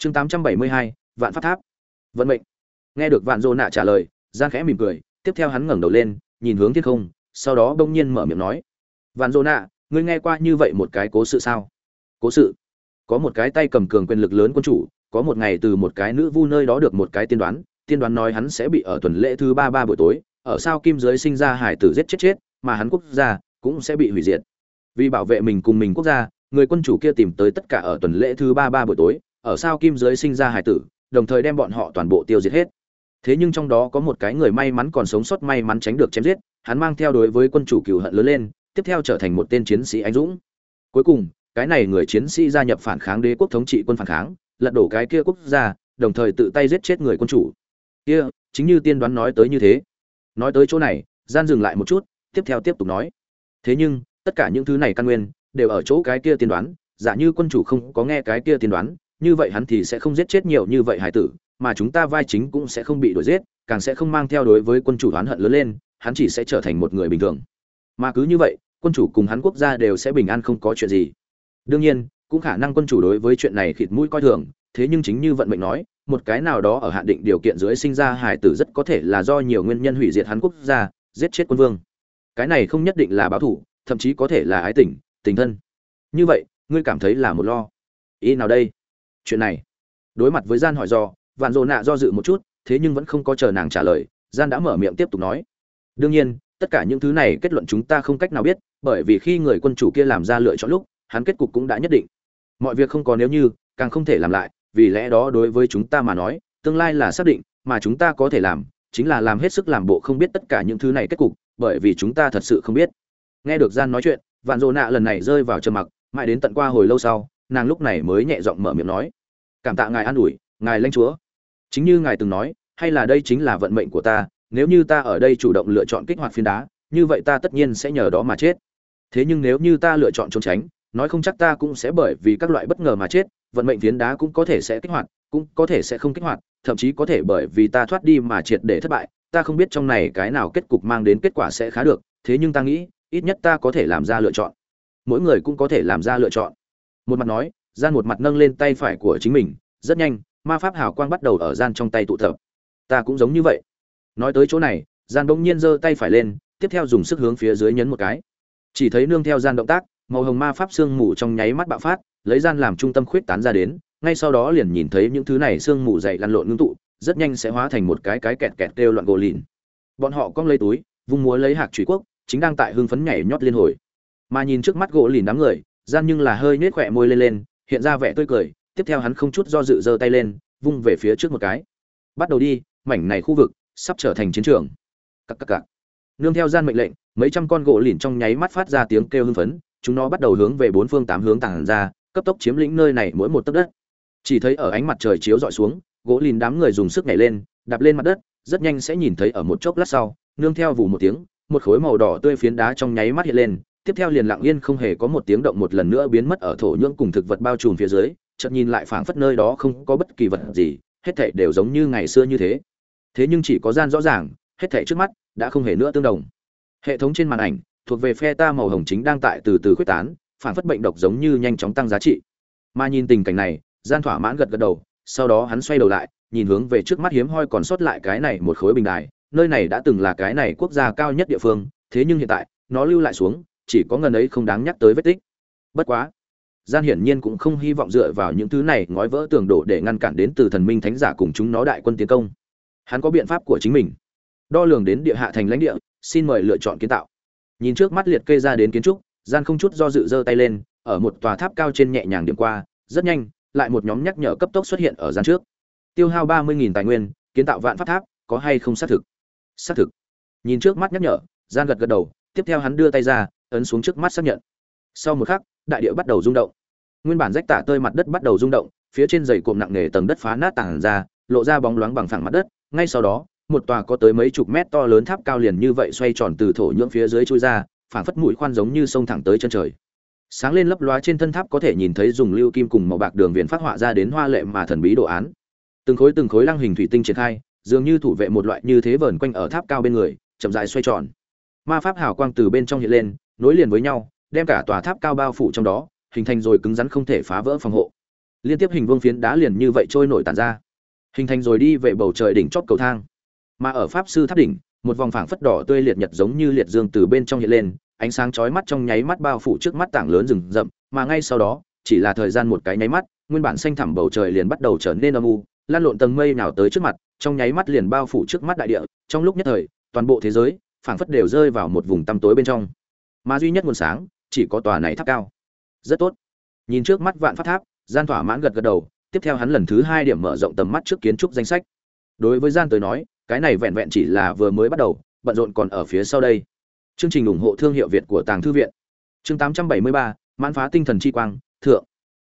chương tám trăm bảy mươi hai, vạn pháp tháp. Vận mệnh. Nghe được vạn dô nạ trả lời gian khẽ mỉm cười, tiếp theo hắn ngẩng đầu lên, nhìn hướng thiên không, sau đó bỗng nhiên mở miệng nói, vạn dô nạ, ngươi nghe qua như vậy một cái cố sự sao? Cố sự? Có một cái tay cầm cường quyền lực lớn quân chủ, có một ngày từ một cái nữ vu nơi đó được một cái tiên đoán tiên đoán nói hắn sẽ bị ở tuần lễ thứ ba ba buổi tối, ở sao kim giới sinh ra hải tử giết chết chết, mà hắn quốc gia cũng sẽ bị hủy diệt. Vì bảo vệ mình cùng mình quốc gia, người quân chủ kia tìm tới tất cả ở tuần lễ thứ ba ba buổi tối ở sao kim giới sinh ra hải tử, đồng thời đem bọn họ toàn bộ tiêu diệt hết. Thế nhưng trong đó có một cái người may mắn còn sống sót may mắn tránh được chém giết, hắn mang theo đối với quân chủ cựu hận lớn lên, tiếp theo trở thành một tên chiến sĩ anh dũng. Cuối cùng, cái này người chiến sĩ gia nhập phản kháng đế quốc thống trị quân phản kháng, lật đổ cái kia quốc gia, đồng thời tự tay giết chết người quân chủ. Kia, chính như tiên đoán nói tới như thế. Nói tới chỗ này, gian dừng lại một chút, tiếp theo tiếp tục nói. Thế nhưng, tất cả những thứ này căn nguyên, đều ở chỗ cái kia tiên đoán, giả như quân chủ không có nghe cái kia tiên đoán như vậy hắn thì sẽ không giết chết nhiều như vậy hải tử, mà chúng ta vai chính cũng sẽ không bị đuổi giết, càng sẽ không mang theo đối với quân chủ oán hận lớn lên, hắn chỉ sẽ trở thành một người bình thường. Mà cứ như vậy, quân chủ cùng hắn quốc gia đều sẽ bình an không có chuyện gì. Đương nhiên, cũng khả năng quân chủ đối với chuyện này khịt mũi coi thường, thế nhưng chính như vận mệnh nói, một cái nào đó ở hạn định điều kiện dưới sinh ra hải tử rất có thể là do nhiều nguyên nhân hủy diệt hắn quốc gia, giết chết quân vương. Cái này không nhất định là báo thủ thậm chí có thể là ái tình tình thân. Như vậy, ngươi cảm thấy là một lo. Ý nào đây? Chuyện này? Đối mặt với gian hỏi do vạn dồ nạ do dự một chút, thế nhưng vẫn không có chờ nàng trả lời, gian đã mở miệng tiếp tục nói. Đương nhiên, tất cả những thứ này kết luận chúng ta không cách nào biết, bởi vì khi người quân chủ kia làm ra lựa chọn lúc, hắn kết cục cũng đã nhất định. Mọi việc không có nếu như, càng không thể làm lại, vì lẽ đó đối với chúng ta mà nói, tương lai là xác định, mà chúng ta có thể làm, chính là làm hết sức làm bộ không biết tất cả những thứ này kết cục, bởi vì chúng ta thật sự không biết. Nghe được gian nói chuyện, vạn dồ nạ lần này rơi vào trầm mặc, mãi đến tận qua hồi lâu sau nàng lúc này mới nhẹ giọng mở miệng nói, cảm tạ ngài an ủi, ngài lãnh chúa. Chính như ngài từng nói, hay là đây chính là vận mệnh của ta, nếu như ta ở đây chủ động lựa chọn kích hoạt phiến đá, như vậy ta tất nhiên sẽ nhờ đó mà chết. Thế nhưng nếu như ta lựa chọn trốn tránh, nói không chắc ta cũng sẽ bởi vì các loại bất ngờ mà chết, vận mệnh phiến đá cũng có thể sẽ kích hoạt, cũng có thể sẽ không kích hoạt, thậm chí có thể bởi vì ta thoát đi mà triệt để thất bại, ta không biết trong này cái nào kết cục mang đến kết quả sẽ khá được, thế nhưng ta nghĩ, ít nhất ta có thể làm ra lựa chọn. Mỗi người cũng có thể làm ra lựa chọn một mặt nói, gian một mặt nâng lên tay phải của chính mình, rất nhanh, ma pháp hào quang bắt đầu ở gian trong tay tụ tập. Ta cũng giống như vậy. Nói tới chỗ này, gian bỗng nhiên giơ tay phải lên, tiếp theo dùng sức hướng phía dưới nhấn một cái. Chỉ thấy nương theo gian động tác, màu hồng ma pháp xương mù trong nháy mắt bạo phát, lấy gian làm trung tâm khuyết tán ra đến, ngay sau đó liền nhìn thấy những thứ này xương mù dày lăn lộn ngưng tụ, rất nhanh sẽ hóa thành một cái cái kẹt kẹt kêu loạn gỗ lìn. Bọn họ cong lấy túi, vung múa lấy hạc truy quốc, chính đang tại hưng phấn nhảy nhót liên hồi. Mà nhìn trước mắt gỗ lìn đám người gian nhưng là hơi nết khỏe môi lên lên, hiện ra vẻ tươi cười, tiếp theo hắn không chút do dự giơ tay lên, vung về phía trước một cái. Bắt đầu đi, mảnh này khu vực sắp trở thành chiến trường. Cặc cặc cặc. Nương theo gian mệnh lệnh, mấy trăm con gỗ lìn trong nháy mắt phát ra tiếng kêu hưng phấn, chúng nó bắt đầu hướng về bốn phương tám hướng tàng ra, cấp tốc chiếm lĩnh nơi này mỗi một tấc đất. Chỉ thấy ở ánh mặt trời chiếu dọi xuống, gỗ lìn đám người dùng sức nhảy lên, đạp lên mặt đất, rất nhanh sẽ nhìn thấy ở một chốc lát sau, nương theo vụ một tiếng, một khối màu đỏ tươi phiến đá trong nháy mắt hiện lên tiếp theo liền lặng yên không hề có một tiếng động một lần nữa biến mất ở thổ nhưỡng cùng thực vật bao trùm phía dưới, chợt nhìn lại phảng phất nơi đó không có bất kỳ vật gì, hết thảy đều giống như ngày xưa như thế. Thế nhưng chỉ có gian rõ ràng, hết thảy trước mắt đã không hề nữa tương đồng. Hệ thống trên màn ảnh, thuộc về phe ta màu hồng chính đang tại từ từ khuếch tán, phảng phất bệnh độc giống như nhanh chóng tăng giá trị. Mà nhìn tình cảnh này, gian thỏa mãn gật gật đầu, sau đó hắn xoay đầu lại, nhìn hướng về trước mắt hiếm hoi còn sót lại cái này một khối bình đài, nơi này đã từng là cái này quốc gia cao nhất địa phương, thế nhưng hiện tại, nó lưu lại xuống chỉ có ngần ấy không đáng nhắc tới vết tích. Bất quá, gian hiển nhiên cũng không hy vọng dựa vào những thứ này ngói vỡ tường đổ để ngăn cản đến từ thần minh thánh giả cùng chúng nó đại quân tiến công. Hắn có biện pháp của chính mình. Đo lường đến địa hạ thành lãnh địa, xin mời lựa chọn kiến tạo. Nhìn trước mắt liệt kê ra đến kiến trúc, gian không chút do dự giơ tay lên, ở một tòa tháp cao trên nhẹ nhàng điểm qua, rất nhanh, lại một nhóm nhắc nhở cấp tốc xuất hiện ở gian trước. Tiêu hao ba mươi tài nguyên, kiến tạo vạn pháp tháp, có hay không xác thực? Xác thực. Nhìn trước mắt nhắc nhở, gian gật gật đầu, tiếp theo hắn đưa tay ra ấn xuống trước mắt xác nhận. Sau một khắc, đại địa bắt đầu rung động. Nguyên bản rách tả tơi mặt đất bắt đầu rung động, phía trên dày cộm nặng nề tầng đất phá nát tảng ra, lộ ra bóng loáng bằng phẳng mặt đất. Ngay sau đó, một tòa có tới mấy chục mét to lớn tháp cao liền như vậy xoay tròn từ thổ nhưỡng phía dưới chui ra, phảng phất mũi khoan giống như sông thẳng tới chân trời. Sáng lên lấp lóa trên thân tháp có thể nhìn thấy dùng lưu kim cùng màu bạc đường viền phát họa ra đến hoa lệ mà thần bí đồ án. Từng khối từng khối lăng hình thủy tinh triển khai, dường như thủ vệ một loại như thế vờn quanh ở tháp cao bên người, chậm rãi xoay tròn. Ma pháp hào quang từ bên trong hiện lên nối liền với nhau, đem cả tòa tháp cao bao phủ trong đó, hình thành rồi cứng rắn không thể phá vỡ phòng hộ. Liên tiếp hình vuông phiến đá liền như vậy trôi nổi tàn ra. Hình thành rồi đi về bầu trời đỉnh chót cầu thang. Mà ở pháp sư tháp đỉnh, một vòng phảng phất đỏ tươi liệt nhật giống như liệt dương từ bên trong hiện lên, ánh sáng chói mắt trong nháy mắt bao phủ trước mắt tảng lớn rừng rậm, mà ngay sau đó, chỉ là thời gian một cái nháy mắt, nguyên bản xanh thẳm bầu trời liền bắt đầu trở nên âm u, lan lộn tầng mây nào tới trước mặt, trong nháy mắt liền bao phủ trước mắt đại địa, trong lúc nhất thời, toàn bộ thế giới, phảng phất đều rơi vào một vùng tăm tối bên trong mà duy nhất nguồn sáng chỉ có tòa này tháp cao. Rất tốt. Nhìn trước mắt vạn pháp tháp gian thỏa mãn gật gật đầu tiếp theo hắn lần thứ hai điểm mở rộng tầm mắt trước kiến trúc danh sách. Đối với gian tới nói cái này vẹn vẹn chỉ là vừa mới bắt đầu bận rộn còn ở phía sau đây. Chương trình ủng hộ thương hiệu việt của tàng thư viện. Chương 873, mãn phá tinh thần chi quang thượng.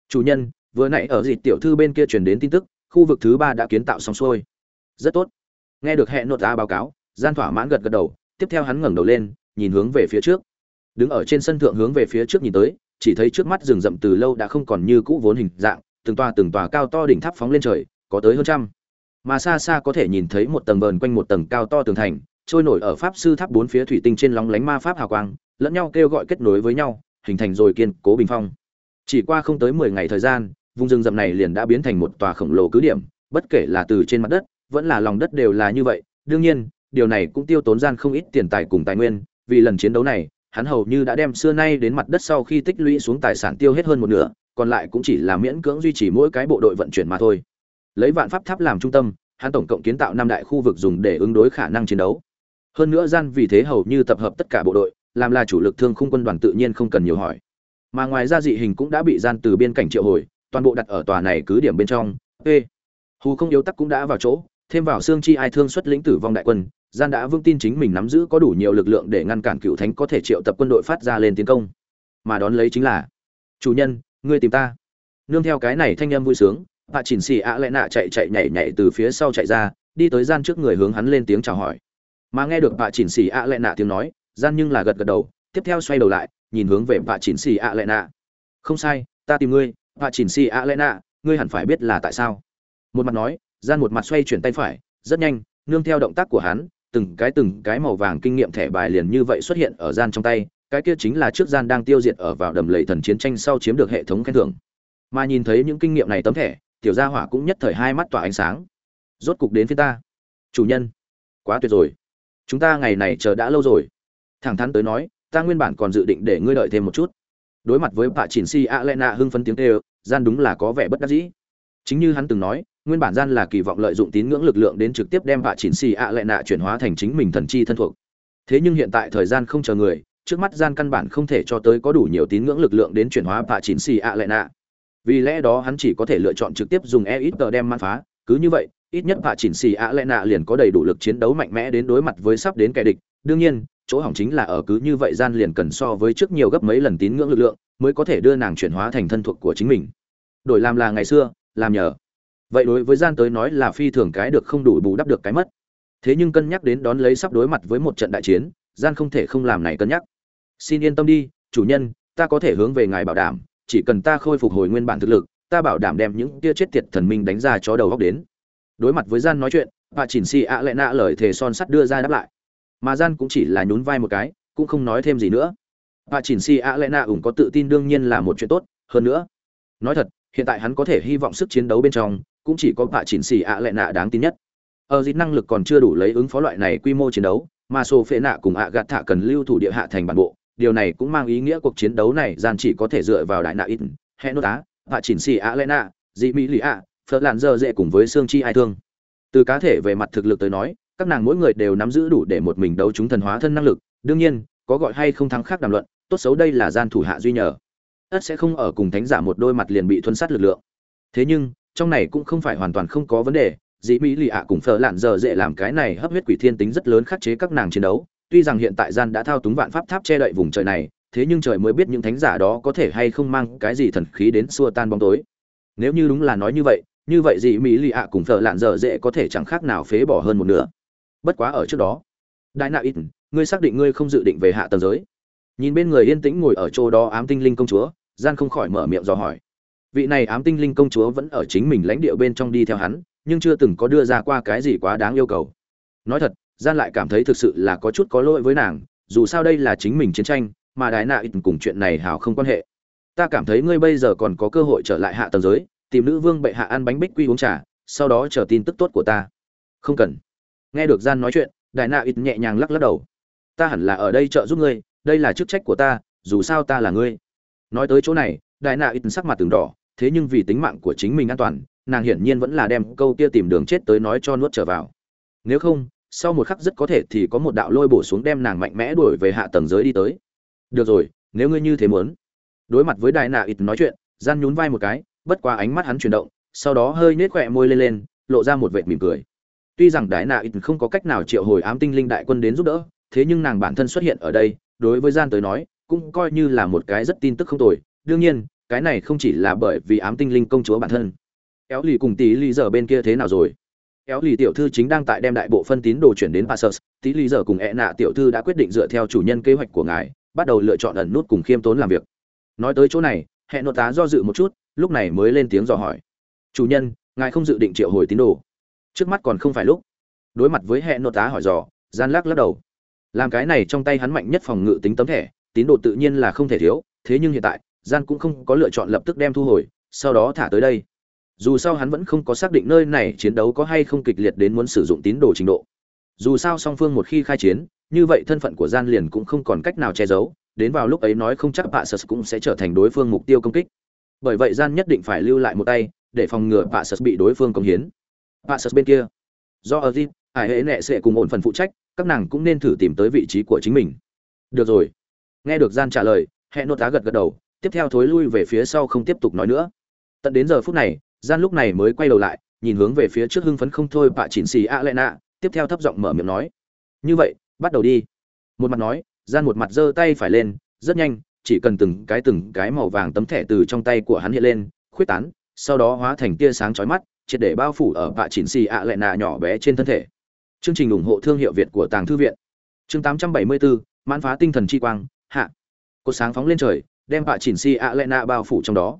Chủ nhân vừa nãy ở dịp tiểu thư bên kia truyền đến tin tức khu vực thứ ba đã kiến tạo xong xuôi. Rất tốt. Nghe được hẹn nốt a báo cáo gian thỏa mãn gật gật đầu tiếp theo hắn ngẩng đầu lên nhìn hướng về phía trước đứng ở trên sân thượng hướng về phía trước nhìn tới, chỉ thấy trước mắt rừng rậm từ lâu đã không còn như cũ vốn hình dạng, từng tòa từng tòa cao to đỉnh tháp phóng lên trời, có tới hơn trăm. Mà xa xa có thể nhìn thấy một tầng vờn quanh một tầng cao to tường thành, trôi nổi ở pháp sư tháp bốn phía thủy tinh trên lóng lánh ma pháp hào quang, lẫn nhau kêu gọi kết nối với nhau, hình thành rồi kiên cố bình phong. Chỉ qua không tới mười ngày thời gian, vùng rừng rậm này liền đã biến thành một tòa khổng lồ cứ điểm, bất kể là từ trên mặt đất, vẫn là lòng đất đều là như vậy. Đương nhiên, điều này cũng tiêu tốn gian không ít tiền tài cùng tài nguyên, vì lần chiến đấu này hắn hầu như đã đem xưa nay đến mặt đất sau khi tích lũy xuống tài sản tiêu hết hơn một nửa, còn lại cũng chỉ là miễn cưỡng duy trì mỗi cái bộ đội vận chuyển mà thôi. Lấy vạn pháp tháp làm trung tâm, hắn tổng cộng kiến tạo năm đại khu vực dùng để ứng đối khả năng chiến đấu. Hơn nữa gian vì thế hầu như tập hợp tất cả bộ đội, làm là chủ lực thương khung quân đoàn tự nhiên không cần nhiều hỏi. Mà ngoài ra dị hình cũng đã bị gian từ biên cảnh triệu hồi, toàn bộ đặt ở tòa này cứ điểm bên trong, p. Hù không yếu tắc cũng đã vào chỗ, thêm vào xương chi ai thương xuất lĩnh tử vong đại quân gian đã vững tin chính mình nắm giữ có đủ nhiều lực lượng để ngăn cản cựu thánh có thể triệu tập quân đội phát ra lên tiến công. Mà đón lấy chính là, chủ nhân, ngươi tìm ta. Nương theo cái này thanh âm vui sướng, hạ chỉnh xì ạ lẽ nạ chạy chạy nhảy nhảy từ phía sau chạy ra, đi tới gian trước người hướng hắn lên tiếng chào hỏi. Mà nghe được hạ chỉnh xì ạ lẽ nạ tiếng nói, gian nhưng là gật gật đầu, tiếp theo xoay đầu lại, nhìn hướng về hạ chỉnh xì ạ lẽ nạ. Không sai, ta tìm ngươi, hạ chỉnh xì ạ lẽ nạ, ngươi hẳn phải biết là tại sao. Một mặt nói, gian một mặt xoay chuyển tay phải, rất nhanh, nương theo động tác của hắn từng cái từng cái màu vàng kinh nghiệm thẻ bài liền như vậy xuất hiện ở gian trong tay, cái kia chính là trước gian đang tiêu diệt ở vào đầm lầy thần chiến tranh sau chiếm được hệ thống khen thưởng. Mà nhìn thấy những kinh nghiệm này tấm thẻ, tiểu gia hỏa cũng nhất thời hai mắt tỏa ánh sáng. Rốt cục đến phía ta. Chủ nhân, quá tuyệt rồi. Chúng ta ngày này chờ đã lâu rồi. Thẳng thắn tới nói, ta nguyên bản còn dự định để ngươi đợi thêm một chút. Đối mặt với bà chỉnh si a lena hưng phấn tiếng tê gian đúng là có vẻ bất đắc dĩ. Chính như hắn từng nói nguyên bản gian là kỳ vọng lợi dụng tín ngưỡng lực lượng đến trực tiếp đem bà chỉnh ạ lại nạ chuyển hóa thành chính mình thần chi thân thuộc. Thế nhưng hiện tại thời gian không chờ người, trước mắt gian căn bản không thể cho tới có đủ nhiều tín ngưỡng lực lượng đến chuyển hóa bà chỉnh ạ lại nạ. Vì lẽ đó hắn chỉ có thể lựa chọn trực tiếp dùng e ít tờ đem man phá. Cứ như vậy, ít nhất vạ chỉnh xì ạ lại nạ liền có đầy đủ lực chiến đấu mạnh mẽ đến đối mặt với sắp đến kẻ địch. Đương nhiên, chỗ hỏng chính là ở cứ như vậy gian liền cần so với trước nhiều gấp mấy lần tín ngưỡng lực lượng, mới có thể đưa nàng chuyển hóa thành thân thuộc của chính mình. Đổi làm là ngày xưa, làm nhờ vậy đối với gian tới nói là phi thường cái được không đủ bù đắp được cái mất. Thế nhưng cân nhắc đến đón lấy sắp đối mặt với một trận đại chiến, gian không thể không làm này cân nhắc. Xin yên tâm đi, chủ nhân, ta có thể hướng về ngài bảo đảm, chỉ cần ta khôi phục hồi nguyên bản thực lực, ta bảo đảm đem những tia chết tiệt thần minh đánh ra cho đầu góc đến. Đối mặt với gian nói chuyện, bà chỉnh si ạ lệ nạ lời thề son sắt đưa ra đáp lại. Mà gian cũng chỉ là nhún vai một cái, cũng không nói thêm gì nữa. Bà chỉnh si ạ lệ nạ ủng có tự tin đương nhiên là một chuyện tốt, hơn nữa, nói thật, hiện tại hắn có thể hy vọng sức chiến đấu bên trong cũng chỉ có bà chỉnh xì ạ lệ nạ đáng tin nhất. Ở dịch năng lực còn chưa đủ lấy ứng phó loại này quy mô chiến đấu, mà sổ phệ nạ cùng ạ gạt thạ cần lưu thủ địa hạ thành bản bộ, điều này cũng mang ý nghĩa cuộc chiến đấu này gian chỉ có thể dựa vào đại nạ ít, hệ nô á bà chỉnh xì ạ lệ nạ dị mỹ lì ạ, phở làn dơ dễ cùng với xương chi ai thương. Từ cá thể về mặt thực lực tới nói, các nàng mỗi người đều nắm giữ đủ để một mình đấu chúng thần hóa thân năng lực, đương nhiên, có gọi hay không thắng khác đàm luận, tốt xấu đây là gian thủ hạ duy nhờ. Ất sẽ không ở cùng thánh giả một đôi mặt liền bị thuân sát lực lượng. Thế nhưng trong này cũng không phải hoàn toàn không có vấn đề, dĩ mỹ lì ạ cùng phở lạn dở dễ làm cái này hấp huyết quỷ thiên tính rất lớn khắc chế các nàng chiến đấu. Tuy rằng hiện tại gian đã thao túng vạn pháp tháp che đậy vùng trời này, thế nhưng trời mới biết những thánh giả đó có thể hay không mang cái gì thần khí đến xua tan bóng tối. Nếu như đúng là nói như vậy như vậy dĩ mỹ lì ạ cùng phở lạn dở dễ có thể chẳng khác nào phế bỏ hơn một nửa. Bất quá ở trước đó, đại nạ ít, ngươi xác định ngươi không dự định về hạ tầng giới. Nhìn bên người yên tĩnh ngồi ở chỗ đó ám tinh linh công chúa, gian không khỏi mở miệng dò hỏi vị này ám tinh linh công chúa vẫn ở chính mình lãnh địa bên trong đi theo hắn, nhưng chưa từng có đưa ra qua cái gì quá đáng yêu cầu. Nói thật, gian lại cảm thấy thực sự là có chút có lỗi với nàng, dù sao đây là chính mình chiến tranh, mà đại nạ ít cùng chuyện này hào không quan hệ. Ta cảm thấy ngươi bây giờ còn có cơ hội trở lại hạ tầng giới, tìm nữ vương bệ hạ ăn bánh bích quy uống trà, sau đó chờ tin tức tốt của ta. Không cần. Nghe được gian nói chuyện, đại nạ ít nhẹ nhàng lắc lắc đầu. Ta hẳn là ở đây trợ giúp ngươi, đây là chức trách của ta, dù sao ta là ngươi. Nói tới chỗ này, đại nạ ít sắc mặt từng đỏ thế nhưng vì tính mạng của chính mình an toàn, nàng hiển nhiên vẫn là đem câu kia tìm đường chết tới nói cho nuốt trở vào. Nếu không, sau một khắc rất có thể thì có một đạo lôi bổ xuống đem nàng mạnh mẽ đuổi về hạ tầng giới đi tới. Được rồi, nếu ngươi như thế muốn. Đối mặt với đại nạ ít nói chuyện, gian nhún vai một cái, bất qua ánh mắt hắn chuyển động, sau đó hơi nết khỏe môi lên lên, lộ ra một vệt mỉm cười. Tuy rằng đại nạ ít không có cách nào triệu hồi ám tinh linh đại quân đến giúp đỡ, thế nhưng nàng bản thân xuất hiện ở đây, đối với gian tới nói, cũng coi như là một cái rất tin tức không tồi. Đương nhiên cái này không chỉ là bởi vì ám tinh linh công chúa bản thân. Éo lì cùng tí lì giờ bên kia thế nào rồi? Éo lì tiểu thư chính đang tại đem đại bộ phân tín đồ chuyển đến passus tí lì giờ cùng ẹ nạ tiểu thư đã quyết định dựa theo chủ nhân kế hoạch của ngài, bắt đầu lựa chọn ẩn nút cùng khiêm tốn làm việc. Nói tới chỗ này hẹn nội tá do dự một chút, lúc này mới lên tiếng dò hỏi. Chủ nhân, ngài không dự định triệu hồi tín đồ. Trước mắt còn không phải lúc. Đối mặt với hẹn nội tá hỏi dò, gian lắc lắc đầu. Làm cái này trong tay hắn mạnh nhất phòng ngự tính tấm thẻ, tín đồ tự nhiên là không thể thiếu, thế nhưng hiện tại gian cũng không có lựa chọn lập tức đem thu hồi, sau đó thả tới đây. Dù sao hắn vẫn không có xác định nơi này chiến đấu có hay không kịch liệt đến muốn sử dụng tín đồ trình độ. Dù sao song phương một khi khai chiến, như vậy thân phận của gian liền cũng không còn cách nào che giấu, đến vào lúc ấy nói không chắc bạ sật cũng sẽ trở thành đối phương mục tiêu công kích. Bởi vậy gian nhất định phải lưu lại một tay, để phòng ngừa bạ sật bị đối phương công hiến. Bạ sật bên kia. Do ở dịp ải hệ nệ sẽ cùng ổn phần phụ trách, các nàng cũng nên thử tìm tới vị trí của chính mình. Được rồi. Nghe được gian trả lời hẹn nốt tá gật gật đầu tiếp theo thối lui về phía sau không tiếp tục nói nữa. Tận đến giờ phút này gian lúc này mới quay đầu lại nhìn hướng về phía trước hưng phấn không thôi bạ chỉnh xì a lệ nạ tiếp theo thấp giọng mở miệng nói. Như vậy bắt đầu đi. Một mặt nói gian một mặt giơ tay phải lên rất nhanh chỉ cần từng cái từng cái màu vàng tấm thẻ từ trong tay của hắn hiện lên khuyết tán sau đó hóa thành tia sáng chói mắt triệt để bao phủ ở bạ chỉnh xì a lệ nạ nhỏ bé trên thân thể. Chương trình ủng hộ thương hiệu việt của tàng thư viện. Chương 874, mãn phá tinh thần chi quang hạ. Cột sáng phóng lên trời đem bạ chỉnh xì ạ lệ nạ bao phủ trong đó.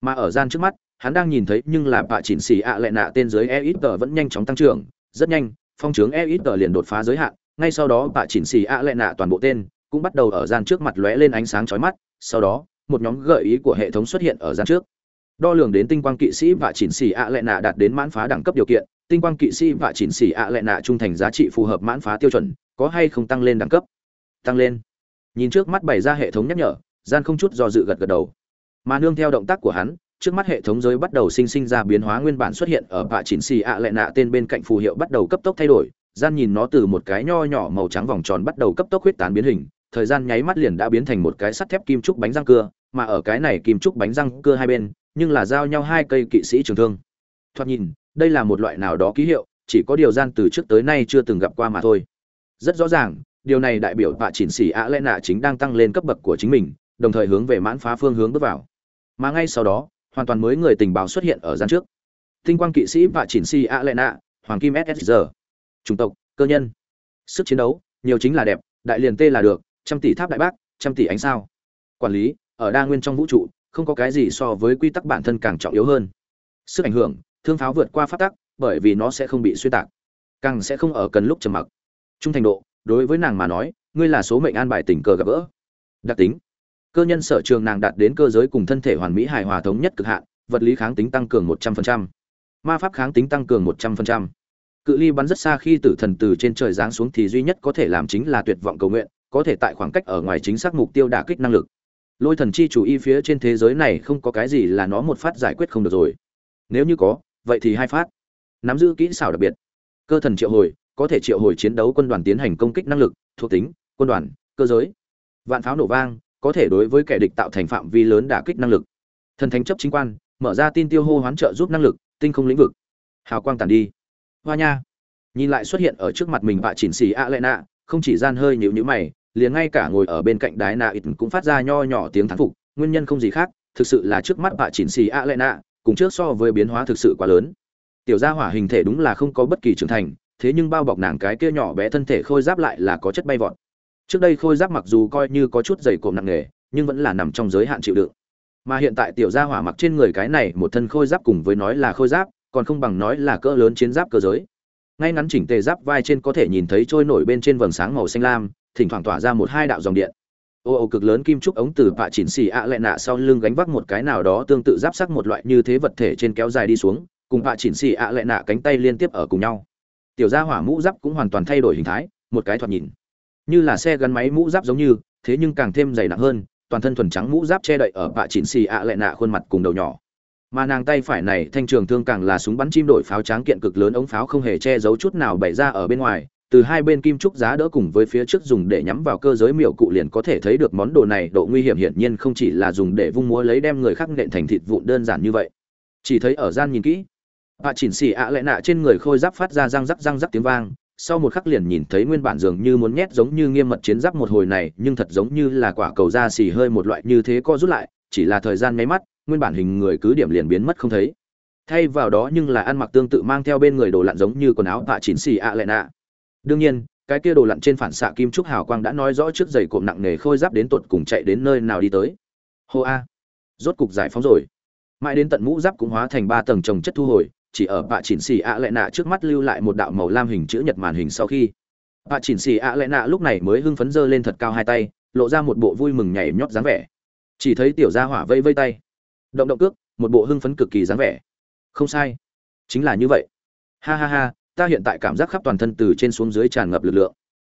Mà ở gian trước mắt, hắn đang nhìn thấy nhưng là bạ chỉnh xì ạ lệ nạ tên dưới e ít tờ vẫn nhanh chóng tăng trưởng, rất nhanh, phong trướng e ít tờ liền đột phá giới hạn. Ngay sau đó, bạ chỉnh xì ạ lệ nạ toàn bộ tên cũng bắt đầu ở gian trước mặt lóe lên ánh sáng chói mắt. Sau đó, một nhóm gợi ý của hệ thống xuất hiện ở gian trước. Đo lường đến tinh quang kỵ sĩ và chỉnh xì ạ lệ nạ đạt đến mãn phá đẳng cấp điều kiện, tinh quang kỵ sĩ và chỉnh xì ạ lệ nạ trung thành giá trị phù hợp mãn phá tiêu chuẩn, có hay không tăng lên đẳng cấp? Tăng lên. Nhìn trước mắt bày ra hệ thống nhắc nhở gian không chút do dự gật gật đầu. Mà nương theo động tác của hắn, trước mắt hệ thống giới bắt đầu sinh sinh ra biến hóa nguyên bản xuất hiện ở bạ chỉnh xì ạ lệ nạ tên bên cạnh phù hiệu bắt đầu cấp tốc thay đổi, gian nhìn nó từ một cái nho nhỏ màu trắng vòng tròn bắt đầu cấp tốc huyết tán biến hình, thời gian nháy mắt liền đã biến thành một cái sắt thép kim trúc bánh răng cưa, mà ở cái này kim trúc bánh răng cưa hai bên, nhưng là giao nhau hai cây kỵ sĩ trường thương. Thoạt nhìn, đây là một loại nào đó ký hiệu, chỉ có điều gian từ trước tới nay chưa từng gặp qua mà thôi. Rất rõ ràng, điều này đại biểu bạ chỉnh xì ạ lệ nạ chính đang tăng lên cấp bậc của chính mình đồng thời hướng về mãn phá phương hướng bước vào. Mà ngay sau đó, hoàn toàn mới người tình báo xuất hiện ở gian trước. Tinh quang kỵ sĩ và chỉnh si a lệ nạ, hoàng kim ssr chủng tộc, cơ nhân. Sức chiến đấu, nhiều chính là đẹp, đại liền tê là được, trăm tỷ tháp đại bác, trăm tỷ ánh sao. Quản lý, ở đa nguyên trong vũ trụ, không có cái gì so với quy tắc bản thân càng trọng yếu hơn. Sức ảnh hưởng, thương pháo vượt qua phát tắc, bởi vì nó sẽ không bị xuyên tạc. Càng sẽ không ở cần lúc trầm mặc. Trung thành độ, đối với nàng mà nói, ngươi là số mệnh an bài tình cờ gặp gỡ. Đặc tính cơ nhân sở trường nàng đạt đến cơ giới cùng thân thể hoàn mỹ hài hòa thống nhất cực hạn vật lý kháng tính tăng cường 100%, ma pháp kháng tính tăng cường 100%. cự ly bắn rất xa khi tử thần từ trên trời giáng xuống thì duy nhất có thể làm chính là tuyệt vọng cầu nguyện có thể tại khoảng cách ở ngoài chính xác mục tiêu đả kích năng lực. Lôi thần chi chủ y phía trên thế giới này không có cái gì là nó một phát giải quyết không được rồi. Nếu như có vậy thì hai phát. Nắm giữ kỹ xảo đặc biệt. Cơ thần triệu hồi có thể triệu hồi chiến đấu quân đoàn tiến hành công kích năng lực thuộc tính quân đoàn cơ giới. Vạn pháo nổ vang có thể đối với kẻ địch tạo thành phạm vi lớn đả kích năng lực. Thần thánh chấp chính quan, mở ra tin tiêu hô hoán trợ giúp năng lực, tinh không lĩnh vực. Hào quang tàn đi. Hoa nha. Nhìn lại xuất hiện ở trước mặt mình vạ chỉnh xì a lệ nạ, không chỉ gian hơi nhịu nhữ mày, liền ngay cả ngồi ở bên cạnh đái nạ ít cũng phát ra nho nhỏ tiếng thán phục, nguyên nhân không gì khác, thực sự là trước mắt vạ chỉnh xì a lệ nạ, cùng trước so với biến hóa thực sự quá lớn. Tiểu gia hỏa hình thể đúng là không có bất kỳ trưởng thành, thế nhưng bao bọc nàng cái kia nhỏ bé thân thể khôi giáp lại là có chất bay vọt trước đây khôi giáp mặc dù coi như có chút dày cộm nặng nề, nhưng vẫn là nằm trong giới hạn chịu đựng. Mà hiện tại tiểu gia hỏa mặc trên người cái này một thân khôi giáp cùng với nói là khôi giáp, còn không bằng nói là cỡ lớn chiến giáp cơ giới. Ngay ngắn chỉnh tề giáp vai trên có thể nhìn thấy trôi nổi bên trên vầng sáng màu xanh lam, thỉnh thoảng tỏa ra một hai đạo dòng điện. Ô ô cực lớn kim trúc ống từ vạ chỉnh xì ạ lẹ nạ sau lưng gánh vác một cái nào đó tương tự giáp sắc một loại như thế vật thể trên kéo dài đi xuống, cùng vạ chỉnh xì ạ lẹ nạ cánh tay liên tiếp ở cùng nhau. Tiểu gia hỏa mũ giáp cũng hoàn toàn thay đổi hình thái, một cái thoạt nhìn như là xe gắn máy mũ giáp giống như, thế nhưng càng thêm dày nặng hơn, toàn thân thuần trắng mũ giáp che đậy ở bạ chỉnh xì ạ lại nạ khuôn mặt cùng đầu nhỏ. Mà nàng tay phải này thanh trường thương càng là súng bắn chim đổi pháo tráng kiện cực lớn ống pháo không hề che giấu chút nào bày ra ở bên ngoài, từ hai bên kim trúc giá đỡ cùng với phía trước dùng để nhắm vào cơ giới miểu cụ liền có thể thấy được món đồ này độ nguy hiểm hiển nhiên không chỉ là dùng để vung múa lấy đem người khác nện thành thịt vụn đơn giản như vậy. Chỉ thấy ở gian nhìn kỹ bà chỉnh xì ạ lại nạ trên người khôi giáp phát ra răng rắc răng rắc tiếng vang sau một khắc liền nhìn thấy nguyên bản dường như muốn nhét giống như nghiêm mật chiến giáp một hồi này, nhưng thật giống như là quả cầu da xì hơi một loại như thế co rút lại, chỉ là thời gian nháy mắt, nguyên bản hình người cứ điểm liền biến mất không thấy. Thay vào đó nhưng là ăn mặc tương tự mang theo bên người đồ lặn giống như quần áo tạ chín xì ạ lệ nạ. Đương nhiên, cái kia đồ lặn trên phản xạ kim trúc hào quang đã nói rõ trước giày cộm nặng nề khôi giáp đến tột cùng chạy đến nơi nào đi tới. Hô a. Rốt cục giải phóng rồi. Mãi đến tận mũ giáp cũng hóa thành ba tầng trồng chất thu hồi chỉ ở bạ chỉnh xì ạ lệ nạ trước mắt lưu lại một đạo màu lam hình chữ nhật màn hình sau khi. Bạ chỉnh xì ạ lệ nạ lúc này mới hưng phấn dơ lên thật cao hai tay, lộ ra một bộ vui mừng nhảy nhót dáng vẻ. Chỉ thấy tiểu gia hỏa vây vây tay. Động động cước, một bộ hưng phấn cực kỳ dáng vẻ. Không sai. Chính là như vậy. Ha ha ha, ta hiện tại cảm giác khắp toàn thân từ trên xuống dưới tràn ngập lực lượng.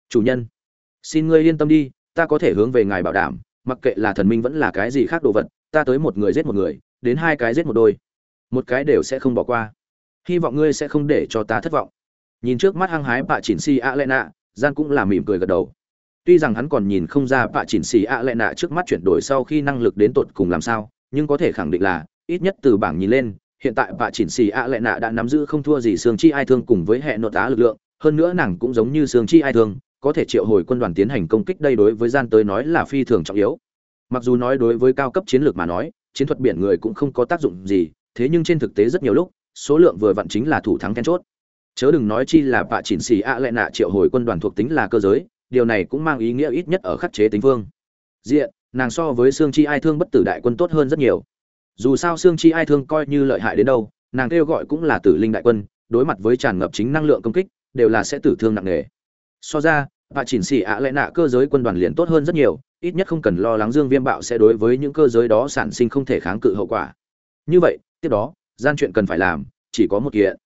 Chủ nhân, xin ngươi yên tâm đi, ta có thể hướng về ngài bảo đảm, mặc kệ là thần minh vẫn là cái gì khác đồ vật, ta tới một người giết một người, đến hai cái giết một đôi. Một cái đều sẽ không bỏ qua hy vọng ngươi sẽ không để cho ta thất vọng. Nhìn trước mắt hăng hái bạ chỉnh xì a lệ nạ, gian cũng là mỉm cười gật đầu. Tuy rằng hắn còn nhìn không ra bạ chỉnh xì a lệ nạ trước mắt chuyển đổi sau khi năng lực đến tột cùng làm sao, nhưng có thể khẳng định là, ít nhất từ bảng nhìn lên, hiện tại bà chỉnh xì ạ lệ nạ đã nắm giữ không thua gì sương chi ai thương cùng với hệ nội tá lực lượng, hơn nữa nàng cũng giống như sương chi ai thương, có thể triệu hồi quân đoàn tiến hành công kích đây đối với gian tới nói là phi thường trọng yếu. Mặc dù nói đối với cao cấp chiến lược mà nói, chiến thuật biển người cũng không có tác dụng gì, thế nhưng trên thực tế rất nhiều lúc số lượng vừa vặn chính là thủ thắng then chốt. Chớ đừng nói chi là bạ chỉnh xì ạ lệ nạ triệu hồi quân đoàn thuộc tính là cơ giới, điều này cũng mang ý nghĩa ít nhất ở khắc chế tính phương diện, nàng so với xương chi ai thương bất tử đại quân tốt hơn rất nhiều. Dù sao xương chi ai thương coi như lợi hại đến đâu, nàng kêu gọi cũng là tử linh đại quân, đối mặt với tràn ngập chính năng lượng công kích, đều là sẽ tử thương nặng nề. So ra bà chỉnh xỉ ạ lẽ nạ cơ giới quân đoàn liền tốt hơn rất nhiều, ít nhất không cần lo lắng dương viêm bạo sẽ đối với những cơ giới đó sản sinh không thể kháng cự hậu quả. Như vậy, tiếp đó gian chuyện cần phải làm chỉ có một kiện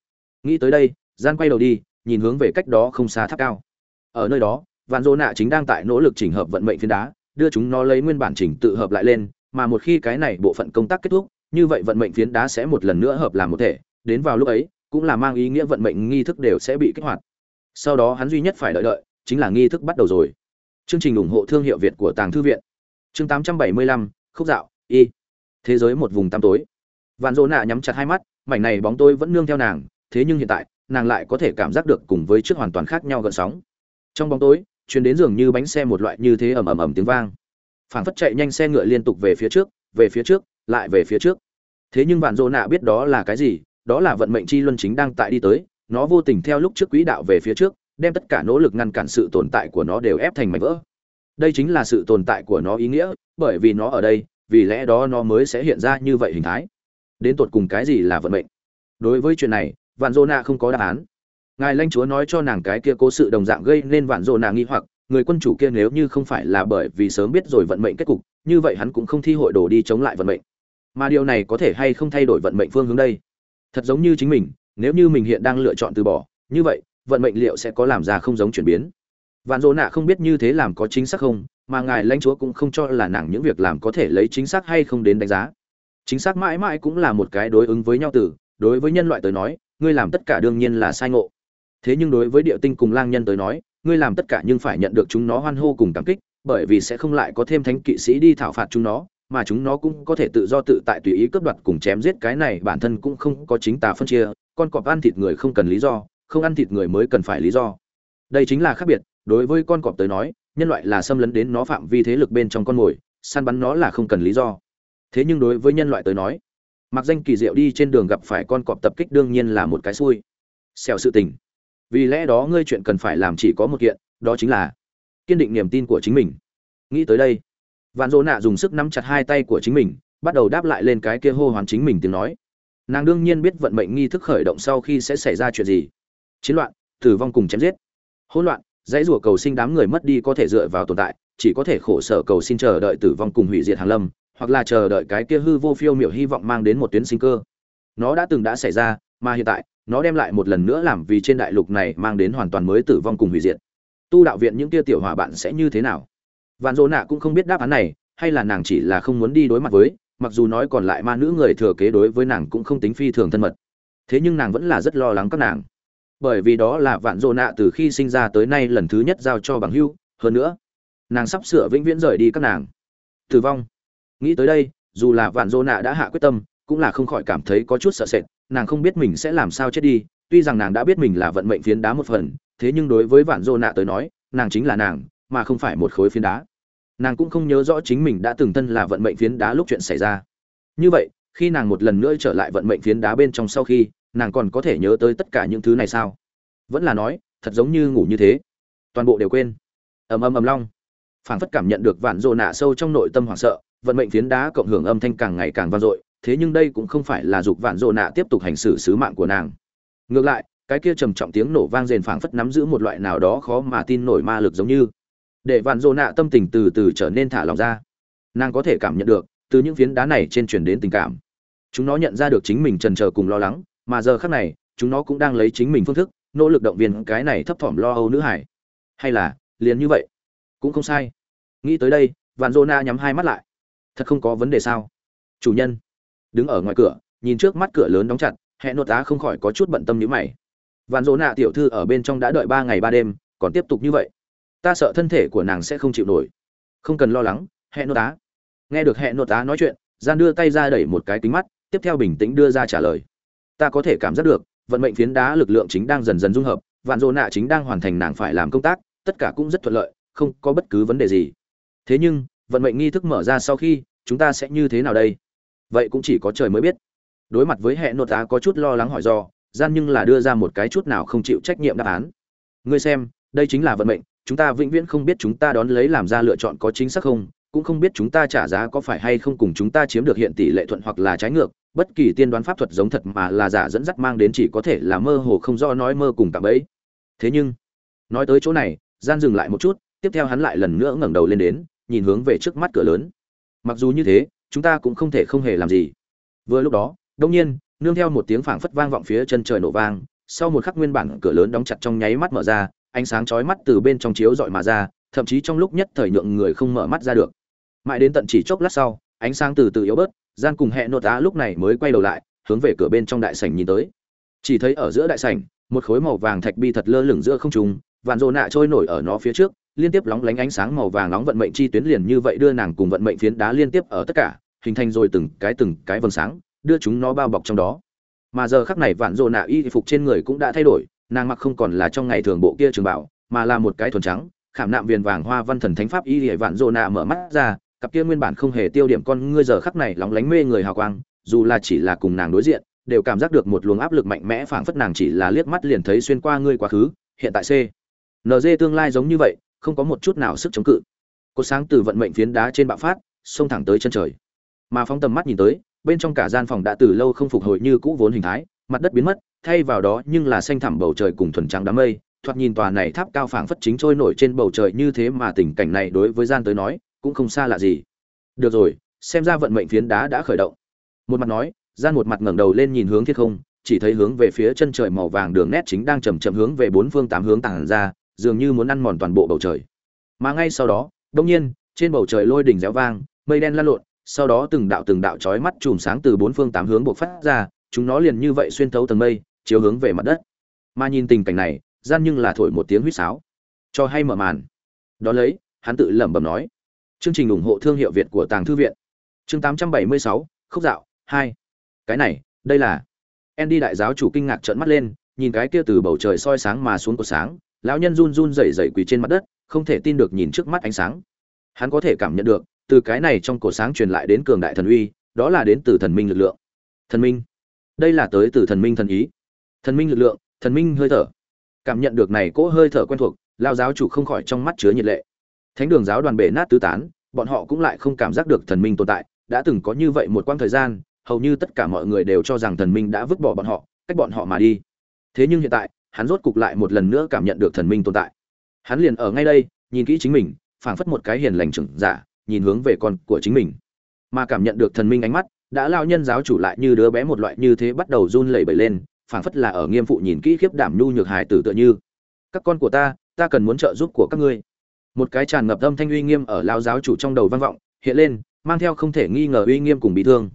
nghĩ tới đây gian quay đầu đi nhìn hướng về cách đó không xa tháp cao ở nơi đó vạn dô nạ chính đang tại nỗ lực chỉnh hợp vận mệnh phiến đá đưa chúng nó lấy nguyên bản chỉnh tự hợp lại lên mà một khi cái này bộ phận công tác kết thúc, như vậy vận mệnh phiến đá sẽ một lần nữa hợp làm một thể, đến vào lúc ấy, cũng là mang ý nghĩa vận mệnh nghi thức đều sẽ bị kích hoạt. Sau đó hắn duy nhất phải đợi đợi, chính là nghi thức bắt đầu rồi. Chương trình ủng hộ thương hiệu Việt của Tàng thư viện. Chương 875, khúc dạo, y. Thế giới một vùng tăm tối. Vạn Dỗ nạ nhắm chặt hai mắt, mảnh này bóng tối vẫn nương theo nàng, thế nhưng hiện tại, nàng lại có thể cảm giác được cùng với trước hoàn toàn khác nhau gần sóng. Trong bóng tối, truyền đến dường như bánh xe một loại như thế ầm ầm ầm tiếng vang. Phảng phất chạy nhanh xe ngựa liên tục về phía trước về phía trước lại về phía trước. Thế nhưng vạn dỗ nạ biết đó là cái gì đó là vận mệnh chi luân chính đang tại đi tới nó vô tình theo lúc trước quỹ đạo về phía trước đem tất cả nỗ lực ngăn cản sự tồn tại của nó đều ép thành mảnh vỡ. Đây chính là sự tồn tại của nó ý nghĩa bởi vì nó ở đây vì lẽ đó nó mới sẽ hiện ra như vậy hình thái đến tột cùng cái gì là vận mệnh đối với chuyện này vạn dô nạ không có đáp án ngài lanh chúa nói cho nàng cái kia cố sự đồng dạng gây nên vạn dô nạ nghi hoặc người quân chủ kia nếu như không phải là bởi vì sớm biết rồi vận mệnh kết cục, như vậy hắn cũng không thi hội đồ đi chống lại vận mệnh. Mà điều này có thể hay không thay đổi vận mệnh phương hướng đây? Thật giống như chính mình, nếu như mình hiện đang lựa chọn từ bỏ, như vậy, vận mệnh liệu sẽ có làm ra không giống chuyển biến? Vạn Dỗ Nạ không biết như thế làm có chính xác không, mà ngài lãnh chúa cũng không cho là nàng những việc làm có thể lấy chính xác hay không đến đánh giá. Chính xác mãi mãi cũng là một cái đối ứng với nhau từ, đối với nhân loại tới nói, ngươi làm tất cả đương nhiên là sai ngộ. Thế nhưng đối với địa tinh cùng lang nhân tới nói, ngươi làm tất cả nhưng phải nhận được chúng nó hoan hô cùng cảm kích, bởi vì sẽ không lại có thêm thánh kỵ sĩ đi thảo phạt chúng nó, mà chúng nó cũng có thể tự do tự tại tùy ý cướp đoạt cùng chém giết cái này bản thân cũng không có chính tà phân chia, con cọp ăn thịt người không cần lý do, không ăn thịt người mới cần phải lý do. Đây chính là khác biệt, đối với con cọp tới nói, nhân loại là xâm lấn đến nó phạm vi thế lực bên trong con mồi, săn bắn nó là không cần lý do. Thế nhưng đối với nhân loại tới nói, mặc danh kỳ diệu đi trên đường gặp phải con cọp tập kích đương nhiên là một cái xui. Xẻo sự tình. Vì lẽ đó ngươi chuyện cần phải làm chỉ có một kiện đó chính là kiên định niềm tin của chính mình. Nghĩ tới đây vạn dỗ nạ dùng sức nắm chặt hai tay của chính mình bắt đầu đáp lại lên cái kia hô hoán chính mình tiếng nói. Nàng đương nhiên biết vận mệnh nghi thức khởi động sau khi sẽ xảy ra chuyện gì. Chiến loạn tử vong cùng chém giết. Hỗn loạn dãy rủa cầu sinh đám người mất đi có thể dựa vào tồn tại chỉ có thể khổ sở cầu xin chờ đợi tử vong cùng hủy diệt hàng lâm hoặc là chờ đợi cái kia hư vô phiêu miểu hy vọng mang đến một tuyến sinh cơ. Nó đã từng đã xảy ra, mà hiện tại, nó đem lại một lần nữa làm vì trên đại lục này mang đến hoàn toàn mới tử vong cùng hủy diệt. Tu đạo viện những kia tiểu hỏa bạn sẽ như thế nào? Vạn dỗ nạ cũng không biết đáp án này, hay là nàng chỉ là không muốn đi đối mặt với, mặc dù nói còn lại ma nữ người thừa kế đối với nàng cũng không tính phi thường thân mật. Thế nhưng nàng vẫn là rất lo lắng các nàng. Bởi vì đó là vạn dỗ nạ từ khi sinh ra tới nay lần thứ nhất giao cho bằng hưu hơn nữa, nàng sắp sửa vĩnh viễn rời đi các nàng. Tử vong nghĩ tới đây, dù là vạn dô nạ đã hạ quyết tâm, cũng là không khỏi cảm thấy có chút sợ sệt, nàng không biết mình sẽ làm sao chết đi, tuy rằng nàng đã biết mình là vận mệnh phiến đá một phần, thế nhưng đối với vạn dô nạ tới nói, nàng chính là nàng, mà không phải một khối phiến đá. Nàng cũng không nhớ rõ chính mình đã từng thân là vận mệnh phiến đá lúc chuyện xảy ra. Như vậy, khi nàng một lần nữa trở lại vận mệnh phiến đá bên trong sau khi, nàng còn có thể nhớ tới tất cả những thứ này sao? Vẫn là nói, thật giống như ngủ như thế. Toàn bộ đều quên. Ầm ầm ầm long. Phảng phất cảm nhận được vạn rồ nạ sâu trong nội tâm hoảng sợ vận mệnh phiến đá cộng hưởng âm thanh càng ngày càng vang dội, thế nhưng đây cũng không phải là dục vạn rồ nạ tiếp tục hành xử sứ mạng của nàng. Ngược lại, cái kia trầm trọng tiếng nổ vang rền phảng phất nắm giữ một loại nào đó khó mà tin nổi ma lực giống như, để vạn rồ nạ tâm tình từ từ trở nên thả lòng ra. Nàng có thể cảm nhận được, từ những phiến đá này trên truyền đến tình cảm. Chúng nó nhận ra được chính mình trần trờ cùng lo lắng, mà giờ khác này, chúng nó cũng đang lấy chính mình phương thức, nỗ lực động viên cái này thấp thỏm lo âu nữ hải. Hay là, liền như vậy? Cũng không sai. Nghĩ tới đây, vạn dô na nhắm hai mắt lại thật không có vấn đề sao? Chủ nhân. Đứng ở ngoài cửa, nhìn trước mắt cửa lớn đóng chặt hẹn nội á không khỏi có chút bận tâm nhữ mày. Vạn dỗ nạ tiểu thư ở bên trong đã đợi ba ngày ba đêm, còn tiếp tục như vậy. Ta sợ thân thể của nàng sẽ không chịu nổi. Không cần lo lắng hẹn nội á. Nghe được hẹn nội á nói chuyện, gian đưa tay ra đẩy một cái kính mắt, tiếp theo bình tĩnh đưa ra trả lời. Ta có thể cảm giác được, vận mệnh phiến đá lực lượng chính đang dần dần dung hợp, vạn dỗ nạ chính đang hoàn thành nàng phải làm công tác, tất cả cũng rất thuận lợi, không có bất cứ vấn đề gì. Thế nhưng vận mệnh nghi thức mở ra sau khi, chúng ta sẽ như thế nào đây? Vậy cũng chỉ có trời mới biết. Đối mặt với hệ nội tá có chút lo lắng hỏi do gian nhưng là đưa ra một cái chút nào không chịu trách nhiệm đáp án. Ngươi xem, đây chính là vận mệnh, chúng ta vĩnh viễn không biết chúng ta đón lấy làm ra lựa chọn có chính xác không, cũng không biết chúng ta trả giá có phải hay không cùng chúng ta chiếm được hiện tỷ lệ thuận hoặc là trái ngược, bất kỳ tiên đoán pháp thuật giống thật mà là giả dẫn dắt mang đến chỉ có thể là mơ hồ không do nói mơ cùng cả ấy thế nhưng, nói tới chỗ này, gian dừng lại một chút, tiếp theo hắn lại lần nữa ngẩng đầu lên đến nhìn hướng về trước mắt cửa lớn. Mặc dù như thế, chúng ta cũng không thể không hề làm gì. Vừa lúc đó đông nhiên, nương theo một tiếng phảng phất vang vọng phía chân trời nổ vang, sau một khắc nguyên bản cửa lớn đóng chặt trong nháy mắt mở ra, ánh sáng chói mắt từ bên trong chiếu dọi mà ra, thậm chí trong lúc nhất thời nhượng người không mở mắt ra được. Mãi đến tận chỉ chốc lát sau, ánh sáng từ từ yếu bớt, gian cùng hẹn nô á lúc này mới quay đầu lại, hướng về cửa bên trong đại sảnh nhìn tới. Chỉ thấy ở giữa đại sảnh, một khối màu vàng thạch bi thật lơ lửng giữa không trung, vạn rồ nạ trôi nổi ở nó phía trước liên tiếp lóng lánh ánh sáng màu vàng nóng vận mệnh chi tuyến liền như vậy đưa nàng cùng vận mệnh phiến đá liên tiếp ở tất cả, hình thành rồi từng cái từng cái vầng sáng, đưa chúng nó bao bọc trong đó. Mà giờ khắc này vạn rồ nạ y phục trên người cũng đã thay đổi, nàng mặc không còn là trong ngày thường bộ kia trường bảo, mà là một cái thuần trắng, khảm nạm viền vàng hoa văn thần thánh pháp y liễu vạn rồ nạ mở mắt ra, cặp kia nguyên bản không hề tiêu điểm con ngươi giờ khắc này lóng lánh mê người hào quang, dù là chỉ là cùng nàng đối diện, đều cảm giác được một luồng áp lực mạnh mẽ phảng phất nàng chỉ là liếc mắt liền thấy xuyên qua ngươi quá khứ, hiện tại c. NG tương lai giống như vậy không có một chút nào sức chống cự. Cột sáng từ vận mệnh phiến đá trên bạo phát, xông thẳng tới chân trời. Mà phóng tầm mắt nhìn tới, bên trong cả gian phòng đã từ lâu không phục hồi như cũ vốn hình thái, mặt đất biến mất, thay vào đó nhưng là xanh thẳm bầu trời cùng thuần trắng đám mây, thoạt nhìn tòa này tháp cao phảng phất chính trôi nổi trên bầu trời như thế mà tình cảnh này đối với gian tới nói, cũng không xa lạ gì. Được rồi, xem ra vận mệnh phiến đá đã khởi động. Một mặt nói, gian một mặt ngẩng đầu lên nhìn hướng thiết không, chỉ thấy hướng về phía chân trời màu vàng đường nét chính đang chậm chậm hướng về bốn phương tám hướng tàng ra dường như muốn ăn mòn toàn bộ bầu trời. Mà ngay sau đó đông nhiên trên bầu trời lôi đỉnh réo vang mây đen lan lộn sau đó từng đạo từng đạo chói mắt chùm sáng từ bốn phương tám hướng bộc phát ra chúng nó liền như vậy xuyên thấu tầng mây chiếu hướng về mặt đất. Mà nhìn tình cảnh này gian nhưng là thổi một tiếng huýt sáo. Cho hay mở màn. Đó lấy hắn tự lẩm bẩm nói. Chương trình ủng hộ thương hiệu việt của tàng thư viện. Chương 876, khúc dạo 2. cái này đây là. Andy đại giáo chủ kinh ngạc trợn mắt lên nhìn cái kia từ bầu trời soi sáng mà xuống của sáng lão nhân run run rẩy rẩy quỳ trên mặt đất, không thể tin được nhìn trước mắt ánh sáng. Hắn có thể cảm nhận được, từ cái này trong cổ sáng truyền lại đến cường đại thần uy, đó là đến từ thần minh lực lượng. Thần minh? Đây là tới từ thần minh thần ý. Thần minh lực lượng, thần minh hơi thở. Cảm nhận được này cỗ hơi thở quen thuộc lao giáo chủ không khỏi trong mắt chứa nhiệt lệ. Thánh đường giáo đoàn bể nát tứ tán, bọn họ cũng lại không cảm giác được thần minh tồn tại, đã từng có như vậy một quãng thời gian, hầu như tất cả mọi người đều cho rằng thần minh đã vứt bỏ bọn họ, cách bọn họ mà đi. Thế nhưng hiện tại hắn rốt cục lại một lần nữa cảm nhận được thần minh tồn tại. Hắn liền ở ngay đây, nhìn kỹ chính mình, phảng phất một cái hiền lành trưởng giả, nhìn hướng về con của chính mình. Mà cảm nhận được thần minh ánh mắt, đã lao nhân giáo chủ lại như đứa bé một loại như thế bắt đầu run lẩy bẩy lên, phảng phất là ở nghiêm phụ nhìn kỹ khiếp đảm nhu nhược hài tử tựa như. Các con của ta ta cần muốn trợ giúp của các ngươi. Một cái tràn ngập âm thanh uy nghiêm ở lao giáo chủ trong đầu vang vọng, hiện lên, mang theo không thể nghi ngờ uy nghiêm cùng bị thương.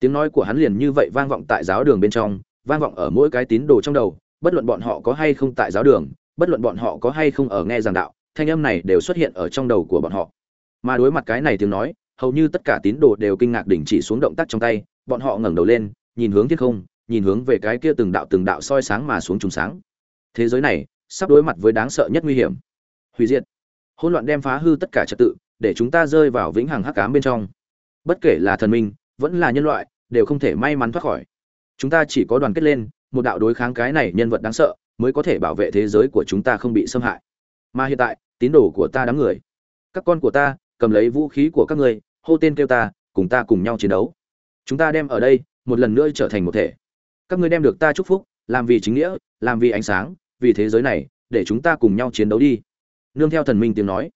Tiếng nói của hắn liền như vậy vang vọng tại giáo đường bên trong, vang vọng ở mỗi cái tín đồ trong đầu bất luận bọn họ có hay không tại giáo đường, bất luận bọn họ có hay không ở nghe giảng đạo, thanh âm này đều xuất hiện ở trong đầu của bọn họ. Mà đối mặt cái này tiếng nói, hầu như tất cả tín đồ đều kinh ngạc đình chỉ xuống động tác trong tay, bọn họ ngẩng đầu lên, nhìn hướng thiên không, nhìn hướng về cái kia từng đạo từng đạo soi sáng mà xuống trùng sáng. Thế giới này, sắp đối mặt với đáng sợ nhất nguy hiểm. Hủy diệt. Hỗn loạn đem phá hư tất cả trật tự, để chúng ta rơi vào vĩnh hằng hắc ám bên trong. Bất kể là thần minh, vẫn là nhân loại, đều không thể may mắn thoát khỏi. Chúng ta chỉ có đoàn kết lên một đạo đối kháng cái này nhân vật đáng sợ mới có thể bảo vệ thế giới của chúng ta không bị xâm hại. Mà hiện tại, tín đồ của ta đám người, các con của ta, cầm lấy vũ khí của các ngươi, hô tên kêu ta, cùng ta cùng nhau chiến đấu. Chúng ta đem ở đây, một lần nữa trở thành một thể. Các ngươi đem được ta chúc phúc, làm vì chính nghĩa, làm vì ánh sáng, vì thế giới này, để chúng ta cùng nhau chiến đấu đi. Nương theo thần minh tiếng nói.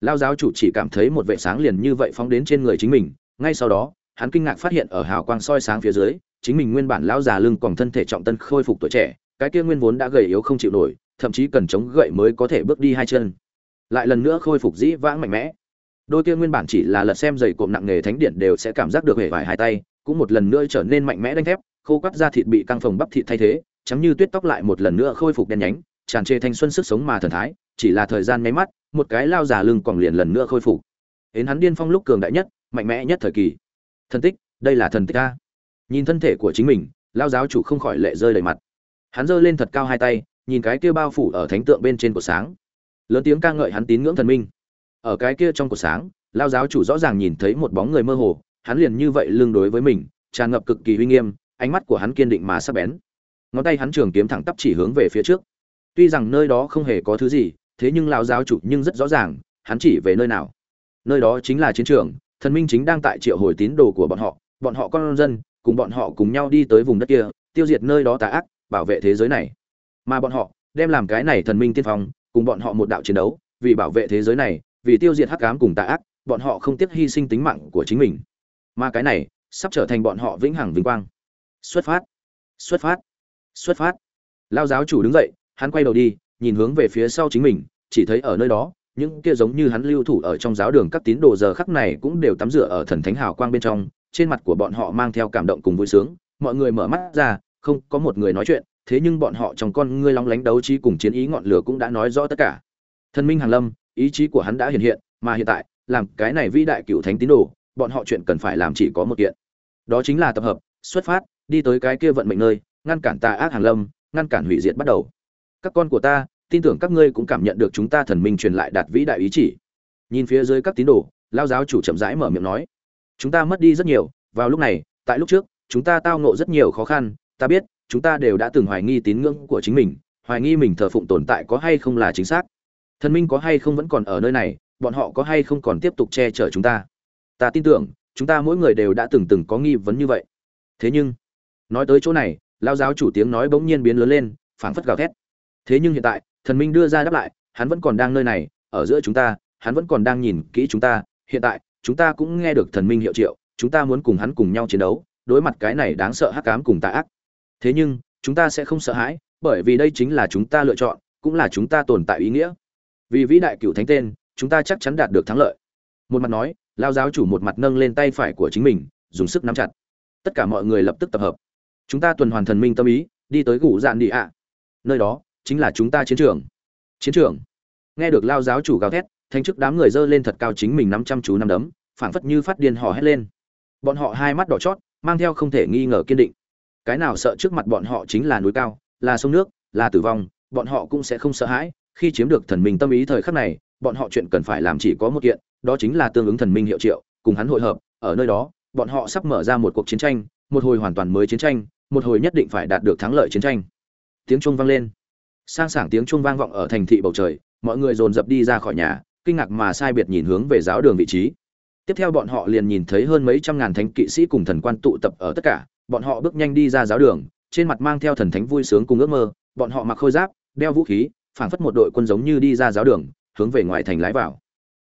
Lao giáo chủ chỉ cảm thấy một vệ sáng liền như vậy phóng đến trên người chính mình. Ngay sau đó, hắn kinh ngạc phát hiện ở hào quang soi sáng phía dưới chính mình nguyên bản lão già lưng còn thân thể trọng tân khôi phục tuổi trẻ, cái kia nguyên vốn đã gầy yếu không chịu nổi, thậm chí cần chống gậy mới có thể bước đi hai chân. Lại lần nữa khôi phục dĩ vãng mạnh mẽ. Đôi kia nguyên bản chỉ là lật xem giày cộm nặng nghề thánh điện đều sẽ cảm giác được hề vải hai tay, cũng một lần nữa trở nên mạnh mẽ đánh thép, khô quắt da thịt bị căng phồng bắp thịt thay thế, chấm như tuyết tóc lại một lần nữa khôi phục đen nhánh, tràn trề thanh xuân sức sống mà thần thái, chỉ là thời gian nháy mắt, một cái lao già lưng còn liền lần nữa khôi phục. Đến hắn điên phong lúc cường đại nhất, mạnh mẽ nhất thời kỳ. Thần tích, đây là thần tích a nhìn thân thể của chính mình, lao giáo chủ không khỏi lệ rơi đầy mặt. Hắn giơ lên thật cao hai tay, nhìn cái kia bao phủ ở thánh tượng bên trên của sáng. Lớn tiếng ca ngợi hắn tín ngưỡng thần minh. Ở cái kia trong cột sáng, lao giáo chủ rõ ràng nhìn thấy một bóng người mơ hồ, hắn liền như vậy lương đối với mình, tràn ngập cực kỳ uy nghiêm, ánh mắt của hắn kiên định mà sắc bén. Ngón tay hắn trường kiếm thẳng tắp chỉ hướng về phía trước. Tuy rằng nơi đó không hề có thứ gì, thế nhưng lao giáo chủ nhưng rất rõ ràng, hắn chỉ về nơi nào. Nơi đó chính là chiến trường, thần minh chính đang tại triệu hồi tín đồ của bọn họ bọn họ con dân cùng bọn họ cùng nhau đi tới vùng đất kia, tiêu diệt nơi đó tà ác, bảo vệ thế giới này. Mà bọn họ đem làm cái này thần minh tiên phong, cùng bọn họ một đạo chiến đấu, vì bảo vệ thế giới này, vì tiêu diệt hắc ám cùng tà ác, bọn họ không tiếc hy sinh tính mạng của chính mình. Mà cái này sắp trở thành bọn họ vĩnh hằng vinh quang. Xuất phát xuất phát xuất phát. Lao giáo chủ đứng dậy, hắn quay đầu đi, nhìn hướng về phía sau chính mình, chỉ thấy ở nơi đó, những kia giống như hắn lưu thủ ở trong giáo đường các tín đồ giờ khắc này cũng đều tắm rửa ở thần thánh hào quang bên trong trên mặt của bọn họ mang theo cảm động cùng vui sướng, mọi người mở mắt ra, không có một người nói chuyện, thế nhưng bọn họ trong con ngươi long lánh đấu trí cùng chiến ý ngọn lửa cũng đã nói rõ tất cả. Thần minh hàn lâm, ý chí của hắn đã hiện hiện, mà hiện tại, làm cái này vĩ đại cựu thánh tín đồ, bọn họ chuyện cần phải làm chỉ có một kiện. Đó chính là tập hợp, xuất phát, đi tới cái kia vận mệnh nơi, ngăn cản tà ác hàn lâm, ngăn cản hủy diệt bắt đầu. Các con của ta, tin tưởng các ngươi cũng cảm nhận được chúng ta thần minh truyền lại đạt vĩ đại ý chỉ. Nhìn phía dưới các tín đồ lao giáo chủ chậm rãi mở miệng nói chúng ta mất đi rất nhiều, vào lúc này, tại lúc trước, chúng ta tao ngộ rất nhiều khó khăn, ta biết, chúng ta đều đã từng hoài nghi tín ngưỡng của chính mình, hoài nghi mình thờ phụng tồn tại có hay không là chính xác. Thần minh có hay không vẫn còn ở nơi này, bọn họ có hay không còn tiếp tục che chở chúng ta? Ta tin tưởng, chúng ta mỗi người đều đã từng từng có nghi vấn như vậy. Thế nhưng, nói tới chỗ này lao giáo chủ tiếng nói bỗng nhiên biến lớn lên, phảng phất gào thét. Thế nhưng hiện tại, thần minh đưa ra đáp lại, hắn vẫn còn đang nơi này, ở giữa chúng ta, hắn vẫn còn đang nhìn kỹ chúng ta, hiện tại chúng ta cũng nghe được thần minh hiệu triệu, chúng ta muốn cùng hắn cùng nhau chiến đấu, đối mặt cái này đáng sợ hắc cám cùng tà ác. Thế nhưng, chúng ta sẽ không sợ hãi, bởi vì đây chính là chúng ta lựa chọn, cũng là chúng ta tồn tại ý nghĩa. Vì vĩ đại cựu thánh tên, chúng ta chắc chắn đạt được thắng lợi. Một mặt nói, lao giáo chủ một mặt nâng lên tay phải của chính mình, dùng sức nắm chặt. Tất cả mọi người lập tức tập hợp. Chúng ta tuần hoàn thần minh tâm ý, đi tới gủ dạn địa ạ. Nơi đó, chính là chúng ta chiến trường. Chiến trường. Nghe được lao giáo chủ gào thét thanh chức đám người dơ lên thật cao chính mình nắm chăm chú nắm đấm, phảng phất như phát điên hò hét lên. Bọn họ hai mắt đỏ chót, mang theo không thể nghi ngờ kiên định. Cái nào sợ trước mặt bọn họ chính là núi cao, là sông nước, là tử vong, bọn họ cũng sẽ không sợ hãi, khi chiếm được thần minh tâm ý thời khắc này, bọn họ chuyện cần phải làm chỉ có một kiện, đó chính là tương ứng thần minh hiệu triệu, cùng hắn hội hợp, ở nơi đó, bọn họ sắp mở ra một cuộc chiến tranh, một hồi hoàn toàn mới chiến tranh, một hồi nhất định phải đạt được thắng lợi chiến tranh. Tiếng chuông vang lên. Sang sảng tiếng chuông vang vọng ở thành thị bầu trời, mọi người dồn dập đi ra khỏi nhà kinh ngạc mà sai biệt nhìn hướng về giáo đường vị trí. Tiếp theo bọn họ liền nhìn thấy hơn mấy trăm ngàn thánh kỵ sĩ cùng thần quan tụ tập ở tất cả. Bọn họ bước nhanh đi ra giáo đường trên mặt mang theo thần thánh vui sướng cùng ước mơ. Bọn họ mặc khôi giáp đeo vũ khí phảng phất một đội quân giống như đi ra giáo đường hướng về ngoài thành lái vào.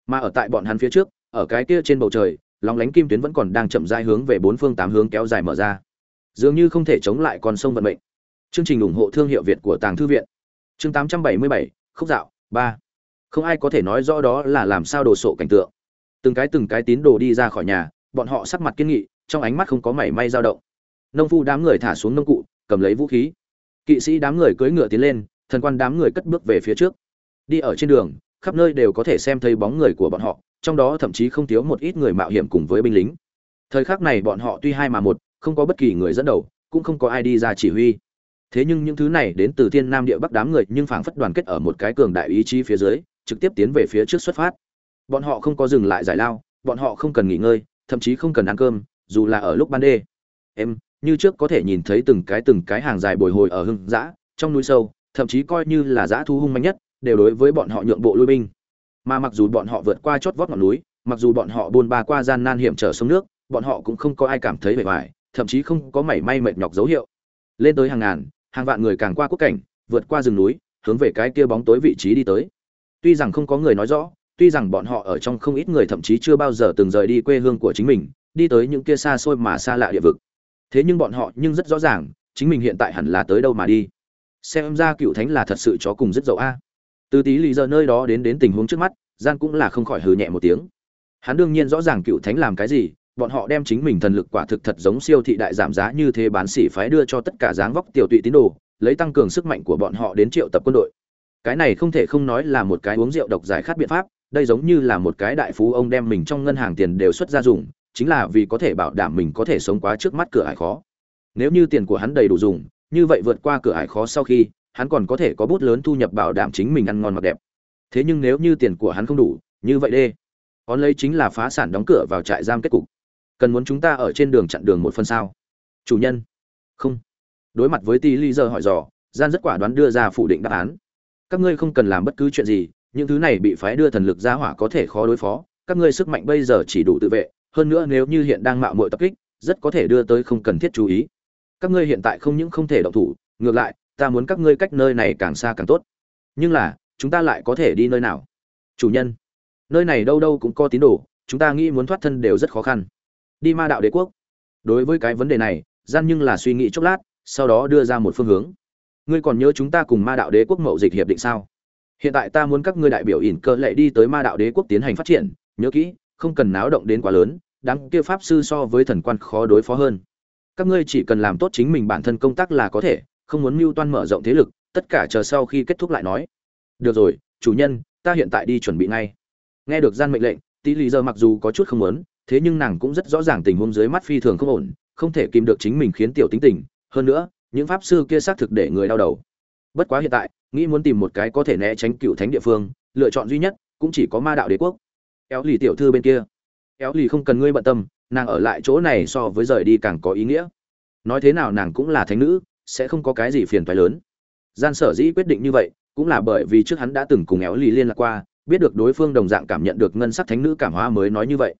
Mà ở tại bọn hắn phía trước ở cái kia trên bầu trời lóng lánh kim tuyến vẫn còn đang chậm rãi hướng về bốn phương tám hướng kéo dài mở ra. Dường như không thể chống lại con sông vận mệnh. Chương trình ủng hộ thương hiệu việt của tàng thư viện. Chương 877, khúc dạo 3 không ai có thể nói rõ đó là làm sao đồ sộ cảnh tượng. Từng cái từng cái tín đồ đi ra khỏi nhà, bọn họ sắc mặt kiên nghị, trong ánh mắt không có mảy may dao động. Nông phu đám người thả xuống nông cụ, cầm lấy vũ khí. Kỵ sĩ đám người cưỡi ngựa tiến lên, thần quan đám người cất bước về phía trước. Đi ở trên đường, khắp nơi đều có thể xem thấy bóng người của bọn họ, trong đó thậm chí không thiếu một ít người mạo hiểm cùng với binh lính. Thời khắc này bọn họ tuy hai mà một, không có bất kỳ người dẫn đầu, cũng không có ai đi ra chỉ huy. Thế nhưng những thứ này đến từ thiên nam địa bắc đám người nhưng phảng phất đoàn kết ở một cái cường đại ý chí phía dưới trực tiếp tiến về phía trước xuất phát. Bọn họ không có dừng lại giải lao, bọn họ không cần nghỉ ngơi, thậm chí không cần ăn cơm, dù là ở lúc ban đêm. Em, như trước có thể nhìn thấy từng cái từng cái hàng dài bồi hồi ở hưng dã, trong núi sâu, thậm chí coi như là dã thu hung mạnh nhất, đều đối với bọn họ nhượng bộ lui binh. Mà mặc dù bọn họ vượt qua chót vót ngọn núi, mặc dù bọn họ buôn ba qua gian nan hiểm trở sông nước, bọn họ cũng không có ai cảm thấy bề ngoài, thậm chí không có mảy may mệt nhọc dấu hiệu. Lên tới hàng ngàn, hàng vạn người càng qua quốc cảnh, vượt qua rừng núi, hướng về cái kia bóng tối vị trí đi tới tuy rằng không có người nói rõ, tuy rằng bọn họ ở trong không ít người thậm chí chưa bao giờ từng rời đi quê hương của chính mình, đi tới những kia xa xôi mà xa lạ địa vực. Thế nhưng bọn họ nhưng rất rõ ràng, chính mình hiện tại hẳn là tới đâu mà đi. Xem ra cựu thánh là thật sự chó cùng rất dậu a. Từ tí lý giờ nơi đó đến đến tình huống trước mắt, gian cũng là không khỏi hừ nhẹ một tiếng. Hắn đương nhiên rõ ràng cựu thánh làm cái gì, bọn họ đem chính mình thần lực quả thực thật giống siêu thị đại giảm giá như thế bán xỉ phái đưa cho tất cả dáng vóc tiểu tụy tín đồ, lấy tăng cường sức mạnh của bọn họ đến triệu tập quân đội cái này không thể không nói là một cái uống rượu độc giải khát biện pháp, đây giống như là một cái đại phú ông đem mình trong ngân hàng tiền đều xuất ra dùng, chính là vì có thể bảo đảm mình có thể sống quá trước mắt cửa ải khó. Nếu như tiền của hắn đầy đủ dùng, như vậy vượt qua cửa ải khó sau khi, hắn còn có thể có bút lớn thu nhập bảo đảm chính mình ăn ngon mặc đẹp. Thế nhưng nếu như tiền của hắn không đủ, như vậy đê. Còn lấy chính là phá sản đóng cửa vào trại giam kết cục. Cần muốn chúng ta ở trên đường chặn đường một phân sao? Chủ nhân. Không. Đối mặt với tý ly giờ hỏi dò, gian rất quả đoán đưa ra phủ định đáp án các ngươi không cần làm bất cứ chuyện gì, những thứ này bị phái đưa thần lực ra hỏa có thể khó đối phó, các ngươi sức mạnh bây giờ chỉ đủ tự vệ, hơn nữa nếu như hiện đang mạo muội tập kích, rất có thể đưa tới không cần thiết chú ý. Các ngươi hiện tại không những không thể động thủ, ngược lại, ta muốn các ngươi cách nơi này càng xa càng tốt. Nhưng là, chúng ta lại có thể đi nơi nào? Chủ nhân, nơi này đâu đâu cũng có tín đồ, chúng ta nghĩ muốn thoát thân đều rất khó khăn. Đi ma đạo đế quốc. Đối với cái vấn đề này, gian nhưng là suy nghĩ chốc lát, sau đó đưa ra một phương hướng ngươi còn nhớ chúng ta cùng ma đạo đế quốc mậu dịch hiệp định sao? Hiện tại ta muốn các ngươi đại biểu ỉn cơ lệ đi tới ma đạo đế quốc tiến hành phát triển, nhớ kỹ, không cần náo động đến quá lớn đáng kia pháp sư so với thần quan khó đối phó hơn. Các ngươi chỉ cần làm tốt chính mình bản thân công tác là có thể, không muốn mưu toan mở rộng thế lực, tất cả chờ sau khi kết thúc lại nói. Được rồi, chủ nhân, ta hiện tại đi chuẩn bị ngay. Nghe được gian mệnh lệnh, tí lý giờ mặc dù có chút không muốn, thế nhưng nàng cũng rất rõ ràng tình huống dưới mắt phi thường không ổn, không thể kìm được chính mình khiến tiểu tính tình. Hơn nữa những pháp sư kia xác thực để người đau đầu. Bất quá hiện tại, nghĩ muốn tìm một cái có thể né tránh cựu thánh địa phương, lựa chọn duy nhất cũng chỉ có ma đạo đế quốc. Éo lì tiểu thư bên kia. Éo lì không cần ngươi bận tâm, nàng ở lại chỗ này so với rời đi càng có ý nghĩa. Nói thế nào nàng cũng là thánh nữ, sẽ không có cái gì phiền toái lớn. Gian sở dĩ quyết định như vậy, cũng là bởi vì trước hắn đã từng cùng éo lì liên lạc qua, biết được đối phương đồng dạng cảm nhận được ngân sắc thánh nữ cảm hóa mới nói như vậy.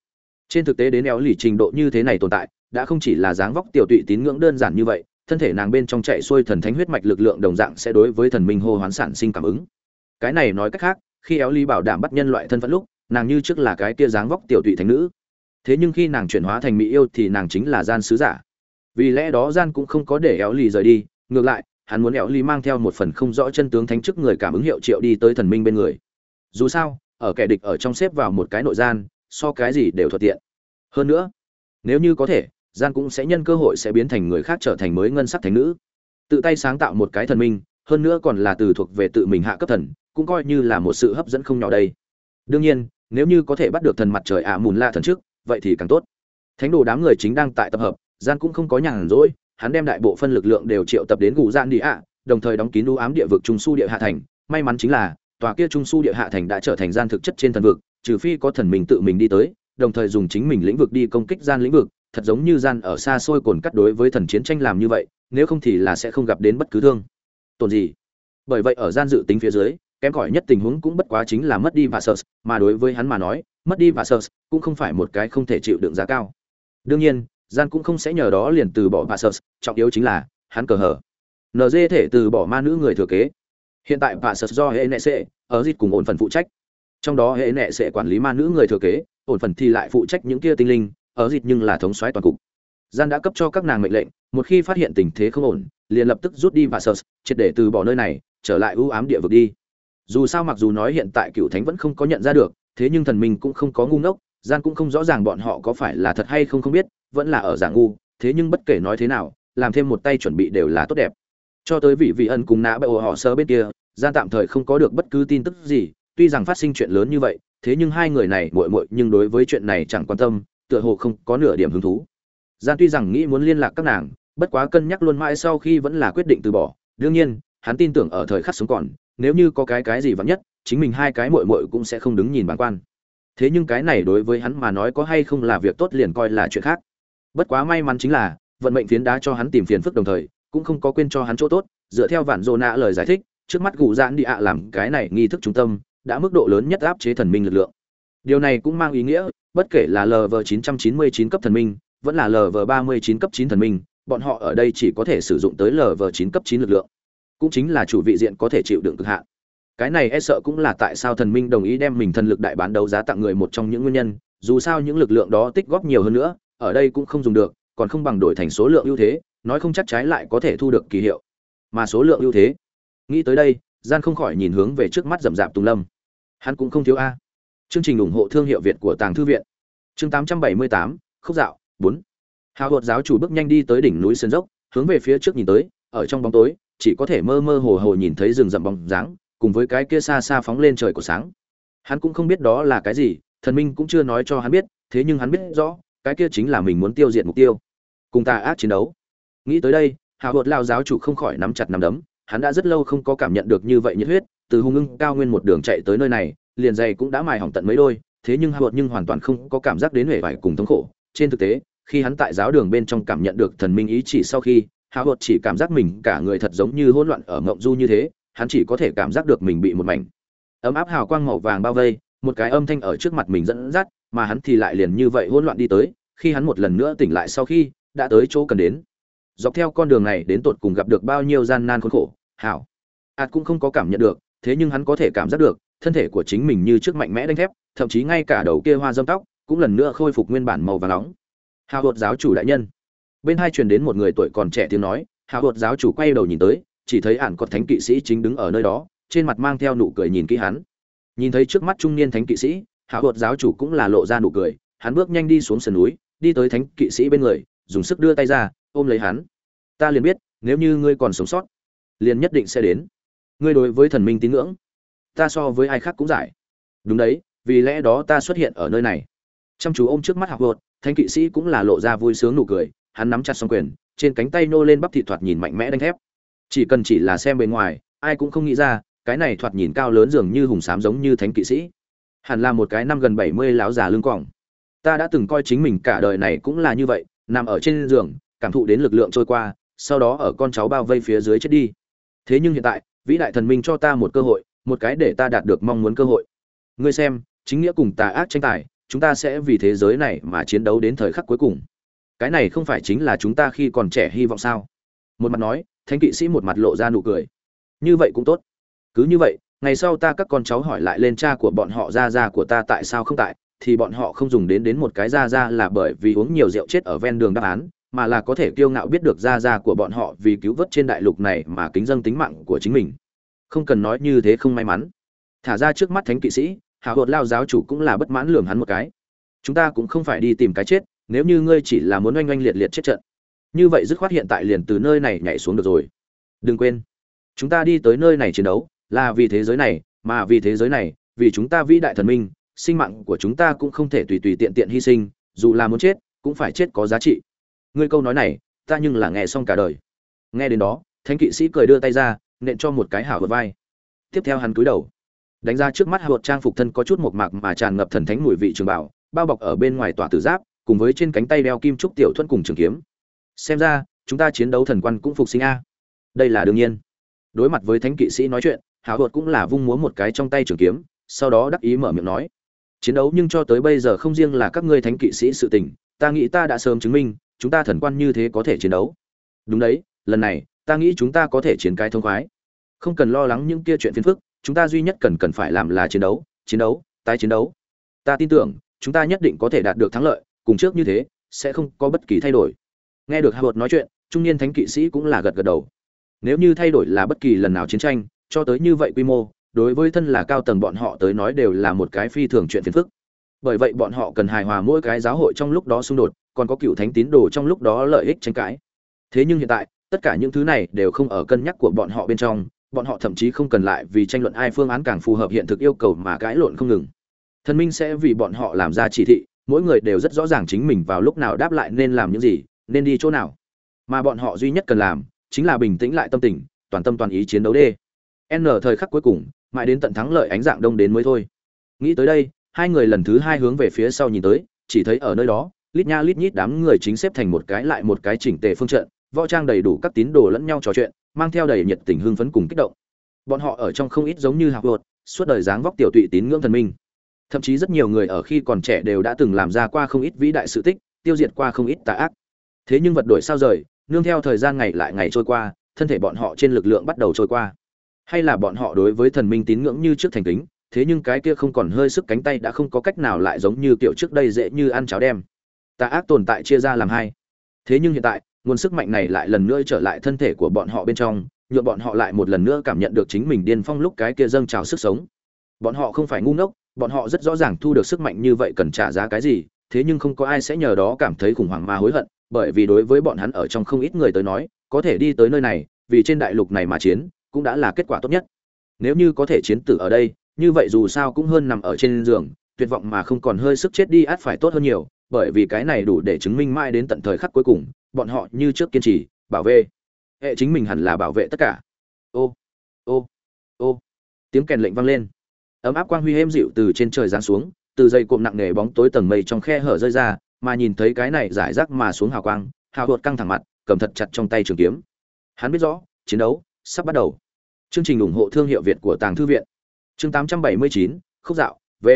Trên thực tế đến éo lì trình độ như thế này tồn tại, đã không chỉ là dáng vóc tiểu tụy tín ngưỡng đơn giản như vậy thân thể nàng bên trong chạy xuôi thần thánh huyết mạch lực lượng đồng dạng sẽ đối với thần minh hô hoán sản sinh cảm ứng. Cái này nói cách khác, khi éo ly bảo đảm bắt nhân loại thân phận lúc, nàng như trước là cái kia dáng vóc tiểu tụy thánh nữ. Thế nhưng khi nàng chuyển hóa thành mỹ yêu thì nàng chính là gian sứ giả. Vì lẽ đó gian cũng không có để éo ly rời đi, ngược lại, hắn muốn éo ly mang theo một phần không rõ chân tướng thánh chức người cảm ứng hiệu triệu đi tới thần minh bên người. Dù sao, ở kẻ địch ở trong xếp vào một cái nội gian, so cái gì đều thuận tiện. Hơn nữa, nếu như có thể gian cũng sẽ nhân cơ hội sẽ biến thành người khác trở thành mới ngân sắc thánh nữ. Tự tay sáng tạo một cái thần minh, hơn nữa còn là từ thuộc về tự mình hạ cấp thần, cũng coi như là một sự hấp dẫn không nhỏ đây. Đương nhiên, nếu như có thể bắt được thần mặt trời ạ mùn la thần trước, vậy thì càng tốt. Thánh đồ đám người chính đang tại tập hợp, gian cũng không có nhàn rỗi, hắn đem đại bộ phân lực lượng đều triệu tập đến gù gian đi ạ, đồng thời đóng kín đu ám địa vực trung su địa hạ thành. May mắn chính là, tòa kia trung su địa hạ thành đã trở thành gian thực chất trên thần vực, trừ phi có thần mình tự mình đi tới, đồng thời dùng chính mình lĩnh vực đi công kích gian lĩnh vực thật giống như gian ở xa xôi cồn cắt đối với thần chiến tranh làm như vậy, nếu không thì là sẽ không gặp đến bất cứ thương. Tổn gì? Bởi vậy ở gian dự tính phía dưới, kém cỏi nhất tình huống cũng bất quá chính là mất đi và sợ, mà đối với hắn mà nói, mất đi và sợ cũng không phải một cái không thể chịu đựng giá cao. Đương nhiên, gian cũng không sẽ nhờ đó liền từ bỏ và sợ, trọng yếu chính là, hắn cờ hở nd thể từ bỏ ma nữ người thừa kế. Hiện tại bà sật do hệ nệ sệ, ở dịch cùng ổn phần phụ trách. Trong đó hệ nệ sệ quản lý ma nữ người thừa kế, ổn phần thì lại phụ trách những kia tinh linh ở dịt nhưng là thống soái toàn cục. Gian đã cấp cho các nàng mệnh lệnh một khi phát hiện tình thế không ổn liền lập tức rút đi và sờ, triệt để từ bỏ nơi này trở lại ưu ám địa vực đi. Dù sao mặc dù nói hiện tại cựu thánh vẫn không có nhận ra được thế nhưng thần mình cũng không có ngu ngốc gian cũng không rõ ràng bọn họ có phải là thật hay không không biết vẫn là ở giả ngu thế nhưng bất kể nói thế nào làm thêm một tay chuẩn bị đều là tốt đẹp. Cho tới vị vị ân cùng nã bại họ sơ bên kia gian tạm thời không có được bất cứ tin tức gì tuy rằng phát sinh chuyện lớn như vậy thế nhưng hai người này muội muội nhưng đối với chuyện này chẳng quan tâm tựa hồ không có nửa điểm hứng thú. Gian tuy rằng nghĩ muốn liên lạc các nàng, bất quá cân nhắc luôn mãi sau khi vẫn là quyết định từ bỏ. Đương nhiên, hắn tin tưởng ở thời khắc sống còn, nếu như có cái cái gì vắng nhất, chính mình hai cái muội muội cũng sẽ không đứng nhìn bản quan. Thế nhưng cái này đối với hắn mà nói có hay không là việc tốt liền coi là chuyện khác. Bất quá may mắn chính là, vận mệnh phiến đá cho hắn tìm phiền phức đồng thời, cũng không có quên cho hắn chỗ tốt, dựa theo vạn dô nạ lời giải thích, trước mắt gù giãn đi ạ làm cái này nghi thức trung tâm, đã mức độ lớn nhất áp chế thần minh lực lượng điều này cũng mang ý nghĩa, bất kể là lv 999 cấp thần minh, vẫn là lv 39 cấp 9 thần minh, bọn họ ở đây chỉ có thể sử dụng tới lv 9 cấp 9 lực lượng. Cũng chính là chủ vị diện có thể chịu đựng cực hạn. Cái này e sợ cũng là tại sao thần minh đồng ý đem mình thần lực đại bán đấu giá tặng người một trong những nguyên nhân, dù sao những lực lượng đó tích góp nhiều hơn nữa, ở đây cũng không dùng được, còn không bằng đổi thành số lượng ưu thế, nói không chắc trái lại có thể thu được kỳ hiệu. Mà số lượng ưu thế, nghĩ tới đây, gian không khỏi nhìn hướng về trước mắt rậm rạp tùng lâm. Hắn cũng không thiếu a chương trình ủng hộ thương hiệu việt của tàng thư viện. Chương 878, khúc dạo 4. hào hột giáo chủ bước nhanh đi tới đỉnh núi sơn dốc hướng về phía trước nhìn tới ở trong bóng tối chỉ có thể mơ mơ hồ hồ nhìn thấy rừng rậm bóng dáng cùng với cái kia xa xa phóng lên trời của sáng. Hắn cũng không biết đó là cái gì thần minh cũng chưa nói cho hắn biết thế nhưng hắn biết rõ cái kia chính là mình muốn tiêu diệt mục tiêu. Cùng ta ác chiến đấu. Nghĩ tới đây hào hột lao giáo chủ không khỏi nắm chặt nắm đấm hắn đã rất lâu không có cảm nhận được như vậy nhiệt huyết từ hung ưng cao nguyên một đường chạy tới nơi này liền giày cũng đã mài hỏng tận mấy đôi, thế nhưng hào hột nhưng hoàn toàn không có cảm giác đến vẻ vải cùng thống khổ. Trên thực tế, khi hắn tại giáo đường bên trong cảm nhận được thần minh ý chỉ sau khi hào hột chỉ cảm giác mình cả người thật giống như hỗn loạn ở ngộng du như thế, hắn chỉ có thể cảm giác được mình bị một mảnh ấm áp hào quang màu vàng bao vây, một cái âm thanh ở trước mặt mình dẫn dắt, mà hắn thì lại liền như vậy hỗn loạn đi tới, khi hắn một lần nữa tỉnh lại sau khi, đã tới chỗ cần đến. Dọc theo con đường này đến tột cùng gặp được bao nhiêu gian nan khốn khổ hảo ạt cũng không có cảm nhận được, thế nhưng hắn có thể cảm giác được thân thể của chính mình như trước mạnh mẽ đánh thép, thậm chí ngay cả đầu kia hoa dâm tóc cũng lần nữa khôi phục nguyên bản màu vàng nóng. Hào hột giáo chủ đại nhân. Bên hai truyền đến một người tuổi còn trẻ tiếng nói, hào hột giáo chủ quay đầu nhìn tới, chỉ thấy ản có thánh kỵ sĩ chính đứng ở nơi đó, trên mặt mang theo nụ cười nhìn kỹ hắn. Nhìn thấy trước mắt trung niên thánh kỵ sĩ, hào hột giáo chủ cũng là lộ ra nụ cười, hắn bước nhanh đi xuống sườn núi, đi tới thánh kỵ sĩ bên người, dùng sức đưa tay ra, ôm lấy hắn. Ta liền biết, nếu như ngươi còn sống sót, liền nhất định sẽ đến. Ngươi đối với thần minh tín ngưỡng ta so với ai khác cũng giải. Đúng đấy, vì lẽ đó ta xuất hiện ở nơi này. Chăm chú ôm trước mắt học vợt thanh kỵ sĩ cũng là lộ ra vui sướng nụ cười, hắn nắm chặt xong quyền, trên cánh tay nô lên bắp thị thoạt nhìn mạnh mẽ đánh thép. Chỉ cần chỉ là xem bề ngoài, ai cũng không nghĩ ra, cái này thoạt nhìn cao lớn dường như hùng sám giống như thánh kỵ sĩ. Hẳn là một cái năm gần bảy mươi láo già lưng quỏng ta đã từng coi chính mình cả đời này cũng là như vậy, nằm ở trên giường, cảm thụ đến lực lượng trôi qua, sau đó ở con cháu bao vây phía dưới chết đi. Thế nhưng hiện tại, vĩ đại thần minh cho ta một cơ hội một cái để ta đạt được mong muốn cơ hội. Ngươi xem, chính nghĩa cùng tà ác tranh tài, chúng ta sẽ vì thế giới này mà chiến đấu đến thời khắc cuối cùng. Cái này không phải chính là chúng ta khi còn trẻ hy vọng sao? Một mặt nói, thánh kỵ sĩ một mặt lộ ra nụ cười. Như vậy cũng tốt. Cứ như vậy, ngày sau ta các con cháu hỏi lại lên cha của bọn họ ra ra của ta tại sao không tại, thì bọn họ không dùng đến đến một cái ra ra là bởi vì uống nhiều rượu chết ở ven đường đáp án, mà là có thể kiêu ngạo biết được ra ra của bọn họ vì cứu vớt trên đại lục này mà kính dâng tính mạng của chính mình không cần nói như thế không may mắn. Thả ra trước mắt thánh kỵ sĩ hạ hột lao giáo chủ cũng là bất mãn lường hắn một cái. Chúng ta cũng không phải đi tìm cái chết, nếu như ngươi chỉ là muốn oanh oanh liệt liệt chết trận. Như vậy dứt khoát hiện tại liền từ nơi này nhảy xuống được rồi. Đừng quên, chúng ta đi tới nơi này chiến đấu, là vì thế giới này, mà vì thế giới này, vì chúng ta vĩ đại thần minh, sinh mạng của chúng ta cũng không thể tùy tùy tiện tiện hy sinh, dù là muốn chết, cũng phải chết có giá trị. Ngươi câu nói này, ta nhưng là nghe xong cả đời. Nghe đến đó, thánh kỵ sĩ cười đưa tay ra nện cho một cái hảo vượt vai. Tiếp theo hắn cúi đầu, đánh ra trước mắt hạ trang phục thân có chút một mạc mà tràn ngập thần thánh mùi vị trường bảo, bao bọc ở bên ngoài tỏa tử giáp, cùng với trên cánh tay đeo kim trúc tiểu thuẫn cùng trường kiếm. Xem ra, chúng ta chiến đấu thần quan cũng phục sinh a. Đây là đương nhiên. Đối mặt với thánh kỵ sĩ nói chuyện hạ bột cũng là vung múa một cái trong tay trường kiếm, sau đó đắc ý mở miệng nói, chiến đấu nhưng cho tới bây giờ không riêng là các ngươi thánh kỵ sĩ sự tình, ta nghĩ ta đã sớm chứng minh, chúng ta thần quan như thế có thể chiến đấu. Đúng đấy, lần này ta nghĩ chúng ta có thể chiến cái thông khoái. Không cần lo lắng những kia chuyện phiền phức, chúng ta duy nhất cần cần phải làm là chiến đấu chiến đấu, tái chiến đấu. Ta tin tưởng, chúng ta nhất định có thể đạt được thắng lợi, cùng trước như thế, sẽ không có bất kỳ thay đổi. Nghe được Howard nói chuyện, trung niên thánh kỵ sĩ cũng là gật gật đầu. Nếu như thay đổi là bất kỳ lần nào chiến tranh, cho tới như vậy quy mô, đối với thân là cao tầng bọn họ tới nói đều là một cái phi thường chuyện phiền phức. Bởi vậy bọn họ cần hài hòa mỗi cái giáo hội trong lúc đó xung đột, còn có cựu thánh tín đồ trong lúc đó lợi ích tranh cãi. Thế nhưng hiện tại tất cả những thứ này đều không ở cân nhắc của bọn họ bên trong, bọn họ thậm chí không cần lại vì tranh luận ai phương án càng phù hợp hiện thực yêu cầu mà cãi lộn không ngừng. Thần minh sẽ vì bọn họ làm ra chỉ thị, mỗi người đều rất rõ ràng chính mình vào lúc nào đáp lại nên làm những gì, nên đi chỗ nào. Mà bọn họ duy nhất cần làm, chính là bình tĩnh lại tâm tình, toàn tâm toàn ý chiến đấu đê. N thời khắc cuối cùng, mãi đến tận thắng lợi ánh dạng đông đến mới thôi. Nghĩ tới đây, hai người lần thứ hai hướng về phía sau nhìn tới, chỉ thấy ở nơi đó, lít nha lít nhít đám người chính xếp thành một cái lại một cái chỉnh tề phương trận võ trang đầy đủ các tín đồ lẫn nhau trò chuyện, mang theo đầy nhiệt tình hưng phấn cùng kích động. Bọn họ ở trong không ít giống như hạc vượt, suốt đời dáng vóc tiểu tụy tín ngưỡng thần minh. Thậm chí rất nhiều người ở khi còn trẻ đều đã từng làm ra qua không ít vĩ đại sự tích, tiêu diệt qua không ít tà ác. Thế nhưng vật đổi sao rời, nương theo thời gian ngày lại ngày trôi qua, thân thể bọn họ trên lực lượng bắt đầu trôi qua. Hay là bọn họ đối với thần minh tín ngưỡng như trước thành kính, thế nhưng cái kia không còn hơi sức cánh tay đã không có cách nào lại giống như kiểu trước đây dễ như ăn cháo đem. Tà ác tồn tại chia ra làm hai. Thế nhưng hiện tại nguồn sức mạnh này lại lần nữa trở lại thân thể của bọn họ bên trong nhựa bọn họ lại một lần nữa cảm nhận được chính mình điên phong lúc cái kia dâng trào sức sống. Bọn họ không phải ngu ngốc, bọn họ rất rõ ràng thu được sức mạnh như vậy cần trả giá cái gì, thế nhưng không có ai sẽ nhờ đó cảm thấy khủng hoảng mà hối hận, bởi vì đối với bọn hắn ở trong không ít người tới nói, có thể đi tới nơi này, vì trên đại lục này mà chiến, cũng đã là kết quả tốt nhất. Nếu như có thể chiến tử ở đây, như vậy dù sao cũng hơn nằm ở trên giường, tuyệt vọng mà không còn hơi sức chết đi át phải tốt hơn nhiều bởi vì cái này đủ để chứng minh mãi đến tận thời khắc cuối cùng bọn họ như trước kiên trì bảo vệ. Hệ chính mình hẳn là bảo vệ tất cả. Ô ô ô. Tiếng kèn lệnh vang lên. Ấm áp quang huy êm dịu từ trên trời giáng xuống từ dây cộm nặng nề bóng tối tầng mây trong khe hở rơi ra mà nhìn thấy cái này giải rác mà xuống hào quang hào hột căng thẳng mặt cầm thật chặt trong tay trường kiếm. Hắn biết rõ chiến đấu sắp bắt đầu. Chương trình ủng hộ thương hiệu việt của tàng thư viện. Chương 879, khúc dạo v.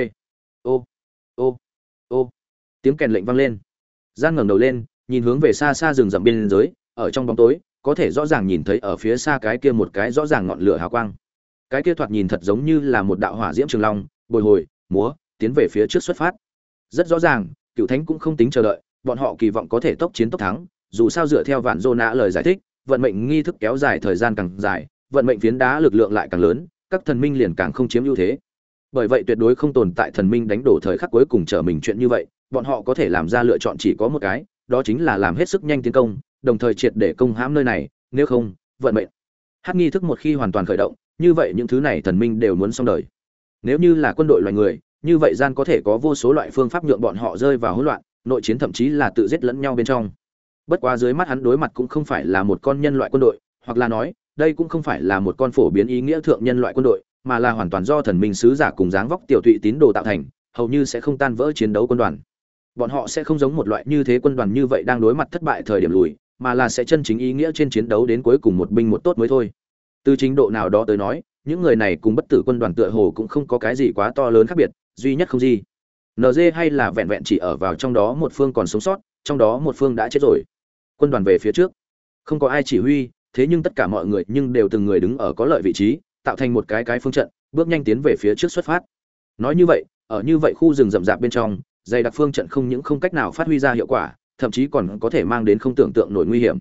Ô ô ô tiếng kèn lệnh vang lên. Gian ngẩng đầu lên, nhìn hướng về xa xa rừng rậm biên giới ở trong bóng tối, có thể rõ ràng nhìn thấy ở phía xa cái kia một cái rõ ràng ngọn lửa hào quang. Cái kia thoạt nhìn thật giống như là một đạo hỏa diễm trường long, bồi hồi, múa, tiến về phía trước xuất phát. Rất rõ ràng, cựu thánh cũng không tính chờ đợi, bọn họ kỳ vọng có thể tốc chiến tốc thắng, dù sao dựa theo vạn dô nã lời giải thích, vận mệnh nghi thức kéo dài thời gian càng dài, vận mệnh phiến đá lực lượng lại càng lớn, các thần minh liền càng không chiếm ưu thế. Bởi vậy tuyệt đối không tồn tại thần minh đánh đổ thời khắc cuối cùng trở mình chuyện như vậy bọn họ có thể làm ra lựa chọn chỉ có một cái, đó chính là làm hết sức nhanh tiến công, đồng thời triệt để công hãm nơi này, nếu không, vận mệnh. Hát nghi thức một khi hoàn toàn khởi động, như vậy những thứ này thần minh đều muốn xong đời. Nếu như là quân đội loài người, như vậy gian có thể có vô số loại phương pháp nhượng bọn họ rơi vào hỗn loạn, nội chiến thậm chí là tự giết lẫn nhau bên trong. Bất quá dưới mắt hắn đối mặt cũng không phải là một con nhân loại quân đội, hoặc là nói, đây cũng không phải là một con phổ biến ý nghĩa thượng nhân loại quân đội, mà là hoàn toàn do thần minh sứ giả cùng dáng vóc tiểu thụy tín đồ tạo thành, hầu như sẽ không tan vỡ chiến đấu quân đoàn bọn họ sẽ không giống một loại như thế quân đoàn như vậy đang đối mặt thất bại thời điểm lùi, mà là sẽ chân chính ý nghĩa trên chiến đấu đến cuối cùng một binh một tốt mới thôi. Từ chính độ nào đó tới nói, những người này cùng bất tử quân đoàn tựa hồ cũng không có cái gì quá to lớn khác biệt, duy nhất không gì. Nd hay là vẹn vẹn chỉ ở vào trong đó một phương còn sống sót, trong đó một phương đã chết rồi. Quân đoàn về phía trước. Không có ai chỉ huy, thế nhưng tất cả mọi người nhưng đều từng người đứng ở có lợi vị trí, tạo thành một cái cái phương trận, bước nhanh tiến về phía trước xuất phát. Nói như vậy, ở như vậy khu rừng rậm rạp bên trong dày đặc phương trận không những không cách nào phát huy ra hiệu quả, thậm chí còn có thể mang đến không tưởng tượng nổi nguy hiểm.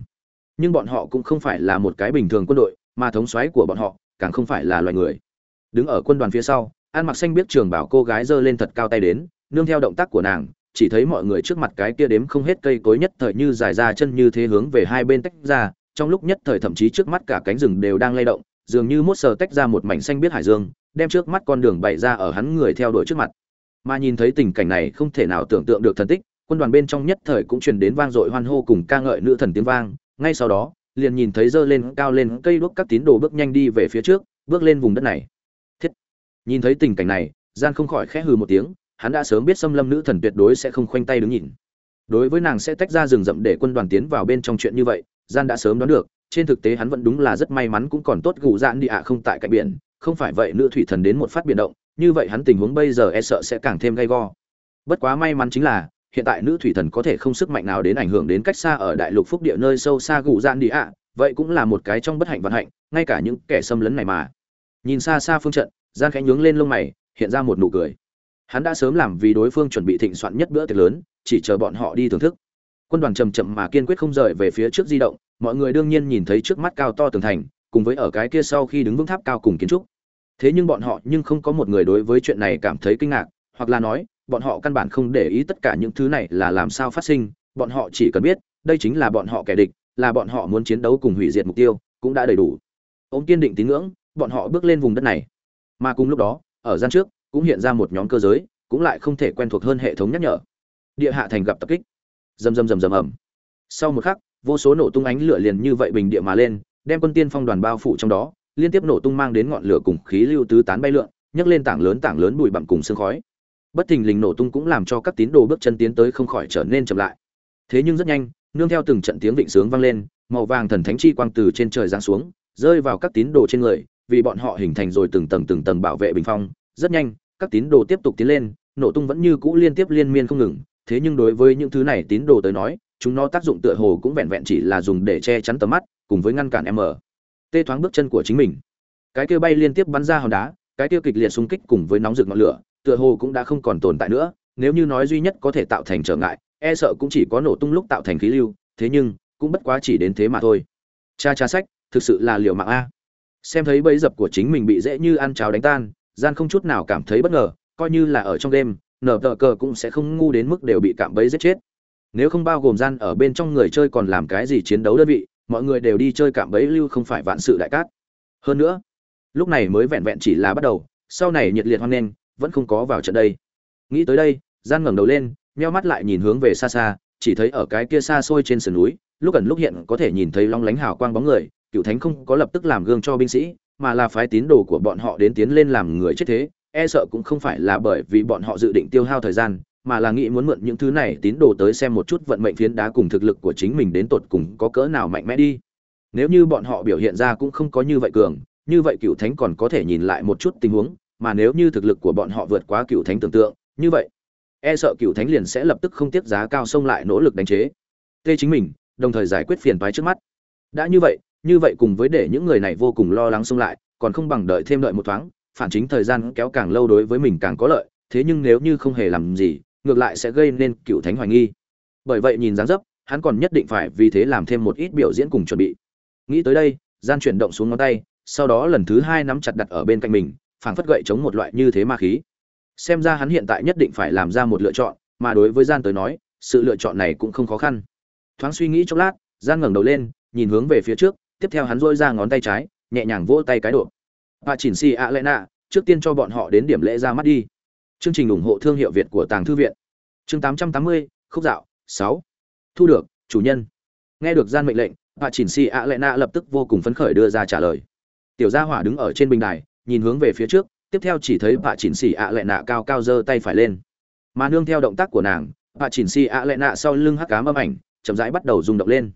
Nhưng bọn họ cũng không phải là một cái bình thường quân đội, mà thống soái của bọn họ càng không phải là loài người. Đứng ở quân đoàn phía sau, an mặc xanh biết trường bảo cô gái giơ lên thật cao tay đến, nương theo động tác của nàng, chỉ thấy mọi người trước mặt cái kia đếm không hết cây cối nhất thời như dài ra chân như thế hướng về hai bên tách ra, trong lúc nhất thời thậm chí trước mắt cả cánh rừng đều đang lay động, dường như mốt sờ tách ra một mảnh xanh biết hải dương, đem trước mắt con đường bày ra ở hắn người theo đuổi trước mặt mà nhìn thấy tình cảnh này không thể nào tưởng tượng được thần tích, quân đoàn bên trong nhất thời cũng truyền đến vang dội hoan hô cùng ca ngợi nữ thần tiếng vang. Ngay sau đó, liền nhìn thấy dơ lên cao lên cây đuốc các tín đồ bước nhanh đi về phía trước, bước lên vùng đất này. Thiết. Nhìn thấy tình cảnh này gian không khỏi khẽ hừ một tiếng, hắn đã sớm biết xâm lâm nữ thần tuyệt đối sẽ không khoanh tay đứng nhìn. Đối với nàng sẽ tách ra rừng rậm để quân đoàn tiến vào bên trong chuyện như vậy gian đã sớm đoán được, trên thực tế hắn vẫn đúng là rất may mắn cũng còn tốt gù dạn đi ạ không tại cạnh biển, không phải vậy nữ thủy thần đến một phát biển động như vậy hắn tình huống bây giờ e sợ sẽ càng thêm gay go. Bất quá may mắn chính là, hiện tại nữ thủy thần có thể không sức mạnh nào đến ảnh hưởng đến cách xa ở đại lục phúc địa nơi sâu xa gù dạn đi ạ. Vậy cũng là một cái trong bất hạnh vận hạnh, ngay cả những kẻ xâm lấn này mà. Nhìn xa xa phương trận gian khẽ nhướng lên lông mày, hiện ra một nụ cười. Hắn đã sớm làm vì đối phương chuẩn bị thịnh soạn nhất bữa tiệc lớn, chỉ chờ bọn họ đi thưởng thức. Quân đoàn chầm chậm mà kiên quyết không rời về phía trước di động, mọi người đương nhiên nhìn thấy trước mắt cao to tường thành, cùng với ở cái kia sau khi đứng vững tháp cao cùng kiến trúc thế nhưng bọn họ nhưng không có một người đối với chuyện này cảm thấy kinh ngạc, hoặc là nói, bọn họ căn bản không để ý tất cả những thứ này là làm sao phát sinh, bọn họ chỉ cần biết, đây chính là bọn họ kẻ địch, là bọn họ muốn chiến đấu cùng hủy diệt mục tiêu, cũng đã đầy đủ. Ông kiên định tín ngưỡng, bọn họ bước lên vùng đất này. Mà cùng lúc đó, ở gian trước, cũng hiện ra một nhóm cơ giới, cũng lại không thể quen thuộc hơn hệ thống nhắc nhở. Địa hạ thành gặp tập kích. Rầm rầm rầm rầm ầm. Sau một khắc, vô số nổ tung ánh lửa liền như vậy bình địa mà lên, đem quân tiên phong đoàn bao phủ trong đó liên tiếp nổ tung mang đến ngọn lửa cùng khí lưu tứ tán bay lượn, nhấc lên tảng lớn tảng lớn bụi bặm cùng sương khói. Bất thình lình nổ tung cũng làm cho các tín đồ bước chân tiến tới không khỏi trở nên chậm lại. Thế nhưng rất nhanh, nương theo từng trận tiếng vịnh sướng vang lên, màu vàng thần thánh chi quang từ trên trời giáng xuống, rơi vào các tín đồ trên người, vì bọn họ hình thành rồi từng tầng từng tầng bảo vệ bình phong. Rất nhanh, các tín đồ tiếp tục tiến lên, nổ tung vẫn như cũ liên tiếp liên miên không ngừng. Thế nhưng đối với những thứ này tín đồ tới nói, chúng nó tác dụng tựa hồ cũng vẹn vẹn chỉ là dùng để che chắn tầm mắt, cùng với ngăn cản em ở tê thoáng bước chân của chính mình. Cái kia bay liên tiếp bắn ra hòn đá, cái kia kịch liệt xung kích cùng với nóng rực ngọn lửa, tựa hồ cũng đã không còn tồn tại nữa, nếu như nói duy nhất có thể tạo thành trở ngại e sợ cũng chỉ có nổ tung lúc tạo thành khí lưu, thế nhưng, cũng bất quá chỉ đến thế mà thôi. Cha cha sách, thực sự là liều mạng a. Xem thấy bẫy dập của chính mình bị dễ như ăn cháo đánh tan, gian không chút nào cảm thấy bất ngờ, coi như là ở trong đêm, nở tờ cờ cũng sẽ không ngu đến mức đều bị cạm bẫy giết chết. Nếu không bao gồm gian ở bên trong người chơi còn làm cái gì chiến đấu đơn vị mọi người đều đi chơi cạm bẫy lưu không phải vạn sự đại cát. Hơn nữa, lúc này mới vẹn vẹn chỉ là bắt đầu, sau này nhiệt liệt hoan nghênh, vẫn không có vào trận đây. Nghĩ tới đây, gian ngẩng đầu lên, nheo mắt lại nhìn hướng về xa xa, chỉ thấy ở cái kia xa xôi trên sườn núi, lúc ẩn lúc hiện có thể nhìn thấy long lánh hào quang bóng người, cựu thánh không có lập tức làm gương cho binh sĩ, mà là phái tín đồ của bọn họ đến tiến lên làm người chết thế e sợ cũng không phải là bởi vì bọn họ dự định tiêu hao thời gian mà là nghĩ muốn mượn những thứ này tín đồ tới xem một chút vận mệnh phiến đá cùng thực lực của chính mình đến tột cùng có cỡ nào mạnh mẽ đi. Nếu như bọn họ biểu hiện ra cũng không có như vậy cường, như vậy cựu thánh còn có thể nhìn lại một chút tình huống, mà nếu như thực lực của bọn họ vượt quá cựu thánh tưởng tượng, như vậy e sợ cựu thánh liền sẽ lập tức không tiếp giá cao xông lại nỗ lực đánh chế. Tê chính mình, đồng thời giải quyết phiền toái trước mắt. Đã như vậy như vậy cùng với để những người này vô cùng lo lắng xông lại, còn không bằng đợi thêm đợi một thoáng, phản chính thời gian kéo càng lâu đối với mình càng có lợi, thế nhưng nếu như không hề làm gì ngược lại sẽ gây nên cựu thánh hoài nghi. Bởi vậy nhìn dáng dấp, hắn còn nhất định phải vì thế làm thêm một ít biểu diễn cùng chuẩn bị. Nghĩ tới đây, gian chuyển động xuống ngón tay, sau đó lần thứ hai nắm chặt đặt ở bên cạnh mình, phảng phất gậy chống một loại như thế ma khí. Xem ra hắn hiện tại nhất định phải làm ra một lựa chọn, mà đối với gian tới nói, sự lựa chọn này cũng không khó khăn. Thoáng suy nghĩ chốc lát, gian ngẩng đầu lên, nhìn hướng về phía trước, tiếp theo hắn dôi ra ngón tay trái, nhẹ nhàng vỗ tay cái độ. Và chỉnh xì ạ lẽ nạ, trước tiên cho bọn họ đến điểm lễ ra mắt đi chương trình ủng hộ thương hiệu việt của tàng thư viện. Chương 880, khúc dạo 6. thu được chủ nhân. Nghe được gian mệnh lệnh Hạ chỉnh si a lệ nạ lập tức vô cùng phấn khởi đưa ra trả lời. Tiểu gia hỏa đứng ở trên bình đài nhìn hướng về phía trước tiếp theo chỉ thấy bà chỉnh xì ạ lệ nạ cao cao giơ tay phải lên. Mà nương theo động tác của nàng bà chỉnh xì ạ lệ nạ sau lưng hắc cám âm ảnh chậm rãi bắt đầu rung động lên.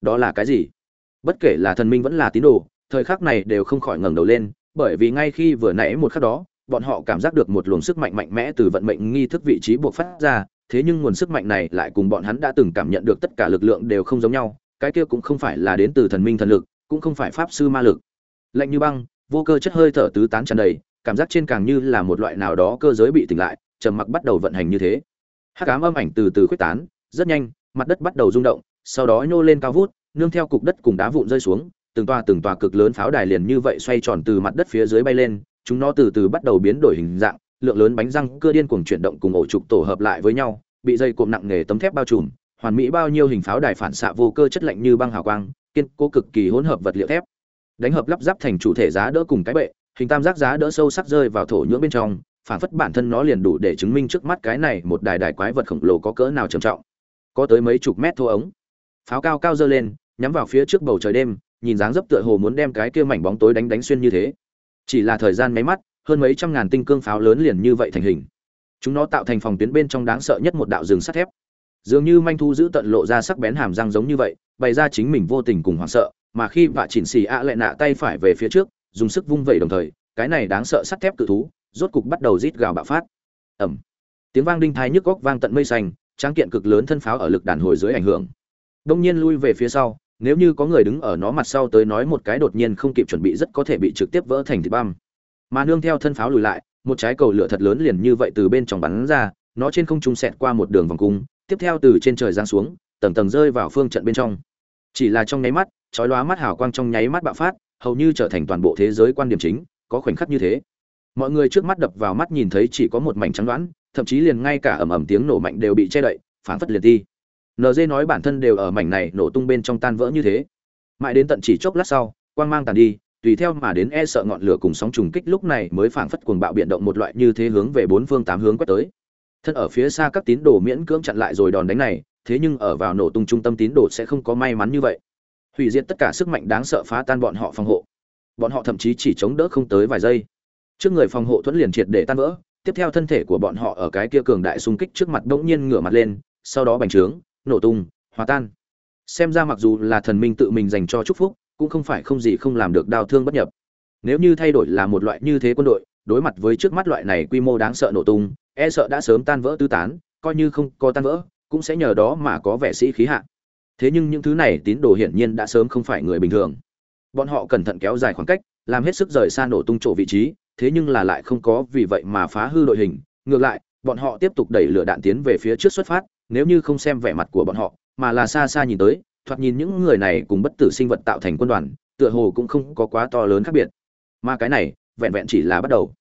Đó là cái gì? Bất kể là thần minh vẫn là tín đồ thời khắc này đều không khỏi ngẩng đầu lên bởi vì ngay khi vừa nãy một khắc đó bọn họ cảm giác được một luồng sức mạnh mạnh mẽ từ vận mệnh nghi thức vị trí buộc phát ra, thế nhưng nguồn sức mạnh này lại cùng bọn hắn đã từng cảm nhận được tất cả lực lượng đều không giống nhau, cái kia cũng không phải là đến từ thần minh thần lực, cũng không phải pháp sư ma lực. Lạnh như băng, vô cơ chất hơi thở tứ tán tràn đầy, cảm giác trên càng như là một loại nào đó cơ giới bị tỉnh lại, trầm mặc bắt đầu vận hành như thế. Hắc ám âm ảnh từ từ khuếch tán, rất nhanh, mặt đất bắt đầu rung động, sau đó nhô lên cao vút, nương theo cục đất cùng đá vụn rơi xuống, từng tòa từng tòa cực lớn pháo đài liền như vậy xoay tròn từ mặt đất phía dưới bay lên chúng nó từ từ bắt đầu biến đổi hình dạng, lượng lớn bánh răng cưa điên cuồng chuyển động cùng ổ trục tổ hợp lại với nhau, bị dây cộm nặng nghề tấm thép bao trùm, hoàn mỹ bao nhiêu hình pháo đài phản xạ vô cơ chất lạnh như băng hào quang, kiên cố cực kỳ hỗn hợp vật liệu thép. Đánh hợp lắp ráp thành chủ thể giá đỡ cùng cái bệ, hình tam giác giá đỡ sâu sắc rơi vào thổ nhưỡng bên trong, phản phất bản thân nó liền đủ để chứng minh trước mắt cái này một đài đài quái vật khổng lồ có cỡ nào trầm trọng. Có tới mấy chục mét thô ống. Pháo cao cao dơ lên, nhắm vào phía trước bầu trời đêm, nhìn dáng dấp tựa hồ muốn đem cái kia mảnh bóng tối đánh đánh xuyên như thế chỉ là thời gian mấy mắt, hơn mấy trăm ngàn tinh cương pháo lớn liền như vậy thành hình. Chúng nó tạo thành phòng tuyến bên trong đáng sợ nhất một đạo rừng sắt thép. Dường như manh thu giữ tận lộ ra sắc bén hàm răng giống như vậy, bày ra chính mình vô tình cùng hoảng sợ, mà khi vạ chỉnh xì ạ lại nạ tay phải về phía trước, dùng sức vung vẩy đồng thời, cái này đáng sợ sắt thép cự thú, rốt cục bắt đầu rít gào bạo phát. Ẩm tiếng vang đinh thai nhức góc vang tận mây xanh, tráng kiện cực lớn thân pháo ở lực đàn hồi dưới ảnh hưởng. Đông nhiên lui về phía sau nếu như có người đứng ở nó mặt sau tới nói một cái đột nhiên không kịp chuẩn bị rất có thể bị trực tiếp vỡ thành thịt băm. Mà nương theo thân pháo lùi lại, một trái cầu lửa thật lớn liền như vậy từ bên trong bắn ra, nó trên không trung xẹt qua một đường vòng cung, tiếp theo từ trên trời giáng xuống, tầng tầng rơi vào phương trận bên trong. Chỉ là trong nháy mắt, chói lóa mắt hào quang trong nháy mắt bạo phát, hầu như trở thành toàn bộ thế giới quan điểm chính, có khoảnh khắc như thế. Mọi người trước mắt đập vào mắt nhìn thấy chỉ có một mảnh trắng đoán, thậm chí liền ngay cả ầm ầm tiếng nổ mạnh đều bị che đậy phán phất liền ti NZ nói bản thân đều ở mảnh này nổ tung bên trong tan vỡ như thế. Mãi đến tận chỉ chốc lát sau, quang mang tàn đi, tùy theo mà đến e sợ ngọn lửa cùng sóng trùng kích lúc này mới phảng phất cuồng bạo biến động một loại như thế hướng về bốn phương tám hướng quét tới. Thân ở phía xa các tín đồ miễn cưỡng chặn lại rồi đòn đánh này, thế nhưng ở vào nổ tung trung tâm tín đồ sẽ không có may mắn như vậy. Hủy diệt tất cả sức mạnh đáng sợ phá tan bọn họ phòng hộ. Bọn họ thậm chí chỉ chống đỡ không tới vài giây. Trước người phòng hộ thuẫn liền triệt để tan vỡ, tiếp theo thân thể của bọn họ ở cái kia cường đại xung kích trước mặt bỗng nhiên ngửa mặt lên, sau đó bành trướng nổ tung, hòa tan. Xem ra mặc dù là thần minh tự mình dành cho chúc phúc, cũng không phải không gì không làm được đau thương bất nhập. Nếu như thay đổi là một loại như thế quân đội, đối mặt với trước mắt loại này quy mô đáng sợ nổ tung e sợ đã sớm tan vỡ tứ tán, coi như không có tan vỡ, cũng sẽ nhờ đó mà có vẻ sĩ khí hạ. Thế nhưng những thứ này tín đồ hiển nhiên đã sớm không phải người bình thường. Bọn họ cẩn thận kéo dài khoảng cách, làm hết sức rời xa nổ tung chỗ vị trí, thế nhưng là lại không có vì vậy mà phá hư đội hình. Ngược lại, bọn họ tiếp tục đẩy lửa đạn tiến về phía trước xuất phát nếu như không xem vẻ mặt của bọn họ, mà là xa xa nhìn tới, thoạt nhìn những người này cùng bất tử sinh vật tạo thành quân đoàn, tựa hồ cũng không có quá to lớn khác biệt. Mà cái này, vẹn vẹn chỉ là bắt đầu.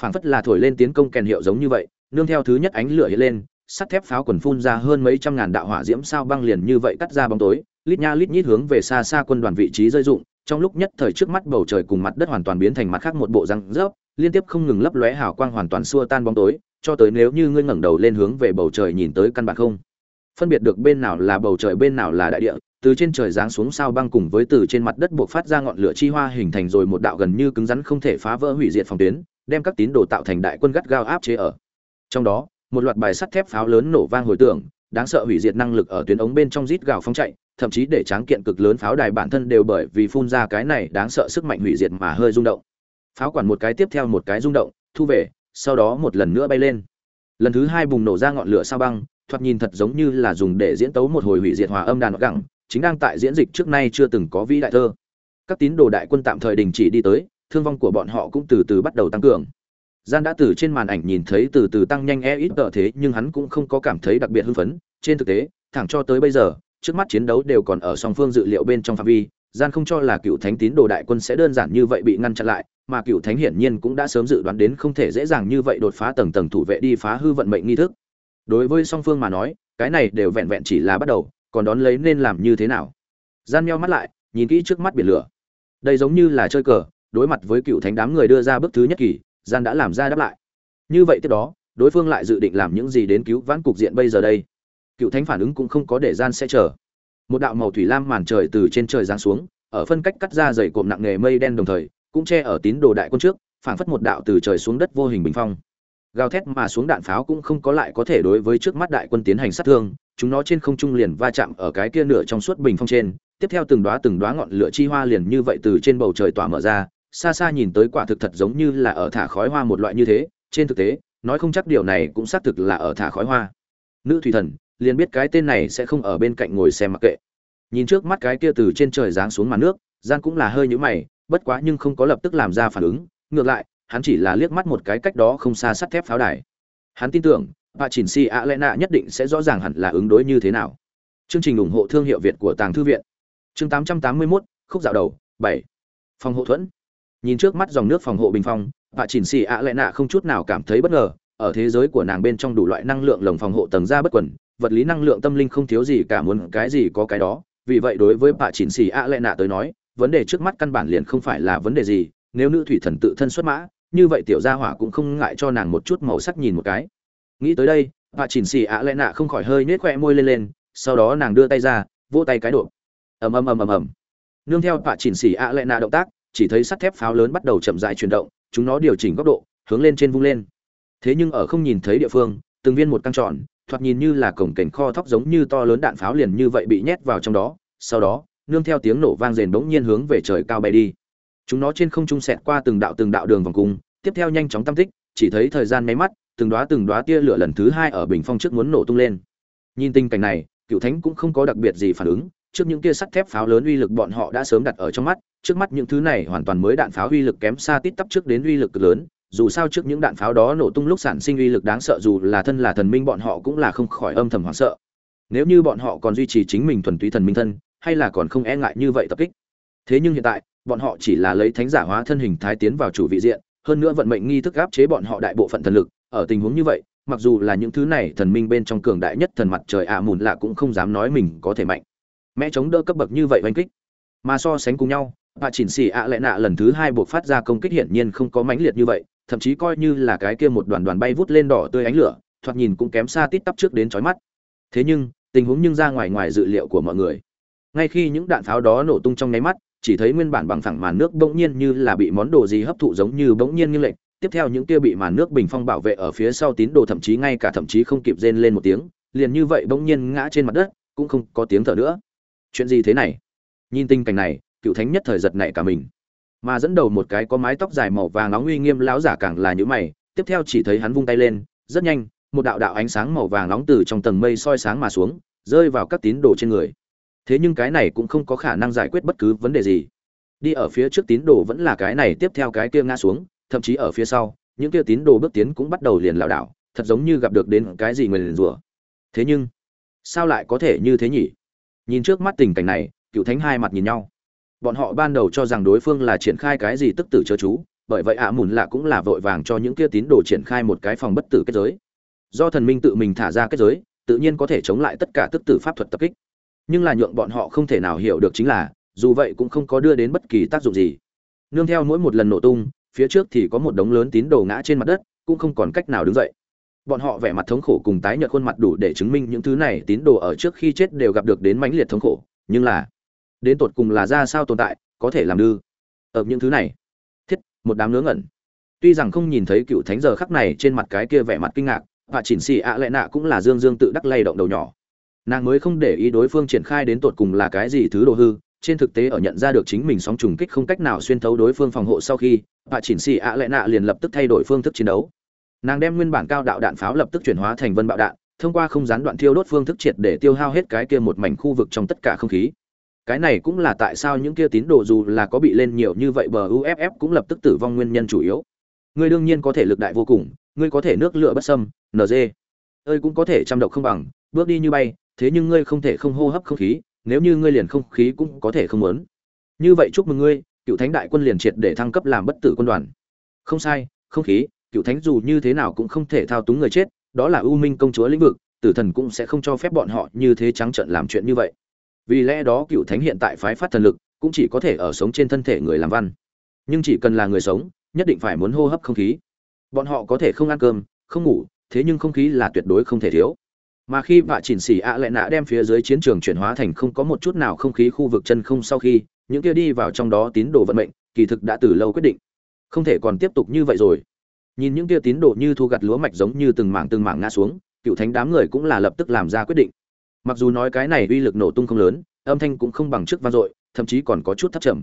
Phảng phất là thổi lên tiến công kèn hiệu giống như vậy, nương theo thứ nhất ánh lửa hiện lên, sắt thép pháo quần phun ra hơn mấy trăm ngàn đạo hỏa diễm sao băng liền như vậy cắt ra bóng tối, lít nha lít nhít hướng về xa xa quân đoàn vị trí rơi dụng trong lúc nhất thời trước mắt bầu trời cùng mặt đất hoàn toàn biến thành mặt khác một bộ răng rớp, liên tiếp không ngừng lấp lóe hào quang hoàn toàn xua tan bóng tối cho tới nếu như ngươi ngẩng đầu lên hướng về bầu trời nhìn tới căn bản không. Phân biệt được bên nào là bầu trời bên nào là đại địa, từ trên trời giáng xuống sao băng cùng với từ trên mặt đất buộc phát ra ngọn lửa chi hoa hình thành rồi một đạo gần như cứng rắn không thể phá vỡ hủy diệt phòng tuyến, đem các tín đồ tạo thành đại quân gắt gao áp chế ở. Trong đó, một loạt bài sắt thép pháo lớn nổ vang hồi tưởng, đáng sợ hủy diệt năng lực ở tuyến ống bên trong rít gào phóng chạy, thậm chí để tráng kiện cực lớn pháo đài bản thân đều bởi vì phun ra cái này đáng sợ sức mạnh hủy diệt mà hơi rung động. Pháo quản một cái tiếp theo một cái rung động, thu về sau đó một lần nữa bay lên. Lần thứ hai bùng nổ ra ngọn lửa sao băng, thoạt nhìn thật giống như là dùng để diễn tấu một hồi hủy diệt hòa âm đàn gẳng, chính đang tại diễn dịch trước nay chưa từng có vĩ đại thơ. Các tín đồ đại quân tạm thời đình chỉ đi tới, thương vong của bọn họ cũng từ từ bắt đầu tăng cường. Gian đã từ trên màn ảnh nhìn thấy từ từ tăng nhanh e ít tợ thế, nhưng hắn cũng không có cảm thấy đặc biệt hưng phấn. Trên thực tế, thẳng cho tới bây giờ, trước mắt chiến đấu đều còn ở song phương dự liệu bên trong phạm vi, gian không cho là cựu thánh tín đồ đại quân sẽ đơn giản như vậy bị ngăn chặn lại mà cựu thánh hiển nhiên cũng đã sớm dự đoán đến không thể dễ dàng như vậy đột phá tầng tầng thủ vệ đi phá hư vận mệnh nghi thức. Đối với song phương mà nói, cái này đều vẹn vẹn chỉ là bắt đầu, còn đón lấy nên làm như thế nào? Gian meo mắt lại, nhìn kỹ trước mắt biển lửa. Đây giống như là chơi cờ, đối mặt với cựu thánh đám người đưa ra bước thứ nhất kỳ, gian đã làm ra đáp lại. Như vậy tiếp đó, đối phương lại dự định làm những gì đến cứu vãn cục diện bây giờ đây? Cựu thánh phản ứng cũng không có để gian sẽ chờ. Một đạo màu thủy lam màn trời từ trên trời giáng xuống, ở phân cách cắt ra dày cộm nặng nghề mây đen đồng thời cũng che ở tín đồ đại quân trước, phảng phất một đạo từ trời xuống đất vô hình bình phong. Gào thét mà xuống đạn pháo cũng không có lại có thể đối với trước mắt đại quân tiến hành sát thương, chúng nó trên không trung liền va chạm ở cái kia nửa trong suốt bình phong trên, tiếp theo từng đóa từng đóa ngọn lửa chi hoa liền như vậy từ trên bầu trời tỏa mở ra, xa xa nhìn tới quả thực thật giống như là ở thả khói hoa một loại như thế, trên thực tế, nói không chắc điều này cũng xác thực là ở thả khói hoa. Nữ thủy thần, liền biết cái tên này sẽ không ở bên cạnh ngồi xem mặc kệ. Nhìn trước mắt cái kia từ trên trời giáng xuống màn nước gian cũng là hơi nhũ mày bất quá nhưng không có lập tức làm ra phản ứng ngược lại hắn chỉ là liếc mắt một cái cách đó không xa sắt thép pháo đài. Hắn tin tưởng bà chỉnh si a lẽ nạ nhất định sẽ rõ ràng hẳn là ứng đối như thế nào. Chương trình ủng hộ thương hiệu việt của tàng thư viện. Chương 881, khúc dạo đầu 7. phòng hộ thuẫn. Nhìn trước mắt dòng nước phòng hộ bình phong bà chỉnh si a lẽ nạ không chút nào cảm thấy bất ngờ ở thế giới của nàng bên trong đủ loại năng lượng lồng phòng hộ tầng ra bất quẩn vật lý năng lượng tâm linh không thiếu gì cả muốn cái gì có cái đó vì vậy đối với bà chỉnh si a lẽ nạ tới nói vấn đề trước mắt căn bản liền không phải là vấn đề gì, nếu nữ thủy thần tự thân xuất mã, như vậy tiểu gia hỏa cũng không ngại cho nàng một chút màu sắc nhìn một cái. Nghĩ tới đây bà chỉnh xì ạ lẽ nạ không khỏi hơi nhếch khoe môi lên lên, sau đó nàng đưa tay ra, vỗ tay cái độ ầm ầm ầm ầm ầm. Nương theo bà chỉnh xì ạ lẽ nạ động tác, chỉ thấy sắt thép pháo lớn bắt đầu chậm rãi chuyển động, chúng nó điều chỉnh góc độ, hướng lên trên vung lên. Thế nhưng ở không nhìn thấy địa phương, từng viên một căng tròn, thoạt nhìn như là cổng cảnh kho thóc giống như to lớn đạn pháo liền như vậy bị nhét vào trong đó, sau đó nương theo tiếng nổ vang rền bỗng nhiên hướng về trời cao bay đi. Chúng nó trên không trung xẹt qua từng đạo từng đạo đường vòng cung, tiếp theo nhanh chóng tam tích, chỉ thấy thời gian máy mắt, từng đóa từng đóa tia lửa lần thứ hai ở bình phong trước muốn nổ tung lên. Nhìn tình cảnh này, cựu thánh cũng không có đặc biệt gì phản ứng, trước những kia sắt thép pháo lớn uy lực bọn họ đã sớm đặt ở trong mắt, trước mắt những thứ này hoàn toàn mới đạn pháo uy lực kém xa tít tắp trước đến uy lực cực lớn, dù sao trước những đạn pháo đó nổ tung lúc sản sinh uy lực đáng sợ dù là thân là thần minh bọn họ cũng là không khỏi âm thầm hoảng sợ. Nếu như bọn họ còn duy trì chính mình thuần túy thần minh thân hay là còn không e ngại như vậy tập kích? Thế nhưng hiện tại, bọn họ chỉ là lấy thánh giả hóa thân hình thái tiến vào chủ vị diện, hơn nữa vận mệnh nghi thức áp chế bọn họ đại bộ phận thần lực, ở tình huống như vậy, mặc dù là những thứ này thần minh bên trong cường đại nhất thần mặt trời ạ mùn lạ cũng không dám nói mình có thể mạnh. Mẹ chống đỡ cấp bậc như vậy oanh kích, mà so sánh cùng nhau bà chỉnh xỉ ạ lại nạ lần thứ hai buộc phát ra công kích hiển nhiên không có mãnh liệt như vậy, thậm chí coi như là cái kia một đoàn đoàn bay vút lên đỏ tươi ánh lửa, thoạt nhìn cũng kém xa tít tắp trước đến chói mắt. Thế nhưng, tình huống nhưng ra ngoài ngoài dự liệu của mọi người ngay khi những đạn pháo đó nổ tung trong nháy mắt, chỉ thấy nguyên bản bằng phẳng màn nước bỗng nhiên như là bị món đồ gì hấp thụ giống như bỗng nhiên như lệnh tiếp theo những kia bị màn nước bình phong bảo vệ ở phía sau tín đồ thậm chí ngay cả thậm chí không kịp rên lên một tiếng, liền như vậy bỗng nhiên ngã trên mặt đất, cũng không có tiếng thở nữa. Chuyện gì thế này? Nhìn tình cảnh này, cựu thánh nhất thời giật nảy cả mình. Mà dẫn đầu một cái có mái tóc dài màu vàng nóng uy nghiêm láo giả càng là những mày, tiếp theo chỉ thấy hắn vung tay lên, rất nhanh, một đạo đạo ánh sáng màu vàng nóng từ trong tầng mây soi sáng mà xuống, rơi vào các tín đồ trên người thế nhưng cái này cũng không có khả năng giải quyết bất cứ vấn đề gì. Đi ở phía trước tín đồ vẫn là cái này, tiếp theo cái kia ngã xuống, thậm chí ở phía sau, những kia tín đồ bước tiến cũng bắt đầu liền lảo đảo, thật giống như gặp được đến cái gì người liền rủa. Thế nhưng, sao lại có thể như thế nhỉ? Nhìn trước mắt tình cảnh này, cựu thánh hai mặt nhìn nhau. Bọn họ ban đầu cho rằng đối phương là triển khai cái gì tức tử chớ chú, bởi vậy ạ à mùn lạ cũng là vội vàng cho những kia tín đồ triển khai một cái phòng bất tử kết giới. Do thần minh tự mình thả ra kết giới, tự nhiên có thể chống lại tất cả tức tử pháp thuật tập kích nhưng là nhượng bọn họ không thể nào hiểu được chính là, dù vậy cũng không có đưa đến bất kỳ tác dụng gì. Nương theo mỗi một lần nổ tung, phía trước thì có một đống lớn tín đồ ngã trên mặt đất, cũng không còn cách nào đứng dậy. Bọn họ vẻ mặt thống khổ cùng tái nhợt khuôn mặt đủ để chứng minh những thứ này tín đồ ở trước khi chết đều gặp được đến mãnh liệt thống khổ, nhưng là, đến tột cùng là ra sao tồn tại, có thể làm đư. Ở những thứ này, thiết, một đám ngớ ngẩn. Tuy rằng không nhìn thấy cựu thánh giờ khắc này trên mặt cái kia vẻ mặt kinh ngạc, và chỉnh xì ạ lệ nạ cũng là dương dương tự đắc lay động đầu nhỏ nàng mới không để ý đối phương triển khai đến tột cùng là cái gì thứ đồ hư, trên thực tế ở nhận ra được chính mình sóng trùng kích không cách nào xuyên thấu đối phương phòng hộ sau khi bà chỉnh xì ạ lệ nạ liền lập tức thay đổi phương thức chiến đấu. Nàng đem nguyên bản cao đạo đạn pháo lập tức chuyển hóa thành vân bạo đạn, thông qua không gián đoạn thiêu đốt phương thức triệt để tiêu hao hết cái kia một mảnh khu vực trong tất cả không khí. Cái này cũng là tại sao những kia tín đồ dù là có bị lên nhiều như vậy bờ uff cũng lập tức tử vong nguyên nhân chủ yếu. Ngươi đương nhiên có thể lực đại vô cùng, ngươi có thể nước lửa bất sâm nd ơi cũng có thể trăm độc không bằng, bước đi như bay thế nhưng ngươi không thể không hô hấp không khí, nếu như ngươi liền không khí cũng có thể không muốn. Như vậy chúc mừng ngươi, cựu thánh đại quân liền triệt để thăng cấp làm bất tử quân đoàn. Không sai, không khí, cựu thánh dù như thế nào cũng không thể thao túng người chết, đó là ưu minh công chúa lĩnh vực, tử thần cũng sẽ không cho phép bọn họ như thế trắng trợn làm chuyện như vậy. Vì lẽ đó cựu thánh hiện tại phái phát thần lực, cũng chỉ có thể ở sống trên thân thể người làm văn. Nhưng chỉ cần là người sống, nhất định phải muốn hô hấp không khí. Bọn họ có thể không ăn cơm, không ngủ, thế nhưng không khí là tuyệt đối không thể thiếu mà khi vạ chỉnh xỉ ạ lại nạ đem phía dưới chiến trường chuyển hóa thành không có một chút nào không khí khu vực chân không sau khi, những kia đi vào trong đó tín đồ vận mệnh, kỳ thực đã từ lâu quyết định. Không thể còn tiếp tục như vậy rồi. Nhìn những kia tín đồ như thu gặt lúa mạch giống như từng mảng từng mảng ngã xuống, cựu thánh đám người cũng là lập tức làm ra quyết định. Mặc dù nói cái này uy lực nổ tung không lớn, âm thanh cũng không bằng trước vang dội, thậm chí còn có chút thấp trầm.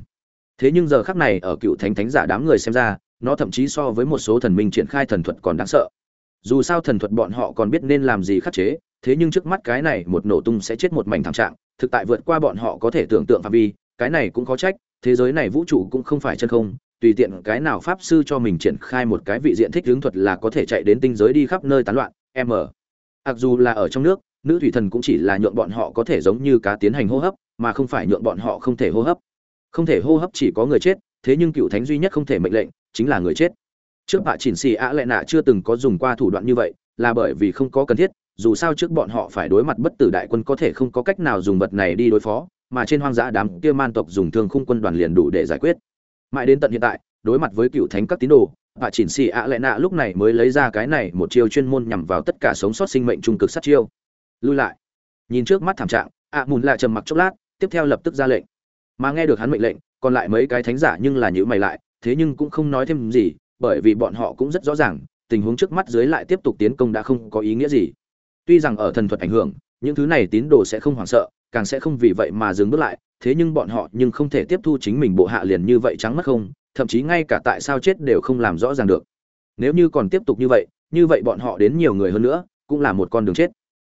Thế nhưng giờ khắc này ở cựu thánh thánh giả đám người xem ra, nó thậm chí so với một số thần minh triển khai thần thuật còn đáng sợ. Dù sao thần thuật bọn họ còn biết nên làm gì khắc chế thế nhưng trước mắt cái này một nổ tung sẽ chết một mảnh thảm trạng, thực tại vượt qua bọn họ có thể tưởng tượng phạm vi, cái này cũng có trách, thế giới này vũ trụ cũng không phải chân không, tùy tiện cái nào pháp sư cho mình triển khai một cái vị diện thích hướng thuật là có thể chạy đến tinh giới đi khắp nơi tán loạn, em ở. mặc dù là ở trong nước, nữ thủy thần cũng chỉ là nhượng bọn họ có thể giống như cá tiến hành hô hấp, mà không phải nhượng bọn họ không thể hô hấp không thể hô hấp chỉ có người chết, thế nhưng cựu thánh duy nhất không thể mệnh lệnh, chính là người chết trước bạ chỉnh xì ạ lệ nạ chưa từng có dùng qua thủ đoạn như vậy, là bởi vì không có cần thiết dù sao trước bọn họ phải đối mặt bất tử đại quân có thể không có cách nào dùng vật này đi đối phó, mà trên hoang dã đám kia man tộc dùng thương khung quân đoàn liền đủ để giải quyết. Mãi đến tận hiện tại, đối mặt với cựu thánh các tín đồ bà chỉnh xì ạ lệ nạ lúc này mới lấy ra cái này một chiêu chuyên môn nhằm vào tất cả sống sót sinh mệnh trung cực sát chiêu. Lui lại. Nhìn trước mắt thảm trạng, ạ mùn lại trầm mặc chốc lát, tiếp theo lập tức ra lệnh. Mà nghe được hắn mệnh lệnh, còn lại mấy cái thánh giả nhưng là nhữ mày lại, thế nhưng cũng không nói thêm gì, bởi vì bọn họ cũng rất rõ ràng, tình huống trước mắt dưới lại tiếp tục tiến công đã không có ý nghĩa gì tuy rằng ở thần thuật ảnh hưởng, những thứ này tín đồ sẽ không hoảng sợ, càng sẽ không vì vậy mà dừng bước lại, thế nhưng bọn họ nhưng không thể tiếp thu chính mình bộ hạ liền như vậy trắng mất không, thậm chí ngay cả tại sao chết đều không làm rõ ràng được. Nếu như còn tiếp tục như vậy như vậy bọn họ đến nhiều người hơn nữa, cũng là một con đường chết.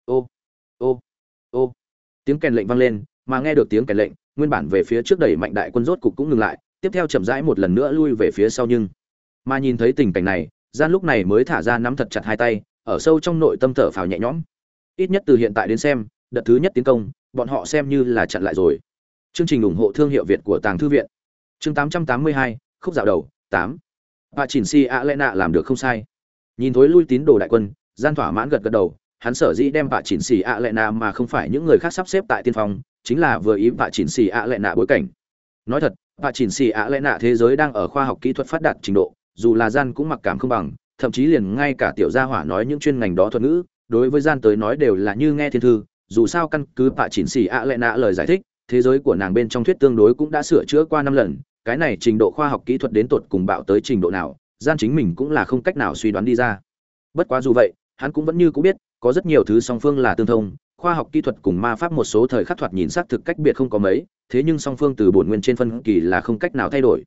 Ô ô ô. Tiếng kèn lệnh vang lên, mà nghe được tiếng kèn lệnh, nguyên bản về phía trước đẩy mạnh đại quân rốt cục cũng ngừng lại, tiếp theo chậm rãi một lần nữa lui về phía sau nhưng, mà nhìn thấy tình cảnh này, gian lúc này mới thả ra nắm thật chặt hai tay ở sâu trong nội tâm thở phào nhẹ nhõm. Ít nhất từ hiện tại đến xem đợt thứ nhất tiến công bọn họ xem như là chặn lại rồi. Chương trình ủng hộ thương hiệu việt của tàng thư viện. Chương 882, khúc dạo đầu 8. bà chỉnh si a lẽ nạ làm được không sai. Nhìn thối lui tín đồ đại quân gian thỏa mãn gật gật đầu hắn sở dĩ đem bà chỉnh Si a lẽ nạ mà không phải những người khác sắp xếp tại tiên phong chính là vừa ý bà chỉnh Si a lẽ nạ bối cảnh. Nói thật bà chỉnh Si a lẽ nạ thế giới đang ở khoa học kỹ thuật phát đạt trình độ dù là gian cũng mặc cảm không bằng thậm chí liền ngay cả tiểu gia hỏa nói những chuyên ngành đó thuật ngữ, đối với gian tới nói đều là như nghe thiên thư, dù sao căn cứ bạ chỉnh xỉ ạ lệ nạ lời giải thích, thế giới của nàng bên trong thuyết tương đối cũng đã sửa chữa qua năm lần, cái này trình độ khoa học kỹ thuật đến tột cùng bạo tới trình độ nào, gian chính mình cũng là không cách nào suy đoán đi ra. Bất quá dù vậy, hắn cũng vẫn như cũng biết, có rất nhiều thứ song phương là tương thông, khoa học kỹ thuật cùng ma pháp một số thời khắc thoạt nhìn xác thực cách biệt không có mấy, thế nhưng song phương từ bổn nguyên trên phân kỳ là không cách nào thay đổi.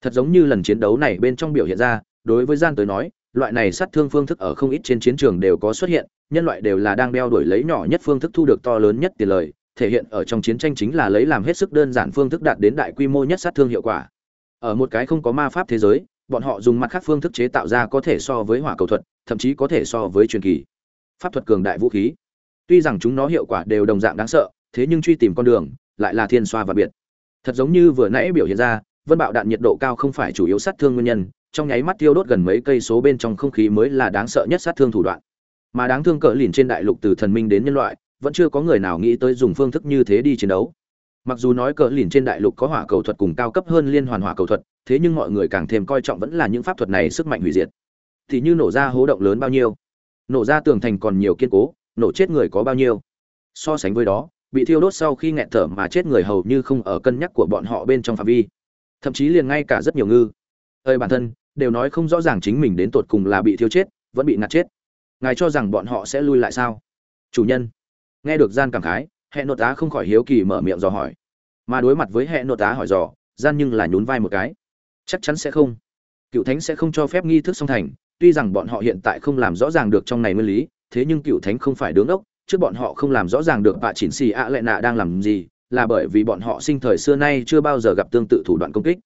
Thật giống như lần chiến đấu này bên trong biểu hiện ra, đối với gian tới nói loại này sát thương phương thức ở không ít trên chiến trường đều có xuất hiện, nhân loại đều là đang đeo đuổi lấy nhỏ nhất phương thức thu được to lớn nhất tiền lời, thể hiện ở trong chiến tranh chính là lấy làm hết sức đơn giản phương thức đạt đến đại quy mô nhất sát thương hiệu quả. Ở một cái không có ma pháp thế giới, bọn họ dùng mặt khác phương thức chế tạo ra có thể so với hỏa cầu thuật, thậm chí có thể so với truyền kỳ. Pháp thuật cường đại vũ khí. Tuy rằng chúng nó hiệu quả đều đồng dạng đáng sợ, thế nhưng truy tìm con đường lại là thiên xoa và biệt. Thật giống như vừa nãy biểu hiện ra, vân bạo đạn nhiệt độ cao không phải chủ yếu sát thương nguyên nhân trong nháy mắt tiêu đốt gần mấy cây số bên trong không khí mới là đáng sợ nhất sát thương thủ đoạn. Mà đáng thương cỡ lìn trên đại lục từ thần minh đến nhân loại, vẫn chưa có người nào nghĩ tới dùng phương thức như thế đi chiến đấu. Mặc dù nói cỡ lìn trên đại lục có hỏa cầu thuật cùng cao cấp hơn liên hoàn hỏa cầu thuật, thế nhưng mọi người càng thêm coi trọng vẫn là những pháp thuật này sức mạnh hủy diệt. Thì như nổ ra hố động lớn bao nhiêu, nổ ra tường thành còn nhiều kiên cố, nổ chết người có bao nhiêu. So sánh với đó, bị thiêu đốt sau khi nghẹt thở mà chết người hầu như không ở cân nhắc của bọn họ bên trong phạm vi. Thậm chí liền ngay cả rất nhiều ngư. Ơi bản thân đều nói không rõ ràng chính mình đến tột cùng là bị thiêu chết, vẫn bị ngạt chết. Ngài cho rằng bọn họ sẽ lui lại sao? Chủ nhân, nghe được gian cảm khái hệ nội tá không khỏi hiếu kỳ mở miệng dò hỏi. Mà đối mặt với hệ nội tá hỏi dò, gian nhưng là nhún vai một cái. Chắc chắn sẽ không. Cựu thánh sẽ không cho phép nghi thức song thành, tuy rằng bọn họ hiện tại không làm rõ ràng được trong này nguyên lý, thế nhưng cựu thánh không phải đứng ốc, trước bọn họ không làm rõ ràng được bà chỉnh xì ạ lệ nạ đang làm gì, là bởi vì bọn họ sinh thời xưa nay chưa bao giờ gặp tương tự thủ đoạn công kích.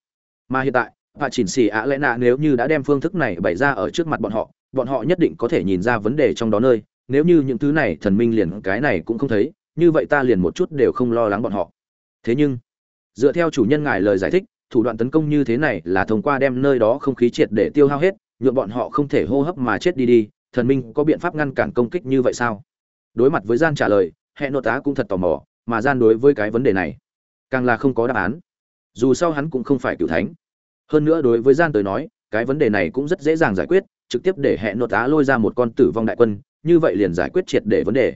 Mà hiện tại và chỉnh xì ạ lẽ nạ nếu như đã đem phương thức này bày ra ở trước mặt bọn họ bọn họ nhất định có thể nhìn ra vấn đề trong đó nơi. Nếu như những thứ này thần minh liền cái này cũng không thấy, như vậy ta liền một chút đều không lo lắng bọn họ. Thế nhưng, dựa theo chủ nhân ngài lời giải thích, thủ đoạn tấn công như thế này là thông qua đem nơi đó không khí triệt để tiêu hao hết nhuộm bọn họ không thể hô hấp mà chết đi đi. Thần minh có biện pháp ngăn cản công kích như vậy sao? Đối mặt với gian trả lời, hệ nội tá cũng thật tò mò, mà gian đối với cái vấn đề này, càng là không có đáp án. Dù sao hắn cũng không phải cựu thánh hơn nữa đối với gian tới nói, cái vấn đề này cũng rất dễ dàng giải quyết, trực tiếp để hẹn nội tá lôi ra một con tử vong đại quân, như vậy liền giải quyết triệt để vấn đề.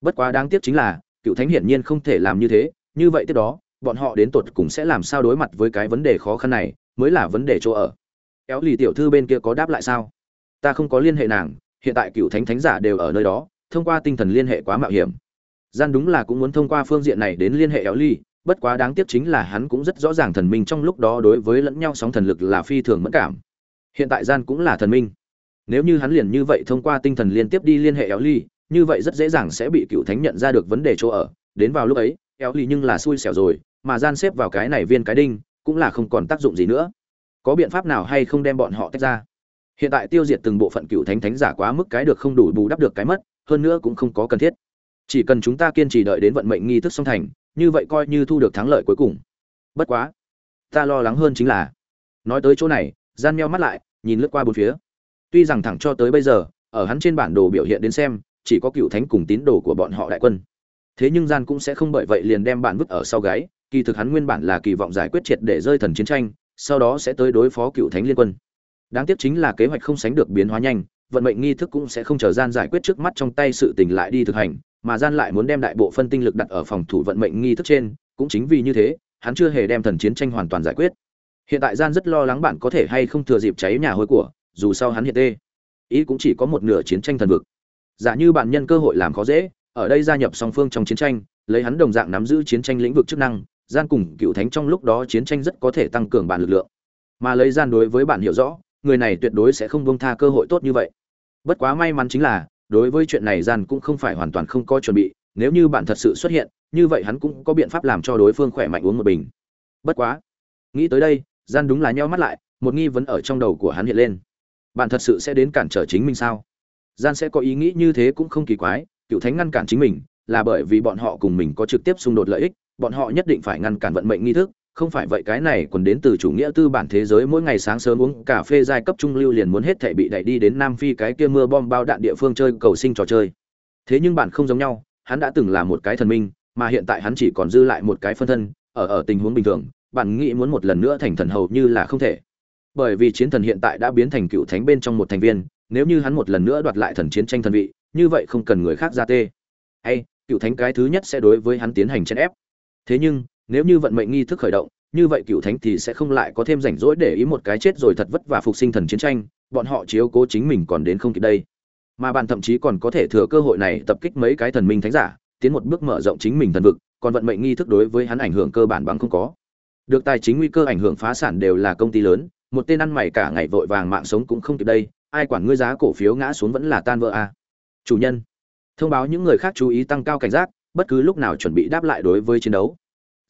Bất quá đáng tiếc chính là, cựu thánh hiển nhiên không thể làm như thế, như vậy tiếp đó, bọn họ đến tột cùng sẽ làm sao đối mặt với cái vấn đề khó khăn này, mới là vấn đề chỗ ở. Kéo lì tiểu thư bên kia có đáp lại sao? Ta không có liên hệ nàng, hiện tại cựu thánh thánh giả đều ở nơi đó, thông qua tinh thần liên hệ quá mạo hiểm. Gian đúng là cũng muốn thông qua phương diện này đến liên hệ éo ly bất quá đáng tiếc chính là hắn cũng rất rõ ràng thần minh trong lúc đó đối với lẫn nhau sóng thần lực là phi thường mẫn cảm. Hiện tại gian cũng là thần minh. Nếu như hắn liền như vậy thông qua tinh thần liên tiếp đi liên hệ éo ly như vậy rất dễ dàng sẽ bị cựu thánh nhận ra được vấn đề chỗ ở. Đến vào lúc ấy éo ly nhưng là xui xẻo rồi, mà gian xếp vào cái này viên cái đinh cũng là không còn tác dụng gì nữa. Có biện pháp nào hay không đem bọn họ tách ra? Hiện tại tiêu diệt từng bộ phận cựu thánh thánh giả quá mức cái được không đủ bù đắp được cái mất, hơn nữa cũng không có cần thiết. Chỉ cần chúng ta kiên trì đợi đến vận mệnh nghi thức song thành như vậy coi như thu được thắng lợi cuối cùng. Bất quá, ta lo lắng hơn chính là, nói tới chỗ này, gian meo mắt lại, nhìn lướt qua bốn phía. Tuy rằng thẳng cho tới bây giờ, ở hắn trên bản đồ biểu hiện đến xem, chỉ có cựu thánh cùng tín đồ của bọn họ đại quân. Thế nhưng gian cũng sẽ không bởi vậy liền đem bản vứt ở sau gáy, kỳ thực hắn nguyên bản là kỳ vọng giải quyết triệt để rơi thần chiến tranh, sau đó sẽ tới đối phó cựu thánh liên quân. Đáng tiếc chính là kế hoạch không sánh được biến hóa nhanh, vận mệnh nghi thức cũng sẽ không chờ gian giải quyết trước mắt trong tay sự tình lại đi thực hành mà gian lại muốn đem đại bộ phân tinh lực đặt ở phòng thủ vận mệnh nghi thức trên, cũng chính vì như thế, hắn chưa hề đem thần chiến tranh hoàn toàn giải quyết. Hiện tại gian rất lo lắng bạn có thể hay không thừa dịp cháy nhà hôi của, dù sao hắn hiện tê. Ý cũng chỉ có một nửa chiến tranh thần vực. Giả như bạn nhân cơ hội làm khó dễ, ở đây gia nhập song phương trong chiến tranh, lấy hắn đồng dạng nắm giữ chiến tranh lĩnh vực chức năng, gian cùng cựu thánh trong lúc đó chiến tranh rất có thể tăng cường bản lực lượng. Mà lấy gian đối với bạn hiểu rõ, người này tuyệt đối sẽ không buông tha cơ hội tốt như vậy. Bất quá may mắn chính là đối với chuyện này gian cũng không phải hoàn toàn không có chuẩn bị, nếu như bạn thật sự xuất hiện, như vậy hắn cũng có biện pháp làm cho đối phương khỏe mạnh uống một bình. Bất quá, nghĩ tới đây, gian đúng là nheo mắt lại, một nghi vấn ở trong đầu của hắn hiện lên. Bạn thật sự sẽ đến cản trở chính mình sao? Gian sẽ có ý nghĩ như thế cũng không kỳ quái, cựu thánh ngăn cản chính mình, là bởi vì bọn họ cùng mình có trực tiếp xung đột lợi ích, bọn họ nhất định phải ngăn cản vận mệnh nghi thức không phải vậy cái này còn đến từ chủ nghĩa tư bản thế giới, mỗi ngày sáng sớm uống cà phê giai cấp trung lưu liền muốn hết thể bị đẩy đi đến nam phi cái kia mưa bom bao đạn địa phương chơi, cầu sinh trò chơi. Thế nhưng bạn không giống nhau, hắn đã từng là một cái thần minh, mà hiện tại hắn chỉ còn dư lại một cái phân thân, ở ở tình huống bình thường, bạn nghĩ muốn một lần nữa thành thần hầu như là không thể. Bởi vì chiến thần hiện tại đã biến thành cựu thánh bên trong một thành viên, nếu như hắn một lần nữa đoạt lại thần chiến tranh thần vị, như vậy không cần người khác ra tê. Hay, cựu thánh cái thứ nhất sẽ đối với hắn tiến hành chèn ép. Thế nhưng nếu như vận mệnh nghi thức khởi động, như vậy cựu thánh thì sẽ không lại có thêm rảnh rỗi để ý một cái chết rồi thật vất vả phục sinh thần chiến tranh, bọn họ chiếu cố chính mình còn đến không kịp đây. Mà bạn thậm chí còn có thể thừa cơ hội này tập kích mấy cái thần minh thánh giả, tiến một bước mở rộng chính mình thần vực, còn vận mệnh nghi thức đối với hắn ảnh hưởng cơ bản bằng không có. Được tài chính nguy cơ ảnh hưởng phá sản đều là công ty lớn, một tên ăn mày cả ngày vội vàng mạng sống cũng không kịp đây, ai quản ngươi giá cổ phiếu ngã xuống vẫn là tan vỡ à. chủ nhân, thông báo những người khác chú ý tăng cao cảnh giác, bất cứ lúc nào chuẩn bị đáp lại đối với chiến đấu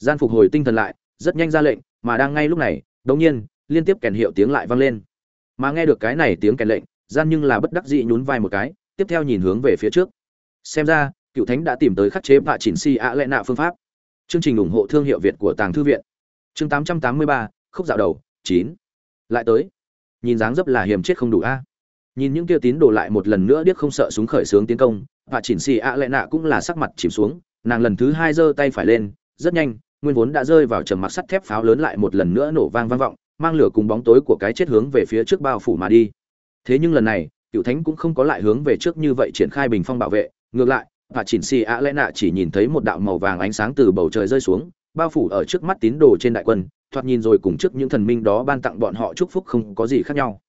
gian phục hồi tinh thần lại rất nhanh ra lệnh mà đang ngay lúc này đột nhiên liên tiếp kèn hiệu tiếng lại vang lên. Mà nghe được cái này tiếng kèn lệnh gian nhưng là bất đắc dĩ nhún vai một cái tiếp theo nhìn hướng về phía trước. Xem ra cựu thánh đã tìm tới khắc chế bạ chỉnh si ạ lệ nạ phương pháp. Chương trình ủng hộ thương hiệu việt của tàng thư viện. Chương 883, khúc dạo đầu 9. lại tới. Nhìn dáng dấp là hiểm chết không đủ a. Nhìn những kia tín đồ lại một lần nữa điếc không sợ súng khởi sướng tiến công và chỉnh xì ạ lệ nạ cũng là sắc mặt chìm xuống nàng lần thứ hai giơ tay phải lên rất nhanh nguyên vốn đã rơi vào trầm mặc sắt thép pháo lớn lại một lần nữa nổ vang vang vọng, mang lửa cùng bóng tối của cái chết hướng về phía trước bao phủ mà đi. Thế nhưng lần này, cựu thánh cũng không có lại hướng về trước như vậy triển khai bình phong bảo vệ, ngược lại và chỉnh Si ạ lẽ nạ chỉ nhìn thấy một đạo màu vàng ánh sáng từ bầu trời rơi xuống, bao phủ ở trước mắt tín đồ trên đại quân, thoạt nhìn rồi cùng trước những thần minh đó ban tặng bọn họ chúc phúc không có gì khác nhau.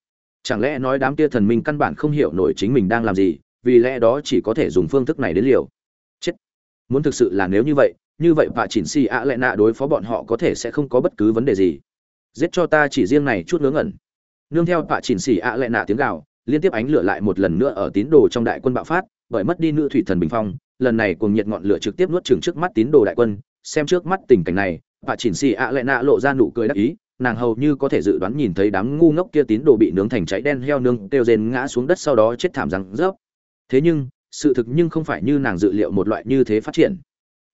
Chẳng lẽ nói đám kia thần minh căn bản không hiểu nổi chính mình đang làm gì, vì lẽ đó chỉ có thể dùng phương thức này đến liều. Chết! Muốn thực sự là nếu như vậy như vậy bà chỉnh xì ạ lệ nạ đối phó bọn họ có thể sẽ không có bất cứ vấn đề gì. Giết cho ta chỉ riêng này chút ngớ ngẩn. Nương theo bà chỉnh xì ạ lệ nạ tiếng gào, liên tiếp ánh lửa lại một lần nữa ở tín đồ trong đại quân bạo phát, bởi mất đi nữ thủy thần bình phong, lần này cùng nhiệt ngọn lửa trực tiếp nuốt chừng trước mắt tín đồ đại quân. Xem trước mắt tình cảnh này bà chỉnh xì ạ lệ nạ lộ ra nụ cười đắc ý, nàng hầu như có thể dự đoán nhìn thấy đám ngu ngốc kia tín đồ bị nướng thành cháy đen heo nương kêu rên ngã xuống đất sau đó chết thảm răng rớp. Thế nhưng, sự thực nhưng không phải như nàng dự liệu một loại như thế phát triển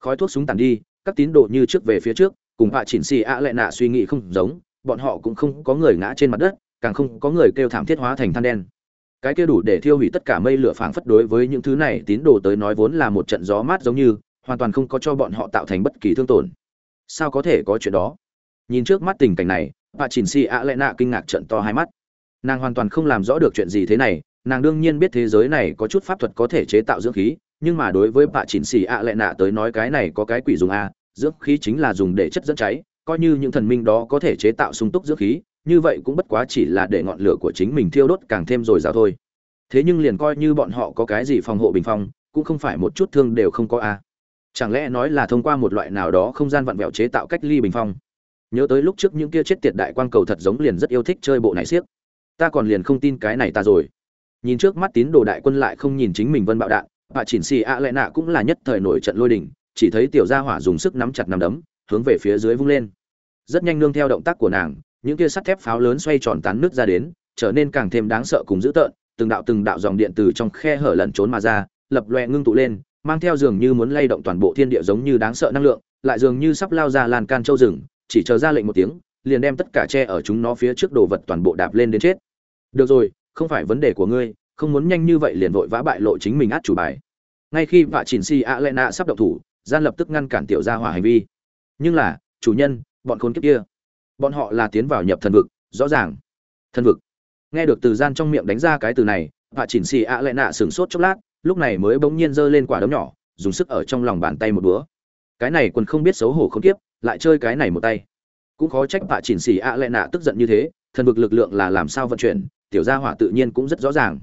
khói thuốc súng tàn đi, các tín đồ như trước về phía trước, cùng bà chỉnh xì ạ lệ nạ suy nghĩ không giống, bọn họ cũng không có người ngã trên mặt đất, càng không có người kêu thảm thiết hóa thành than đen. Cái kia đủ để thiêu hủy tất cả mây lửa phảng phất đối với những thứ này, tín đồ tới nói vốn là một trận gió mát giống như, hoàn toàn không có cho bọn họ tạo thành bất kỳ thương tổn. Sao có thể có chuyện đó? Nhìn trước mắt tình cảnh này bà chỉnh xì ạ lại nạ kinh ngạc trận to hai mắt. Nàng hoàn toàn không làm rõ được chuyện gì thế này, nàng đương nhiên biết thế giới này có chút pháp thuật có thể chế tạo dưỡng khí nhưng mà đối với bạ chỉnh xì ạ lại nạ tới nói cái này có cái quỷ dùng a, dưỡng khí chính là dùng để chất dẫn cháy, coi như những thần minh đó có thể chế tạo sung túc dưỡng khí, như vậy cũng bất quá chỉ là để ngọn lửa của chính mình thiêu đốt càng thêm rồi rào thôi. Thế nhưng liền coi như bọn họ có cái gì phòng hộ bình phong, cũng không phải một chút thương đều không có a. Chẳng lẽ nói là thông qua một loại nào đó không gian vặn vẹo chế tạo cách ly bình phong? Nhớ tới lúc trước những kia chết tiệt đại quan cầu thật giống liền rất yêu thích chơi bộ này siếc. Ta còn liền không tin cái này ta rồi. Nhìn trước mắt tín đồ đại quân lại không nhìn chính mình vân bạo đạn bà chỉnh xì ạ lệ nạ cũng là nhất thời nổi trận lôi đình, chỉ thấy tiểu gia hỏa dùng sức nắm chặt nắm đấm, hướng về phía dưới vung lên. Rất nhanh nương theo động tác của nàng, những kia sắt thép pháo lớn xoay tròn tán nước ra đến, trở nên càng thêm đáng sợ cùng dữ tợn, từng đạo từng đạo dòng điện từ trong khe hở lẩn trốn mà ra, lập loè ngưng tụ lên, mang theo dường như muốn lay động toàn bộ thiên địa giống như đáng sợ năng lượng, lại dường như sắp lao ra lan can châu rừng, chỉ chờ ra lệnh một tiếng, liền đem tất cả tre ở chúng nó phía trước đồ vật toàn bộ đạp lên đến chết. Được rồi, không phải vấn đề của ngươi không muốn nhanh như vậy liền vội vã bại lộ chính mình át chủ bài. Ngay khi vạ chỉnh si a lena sắp động thủ, gian lập tức ngăn cản tiểu gia hỏa hành vi. Nhưng là, chủ nhân, bọn khốn kiếp kia. Bọn họ là tiến vào nhập thần vực, rõ ràng. Thần vực. Nghe được từ gian trong miệng đánh ra cái từ này, vạ chỉnh si a lena sửng sốt chốc lát, lúc này mới bỗng nhiên giơ lên quả đấm nhỏ, dùng sức ở trong lòng bàn tay một búa. Cái này quần không biết xấu hổ không kiếp, lại chơi cái này một tay. Cũng khó trách vạ chỉnh xỉ ạ à lệ nạ tức giận như thế, thần vực lực lượng là làm sao vận chuyển, tiểu gia hỏa tự nhiên cũng rất rõ ràng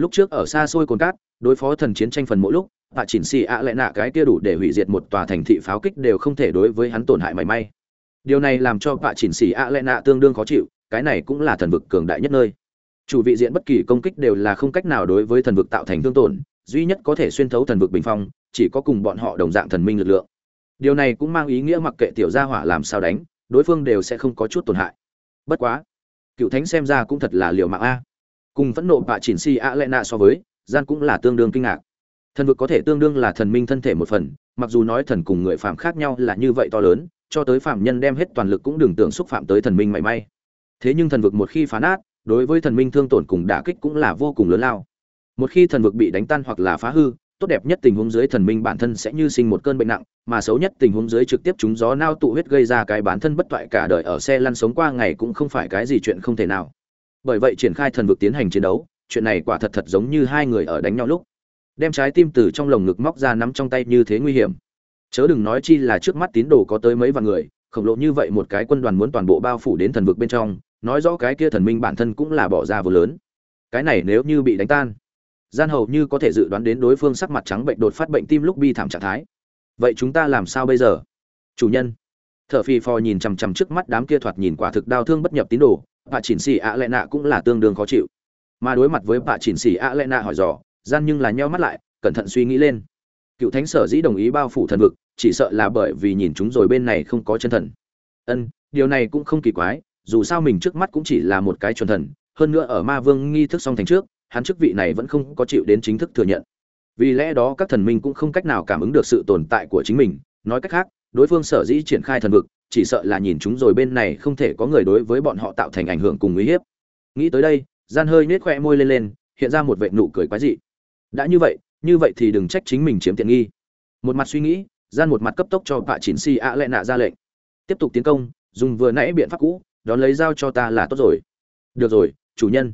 lúc trước ở xa xôi cồn cát, đối phó thần chiến tranh phần mỗi lúc, tạ chỉnh xì ạ à nạ cái kia đủ để hủy diệt một tòa thành thị pháo kích đều không thể đối với hắn tổn hại mảy may. Điều này làm cho tạ chỉnh xì ạ à nạ tương đương khó chịu, cái này cũng là thần vực cường đại nhất nơi. Chủ vị diện bất kỳ công kích đều là không cách nào đối với thần vực tạo thành thương tổn, duy nhất có thể xuyên thấu thần vực bình phong, chỉ có cùng bọn họ đồng dạng thần minh lực lượng. Điều này cũng mang ý nghĩa mặc kệ tiểu gia hỏa làm sao đánh, đối phương đều sẽ không có chút tổn hại. Bất quá, cựu thánh xem ra cũng thật là liều mạng a cùng phẫn nộ bạ chỉnh si a lệ nạ so với, gian cũng là tương đương kinh ngạc. Thần vực có thể tương đương là thần minh thân thể một phần, mặc dù nói thần cùng người phạm khác nhau là như vậy to lớn, cho tới phạm nhân đem hết toàn lực cũng đừng tưởng xúc phạm tới thần minh mảy may. Thế nhưng thần vực một khi phá nát, đối với thần minh thương tổn cùng đả kích cũng là vô cùng lớn lao. Một khi thần vực bị đánh tan hoặc là phá hư, tốt đẹp nhất tình huống dưới thần minh bản thân sẽ như sinh một cơn bệnh nặng, mà xấu nhất tình huống dưới trực tiếp chúng gió nao tụ huyết gây ra cái bản thân bất toại cả đời ở xe lăn sống qua ngày cũng không phải cái gì chuyện không thể nào bởi vậy triển khai thần vực tiến hành chiến đấu, chuyện này quả thật thật giống như hai người ở đánh nhau lúc. Đem trái tim từ trong lồng ngực móc ra nắm trong tay như thế nguy hiểm. Chớ đừng nói chi là trước mắt tín đồ có tới mấy vạn người, khổng lồ như vậy một cái quân đoàn muốn toàn bộ bao phủ đến thần vực bên trong, nói rõ cái kia thần minh bản thân cũng là bỏ ra vô lớn. Cái này nếu như bị đánh tan gian hầu như có thể dự đoán đến đối phương sắc mặt trắng bệnh đột phát bệnh tim lúc bi thảm trạng thái. Vậy chúng ta làm sao bây giờ? Chủ nhân, thợ phi phò nhìn chằm chằm trước mắt đám kia thoạt nhìn quả thực đau thương bất nhập tín đồ bà chỉnh xì ạ lệ nạ cũng là tương đương khó chịu. Mà đối mặt với bà chỉnh xì ạ lệ nạ hỏi dò, gian nhưng là nheo mắt lại, cẩn thận suy nghĩ lên. Cựu thánh sở dĩ đồng ý bao phủ thần vực, chỉ sợ là bởi vì nhìn chúng rồi bên này không có chân thần. Ân, điều này cũng không kỳ quái, dù sao mình trước mắt cũng chỉ là một cái chuẩn thần, hơn nữa ở ma vương nghi thức song thành trước, hắn chức vị này vẫn không có chịu đến chính thức thừa nhận. Vì lẽ đó các thần minh cũng không cách nào cảm ứng được sự tồn tại của chính mình, nói cách khác đối phương sở dĩ triển khai thần vực, chỉ sợ là nhìn chúng rồi bên này không thể có người đối với bọn họ tạo thành ảnh hưởng cùng uy hiếp. Nghĩ tới đây, gian hơi nết khoe môi lên lên, hiện ra một vệ nụ cười quái dị. Đã như vậy như vậy thì đừng trách chính mình chiếm tiện nghi. Một mặt suy nghĩ, gian một mặt cấp tốc cho bạ chín si ạ lệ nạ ra lệnh. Tiếp tục tiến công, dùng vừa nãy biện pháp cũ, đón lấy dao cho ta là tốt rồi. Được rồi, chủ nhân.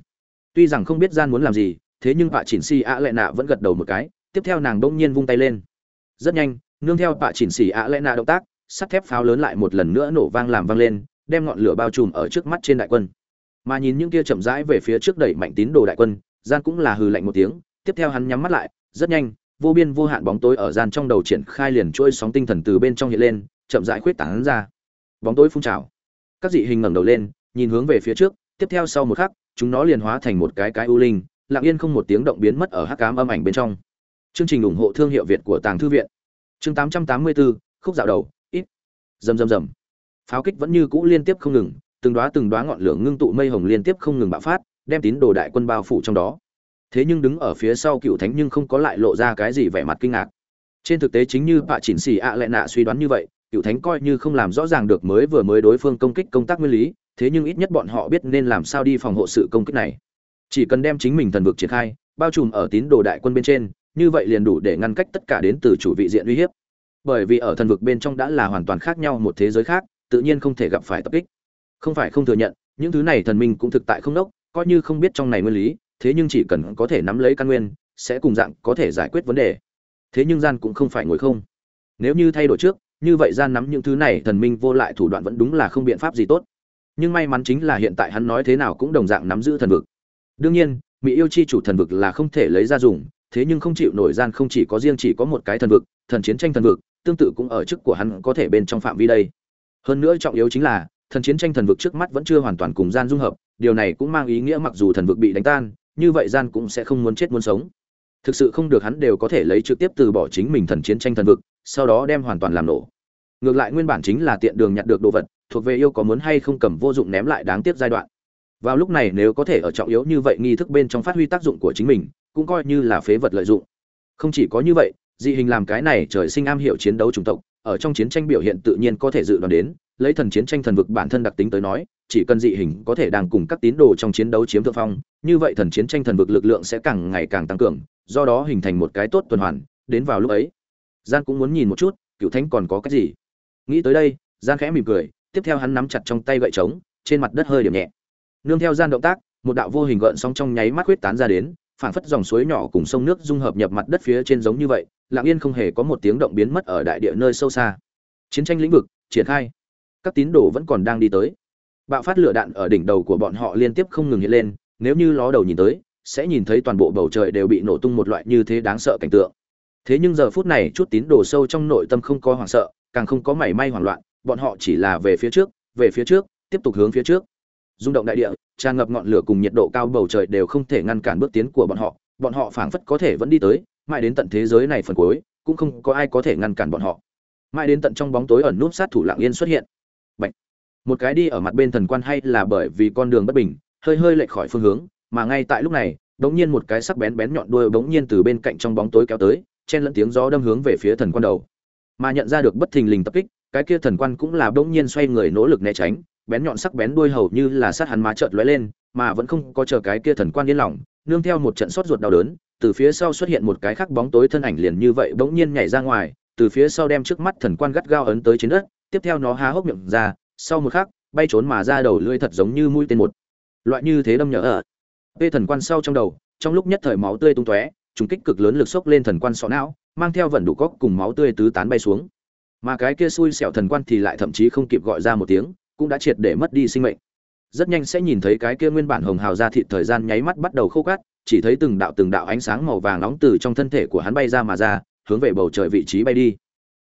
Tuy rằng không biết gian muốn làm gì, thế nhưng bạ chỉnh si ạ lệ nạ vẫn gật đầu một cái, tiếp theo nàng bỗng nhiên vung tay lên. Rất nhanh nương theo bạ chỉnh xỉ ạ lẽ nạ động tác, sắt thép pháo lớn lại một lần nữa nổ vang làm vang lên, đem ngọn lửa bao trùm ở trước mắt trên đại quân. Mà nhìn những kia chậm rãi về phía trước đẩy mạnh tín đồ đại quân, gian cũng là hừ lạnh một tiếng, tiếp theo hắn nhắm mắt lại, rất nhanh, vô biên vô hạn bóng tối ở gian trong đầu triển khai liền trôi sóng tinh thần từ bên trong hiện lên, chậm rãi khuyết tán ra. Bóng tối phun trào. Các dị hình ngẩng đầu lên, nhìn hướng về phía trước, tiếp theo sau một khắc, chúng nó liền hóa thành một cái cái u linh, lặng yên không một tiếng động biến mất ở hắc cám âm ảnh bên trong. Chương trình ủng hộ thương hiệu việt của tàng thư viện chương 884, khúc dạo đầu ít. Rầm rầm rầm. Pháo kích vẫn như cũ liên tiếp không ngừng từng đóa từng đóa ngọn lửa ngưng tụ mây hồng liên tiếp không ngừng bạo phát đem tín đồ đại quân bao phủ trong đó. Thế nhưng đứng ở phía sau cựu thánh nhưng không có lại lộ ra cái gì vẻ mặt kinh ngạc. Trên thực tế chính như bạ chỉnh xì ạ lại nạ suy đoán như vậy cựu thánh coi như không làm rõ ràng được mới vừa mới đối phương công kích công tác nguyên lý thế nhưng ít nhất bọn họ biết nên làm sao đi phòng hộ sự công kích này. Chỉ cần đem chính mình thần vực triển khai bao trùm ở tín đồ đại quân bên trên như vậy liền đủ để ngăn cách tất cả đến từ chủ vị diện uy hiếp. Bởi vì ở thần vực bên trong đã là hoàn toàn khác nhau một thế giới khác, tự nhiên không thể gặp phải tập kích. Không phải không thừa nhận, những thứ này thần minh cũng thực tại không đốc, coi như không biết trong này nguyên lý, thế nhưng chỉ cần có thể nắm lấy căn nguyên, sẽ cùng dạng có thể giải quyết vấn đề. Thế nhưng gian cũng không phải ngồi không. Nếu như thay đổi trước, như vậy gian nắm những thứ này thần minh vô lại thủ đoạn vẫn đúng là không biện pháp gì tốt. Nhưng may mắn chính là hiện tại hắn nói thế nào cũng đồng dạng nắm giữ thần vực. Đương nhiên, mỹ yêu chi chủ thần vực là không thể lấy ra dùng thế nhưng không chịu nổi gian không chỉ có riêng chỉ có một cái thần vực, thần chiến tranh thần vực, tương tự cũng ở chức của hắn có thể bên trong phạm vi đây. Hơn nữa trọng yếu chính là, thần chiến tranh thần vực trước mắt vẫn chưa hoàn toàn cùng gian dung hợp, điều này cũng mang ý nghĩa mặc dù thần vực bị đánh tan, như vậy gian cũng sẽ không muốn chết muốn sống. Thực sự không được hắn đều có thể lấy trực tiếp từ bỏ chính mình thần chiến tranh thần vực, sau đó đem hoàn toàn làm nổ. Ngược lại nguyên bản chính là tiện đường nhặt được đồ vật, thuộc về yêu có muốn hay không cầm vô dụng ném lại đáng tiếc giai đoạn. Vào lúc này nếu có thể ở trọng yếu như vậy nghi thức bên trong phát huy tác dụng của chính mình cũng coi như là phế vật lợi dụng. Không chỉ có như vậy, dị hình làm cái này trời sinh am hiểu chiến đấu chủng tộc, ở trong chiến tranh biểu hiện tự nhiên có thể dự đoán đến, lấy thần chiến tranh thần vực bản thân đặc tính tới nói, chỉ cần dị hình có thể đang cùng các tín đồ trong chiến đấu chiếm thượng phong, như vậy thần chiến tranh thần vực lực lượng sẽ càng ngày càng tăng cường, do đó hình thành một cái tốt tuần hoàn, đến vào lúc ấy, gian cũng muốn nhìn một chút, cựu thánh còn có cái gì. Nghĩ tới đây, gian khẽ mỉm cười, tiếp theo hắn nắm chặt trong tay gậy trống, trên mặt đất hơi điểm nhẹ. Nương theo gian động tác, một đạo vô hình gợn sóng trong nháy mắt huyết tán ra đến phảng phất dòng suối nhỏ cùng sông nước dung hợp nhập mặt đất phía trên giống như vậy, lặng yên không hề có một tiếng động biến mất ở đại địa nơi sâu xa. Chiến tranh lĩnh vực, triển khai. Các tín đồ vẫn còn đang đi tới. Bạo phát lửa đạn ở đỉnh đầu của bọn họ liên tiếp không ngừng hiện lên, nếu như ló đầu nhìn tới, sẽ nhìn thấy toàn bộ bầu trời đều bị nổ tung một loại như thế đáng sợ cảnh tượng. Thế nhưng giờ phút này, chút tín đồ sâu trong nội tâm không có hoảng sợ, càng không có mảy may hoảng loạn, bọn họ chỉ là về phía trước, về phía trước, tiếp tục hướng phía trước rung động đại địa, tràn ngập ngọn lửa cùng nhiệt độ cao bầu trời đều không thể ngăn cản bước tiến của bọn họ. Bọn họ phảng phất có thể vẫn đi tới, mãi đến tận thế giới này phần cuối, cũng không có ai có thể ngăn cản bọn họ. Mãi đến tận trong bóng tối ẩn núp sát thủ lạng yên xuất hiện. Bạch. một cái đi ở mặt bên thần quan hay là bởi vì con đường bất bình, hơi hơi lệch khỏi phương hướng, mà ngay tại lúc này bỗng nhiên một cái sắc bén bén nhọn đuôi bỗng nhiên từ bên cạnh trong bóng tối kéo tới, chen lẫn tiếng gió đâm hướng về phía thần quan đầu. Mà nhận ra được bất thình lình tập kích, cái kia thần quan cũng là bỗng nhiên xoay người nỗ lực né tránh bén nhọn sắc bén đuôi hầu như là sát hắn má chợt lóe lên mà vẫn không có chờ cái kia thần quan yên lòng nương theo một trận sốt ruột đau đớn từ phía sau xuất hiện một cái khắc bóng tối thân ảnh liền như vậy bỗng nhiên nhảy ra ngoài từ phía sau đem trước mắt thần quan gắt gao ấn tới trên đất tiếp theo nó há hốc miệng ra sau một khắc bay trốn mà ra đầu lưỡi thật giống như mũi tên một loại như thế đâm nhở ở Vệ thần quan sau trong đầu, trong lúc nhất thời máu tươi tung tóe, trùng kích cực lớn lực sốc lên thần quan sọ não, mang theo vận đủ cốc cùng máu tươi tứ tán bay xuống. Mà cái kia xui xẻo thần quan thì lại thậm chí không kịp gọi ra một tiếng, cũng đã triệt để mất đi sinh mệnh. Rất nhanh sẽ nhìn thấy cái kia nguyên bản hồng hào ra thịt thời gian nháy mắt bắt đầu khô cát, chỉ thấy từng đạo từng đạo ánh sáng màu vàng nóng từ trong thân thể của hắn bay ra mà ra, hướng về bầu trời vị trí bay đi.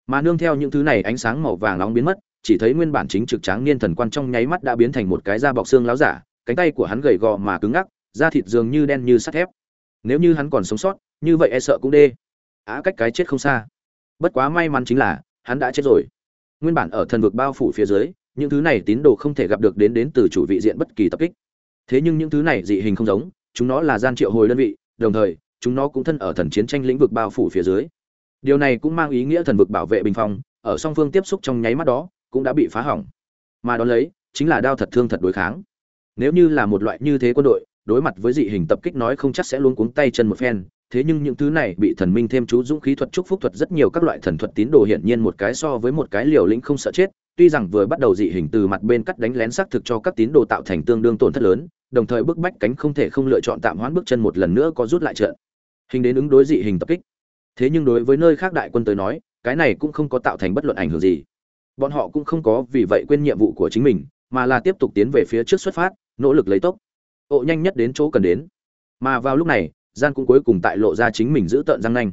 Mà nương theo những thứ này ánh sáng màu vàng nóng biến mất, chỉ thấy nguyên bản chính trực tráng niên thần quan trong nháy mắt đã biến thành một cái da bọc xương láo giả, cánh tay của hắn gầy gò mà cứng ngắc, da thịt dường như đen như sắt thép nếu như hắn còn sống sót như vậy e sợ cũng đê á cách cái chết không xa bất quá may mắn chính là hắn đã chết rồi nguyên bản ở thần vực bao phủ phía dưới những thứ này tín đồ không thể gặp được đến đến từ chủ vị diện bất kỳ tập kích. Thế nhưng những thứ này dị hình không giống, chúng nó là gian triệu hồi đơn vị, đồng thời, chúng nó cũng thân ở thần chiến tranh lĩnh vực bao phủ phía dưới. Điều này cũng mang ý nghĩa thần vực bảo vệ bình phong, ở song phương tiếp xúc trong nháy mắt đó, cũng đã bị phá hỏng. Mà đón lấy, chính là đao thật thương thật đối kháng. Nếu như là một loại như thế quân đội, đối mặt với dị hình tập kích nói không chắc sẽ luôn cuống tay chân một phen, thế nhưng những thứ này bị thần minh thêm chú dũng khí thuật chúc phúc thuật rất nhiều các loại thần thuật tín đồ hiển nhiên một cái so với một cái liều lĩnh không sợ chết tuy rằng vừa bắt đầu dị hình từ mặt bên cắt đánh lén xác thực cho các tín đồ tạo thành tương đương tổn thất lớn, đồng thời bức bách cánh không thể không lựa chọn tạm hoãn bước chân một lần nữa có rút lại trận. Hình đến ứng đối dị hình tập kích. Thế nhưng đối với nơi khác đại quân tới nói, cái này cũng không có tạo thành bất luận ảnh hưởng gì. Bọn họ cũng không có vì vậy quên nhiệm vụ của chính mình, mà là tiếp tục tiến về phía trước xuất phát, nỗ lực lấy tốc. Độ nhanh nhất đến chỗ cần đến. Mà vào lúc này, gian cũng cuối cùng tại lộ ra chính mình giữ tận răng nanh.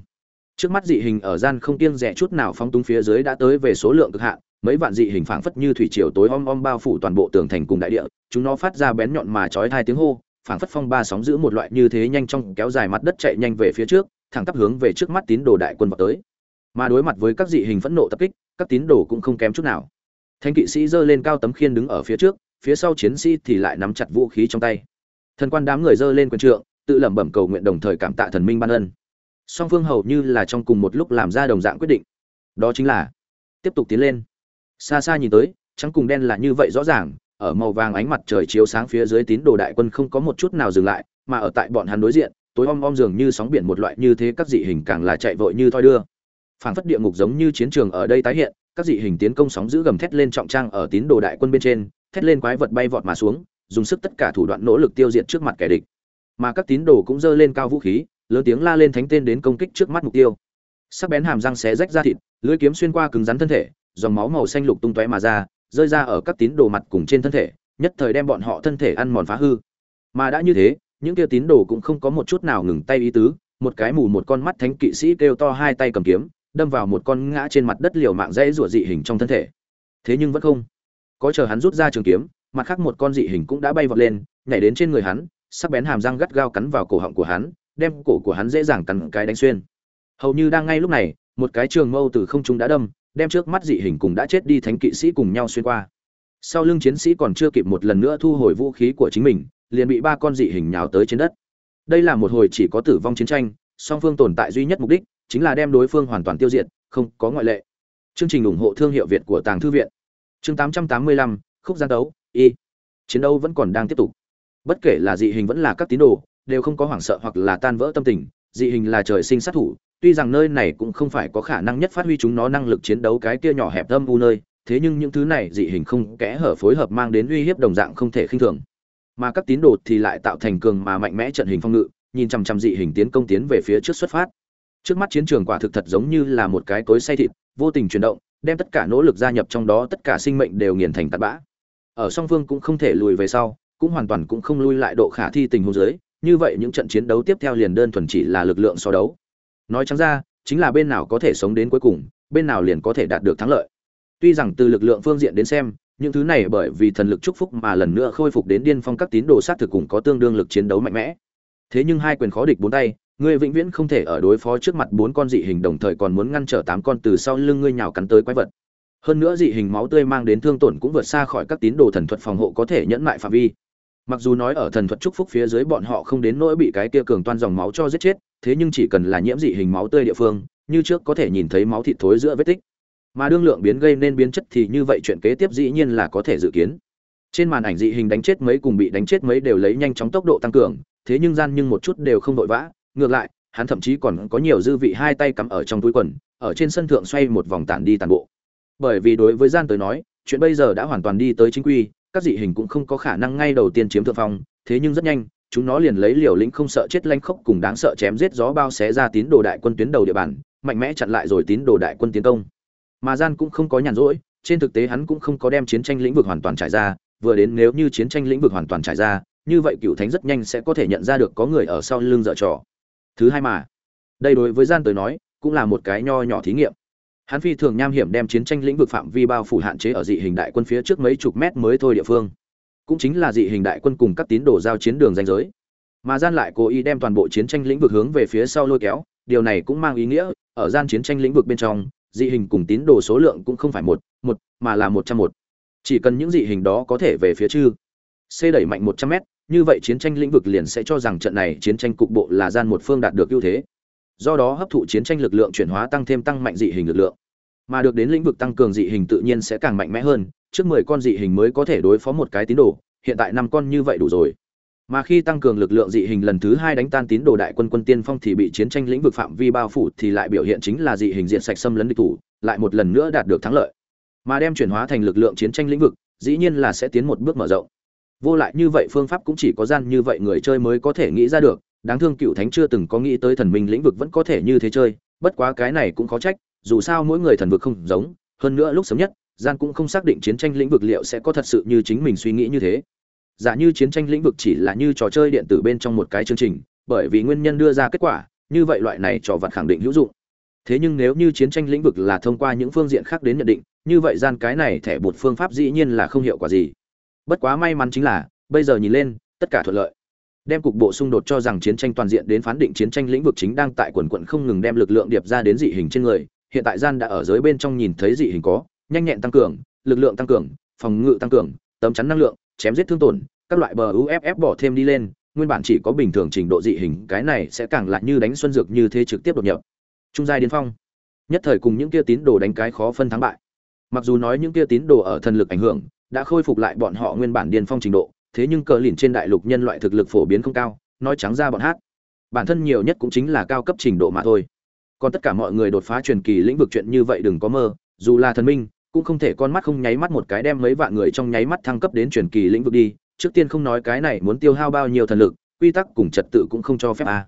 Trước mắt dị hình ở gian không kiêng rẻ chút nào phóng túng phía dưới đã tới về số lượng cực hạn mấy vạn dị hình phảng phất như thủy triều tối om om bao phủ toàn bộ tường thành cùng đại địa, chúng nó phát ra bén nhọn mà chói tai tiếng hô, phảng phất phong ba sóng giữ một loại như thế nhanh trong kéo dài mặt đất chạy nhanh về phía trước, thẳng tắp hướng về trước mắt tín đồ đại quân vào tới. Mà đối mặt với các dị hình phẫn nộ tập kích, các tín đồ cũng không kém chút nào. Thanh kỵ sĩ giơ lên cao tấm khiên đứng ở phía trước, phía sau chiến sĩ thì lại nắm chặt vũ khí trong tay. Thần quan đám người dơ lên quyền trượng, tự lẩm bẩm cầu nguyện đồng thời cảm tạ thần minh ban ân. Song phương hầu như là trong cùng một lúc làm ra đồng dạng quyết định. Đó chính là tiếp tục tiến lên xa xa nhìn tới, trắng cùng đen là như vậy rõ ràng, ở màu vàng ánh mặt trời chiếu sáng phía dưới tín đồ đại quân không có một chút nào dừng lại, mà ở tại bọn hắn đối diện, tối om om dường như sóng biển một loại như thế các dị hình càng là chạy vội như thoi đưa. Phảng phất địa ngục giống như chiến trường ở đây tái hiện, các dị hình tiến công sóng giữ gầm thét lên trọng trang ở tín đồ đại quân bên trên, thét lên quái vật bay vọt mà xuống, dùng sức tất cả thủ đoạn nỗ lực tiêu diệt trước mặt kẻ địch. Mà các tín đồ cũng giơ lên cao vũ khí, lớn tiếng la lên thánh tên đến công kích trước mắt mục tiêu. Sắc bén hàm răng xé rách ra thịt, lưỡi kiếm xuyên qua cứng rắn thân thể dòng máu màu xanh lục tung tóe mà ra, rơi ra ở các tín đồ mặt cùng trên thân thể, nhất thời đem bọn họ thân thể ăn mòn phá hư. Mà đã như thế, những kia tín đồ cũng không có một chút nào ngừng tay ý tứ, một cái mù một con mắt thánh kỵ sĩ kêu to hai tay cầm kiếm, đâm vào một con ngã trên mặt đất liều mạng dãy rủa dị hình trong thân thể. Thế nhưng vẫn không. Có chờ hắn rút ra trường kiếm, mặt khác một con dị hình cũng đã bay vọt lên, nhảy đến trên người hắn, sắc bén hàm răng gắt gao cắn vào cổ họng của hắn, đem cổ của hắn dễ dàng cắn cái đánh xuyên. Hầu như đang ngay lúc này, một cái trường mâu từ không trung đã đâm đem trước mắt dị hình cùng đã chết đi thánh kỵ sĩ cùng nhau xuyên qua. Sau lưng chiến sĩ còn chưa kịp một lần nữa thu hồi vũ khí của chính mình liền bị ba con dị hình nhào tới trên đất. Đây là một hồi chỉ có tử vong chiến tranh song phương tồn tại duy nhất mục đích chính là đem đối phương hoàn toàn tiêu diệt không có ngoại lệ. Chương trình ủng hộ thương hiệu việt của tàng thư viện. Chương 885, khúc gian đấu y. Chiến đấu vẫn còn đang tiếp tục. Bất kể là dị hình vẫn là các tín đồ đều không có hoảng sợ hoặc là tan vỡ tâm tình dị hình là trời sinh sát thủ tuy rằng nơi này cũng không phải có khả năng nhất phát huy chúng nó năng lực chiến đấu cái kia nhỏ hẹp âm u nơi, thế nhưng những thứ này dị hình không kẽ hở phối hợp mang đến uy hiếp đồng dạng không thể khinh thường. Mà các tín đồ thì lại tạo thành cường mà mạnh mẽ trận hình phong ngự, nhìn chằm chằm dị hình tiến công tiến về phía trước xuất phát. Trước mắt chiến trường quả thực thật giống như là một cái cối say thịt, vô tình chuyển động, đem tất cả nỗ lực gia nhập trong đó tất cả sinh mệnh đều nghiền thành tạt bã. Ở song phương cũng không thể lùi về sau, cũng hoàn toàn cũng không lui lại độ khả thi tình huống dưới, như vậy những trận chiến đấu tiếp theo liền đơn thuần chỉ là lực lượng so đấu nói trắng ra, chính là bên nào có thể sống đến cuối cùng, bên nào liền có thể đạt được thắng lợi. Tuy rằng từ lực lượng phương diện đến xem, những thứ này bởi vì thần lực chúc phúc mà lần nữa khôi phục đến điên phong các tín đồ sát thực cùng có tương đương lực chiến đấu mạnh mẽ. Thế nhưng hai quyền khó địch bốn tay, ngươi vĩnh viễn không thể ở đối phó trước mặt bốn con dị hình đồng thời còn muốn ngăn trở tám con từ sau lưng ngươi nhào cắn tới quái vật. Hơn nữa dị hình máu tươi mang đến thương tổn cũng vượt xa khỏi các tín đồ thần thuật phòng hộ có thể nhẫn mại phạm vi mặc dù nói ở thần thuật chúc phúc phía dưới bọn họ không đến nỗi bị cái kia cường toan dòng máu cho giết chết, thế nhưng chỉ cần là nhiễm dị hình máu tươi địa phương, như trước có thể nhìn thấy máu thịt thối giữa vết tích. Mà đương lượng biến gây nên biến chất thì như vậy chuyện kế tiếp dĩ nhiên là có thể dự kiến. Trên màn ảnh dị hình đánh chết mấy cùng bị đánh chết mấy đều lấy nhanh chóng tốc độ tăng cường, thế nhưng gian nhưng một chút đều không vội vã. Ngược lại, hắn thậm chí còn có nhiều dư vị hai tay cắm ở trong túi quần, ở trên sân thượng xoay một vòng tản đi tàn bộ. Bởi vì đối với gian tới nói, chuyện bây giờ đã hoàn toàn đi tới chính quy các dị hình cũng không có khả năng ngay đầu tiên chiếm thượng phong, thế nhưng rất nhanh, chúng nó liền lấy liều lĩnh không sợ chết lanh khốc cùng đáng sợ chém giết gió bao xé ra tín đồ đại quân tuyến đầu địa bàn, mạnh mẽ chặn lại rồi tín đồ đại quân tiến công. Mà gian cũng không có nhàn rỗi, trên thực tế hắn cũng không có đem chiến tranh lĩnh vực hoàn toàn trải ra, vừa đến nếu như chiến tranh lĩnh vực hoàn toàn trải ra, như vậy cựu thánh rất nhanh sẽ có thể nhận ra được có người ở sau lưng dở trò. Thứ hai mà, đây đối với gian tới nói, cũng là một cái nho nhỏ thí nghiệm hắn phi thường nham hiểm đem chiến tranh lĩnh vực phạm vi bao phủ hạn chế ở dị hình đại quân phía trước mấy chục mét mới thôi địa phương. Cũng chính là dị hình đại quân cùng các tín đồ giao chiến đường danh giới. Mà gian lại cố ý đem toàn bộ chiến tranh lĩnh vực hướng về phía sau lôi kéo điều này cũng mang ý nghĩa ở gian chiến tranh lĩnh vực bên trong dị hình cùng tín đồ số lượng cũng không phải một một mà là một trăm một. Chỉ cần những dị hình đó có thể về phía chư c đẩy mạnh một trăm mét, như vậy chiến tranh lĩnh vực liền sẽ cho rằng trận này chiến tranh cục bộ là gian một phương đạt được ưu thế do đó hấp thụ chiến tranh lực lượng chuyển hóa tăng thêm tăng mạnh dị hình lực lượng. Mà được đến lĩnh vực tăng cường dị hình tự nhiên sẽ càng mạnh mẽ hơn, trước mười con dị hình mới có thể đối phó một cái tín đồ, hiện tại năm con như vậy đủ rồi. Mà khi tăng cường lực lượng dị hình lần thứ hai đánh tan tín đồ đại quân quân tiên phong thì bị chiến tranh lĩnh vực phạm vi bao phủ thì lại biểu hiện chính là dị hình diện sạch xâm lấn địch thủ, lại một lần nữa đạt được thắng lợi. Mà đem chuyển hóa thành lực lượng chiến tranh lĩnh vực, dĩ nhiên là sẽ tiến một bước mở rộng. Vô lại như vậy phương pháp cũng chỉ có gian như vậy người chơi mới có thể nghĩ ra được đáng thương cựu thánh chưa từng có nghĩ tới thần minh lĩnh vực vẫn có thể như thế chơi, bất quá cái này cũng khó trách, dù sao mỗi người thần vực không giống, hơn nữa lúc sớm nhất, gian cũng không xác định chiến tranh lĩnh vực liệu sẽ có thật sự như chính mình suy nghĩ như thế. Giả như chiến tranh lĩnh vực chỉ là như trò chơi điện tử bên trong một cái chương trình, bởi vì nguyên nhân đưa ra kết quả, như vậy loại này trò vật khẳng định hữu dụng. Thế nhưng nếu như chiến tranh lĩnh vực là thông qua những phương diện khác đến nhận định, như vậy gian cái này thẻ bột phương pháp dĩ nhiên là không hiệu quả gì. Bất quá may mắn chính là, bây giờ nhìn lên, tất cả thuận lợi đem cục bộ xung đột cho rằng chiến tranh toàn diện đến phán định chiến tranh lĩnh vực chính đang tại quần quận không ngừng đem lực lượng điệp ra đến dị hình trên người. Hiện tại gian đã ở giới bên trong nhìn thấy dị hình có, nhanh nhẹn tăng cường, lực lượng tăng cường, phòng ngự tăng cường, tấm chắn năng lượng, chém giết thương tổn, các loại bờ uff bỏ thêm đi lên, nguyên bản chỉ có bình thường trình độ dị hình, cái này sẽ càng lại như đánh xuân dược như thế trực tiếp đột nhập. Trung giai điên phong. Nhất thời cùng những kia tín đồ đánh cái khó phân thắng bại. Mặc dù nói những kia tín đồ ở thần lực ảnh hưởng, đã khôi phục lại bọn họ nguyên bản điên phong trình độ thế nhưng cờ lìn trên đại lục nhân loại thực lực phổ biến không cao, nói trắng ra bọn hát. Bản thân nhiều nhất cũng chính là cao cấp trình độ mà thôi. Còn tất cả mọi người đột phá truyền kỳ lĩnh vực chuyện như vậy đừng có mơ, dù là thần minh, cũng không thể con mắt không nháy mắt một cái đem mấy vạn người trong nháy mắt thăng cấp đến truyền kỳ lĩnh vực đi, trước tiên không nói cái này muốn tiêu hao bao nhiêu thần lực, quy tắc cùng trật tự cũng không cho phép a à.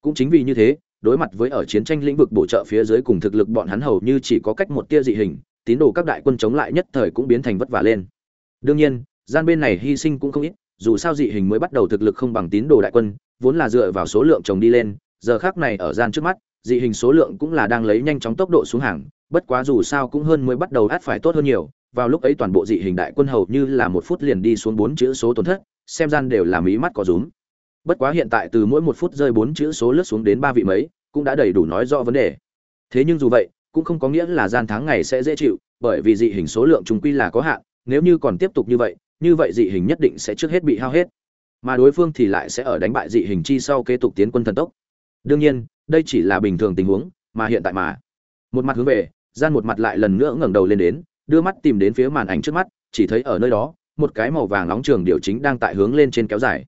cũng chính vì như thế, đối mặt với ở chiến tranh lĩnh vực bổ trợ phía dưới cùng thực lực bọn hắn hầu như chỉ có cách một tia dị hình, tín đồ các đại quân chống lại nhất thời cũng biến thành vất vả lên. Đương nhiên gian bên này hy sinh cũng không ít, dù sao dị hình mới bắt đầu thực lực không bằng tín đồ đại quân, vốn là dựa vào số lượng chồng đi lên, giờ khác này ở gian trước mắt, dị hình số lượng cũng là đang lấy nhanh chóng tốc độ xuống hàng, bất quá dù sao cũng hơn mới bắt đầu át phải tốt hơn nhiều, vào lúc ấy toàn bộ dị hình đại quân hầu như là một phút liền đi xuống bốn chữ số tổn thất, xem gian đều là mí mắt có rúm. Bất quá hiện tại từ mỗi một phút rơi bốn chữ số lướt xuống đến ba vị mấy, cũng đã đầy đủ nói rõ vấn đề. Thế nhưng dù vậy, cũng không có nghĩa là gian tháng ngày sẽ dễ chịu, bởi vì dị hình số lượng chúng quy là có hạn, nếu như còn tiếp tục như vậy như vậy dị hình nhất định sẽ trước hết bị hao hết, mà đối phương thì lại sẽ ở đánh bại dị hình chi sau kế tục tiến quân thần tốc. Đương nhiên, đây chỉ là bình thường tình huống, mà hiện tại mà. Một mặt hướng về, gian một mặt lại lần nữa ngẩng đầu lên đến, đưa mắt tìm đến phía màn ảnh trước mắt, chỉ thấy ở nơi đó, một cái màu vàng nóng trường điều chính đang tại hướng lên trên kéo dài.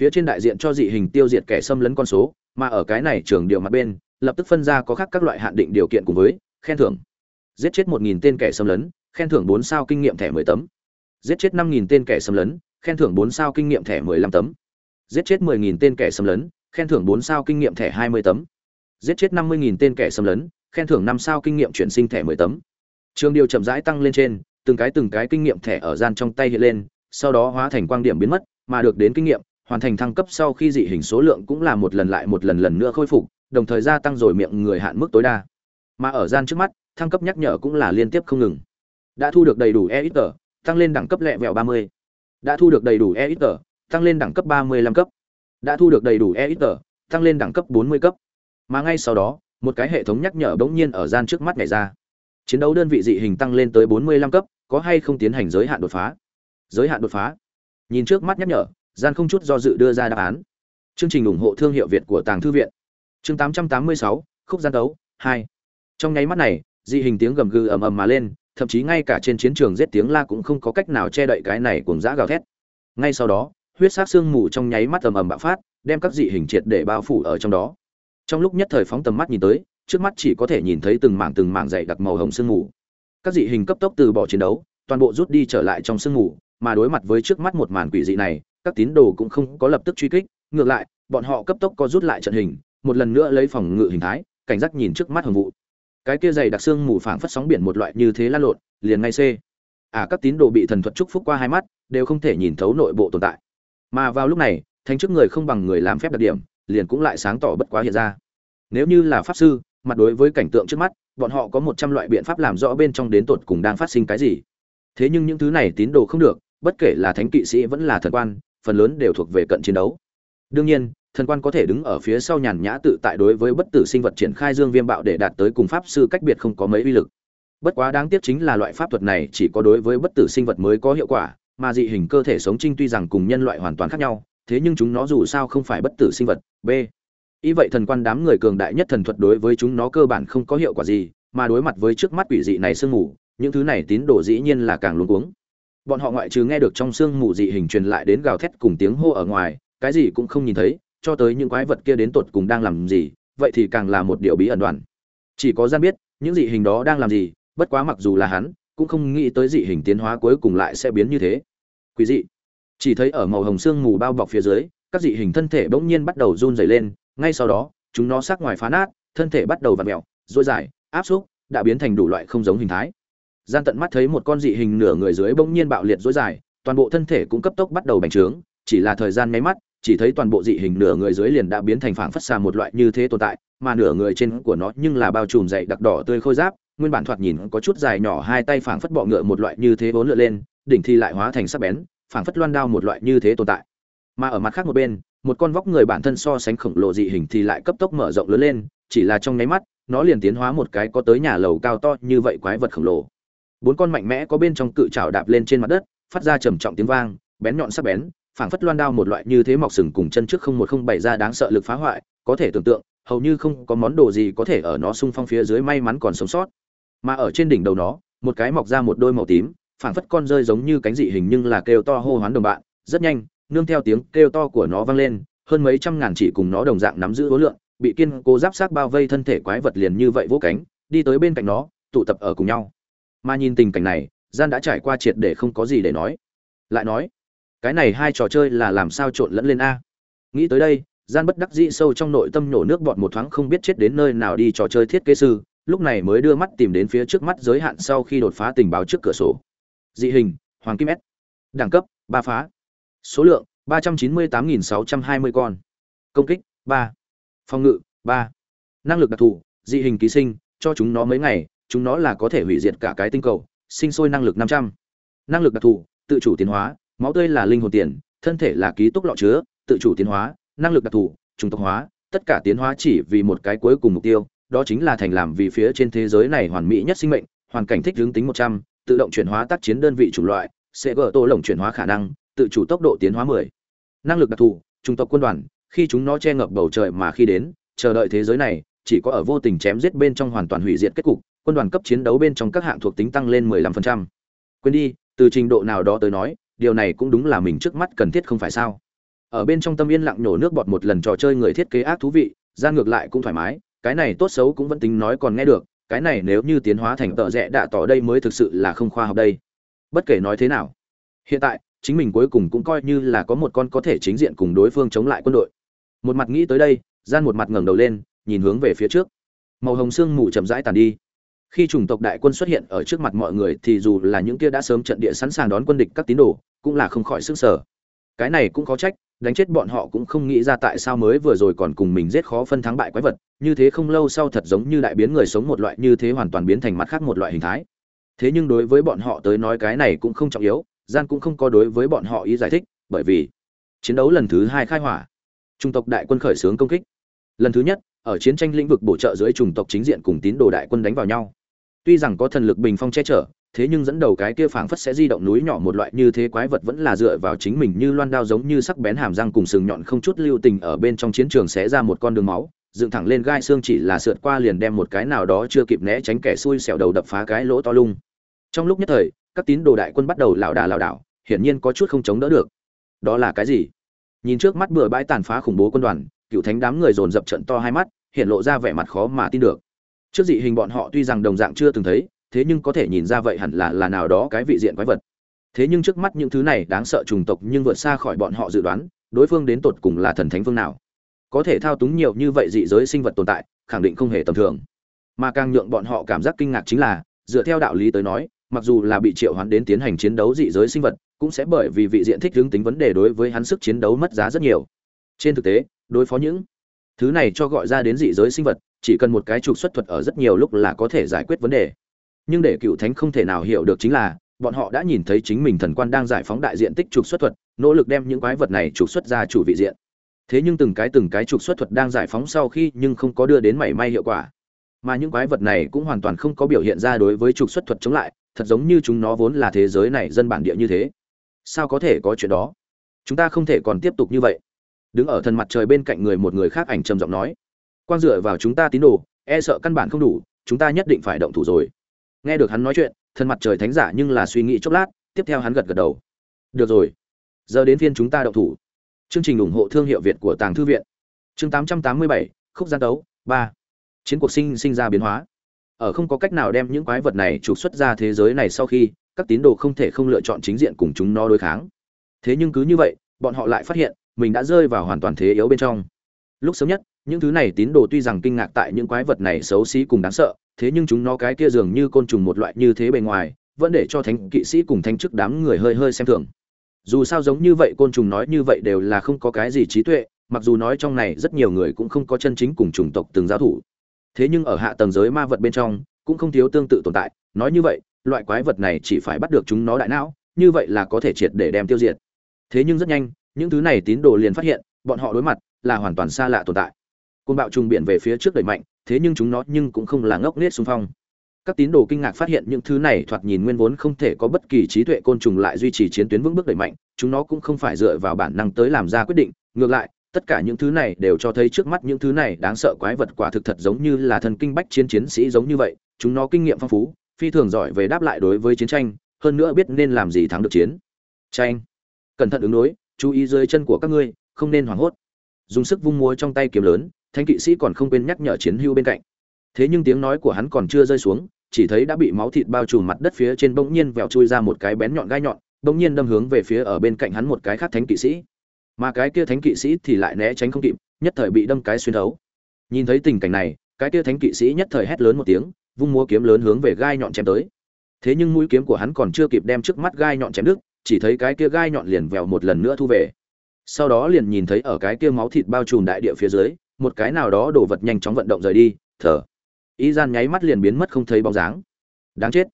Phía trên đại diện cho dị hình tiêu diệt kẻ xâm lấn con số, mà ở cái này trường điều mặt bên, lập tức phân ra có khác các loại hạn định điều kiện cùng với khen thưởng. Giết chết một nghìn tên kẻ xâm lấn, khen thưởng bốn sao kinh nghiệm thẻ mười tấm giết chết năm nghìn tên kẻ xâm lấn, khen thưởng bốn sao kinh nghiệm thẻ mười lăm tấm. Giết chết mười nghìn tên kẻ xâm lấn, khen thưởng bốn sao kinh nghiệm thẻ hai mươi tấm. Giết chết năm mươi nghìn tên kẻ xâm lấn, khen thưởng năm sao kinh nghiệm chuyển sinh thẻ mười tấm. Trường điều chậm rãi tăng lên trên, từng cái từng cái kinh nghiệm thẻ ở gian trong tay hiện lên, sau đó hóa thành quang điểm biến mất, mà được đến kinh nghiệm, hoàn thành thăng cấp sau khi dị hình số lượng cũng là một lần lại một lần lần nữa khôi phục, đồng thời gia tăng rồi miệng người hạn mức tối đa. Mà ở gian trước mắt, thăng cấp nhắc nhở cũng là liên tiếp không ngừng. Đã thu được đầy đủ e ít tờ tăng lên đẳng cấp lẹ vẹo ba mươi đã thu được đầy đủ EXP, tăng lên đẳng cấp ba mươi lăm cấp đã thu được đầy đủ EXP, tăng lên đẳng cấp 40 cấp. Mà ngay sau đó, một cái hệ thống nhắc nhở bỗng nhiên ở gian trước mắt nhảy ra. Chiến đấu đơn vị dị hình tăng lên tới 45 cấp, có hay không tiến hành giới hạn đột phá? Giới hạn đột phá. Nhìn trước mắt nhắc nhở, gian không chút do dự đưa ra đáp án. Chương trình ủng hộ thương hiệu Việt của Tàng thư viện. Chương 886, khúc gian đấu 2. Trong nháy mắt này, dị hình tiếng gầm gừ ầm ầm mà lên, thậm chí ngay cả trên chiến trường giết tiếng la cũng không có cách nào che đậy cái này cuồng dã gào thét. Ngay sau đó, huyết sắc xương mù trong nháy mắt ầm ầm bạo phát, đem các dị hình triệt để bao phủ ở trong đó. Trong lúc nhất thời phóng tầm mắt nhìn tới, trước mắt chỉ có thể nhìn thấy từng mảng từng mảng dày đặc màu hồng sương mù. Các dị hình cấp tốc từ bỏ chiến đấu, toàn bộ rút đi trở lại trong sương mù, mà đối mặt với trước mắt một màn quỷ dị này, các tín đồ cũng không có lập tức truy kích, ngược lại, bọn họ cấp tốc có rút lại trận hình, một lần nữa lấy phòng ngự hình thái, cảnh giác nhìn trước mắt hồng vụ. Cái kia dày đặc xương mù phảng phất sóng biển một loại như thế lan lộn, liền ngay c. À các tín đồ bị thần thuật chúc phúc qua hai mắt, đều không thể nhìn thấu nội bộ tồn tại. Mà vào lúc này, thánh chức người không bằng người làm phép đặc điểm, liền cũng lại sáng tỏ bất quá hiện ra. Nếu như là pháp sư, mặt đối với cảnh tượng trước mắt, bọn họ có một trăm loại biện pháp làm rõ bên trong đến tột cùng đang phát sinh cái gì. Thế nhưng những thứ này tín đồ không được, bất kể là thánh kỵ sĩ vẫn là thần quan, phần lớn đều thuộc về cận chiến đấu. Đương nhiên, thần quan có thể đứng ở phía sau nhàn nhã tự tại đối với bất tử sinh vật triển khai dương viêm bạo để đạt tới cùng pháp sư cách biệt không có mấy uy lực. Bất quá đáng tiếc chính là loại pháp thuật này chỉ có đối với bất tử sinh vật mới có hiệu quả, mà dị hình cơ thể sống trinh tuy rằng cùng nhân loại hoàn toàn khác nhau, thế nhưng chúng nó dù sao không phải bất tử sinh vật. B. Ý vậy thần quan đám người cường đại nhất thần thuật đối với chúng nó cơ bản không có hiệu quả gì, mà đối mặt với trước mắt quỷ dị này sương mù, những thứ này tín đồ dĩ nhiên là càng luống cuống. Bọn họ ngoại trừ nghe được trong sương mù dị hình truyền lại đến gào thét cùng tiếng hô ở ngoài, cái gì cũng không nhìn thấy, cho tới những quái vật kia đến tột cùng đang làm gì, vậy thì càng là một điều bí ẩn đoàn. Chỉ có gian biết, những dị hình đó đang làm gì, bất quá mặc dù là hắn, cũng không nghĩ tới dị hình tiến hóa cuối cùng lại sẽ biến như thế. Quý dị. Chỉ thấy ở màu hồng xương mù bao bọc phía dưới, các dị hình thân thể bỗng nhiên bắt đầu run rẩy lên, ngay sau đó, chúng nó sắc ngoài phá nát, thân thể bắt đầu vặn mèo, rối dài, áp xúc, đã biến thành đủ loại không giống hình thái. Gian tận mắt thấy một con dị hình nửa người dưới bỗng nhiên bạo liệt rối dài, toàn bộ thân thể cũng cấp tốc bắt đầu bành trướng, chỉ là thời gian mấy mắt, chỉ thấy toàn bộ dị hình nửa người dưới liền đã biến thành phảng phất xa một loại như thế tồn tại, mà nửa người trên của nó nhưng là bao trùm dày đặc đỏ tươi khôi giáp, nguyên bản thoạt nhìn có chút dài nhỏ hai tay phảng phất bọ ngựa một loại như thế vốn lượn lên, đỉnh thì lại hóa thành sắc bén, phảng phất loan đao một loại như thế tồn tại. Mà ở mặt khác một bên, một con vóc người bản thân so sánh khổng lồ dị hình thì lại cấp tốc mở rộng lớn lên, chỉ là trong nháy mắt, nó liền tiến hóa một cái có tới nhà lầu cao to như vậy quái vật khổng lồ. Bốn con mạnh mẽ có bên trong cự trảo đạp lên trên mặt đất, phát ra trầm trọng tiếng vang, bén nhọn sắc bén, phảng phất loan đao một loại như thế mọc sừng cùng chân trước không một không bày ra đáng sợ lực phá hoại, có thể tưởng tượng, hầu như không có món đồ gì có thể ở nó xung phong phía dưới may mắn còn sống sót. Mà ở trên đỉnh đầu nó, một cái mọc ra một đôi màu tím, phảng phất con rơi giống như cánh dị hình nhưng là kêu to hô hoán đồng bạn, rất nhanh, nương theo tiếng kêu to của nó vang lên, hơn mấy trăm ngàn chỉ cùng nó đồng dạng nắm giữ số lượng, bị kiên cố giáp xác bao vây thân thể quái vật liền như vậy vỗ cánh, đi tới bên cạnh nó, tụ tập ở cùng nhau. Mà nhìn tình cảnh này, gian đã trải qua triệt để không có gì để nói. Lại nói, cái này hai trò chơi là làm sao trộn lẫn lên a? Nghĩ tới đây, gian bất đắc dĩ sâu trong nội tâm nhổ nước bọt một thoáng không biết chết đến nơi nào đi trò chơi thiết kế sư, lúc này mới đưa mắt tìm đến phía trước mắt giới hạn sau khi đột phá tình báo trước cửa sổ. Dị hình, hoàng kim s. Đẳng cấp, ba phá. Số lượng, ba trăm chín mươi tám nghìn sáu trăm hai mươi con. Công kích, ba. Phòng ngự, ba. Năng lực đặc thù, dị hình ký sinh, cho chúng nó mấy ngày, chúng nó là có thể hủy diệt cả cái tinh cầu, sinh sôi năng lực năm trăm. Năng lực đặc thù, tự chủ tiến hóa máu tươi là linh hồn tiền thân thể là ký túc lọ chứa tự chủ tiến hóa năng lực đặc thù trung tộc hóa tất cả tiến hóa chỉ vì một cái cuối cùng mục tiêu đó chính là thành làm vì phía trên thế giới này hoàn mỹ nhất sinh mệnh hoàn cảnh thích hướng tính một trăm tự động chuyển hóa tác chiến đơn vị chủng loại sẽ gỡ tô lồng chuyển hóa khả năng tự chủ tốc độ tiến hóa mười năng lực đặc thù trung tộc quân đoàn khi chúng nó che ngập bầu trời mà khi đến chờ đợi thế giới này chỉ có ở vô tình chém giết bên trong hoàn toàn hủy diệt kết cục quân đoàn cấp chiến đấu bên trong các hạng thuộc tính tăng lên 15%. Quên đi, từ trình độ nào đó tới nói, điều này cũng đúng là mình trước mắt cần thiết không phải sao. Ở bên trong tâm yên lặng nhổ nước bọt một lần trò chơi người thiết kế ác thú vị gian ngược lại cũng thoải mái, cái này tốt xấu cũng vẫn tính nói còn nghe được, cái này nếu như tiến hóa thành tợ rẽ đạ tỏ đây mới thực sự là không khoa học đây. Bất kể nói thế nào, hiện tại, chính mình cuối cùng cũng coi như là có một con có thể chính diện cùng đối phương chống lại quân đội. Một mặt nghĩ tới đây, gian một mặt ngẩng đầu lên, nhìn hướng về phía trước. Màu hồng sương mù chậm rãi tàn đi. Khi chủng tộc đại quân xuất hiện ở trước mặt mọi người thì dù là những kia đã sớm trận địa sẵn sàng đón quân địch các tín đồ cũng là không khỏi sức sở cái này cũng có trách, đánh chết bọn họ cũng không nghĩ ra tại sao mới vừa rồi còn cùng mình giết khó phân thắng bại quái vật, như thế không lâu sau thật giống như đại biến người sống một loại, như thế hoàn toàn biến thành mặt khác một loại hình thái. Thế nhưng đối với bọn họ tới nói cái này cũng không trọng yếu, gian cũng không có đối với bọn họ ý giải thích, bởi vì chiến đấu lần thứ hai khai hỏa trung tộc đại quân khởi xướng công kích. Lần thứ nhất, ở chiến tranh lĩnh vực bổ trợ dưới chủng tộc chính diện cùng tín đồ đại quân đánh vào nhau. Tuy rằng có thần lực bình phong che chở thế nhưng dẫn đầu cái kia phảng phất sẽ di động núi nhỏ một loại như thế quái vật vẫn là dựa vào chính mình như loan đao giống như sắc bén hàm răng cùng sừng nhọn không chút lưu tình ở bên trong chiến trường xé ra một con đường máu, dựng thẳng lên gai xương chỉ là sượt qua liền đem một cái nào đó chưa kịp né tránh kẻ xui xẻo đầu đập phá cái lỗ to lung. Trong lúc nhất thời, các tín đồ đại quân bắt đầu lảo đà lảo đảo, hiển nhiên có chút không chống đỡ được. Đó là cái gì? Nhìn trước mắt bừa bãi tàn phá khủng bố quân đoàn, cựu thánh đám người dồn dập trận to hai mắt, hiện lộ ra vẻ mặt khó mà tin được. Trước dị hình bọn họ tuy rằng đồng dạng chưa từng thấy thế nhưng có thể nhìn ra vậy hẳn là là nào đó cái vị diện quái vật. Thế nhưng trước mắt những thứ này đáng sợ trùng tộc nhưng vượt xa khỏi bọn họ dự đoán, đối phương đến tột cùng là thần thánh phương nào? Có thể thao túng nhiều như vậy dị giới sinh vật tồn tại, khẳng định không hề tầm thường. Mà càng nhượng bọn họ cảm giác kinh ngạc chính là, dựa theo đạo lý tới nói, mặc dù là bị triệu hoán đến tiến hành chiến đấu dị giới sinh vật, cũng sẽ bởi vì vị diện thích hướng tính vấn đề đối với hắn sức chiến đấu mất giá rất nhiều. Trên thực tế, đối phó những thứ này cho gọi ra đến dị giới sinh vật, chỉ cần một cái trục xuất thuật ở rất nhiều lúc là có thể giải quyết vấn đề nhưng để cựu thánh không thể nào hiểu được chính là, bọn họ đã nhìn thấy chính mình thần quan đang giải phóng đại diện tích trục xuất thuật, nỗ lực đem những quái vật này trục xuất ra chủ vị diện. Thế nhưng từng cái từng cái trục xuất thuật đang giải phóng sau khi nhưng không có đưa đến mảy may hiệu quả. Mà những quái vật này cũng hoàn toàn không có biểu hiện ra đối với trục xuất thuật chống lại, thật giống như chúng nó vốn là thế giới này dân bản địa như thế. Sao có thể có chuyện đó? Chúng ta không thể còn tiếp tục như vậy. Đứng ở thần mặt trời bên cạnh người một người khác ảnh trầm giọng nói. Quan dựa vào chúng ta tín đồ e sợ căn bản không đủ, chúng ta nhất định phải động thủ rồi nghe được hắn nói chuyện thân mặt trời thánh giả nhưng là suy nghĩ chốc lát tiếp theo hắn gật gật đầu. Được rồi giờ đến phiên chúng ta đậu thủ. Chương trình ủng hộ thương hiệu việt của tàng thư viện. Chương 887, khúc gian đấu ba. Chiến cuộc sinh sinh ra biến hóa. Ở không có cách nào đem những quái vật này trục xuất ra thế giới này sau khi các tín đồ không thể không lựa chọn chính diện cùng chúng nó đối kháng. Thế nhưng cứ như vậy bọn họ lại phát hiện mình đã rơi vào hoàn toàn thế yếu bên trong. Lúc sớm nhất những thứ này tín đồ tuy rằng kinh ngạc tại những quái vật này xấu xí cùng đáng sợ thế nhưng chúng nó cái kia dường như côn trùng một loại như thế bề ngoài, vẫn để cho thánh kỵ sĩ cùng thánh chức đám người hơi hơi xem thường. Dù sao giống như vậy côn trùng nói như vậy đều là không có cái gì trí tuệ, mặc dù nói trong này rất nhiều người cũng không có chân chính cùng chủng tộc từng giáo thủ. Thế nhưng ở hạ tầng giới ma vật bên trong, cũng không thiếu tương tự tồn tại. Nói như vậy, loại quái vật này chỉ phải bắt được chúng nó đại não, như vậy là có thể triệt để đem tiêu diệt. Thế nhưng rất nhanh, những thứ này tín đồ liền phát hiện, bọn họ đối mặt là hoàn toàn xa lạ tồn tại. Côn bạo trùng biển về phía trước đẩy mạnh thế nhưng chúng nó nhưng cũng không là ngốc nết xung phong. Các tín đồ kinh ngạc phát hiện những thứ này thoạt nhìn nguyên vốn không thể có bất kỳ trí tuệ côn trùng lại duy trì chiến tuyến vững bước đẩy mạnh, chúng nó cũng không phải dựa vào bản năng tới làm ra quyết định. Ngược lại, tất cả những thứ này đều cho thấy trước mắt những thứ này đáng sợ quái vật quả thực thật giống như là thần kinh bách chiến chiến sĩ giống như vậy, chúng nó kinh nghiệm phong phú, phi thường giỏi về đáp lại đối với chiến tranh, hơn nữa biết nên làm gì thắng được chiến. Tranh. Cẩn thận ứng đối, chú ý dưới chân của các ngươi, không nên hoảng hốt. Dùng sức vung múa trong tay kiếm lớn Thánh kỵ sĩ còn không quên nhắc nhở chiến hưu bên cạnh. Thế nhưng tiếng nói của hắn còn chưa rơi xuống, chỉ thấy đã bị máu thịt bao trùm mặt đất phía trên bỗng nhiên vèo chui ra một cái bén nhọn gai nhọn, bỗng nhiên đâm hướng về phía ở bên cạnh hắn một cái khác thánh kỵ sĩ. Mà cái kia thánh kỵ sĩ thì lại né tránh không kịp, nhất thời bị đâm cái xuyên thấu. Nhìn thấy tình cảnh này, cái kia thánh kỵ sĩ nhất thời hét lớn một tiếng, vung múa kiếm lớn hướng về gai nhọn chém tới. Thế nhưng mũi kiếm của hắn còn chưa kịp đem trước mắt gai nhọn chém đứt, chỉ thấy cái kia gai nhọn liền vèo một lần nữa thu về. Sau đó liền nhìn thấy ở cái kia máu thịt bao trùm đại địa phía dưới một cái nào đó đổ vật nhanh chóng vận động rời đi, thở. Ý gian nháy mắt liền biến mất không thấy bóng dáng. Đáng chết.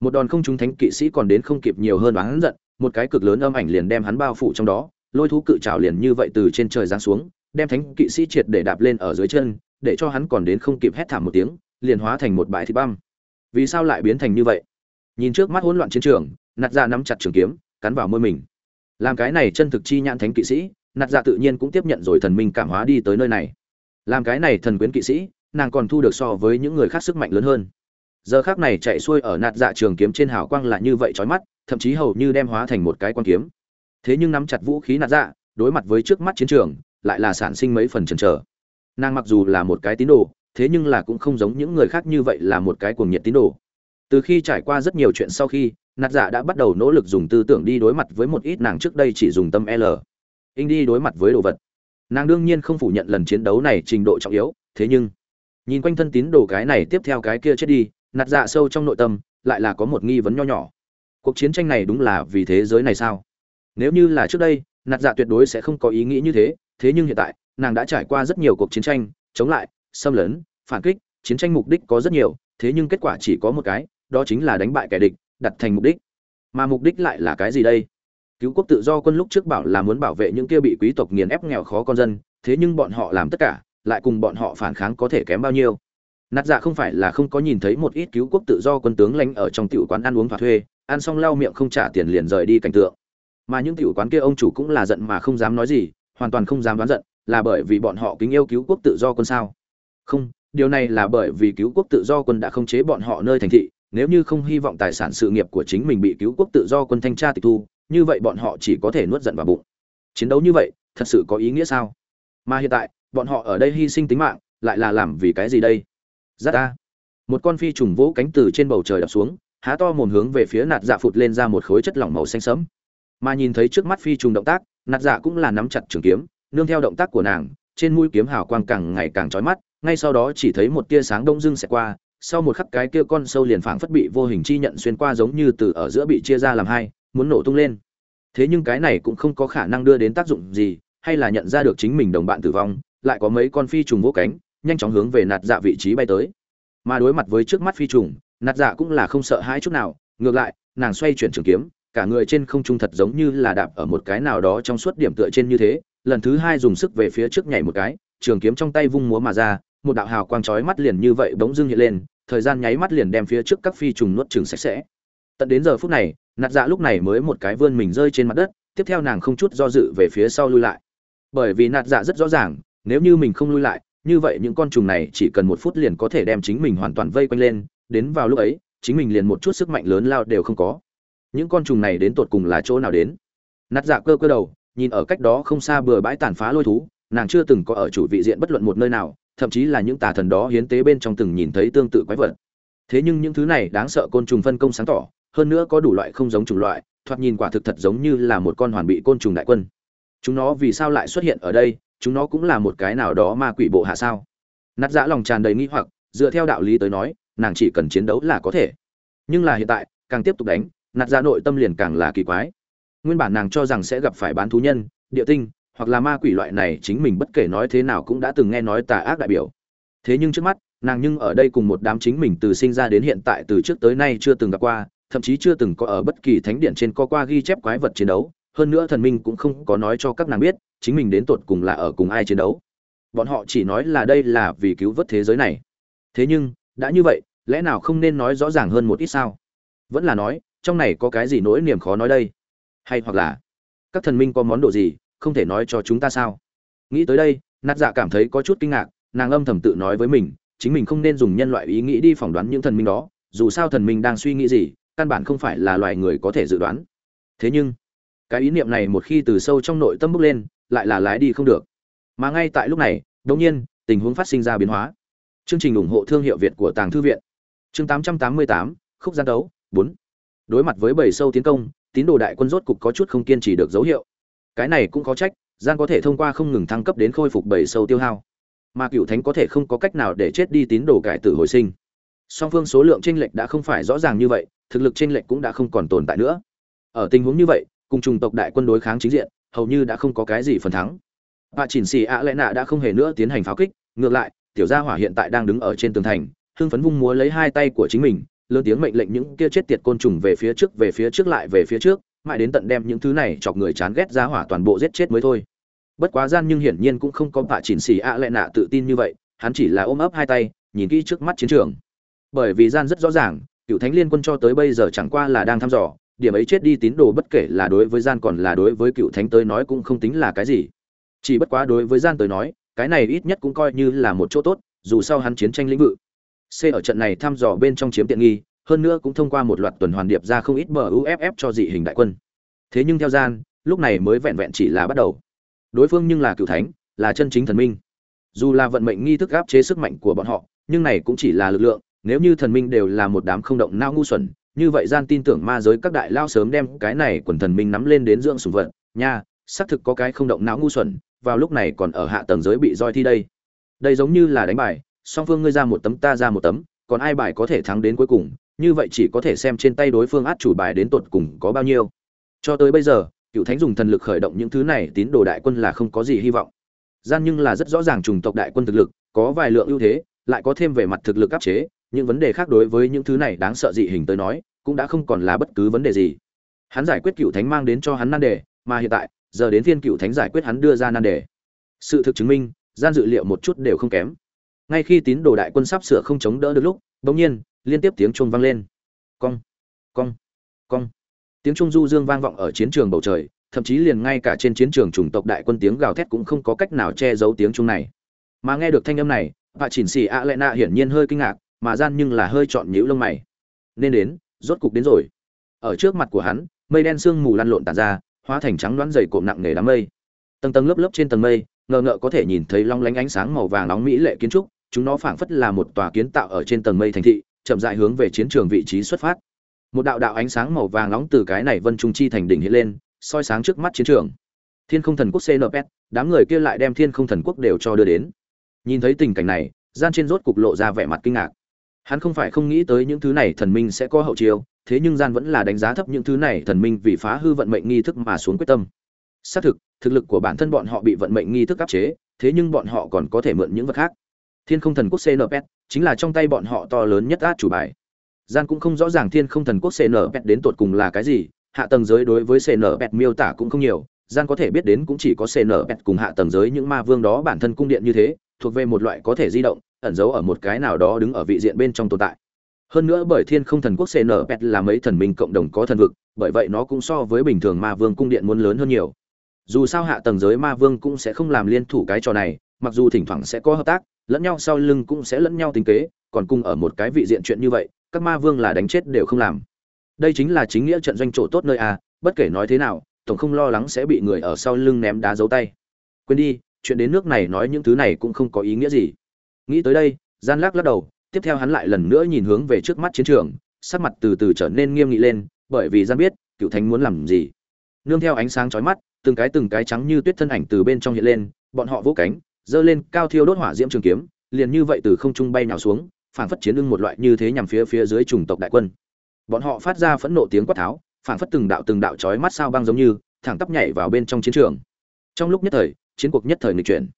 Một đòn không trúng thánh kỵ sĩ còn đến không kịp nhiều hơn oán giận, một cái cực lớn âm ảnh liền đem hắn bao phủ trong đó, lôi thú cự trào liền như vậy từ trên trời giáng xuống, đem thánh kỵ sĩ triệt để đạp lên ở dưới chân, để cho hắn còn đến không kịp hét thảm một tiếng, liền hóa thành một bãi thịt băm. Vì sao lại biến thành như vậy? Nhìn trước mắt hỗn loạn chiến trường, nạt ra nắm chặt trường kiếm, cắn vào môi mình. Làm cái này chân thực chi nhãn thánh kỵ sĩ, nạt ra tự nhiên cũng tiếp nhận rồi thần minh cảm hóa đi tới nơi này làm cái này thần quyến kỵ sĩ, nàng còn thu được so với những người khác sức mạnh lớn hơn. Giờ khác này chạy xuôi ở nạt dạ trường kiếm trên hào quang là như vậy trói mắt, thậm chí hầu như đem hóa thành một cái quan kiếm. Thế nhưng nắm chặt vũ khí nạt dạ đối mặt với trước mắt chiến trường, lại là sản sinh mấy phần chần chờ. Nàng mặc dù là một cái tín đồ, thế nhưng là cũng không giống những người khác như vậy là một cái cuồng nhiệt tín đồ. Từ khi trải qua rất nhiều chuyện sau khi, nạt dạ đã bắt đầu nỗ lực dùng tư tưởng đi đối mặt với một ít nàng trước đây chỉ dùng tâm l. In đi đối mặt với đồ vật nàng đương nhiên không phủ nhận lần chiến đấu này trình độ trọng yếu, thế nhưng, nhìn quanh thân tín đồ cái này tiếp theo cái kia chết đi, nạt dạ sâu trong nội tâm, lại là có một nghi vấn nho nhỏ. Cuộc chiến tranh này đúng là vì thế giới này sao? Nếu như là trước đây, nạt dạ tuyệt đối sẽ không có ý nghĩ như thế thế nhưng hiện tại, nàng đã trải qua rất nhiều cuộc chiến tranh, chống lại, xâm lấn, phản kích, chiến tranh mục đích có rất nhiều, thế nhưng kết quả chỉ có một cái, đó chính là đánh bại kẻ địch, đặt thành mục đích. Mà mục đích lại là cái gì đây? Cứu quốc tự do quân lúc trước bảo là muốn bảo vệ những kia bị quý tộc nghiền ép nghèo khó con dân, thế nhưng bọn họ làm tất cả, lại cùng bọn họ phản kháng có thể kém bao nhiêu. Nạt dạ không phải là không có nhìn thấy một ít cứu quốc tự do quân tướng lãnh ở trong tiểu quán ăn uống và thuê, ăn xong lau miệng không trả tiền liền rời đi cảnh tượng. Mà những tiểu quán kia ông chủ cũng là giận mà không dám nói gì, hoàn toàn không dám đoán giận, là bởi vì bọn họ kính yêu cứu quốc tự do quân sao? Không, điều này là bởi vì cứu quốc tự do quân đã không chế bọn họ nơi thành thị, nếu như không hy vọng tài sản sự nghiệp của chính mình bị cứu quốc tự do quân thanh tra tịch thu như vậy bọn họ chỉ có thể nuốt giận vào bụng. Chiến đấu như vậy, thật sự có ý nghĩa sao? Mà hiện tại, bọn họ ở đây hy sinh tính mạng, lại là làm vì cái gì đây? Giắt ta. Một con phi trùng vỗ cánh từ trên bầu trời đập xuống, há to mồm hướng về phía nạt dạ phụt lên ra một khối chất lỏng màu xanh sẫm. Mà nhìn thấy trước mắt phi trùng động tác, nạt dạ cũng là nắm chặt trường kiếm, nương theo động tác của nàng, trên mũi kiếm hào quang càng ngày càng chói mắt, ngay sau đó chỉ thấy một tia sáng đông dưng sẽ qua, sau một khắc cái kia con sâu liền phảng phất bị vô hình chi nhận xuyên qua giống như từ ở giữa bị chia ra làm hai muốn nổ tung lên. Thế nhưng cái này cũng không có khả năng đưa đến tác dụng gì, hay là nhận ra được chính mình đồng bạn tử vong, lại có mấy con phi trùng vỗ cánh, nhanh chóng hướng về nạt dạ vị trí bay tới. Mà đối mặt với trước mắt phi trùng, nạt dạ cũng là không sợ hãi chút nào, ngược lại, nàng xoay chuyển trường kiếm, cả người trên không trung thật giống như là đạp ở một cái nào đó trong suốt điểm tựa trên như thế, lần thứ hai dùng sức về phía trước nhảy một cái, trường kiếm trong tay vung múa mà ra, một đạo hào quang chói mắt liền như vậy bỗng dưng hiện lên, thời gian nháy mắt liền đem phía trước các phi trùng nuốt chừng sạch sẽ. Tận đến giờ phút này nạt dạ lúc này mới một cái vươn mình rơi trên mặt đất, tiếp theo nàng không chút do dự về phía sau lui lại. Bởi vì nạt dạ rất rõ ràng, nếu như mình không lui lại, như vậy những con trùng này chỉ cần một phút liền có thể đem chính mình hoàn toàn vây quanh lên, đến vào lúc ấy, chính mình liền một chút sức mạnh lớn lao đều không có. Những con trùng này đến tột cùng là chỗ nào đến? Nạt dạ cơ cơ đầu, nhìn ở cách đó không xa bừa bãi tàn phá lôi thú, nàng chưa từng có ở chủ vị diện bất luận một nơi nào, thậm chí là những tà thần đó hiến tế bên trong từng nhìn thấy tương tự quái vật. Thế nhưng những thứ này đáng sợ côn trùng phân công sáng tỏ hơn nữa có đủ loại không giống chủng loại, thoạt nhìn quả thực thật giống như là một con hoàn bị côn trùng đại quân. Chúng nó vì sao lại xuất hiện ở đây? Chúng nó cũng là một cái nào đó ma quỷ bộ hạ sao? Nát dã lòng tràn đầy nghi hoặc, dựa theo đạo lý tới nói, nàng chỉ cần chiến đấu là có thể. Nhưng là hiện tại, càng tiếp tục đánh, nát giã nội tâm liền càng là kỳ quái. Nguyên bản nàng cho rằng sẽ gặp phải bán thú nhân, địa tinh, hoặc là ma quỷ loại này, chính mình bất kể nói thế nào cũng đã từng nghe nói tà ác đại biểu. Thế nhưng trước mắt, nàng nhưng ở đây cùng một đám chính mình từ sinh ra đến hiện tại, từ trước tới nay chưa từng gặp qua thậm chí chưa từng có ở bất kỳ thánh điện trên co qua ghi chép quái vật chiến đấu, hơn nữa thần minh cũng không có nói cho các nàng biết, chính mình đến tột cùng là ở cùng ai chiến đấu. Bọn họ chỉ nói là đây là vì cứu vớt thế giới này. Thế nhưng, đã như vậy, lẽ nào không nên nói rõ ràng hơn một ít sao? Vẫn là nói, trong này có cái gì nỗi niềm khó nói đây? Hay hoặc là, các thần minh có món đồ gì, không thể nói cho chúng ta sao? Nghĩ tới đây, nát dạ cảm thấy có chút kinh ngạc, nàng âm thầm tự nói với mình, chính mình không nên dùng nhân loại ý nghĩ đi phỏng đoán những thần minh đó, dù sao thần minh đang suy nghĩ gì căn bản không phải là loài người có thể dự đoán. Thế nhưng cái ý niệm này một khi từ sâu trong nội tâm bốc lên lại là lái đi không được. Mà ngay tại lúc này đột nhiên tình huống phát sinh ra biến hóa. Chương trình ủng hộ thương hiệu việt của tàng thư viện. Chương 888, khúc gian đấu 4. đối mặt với bầy sâu tiến công tín đồ đại quân rốt cục có chút không kiên trì được dấu hiệu. Cái này cũng có trách gian có thể thông qua không ngừng thăng cấp đến khôi phục bầy sâu tiêu hao. Mà cựu thánh có thể không có cách nào để chết đi tín đồ cải tử hồi sinh. Song phương số lượng tranh lệch đã không phải rõ ràng như vậy thực lực trên lệch cũng đã không còn tồn tại nữa. Ở tình huống như vậy, cùng chủng tộc đại quân đối kháng chính diện, hầu như đã không có cái gì phần thắng. Bà chỉnh Sĩ ạ lẽ nạ đã không hề nữa tiến hành pháo kích, ngược lại, tiểu gia hỏa hiện tại đang đứng ở trên tường thành, hưng phấn vung múa lấy hai tay của chính mình, lớn tiếng mệnh lệnh những kia chết tiệt côn trùng về phía trước, về phía trước lại về phía trước, mãi đến tận đem những thứ này chọc người chán ghét gia hỏa toàn bộ giết chết mới thôi. Bất quá gian nhưng hiển nhiên cũng không có Vạ chỉnh Sĩ ạ lẽ nạ tự tin như vậy, hắn chỉ là ôm ấp hai tay, nhìn kỹ trước mắt chiến trường. Bởi vì gian rất rõ ràng cựu thánh liên quân cho tới bây giờ chẳng qua là đang thăm dò, điểm ấy chết đi tín đồ bất kể là đối với gian còn là đối với cựu thánh tới nói cũng không tính là cái gì. Chỉ bất quá đối với gian tới nói, cái này ít nhất cũng coi như là một chỗ tốt, dù sau hắn chiến tranh lĩnh vực. C ở trận này thăm dò bên trong chiếm tiện nghi, hơn nữa cũng thông qua một loạt tuần hoàn điệp ra không ít muff cho dị hình đại quân. Thế nhưng theo gian, lúc này mới vẹn vẹn chỉ là bắt đầu. Đối phương nhưng là cựu thánh, là chân chính thần minh. Dù là vận mệnh nghi thức áp chế sức mạnh của bọn họ, nhưng này cũng chỉ là lực lượng nếu như thần minh đều là một đám không động não ngu xuẩn, như vậy gian tin tưởng ma giới các đại lao sớm đem cái này quần thần minh nắm lên đến dưỡng sùng vật, nha, xác thực có cái không động não ngu xuẩn, vào lúc này còn ở hạ tầng giới bị roi thi đây. Đây giống như là đánh bài, song phương ngươi ra một tấm, ta ra một tấm, còn ai bài có thể thắng đến cuối cùng, như vậy chỉ có thể xem trên tay đối phương át chủ bài đến tột cùng có bao nhiêu. Cho tới bây giờ, cựu thánh dùng thần lực khởi động những thứ này, tín đồ đại quân là không có gì hy vọng. Gian nhưng là rất rõ ràng trùng tộc đại quân thực lực, có vài lượng ưu thế, lại có thêm về mặt thực lực áp chế những vấn đề khác đối với những thứ này đáng sợ dị hình tới nói, cũng đã không còn là bất cứ vấn đề gì. Hắn giải quyết cựu thánh mang đến cho hắn nan đề, mà hiện tại, giờ đến phiên cựu thánh giải quyết hắn đưa ra nan đề. Sự thực chứng minh, gian dự liệu một chút đều không kém. Ngay khi tín đồ đại quân sắp sửa không chống đỡ được lúc, bỗng nhiên, liên tiếp tiếng chuông vang lên. Cong cong cong. Tiếng chuông du dương vang vọng ở chiến trường bầu trời, thậm chí liền ngay cả trên chiến trường chủng tộc đại quân tiếng gào thét cũng không có cách nào che giấu tiếng chuông này. Mà nghe được thanh âm này bà chỉnh xì a lệ nạ hiển nhiên hơi kinh ngạc mà gian nhưng là hơi chọn nhíu lông mày. Nên đến, rốt cục đến rồi. Ở trước mặt của hắn, mây đen sương mù lăn lộn tàn ra, hóa thành trắng đoán dày cộm nặng nề đám mây. Tầng tầng lớp lớp trên tầng mây, ngờ ngợ có thể nhìn thấy long lánh ánh sáng màu vàng nóng mỹ lệ kiến trúc, chúng nó phảng phất là một tòa kiến tạo ở trên tầng mây thành thị, chậm rãi hướng về chiến trường vị trí xuất phát. Một đạo đạo ánh sáng màu vàng nóng từ cái này vân trung chi thành đỉnh hiện lên, soi sáng trước mắt chiến trường. Thiên không thần quốc cnpet đám người kia lại đem thiên không thần quốc đều cho đưa đến. Nhìn thấy tình cảnh này, gian trên rốt cục lộ ra vẻ mặt kinh ngạc hắn không phải không nghĩ tới những thứ này thần minh sẽ có hậu chiêu, thế nhưng gian vẫn là đánh giá thấp những thứ này thần minh vì phá hư vận mệnh nghi thức mà xuống quyết tâm. Xác thực thực lực của bản thân bọn họ bị vận mệnh nghi thức áp chế, thế nhưng bọn họ còn có thể mượn những vật khác. Thiên không thần quốc CNP chính là trong tay bọn họ to lớn nhất át chủ bài. Gian cũng không rõ ràng thiên không thần quốc CNP đến tột cùng là cái gì, hạ tầng giới đối với CNP miêu tả cũng không nhiều, gian có thể biết đến cũng chỉ có CNP cùng hạ tầng giới những ma vương đó bản thân cung điện như thế, thuộc về một loại có thể di động ẩn giấu ở một cái nào đó đứng ở vị diện bên trong tồn tại. Hơn nữa bởi thiên không thần quốc cnpet là mấy thần minh cộng đồng có thần vực, bởi vậy nó cũng so với bình thường ma vương cung điện muốn lớn hơn nhiều. Dù sao hạ tầng giới ma vương cũng sẽ không làm liên thủ cái trò này, mặc dù thỉnh thoảng sẽ có hợp tác, lẫn nhau sau lưng cũng sẽ lẫn nhau tính kế, còn cùng ở một cái vị diện chuyện như vậy, các ma vương là đánh chết đều không làm. Đây chính là chính nghĩa trận doanh chỗ tốt nơi a bất kể nói thế nào, tổng không lo lắng sẽ bị người ở sau lưng ném đá dấu tay. Quên đi, chuyện đến nước này nói những thứ này cũng không có ý nghĩa gì nghĩ tới đây, gian lắc lắc đầu, tiếp theo hắn lại lần nữa nhìn hướng về trước mắt chiến trường, sắc mặt từ từ trở nên nghiêm nghị lên, bởi vì gian biết cựu thánh muốn làm gì. Nương theo ánh sáng chói mắt, từng cái từng cái trắng như tuyết thân ảnh từ bên trong hiện lên, bọn họ vỗ cánh, giơ lên cao thiêu đốt hỏa diễm trường kiếm, liền như vậy từ không trung bay nhào xuống phảng phất chiến lưng một loại như thế nhằm phía phía dưới chủng tộc đại quân. Bọn họ phát ra phẫn nộ tiếng quát tháo phảng phất từng đạo từng đạo chói mắt sao băng giống như, thẳng tắp nhảy vào bên trong chiến trường. Trong lúc nhất thời, chiến cuộc nhất thời nghịch chuyển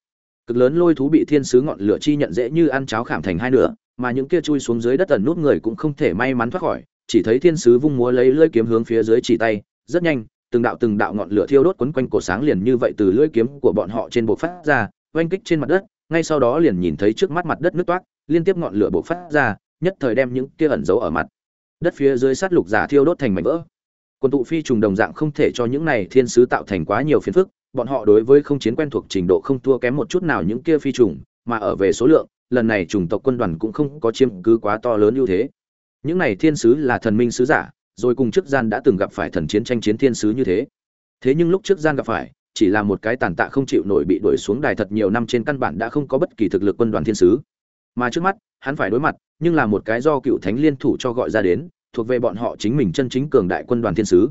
cực lớn lôi thú bị thiên sứ ngọn lửa chi nhận dễ như ăn cháo khảm thành hai nửa, mà những kia chui xuống dưới đất tần nút người cũng không thể may mắn thoát khỏi, chỉ thấy thiên sứ vung múa lấy lưỡi kiếm hướng phía dưới chỉ tay, rất nhanh, từng đạo từng đạo ngọn lửa thiêu đốt quấn quanh cổ sáng liền như vậy từ lưỡi kiếm của bọn họ trên bộ phát ra, oanh kích trên mặt đất, ngay sau đó liền nhìn thấy trước mắt mặt đất nứt toát liên tiếp ngọn lửa bộc phát ra, nhất thời đem những kia ẩn giấu ở mặt đất phía dưới sát lục giả thiêu đốt thành mảnh vỡ. Quân tụ phi trùng đồng dạng không thể cho những này thiên sứ tạo thành quá nhiều phiền phức bọn họ đối với không chiến quen thuộc trình độ không thua kém một chút nào những kia phi trùng mà ở về số lượng, lần này chủng tộc quân đoàn cũng không có chiếm cứ quá to lớn ưu thế. Những này thiên sứ là thần minh sứ giả, rồi cùng trước gian đã từng gặp phải thần chiến tranh chiến thiên sứ như thế. Thế nhưng lúc trước gian gặp phải, chỉ là một cái tàn tạ không chịu nổi bị đuổi xuống đài thật nhiều năm trên căn bản đã không có bất kỳ thực lực quân đoàn thiên sứ. Mà trước mắt, hắn phải đối mặt, nhưng là một cái do cựu thánh liên thủ cho gọi ra đến, thuộc về bọn họ chính mình chân chính cường đại quân đoàn thiên sứ.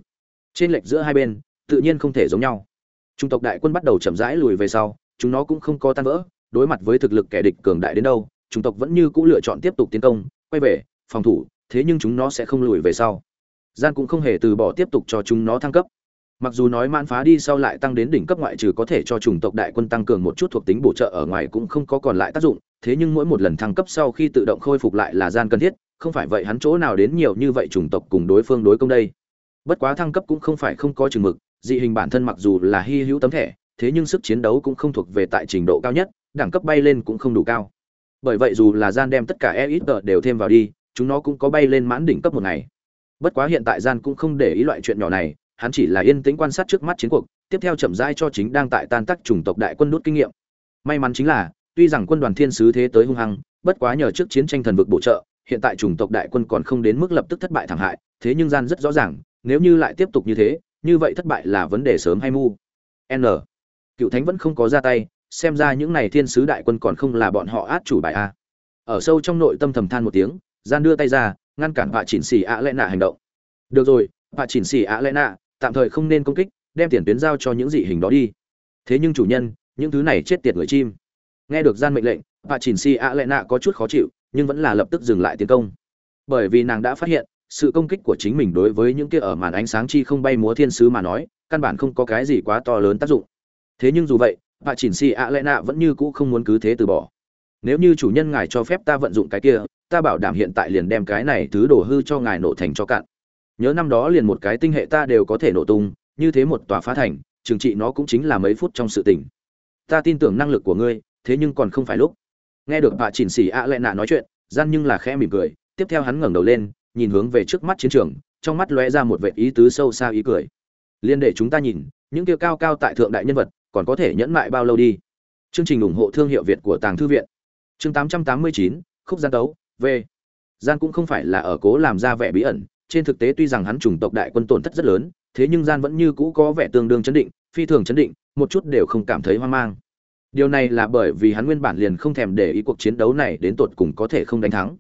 Trên lệch giữa hai bên, tự nhiên không thể giống nhau trung tộc đại quân bắt đầu chậm rãi lùi về sau, chúng nó cũng không có tan vỡ, đối mặt với thực lực kẻ địch cường đại đến đâu, trung tộc vẫn như cũ lựa chọn tiếp tục tiến công, quay về, phòng thủ, thế nhưng chúng nó sẽ không lùi về sau. Gian cũng không hề từ bỏ tiếp tục cho chúng nó thăng cấp. Mặc dù nói mãn phá đi sau lại tăng đến đỉnh cấp ngoại trừ có thể cho chủng tộc đại quân tăng cường một chút thuộc tính bổ trợ ở ngoài cũng không có còn lại tác dụng, thế nhưng mỗi một lần thăng cấp sau khi tự động khôi phục lại là gian cần thiết, không phải vậy hắn chỗ nào đến nhiều như vậy chủng tộc cùng đối phương đối công đây. Bất quá thăng cấp cũng không phải không có chừng mực dị hình bản thân mặc dù là hy hữu tấm thẻ, thế nhưng sức chiến đấu cũng không thuộc về tại trình độ cao nhất, đẳng cấp bay lên cũng không đủ cao. Bởi vậy dù là gian đem tất cả e ít đều thêm vào đi, chúng nó cũng có bay lên mãn đỉnh cấp một ngày. Bất quá hiện tại gian cũng không để ý loại chuyện nhỏ này, hắn chỉ là yên tĩnh quan sát trước mắt chiến cuộc, tiếp theo chậm rãi cho chính đang tại tan tác chủng tộc đại quân đốt kinh nghiệm. May mắn chính là, tuy rằng quân đoàn thiên sứ thế tới hung hăng, bất quá nhờ trước chiến tranh thần vực bổ trợ, hiện tại chủng tộc đại quân còn không đến mức lập tức thất bại thảm hại, thế nhưng gian rất rõ ràng, nếu như lại tiếp tục như thế như vậy thất bại là vấn đề sớm hay mu? N. Cựu thánh vẫn không có ra tay, xem ra những này thiên sứ đại quân còn không là bọn họ át chủ bài a ở sâu trong nội tâm thầm than một tiếng, gian đưa tay ra, ngăn cản vạ chỉnh xì ạ lẽ nạ hành động. Được rồi, vạ chỉnh xì ạ lẽ nạ tạm thời không nên công kích, đem tiền tuyến giao cho những dị hình đó đi. Thế nhưng chủ nhân, những thứ này chết tiệt người chim. Nghe được gian mệnh lệnh, vạ chỉnh xì ạ lẽ nạ có chút khó chịu, nhưng vẫn là lập tức dừng lại tiến công. Bởi vì nàng đã phát hiện sự công kích của chính mình đối với những kia ở màn ánh sáng chi không bay múa thiên sứ mà nói, căn bản không có cái gì quá to lớn tác dụng. Thế nhưng dù vậy bà chỉnh xì ạ lẽ nạ vẫn như cũ không muốn cứ thế từ bỏ. Nếu như chủ nhân ngài cho phép ta vận dụng cái kia, ta bảo đảm hiện tại liền đem cái này thứ đổ hư cho ngài nổ thành cho cạn. Nhớ năm đó liền một cái tinh hệ ta đều có thể nổ tung, như thế một tòa phá thành, trừng trị nó cũng chính là mấy phút trong sự tỉnh. ta tin tưởng năng lực của ngươi, thế nhưng còn không phải lúc. Nghe được bà chỉnh xì ạ lẽ nạ nói chuyện, gian nhưng là khẽ mỉm cười, tiếp theo hắn ngẩng đầu lên nhìn hướng về trước mắt chiến trường trong mắt lóe ra một vệ ý tứ sâu xa ý cười. Liên để chúng ta nhìn những kia cao cao tại thượng đại nhân vật còn có thể nhẫn mại bao lâu đi? Chương trình ủng hộ thương hiệu việt của tàng thư viện. Chương 889, khúc gian tấu v. Gian cũng không phải là ở cố làm ra vẻ bí ẩn trên thực tế tuy rằng hắn chủng tộc đại quân tổn thất rất lớn thế nhưng gian vẫn như cũ có vẻ tương đương chấn định phi thường chấn định một chút đều không cảm thấy hoang mang. Điều này là bởi vì hắn nguyên bản liền không thèm để ý cuộc chiến đấu này đến tột cùng có thể không đánh thắng.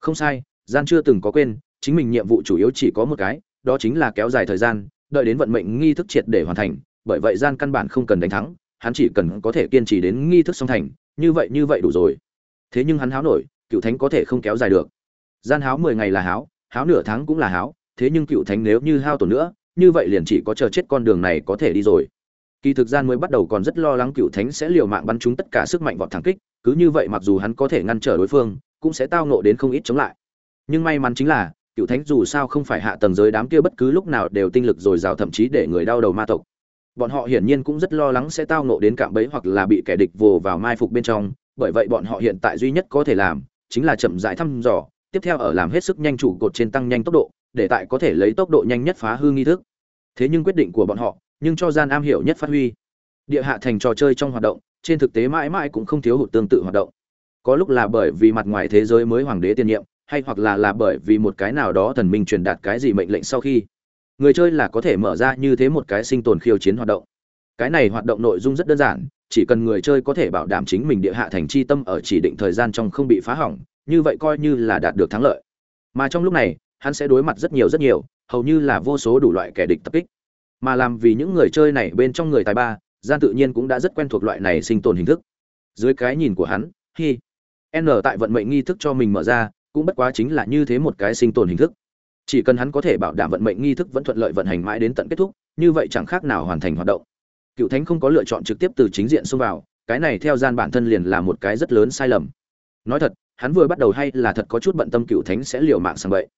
Không sai gian chưa từng có quên, chính mình nhiệm vụ chủ yếu chỉ có một cái, đó chính là kéo dài thời gian, đợi đến vận mệnh nghi thức triệt để hoàn thành, bởi vậy gian căn bản không cần đánh thắng, hắn chỉ cần có thể kiên trì đến nghi thức song thành, như vậy như vậy đủ rồi. Thế nhưng hắn háo nổi, cựu thánh có thể không kéo dài được. Gian háo mười ngày là háo háo nửa tháng cũng là háo, thế nhưng cựu thánh nếu như hao tổn nữa, như vậy liền chỉ có chờ chết con đường này có thể đi rồi. Kỳ thực gian mới bắt đầu còn rất lo lắng cựu thánh sẽ liều mạng bắn chúng tất cả sức mạnh vọt thẳng kích, cứ như vậy mặc dù hắn có thể ngăn trở đối phương, cũng sẽ tao nộ đến không ít chống lại nhưng may mắn chính là, cựu thánh dù sao không phải hạ tầng giới đám kia bất cứ lúc nào đều tinh lực dồi dào thậm chí để người đau đầu ma tộc. Bọn họ hiển nhiên cũng rất lo lắng sẽ tao nộ đến cạm bẫy hoặc là bị kẻ địch vồ vào mai phục bên trong, bởi vậy bọn họ hiện tại duy nhất có thể làm, chính là chậm rãi thăm dò, tiếp theo ở làm hết sức nhanh trụ cột trên tăng nhanh tốc độ, để tại có thể lấy tốc độ nhanh nhất phá hư nghi thức. Thế nhưng quyết định của bọn họ, nhưng cho gian am hiểu nhất phát huy. Địa hạ thành trò chơi trong hoạt động, trên thực tế mãi mãi cũng không thiếu hụt tương tự hoạt động. Có lúc là bởi vì mặt ngoài thế giới mới hoàng đế tiên nhiệm hay hoặc là là bởi vì một cái nào đó thần minh truyền đạt cái gì mệnh lệnh sau khi, người chơi là có thể mở ra như thế một cái sinh tồn khiêu chiến hoạt động. Cái này hoạt động nội dung rất đơn giản, chỉ cần người chơi có thể bảo đảm chính mình địa hạ thành chi tâm ở chỉ định thời gian trong không bị phá hỏng, như vậy coi như là đạt được thắng lợi. Mà trong lúc này, hắn sẽ đối mặt rất nhiều rất nhiều, hầu như là vô số đủ loại kẻ địch tập kích. Mà làm vì những người chơi này bên trong người tài ba, gian tự nhiên cũng đã rất quen thuộc loại này sinh tồn hình thức. Dưới cái nhìn của hắn, hi, n tại vận mệnh nghi thức cho mình mở ra cũng bất quá chính là như thế một cái sinh tồn hình thức. Chỉ cần hắn có thể bảo đảm vận mệnh nghi thức vẫn thuận lợi vận hành mãi đến tận kết thúc, như vậy chẳng khác nào hoàn thành hoạt động. Cựu thánh không có lựa chọn trực tiếp từ chính diện xông vào, cái này theo gian bản thân liền là một cái rất lớn sai lầm. Nói thật, hắn vừa bắt đầu hay là thật có chút bận tâm cựu thánh sẽ liều mạng sang vậy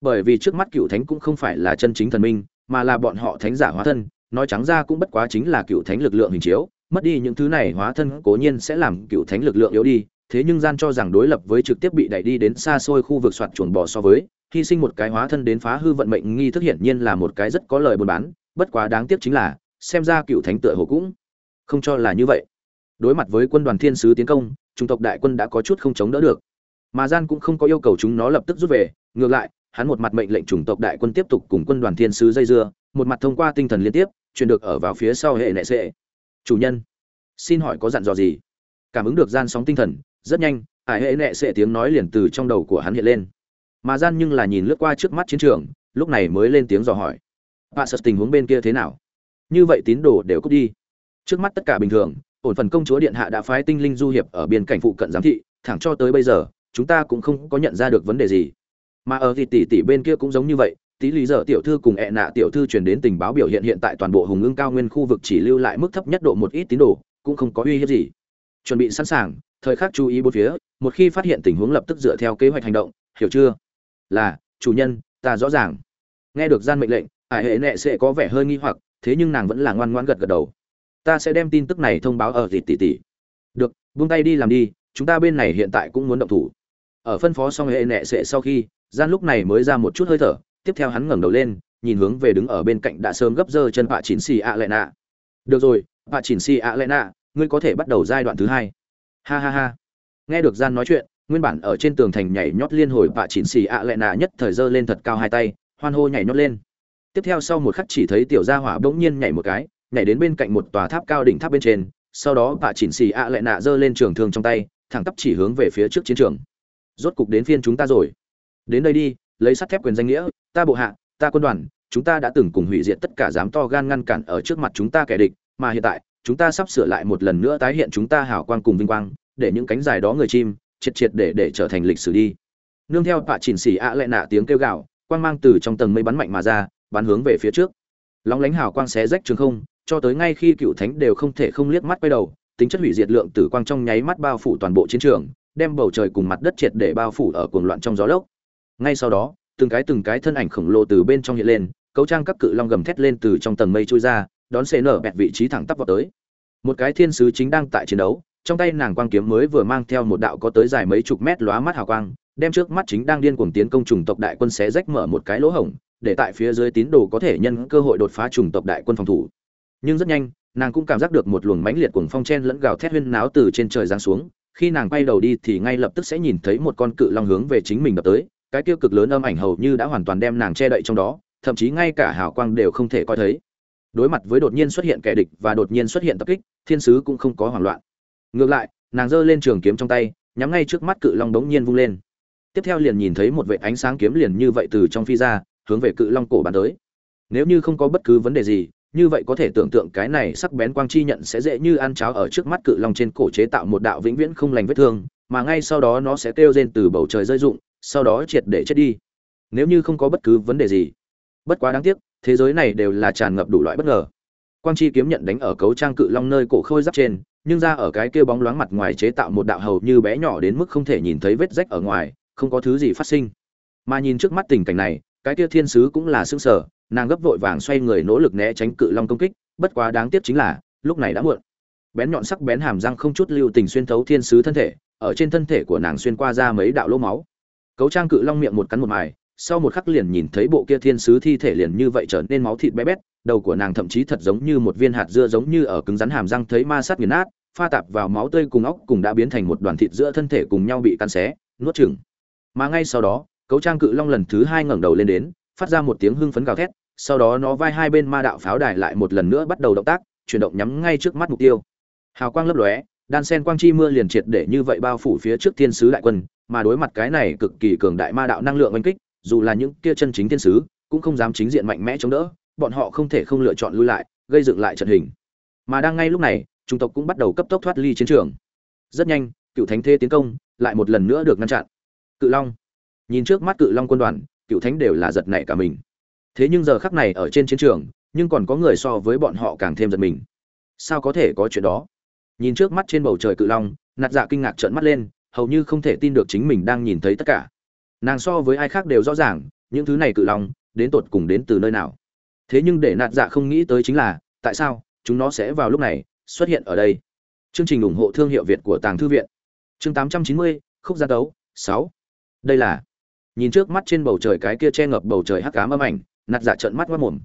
bởi vì trước mắt cựu thánh cũng không phải là chân chính thần minh, mà là bọn họ thánh giả hóa thân, nói trắng ra cũng bất quá chính là cựu thánh lực lượng hình chiếu, mất đi những thứ này hóa thân cố nhiên sẽ làm cựu thánh lực lượng yếu đi thế nhưng gian cho rằng đối lập với trực tiếp bị đẩy đi đến xa xôi khu vực soạt chuồn bò so với, hy sinh một cái hóa thân đến phá hư vận mệnh nghi thức hiển nhiên là một cái rất có lời buôn bán, bất quá đáng tiếc chính là, xem ra cựu thánh tựa hồ cũng không cho là như vậy. Đối mặt với quân đoàn thiên sứ tiến công trung tộc đại quân đã có chút không chống đỡ được. Mà gian cũng không có yêu cầu chúng nó lập tức rút về, ngược lại, hắn một mặt mệnh lệnh chủng tộc đại quân tiếp tục cùng quân đoàn thiên sứ dây dưa, một mặt thông qua tinh thần liên tiếp truyền được ở vào phía sau hệ nệ sệ chủ nhân, xin hỏi có dặn dò gì? Cảm ứng được gian sóng tinh thần rất nhanh, ải hệ nệ sệ tiếng nói liền từ trong đầu của hắn hiện lên. Mà gian nhưng là nhìn lướt qua trước mắt chiến trường, lúc này mới lên tiếng dò hỏi. Bạ sật tình huống bên kia thế nào? Như vậy tín đồ đều cút đi. Trước mắt tất cả bình thường, ổn phần công chúa điện hạ đã phái tinh linh du hiệp ở biên cảnh phụ cận giám thị, thẳng cho tới bây giờ, chúng ta cũng không có nhận ra được vấn đề gì. Mà ở thì tỷ tỷ bên kia cũng giống như vậy, tí lý giờ tiểu thư cùng ẹ nạ tiểu thư truyền đến tình báo biểu hiện hiện tại toàn bộ hùng ưng cao nguyên khu vực chỉ lưu lại mức thấp nhất độ một ít tín đồ, cũng không có uy hiếp gì. Chuẩn bị sẵn sàng thời khắc chú ý bốn phía, một khi phát hiện tình huống lập tức dựa theo kế hoạch hành động, hiểu chưa? Là, chủ nhân, ta rõ ràng. Nghe được gian mệnh lệnh, ải hệ nệ sẽ có vẻ hơi nghi hoặc, thế nhưng nàng vẫn là ngoan ngoãn gật gật đầu. Ta sẽ đem tin tức này thông báo ở dịp tỷ tỷ được, buông tay đi làm đi, chúng ta bên này hiện tại cũng muốn động thủ. Ở phân phó xong hệ nệ sẽ sau khi, gian lúc này mới ra một chút hơi thở, tiếp theo hắn ngẩng đầu lên, nhìn hướng về đứng ở bên cạnh đã sớm gấp dơ chân bạ chỉnh xì ạ lệ nạ. Được rồi, bạ chỉnh xì ạ lệ nạ, ngươi có thể bắt đầu giai đoạn thứ hai ha ha ha. Nghe được gian nói chuyện, nguyên bản ở trên tường thành nhảy nhót liên hồi bạ chỉnh xì ạ lệ nạ nhất thời dơ lên thật cao hai tay, hoan hô nhảy nhót lên. Tiếp theo sau một khắc chỉ thấy tiểu gia hỏa bỗng nhiên nhảy một cái, nhảy đến bên cạnh một tòa tháp cao đỉnh tháp bên trên, sau đó bạ chỉnh xì ạ lệ nạ giơ lên trường thương trong tay, thẳng tắp chỉ hướng về phía trước chiến trường. Rốt cục đến phiên chúng ta rồi. Đến đây đi, lấy sắt thép quyền danh nghĩa, ta bộ hạ, ta quân đoàn, chúng ta đã từng cùng hủy diệt tất cả dám to gan ngăn cản ở trước mặt chúng ta kẻ địch, mà hiện tại chúng ta sắp sửa lại một lần nữa tái hiện chúng ta hào quang cùng vinh quang, để những cánh dài đó người chim, triệt triệt để để trở thành lịch sử đi. Nương theo bạ chỉnh xỉ ạ lệ nạ tiếng kêu gào, quang mang từ trong tầng mây bắn mạnh mà ra, bắn hướng về phía trước. Lóng lánh hào quang xé rách trường không, cho tới ngay khi cựu thánh đều không thể không liếc mắt quay đầu, tính chất hủy diệt lượng tử quang trong nháy mắt bao phủ toàn bộ chiến trường, đem bầu trời cùng mặt đất triệt để bao phủ ở cuồng loạn trong gió lốc. Ngay sau đó, từng cái từng cái thân ảnh khổng lồ từ bên trong hiện lên, cấu trang các cự long gầm thét lên từ trong tầng mây trôi ra đón xê nở bẹt vị trí thẳng tắp vào tới. Một cái thiên sứ chính đang tại chiến đấu, trong tay nàng quang kiếm mới vừa mang theo một đạo có tới dài mấy chục mét lóa mắt hào quang, đem trước mắt chính đang điên cuồng tiến công chủng tộc đại quân xé rách mở một cái lỗ hổng, để tại phía dưới tín đồ có thể nhân cơ hội đột phá chủng tộc đại quân phòng thủ. Nhưng rất nhanh, nàng cũng cảm giác được một luồng mãnh liệt cuồng phong chen lẫn gào thét huyên náo từ trên trời giáng xuống, khi nàng quay đầu đi thì ngay lập tức sẽ nhìn thấy một con cự long hướng về chính mình đập tới, cái tiêu cực lớn âm ảnh hầu như đã hoàn toàn đem nàng che đậy trong đó, thậm chí ngay cả hào quang đều không thể coi thấy đối mặt với đột nhiên xuất hiện kẻ địch và đột nhiên xuất hiện tập kích, thiên sứ cũng không có hoảng loạn. Ngược lại, nàng giơ lên trường kiếm trong tay, nhắm ngay trước mắt cự long đống nhiên vung lên. Tiếp theo liền nhìn thấy một vệ ánh sáng kiếm liền như vậy từ trong phi ra, hướng về cự long cổ bắn tới. Nếu như không có bất cứ vấn đề gì, như vậy có thể tưởng tượng cái này sắc bén quang chi nhận sẽ dễ như ăn cháo ở trước mắt cự long trên cổ chế tạo một đạo vĩnh viễn không lành vết thương, mà ngay sau đó nó sẽ kêu rên từ bầu trời rơi rụng, sau đó triệt để chết đi. Nếu như không có bất cứ vấn đề gì. Bất quá đáng tiếc thế giới này đều là tràn ngập đủ loại bất ngờ. Quang chi kiếm nhận đánh ở cấu trang cự long nơi cổ khôi giáp trên nhưng ra ở cái kia bóng loáng mặt ngoài chế tạo một đạo hầu như bé nhỏ đến mức không thể nhìn thấy vết rách ở ngoài không có thứ gì phát sinh. Mà nhìn trước mắt tình cảnh này cái kia thiên sứ cũng là sững sờ, nàng gấp vội vàng xoay người nỗ lực né tránh cự long công kích bất quá đáng tiếc chính là lúc này đã muộn. Bén nhọn sắc bén hàm răng không chút lưu tình xuyên thấu thiên sứ thân thể ở trên thân thể của nàng xuyên qua ra mấy đạo lỗ máu. Cấu trang cự long miệng một cắn một mài sau một khắc liền nhìn thấy bộ kia thiên sứ thi thể liền như vậy trở nên máu thịt bé bét, đầu của nàng thậm chí thật giống như một viên hạt dưa giống như ở cứng rắn hàm răng thấy ma sát nghiền nát, pha tạp vào máu tươi cùng óc cùng đã biến thành một đoàn thịt giữa thân thể cùng nhau bị căn xé, nuốt chửng. Mà ngay sau đó, cấu trang cự long lần thứ hai ngẩng đầu lên đến, phát ra một tiếng hưng phấn gào thét, sau đó nó vai hai bên ma đạo pháo đài lại một lần nữa bắt đầu động tác, chuyển động nhắm ngay trước mắt mục tiêu. Hào quang lấp lóe, đan sen quang chi mưa liền triệt để như vậy bao phủ phía trước thiên sứ đại quân, mà đối mặt cái này cực kỳ cường đại ma đạo năng lượng oanh kích dù là những kia chân chính thiên sứ, cũng không dám chính diện mạnh mẽ chống đỡ, bọn họ không thể không lựa chọn lui lại, gây dựng lại trận hình. Mà đang ngay lúc này trung tộc cũng bắt đầu cấp tốc thoát ly chiến trường. Rất nhanh, cựu thánh thế tiến công, lại một lần nữa được ngăn chặn. Cự long. Nhìn trước mắt cự long quân đoàn, cựu thánh đều là giật nảy cả mình. Thế nhưng giờ khắc này ở trên chiến trường, nhưng còn có người so với bọn họ càng thêm giật mình. Sao có thể có chuyện đó? Nhìn trước mắt trên bầu trời cự long, nạt dạ kinh ngạc trợn mắt lên, hầu như không thể tin được chính mình đang nhìn thấy tất cả nàng so với ai khác đều rõ ràng những thứ này cự long đến tột cùng đến từ nơi nào? Thế nhưng để nạt dạ không nghĩ tới chính là tại sao chúng nó sẽ vào lúc này xuất hiện ở đây? Chương trình ủng hộ thương hiệu việt của tàng thư viện. Chương 890, khúc gia tấu 6. đây là nhìn trước mắt trên bầu trời cái kia che ngập bầu trời hắc ám âm ảnh nạt dạ trợn mắt mất mồm.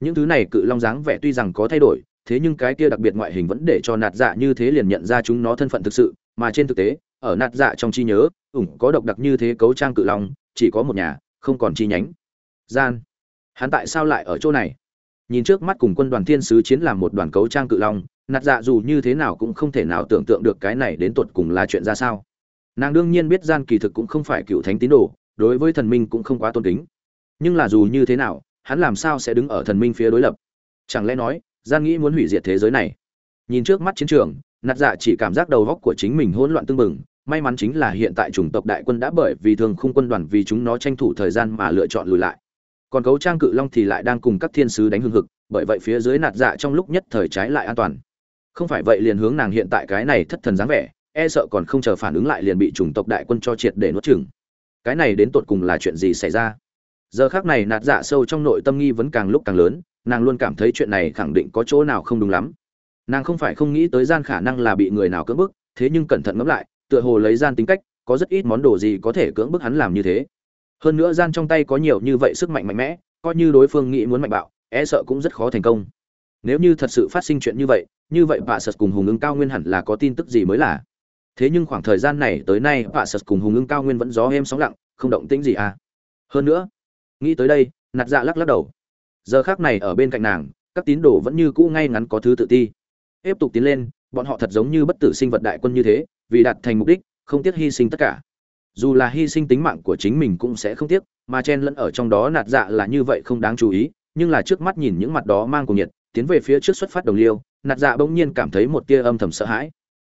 Những thứ này cự long dáng vẻ tuy rằng có thay đổi thế nhưng cái kia đặc biệt ngoại hình vẫn để cho nạt dạ như thế liền nhận ra chúng nó thân phận thực sự mà trên thực tế, ở nạt dạ trong chi nhớ, ủng có độc đặc như thế cấu trang cự long, chỉ có một nhà, không còn chi nhánh. Gian, hắn tại sao lại ở chỗ này? Nhìn trước mắt cùng quân đoàn thiên sứ chiến làm một đoàn cấu trang cự long, nạt dạ dù như thế nào cũng không thể nào tưởng tượng được cái này đến tột cùng là chuyện ra sao. Nàng đương nhiên biết gian kỳ thực cũng không phải cựu thánh tín đồ, đối với thần minh cũng không quá tôn kính. Nhưng là dù như thế nào, hắn làm sao sẽ đứng ở thần minh phía đối lập? Chẳng lẽ nói, gian nghĩ muốn hủy diệt thế giới này? Nhìn trước mắt chiến trường nạt dạ chỉ cảm giác đầu góc của chính mình hỗn loạn tương bừng, may mắn chính là hiện tại chủng tộc đại quân đã bởi vì thường khung quân đoàn vì chúng nó tranh thủ thời gian mà lựa chọn lùi lại. Còn cấu trang cự long thì lại đang cùng các thiên sứ đánh hưng hực, bởi vậy phía dưới nạt dạ trong lúc nhất thời trái lại an toàn. Không phải vậy liền hướng nàng hiện tại cái này thất thần dáng vẻ e sợ còn không chờ phản ứng lại liền bị chủng tộc đại quân cho triệt để nuốt chừng cái này đến tột cùng là chuyện gì xảy ra? Giờ khác này nạt dạ sâu trong nội tâm nghi vẫn càng lúc càng lớn, nàng luôn cảm thấy chuyện này khẳng định có chỗ nào không đúng lắm nàng không phải không nghĩ tới gian khả năng là bị người nào cưỡng bức, thế nhưng cẩn thận ngẫm lại, tựa hồ lấy gian tính cách, có rất ít món đồ gì có thể cưỡng bức hắn làm như thế. Hơn nữa gian trong tay có nhiều như vậy sức mạnh mạnh mẽ, coi như đối phương nghĩ muốn mạnh bạo e sợ cũng rất khó thành công. Nếu như thật sự phát sinh chuyện như vậy như vậy vạ sật cùng hùng ứng cao nguyên hẳn là có tin tức gì mới là? Thế nhưng khoảng thời gian này tới nay vạ sật cùng hùng ứng cao nguyên vẫn gió êm sóng lặng, không động tĩnh gì à. Hơn nữa, nghĩ tới đây, nạt dạ lắc lắc đầu. Giờ khác này ở bên cạnh nàng, các tín đồ vẫn như cũ ngay ngắn có thứ tự ti tiếp tục tiến lên, bọn họ thật giống như bất tử sinh vật đại quân như thế, vì đạt thành mục đích, không tiếc hy sinh tất cả. Dù là hy sinh tính mạng của chính mình cũng sẽ không tiếc, mà chen lẫn ở trong đó nạt dạ là như vậy không đáng chú ý, nhưng là trước mắt nhìn những mặt đó mang cùng nhiệt, tiến về phía trước xuất phát đồng liêu, nạt dạ bỗng nhiên cảm thấy một tia âm thầm sợ hãi.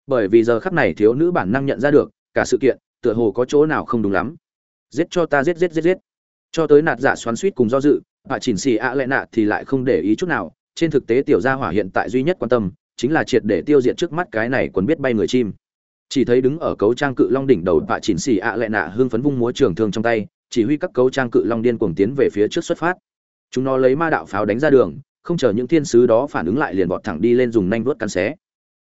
Bởi vì giờ khắc này thiếu nữ bản năng nhận ra được, cả sự kiện, tựa hồ có chỗ nào không đúng lắm. Giết cho ta giết giết giết giết. Cho tới nạt dạ xoắn suýt cùng do dự, bà chỉnh xì ạ lệ nạ thì lại không để ý chút nào, trên thực tế tiểu gia hỏa hiện tại duy nhất quan tâm chính là triệt để tiêu diệt trước mắt cái này quần biết bay người chim. Chỉ thấy đứng ở cấu trang cự long đỉnh đầu bạ chỉnh xì ạ lệ nạ hương phấn vung múa trường thương trong tay, chỉ huy các cấu trang cự long điên cuồng tiến về phía trước xuất phát. Chúng nó lấy ma đạo pháo đánh ra đường, không chờ những thiên sứ đó phản ứng lại liền vọt thẳng đi lên dùng nanh vuốt cắn xé.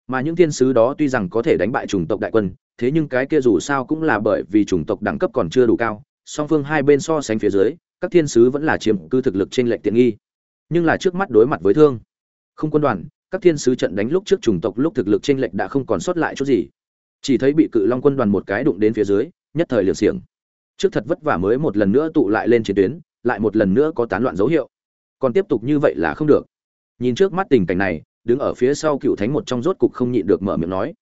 Mà những thiên sứ đó tuy rằng có thể đánh bại chủng tộc đại quân, thế nhưng cái kia dù sao cũng là bởi vì chủng tộc đẳng cấp còn chưa đủ cao, song phương hai bên so sánh phía dưới, các thiên sứ vẫn là chiếm cư thực lực trên lệnh tiện nghi. Nhưng là trước mắt đối mặt với thương, không quân đoàn các thiên sứ trận đánh lúc trước chủng tộc lúc thực lực trên lệnh đã không còn sót lại chút gì. Chỉ thấy bị cự long quân đoàn một cái đụng đến phía dưới, nhất thời liều xiềng. Trước thật vất vả mới một lần nữa tụ lại lên chiến tuyến, lại một lần nữa có tán loạn dấu hiệu. Còn tiếp tục như vậy là không được. Nhìn trước mắt tình cảnh này, đứng ở phía sau cựu thánh một trong rốt cục không nhịn được mở miệng nói.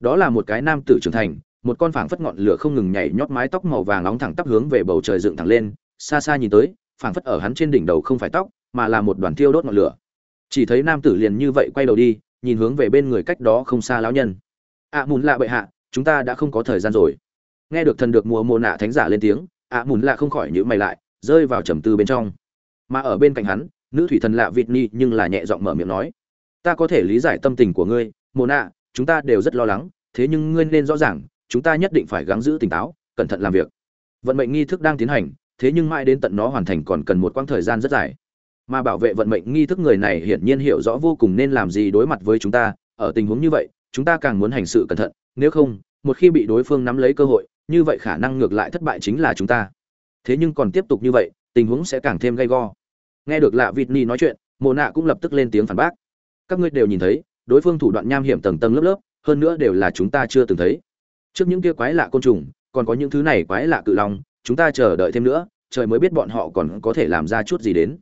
Đó là một cái nam tử trưởng thành, một con phảng phất ngọn lửa không ngừng nhảy nhót mái tóc màu vàng nóng thẳng tắp hướng về bầu trời dựng thẳng lên, xa xa nhìn tới, phảng phất ở hắn trên đỉnh đầu không phải tóc, mà là một đoàn thiêu đốt ngọn lửa chỉ thấy nam tử liền như vậy quay đầu đi nhìn hướng về bên người cách đó không xa lão nhân. Ạ à, mùn lạ bệ hạ chúng ta đã không có thời gian rồi. Nghe được thần được mùa mùa nạ thánh giả lên tiếng ạ à, mùn lạ không khỏi nhữ mày lại rơi vào trầm tư bên trong. Mà ở bên cạnh hắn nữ thủy thần lạ vịt ni nhưng là nhẹ giọng mở miệng nói ta có thể lý giải tâm tình của ngươi mồ nạ chúng ta đều rất lo lắng thế nhưng ngươi nên rõ ràng chúng ta nhất định phải gắng giữ tỉnh táo cẩn thận làm việc. Vận mệnh nghi thức đang tiến hành thế nhưng mãi đến tận nó hoàn thành còn cần một quãng thời gian rất dài mà bảo vệ vận mệnh nghi thức người này hiển nhiên hiểu rõ vô cùng nên làm gì đối mặt với chúng ta. Ở tình huống như vậy, chúng ta càng muốn hành sự cẩn thận, nếu không, một khi bị đối phương nắm lấy cơ hội, như vậy khả năng ngược lại thất bại chính là chúng ta. Thế nhưng còn tiếp tục như vậy, tình huống sẽ càng thêm gay go. Nghe được lạ vịt ni nói chuyện mồ nạ cũng lập tức lên tiếng phản bác. Các ngươi đều nhìn thấy, đối phương thủ đoạn nham hiểm tầng tầng lớp lớp, hơn nữa đều là chúng ta chưa từng thấy. Trước những kia quái lạ côn trùng, còn có những thứ này quái lạ cự long, chúng ta chờ đợi thêm nữa, trời mới biết bọn họ còn có thể làm ra chút gì đến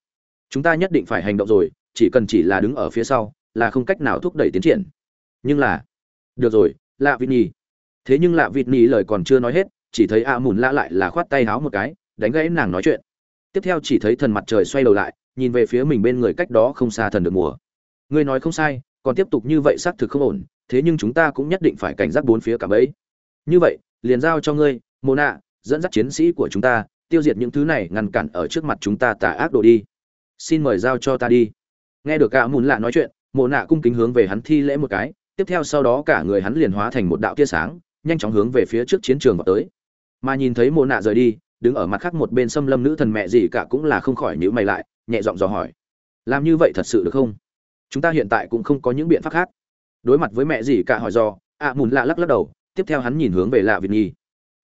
chúng ta nhất định phải hành động rồi, chỉ cần chỉ là đứng ở phía sau, là không cách nào thúc đẩy tiến triển. Nhưng là, được rồi, lạ vịt nhi thế nhưng lạ vịt nhi lời còn chưa nói hết, chỉ thấy a mùn lạ lại là khoát tay háo một cái, đánh gãy nàng nói chuyện. Tiếp theo chỉ thấy thần mặt trời xoay đầu lại, nhìn về phía mình bên người cách đó không xa thần được mùa. Ngươi nói không sai, còn tiếp tục như vậy xác thực không ổn, thế nhưng chúng ta cũng nhất định phải cảnh giác bốn phía cả bấy. Như vậy, liền giao cho ngươi mô nạ dẫn dắt chiến sĩ của chúng ta, tiêu diệt những thứ này ngăn cản ở trước mặt chúng ta tà ác đồ đi xin mời giao cho ta đi. Nghe được cả mùn lạ nói chuyện, mộ nạ cung kính hướng về hắn thi lễ một cái, tiếp theo sau đó cả người hắn liền hóa thành một đạo tia sáng, nhanh chóng hướng về phía trước chiến trường vào tới. Mà nhìn thấy mộ nạ rời đi, đứng ở mặt khác một bên xâm lâm nữ thần mẹ gì cả cũng là không khỏi nhữ mày lại, nhẹ giọng dò hỏi, làm như vậy thật sự được không? Chúng ta hiện tại cũng không có những biện pháp khác. Đối mặt với mẹ gì cả hỏi do ạ mùn lạ lắc lắc đầu, tiếp theo hắn nhìn hướng về lạ vị nhi.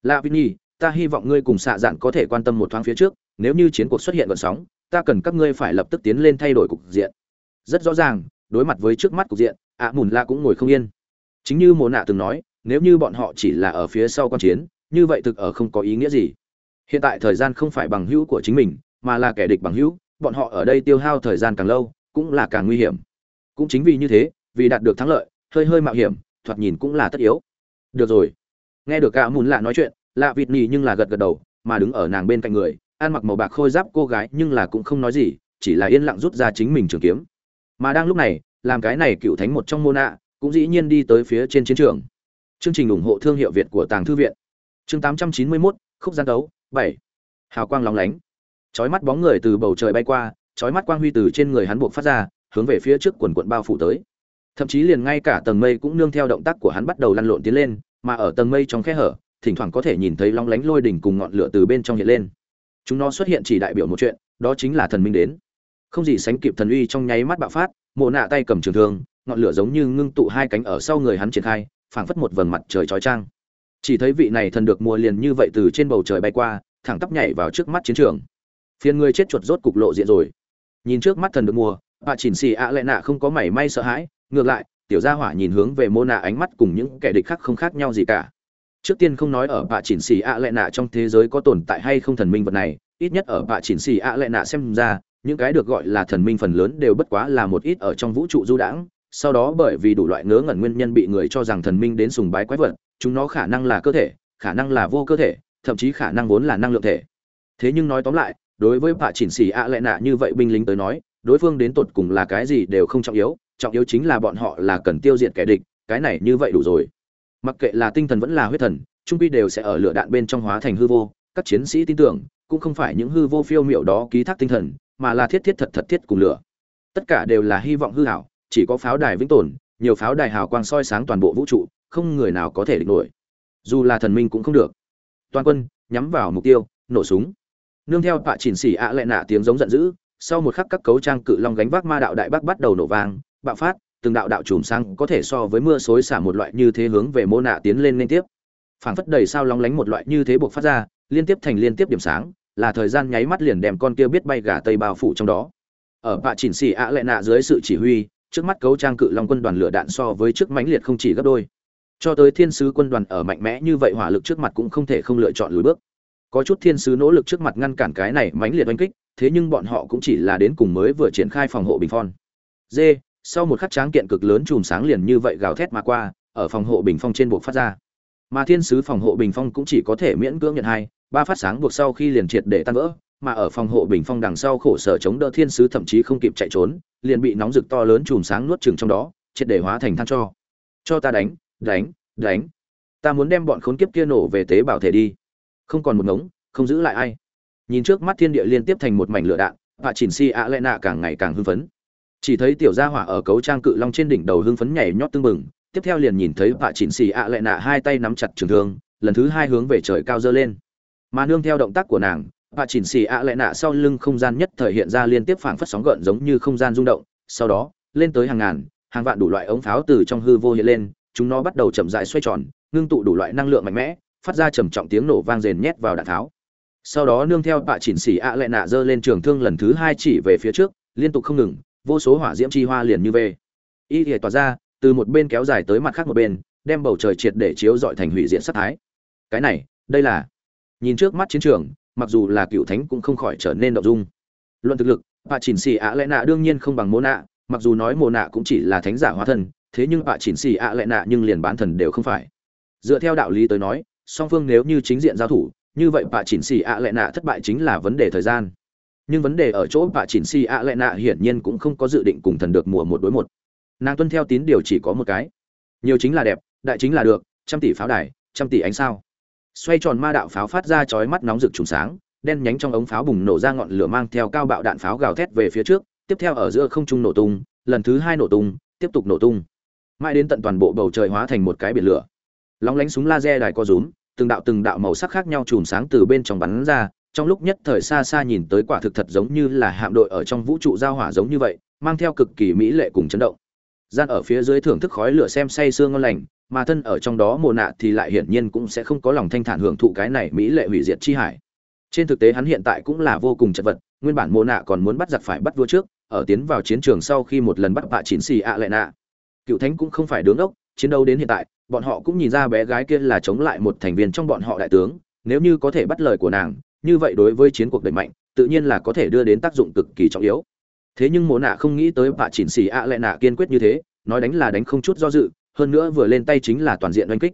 Lạ vị nhi, ta hy vọng ngươi cùng xạ dạn có thể quan tâm một thoáng phía trước, nếu như chiến cuộc xuất hiện vận sóng ta cần các ngươi phải lập tức tiến lên thay đổi cục diện. Rất rõ ràng, đối mặt với trước mắt cục diện, ạ mùn lạ cũng ngồi không yên. Chính như mồ nạ từng nói, nếu như bọn họ chỉ là ở phía sau quan chiến, như vậy thực ở không có ý nghĩa gì. Hiện tại thời gian không phải bằng hữu của chính mình, mà là kẻ địch bằng hữu, bọn họ ở đây tiêu hao thời gian càng lâu, cũng là càng nguy hiểm. Cũng chính vì như thế, vì đạt được thắng lợi, hơi hơi mạo hiểm, thoạt nhìn cũng là tất yếu. Được rồi. Nghe được ạ mùn lạ nói chuyện, lạ vịt Nỉ nhưng là gật gật đầu, mà đứng ở nàng bên cạnh người ăn mặc màu bạc khôi giáp cô gái nhưng là cũng không nói gì chỉ là yên lặng rút ra chính mình trường kiếm. Mà đang lúc này làm cái này cựu thánh một trong môn ạ, cũng dĩ nhiên đi tới phía trên chiến trường. Chương trình ủng hộ thương hiệu việt của tàng thư viện. Chương 891, khúc gian đấu bảy. Hào quang lóng lánh. Chói mắt bóng người từ bầu trời bay qua chói mắt quang huy từ trên người hắn buộc phát ra hướng về phía trước quần quận bao phủ tới. Thậm chí liền ngay cả tầng mây cũng nương theo động tác của hắn bắt đầu lăn lộn tiến lên mà ở tầng mây trong khe hở thỉnh thoảng có thể nhìn thấy long lánh lôi đỉnh cùng ngọn lửa từ bên trong hiện lên chúng nó xuất hiện chỉ đại biểu một chuyện, đó chính là thần minh đến. Không gì sánh kịp thần uy trong nháy mắt bạo phát, mộ nạ tay cầm trường thương, ngọn lửa giống như ngưng tụ hai cánh ở sau người hắn triển khai, phảng phất một vầng mặt trời chói trang. chỉ thấy vị này thần được mùa liền như vậy từ trên bầu trời bay qua, thẳng tắp nhảy vào trước mắt chiến trường. Phiền người chết chuột rốt cục lộ diện rồi. Nhìn trước mắt thần được mùa, bà chỉnh xì ạ lệ nạ không có mảy may sợ hãi, ngược lại, tiểu gia hỏa nhìn hướng về mô nạ ánh mắt cùng những kẻ địch khác không khác nhau gì cả trước tiên không nói ở bạ chỉnh xì ạ lệ nạ trong thế giới có tồn tại hay không thần minh vật này, ít nhất ở bạ chỉnh xì ạ lệ nạ xem ra, những cái được gọi là thần minh phần lớn đều bất quá là một ít ở trong vũ trụ du đãng. Sau đó bởi vì đủ loại ngớ ngẩn nguyên nhân bị người cho rằng thần minh đến sùng bái quái vật, chúng nó khả năng là cơ thể, khả năng là vô cơ thể, thậm chí khả năng vốn là năng lượng thể. Thế nhưng nói tóm lại, đối với bạ chỉnh xì ạ lệ nạ như vậy binh lính tới nói, đối phương đến tột cùng là cái gì đều không trọng yếu trọng yếu chính là bọn họ là cần tiêu diệt kẻ địch, cái này như vậy đủ rồi mặc kệ là tinh thần vẫn là huyết thần, trung quy đều sẽ ở lửa đạn bên trong hóa thành hư vô. Các chiến sĩ tin tưởng, cũng không phải những hư vô phiêu miệu đó ký thác tinh thần, mà là thiết thiết thật thật thiết cùng lửa. Tất cả đều là hy vọng hư hảo, chỉ có pháo đài vĩnh tồn, nhiều pháo đài hào quang soi sáng toàn bộ vũ trụ, không người nào có thể địch nổi. Dù là thần minh cũng không được. Toàn quân, nhắm vào mục tiêu, nổ súng. Nương theo bạ chỉnh xỉ ạ lại nạ tiếng giống giận dữ, sau một khắc các cấu trang cự long gánh vác ma đạo đại bác bắt đầu nổ vang, bạo phát từng đạo đạo chùm sáng có thể so với mưa xối xả một loại như thế hướng về mô nạ tiến lên liên tiếp. Phảng phất đầy sao lóng lánh một loại như thế buộc phát ra, liên tiếp thành liên tiếp điểm sáng, là thời gian nháy mắt liền đem con kia biết bay gà tây bao phủ trong đó. Ở bạ chỉnh xì ạ lệ nạ dưới sự chỉ huy, trước mắt cấu trang cự long quân đoàn lửa đạn so với trước mãnh liệt không chỉ gấp đôi. Cho tới thiên sứ quân đoàn ở mạnh mẽ như vậy hỏa lực trước mặt cũng không thể không lựa chọn lùi bước. Có chút thiên sứ nỗ lực trước mặt ngăn cản cái này mãnh liệt oanh kích, thế nhưng bọn họ cũng chỉ là đến cùng mới vừa triển khai phòng hộ bình phong. D sau một khắc tráng kiện cực lớn chùm sáng liền như vậy gào thét mà qua, ở phòng hộ bình phong trên buộc phát ra. Mà thiên sứ phòng hộ bình phong cũng chỉ có thể miễn cưỡng nhận hai, ba phát sáng buộc sau khi liền triệt để tan vỡ, mà ở phòng hộ bình phong đằng sau khổ sở chống đỡ thiên sứ thậm chí không kịp chạy trốn, liền bị nóng rực to lớn chùm sáng nuốt chừng trong đó, triệt để hóa thành than cho. Cho ta đánh đánh đánh. Ta muốn đem bọn khốn kiếp kia nổ về tế bào thể đi. Không còn một ngống, không giữ lại ai. Nhìn trước mắt thiên địa liên tiếp thành một mảnh lửa đạn và chỉnh si ạ lẽ nạ càng ngày càng hưng phấn chỉ thấy tiểu gia hỏa ở cấu trang cự long trên đỉnh đầu hưng phấn nhảy nhót tưng bừng, tiếp theo liền nhìn thấy vạ chỉnh xì ạ lệ nạ hai tay nắm chặt trường thương, lần thứ hai hướng về trời cao dơ lên. Mà nương theo động tác của nàng, vạ chỉnh xì ạ lệ nạ sau lưng không gian nhất thời hiện ra liên tiếp phảng phất sóng gợn giống như không gian rung động, sau đó, lên tới hàng ngàn, hàng vạn đủ loại ống pháo từ trong hư vô hiện lên, chúng nó bắt đầu chậm rãi xoay tròn, ngưng tụ đủ loại năng lượng mạnh mẽ, phát ra trầm trọng tiếng nổ vang rền nhét vào đạn tháo. Sau đó nương theo bạ chỉnh xỉ ạ lệ nạ giơ lên trường thương lần thứ hai chỉ về phía trước, liên tục không ngừng vô số hỏa diễm chi hoa liền như về y thể tỏa ra từ một bên kéo dài tới mặt khác một bên đem bầu trời triệt để chiếu dọi thành hủy diện sát thái. Cái này đây là nhìn trước mắt chiến trường mặc dù là cựu thánh cũng không khỏi trở nên động dung. Luận thực lực bạ chỉnh xì ạ lẽ nạ đương nhiên không bằng mô nạ mặc dù nói mô nạ cũng chỉ là thánh giả hóa thần, thế nhưng bạ chỉnh xì ạ lẽ nạ nhưng liền bán thần đều không phải. Dựa theo đạo lý tới nói song phương nếu như chính diện giao thủ như vậy bạ chỉnh xì ạ lẽ nạ thất bại chính là vấn đề thời gian nhưng vấn đề ở chỗ bà chỉnh si ạ lệ nạ hiển nhiên cũng không có dự định cùng thần được mùa một đối một. Nàng tuân theo tín điều chỉ có một cái. Nhiều chính là đẹp, đại chính là được, trăm tỷ pháo đài, trăm tỷ ánh sao. Xoay tròn ma đạo pháo phát ra chói mắt nóng rực trùng sáng, đen nhánh trong ống pháo bùng nổ ra ngọn lửa mang theo cao bạo đạn pháo gào thét về phía trước, tiếp theo ở giữa không trung nổ tung, lần thứ hai nổ tung, tiếp tục nổ tung. Mãi đến tận toàn bộ bầu trời hóa thành một cái biển lửa. Lóng lánh súng laser đài co rúm, từng đạo từng đạo màu sắc khác nhau chùm sáng từ bên trong bắn ra trong lúc nhất thời xa xa nhìn tới quả thực thật giống như là hạm đội ở trong vũ trụ giao hỏa giống như vậy, mang theo cực kỳ mỹ lệ cùng chấn động. Gian ở phía dưới thưởng thức khói lửa xem say sương ngon lành, mà thân ở trong đó mồ nạ thì lại hiển nhiên cũng sẽ không có lòng thanh thản hưởng thụ cái này mỹ lệ hủy diệt chi hải. Trên thực tế hắn hiện tại cũng là vô cùng chật vật, nguyên bản mồ nạ còn muốn bắt giặc phải bắt vua trước, ở tiến vào chiến trường sau khi một lần bắt bạ chín xì ạ lệ nạ. Cựu thánh cũng không phải đứng ốc chiến đấu đến hiện tại, bọn họ cũng nhìn ra bé gái kia là chống lại một thành viên trong bọn họ đại tướng, nếu như có thể bắt lời của nàng như vậy đối với chiến cuộc đẩy mạnh, tự nhiên là có thể đưa đến tác dụng cực kỳ trọng yếu. Thế nhưng mộ nạ không nghĩ tới bà chỉnh xì ạ à lại nạ kiên quyết như thế, nói đánh là đánh không chút do dự, hơn nữa vừa lên tay chính là toàn diện oanh kích.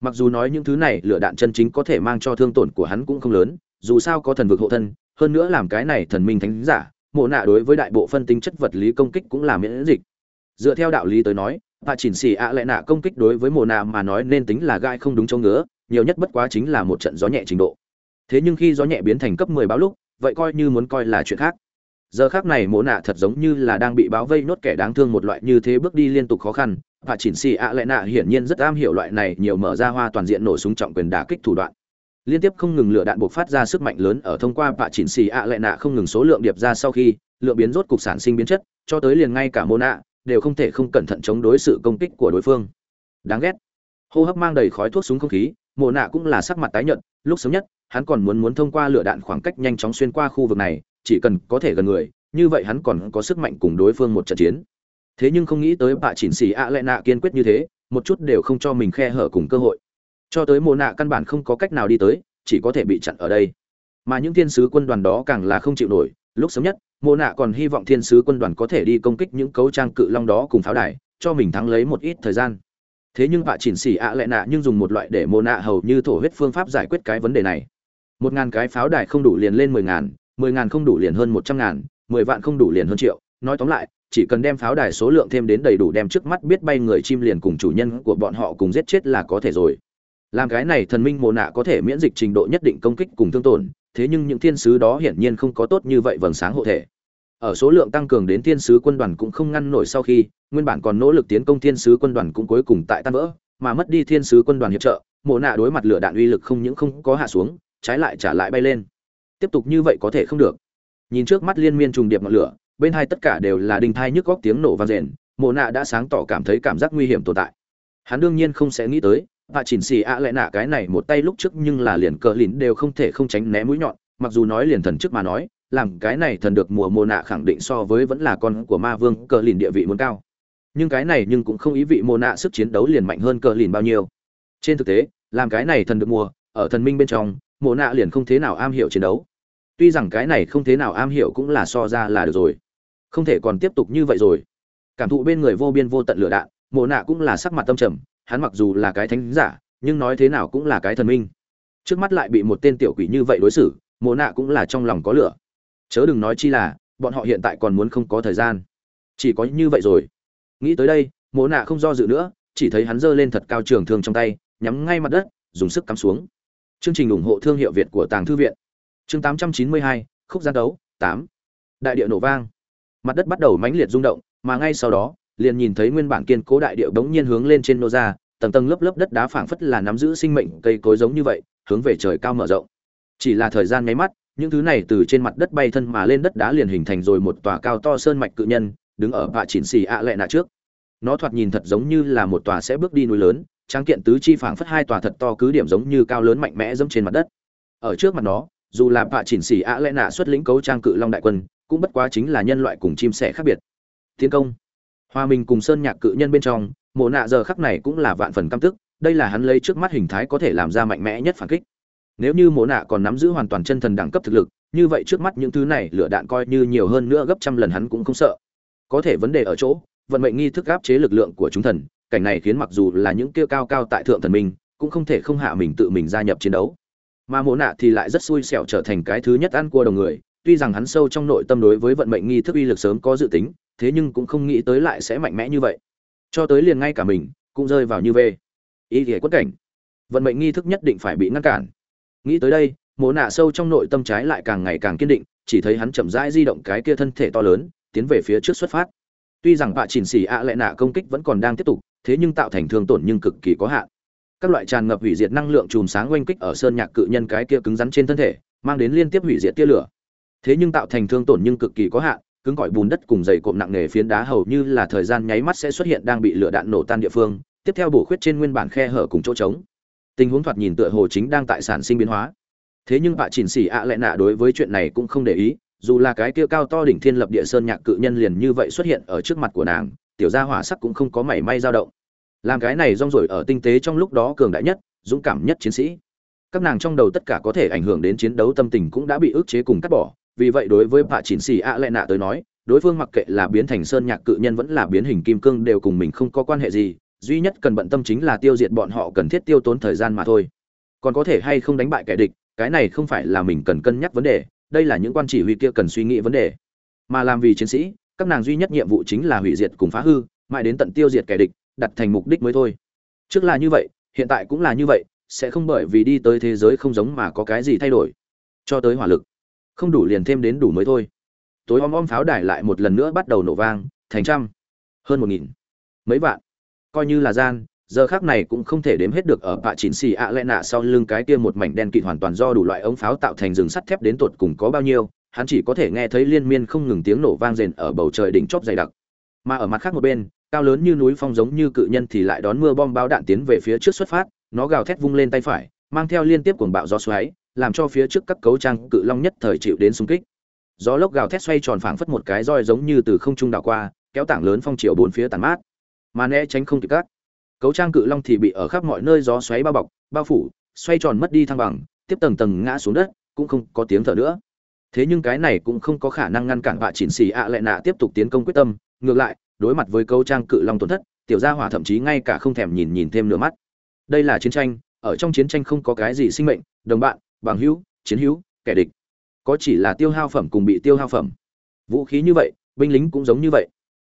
Mặc dù nói những thứ này lửa đạn chân chính có thể mang cho thương tổn của hắn cũng không lớn, dù sao có thần vực hộ thân, hơn nữa làm cái này thần minh thánh giả, mộ nạ đối với đại bộ phân tính chất vật lý công kích cũng là miễn dịch. Dựa theo đạo lý tới nói bà chỉnh xì ạ lại nạ công kích đối với mồ nạ mà nói nên tính là gai không đúng chỗ ngứa, nhiều nhất bất quá chính là một trận gió nhẹ trình độ thế nhưng khi gió nhẹ biến thành cấp 10 báo lúc, vậy coi như muốn coi là chuyện khác. Giờ khác này mồ nạ thật giống như là đang bị báo vây nốt kẻ đáng thương một loại như thế bước đi liên tục khó khăn. Và chỉnh xì ạ lại nạ hiển nhiên rất am hiểu loại này nhiều mở ra hoa toàn diện nổ súng trọng quyền đả kích thủ đoạn. Liên tiếp không ngừng lửa đạn buộc phát ra sức mạnh lớn ở thông qua và chỉnh xì ạ lại nạ không ngừng số lượng điệp ra sau khi, lượng biến rốt cục sản sinh biến chất, cho tới liền ngay cả mô nạ đều không thể không cẩn thận chống đối sự công kích của đối phương. Đáng ghét. Hô hấp mang đầy khói thuốc súng không khí, mộ nạ cũng là sắc mặt tái nhợt, lúc sớm nhất hắn còn muốn muốn thông qua lửa đạn khoảng cách nhanh chóng xuyên qua khu vực này, chỉ cần có thể gần người, như vậy hắn còn có sức mạnh cùng đối phương một trận chiến. Thế nhưng không nghĩ tới bạ chỉnh sĩ ạ lệ nạ kiên quyết như thế, một chút đều không cho mình khe hở cùng cơ hội. Cho tới mồ nạ căn bản không có cách nào đi tới, chỉ có thể bị chặn ở đây. Mà những thiên sứ quân đoàn đó càng là không chịu nổi, lúc sớm nhất mồ nạ còn hy vọng thiên sứ quân đoàn có thể đi công kích những cấu trang cự long đó cùng pháo đài, cho mình thắng lấy một ít thời gian. Thế nhưng bạ chỉnh sĩ ạ lệ nạ nhưng dùng một loại để mồ nạ hầu như thổ huyết phương pháp giải quyết cái vấn đề này một ngàn cái pháo đài không đủ liền lên mười ngàn mười ngàn không đủ liền hơn một trăm ngàn, mười vạn không đủ liền hơn triệu. Nói tóm lại, chỉ cần đem pháo đài số lượng thêm đến đầy đủ đem trước mắt biết bay người chim liền cùng chủ nhân của bọn họ cùng giết chết là có thể rồi. Làm cái này thần minh mồ nạ có thể miễn dịch trình độ nhất định công kích cùng thương tổn, thế nhưng những thiên sứ đó hiển nhiên không có tốt như vậy vầng sáng hộ thể. Ở số lượng tăng cường đến thiên sứ quân đoàn cũng không ngăn nổi sau khi, nguyên bản còn nỗ lực tiến công thiên sứ quân đoàn cũng cuối cùng tại tan vỡ, mà mất đi thiên sứ quân đoàn hiệp trợ mộ nạ đối mặt lửa đạn uy lực không những không có hạ xuống trái lại trả lại bay lên. Tiếp tục như vậy có thể không được. Nhìn trước mắt liên miên trùng điệp ngọn lửa, bên hai tất cả đều là đinh thai nhức góc tiếng nổ vang rền, mộ nạ đã sáng tỏ cảm thấy cảm giác nguy hiểm tồn tại. Hắn đương nhiên không sẽ nghĩ tới và chỉnh xì ạ lại nạ cái này một tay lúc trước nhưng là liền cờ lìn đều không thể không tránh né mũi nhọn, mặc dù nói liền thần trước mà nói, làm cái này thần được mùa mồ nạ khẳng định so với vẫn là con của ma vương cờ lìn địa vị muốn cao. Nhưng cái này nhưng cũng không ý vị mồ nạ sức chiến đấu liền mạnh hơn cờ lìn bao nhiêu. Trên thực tế, làm cái này thần được mùa, ở thần minh bên trong Mộ nạ liền không thế nào am hiểu chiến đấu. Tuy rằng cái này không thế nào am hiểu cũng là so ra là được rồi. Không thể còn tiếp tục như vậy rồi. Cảm thụ bên người vô biên vô tận lửa đạn, Mộ nạ cũng là sắc mặt tâm trầm, hắn mặc dù là cái thánh giả, nhưng nói thế nào cũng là cái thần minh. Trước mắt lại bị một tên tiểu quỷ như vậy đối xử, Mộ nạ cũng là trong lòng có lửa. Chớ đừng nói chi là, bọn họ hiện tại còn muốn không có thời gian. Chỉ có như vậy rồi. Nghĩ tới đây, Mộ nạ không do dự nữa, chỉ thấy hắn giơ lên thật cao trường thương trong tay, nhắm ngay mặt đất, dùng sức cắm xuống chương trình ủng hộ thương hiệu việt của tàng thư viện. Chương 892, khúc gian đấu 8. đại địa nổ vang. Mặt đất bắt đầu mãnh liệt rung động mà ngay sau đó liền nhìn thấy nguyên bản kiên cố đại địa bỗng nhiên hướng lên trên nô ra tầng tầng lớp lớp đất đá phảng phất là nắm giữ sinh mệnh cây cối giống như vậy hướng về trời cao mở rộng. Chỉ là thời gian nháy mắt những thứ này từ trên mặt đất bay thân mà lên đất đá liền hình thành rồi một tòa cao to sơn mạch cự nhân đứng ở vạ chỉnh xì ạ à lệ nạ trước. Nó thoạt nhìn thật giống như là một tòa sẽ bước đi núi lớn tráng kiện tứ chi phảng phất hai tòa thật to cứ điểm giống như cao lớn mạnh mẽ dẫm trên mặt đất. Ở trước mặt nó, dù là vạ chỉnh xỉ ạ Lẽ lệ nạ xuất lĩnh cấu trang cự long đại quân, cũng bất quá chính là nhân loại cùng chim sẻ khác biệt. Tiến công. Hòa mình cùng sơn nhạc cự nhân bên trong, mộ nạ giờ khắc này cũng là vạn phần căm tức, đây là hắn lấy trước mắt hình thái có thể làm ra mạnh mẽ nhất phản kích. Nếu như mộ nạ còn nắm giữ hoàn toàn chân thần đẳng cấp thực lực, như vậy trước mắt những thứ này lửa đạn coi như nhiều hơn nữa gấp trăm lần hắn cũng không sợ. Có thể vấn đề ở chỗ, vận mệnh nghi thức áp chế lực lượng của chúng thần cảnh này khiến mặc dù là những kia cao cao tại thượng thần minh cũng không thể không hạ mình tự mình gia nhập chiến đấu. Mà mộ nạ thì lại rất xui xẻo trở thành cái thứ nhất ăn cua đồng người tuy rằng hắn sâu trong nội tâm đối với vận mệnh nghi thức uy lực sớm có dự tính thế nhưng cũng không nghĩ tới lại sẽ mạnh mẽ như vậy. Cho tới liền ngay cả mình cũng rơi vào như vê, ý nghĩa quất cảnh. Vận mệnh nghi thức nhất định phải bị ngăn cản. Nghĩ tới đây mộ nạ sâu trong nội tâm trái lại càng ngày càng kiên định chỉ thấy hắn chậm rãi di động cái kia thân thể to lớn tiến về phía trước xuất phát. Tuy rằng bạ chỉnh xỉ ạ à lệ nạ công kích vẫn còn đang tiếp tục thế nhưng tạo thành thương tổn nhưng cực kỳ có hạn. Các loại tràn ngập hủy diệt năng lượng chùm sáng oanh kích ở sơn nhạc cự nhân cái kia cứng rắn trên thân thể, mang đến liên tiếp hủy diệt tia lửa. Thế nhưng tạo thành thương tổn nhưng cực kỳ có hạn, cứng cỏi bùn đất cùng dày cộm nặng nề phiến đá hầu như là thời gian nháy mắt sẽ xuất hiện đang bị lửa đạn nổ tan địa phương, tiếp theo bổ khuyết trên nguyên bản khe hở cùng chỗ trống. Tình huống thoạt nhìn tựa hồ chính đang tại sản sinh biến hóa. Thế nhưng bạ chỉnh xỉ ạ à lại nạ đối với chuyện này cũng không để ý, dù là cái kia cao to đỉnh thiên lập địa sơn nhạc cự nhân liền như vậy xuất hiện ở trước mặt của nàng tiểu gia hỏa sắc cũng không có mảy may dao động. Làm cái này rong rổi ở tinh tế trong lúc đó cường đại nhất, dũng cảm nhất chiến sĩ. Các nàng trong đầu tất cả có thể ảnh hưởng đến chiến đấu tâm tình cũng đã bị ức chế cùng cắt bỏ, vì vậy đối với bà chỉnh xì ạ lại nạ tới nói, đối phương mặc kệ là biến thành sơn nhạc cự nhân vẫn là biến hình kim cương đều cùng mình không có quan hệ gì, duy nhất cần bận tâm chính là tiêu diệt bọn họ cần thiết tiêu tốn thời gian mà thôi. Còn có thể hay không đánh bại kẻ địch, cái này không phải là mình cần cân nhắc vấn đề, đây là những quan chỉ huy kia cần suy nghĩ vấn đề. Mà làm vì chiến sĩ các nàng duy nhất nhiệm vụ chính là hủy diệt cùng phá hư, mãi đến tận tiêu diệt kẻ địch, đặt thành mục đích mới thôi. Trước là như vậy, hiện tại cũng là như vậy, sẽ không bởi vì đi tới thế giới không giống mà có cái gì thay đổi. Cho tới hỏa lực, không đủ liền thêm đến đủ mới thôi. Tối om om pháo đài lại một lần nữa bắt đầu nổ vang, thành trăm, hơn một nghìn, mấy vạn. Coi như là gian, giờ khác này cũng không thể đếm hết được ở bạ chỉnh xì ạ lẽ nạ sau lưng cái kia một mảnh đen kịt hoàn toàn do đủ loại ống pháo tạo thành rừng sắt thép đến tột cùng có bao nhiêu hắn chỉ có thể nghe thấy liên miên không ngừng tiếng nổ vang rền ở bầu trời đỉnh chóp dày đặc. Mà ở mặt khác một bên, cao lớn như núi phong giống như cự nhân thì lại đón mưa bom báo đạn tiến về phía trước xuất phát, nó gào thét vung lên tay phải, mang theo liên tiếp cuồng bạo gió xoáy, làm cho phía trước các cấu trang cự long nhất thời chịu đến xung kích. Gió lốc gào thét xoay tròn phảng phất một cái roi giống như từ không trung đảo qua, kéo tảng lớn phong chiều bốn phía tàn mát. Mà né tránh không kịp cắt cấu trang cự long thì bị ở khắp mọi nơi gió xoáy bao bọc, bao phủ, xoay tròn mất đi thăng bằng, tiếp tầng tầng ngã xuống đất, cũng không có tiếng thở nữa thế nhưng cái này cũng không có khả năng ngăn cản vạ chỉnh xì ạ à lệ nạ tiếp tục tiến công quyết tâm, ngược lại, đối mặt với câu trang cự long tổn thất, tiểu gia hỏa thậm chí ngay cả không thèm nhìn nhìn thêm nửa mắt. Đây là chiến tranh, ở trong chiến tranh không có cái gì sinh mệnh, đồng bạn, bằng hữu, chiến hữu, kẻ địch. Có chỉ là tiêu hao phẩm cùng bị tiêu hao phẩm. Vũ khí như vậy, binh lính cũng giống như vậy.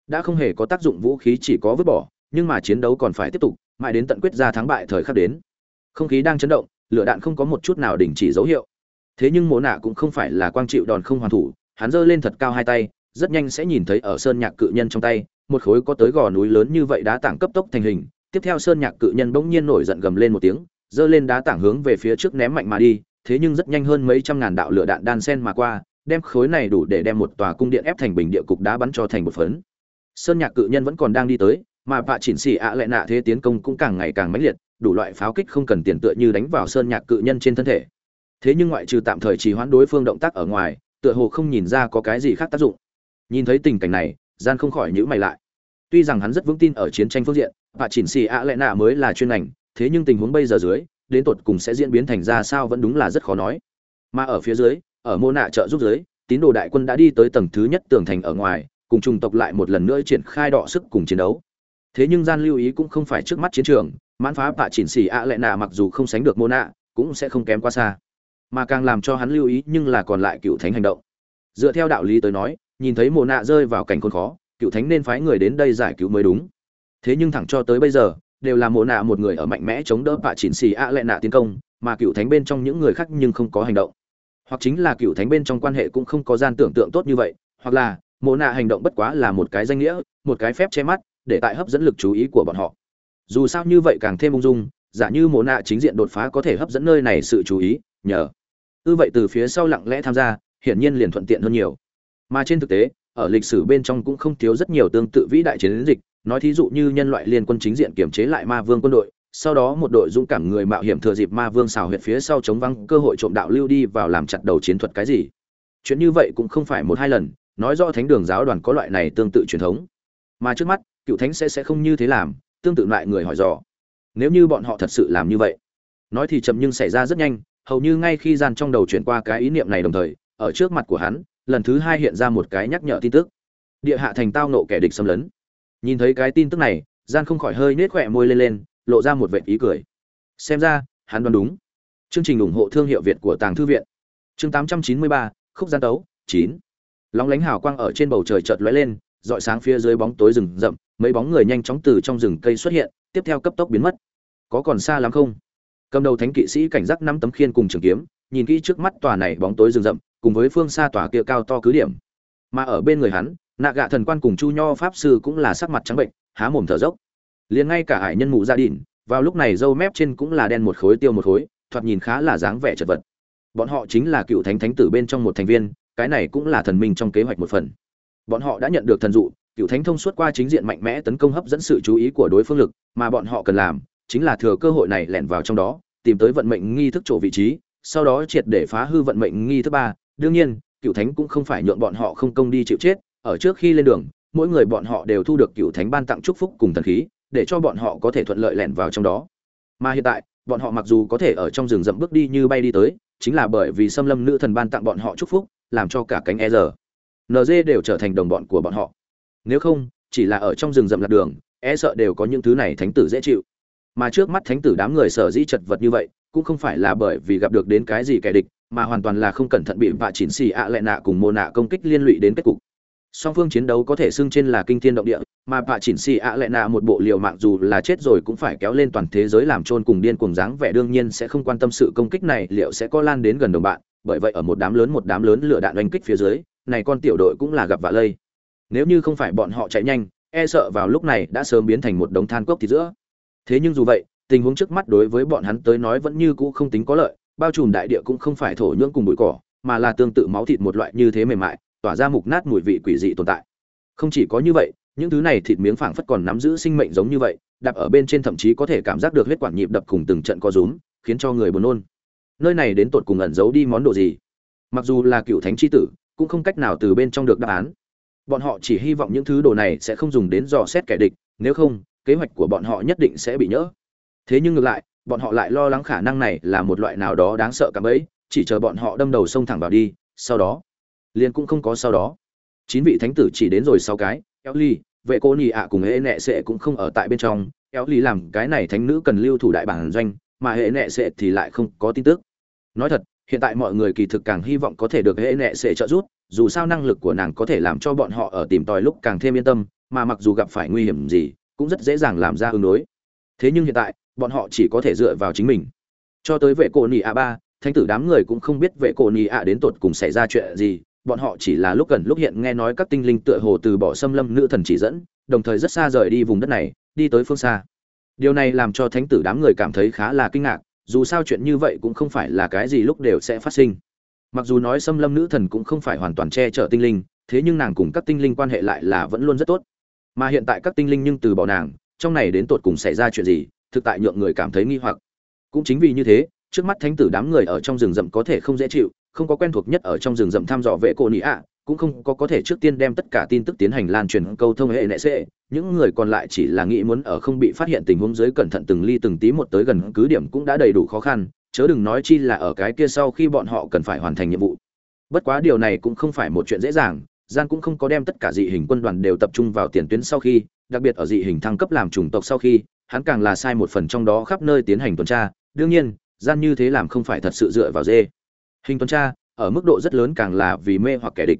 Đã không hề có tác dụng vũ khí chỉ có vứt bỏ, nhưng mà chiến đấu còn phải tiếp tục, mãi đến tận quyết ra thắng bại thời khắc đến. Không khí đang chấn động, lửa đạn không có một chút nào đình chỉ dấu hiệu thế nhưng mộ nạ cũng không phải là quang chịu đòn không hoàn thủ, hắn giơ lên thật cao hai tay, rất nhanh sẽ nhìn thấy ở sơn nhạc cự nhân trong tay, một khối có tới gò núi lớn như vậy đá tảng cấp tốc thành hình. Tiếp theo sơn nhạc cự nhân bỗng nhiên nổi giận gầm lên một tiếng, giơ lên đá tảng hướng về phía trước ném mạnh mà đi, thế nhưng rất nhanh hơn mấy trăm ngàn đạo lửa đạn đan sen mà qua, đem khối này đủ để đem một tòa cung điện ép thành bình địa cục đá bắn cho thành một phấn. Sơn nhạc cự nhân vẫn còn đang đi tới, mà vạ chỉnh xì ạ lại nạ thế tiến công cũng càng ngày càng mãnh liệt, đủ loại pháo kích không cần tiền tựa như đánh vào sơn nhạc cự nhân trên thân thể thế nhưng ngoại trừ tạm thời trì hoãn đối phương động tác ở ngoài, tựa hồ không nhìn ra có cái gì khác tác dụng. Nhìn thấy tình cảnh này, gian không khỏi nhữ mày lại. Tuy rằng hắn rất vững tin ở chiến tranh phương diện, và chỉnh xì ạ lệ nạ mới là chuyên ngành, thế nhưng tình huống bây giờ dưới, đến tột cùng sẽ diễn biến thành ra sao vẫn đúng là rất khó nói. Mà ở phía dưới, ở mô nạ trợ giúp dưới, tín đồ đại quân đã đi tới tầng thứ nhất tường thành ở ngoài, cùng trùng tộc lại một lần nữa triển khai đọ sức cùng chiến đấu. Thế nhưng gian lưu ý cũng không phải trước mắt chiến trường, mãn phá bạ chỉnh xì ạ lệ nạ mặc dù không sánh được mô nạ, cũng sẽ không kém quá xa mà càng làm cho hắn lưu ý nhưng là còn lại cựu thánh hành động. Dựa theo đạo lý tới nói, nhìn thấy mồ nạ rơi vào cảnh khốn khó, cựu thánh nên phái người đến đây giải cứu mới đúng. Thế nhưng thẳng cho tới bây giờ, đều là mồ nạ một người ở mạnh mẽ chống đỡ bạ chỉnh xì ạ lệ nạ tiến công, mà cựu thánh bên trong những người khác nhưng không có hành động. Hoặc chính là cựu thánh bên trong quan hệ cũng không có gian tưởng tượng tốt như vậy, hoặc là mồ nạ hành động bất quá là một cái danh nghĩa, một cái phép che mắt, để tại hấp dẫn lực chú ý của bọn họ. Dù sao như vậy càng thêm ung dung, giả như mồ nạ chính diện đột phá có thể hấp dẫn nơi này sự chú ý nhờ. Ư vậy từ phía sau lặng lẽ tham gia, hiển nhiên liền thuận tiện hơn nhiều. Mà trên thực tế, ở lịch sử bên trong cũng không thiếu rất nhiều tương tự vĩ đại chiến dịch, nói thí dụ như nhân loại liên quân chính diện kiểm chế lại ma vương quân đội, sau đó một đội dũng cảm người mạo hiểm thừa dịp ma vương xào huyệt phía sau chống văng cơ hội trộm đạo lưu đi vào làm chặt đầu chiến thuật cái gì. Chuyện như vậy cũng không phải một hai lần, nói rõ thánh đường giáo đoàn có loại này tương tự truyền thống. Mà trước mắt, cựu thánh sẽ sẽ không như thế làm, tương tự lại người hỏi dò. Nếu như bọn họ thật sự làm như vậy, nói thì chậm nhưng xảy ra rất nhanh hầu như ngay khi gian trong đầu chuyển qua cái ý niệm này đồng thời ở trước mặt của hắn lần thứ hai hiện ra một cái nhắc nhở tin tức. Địa hạ thành tao nộ kẻ địch xâm lấn. Nhìn thấy cái tin tức này gian không khỏi hơi nết khỏe môi lên lên lộ ra một vệ ý cười. Xem ra hắn đoán đúng. Chương trình ủng hộ thương hiệu việt của tàng thư viện. Chương 893, khúc gian tấu 9. lóng lánh hào quang ở trên bầu trời chợt lóe lên dọi sáng phía dưới bóng tối rừng rậm mấy bóng người nhanh chóng từ trong rừng cây xuất hiện tiếp theo cấp tốc biến mất. Có còn xa lắm không? Cầm đầu thánh kỵ sĩ cảnh giác năm tấm khiên cùng trường kiếm, nhìn kỹ trước mắt tòa này bóng tối rừng rậm, cùng với phương xa tòa kia cao to cứ điểm. Mà ở bên người hắn, nạ gạ thần quan cùng chu nho pháp sư cũng là sắc mặt trắng bệnh, há mồm thở dốc. Liền ngay cả hải nhân mụ gia đình vào lúc này râu mép trên cũng là đen một khối tiêu một khối, thoạt nhìn khá là dáng vẻ chật vật. Bọn họ chính là cựu thánh thánh tử bên trong một thành viên, cái này cũng là thần minh trong kế hoạch một phần. Bọn họ đã nhận được thần dụ, cựu thánh thông suốt qua chính diện mạnh mẽ tấn công hấp dẫn sự chú ý của đối phương lực, mà bọn họ cần làm chính là thừa cơ hội này lẻn vào trong đó, tìm tới vận mệnh nghi thức chỗ vị trí, sau đó triệt để phá hư vận mệnh nghi thức ba. Đương nhiên, cựu thánh cũng không phải nhượng bọn họ không công đi chịu chết, ở trước khi lên đường, mỗi người bọn họ đều thu được cựu thánh ban tặng chúc phúc cùng thần khí, để cho bọn họ có thể thuận lợi lẻn vào trong đó. Mà hiện tại, bọn họ mặc dù có thể ở trong rừng rậm bước đi như bay đi tới, chính là bởi vì xâm lâm nữ thần ban tặng bọn họ chúc phúc, làm cho cả cánh e giờ nd đều trở thành đồng bọn của bọn họ. Nếu không, chỉ là ở trong rừng rậm lạc đường e sợ đều có những thứ này thánh tử dễ chịu mà trước mắt thánh tử đám người sở dĩ chật vật như vậy, cũng không phải là bởi vì gặp được đến cái gì kẻ địch, mà hoàn toàn là không cẩn thận bị vạ chỉnh xì ạ à lệ nạ cùng mô nạ công kích liên lụy đến kết cục. Song phương chiến đấu có thể xưng trên là kinh thiên động địa, mà vạ chỉnh xì ạ à lệ nạ một bộ liều mạng dù là chết rồi cũng phải kéo lên toàn thế giới làm trôn cùng điên cuồng dáng vẻ, đương nhiên sẽ không quan tâm sự công kích này liệu sẽ có lan đến gần đồng bạn, bởi vậy ở một đám lớn một đám lớn lửa đạn oanh kích phía dưới, này con tiểu đội cũng là gặp vạ lây. Nếu như không phải bọn họ chạy nhanh e sợ vào lúc này đã sớm biến thành một đống than cốc thì giữa thế nhưng dù vậy, tình huống trước mắt đối với bọn hắn tới nói vẫn như cũ không tính có lợi, bao trùm đại địa cũng không phải thổ nhưỡng cùng bụi cỏ, mà là tương tự máu thịt một loại như thế mềm mại, tỏa ra mục nát mùi vị quỷ dị tồn tại. Không chỉ có như vậy, những thứ này thịt miếng phảng phất còn nắm giữ sinh mệnh giống như vậy, đạp ở bên trên thậm chí có thể cảm giác được huyết quản nhịp đập cùng từng trận co rúm, khiến cho người buồn nôn. Nơi này đến tột cùng ẩn giấu đi món đồ gì? Mặc dù là cựu thánh chi tử, cũng không cách nào từ bên trong được đáp án. Bọn họ chỉ hy vọng những thứ đồ này sẽ không dùng đến dò xét kẻ địch, nếu không kế hoạch của bọn họ nhất định sẽ bị nhỡ. Thế nhưng ngược lại bọn họ lại lo lắng khả năng này là một loại nào đó đáng sợ cả bấy chỉ chờ bọn họ đâm đầu sông thẳng vào đi sau đó liền cũng không có sau đó. Chín vị thánh tử chỉ đến rồi sáu cái Elly, ly vệ cô nhị ạ cùng hệ nệ sệ cũng không ở tại bên trong. Elly ly làm cái này thánh nữ cần lưu thủ đại bản doanh mà hệ nệ sệ thì lại không có tin tức. Nói thật hiện tại mọi người kỳ thực càng hy vọng có thể được hệ nệ sệ trợ giúp dù sao năng lực của nàng có thể làm cho bọn họ ở tìm tòi lúc càng thêm yên tâm mà mặc dù gặp phải nguy hiểm gì cũng rất dễ dàng làm ra ứng đối. Thế nhưng hiện tại, bọn họ chỉ có thể dựa vào chính mình. Cho tới vệ cổ nị a ba, thánh tử đám người cũng không biết vệ cổ nị a đến tột cùng xảy ra chuyện gì, bọn họ chỉ là lúc gần lúc hiện nghe nói các tinh linh tựa hồ từ bỏ xâm lâm nữ thần chỉ dẫn, đồng thời rất xa rời đi vùng đất này, đi tới phương xa. Điều này làm cho thánh tử đám người cảm thấy khá là kinh ngạc, dù sao chuyện như vậy cũng không phải là cái gì lúc đều sẽ phát sinh. Mặc dù nói xâm lâm nữ thần cũng không phải hoàn toàn che chở tinh linh, thế nhưng nàng cùng các tinh linh quan hệ lại là vẫn luôn rất tốt mà hiện tại các tinh linh nhưng từ bỏ nàng, trong này đến tột cùng xảy ra chuyện gì, thực tại nhượng người cảm thấy nghi hoặc. Cũng chính vì như thế, trước mắt thánh tử đám người ở trong rừng rậm có thể không dễ chịu, không có quen thuộc nhất ở trong rừng rậm thăm dò vệ cổ nị ạ, cũng không có có thể trước tiên đem tất cả tin tức tiến hành lan truyền câu thông hệ nệ sệ những người còn lại chỉ là nghĩ muốn ở không bị phát hiện tình huống dưới cẩn thận từng ly từng tí một tới gần cứ điểm cũng đã đầy đủ khó khăn, chớ đừng nói chi là ở cái kia sau khi bọn họ cần phải hoàn thành nhiệm vụ. Bất quá điều này cũng không phải một chuyện dễ dàng gian cũng không có đem tất cả dị hình quân đoàn đều tập trung vào tiền tuyến sau khi, đặc biệt ở dị hình thăng cấp làm chủng tộc sau khi, hắn càng là sai một phần trong đó khắp nơi tiến hành tuần tra. Đương nhiên, gian như thế làm không phải thật sự dựa vào dê. Hình tuần tra, ở mức độ rất lớn càng là vì mê hoặc kẻ địch.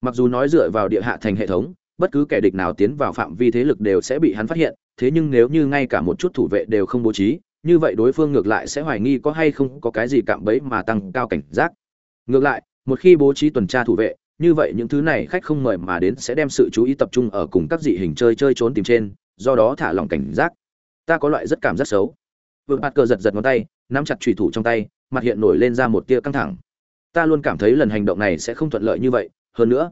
Mặc dù nói dựa vào địa hạ thành hệ thống, bất cứ kẻ địch nào tiến vào phạm vi thế lực đều sẽ bị hắn phát hiện, thế nhưng nếu như ngay cả một chút thủ vệ đều không bố trí, như vậy đối phương ngược lại sẽ hoài nghi có hay không có cái gì cạm bẫy mà tăng cao cảnh giác. Ngược lại, một khi bố trí tuần tra thủ vệ như vậy những thứ này khách không mời mà đến sẽ đem sự chú ý tập trung ở cùng các dị hình chơi chơi trốn tìm trên, do đó thả lòng cảnh giác. Ta có loại rất cảm giác xấu. Vương bạt cờ giật giật ngón tay, nắm chặt trùy thủ trong tay, mặt hiện nổi lên ra một tia căng thẳng. Ta luôn cảm thấy lần hành động này sẽ không thuận lợi như vậy, hơn nữa,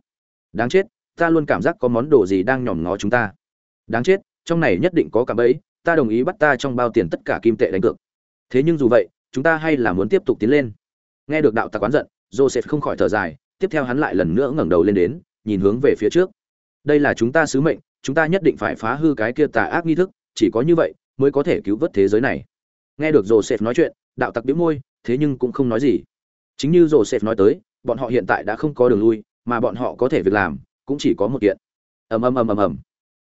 đáng chết, ta luôn cảm giác có món đồ gì đang nhòm ngó chúng ta. Đáng chết, trong này nhất định có cả bẫy, ta đồng ý bắt ta trong bao tiền tất cả kim tệ đánh cược. Thế nhưng dù vậy, chúng ta hay là muốn tiếp tục tiến lên. Nghe được đạo tặc quán giận, joseph không khỏi thở dài tiếp theo hắn lại lần nữa ngẩng đầu lên đến, nhìn hướng về phía trước. Đây là chúng ta sứ mệnh, chúng ta nhất định phải phá hư cái kia tà ác nghi thức, chỉ có như vậy mới có thể cứu vớt thế giới này. Nghe được joseph nói chuyện, đạo tặc biếu môi, thế nhưng cũng không nói gì. Chính như joseph nói tới, bọn họ hiện tại đã không có đường lui, mà bọn họ có thể việc làm, cũng chỉ có một kiện. Ầm ầm ầm ầm ầm.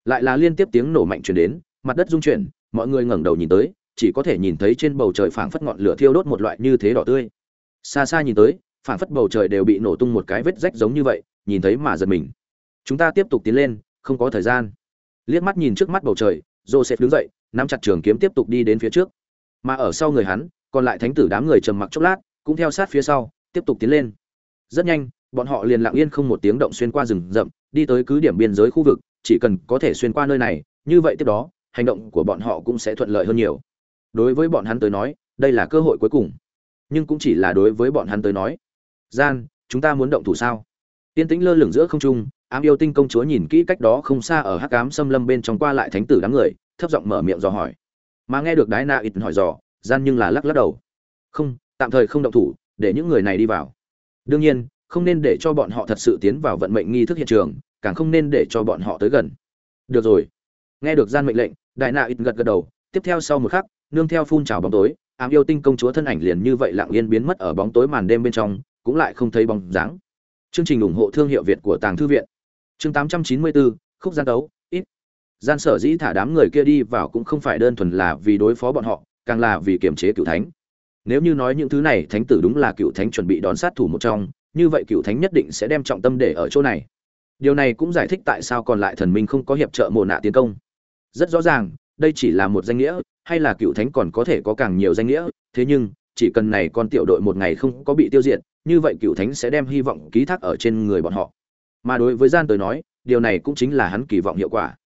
Lại là liên tiếp tiếng nổ mạnh truyền đến, mặt đất rung chuyển, mọi người ngẩng đầu nhìn tới, chỉ có thể nhìn thấy trên bầu trời phảng phất ngọn lửa thiêu đốt một loại như thế đỏ tươi. Xa xa nhìn tới Phản phất bầu trời đều bị nổ tung một cái vết rách giống như vậy, nhìn thấy mà giật mình. Chúng ta tiếp tục tiến lên, không có thời gian. Liếc mắt nhìn trước mắt bầu trời, joseph đứng dậy, nắm chặt trường kiếm tiếp tục đi đến phía trước. Mà ở sau người hắn, còn lại thánh tử đám người trầm mặc chốc lát, cũng theo sát phía sau, tiếp tục tiến lên. Rất nhanh, bọn họ liền lặng yên không một tiếng động xuyên qua rừng rậm, đi tới cứ điểm biên giới khu vực, chỉ cần có thể xuyên qua nơi này, như vậy tiếp đó, hành động của bọn họ cũng sẽ thuận lợi hơn nhiều. Đối với bọn hắn tới nói, đây là cơ hội cuối cùng. Nhưng cũng chỉ là đối với bọn hắn tới nói gian, chúng ta muốn động thủ sao? Tiên tĩnh lơ lửng giữa không trung, ám yêu tinh công chúa nhìn kỹ cách đó không xa ở hắc ám xâm lâm bên trong qua lại thánh tử đám người, thấp giọng mở miệng dò hỏi. Mà nghe được đái na ít hỏi dò, gian nhưng là lắc lắc đầu. Không, tạm thời không động thủ, để những người này đi vào. Đương nhiên, không nên để cho bọn họ thật sự tiến vào vận mệnh nghi thức hiện trường, càng không nên để cho bọn họ tới gần. Được rồi. Nghe được gian mệnh lệnh đại nạ ít gật gật đầu, tiếp theo sau một khắc, nương theo phun trào bóng tối, ám yêu tinh công chúa thân ảnh liền như vậy lặng yên biến mất ở bóng tối màn đêm bên trong cũng lại không thấy bóng dáng. Chương trình ủng hộ thương hiệu việt của tàng thư viện. Chương 894, khúc gian đấu ít. Gian sở dĩ thả đám người kia đi vào cũng không phải đơn thuần là vì đối phó bọn họ càng là vì kiềm chế cựu thánh. Nếu như nói những thứ này thánh tử đúng là cựu thánh chuẩn bị đón sát thủ một trong như vậy cựu thánh nhất định sẽ đem trọng tâm để ở chỗ này. Điều này cũng giải thích tại sao còn lại thần minh không có hiệp trợ mồ nạ tiến công. Rất rõ ràng đây chỉ là một danh nghĩa hay là cựu thánh còn có thể có càng nhiều danh nghĩa thế nhưng chỉ cần này con tiểu đội một ngày không có bị tiêu diệt, như vậy cựu thánh sẽ đem hy vọng ký thác ở trên người bọn họ. Mà đối với gian tới nói, điều này cũng chính là hắn kỳ vọng hiệu quả.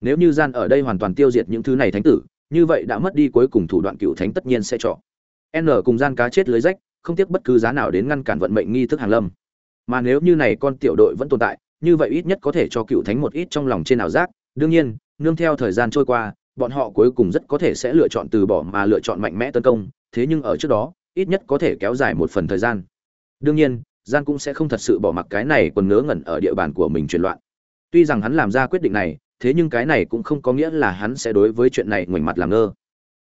Nếu như gian ở đây hoàn toàn tiêu diệt những thứ này thánh tử, như vậy đã mất đi cuối cùng thủ đoạn cựu thánh tất nhiên sẽ chọn n cùng gian cá chết lưới rách, không tiếc bất cứ giá nào đến ngăn cản vận mệnh nghi thức hàng lâm. Mà nếu như này con tiểu đội vẫn tồn tại, như vậy ít nhất có thể cho cựu thánh một ít trong lòng trên nào giác. Đương nhiên, nương theo thời gian trôi qua, bọn họ cuối cùng rất có thể sẽ lựa chọn từ bỏ mà lựa chọn mạnh mẽ tấn công thế nhưng ở trước đó, ít nhất có thể kéo dài một phần thời gian. Đương nhiên, gian cũng sẽ không thật sự bỏ mặc cái này còn ngớ ngẩn ở địa bàn của mình truyền loạn. Tuy rằng hắn làm ra quyết định này, thế nhưng cái này cũng không có nghĩa là hắn sẽ đối với chuyện này ngoảnh mặt làm ngơ.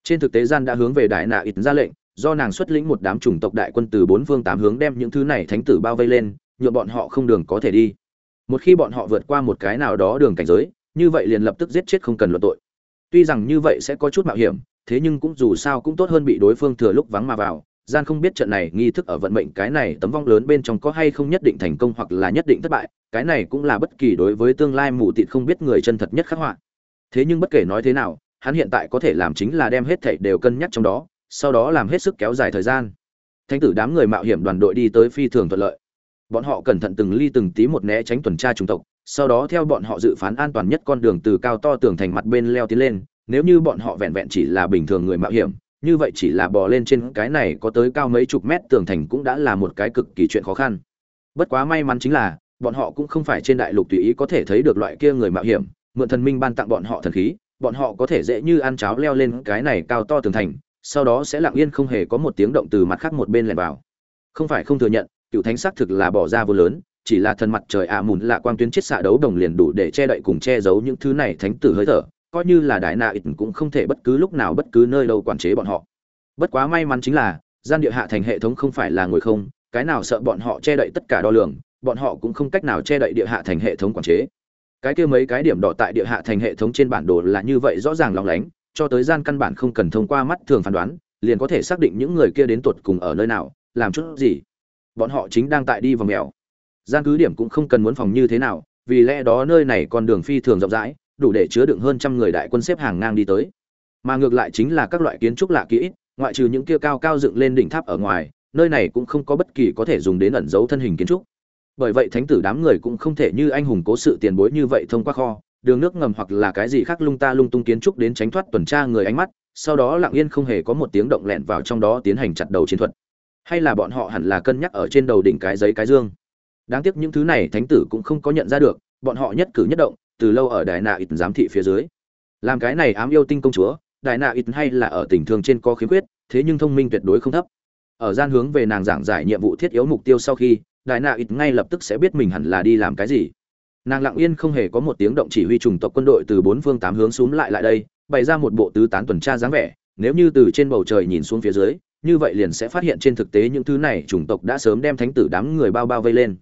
Trên thực tế gian đã hướng về đại nạ ít ra lệnh, do nàng xuất lĩnh một đám chủng tộc đại quân từ bốn phương tám hướng đem những thứ này thánh tử bao vây lên nhuộm bọn họ không đường có thể đi. Một khi bọn họ vượt qua một cái nào đó đường cảnh giới, như vậy liền lập tức giết chết không cần luận tội. Tuy rằng như vậy sẽ có chút mạo hiểm thế nhưng cũng dù sao cũng tốt hơn bị đối phương thừa lúc vắng mà vào. Gian không biết trận này nghi thức ở vận mệnh, cái này tấm vong lớn bên trong có hay không nhất định thành công hoặc là nhất định thất bại, cái này cũng là bất kỳ đối với tương lai mù tịt không biết người chân thật nhất khắc họa. Thế nhưng bất kể nói thế nào, hắn hiện tại có thể làm chính là đem hết thảy đều cân nhắc trong đó, sau đó làm hết sức kéo dài thời gian. Thánh tử đám người mạo hiểm đoàn đội đi tới phi thường thuận lợi. Bọn họ cẩn thận từng ly từng tí một né tránh tuần tra trung tộc, sau đó theo bọn họ dự phán an toàn nhất con đường từ cao to tường thành mặt bên leo tiến lên nếu như bọn họ vẹn vẹn chỉ là bình thường người mạo hiểm, như vậy chỉ là bò lên trên cái này có tới cao mấy chục mét tường thành cũng đã là một cái cực kỳ chuyện khó khăn. Bất quá may mắn chính là, bọn họ cũng không phải trên đại lục tùy ý có thể thấy được loại kia người mạo hiểm, mượn thần minh ban tặng bọn họ thần khí, bọn họ có thể dễ như ăn cháo leo lên cái này cao to tường thành, sau đó sẽ lặng yên không hề có một tiếng động từ mặt khác một bên lẻn vào. Không phải không thừa nhận, cựu thánh xác thực là bỏ ra vô lớn, chỉ là thần mặt trời ạ à mùn lạ quang tuyến chiết xạ đấu đồng liền đủ để che đậy cùng che giấu những thứ này thánh tử hơi thở coi như là đại nạ ít cũng không thể bất cứ lúc nào bất cứ nơi đâu quản chế bọn họ. Bất quá may mắn chính là, gian địa hạ thành hệ thống không phải là ngồi không, cái nào sợ bọn họ che đậy tất cả đo lường, bọn họ cũng không cách nào che đậy địa hạ thành hệ thống quản chế. Cái kia mấy cái điểm đỏ tại địa hạ thành hệ thống trên bản đồ là như vậy rõ ràng lóng lánh, cho tới gian căn bản không cần thông qua mắt thường phán đoán, liền có thể xác định những người kia đến tuột cùng ở nơi nào, làm chút gì. Bọn họ chính đang tại đi vào mèo. Gian cứ điểm cũng không cần muốn phòng như thế nào, vì lẽ đó nơi này còn đường phi thường rộng rãi đủ để chứa đựng hơn trăm người đại quân xếp hàng ngang đi tới. Mà ngược lại chính là các loại kiến trúc lạ kỹ, ngoại trừ những kia cao cao dựng lên đỉnh tháp ở ngoài, nơi này cũng không có bất kỳ có thể dùng đến ẩn giấu thân hình kiến trúc. Bởi vậy thánh tử đám người cũng không thể như anh hùng cố sự tiền bối như vậy thông qua kho, đường nước ngầm hoặc là cái gì khác lung ta lung tung kiến trúc đến tránh thoát tuần tra người ánh mắt, sau đó lặng yên không hề có một tiếng động lẹn vào trong đó tiến hành chặt đầu chiến thuật. Hay là bọn họ hẳn là cân nhắc ở trên đầu đỉnh cái giấy cái dương. Đáng tiếc những thứ này thánh tử cũng không có nhận ra được, bọn họ nhất cử nhất động từ lâu ở đại nạ ít giám thị phía dưới. Làm cái này ám yêu tinh công chúa đại nạ ít hay là ở tình thương trên có khiếm khuyết, thế nhưng thông minh tuyệt đối không thấp. Ở gian hướng về nàng giảng giải nhiệm vụ thiết yếu mục tiêu sau khi đại nạ ít ngay lập tức sẽ biết mình hẳn là đi làm cái gì. Nàng lặng yên không hề có một tiếng động chỉ huy chủng tộc quân đội từ bốn phương tám hướng xuống lại lại đây, bày ra một bộ tứ tán tuần tra dáng vẻ, nếu như từ trên bầu trời nhìn xuống phía dưới, như vậy liền sẽ phát hiện trên thực tế những thứ này chủng tộc đã sớm đem thánh tử đám người bao bao vây lên.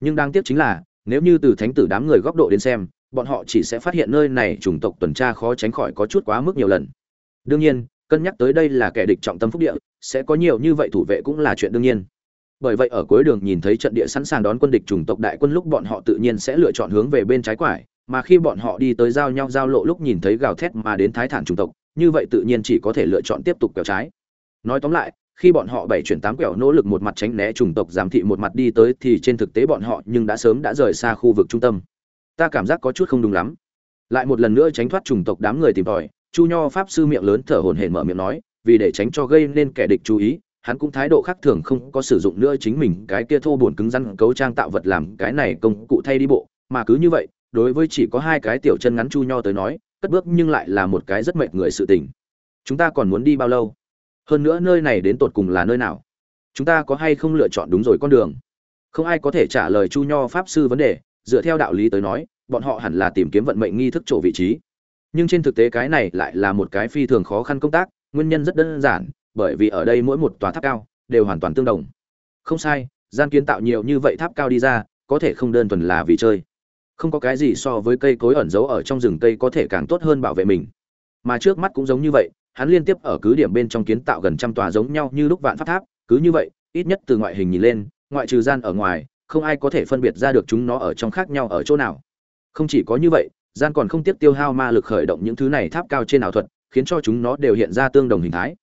Nhưng đáng tiếc chính là, nếu như từ thánh tử đám người góc độ đến xem bọn họ chỉ sẽ phát hiện nơi này chủng tộc tuần tra khó tránh khỏi có chút quá mức nhiều lần. Đương nhiên, cân nhắc tới đây là kẻ địch trọng tâm phúc địa, sẽ có nhiều như vậy thủ vệ cũng là chuyện đương nhiên. Bởi vậy ở cuối đường nhìn thấy trận địa sẵn sàng đón quân địch chủng tộc đại quân lúc bọn họ tự nhiên sẽ lựa chọn hướng về bên trái quải, mà khi bọn họ đi tới giao nhau giao lộ lúc nhìn thấy gào thét mà đến thái thản chủng tộc, như vậy tự nhiên chỉ có thể lựa chọn tiếp tục quẹo trái. Nói tóm lại, khi bọn họ bảy chuyển tám quẹo nỗ lực một mặt tránh né chủng tộc giám thị một mặt đi tới thì trên thực tế bọn họ nhưng đã sớm đã rời xa khu vực trung tâm ta cảm giác có chút không đúng lắm. Lại một lần nữa tránh thoát chủng tộc đám người tìm tòi, chu nho pháp sư miệng lớn thở hổn hển mở miệng nói, vì để tránh cho gây nên kẻ địch chú ý, hắn cũng thái độ khác thường không có sử dụng nữa chính mình cái kia thô bổn cứng rắn cấu trang tạo vật làm cái này công cụ thay đi bộ. Mà cứ như vậy, đối với chỉ có hai cái tiểu chân ngắn chu nho tới nói, cất bước nhưng lại là một cái rất mệt người sự tình. Chúng ta còn muốn đi bao lâu? Hơn nữa nơi này đến tột cùng là nơi nào? Chúng ta có hay không lựa chọn đúng rồi con đường? Không ai có thể trả lời chu nho pháp sư vấn đề dựa theo đạo lý tới nói, bọn họ hẳn là tìm kiếm vận mệnh nghi thức chỗ vị trí. Nhưng trên thực tế cái này lại là một cái phi thường khó khăn công tác, nguyên nhân rất đơn giản, bởi vì ở đây mỗi một tòa tháp cao đều hoàn toàn tương đồng. Không sai, gian kiến tạo nhiều như vậy tháp cao đi ra, có thể không đơn thuần là vì chơi. Không có cái gì so với cây cối ẩn giấu ở trong rừng cây có thể càng tốt hơn bảo vệ mình. Mà trước mắt cũng giống như vậy, hắn liên tiếp ở cứ điểm bên trong kiến tạo gần trăm tòa giống nhau như lúc vạn pháp tháp, cứ như vậy, ít nhất từ ngoại hình nhìn lên, ngoại trừ gian ở ngoài không ai có thể phân biệt ra được chúng nó ở trong khác nhau ở chỗ nào. Không chỉ có như vậy, gian còn không tiếc tiêu hao ma lực khởi động những thứ này tháp cao trên ảo thuật, khiến cho chúng nó đều hiện ra tương đồng hình thái.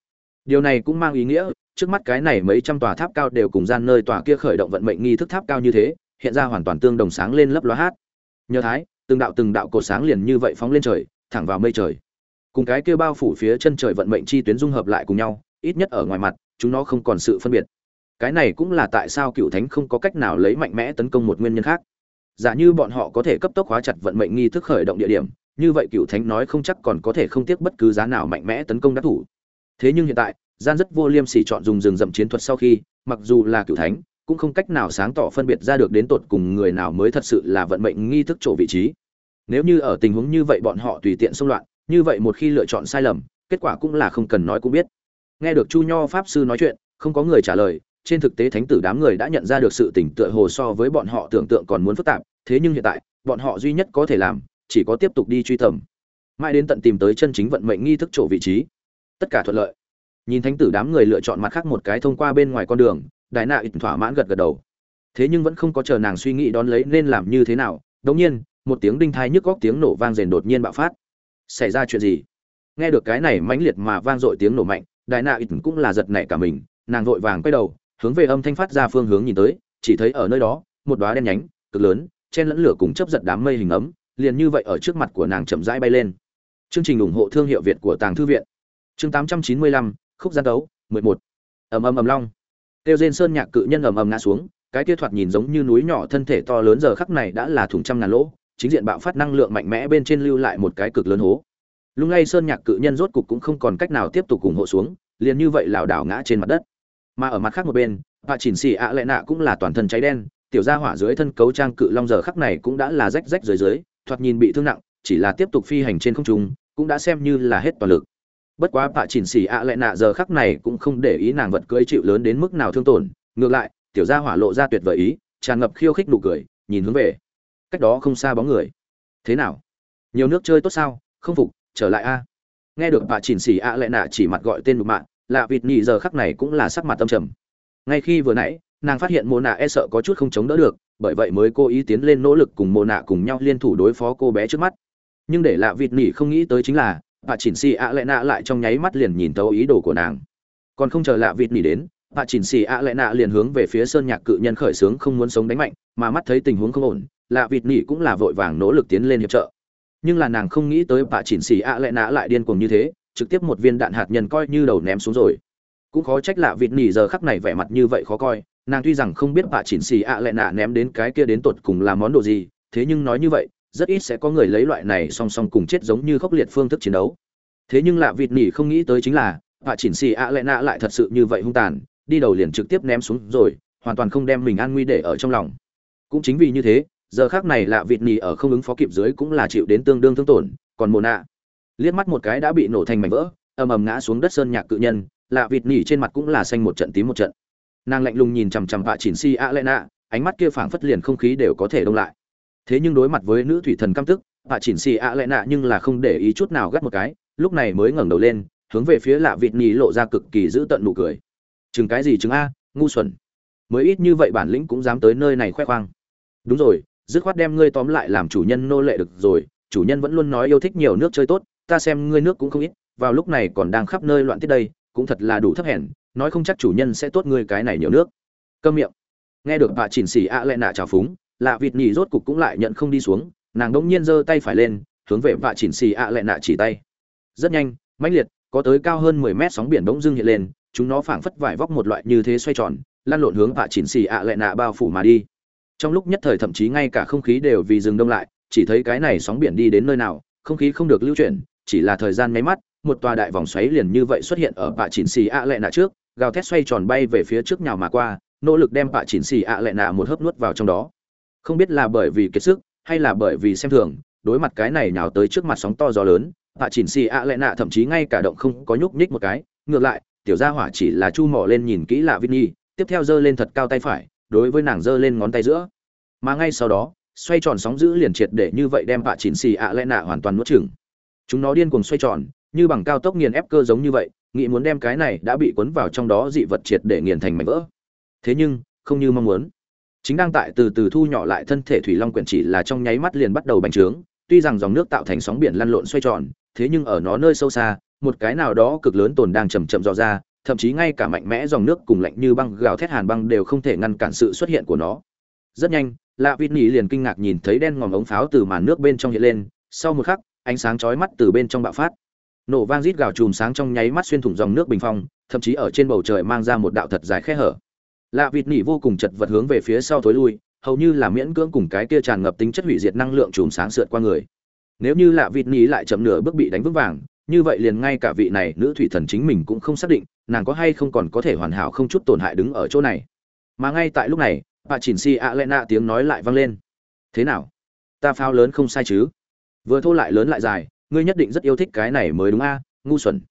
Điều này cũng mang ý nghĩa, trước mắt cái này mấy trăm tòa tháp cao đều cùng gian nơi tòa kia khởi động vận mệnh nghi thức tháp cao như thế, hiện ra hoàn toàn tương đồng sáng lên lấp lóa hát. Nhờ thái, từng đạo từng đạo cột sáng liền như vậy phóng lên trời, thẳng vào mây trời. Cùng cái kia bao phủ phía chân trời vận mệnh chi tuyến dung hợp lại cùng nhau, ít nhất ở ngoài mặt, chúng nó không còn sự phân biệt cái này cũng là tại sao cựu thánh không có cách nào lấy mạnh mẽ tấn công một nguyên nhân khác. Giả như bọn họ có thể cấp tốc hóa chặt vận mệnh nghi thức khởi động địa điểm, như vậy cựu thánh nói không chắc còn có thể không tiếc bất cứ giá nào mạnh mẽ tấn công đắc thủ. Thế nhưng hiện tại, gian rất vô liêm sỉ chọn dùng rừng rậm chiến thuật sau khi, mặc dù là cựu thánh, cũng không cách nào sáng tỏ phân biệt ra được đến tột cùng người nào mới thật sự là vận mệnh nghi thức chỗ vị trí. Nếu như ở tình huống như vậy bọn họ tùy tiện xung loạn, như vậy một khi lựa chọn sai lầm, kết quả cũng là không cần nói cũng biết. Nghe được chu nho pháp sư nói chuyện, không có người trả lời trên thực tế thánh tử đám người đã nhận ra được sự tỉnh tựa hồ so với bọn họ tưởng tượng còn muốn phức tạp, thế nhưng hiện tại, bọn họ duy nhất có thể làm, chỉ có tiếp tục đi truy tầm. Mãi đến tận tìm tới chân chính vận mệnh nghi thức chỗ vị trí. Tất cả thuận lợi. Nhìn thánh tử đám người lựa chọn mặt khác một cái thông qua bên ngoài con đường, đại nạ ít thỏa mãn gật gật đầu. Thế nhưng vẫn không có chờ nàng suy nghĩ đón lấy nên làm như thế nào đống nhiên, một tiếng đinh thai nhức góc tiếng nổ vang rền đột nhiên bạo phát. Xảy ra chuyện gì? Nghe được cái này mãnh liệt mà vang dội tiếng nổ mạnh, đại nạ ít cũng là giật nảy cả mình, nàng vội vàng quay đầu hướng về âm thanh phát ra phương hướng nhìn tới chỉ thấy ở nơi đó một đóa đen nhánh cực lớn chen lẫn lửa cùng chấp giật đám mây hình ấm liền như vậy ở trước mặt của nàng chậm rãi bay lên. Chương trình ủng hộ thương hiệu việt của tàng thư viện. Chương 895, khúc gian đấu 11. ầm ầm ầm long. Tiêu diên sơn nhạc cự nhân ầm ầm ngã xuống cái kia thoạt nhìn giống như núi nhỏ thân thể to lớn giờ khắc này đã là thủng trăm ngàn lỗ chính diện bạo phát năng lượng mạnh mẽ bên trên lưu lại một cái cực lớn hố. Lung lay sơn nhạc cự nhân rốt cục cũng không còn cách nào tiếp tục ủng hộ xuống liền như vậy lảo đảo ngã trên mặt đất mà ở mặt khác một bên và chỉnh xì ạ lệ nạ cũng là toàn thân cháy đen, tiểu gia hỏa dưới thân cấu trang cự long giờ khắc này cũng đã là rách rách dưới dưới, thoạt nhìn bị thương nặng, chỉ là tiếp tục phi hành trên không trung, cũng đã xem như là hết toàn lực. Bất quá bạ chỉnh xì ạ lệ nạ giờ khắc này cũng không để ý nàng vật cưỡi chịu lớn đến mức nào thương tổn, ngược lại, tiểu gia hỏa lộ ra tuyệt vời ý, tràn ngập khiêu khích nụ cười, nhìn hướng về. Cách đó không xa bóng người. Thế nào? Nhiều nước chơi tốt sao? Không phục, trở lại a. Nghe được bà chỉnh xì ạ lệ nạ chỉ mặt gọi tên đục mạng lạ vịt nhị giờ khắc này cũng là sắc mặt tâm trầm. Ngay khi vừa nãy, nàng phát hiện mồ nạ e sợ có chút không chống đỡ được, bởi vậy mới cố ý tiến lên nỗ lực cùng mồ nạ cùng nhau liên thủ đối phó cô bé trước mắt. Nhưng để lạ vịt nhị không nghĩ tới chính là, bà chỉnh xì ạ lệ nạ lại trong nháy mắt liền nhìn thấu ý đồ của nàng. Còn không chờ lạ vịt nhị đến, bà chỉnh xì ạ lệ nạ liền hướng về phía sơn nhạc cự nhân khởi sướng không muốn sống đánh mạnh, mà mắt thấy tình huống không ổn, lạ vịt nhị cũng là vội vàng nỗ lực tiến lên hiệp trợ. Nhưng là nàng không nghĩ tới bà chỉnh xì ạ lệ nạ lại điên cuồng như thế trực tiếp một viên đạn hạt nhân coi như đầu ném xuống rồi. Cũng khó trách lạ vịt nỉ giờ khắc này vẻ mặt như vậy khó coi, nàng tuy rằng không biết bà chỉnh xì ạ lệ nạ ném đến cái kia đến tột cùng là món đồ gì, thế nhưng nói như vậy, rất ít sẽ có người lấy loại này song song cùng chết giống như khốc liệt phương thức chiến đấu. Thế nhưng lạ vịt nỉ không nghĩ tới chính là bà chỉnh xì ạ lệ nạ lại thật sự như vậy hung tàn, đi đầu liền trực tiếp ném xuống rồi, hoàn toàn không đem mình an nguy để ở trong lòng. Cũng chính vì như thế, giờ khác này lạ vịt nỉ ở không ứng phó kịp dưới cũng là chịu đến tương đương thương tổn, còn mồ nạ liếc mắt một cái đã bị nổ thành mảnh vỡ ầm ầm ngã xuống đất sơn nhạc cự nhân lạ vịt nỉ trên mặt cũng là xanh một trận tím một trận. Nàng lạnh lùng nhìn chằm chằm vạ chỉnh si a nạ, ánh mắt kia phảng phất liền không khí đều có thể đông lại. Thế nhưng đối mặt với nữ thủy thần căm tức vạ chỉnh si a nạ nhưng là không để ý chút nào gắt một cái lúc này mới ngẩng đầu lên hướng về phía lạ vịt nỉ lộ ra cực kỳ giữ tận nụ cười. Chừng cái gì chừng a ngu xuẩn. Mới ít như vậy bản lĩnh cũng dám tới nơi này khoe khoang. Đúng rồi dứt khoát đem ngươi tóm lại làm chủ nhân nô lệ được rồi chủ nhân vẫn luôn nói yêu thích nhiều nước chơi tốt ta xem ngươi nước cũng không ít, vào lúc này còn đang khắp nơi loạn tiết đây, cũng thật là đủ thấp hèn, nói không chắc chủ nhân sẽ tốt ngươi cái này nhiều nước. Câm miệng. Nghe được bà chỉnh xỉ ạ à lệ nạ trào phúng, lạ vịt nhì rốt cục cũng lại nhận không đi xuống, nàng đỗng nhiên giơ tay phải lên, hướng về bà chỉnh xỉ ạ à lệ nạ chỉ tay. Rất nhanh, mãnh liệt, có tới cao hơn mười mét sóng biển bỗng dưng hiện lên, chúng nó phảng phất vải vóc một loại như thế xoay tròn lan lộn hướng bà chỉnh xỉ ạ à lệ nạ bao phủ mà đi. Trong lúc nhất thời thậm chí ngay cả không khí đều vì dừng đông lại, chỉ thấy cái này sóng biển đi đến nơi nào, không khí không được lưu chuyển chỉ là thời gian nháy mắt, một tòa đại vòng xoáy liền như vậy xuất hiện ở bạ chỉnh xì ạ lệ nạ trước, gào thét xoay tròn bay về phía trước nhào mà qua, nỗ lực đem bạ chỉnh xì ạ lệ nạ một hớp nuốt vào trong đó. Không biết là bởi vì kiệt sức, hay là bởi vì xem thường, đối mặt cái này nhào tới trước mặt sóng to gió lớn bạ chỉnh xì ạ lệ nạ thậm chí ngay cả động không có nhúc nhích một cái, ngược lại, tiểu gia hỏa chỉ là chu mỏ lên nhìn kỹ lạ vinh nhi, tiếp theo giơ lên thật cao tay phải, đối với nàng giơ lên ngón tay giữa. Mà ngay sau đó, xoay tròn sóng giữ liền triệt để như vậy đem bạ chỉnh xì ạ lệ nạ hoàn toàn nuốt chửng chúng nó điên cuồng xoay tròn, như bằng cao tốc nghiền ép cơ giống như vậy, nghĩ muốn đem cái này đã bị cuốn vào trong đó dị vật triệt để nghiền thành mảnh vỡ. Thế nhưng, không như mong muốn. Chính đang tại từ từ thu nhỏ lại thân thể thủy long quyển chỉ là trong nháy mắt liền bắt đầu bành trướng, tuy rằng dòng nước tạo thành sóng biển lăn lộn xoay tròn, thế nhưng ở nó nơi sâu xa, một cái nào đó cực lớn tồn đang chầm chậm dò ra, thậm chí ngay cả mạnh mẽ dòng nước cùng lạnh như băng gào thét hàn băng đều không thể ngăn cản sự xuất hiện của nó. Rất nhanh, lạ vịt nhì liền kinh ngạc nhìn thấy đen ngòm ống pháo từ màn nước bên trong hiện lên, sau một khắc ánh sáng chói mắt từ bên trong bạo phát. Nổ vang rít gào chùm sáng trong nháy mắt xuyên thủng dòng nước bình phong, thậm chí ở trên bầu trời mang ra một đạo thật dài khe hở. Lạ vịt nỉ vô cùng chật vật hướng về phía sau thối lui, hầu như là miễn cưỡng cùng cái kia tràn ngập tính chất hủy diệt năng lượng chùm sáng sượt qua người. Nếu như lạ vịt nỉ lại chậm nửa bước bị đánh vững vàng, như vậy liền ngay cả vị này nữ thủy thần chính mình cũng không xác định, nàng có hay không còn có thể hoàn hảo không chút tổn hại đứng ở chỗ này. Mà ngay tại lúc này, bà chỉnh si a lena tiếng nói lại vang lên. Thế nào? Ta phao lớn không sai chứ? Vừa thô lại lớn lại dài, ngươi nhất định rất yêu thích cái này mới đúng a, ngu xuẩn.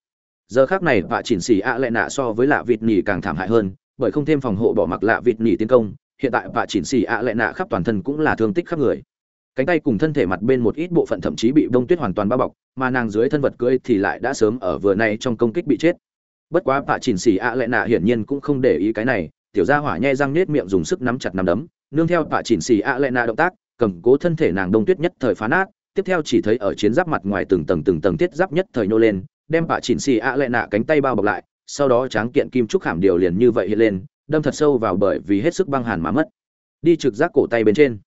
Giờ khác này vạ chỉnh xì ạ lệ nạ so với lạ vịt nhỉ càng thảm hại hơn, bởi không thêm phòng hộ bỏ mặc lạ vịt nhỉ tiến công, hiện tại vạ chỉnh xì ạ lệ nạ khắp toàn thân cũng là thương tích khắp người. Cánh tay cùng thân thể mặt bên một ít bộ phận thậm chí bị bông tuyết hoàn toàn bao bọc, mà nàng dưới thân vật cưỡi thì lại đã sớm ở vừa nay trong công kích bị chết. Bất quá vạ chỉnh xì ạ lệ nạ hiển nhiên cũng không để ý cái này, tiểu gia hỏa nhe răng nết miệng dùng sức nắm chặt nắm đấm, nương theo vạ chỉnh xì ạ lệ nạ động tác, cầm cố thân thể nàng đông tuyết nhất thời phá nát tiếp theo chỉ thấy ở chiến giáp mặt ngoài từng tầng từng tầng tiết giáp nhất thời nô lên, đem bạ chỉnh xì ạ lệ nạ cánh tay bao bọc lại, sau đó tráng kiện kim trúc khảm điều liền như vậy hiện lên, đâm thật sâu vào bởi vì hết sức băng hàn mà mất. Đi trực giác cổ tay bên trên.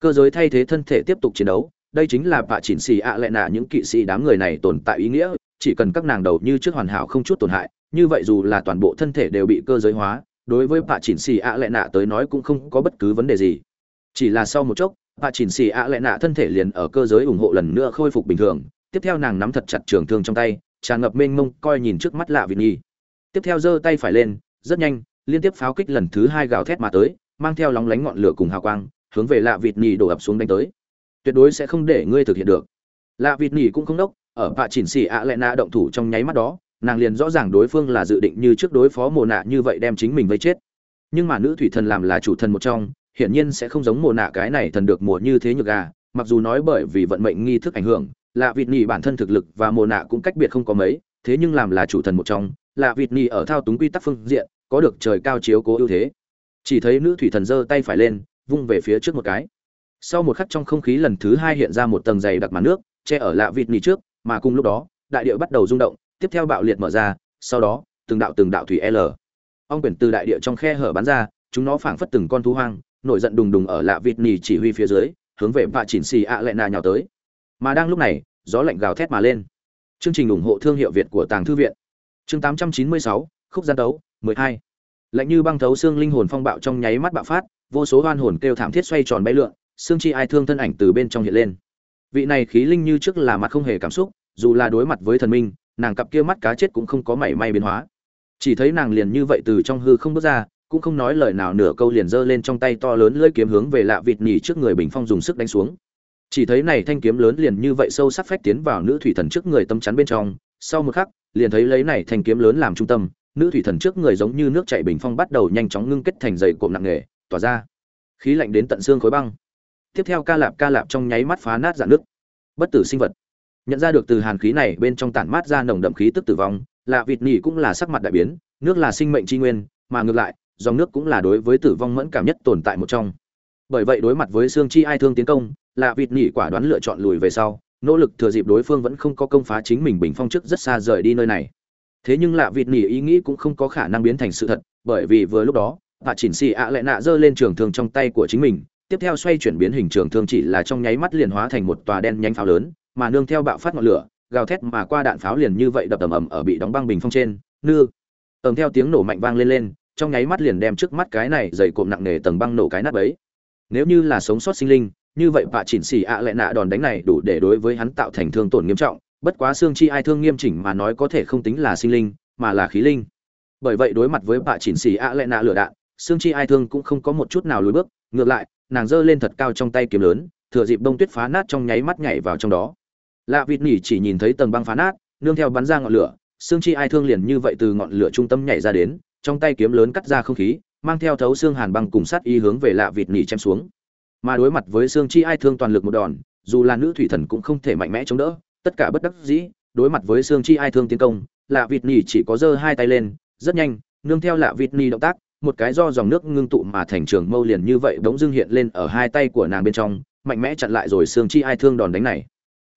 Cơ giới thay thế thân thể tiếp tục chiến đấu, đây chính là bạ chỉnh xì ạ lệ nạ những kỵ sĩ đám người này tồn tại ý nghĩa, chỉ cần các nàng đầu như trước hoàn hảo không chút tổn hại, như vậy dù là toàn bộ thân thể đều bị cơ giới hóa, đối với bạ chỉnh xì ạ lệ nạ tới nói cũng không có bất cứ vấn đề gì. Chỉ là sau một chốc bà chỉnh xì ạ lệ nạ thân thể liền ở cơ giới ủng hộ lần nữa khôi phục bình thường. Tiếp theo nàng nắm thật chặt trường thương trong tay, tràn ngập mênh mông, coi nhìn trước mắt lạ vị nhi. Tiếp theo giơ tay phải lên, rất nhanh, liên tiếp pháo kích lần thứ hai gào thét mà tới, mang theo lóng lánh ngọn lửa cùng hào quang, hướng về lạ vịt nhi đổ ập xuống đánh tới. Tuyệt đối sẽ không để ngươi thực hiện được. Lạ vịt nhi cũng không đốc, ở vạ chỉnh xì ạ lại nạ động thủ trong nháy mắt đó, nàng liền rõ ràng đối phương là dự định như trước đối phó mồ nạ như vậy đem chính mình vây chết. Nhưng mà nữ thủy thần làm là chủ thần một trong hiển nhiên sẽ không giống mùa nạ cái này thần được mùa như thế nhược gà, mặc dù nói bởi vì vận mệnh nghi thức ảnh hưởng, lạ vịt nhì bản thân thực lực và mùa nạ cũng cách biệt không có mấy, thế nhưng làm là chủ thần một trong, lạ vịt nhì ở thao túng quy tắc phương diện, có được trời cao chiếu cố ưu thế. Chỉ thấy nữ thủy thần giơ tay phải lên, vung về phía trước một cái. Sau một khắc trong không khí lần thứ hai hiện ra một tầng dày đặc màn nước, che ở lạ vịt nhì trước, mà cùng lúc đó, đại địa bắt đầu rung động, tiếp theo bạo liệt mở ra, sau đó, từng đạo từng đạo thủy l. Ong quyển từ đại địa trong khe hở bắn ra, chúng nó phảng phất từng con thú hoang nổi giận đùng đùng ở lạ vịt nỉ chỉ huy phía dưới hướng về vạ chỉnh xì ạ lệ nà nhào tới. Mà đang lúc này gió lạnh gào thét mà lên. Chương trình ủng hộ thương hiệu việt của tàng thư viện. Chương 896, khúc gian đấu 12. lạnh như băng thấu xương linh hồn phong bạo trong nháy mắt bạo phát vô số hoan hồn kêu thảm thiết xoay tròn bay lượn xương chi ai thương thân ảnh từ bên trong hiện lên. Vị này khí linh như trước là mặt không hề cảm xúc dù là đối mặt với thần minh nàng cặp kia mắt cá chết cũng không có mảy may biến hóa. Chỉ thấy nàng liền như vậy từ trong hư không bước ra cũng không nói lời nào nửa câu liền giơ lên trong tay to lớn lưỡi kiếm hướng về lạ vịt nhỉ trước người bình phong dùng sức đánh xuống. Chỉ thấy này thanh kiếm lớn liền như vậy sâu sắc phách tiến vào nữ thủy thần trước người tâm chắn bên trong, sau một khắc, liền thấy lấy này thanh kiếm lớn làm trung tâm, nữ thủy thần trước người giống như nước chảy bình phong bắt đầu nhanh chóng ngưng kết thành dày cộm nặng nề, tỏa ra khí lạnh đến tận xương khối băng. Tiếp theo ca lạp ca lạp trong nháy mắt phá nát dạn nước bất tử sinh vật. Nhận ra được từ hàn khí này bên trong tản mát ra nồng đậm khí tức tử vong, lạ vịt nhỉ cũng là sắc mặt đại biến, nước là sinh mệnh tri nguyên, mà ngược lại dòng nước cũng là đối với tử vong mẫn cảm nhất tồn tại một trong. Bởi vậy đối mặt với xương chi ai thương tiến công, là vịt nhỉ quả đoán lựa chọn lùi về sau, nỗ lực thừa dịp đối phương vẫn không có công phá chính mình bình phong trước rất xa rời đi nơi này. Thế nhưng lạ vịt nhỉ ý nghĩ cũng không có khả năng biến thành sự thật, bởi vì vừa lúc đó hạ chỉnh xì ạ lại nạ giơ lên trường thương trong tay của chính mình, tiếp theo xoay chuyển biến hình trường thương chỉ là trong nháy mắt liền hóa thành một tòa đen nhánh pháo lớn, mà nương theo bạo phát ngọn lửa, gào thét mà qua đạn pháo liền như vậy đập ầm ầm ở bị đóng băng bình phong trên. Nư ầm theo tiếng nổ mạnh vang lên lên trong nháy mắt liền đem trước mắt cái này dày cộm nặng nề tầng băng nổ cái nát bấy nếu như là sống sót sinh linh, như vậy bạ chỉnh xỉ ạ lại nạ đòn đánh này đủ để đối với hắn tạo thành thương tổn nghiêm trọng, bất quá xương chi ai thương nghiêm chỉnh mà nói có thể không tính là sinh linh, mà là khí linh. Bởi vậy đối mặt với bạ chỉnh xỉ ạ lại nạ lửa đạn, xương chi ai thương cũng không có một chút nào lùi bước, ngược lại, nàng giơ lên thật cao trong tay kiếm lớn, thừa dịp bông tuyết phá nát trong nháy mắt nhảy vào trong đó. Lạ vịt nỉ chỉ nhìn thấy tầng băng phá nát, nương theo bắn ra ngọn lửa, xương chi ai thương liền như vậy từ ngọn lửa trung tâm nhảy ra đến trong tay kiếm lớn cắt ra không khí, mang theo thấu xương hàn băng cùng sát y hướng về lạ vịt nỉ chém xuống. Mà đối mặt với xương chi ai thương toàn lực một đòn, dù là nữ thủy thần cũng không thể mạnh mẽ chống đỡ, tất cả bất đắc dĩ, đối mặt với xương chi ai thương tiến công, lạ vịt nỉ chỉ có giơ hai tay lên, rất nhanh, nương theo lạ vịt nỉ động tác, một cái do dòng nước ngưng tụ mà thành trường mâu liền như vậy đống dưng hiện lên ở hai tay của nàng bên trong, mạnh mẽ chặn lại rồi xương chi ai thương đòn đánh này.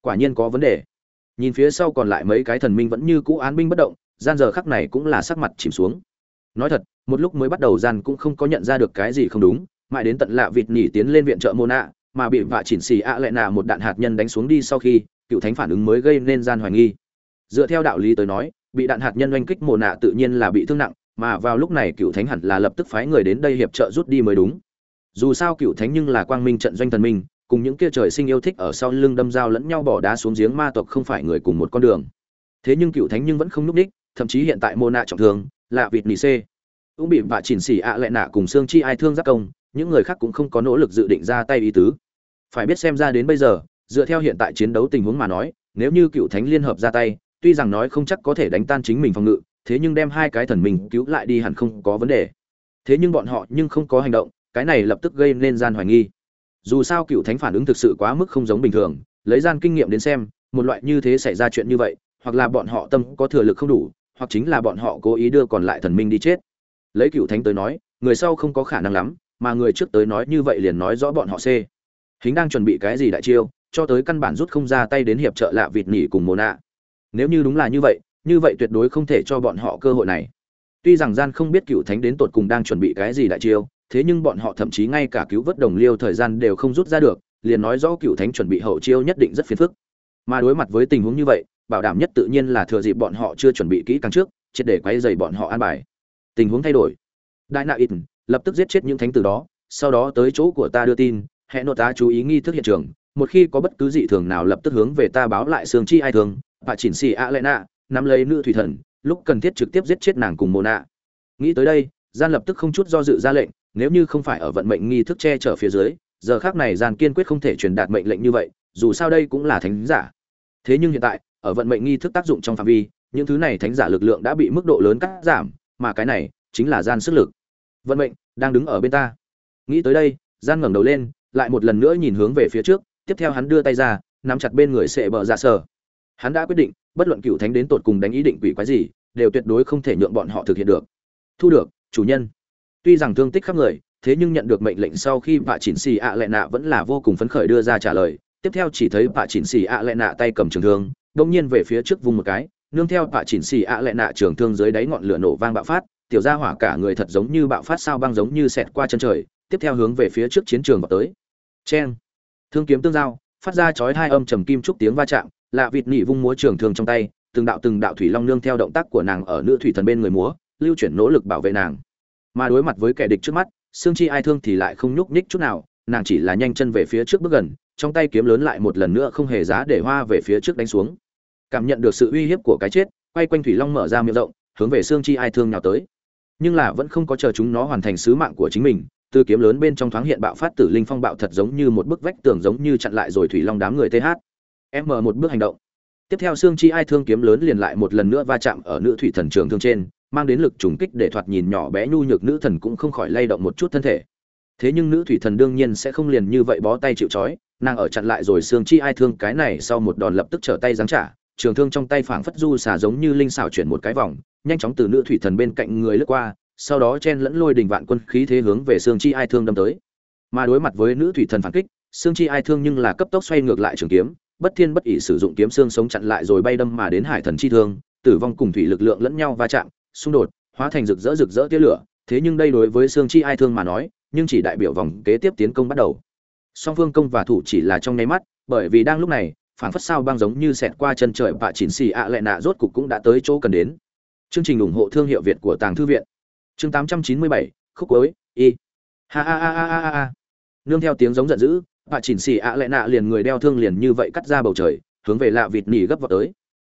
Quả nhiên có vấn đề. Nhìn phía sau còn lại mấy cái thần minh vẫn như cũ án binh bất động, gian giờ khắc này cũng là sắc mặt chìm xuống nói thật, một lúc mới bắt đầu gian cũng không có nhận ra được cái gì không đúng, mãi đến tận lạ vịt nhỉ tiến lên viện trợ mô nạ mà bị vạ chỉnh xì ạ à lệ nạ một đạn hạt nhân đánh xuống đi sau khi, cựu thánh phản ứng mới gây nên gian hoài nghi. Dựa theo đạo lý tới nói, bị đạn hạt nhân oanh kích mồ nạ tự nhiên là bị thương nặng, mà vào lúc này cựu thánh hẳn là lập tức phái người đến đây hiệp trợ rút đi mới đúng. Dù sao cựu thánh nhưng là quang minh trận doanh thần minh, cùng những kia trời sinh yêu thích ở sau lưng đâm dao lẫn nhau bỏ đá xuống giếng ma tộc không phải người cùng một con đường. Thế nhưng cựu thánh nhưng vẫn không núp đích thậm chí hiện tại mô nạ trọng thương lạ vịt nì xê. Cũng bị vạ chỉnh xỉ ạ à lại nạ cùng xương chi ai thương giác công, những người khác cũng không có nỗ lực dự định ra tay ý tứ. Phải biết xem ra đến bây giờ, dựa theo hiện tại chiến đấu tình huống mà nói, nếu như cựu thánh liên hợp ra tay, tuy rằng nói không chắc có thể đánh tan chính mình phòng ngự, thế nhưng đem hai cái thần mình cứu lại đi hẳn không có vấn đề. Thế nhưng bọn họ nhưng không có hành động, cái này lập tức gây nên gian hoài nghi. Dù sao cựu thánh phản ứng thực sự quá mức không giống bình thường, lấy gian kinh nghiệm đến xem, một loại như thế xảy ra chuyện như vậy, hoặc là bọn họ tâm có thừa lực không đủ hoặc chính là bọn họ cố ý đưa còn lại thần minh đi chết. Lấy cựu thánh tới nói, người sau không có khả năng lắm, mà người trước tới nói như vậy liền nói rõ bọn họ c. Hình đang chuẩn bị cái gì đại chiêu, cho tới căn bản rút không ra tay đến hiệp trợ lạ vịt nỉ cùng mồ nạ. Nếu như đúng là như vậy như vậy tuyệt đối không thể cho bọn họ cơ hội này. Tuy rằng gian không biết cựu thánh đến tột cùng đang chuẩn bị cái gì đại chiêu, thế nhưng bọn họ thậm chí ngay cả cứu vớt đồng liêu thời gian đều không rút ra được, liền nói rõ cựu thánh chuẩn bị hậu chiêu nhất định rất phiền phức. Mà đối mặt với tình huống như vậy bảo đảm nhất tự nhiên là thừa dịp bọn họ chưa chuẩn bị kỹ càng trước, triệt để quay dày bọn họ an bài. Tình huống thay đổi. Đại nạ ít lập tức giết chết những thánh tử đó, sau đó tới chỗ của ta đưa tin hẹn nội tá chú ý nghi thức hiện trường, một khi có bất cứ dị thường nào lập tức hướng về ta báo lại xương chi ai thường và chỉnh xì a lệ nạ, nắm lấy nữ thủy thần, lúc cần thiết trực tiếp giết chết nàng cùng mồ nạ. Nghĩ tới đây, gian lập tức không chút do dự ra lệnh, nếu như không phải ở vận mệnh nghi thức che chở phía dưới, giờ khác này gian kiên quyết không thể truyền đạt mệnh lệnh như vậy, dù sao đây cũng là thánh giả. Thế nhưng hiện tại ở vận mệnh nghi thức tác dụng trong phạm vi, những thứ này thánh giả lực lượng đã bị mức độ lớn cắt giảm, mà cái này chính là gian sức lực. Vận mệnh đang đứng ở bên ta. Nghĩ tới đây, gian ngẩng đầu lên, lại một lần nữa nhìn hướng về phía trước, tiếp theo hắn đưa tay ra, nắm chặt bên người sệ bờ ra dạ sờ. Hắn đã quyết định, bất luận cựu thánh đến tột cùng đánh ý định quỷ quái gì, đều tuyệt đối không thể nhượng bọn họ thực hiện được. Thu được, chủ nhân. Tuy rằng thương tích khắp người, thế nhưng nhận được mệnh lệnh sau khi bà chỉnh xì ạ lệ nạ vẫn là vô cùng phấn khởi đưa ra trả lời. Tiếp theo chỉ thấy bà chỉnh xì ạ lệ nạ tay cầm trường thương đông nhiên về phía trước vùng một cái, nương theo tạ chỉnh xì ạ lệ nạ trường thương dưới đáy ngọn lửa nổ vang bạo phát, tiểu gia hỏa cả người thật giống như bạo phát sao băng giống như xẹt qua chân trời, tiếp theo hướng về phía trước chiến trường vào tới. Cheng! Thương kiếm tương giao, phát ra chói hai âm trầm kim trúc tiếng va chạm, lạ vịt nỉ vung múa trường thương trong tay, từng đạo từng đạo thủy long nương theo động tác của nàng ở nữ thủy thần bên người múa, lưu chuyển nỗ lực bảo vệ nàng. Mà đối mặt với kẻ địch trước mắt, xương chi ai thương thì lại không nhúc nhích chút nào, nàng chỉ là nhanh chân về phía trước bước gần, trong tay kiếm lớn lại một lần nữa không hề giá để hoa về phía trước đánh xuống cảm nhận được sự uy hiếp của cái chết, quay quanh thủy long mở ra miệng rộng, hướng về xương chi ai thương nhào tới. Nhưng là vẫn không có chờ chúng nó hoàn thành sứ mạng của chính mình, tư kiếm lớn bên trong thoáng hiện bạo phát tử linh phong bạo thật giống như một bức vách tường giống như chặn lại rồi thủy long đám người th m một bước hành động. Tiếp theo xương chi ai thương kiếm lớn liền lại một lần nữa va chạm ở nữ thủy thần trường thương trên, mang đến lực trùng kích để thoạt nhìn nhỏ bé nhu nhược nữ thần cũng không khỏi lay động một chút thân thể. Thế nhưng nữ thủy thần đương nhiên sẽ không liền như vậy bó tay chịu trói, nàng ở chặn lại rồi xương chi ai thương cái này sau một đòn lập tức trở tay giáng trả trường thương trong tay phảng phất du xả giống như linh xảo chuyển một cái vòng, nhanh chóng từ nữ thủy thần bên cạnh người lướt qua, sau đó chen lẫn lôi đình vạn quân khí thế hướng về xương chi ai thương đâm tới. Mà đối mặt với nữ thủy thần phản kích xương chi ai thương nhưng là cấp tốc xoay ngược lại trường kiếm, bất thiên bất ỷ sử dụng kiếm xương sống chặn lại rồi bay đâm mà đến hải thần chi thương, tử vong cùng thủy lực lượng lẫn nhau va chạm, xung đột, hóa thành rực rỡ rực rỡ tia lửa, thế nhưng đây đối với xương chi ai thương mà nói, nhưng chỉ đại biểu vòng kế tiếp tiến công bắt đầu. Song phương công và thủ chỉ là trong nháy mắt, bởi vì đang lúc này phảng phất sao băng giống như xẹt qua chân trời và chỉnh xì ạ à lệ nạ rốt cục cũng đã tới chỗ cần đến. Chương trình ủng hộ thương hiệu việt của tàng thư viện. Chương 897, khúc cuối y. Ha ha ha ha ha ha nương theo tiếng giống giận dữ và chỉnh xì ạ à lệ nạ liền người đeo thương liền như vậy cắt ra bầu trời hướng về lạ vịt nỉ gấp vào tới.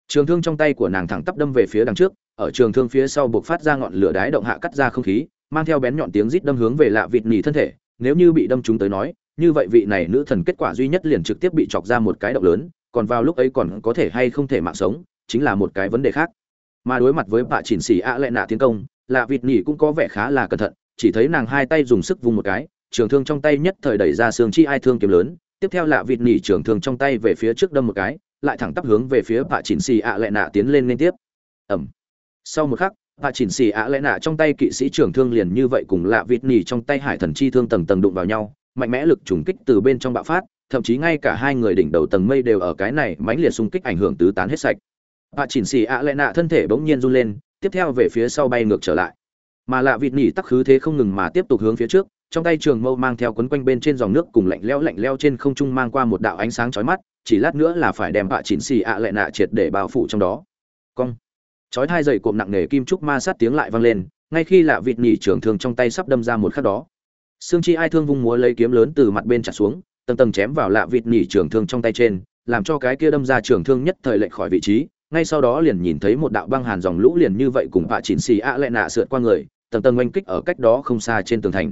Trường thương trong tay của nàng thẳng tắp đâm về phía đằng trước ở trường thương phía sau buộc phát ra ngọn lửa đái động hạ cắt ra không khí mang theo bén nhọn tiếng rít đâm hướng về lạ vịt nỉ thân thể nếu như bị đâm chúng tới nói như vậy vị này nữ thần kết quả duy nhất liền trực tiếp bị chọc ra một cái động lớn, còn vào lúc ấy còn có thể hay không thể mạng sống, chính là một cái vấn đề khác. Mà đối mặt với bà chỉnh xỉ ạ lệ nạ tiến công là vịt nỉ cũng có vẻ khá là cẩn thận, chỉ thấy nàng hai tay dùng sức vung một cái, trường thương trong tay nhất thời đẩy ra xương chi ai thương kiếm lớn, tiếp theo là vịt nỉ trường thương trong tay về phía trước đâm một cái, lại thẳng tắp hướng về phía bà chỉnh xì ạ lệ nạ tiến lên liên tiếp. Ẩm sau một khắc, bà chỉnh xì ạ lệ nạ trong tay kỵ sĩ trường thương liền như vậy cùng lạ vịt nỉ trong tay hải thần chi thương tầng tầng đụng vào nhau mạnh mẽ lực trùng kích từ bên trong bạo phát, thậm chí ngay cả hai người đỉnh đầu tầng mây đều ở cái này mãnh liệt xung kích ảnh hưởng tứ tán hết sạch. Bà chỉnh xì ạ lệ nạ thân thể bỗng nhiên run lên, tiếp theo về phía sau bay ngược trở lại. Mà lạ vịt nỉ tắc khứ thế không ngừng mà tiếp tục hướng phía trước, trong tay trường mâu mang theo quấn quanh bên trên dòng nước cùng lạnh leo lạnh leo trên không trung mang qua một đạo ánh sáng chói mắt, chỉ lát nữa là phải đem bạ chỉnh xì ạ lệ nạ triệt để bao phủ trong đó. Cong. Chói hai dày cộm nặng nề kim trúc ma sát tiếng lại vang lên, ngay khi lạ vịt nỉ trường thương trong tay sắp đâm ra một khắc đó. Sương Chi Ai Thương vung múa lấy kiếm lớn từ mặt bên chặt xuống, tầng tầng chém vào lạ vịt nhỉ trường thương trong tay trên, làm cho cái kia đâm ra trường thương nhất thời lệch khỏi vị trí, ngay sau đó liền nhìn thấy một đạo băng hàn dòng lũ liền như vậy cùng vạ chỉnh xì ạ lệ nạ sượt qua người, tầng tầng oanh kích ở cách đó không xa trên tường thành.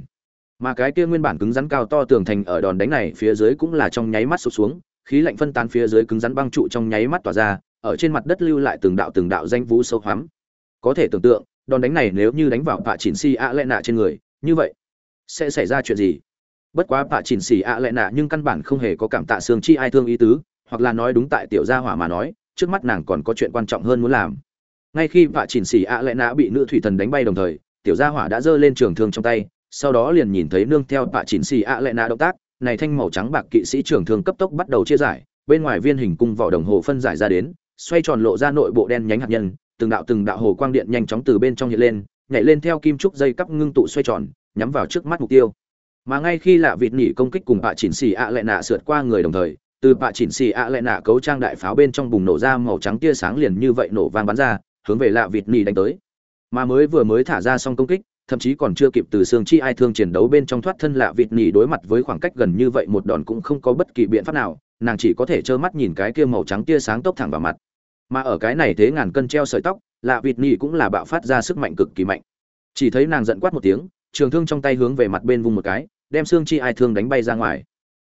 Mà cái kia nguyên bản cứng rắn cao to tường thành ở đòn đánh này phía dưới cũng là trong nháy mắt sụp xuống, khí lạnh phân tán phía dưới cứng rắn băng trụ trong nháy mắt tỏa ra, ở trên mặt đất lưu lại từng đạo từng đạo danh vũ sâu hoắm. Có thể tưởng tượng, đòn đánh này nếu như đánh vào vạ chỉnh xì ạ lệ nạ trên người, như vậy sẽ xảy ra chuyện gì? Bất quá bạ chỉnh xỉ ạ à lệ nạ nhưng căn bản không hề có cảm tạ xương chi ai thương ý tứ, hoặc là nói đúng tại tiểu gia hỏa mà nói, trước mắt nàng còn có chuyện quan trọng hơn muốn làm. Ngay khi bạ chỉnh xỉ ạ à lệ nạ bị nữ thủy thần đánh bay đồng thời, tiểu gia hỏa đã giơ lên trường thương trong tay, sau đó liền nhìn thấy nương theo bạ chỉnh xỉ ạ à lệ nạ động tác, này thanh màu trắng bạc kỵ sĩ trường thương cấp tốc bắt đầu chia giải, bên ngoài viên hình cung vỏ đồng hồ phân giải ra đến, xoay tròn lộ ra nội bộ đen nhánh hạt nhân, từng đạo từng đạo hồ quang điện nhanh chóng từ bên trong hiện lên, nhảy lên theo kim trúc dây cắp ngưng tụ xoay tròn nhắm vào trước mắt mục tiêu. Mà ngay khi lạ vịt nỉ công kích cùng bạ chỉnh xì ạ lệ nạ sượt qua người đồng thời, từ bạ chỉnh xì ạ lệ nạ cấu trang đại pháo bên trong bùng nổ ra màu trắng tia sáng liền như vậy nổ vang bắn ra, hướng về lạ vịt nỉ đánh tới. Mà mới vừa mới thả ra xong công kích, thậm chí còn chưa kịp từ xương chi ai thương chiến đấu bên trong thoát thân lạ vịt nhỉ đối mặt với khoảng cách gần như vậy một đòn cũng không có bất kỳ biện pháp nào, nàng chỉ có thể trơ mắt nhìn cái kia màu trắng tia sáng tốc thẳng vào mặt. Mà ở cái này thế ngàn cân treo sợi tóc, lạ vịt nhỉ cũng là bạo phát ra sức mạnh cực kỳ mạnh. Chỉ thấy nàng giận quát một tiếng trường thương trong tay hướng về mặt bên vung một cái, đem xương chi ai thương đánh bay ra ngoài.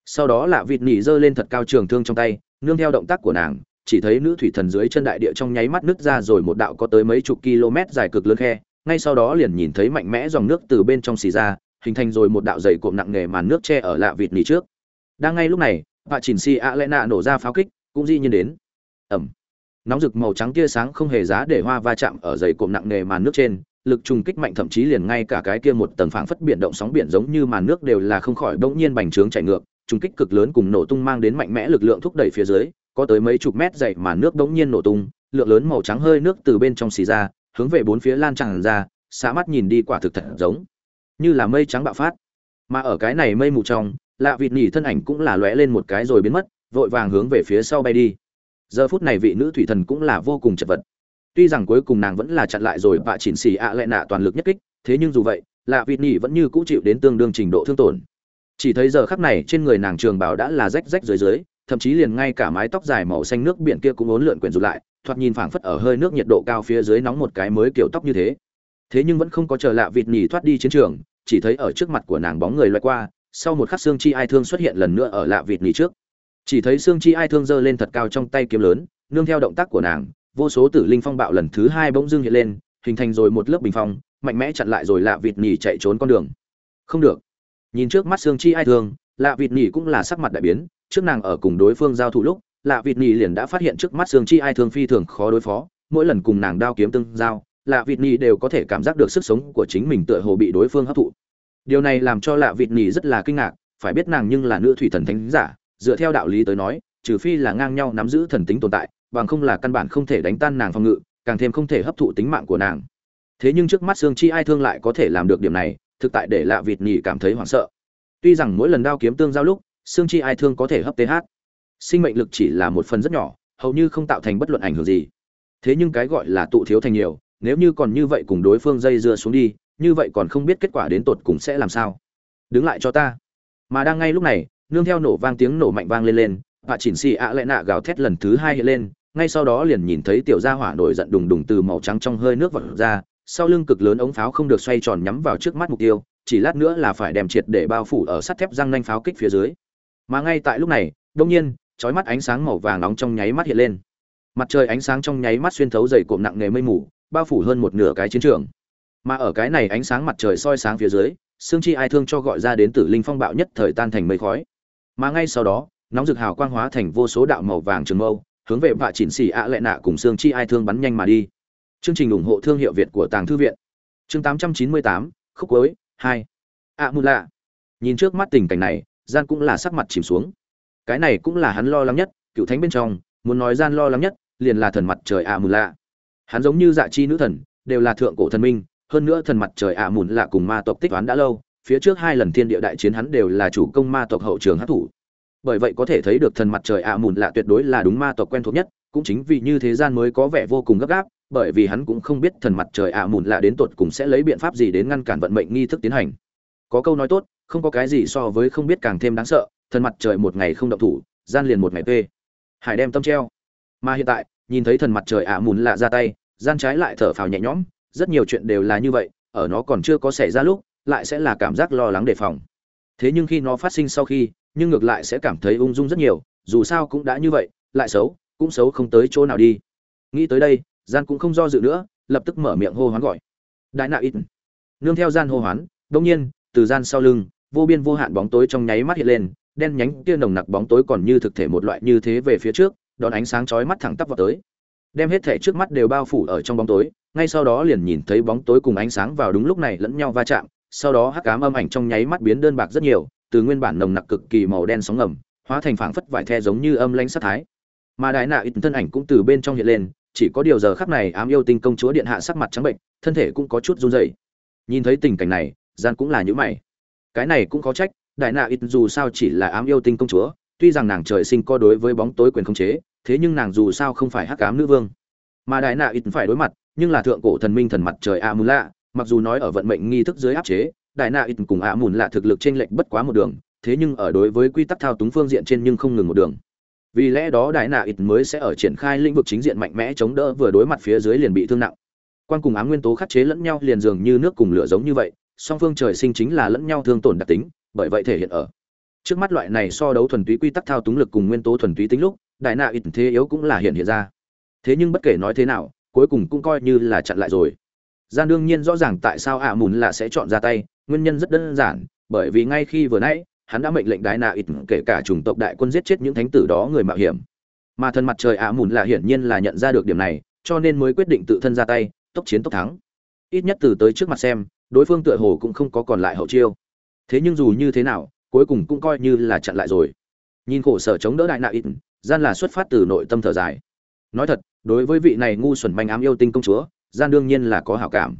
Sau đó lạ vịt Nỉ giơ lên thật cao trường thương trong tay, nương theo động tác của nàng, chỉ thấy nữ thủy thần dưới chân đại địa trong nháy mắt nứt ra rồi một đạo có tới mấy chục km dài cực lớn khe, ngay sau đó liền nhìn thấy mạnh mẽ dòng nước từ bên trong xì ra, hình thành rồi một đạo dày cộm nặng nề màn nước che ở lạ vịt nỉ trước. Đang ngay lúc này bà chỉnh si a lẽ nạ nổ ra pháo kích, cũng di nhiên đến. Ẩm. Nóng rực màu trắng tia sáng không hề giá để hoa va chạm ở dày cộm nặng nề màn nước trên lực trùng kích mạnh, thậm chí liền ngay cả cái kia một tầng phảng phất biển động sóng biển giống như màn nước đều là không khỏi bỗng nhiên bành trướng chảy ngược, trùng kích cực lớn cùng nổ tung mang đến mạnh mẽ lực lượng thúc đẩy phía dưới, có tới mấy chục mét dày màn nước bỗng nhiên nổ tung, lượng lớn màu trắng hơi nước từ bên trong xì ra, hướng về bốn phía lan tràn ra xã mắt nhìn đi quả thực thật giống như là mây trắng bạo phát. Mà ở cái này mây mù trong, lạ vịt nhỉ thân ảnh cũng là lóe lên một cái rồi biến mất, vội vàng hướng về phía sau bay đi. Giờ phút này vị nữ thủy thần cũng là vô cùng chật vật tuy rằng cuối cùng nàng vẫn là chặn lại rồi và chỉnh xì ạ à lại nạ toàn lực nhất kích, thế nhưng dù vậy, lạ vịt nhỉ vẫn như cũ chịu đến tương đương trình độ thương tổn. Chỉ thấy giờ khắc này trên người nàng trường bảo đã là rách rách dưới dưới, thậm chí liền ngay cả mái tóc dài màu xanh nước biển kia cũng ốn lượn quyển rụt lại, thoạt nhìn phảng phất ở hơi nước nhiệt độ cao phía dưới nóng một cái mới kiểu tóc như thế. Thế nhưng vẫn không có chờ lạ vịt nhỉ thoát đi chiến trường, chỉ thấy ở trước mặt của nàng bóng người loay qua, sau một khắc xương chi ai thương xuất hiện lần nữa ở lạ vịt nhỉ trước. Chỉ thấy xương chi ai thương giơ lên thật cao trong tay kiếm lớn, nương theo động tác của nàng vô số tử linh phong bạo lần thứ hai bỗng dưng hiện lên, hình thành rồi một lớp bình phong, mạnh mẽ chặn lại rồi lạ vịt nhỉ chạy trốn con đường. Không được. Nhìn trước mắt xương chi ai thương lạ vịt nhỉ cũng là sắc mặt đại biến, trước nàng ở cùng đối phương giao thủ lúc, lạ vịt nhỉ liền đã phát hiện trước mắt xương chi ai thương phi thường khó đối phó, mỗi lần cùng nàng đao kiếm tương giao, lạ vịt nhỉ đều có thể cảm giác được sức sống của chính mình tựa hồ bị đối phương hấp thụ. Điều này làm cho lạ vịt nhỉ rất là kinh ngạc, phải biết nàng nhưng là nữ thủy thần thánh giả, dựa theo đạo lý tới nói, trừ phi là ngang nhau nắm giữ thần tính tồn tại bằng không là căn bản không thể đánh tan nàng phòng ngự, càng thêm không thể hấp thụ tính mạng của nàng. Thế nhưng trước mắt xương chi ai thương lại có thể làm được điểm này, thực tại để lạ vịt nhỉ cảm thấy hoảng sợ. Tuy rằng mỗi lần đao kiếm tương giao lúc, xương chi ai thương có thể hấp th sinh mệnh lực chỉ là một phần rất nhỏ, hầu như không tạo thành bất luận ảnh hưởng gì. Thế nhưng cái gọi là tụ thiếu thành nhiều, nếu như còn như vậy cùng đối phương dây dưa xuống đi, như vậy còn không biết kết quả đến tột cùng sẽ làm sao. Đứng lại cho ta. Mà đang ngay lúc này, nương theo nổ vang tiếng nổ mạnh vang lên lên và chỉnh xì ạ lệ nạ gào thét lần thứ hai hiện lên ngay sau đó liền nhìn thấy tiểu gia hỏa nổi giận đùng đùng từ màu trắng trong hơi nước vọt ra, sau lưng cực lớn ống pháo không được xoay tròn nhắm vào trước mắt mục tiêu, chỉ lát nữa là phải đem triệt để bao phủ ở sắt thép răng nanh pháo kích phía dưới. Mà ngay tại lúc này, đột nhiên, chói mắt ánh sáng màu vàng nóng trong nháy mắt hiện lên. Mặt trời ánh sáng trong nháy mắt xuyên thấu dày cộm nặng nề mây mù, bao phủ hơn một nửa cái chiến trường. Mà ở cái này ánh sáng mặt trời soi sáng phía dưới, xương chi ai thương cho gọi ra đến tử linh phong bạo nhất thời tan thành mây khói. Mà ngay sau đó, nóng rực hào quang hóa thành vô số đạo màu vàng trường mâu hướng về vạ chỉnh xỉ ạ lệ nạ cùng xương chi ai thương bắn nhanh mà đi. Chương trình ủng hộ thương hiệu việt của tàng thư viện. Chương 898, khúc cuối hai. Ạ mù lạ. Nhìn trước mắt tình cảnh này gian cũng là sắc mặt chìm xuống. Cái này cũng là hắn lo lắng nhất cựu thánh bên trong muốn nói gian lo lắng nhất liền là thần mặt trời ạ mù lạ. Hắn giống như dạ chi nữ thần đều là thượng cổ thần minh hơn nữa thần mặt trời ạ mùn lạ cùng ma tộc tích toán đã lâu phía trước hai lần thiên địa đại chiến hắn đều là chủ công ma tộc hậu trường hát thủ bởi vậy có thể thấy được thần mặt trời ạ mùn lạ tuyệt đối là đúng ma tộc quen thuộc nhất, cũng chính vì như thế gian mới có vẻ vô cùng gấp gáp, bởi vì hắn cũng không biết thần mặt trời ạ mùn lạ đến tột cùng sẽ lấy biện pháp gì đến ngăn cản vận mệnh nghi thức tiến hành. Có câu nói tốt, không có cái gì so với không biết càng thêm đáng sợ, thần mặt trời một ngày không động thủ, gian liền một ngày tê. Hải đem tâm treo. Mà hiện tại, nhìn thấy thần mặt trời ạ mùn lạ ra tay, gian trái lại thở phào nhẹ nhõm, rất nhiều chuyện đều là như vậy, ở nó còn chưa có xảy ra lúc, lại sẽ là cảm giác lo lắng đề phòng thế nhưng khi nó phát sinh sau khi, nhưng ngược lại sẽ cảm thấy ung dung rất nhiều, dù sao cũng đã như vậy, lại xấu, cũng xấu không tới chỗ nào đi. Nghĩ tới đây, gian cũng không do dự nữa, lập tức mở miệng hô hoán gọi. Đại nạ ít nương theo gian hô hoán đông nhiên, từ gian sau lưng, vô biên vô hạn bóng tối trong nháy mắt hiện lên, đen nhánh kia nồng nặc bóng tối còn như thực thể một loại như thế về phía trước, đón ánh sáng chói mắt thẳng tắp vào tới. Đem hết thể trước mắt đều bao phủ ở trong bóng tối, ngay sau đó liền nhìn thấy bóng tối cùng ánh sáng vào đúng lúc này lẫn nhau va chạm sau đó hắc ám âm ảnh trong nháy mắt biến đơn bạc rất nhiều, từ nguyên bản nồng nặc cực kỳ màu đen sóng ngầm, hóa thành phảng phất vải the giống như âm lãnh sát thái. Mà đại nạ ít thân ảnh cũng từ bên trong hiện lên, chỉ có điều giờ khắc này ám yêu tinh công chúa điện hạ sắc mặt trắng bệnh, thân thể cũng có chút run rẩy. Nhìn thấy tình cảnh này gian cũng là nhíu mày. Cái này cũng có trách, đại nạ ít dù sao chỉ là ám yêu tinh công chúa, tuy rằng nàng trời sinh có đối với bóng tối quyền khống chế, thế nhưng nàng dù sao không phải hắc ám nữ vương. Mà đại nạ ít phải đối mặt, nhưng là thượng cổ thần minh thần mặt trời Amula mặc dù nói ở vận mệnh nghi thức dưới áp chế, đại na ít cùng ạ mùn là thực lực trên lệch bất quá một đường, thế nhưng ở đối với quy tắc thao túng phương diện trên nhưng không ngừng một đường. Vì lẽ đó đại na ít mới sẽ ở triển khai lĩnh vực chính diện mạnh mẽ chống đỡ vừa đối mặt phía dưới liền bị thương nặng. Quan cùng ám nguyên tố khắc chế lẫn nhau liền dường như nước cùng lửa giống như vậy, song phương trời sinh chính là lẫn nhau thương tổn đặc tính, bởi vậy thể hiện ở. Trước mắt loại này so đấu thuần túy quy tắc thao túng lực cùng nguyên tố thuần túy tính lúc, đại na ít thế yếu cũng là hiện hiện ra. Thế nhưng bất kể nói thế nào, cuối cùng cũng coi như là chặn lại rồi gian đương nhiên rõ ràng tại sao ạ mùn là sẽ chọn ra tay, nguyên nhân rất đơn giản, bởi vì ngay khi vừa nãy, hắn đã mệnh lệnh đại nạ ít kể cả chủng tộc đại quân giết chết những thánh tử đó người mạo hiểm. Mà thần mặt trời ạ mùn là hiển nhiên là nhận ra được điểm này, cho nên mới quyết định tự thân ra tay, tốc chiến tốc thắng. Ít nhất từ tới trước mặt xem, đối phương tựa hồ cũng không có còn lại hậu chiêu. Thế nhưng dù như thế nào, cuối cùng cũng coi như là chặn lại rồi. Nhìn khổ sở chống đỡ đại nạ ít, gian là xuất phát từ nội tâm thở dài. Nói thật, đối với vị này ngu xuẩn manh ám yêu tinh công chúa gian đương nhiên là có hảo cảm.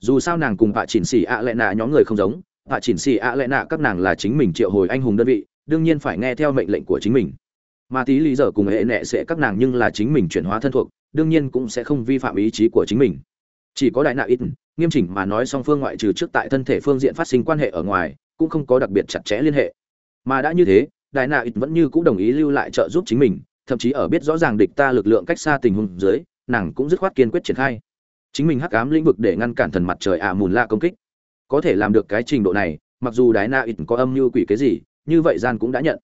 Dù sao nàng cùng vạ chỉnh xỉ ạ lệ nạ nhóm người không giống, vạ chỉnh xỉ ạ lệ nạ các nàng là chính mình triệu hồi anh hùng đơn vị, đương nhiên phải nghe theo mệnh lệnh của chính mình. Mà tí lý giờ cùng hệ nệ sẽ các nàng nhưng là chính mình chuyển hóa thân thuộc, đương nhiên cũng sẽ không vi phạm ý chí của chính mình. Chỉ có đại nạ ít, nghiêm chỉnh mà nói song phương ngoại trừ trước tại thân thể phương diện phát sinh quan hệ ở ngoài, cũng không có đặc biệt chặt chẽ liên hệ. Mà đã như thế, đại nạ ít vẫn như cũng đồng ý lưu lại trợ giúp chính mình, thậm chí ở biết rõ ràng địch ta lực lượng cách xa tình huống dưới, nàng cũng dứt khoát kiên quyết triển khai chính mình hắc ám lĩnh vực để ngăn cản thần mặt trời ạ mùn la công kích có thể làm được cái trình độ này mặc dù đái na ít có âm mưu quỷ cái gì như vậy gian cũng đã nhận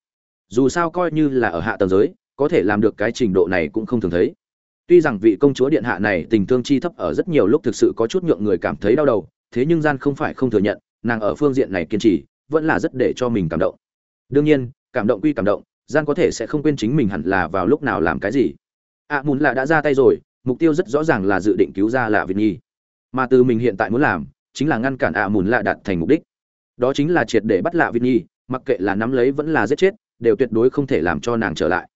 dù sao coi như là ở hạ tầng giới có thể làm được cái trình độ này cũng không thường thấy Tuy rằng vị công chúa điện hạ này tình thương chi thấp ở rất nhiều lúc thực sự có chút nhượng người cảm thấy đau đầu, thế nhưng gian không phải không thừa nhận, nàng ở phương diện này kiên trì, vẫn là rất để cho mình cảm động. Đương nhiên, cảm động quy cảm động, gian có thể sẽ không quên chính mình hẳn là vào lúc nào làm cái gì. À muốn là đã ra tay rồi, mục tiêu rất rõ ràng là dự định cứu ra Lạ Việt Nhi. Mà từ mình hiện tại muốn làm, chính là ngăn cản ạ à Lạ đạt thành mục đích. Đó chính là triệt để bắt lạ Việt Nhi, mặc kệ là nắm lấy vẫn là giết chết, đều tuyệt đối không thể làm cho nàng trở lại.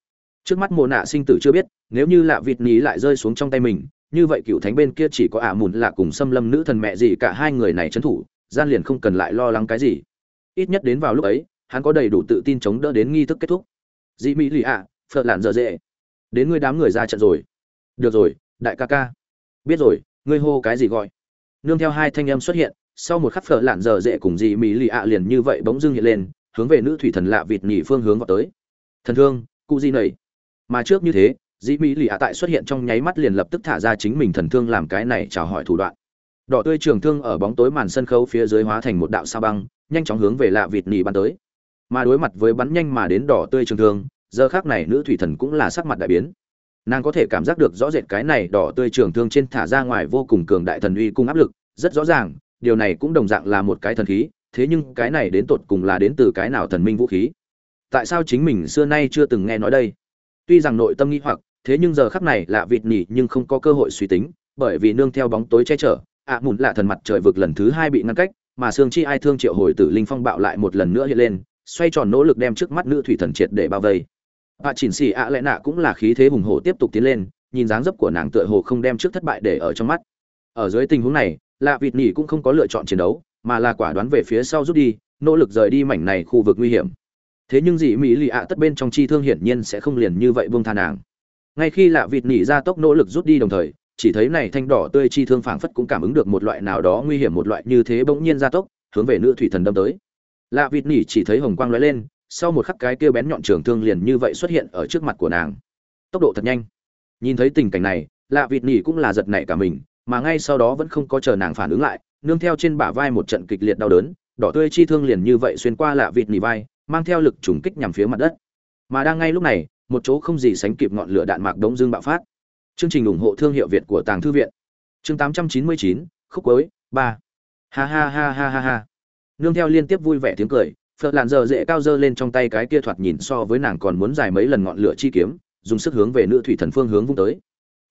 Trước mắt mồ nạ sinh tử chưa biết nếu như lạ vịt Nhi lại rơi xuống trong tay mình như vậy cựu thánh bên kia chỉ có ả mùn lạ cùng xâm lâm nữ thần mẹ gì cả hai người này trấn thủ gian liền không cần lại lo lắng cái gì. Ít nhất đến vào lúc ấy hắn có đầy đủ tự tin chống đỡ đến nghi thức kết thúc. Dị mỹ lì ạ phật lạn dở dễ đến ngươi đám người ra trận rồi được rồi, đại ca ca. Biết rồi, ngươi hô cái gì gọi? Nương theo hai thanh âm xuất hiện, sau một khắc phở lạn dở dễ cùng dị mỹ lì ạ liền như vậy bỗng dưng hiện lên, hướng về nữ thủy thần lạ vịt nhỉ phương hướng vào tới. Thần thương, cụ gì nầy? Mà trước như thế dĩ mỹ lì ạ tại xuất hiện trong nháy mắt liền lập tức thả ra chính mình thần thương làm cái này chào hỏi thủ đoạn. Đỏ tươi trường thương ở bóng tối màn sân khấu phía dưới hóa thành một đạo sao băng, nhanh chóng hướng về lạ vịt nỉ bắn tới. Mà đối mặt với bắn nhanh mà đến đỏ tươi trường thương, giờ khác này nữ thủy thần cũng là sắc mặt đại biến nàng có thể cảm giác được rõ rệt cái này đỏ tươi trường thương trên thả ra ngoài vô cùng cường đại thần uy cung áp lực, rất rõ ràng, điều này cũng đồng dạng là một cái thần khí, thế nhưng cái này đến tột cùng là đến từ cái nào thần minh vũ khí? Tại sao chính mình xưa nay chưa từng nghe nói đây? Tuy rằng nội tâm nghĩ hoặc, thế nhưng giờ khắc này lạ vịt nhỉ nhưng không có cơ hội suy tính, bởi vì nương theo bóng tối che chở, ạ à mùn lạ thần mặt trời vực lần thứ hai bị ngăn cách, mà xương chi ai thương triệu hồi tử linh phong bạo lại một lần nữa hiện lên, xoay tròn nỗ lực đem trước mắt nữ thủy thần triệt để bao vây bà chỉnh xì ạ lẽ nạ cũng là khí thế hùng hổ tiếp tục tiến lên, nhìn dáng dấp của nàng tựa hồ không đem trước thất bại để ở trong mắt. Ở dưới tình huống này, lạ vịt nỉ cũng không có lựa chọn chiến đấu, mà là quả đoán về phía sau rút đi, nỗ lực rời đi mảnh này khu vực nguy hiểm. Thế nhưng dị mỹ lì ạ tất bên trong chi thương hiển nhiên sẽ không liền như vậy buông tha nàng. Ngay khi lạ vịt nỉ ra tốc nỗ lực rút đi đồng thời, chỉ thấy này thanh đỏ tươi chi thương phảng phất cũng cảm ứng được một loại nào đó nguy hiểm, một loại như thế bỗng nhiên ra tốc, hướng về nữ thủy thần đâm tới. Lạ vịt nỉ chỉ thấy hồng quang lóe lên sau một khắc cái kia bén nhọn trường thương liền như vậy xuất hiện ở trước mặt của nàng tốc độ thật nhanh nhìn thấy tình cảnh này lạ vịt nỉ cũng là giật nảy cả mình mà ngay sau đó vẫn không có chờ nàng phản ứng lại nương theo trên bả vai một trận kịch liệt đau đớn đỏ tươi chi thương liền như vậy xuyên qua lạ vịt nỉ vai mang theo lực trùng kích nhằm phía mặt đất. Mà đang ngay lúc này, một chỗ không gì sánh kịp ngọn lửa đạn mạc đống dương bạo phát. Chương trình ủng hộ thương hiệu Việt của Tàng thư viện. Chương 899, khúc cuối, ba. Ha ha ha ha ha ha. Nương theo liên tiếp vui vẻ tiếng cười, Phật làn giờ dễ cao dơ lên trong tay cái kia thoạt nhìn so với nàng còn muốn dài mấy lần ngọn lửa chi kiếm, dùng sức hướng về nữ thủy thần phương hướng vung tới.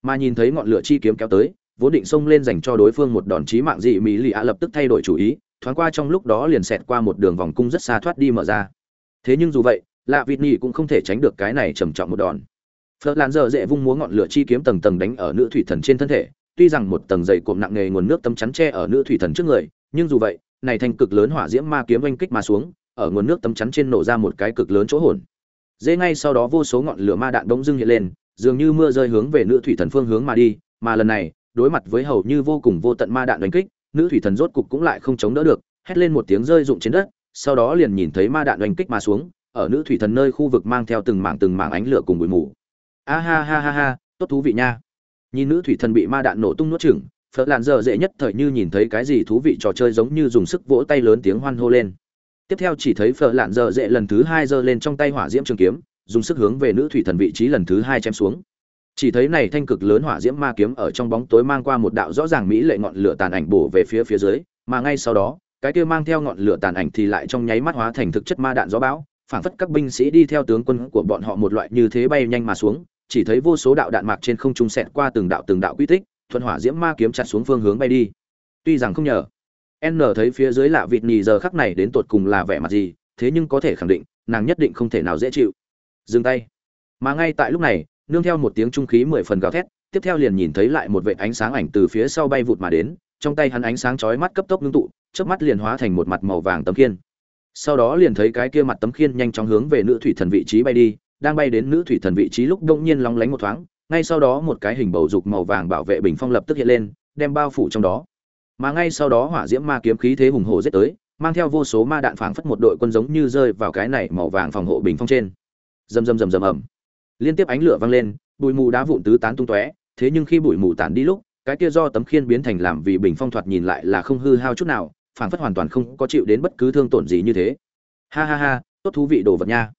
Mà nhìn thấy ngọn lửa chi kiếm kéo tới, vốn định xông lên dành cho đối phương một đòn chí mạng dị mỹ lì ạ lập tức thay đổi chủ ý, thoáng qua trong lúc đó liền xẹt qua một đường vòng cung rất xa thoát đi mở ra thế nhưng dù vậy lạ vịt nhì cũng không thể tránh được cái này trầm trọng một đòn phật làn dở dễ vung múa ngọn lửa chi kiếm tầng tầng đánh ở nữ thủy thần trên thân thể tuy rằng một tầng dày cộm nặng nề nguồn nước tấm chắn tre ở nữ thủy thần trước người nhưng dù vậy này thành cực lớn hỏa diễm ma kiếm oanh kích mà xuống ở nguồn nước tấm chắn trên nổ ra một cái cực lớn chỗ hồn dễ ngay sau đó vô số ngọn lửa ma đạn bỗng dưng hiện lên, dường như mưa rơi hướng về nữ thủy thần phương hướng mà đi, mà lần này, đối mặt với hầu như vô cùng vô tận ma đạn đánh kích, nữ thủy thần rốt cục cũng lại không chống đỡ được, hét lên một tiếng rơi rụng trên đất, sau đó liền nhìn thấy ma đạn đánh kích mà xuống, ở nữ thủy thần nơi khu vực mang theo từng mảng từng mảng ánh lửa cùng bụi mù. A ha ha ha ha, tốt thú vị nha. Nhìn nữ thủy thần bị ma đạn nổ tung nuốt chửng phở làn dở dễ nhất thời như nhìn thấy cái gì thú vị trò chơi giống như dùng sức vỗ tay lớn tiếng hoan hô lên tiếp theo chỉ thấy phở lạn dở dễ lần thứ hai giơ lên trong tay hỏa diễm trường kiếm, dùng sức hướng về nữ thủy thần vị trí lần thứ hai chém xuống. Chỉ thấy này thanh cực lớn hỏa diễm ma kiếm ở trong bóng tối mang qua một đạo rõ ràng mỹ lệ ngọn lửa tàn ảnh bổ về phía phía dưới, mà ngay sau đó, cái kia mang theo ngọn lửa tàn ảnh thì lại trong nháy mắt hóa thành thực chất ma đạn gió bão, phảng phất các binh sĩ đi theo tướng quân của bọn họ một loại như thế bay nhanh mà xuống, chỉ thấy vô số đạo đạn mạc trên không trung xẹt qua từng đạo từng đạo quy tích, thuận hỏa diễm ma kiếm chặt xuống phương hướng bay đi. Tuy rằng không nhờ n thấy phía dưới lạ vịt nhì giờ khắc này đến tột cùng là vẻ mặt gì, thế nhưng có thể khẳng định, nàng nhất định không thể nào dễ chịu. Dừng tay. Mà ngay tại lúc này, nương theo một tiếng trung khí mười phần gào thét, tiếp theo liền nhìn thấy lại một vệ ánh sáng ảnh từ phía sau bay vụt mà đến, trong tay hắn ánh sáng chói mắt cấp tốc ngưng tụ trước mắt liền hóa thành một mặt màu vàng tấm khiên. Sau đó liền thấy cái kia mặt tấm khiên nhanh chóng hướng về nữ thủy thần vị trí bay đi, đang bay đến nữ thủy thần vị trí lúc đông nhiên lóng lánh một thoáng, ngay sau đó một cái hình bầu dục màu vàng bảo vệ bình phong lập tức hiện lên, đem bao phủ trong đó mà ngay sau đó hỏa diễm ma kiếm khí thế hùng hổ giết tới, mang theo vô số ma đạn phảng phất một đội quân giống như rơi vào cái này màu vàng phòng hộ bình phong trên. Rầm rầm rầm rầm ầm. Liên tiếp ánh lửa vang lên, bụi mù đá vụn tứ tán tung tóe, thế nhưng khi bụi mù tản đi lúc, cái kia do tấm khiên biến thành làm vì bình phong thoạt nhìn lại là không hư hao chút nào, phảng phất hoàn toàn không có chịu đến bất cứ thương tổn gì như thế. Ha ha ha, tốt thú vị đồ vật nha.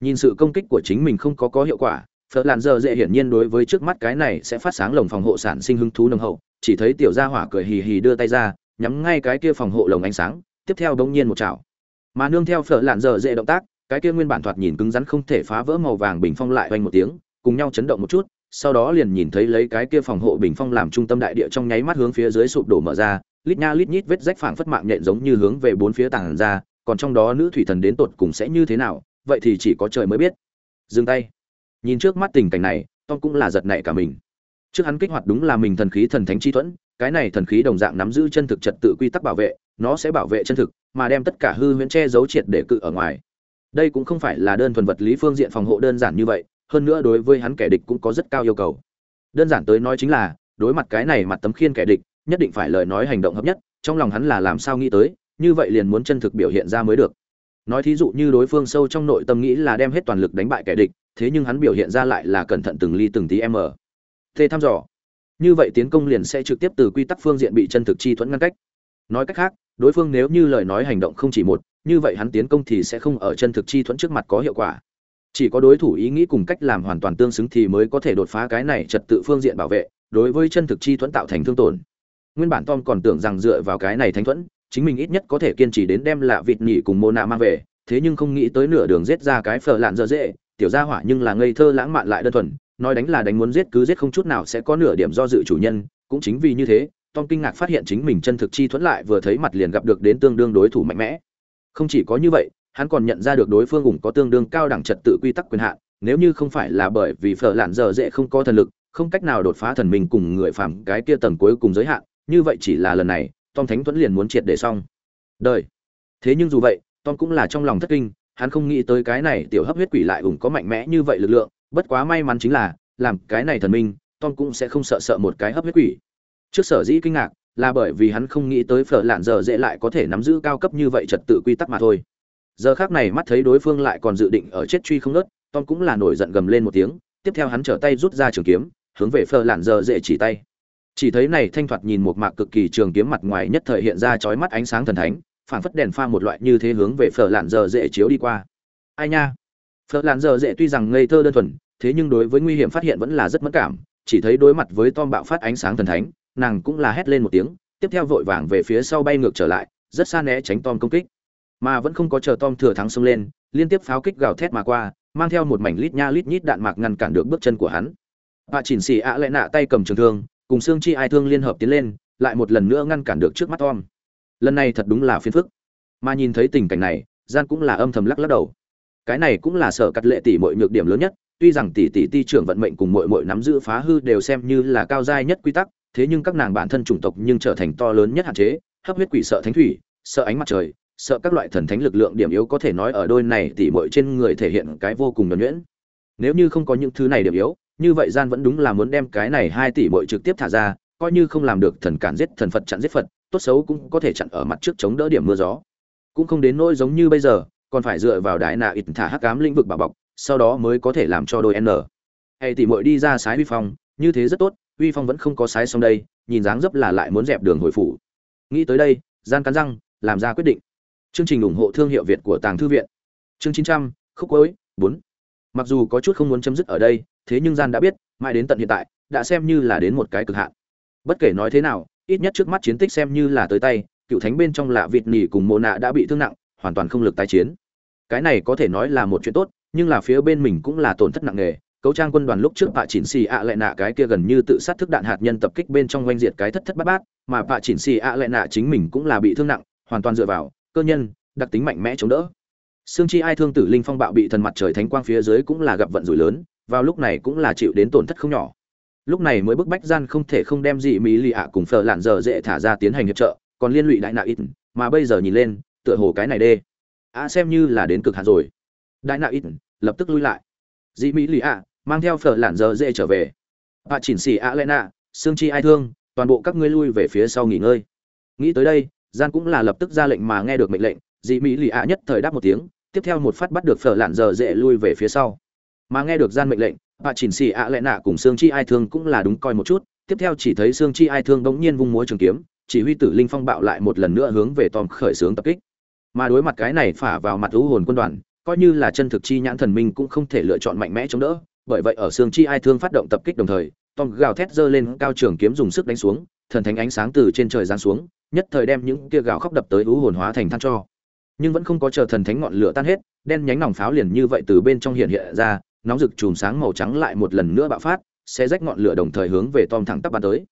Nhìn sự công kích của chính mình không có có hiệu quả phở làn giờ dễ hiển nhiên đối với trước mắt cái này sẽ phát sáng lồng phòng hộ sản sinh hứng thú nồng hậu chỉ thấy tiểu gia hỏa cười hì hì đưa tay ra, nhắm ngay cái kia phòng hộ lồng ánh sáng, tiếp theo bỗng nhiên một chảo. Mà nương theo phở lạn dở dễ động tác, cái kia nguyên bản thoạt nhìn cứng rắn không thể phá vỡ màu vàng bình phong lại vang một tiếng, cùng nhau chấn động một chút, sau đó liền nhìn thấy lấy cái kia phòng hộ bình phong làm trung tâm đại địa trong nháy mắt hướng phía dưới sụp đổ mở ra, lít nha lít nhít vết rách phảng phất mạng nhện giống như hướng về bốn phía tàng ra, còn trong đó nữ thủy thần đến tột cùng sẽ như thế nào, vậy thì chỉ có trời mới biết. Dừng tay. Nhìn trước mắt tình cảnh này, tom cũng là giật nảy cả mình trước hắn kích hoạt đúng là mình thần khí thần thánh chi thuẫn, cái này thần khí đồng dạng nắm giữ chân thực trật tự quy tắc bảo vệ, nó sẽ bảo vệ chân thực, mà đem tất cả hư huyễn che giấu triệt để cự ở ngoài. Đây cũng không phải là đơn thuần vật lý phương diện phòng hộ đơn giản như vậy, hơn nữa đối với hắn kẻ địch cũng có rất cao yêu cầu. Đơn giản tới nói chính là, đối mặt cái này mặt tấm khiên kẻ địch, nhất định phải lời nói hành động hợp nhất, trong lòng hắn là làm sao nghĩ tới, như vậy liền muốn chân thực biểu hiện ra mới được. Nói thí dụ như đối phương sâu trong nội tâm nghĩ là đem hết toàn lực đánh bại kẻ địch, thế nhưng hắn biểu hiện ra lại là cẩn thận từng ly từng tí m thế thăm dò. Như vậy tiến công liền sẽ trực tiếp từ quy tắc phương diện bị chân thực chi thuẫn ngăn cách. Nói cách khác, đối phương nếu như lời nói hành động không chỉ một, như vậy hắn tiến công thì sẽ không ở chân thực chi thuẫn trước mặt có hiệu quả. Chỉ có đối thủ ý nghĩ cùng cách làm hoàn toàn tương xứng thì mới có thể đột phá cái này trật tự phương diện bảo vệ, đối với chân thực chi thuẫn tạo thành thương tổn. Nguyên bản tom còn tưởng rằng dựa vào cái này thánh thuẫn, chính mình ít nhất có thể kiên trì đến đem lạ vịt nhỉ cùng mô nạ mang về, thế nhưng không nghĩ tới nửa đường giết ra cái phở lạn dở dễ, tiểu gia hỏa nhưng là ngây thơ lãng mạn lại đơn thuần nói đánh là đánh muốn giết cứ giết không chút nào sẽ có nửa điểm do dự chủ nhân, cũng chính vì như thế, tom kinh ngạc phát hiện chính mình chân thực chi thuẫn lại vừa thấy mặt liền gặp được đến tương đương đối thủ mạnh mẽ. Không chỉ có như vậy, hắn còn nhận ra được đối phương ủng có tương đương cao đẳng trật tự quy tắc quyền hạn, nếu như không phải là bởi vì phở lạn dở dễ không có thần lực, không cách nào đột phá thần mình cùng người phàm cái kia tầng cuối cùng giới hạn, như vậy chỉ là lần này, tom thánh thuẫn liền muốn triệt để xong. Đời. Thế nhưng dù vậy, tom cũng là trong lòng thất kinh, hắn không nghĩ tới cái này tiểu hấp huyết quỷ lại ủng có mạnh mẽ như vậy lực lượng bất quá may mắn chính là, làm cái này thần minh, tom cũng sẽ không sợ sợ một cái hấp huyết quỷ. Trước sở dĩ kinh ngạc, là bởi vì hắn không nghĩ tới phở lạn giờ dễ lại có thể nắm giữ cao cấp như vậy trật tự quy tắc mà thôi. Giờ khác này mắt thấy đối phương lại còn dự định ở chết truy không nớt, tom cũng là nổi giận gầm lên một tiếng, tiếp theo hắn trở tay rút ra trường kiếm, hướng về phở lạn giờ dễ chỉ tay. Chỉ thấy này thanh thoạt nhìn một mạc cực kỳ trường kiếm mặt ngoài nhất thời hiện ra chói mắt ánh sáng thần thánh, phảng phất đèn pha một loại như thế hướng về phở lạn giờ dễ chiếu đi qua. Ai nha? Phở lạn giờ dễ tuy rằng ngây thơ đơn thuần thế nhưng đối với nguy hiểm phát hiện vẫn là rất mất cảm, chỉ thấy đối mặt với tom bạo phát ánh sáng thần thánh, nàng cũng là hét lên một tiếng, tiếp theo vội vàng về phía sau bay ngược trở lại, rất xa né tránh tom công kích. Mà vẫn không có chờ tom thừa thắng xông lên, liên tiếp pháo kích gào thét mà qua, mang theo một mảnh lít nha lít nhít đạn mạc ngăn cản được bước chân của hắn. Bà chỉnh xì ạ lại nạ tay cầm trường thương, cùng xương chi ai thương liên hợp tiến lên, lại một lần nữa ngăn cản được trước mắt tom. Lần này thật đúng là phiền phức. Mà nhìn thấy tình cảnh này, gian cũng là âm thầm lắc lắc đầu. Cái này cũng là sở cắt lệ tỷ mọi nhược điểm lớn nhất tuy rằng tỷ tỷ ti trưởng vận mệnh cùng mọi mọi nắm giữ phá hư đều xem như là cao giai nhất quy tắc, thế nhưng các nàng bản thân chủng tộc nhưng trở thành to lớn nhất hạn chế, hấp huyết quỷ sợ thánh thủy, sợ ánh mặt trời, sợ các loại thần thánh lực lượng điểm yếu có thể nói ở đôi này tỷ muội trên người thể hiện cái vô cùng nhuần nhuyễn. Nếu như không có những thứ này điểm yếu, như vậy gian vẫn đúng là muốn đem cái này hai tỷ muội trực tiếp thả ra, coi như không làm được thần cản giết thần phật chặn giết phật, tốt xấu cũng có thể chặn ở mặt trước chống đỡ điểm mưa gió. Cũng không đến nỗi giống như bây giờ, còn phải dựa vào đại nạ ít thả hắc ám lĩnh vực bảo bọc sau đó mới có thể làm cho đôi n. Hay tỉ mội đi ra sái uy phong, như thế rất tốt uy phong vẫn không có sái xong đây, nhìn dáng dấp là lại muốn dẹp đường hồi phủ. Nghĩ tới đây, gian cắn răng, làm ra quyết định. Chương trình ủng hộ thương hiệu việt của tàng thư viện. Chương chín trăm, khúc cuối, bốn. Mặc dù có chút không muốn chấm dứt ở đây, thế nhưng gian đã biết, mãi đến tận hiện tại, đã xem như là đến một cái cực hạn. Bất kể nói thế nào, ít nhất trước mắt chiến tích xem như là tới tay, cựu thánh bên trong lạ vịt nỉ cùng mồ nạ đã bị thương nặng, hoàn toàn không lực tái chiến. Cái này có thể nói là một chuyện tốt nhưng là phía bên mình cũng là tổn thất nặng nề cấu trang quân đoàn lúc trước bạ chỉnh xì ạ lại nạ cái kia gần như tự sát thức đạn hạt nhân tập kích bên trong oanh diệt cái thất thất bát bát mà bạ chỉnh xì ạ lại nạ chính mình cũng là bị thương nặng hoàn toàn dựa vào cơ nhân đặc tính mạnh mẽ chống đỡ Sương Chi Ai thương tử linh phong bạo bị thần mặt trời thánh quang phía dưới cũng là gặp vận rủi lớn, vào lúc này cũng là chịu đến tổn thất không nhỏ. Lúc này mới bức bách gian không thể không đem dị mỹ lì ạ cùng phở lạn giờ dễ thả ra tiến hành hiệp trợ, còn liên lụy đại nạ ít, mà bây giờ nhìn lên, tựa hồ cái này đê. À xem như là đến cực hạn rồi. Đại nạ ít, lập tức lui lại. Dĩ mỹ lì ạ mang theo phở lản giờ dễ trở về. Bà chỉnh xì ạ lẽ nạ xương Chi Ai thương, toàn bộ các ngươi lui về phía sau nghỉ ngơi. Nghĩ tới đây, gian cũng là lập tức ra lệnh mà nghe được mệnh lệnh, dĩ mỹ lì ạ nhất thời đáp một tiếng tiếp theo một phát bắt được phở lản giờ dễ lui về phía sau mà nghe được gian mệnh lệnh bà chỉnh xì ạ lẽ nạ cùng xương chi ai thương cũng là đúng coi một chút tiếp theo chỉ thấy xương chi ai thương bỗng nhiên vung múa trường kiếm chỉ huy tử linh phong bạo lại một lần nữa hướng về tòm khởi xướng tập kích mà đối mặt cái này phả vào mặt hữu hồn quân đoàn coi như là chân thực chi nhãn thần minh cũng không thể lựa chọn mạnh mẽ chống đỡ, bởi vậy ở xương chi ai thương phát động tập kích đồng thời, tom gào thét giơ lên cao trường kiếm dùng sức đánh xuống, thần thánh ánh sáng từ trên trời giáng xuống, nhất thời đem những kia gào khóc đập tới lũ hồn hóa thành than cho. Nhưng vẫn không có chờ thần thánh ngọn lửa tan hết, đen nhánh nòng pháo liền như vậy từ bên trong hiện hiện ra, nóng rực chùm sáng màu trắng lại một lần nữa bạo phát sẽ rách ngọn lửa đồng thời hướng về tom thẳng tắp bắn tới.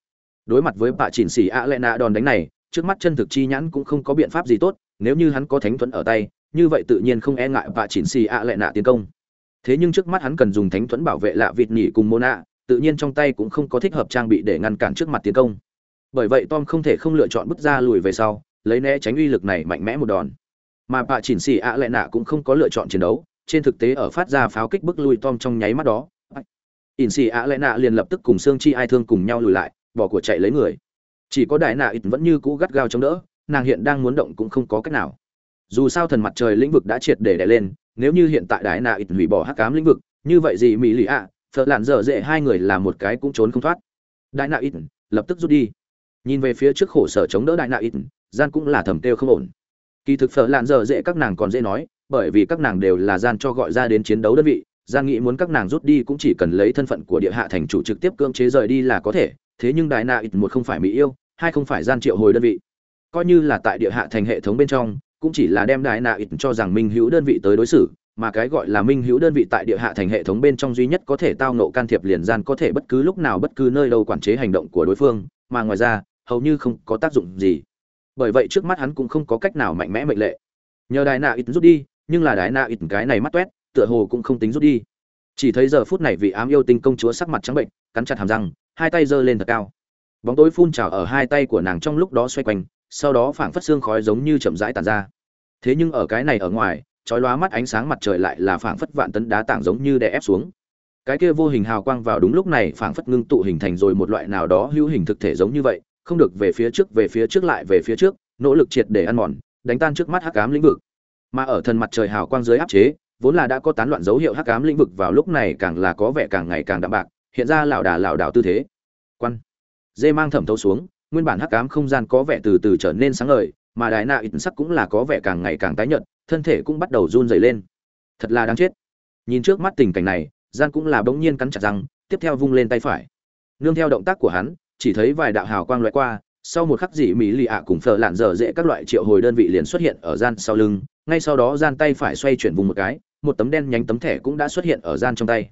Đối mặt với bạ chỉnh xỉ a lệ nạ đòn đánh này, trước mắt chân thực chi nhãn cũng không có biện pháp gì tốt, nếu như hắn có thánh thuẫn ở tay như vậy tự nhiên không e ngại và chỉnh xỉ a lệ nạ tiến công. Thế nhưng trước mắt hắn cần dùng thánh thuẫn bảo vệ lạ vịt nhỉ cùng mô nạ tự nhiên trong tay cũng không có thích hợp trang bị để ngăn cản trước mặt tiến công. Bởi vậy tom không thể không lựa chọn bước ra lùi về sau, lấy né tránh uy lực này mạnh mẽ một đòn. Mà bạ chỉnh xì ạ lệ nạ cũng không có lựa chọn chiến đấu, trên thực tế ở phát ra pháo kích bức lui tom trong nháy mắt đó. Ỉn xì ạ lệ nạ liền lập tức cùng xương chi ai thương cùng nhau lùi lại, bỏ của chạy lấy người. Chỉ có đại nạ ít vẫn như cũ gắt gao chống đỡ, nàng hiện đang muốn động cũng không có cách nào dù sao thần mặt trời lĩnh vực đã triệt để đè lên, nếu như hiện tại đại nạ ít hủy bỏ hắc cám lĩnh vực, như vậy gì mỹ lì ạ phật lạn dở dễ hai người là một cái cũng trốn không thoát. Đại nạ ít, lập tức rút đi. Nhìn về phía trước khổ sở chống đỡ đại nạ ít, gian cũng là thầm têu không ổn. Kỳ thực phở lạn dở dễ các nàng còn dễ nói, bởi vì các nàng đều là gian cho gọi ra đến chiến đấu đơn vị, gian nghĩ muốn các nàng rút đi cũng chỉ cần lấy thân phận của địa hạ thành chủ trực tiếp cưỡng chế rời đi là có thể, thế nhưng đại na ít một không phải mỹ yêu, hai không phải gian triệu hồi đơn vị. Coi như là tại địa hạ thành hệ thống bên trong cũng chỉ là đem đại nạ ít cho rằng minh hữu đơn vị tới đối xử, mà cái gọi là minh hữu đơn vị tại địa hạ thành hệ thống bên trong duy nhất có thể tao nộ can thiệp liền gian có thể bất cứ lúc nào bất cứ nơi đâu quản chế hành động của đối phương, mà ngoài ra, hầu như không có tác dụng gì. Bởi vậy trước mắt hắn cũng không có cách nào mạnh mẽ mệnh lệ. Nhờ đại nạ ít rút đi, nhưng là đại nạ ít cái này mắt toét, tựa hồ cũng không tính rút đi. Chỉ thấy giờ phút này vị ám yêu tinh công chúa sắc mặt trắng bệnh, cắn chặt hàm răng, hai tay giơ lên thật cao. Bóng tối phun trào ở hai tay của nàng trong lúc đó xoay quanh sau đó phảng phất xương khói giống như chậm rãi tàn ra. Thế nhưng ở cái này ở ngoài, chói lóa mắt ánh sáng mặt trời lại là phảng phất vạn tấn đá tảng giống như đè ép xuống. Cái kia vô hình hào quang vào đúng lúc này phảng phất ngưng tụ hình thành rồi một loại nào đó hữu hình thực thể giống như vậy, không được về phía trước, về phía trước lại về phía trước, nỗ lực triệt để ăn mòn, đánh tan trước mắt hắc ám lĩnh vực. Mà ở thần mặt trời hào quang dưới áp chế, vốn là đã có tán loạn dấu hiệu hắc ám lĩnh vực vào lúc này càng là có vẻ càng ngày càng đậm bạc, hiện ra lảo đà lảo đảo tư thế. Quan. Dê mang thẩm thấu xuống nguyên bản hắc ám không gian có vẻ từ từ trở nên sáng ngời, mà đại nạ ít sắc cũng là có vẻ càng ngày càng tái nhợt, thân thể cũng bắt đầu run rẩy lên. Thật là đáng chết. Nhìn trước mắt tình cảnh này, gian cũng là bỗng nhiên cắn chặt răng, tiếp theo vung lên tay phải. Nương theo động tác của hắn, chỉ thấy vài đạo hào quang lóe qua, sau một khắc dị mỹ lì ạ cùng phở lạn dở dễ các loại triệu hồi đơn vị liền xuất hiện ở gian sau lưng, ngay sau đó gian tay phải xoay chuyển vùng một cái, một tấm đen nhánh tấm thẻ cũng đã xuất hiện ở gian trong tay.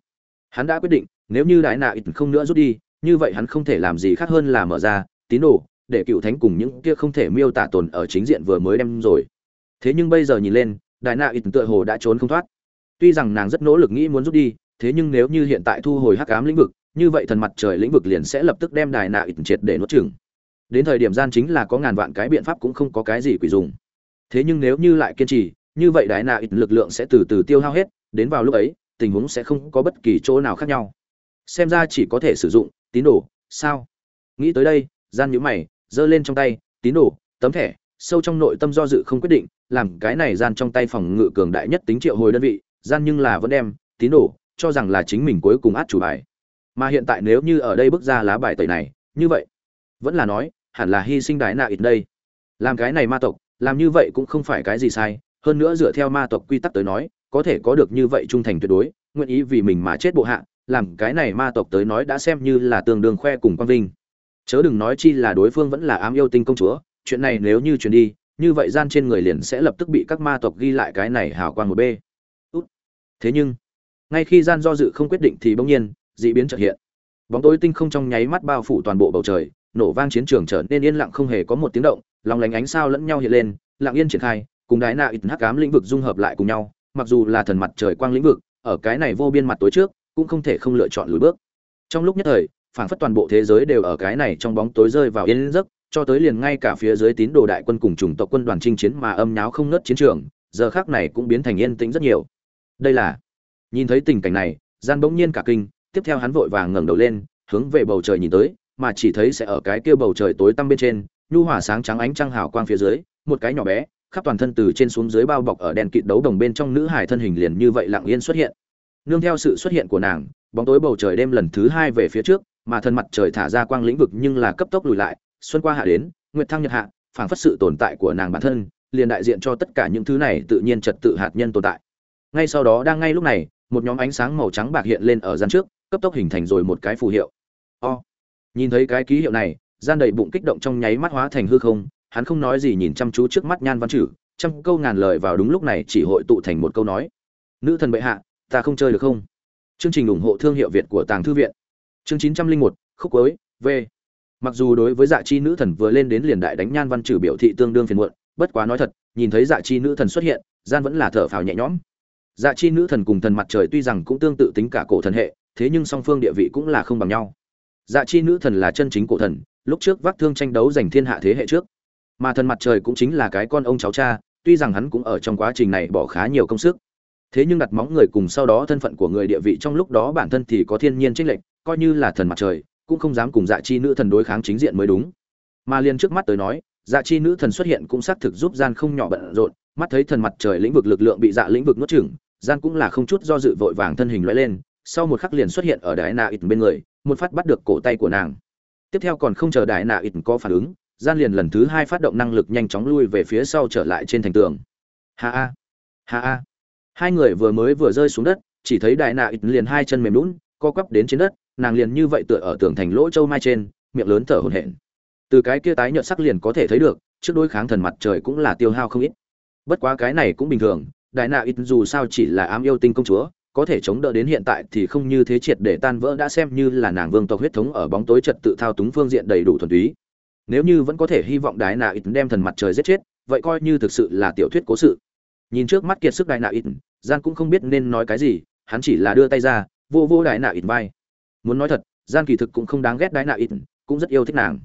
Hắn đã quyết định, nếu như đại nạ ít không nữa rút đi, như vậy hắn không thể làm gì khác hơn là mở ra tín đồ, để cựu thánh cùng những kia không thể miêu tả tồn ở chính diện vừa mới đem rồi. Thế nhưng bây giờ nhìn lên, đại nạ ít tựa hồ đã trốn không thoát. Tuy rằng nàng rất nỗ lực nghĩ muốn rút đi, thế nhưng nếu như hiện tại thu hồi hắc ám lĩnh vực, như vậy thần mặt trời lĩnh vực liền sẽ lập tức đem đài nạ ít triệt để nuốt chửng. Đến thời điểm gian chính là có ngàn vạn cái biện pháp cũng không có cái gì quỷ dùng. Thế nhưng nếu như lại kiên trì, như vậy đài nạ ít lực lượng sẽ từ từ tiêu hao hết, đến vào lúc ấy, tình huống sẽ không có bất kỳ chỗ nào khác nhau. Xem ra chỉ có thể sử dụng, tín đồ, sao? Nghĩ tới đây gian nhíu mày, giơ lên trong tay, tín đồ, tấm thẻ, sâu trong nội tâm do dự không quyết định, làm cái này gian trong tay phòng ngự cường đại nhất tính triệu hồi đơn vị, gian nhưng là vẫn đem, tín đồ, cho rằng là chính mình cuối cùng át chủ bài. Mà hiện tại nếu như ở đây bước ra lá bài tẩy này, như vậy, vẫn là nói, hẳn là hy sinh đại nạ ít đây. Làm cái này ma tộc, làm như vậy cũng không phải cái gì sai, hơn nữa dựa theo ma tộc quy tắc tới nói, có thể có được như vậy trung thành tuyệt đối, nguyện ý vì mình mà chết bộ hạ, làm cái này ma tộc tới nói đã xem như là tương đương khoe cùng quan vinh chớ đừng nói chi là đối phương vẫn là ám yêu tinh công chúa, chuyện này nếu như truyền đi, như vậy gian trên người liền sẽ lập tức bị các ma tộc ghi lại cái này hào quang một b thế nhưng, ngay khi gian do dự không quyết định thì bỗng nhiên, dị biến chợt hiện. Bóng tối tinh không trong nháy mắt bao phủ toàn bộ bầu trời, nổ vang chiến trường trở nên yên lặng không hề có một tiếng động, lòng lánh ánh sao lẫn nhau hiện lên, lặng yên triển khai, cùng đái nạ ít hắc ám lĩnh vực dung hợp lại cùng nhau, mặc dù là thần mặt trời quang lĩnh vực, ở cái này vô biên mặt tối trước, cũng không thể không lựa chọn lùi bước. Trong lúc nhất thời phảng phất toàn bộ thế giới đều ở cái này trong bóng tối rơi vào yên giấc, cho tới liền ngay cả phía dưới tín đồ đại quân cùng chủng tộc quân đoàn chinh chiến mà âm nháo không ngớt chiến trường, giờ khác này cũng biến thành yên tĩnh rất nhiều. Đây là, nhìn thấy tình cảnh này, gian bỗng nhiên cả kinh, tiếp theo hắn vội vàng ngẩng đầu lên, hướng về bầu trời nhìn tới, mà chỉ thấy sẽ ở cái kia bầu trời tối tăm bên trên, nhu hỏa sáng trắng ánh trăng hào quang phía dưới, một cái nhỏ bé, khắp toàn thân từ trên xuống dưới bao bọc ở đèn kịt đấu đồng bên trong nữ hải thân hình liền như vậy lặng yên xuất hiện. Nương theo sự xuất hiện của nàng, bóng tối bầu trời đêm lần thứ hai về phía trước mà thân mặt trời thả ra quang lĩnh vực nhưng là cấp tốc lùi lại, xuân qua hạ đến, nguyệt thăng nhật hạ, phảng phất sự tồn tại của nàng bản thân, liền đại diện cho tất cả những thứ này tự nhiên trật tự hạt nhân tồn tại. Ngay sau đó đang ngay lúc này, một nhóm ánh sáng màu trắng bạc hiện lên ở gian trước, cấp tốc hình thành rồi một cái phù hiệu. O. Nhìn thấy cái ký hiệu này, gian đầy bụng kích động trong nháy mắt hóa thành hư không, hắn không nói gì nhìn chăm chú trước mắt nhan văn chữ trăm câu ngàn lời vào đúng lúc này chỉ hội tụ thành một câu nói. Nữ thần bệ hạ, ta không chơi được không? Chương trình ủng hộ thương hiệu việt của tàng thư viện chương chín trăm linh một, khúc cuối, v. Mặc dù đối với dạ chi nữ thần vừa lên đến liền đại đánh nhan văn trừ biểu thị tương đương phiền muộn, bất quá nói thật, nhìn thấy dạ chi nữ thần xuất hiện, gian vẫn là thở phào nhẹ nhõm. Dạ chi nữ thần cùng thần mặt trời tuy rằng cũng tương tự tính cả cổ thần hệ, thế nhưng song phương địa vị cũng là không bằng nhau. Dạ chi nữ thần là chân chính cổ thần, lúc trước vác thương tranh đấu giành thiên hạ thế hệ trước. Mà thần mặt trời cũng chính là cái con ông cháu cha, tuy rằng hắn cũng ở trong quá trình này bỏ khá nhiều công sức. Thế nhưng đặt móng người cùng sau đó thân phận của người địa vị trong lúc đó bản thân thì có thiên nhiên trích lệnh coi như là thần mặt trời, cũng không dám cùng dạ chi nữ thần đối kháng chính diện mới đúng. Mà liền trước mắt tới nói dạ chi nữ thần xuất hiện cũng xác thực giúp gian không nhỏ bận rộn, mắt thấy thần mặt trời lĩnh vực lực lượng bị dạ lĩnh vực nuốt chửng, gian cũng là không chút do dự vội vàng thân hình lóe lên, sau một khắc liền xuất hiện ở đại nạ ít bên người, một phát bắt được cổ tay của nàng. Tiếp theo còn không chờ đại nạ ít có phản ứng, gian liền lần thứ hai phát động năng lực nhanh chóng lui về phía sau trở lại trên thành tường. Ha a ha a hai người vừa mới vừa rơi xuống đất, chỉ thấy đại nạ ít liền hai chân mềm lún co quắp đến trên đất nàng liền như vậy tựa ở tường thành lỗ châu mai trên, miệng lớn thở hổn hển. Từ cái kia tái nhợt sắc liền có thể thấy được, trước đối kháng thần mặt trời cũng là tiêu hao không ít. Bất quá cái này cũng bình thường, đại nạ ít dù sao chỉ là ám yêu tinh công chúa, có thể chống đỡ đến hiện tại thì không như thế triệt để tan vỡ đã xem như là nàng vương tộc huyết thống ở bóng tối trật tự thao túng phương diện đầy đủ thuần túy. Nếu như vẫn có thể hy vọng đại nạ ít đem thần mặt trời giết chết, vậy coi như thực sự là tiểu thuyết cố sự. Nhìn trước mắt kiệt sức đại nạ ít gian cũng không biết nên nói cái gì, hắn chỉ là đưa tay ra, vô vô đại nạ ít vai muốn nói thật, gian kỳ thực cũng không đáng ghét đái nạ ít cũng rất yêu thích nàng.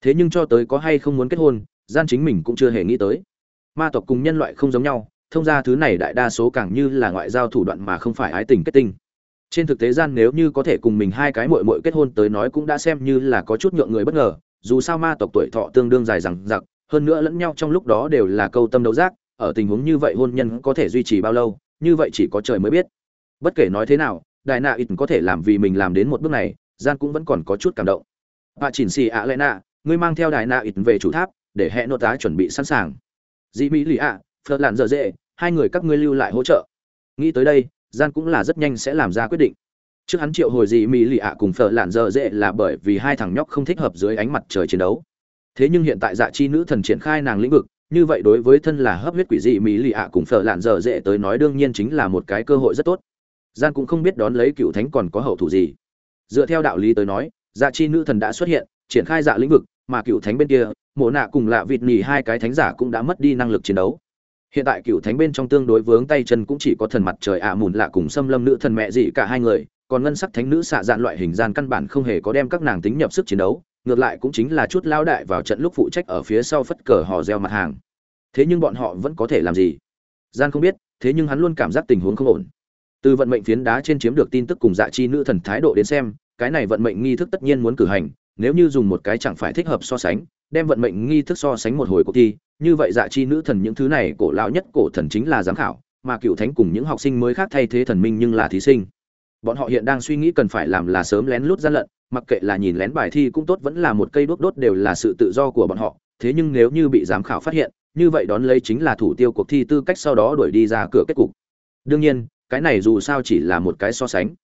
Thế nhưng cho tới có hay không muốn kết hôn, gian chính mình cũng chưa hề nghĩ tới. Ma tộc cùng nhân loại không giống nhau, thông ra thứ này đại đa số càng như là ngoại giao thủ đoạn mà không phải ái tình kết tinh. Trên thực tế gian nếu như có thể cùng mình hai cái mội mội kết hôn tới nói cũng đã xem như là có chút nhượng người bất ngờ, dù sao ma tộc tuổi thọ tương đương dài rằng giặc hơn nữa lẫn nhau trong lúc đó đều là câu tâm đấu giác, ở tình huống như vậy hôn nhân có thể duy trì bao lâu, như vậy chỉ có trời mới biết. Bất kể nói thế nào đại nạ ít có thể làm vì mình làm đến một bước này, gian cũng vẫn còn có chút cảm động. Bà chỉnh xì ạ lẽ nạ, ngươi mang theo đại nạ ít về chủ tháp, để hẹn nội tá chuẩn bị sẵn sàng. Dĩ mỹ lì ạ, phật lạn dở dễ hai người các ngươi lưu lại hỗ trợ. Nghĩ tới đây, gian cũng là rất nhanh sẽ làm ra quyết định. Trước hắn triệu hồi dĩ mỹ lì ạ cùng phở lạn dở dễ là bởi vì hai thằng nhóc không thích hợp dưới ánh mặt trời chiến đấu. Thế nhưng hiện tại dạ chi nữ thần triển khai nàng lĩnh vực, như vậy đối với thân là hấp huyết quỷ dị mỹ lì ạ cùng phở lạn dở dễ tới nói đương nhiên chính là một cái cơ hội rất tốt gian cũng không biết đón lấy cựu thánh còn có hậu thủ gì. Dựa theo đạo lý tới nói dạ chi nữ thần đã xuất hiện, triển khai dạ lĩnh vực, mà cựu thánh bên kia, mộ nạ cùng lạ vịt nhì hai cái thánh giả cũng đã mất đi năng lực chiến đấu. Hiện tại cựu thánh bên trong tương đối vướng tay chân cũng chỉ có thần mặt trời ạ à mùn lạ cùng xâm lâm nữ thần mẹ gì cả hai người, còn ngân sắc thánh nữ xạ dạn loại hình gian căn bản không hề có đem các nàng tính nhập sức chiến đấu, ngược lại cũng chính là chút lao đại vào trận lúc phụ trách ở phía sau phất cờ họ gieo mặt hàng. Thế nhưng bọn họ vẫn có thể làm gì? Gian không biết, thế nhưng hắn luôn cảm giác tình huống không ổn từ vận mệnh phiến đá trên chiếm được tin tức cùng dạ chi nữ thần thái độ đến xem, cái này vận mệnh nghi thức tất nhiên muốn cử hành, nếu như dùng một cái chẳng phải thích hợp so sánh, đem vận mệnh nghi thức so sánh một hồi cuộc thi, như vậy dạ chi nữ thần những thứ này cổ lão nhất cổ thần chính là giám khảo, mà cựu thánh cùng những học sinh mới khác thay thế thần minh nhưng là thí sinh. Bọn họ hiện đang suy nghĩ cần phải làm là sớm lén lút gian lận, mặc kệ là nhìn lén bài thi cũng tốt vẫn là một cây đốt đốt đều là sự tự do của bọn họ, thế nhưng nếu như bị giám khảo phát hiện, như vậy đón lấy chính là thủ tiêu cuộc thi tư cách sau đó đuổi đi ra cửa kết cục. Đương nhiên cái này dù sao chỉ là một cái so sánh.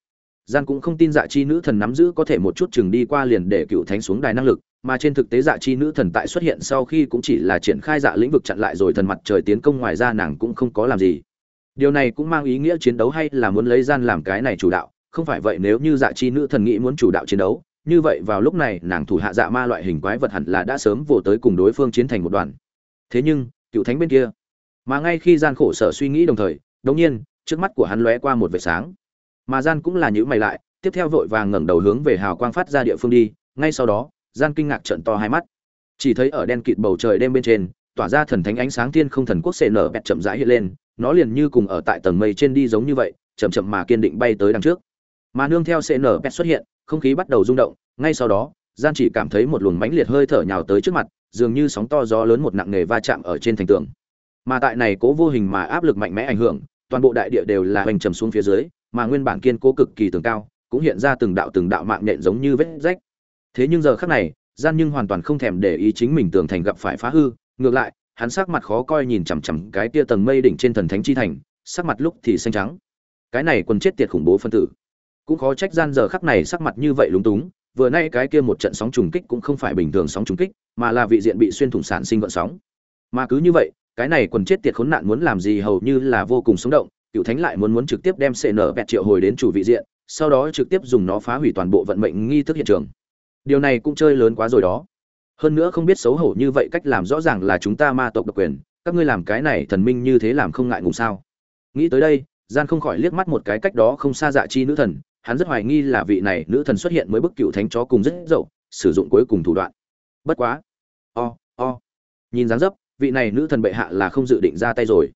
Gian cũng không tin dạ chi nữ thần nắm giữ có thể một chút chừng đi qua liền để cựu thánh xuống đài năng lực, mà trên thực tế dạ chi nữ thần tại xuất hiện sau khi cũng chỉ là triển khai dạ lĩnh vực chặn lại rồi thần mặt trời tiến công ngoài ra nàng cũng không có làm gì. Điều này cũng mang ý nghĩa chiến đấu hay là muốn lấy gian làm cái này chủ đạo, không phải vậy nếu như dạ chi nữ thần nghĩ muốn chủ đạo chiến đấu, như vậy vào lúc này nàng thủ hạ dạ ma loại hình quái vật hẳn là đã sớm vồ tới cùng đối phương chiến thành một đoàn. Thế nhưng, cựu thánh bên kia, mà ngay khi gian khổ sở suy nghĩ đồng thời, đột nhiên trước mắt của hắn lóe qua một vệt sáng. Mà gian cũng là nhíu mày lại, tiếp theo vội vàng ngẩng đầu hướng về hào quang phát ra địa phương đi, ngay sau đó, gian kinh ngạc trợn to hai mắt. Chỉ thấy ở đen kịt bầu trời đêm bên trên, tỏa ra thần thánh ánh sáng thiên không thần quốc xệ nở bẹt chậm rãi hiện lên, nó liền như cùng ở tại tầng mây trên đi giống như vậy, chậm chậm mà kiên định bay tới đằng trước. Mà nương theo xệ nở bẹt xuất hiện, không khí bắt đầu rung động, ngay sau đó, gian chỉ cảm thấy một luồng mãnh liệt hơi thở nhào tới trước mặt, dường như sóng to gió lớn một nặng nề va chạm ở trên thành tường. Mà tại này cố vô hình mà áp lực mạnh mẽ ảnh hưởng toàn bộ đại địa đều là hoành trầm xuống phía dưới, mà nguyên bản kiên cố cực kỳ tường cao, cũng hiện ra từng đạo từng đạo mạng nhện giống như vết rách. Thế nhưng giờ khắc này, gian nhưng hoàn toàn không thèm để ý chính mình tường thành gặp phải phá hư, ngược lại, hắn sắc mặt khó coi nhìn chằm chằm cái tia tầng mây đỉnh trên thần thánh chi thành, sắc mặt lúc thì xanh trắng. Cái này quần chết tiệt khủng bố phân tử. Cũng khó trách gian giờ khắc này sắc mặt như vậy lúng túng, vừa nay cái kia một trận sóng trùng kích cũng không phải bình thường sóng trùng kích, mà là vị diện bị xuyên thủng sản sinh gợn sóng. Mà cứ như vậy cái này quần chết tiệt khốn nạn muốn làm gì hầu như là vô cùng sống động cựu thánh lại muốn muốn trực tiếp đem sệ nở bẹt triệu hồi đến chủ vị diện sau đó trực tiếp dùng nó phá hủy toàn bộ vận mệnh nghi thức hiện trường. Điều này cũng chơi lớn quá rồi đó. Hơn nữa không biết xấu hổ như vậy cách làm rõ ràng là chúng ta ma tộc độc quyền các ngươi làm cái này thần minh như thế làm không ngại ngùng sao? Nghĩ tới đây gian không khỏi liếc mắt một cái cách đó không xa dạ chi nữ thần hắn rất hoài nghi là vị này nữ thần xuất hiện mới bức cựu thánh chó cùng rất dậu sử dụng cuối cùng thủ đoạn. Bất quá. O、oh, o、oh. nhìn dáng dấp vị này nữ thần bệ hạ là không dự định ra tay rồi.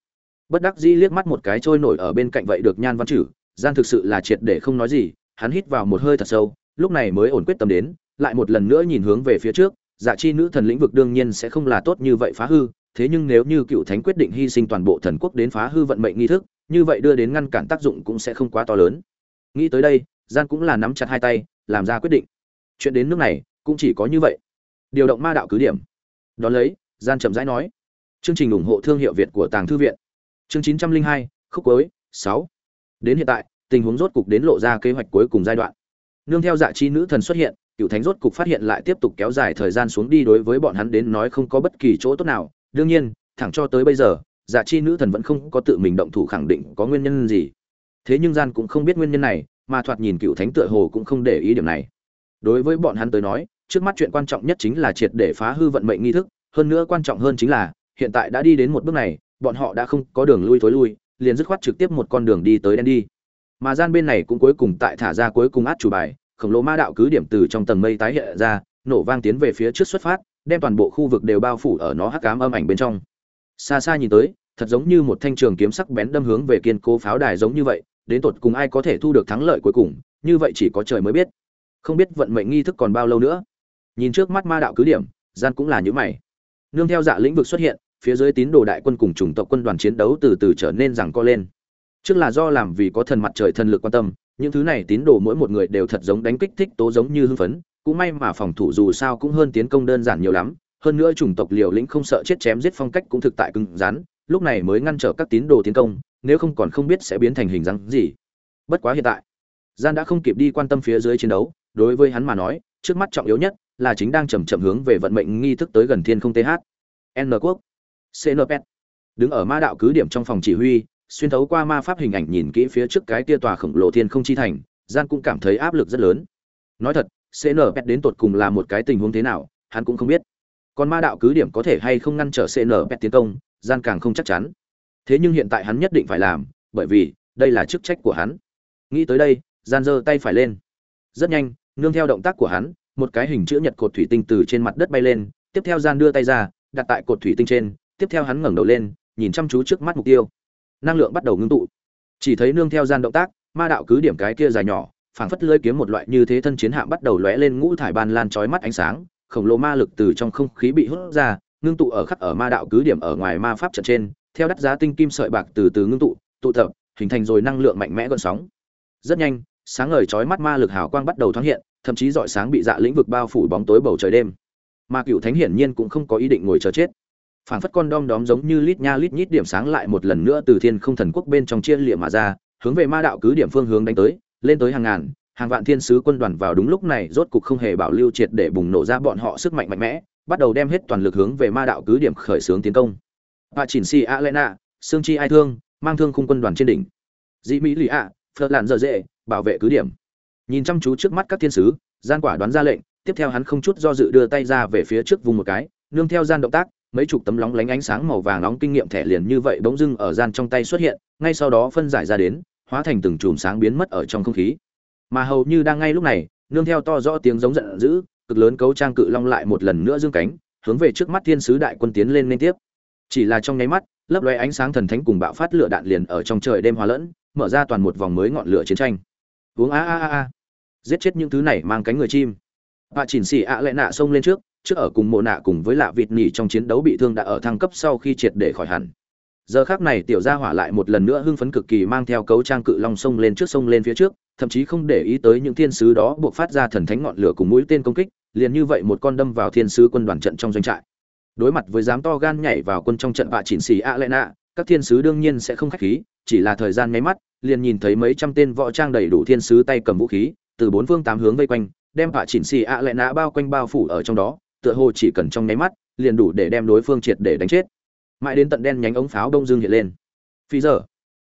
Bất đắc dĩ liếc mắt một cái trôi nổi ở bên cạnh vậy được nhan văn chử, gian thực sự là triệt để không nói gì, hắn hít vào một hơi thật sâu, lúc này mới ổn quyết tâm đến, lại một lần nữa nhìn hướng về phía trước dạ chi nữ thần lĩnh vực đương nhiên sẽ không là tốt như vậy phá hư, thế nhưng nếu như cựu thánh quyết định hy sinh toàn bộ thần quốc đến phá hư vận mệnh nghi thức, như vậy đưa đến ngăn cản tác dụng cũng sẽ không quá to lớn. Nghĩ tới đây, gian cũng là nắm chặt hai tay, làm ra quyết định. Chuyện đến nước này, cũng chỉ có như vậy. Điều động ma đạo cứ điểm. Đón lấy gian chậm rãi nói. Chương trình ủng hộ thương hiệu việt của tàng thư viện. Chương chín trăm linh hai, khúc cuối, sáu. Đến hiện tại, tình huống rốt cục đến lộ ra kế hoạch cuối cùng giai đoạn. Nương theo dạ chi nữ thần xuất hiện, cựu thánh rốt cục phát hiện lại tiếp tục kéo dài thời gian xuống đi đối với bọn hắn đến nói không có bất kỳ chỗ tốt nào. Đương nhiên, thẳng cho tới bây giờ dạ chi nữ thần vẫn không có tự mình động thủ khẳng định có nguyên nhân gì. Thế nhưng gian cũng không biết nguyên nhân này, mà thoạt nhìn cựu thánh tựa hồ cũng không để ý điểm này. Đối với bọn hắn tới nói, trước mắt chuyện quan trọng nhất chính là triệt để phá hư vận mệnh nghi thức hơn nữa quan trọng hơn chính là, hiện tại đã đi đến một bước này, bọn họ đã không có đường lui thối lui, liền dứt khoát trực tiếp một con đường đi tới đen đi. Mà gian bên này cũng cuối cùng tại thả ra cuối cùng át chủ bài, khổng lồ ma đạo cứ điểm từ trong tầng mây tái hiện ra, nổ vang tiến về phía trước xuất phát, đem toàn bộ khu vực đều bao phủ ở nó hắc ám âm ảnh bên trong. Xa xa nhìn tới, thật giống như một thanh trường kiếm sắc bén đâm hướng về kiên cố pháo đài giống như vậy, đến tột cùng ai có thể thu được thắng lợi cuối cùng, như vậy chỉ có trời mới biết. Không biết vận mệnh nghi thức còn bao lâu nữa. Nhìn trước mắt ma đạo cứ điểm, gian cũng là những mày nương theo dạ lĩnh vực xuất hiện, phía dưới tín đồ đại quân cùng chủng tộc quân đoàn chiến đấu từ từ trở nên rằng co lên. Trước là do làm vì có thần mặt trời thần lực quan tâm, những thứ này tín đồ mỗi một người đều thật giống đánh kích thích tố giống như hưng phấn, cũng may mà phòng thủ dù sao cũng hơn tiến công đơn giản nhiều lắm, hơn nữa chủng tộc liều lĩnh không sợ chết chém giết phong cách cũng thực tại cứng rắn, lúc này mới ngăn trở các tín đồ tiến công, nếu không còn không biết sẽ biến thành hình dáng gì. Bất quá hiện tại, gian đã không kịp đi quan tâm phía dưới chiến đấu, đối với hắn mà nói, trước mắt trọng yếu nhất là chính đang chậm chậm hướng về vận mệnh nghi thức tới gần thiên không th n quốc. Cnpet đứng ở ma đạo cứ điểm trong phòng chỉ huy, xuyên thấu qua ma pháp hình ảnh nhìn kỹ phía trước cái tia tòa khổng lồ thiên không chi thành, gian cũng cảm thấy áp lực rất lớn. Nói thật cnpet đến tột cùng là một cái tình huống thế nào, hắn cũng không biết. Còn ma đạo cứ điểm có thể hay không ngăn trở cnpet tiến công, gian càng không chắc chắn. Thế nhưng hiện tại hắn nhất định phải làm, bởi vì, đây là chức trách của hắn. Nghĩ tới đây, gian giơ tay phải lên. Rất nhanh, nương theo động tác của hắn một cái hình chữ nhật cột thủy tinh từ trên mặt đất bay lên, tiếp theo gian đưa tay ra, đặt tại cột thủy tinh trên, tiếp theo hắn ngẩng đầu lên, nhìn chăm chú trước mắt mục tiêu. Năng lượng bắt đầu ngưng tụ. Chỉ thấy nương theo gian động tác, ma đạo cứ điểm cái kia dài nhỏ, phảng phất lưỡi kiếm một loại như thế thân chiến hạm bắt đầu lóe lên ngũ thải ban lan chói mắt ánh sáng, khổng lồ ma lực từ trong không khí bị hút ra, ngưng tụ ở khắc ở ma đạo cứ điểm ở ngoài ma pháp trận trên, theo đắt giá tinh kim sợi bạc từ từ ngưng tụ tụ tập, hình thành rồi năng lượng mạnh mẽ gợn sóng. Rất nhanh, sáng ngời chói mắt ma lực hào quang bắt đầu thoáng hiện thậm chí dọi sáng bị dạ lĩnh vực bao phủ bóng tối bầu trời đêm. Mà cựu thánh hiển nhiên cũng không có ý định ngồi chờ chết. Phảng phất con đom đóm giống như lít nha lít nhít điểm sáng lại một lần nữa từ thiên không thần quốc bên trong chia liệm mà ra, hướng về ma đạo cứ điểm phương hướng đánh tới, lên tới hàng ngàn, hàng vạn thiên sứ quân đoàn vào đúng lúc này rốt cục không hề bảo lưu triệt để bùng nổ ra bọn họ sức mạnh mạnh mẽ, bắt đầu đem hết toàn lực hướng về ma đạo cứ điểm khởi xướng tiến công. Và chỉnh si alena xương chi ai thương, mang thương khung quân đoàn trên đỉnh. Dị mỹ lì ạ phật làn dở dễ bảo vệ cứ điểm nhìn chăm chú trước mắt các thiên sứ, gian quả đoán ra lệnh, tiếp theo hắn không chút do dự đưa tay ra về phía trước vùng một cái, nương theo gian động tác, mấy chục tấm lóng lánh ánh sáng màu vàng nóng kinh nghiệm thẻ liền như vậy bỗng dưng ở gian trong tay xuất hiện, ngay sau đó phân giải ra đến, hóa thành từng chùm sáng biến mất ở trong không khí. Mà hầu như đang ngay lúc này, nương theo to rõ tiếng giống giận dữ, cực lớn cấu trang cự long lại một lần nữa dương cánh, hướng về trước mắt thiên sứ đại quân tiến lên liên tiếp. Chỉ là trong nháy mắt, lấp lóe ánh sáng thần thánh cùng bạo phát lửa đạn liền ở trong trời đêm hòa lẫn, mở ra toàn một vòng mới ngọn lửa chiến tranh uống a a a a. Giết chết những thứ này mang cánh người chim. Bà chỉnh xì ạ à lệ nạ xông lên trước trước ở cùng mộ nạ cùng với lạ vịt nỉ trong chiến đấu bị thương đã ở thăng cấp sau khi triệt để khỏi hẳn. Giờ khác này tiểu gia hỏa lại một lần nữa hưng phấn cực kỳ mang theo cấu trang cự long sông lên trước sông lên phía trước, thậm chí không để ý tới những thiên sứ đó buộc phát ra thần thánh ngọn lửa cùng mũi tên công kích, liền như vậy một con đâm vào thiên sứ quân đoàn trận trong doanh trại. Đối mặt với dám to gan nhảy vào quân trong trận bạ chỉnh xì a lệ nạ, các thiên sứ đương nhiên sẽ không khách khí, chỉ là thời gian nháy mắt liền nhìn thấy mấy trăm tên võ trang đầy đủ thiên sứ tay cầm vũ khí, từ bốn phương tám hướng vây quanh, đem họa chỉnh xì a lệ nã bao quanh bao phủ ở trong đó, tựa hồ chỉ cần trong nháy mắt, liền đủ để đem đối phương triệt để đánh chết. Mãi đến tận đen nhánh ống pháo đông dương hiện lên. Phi giờ.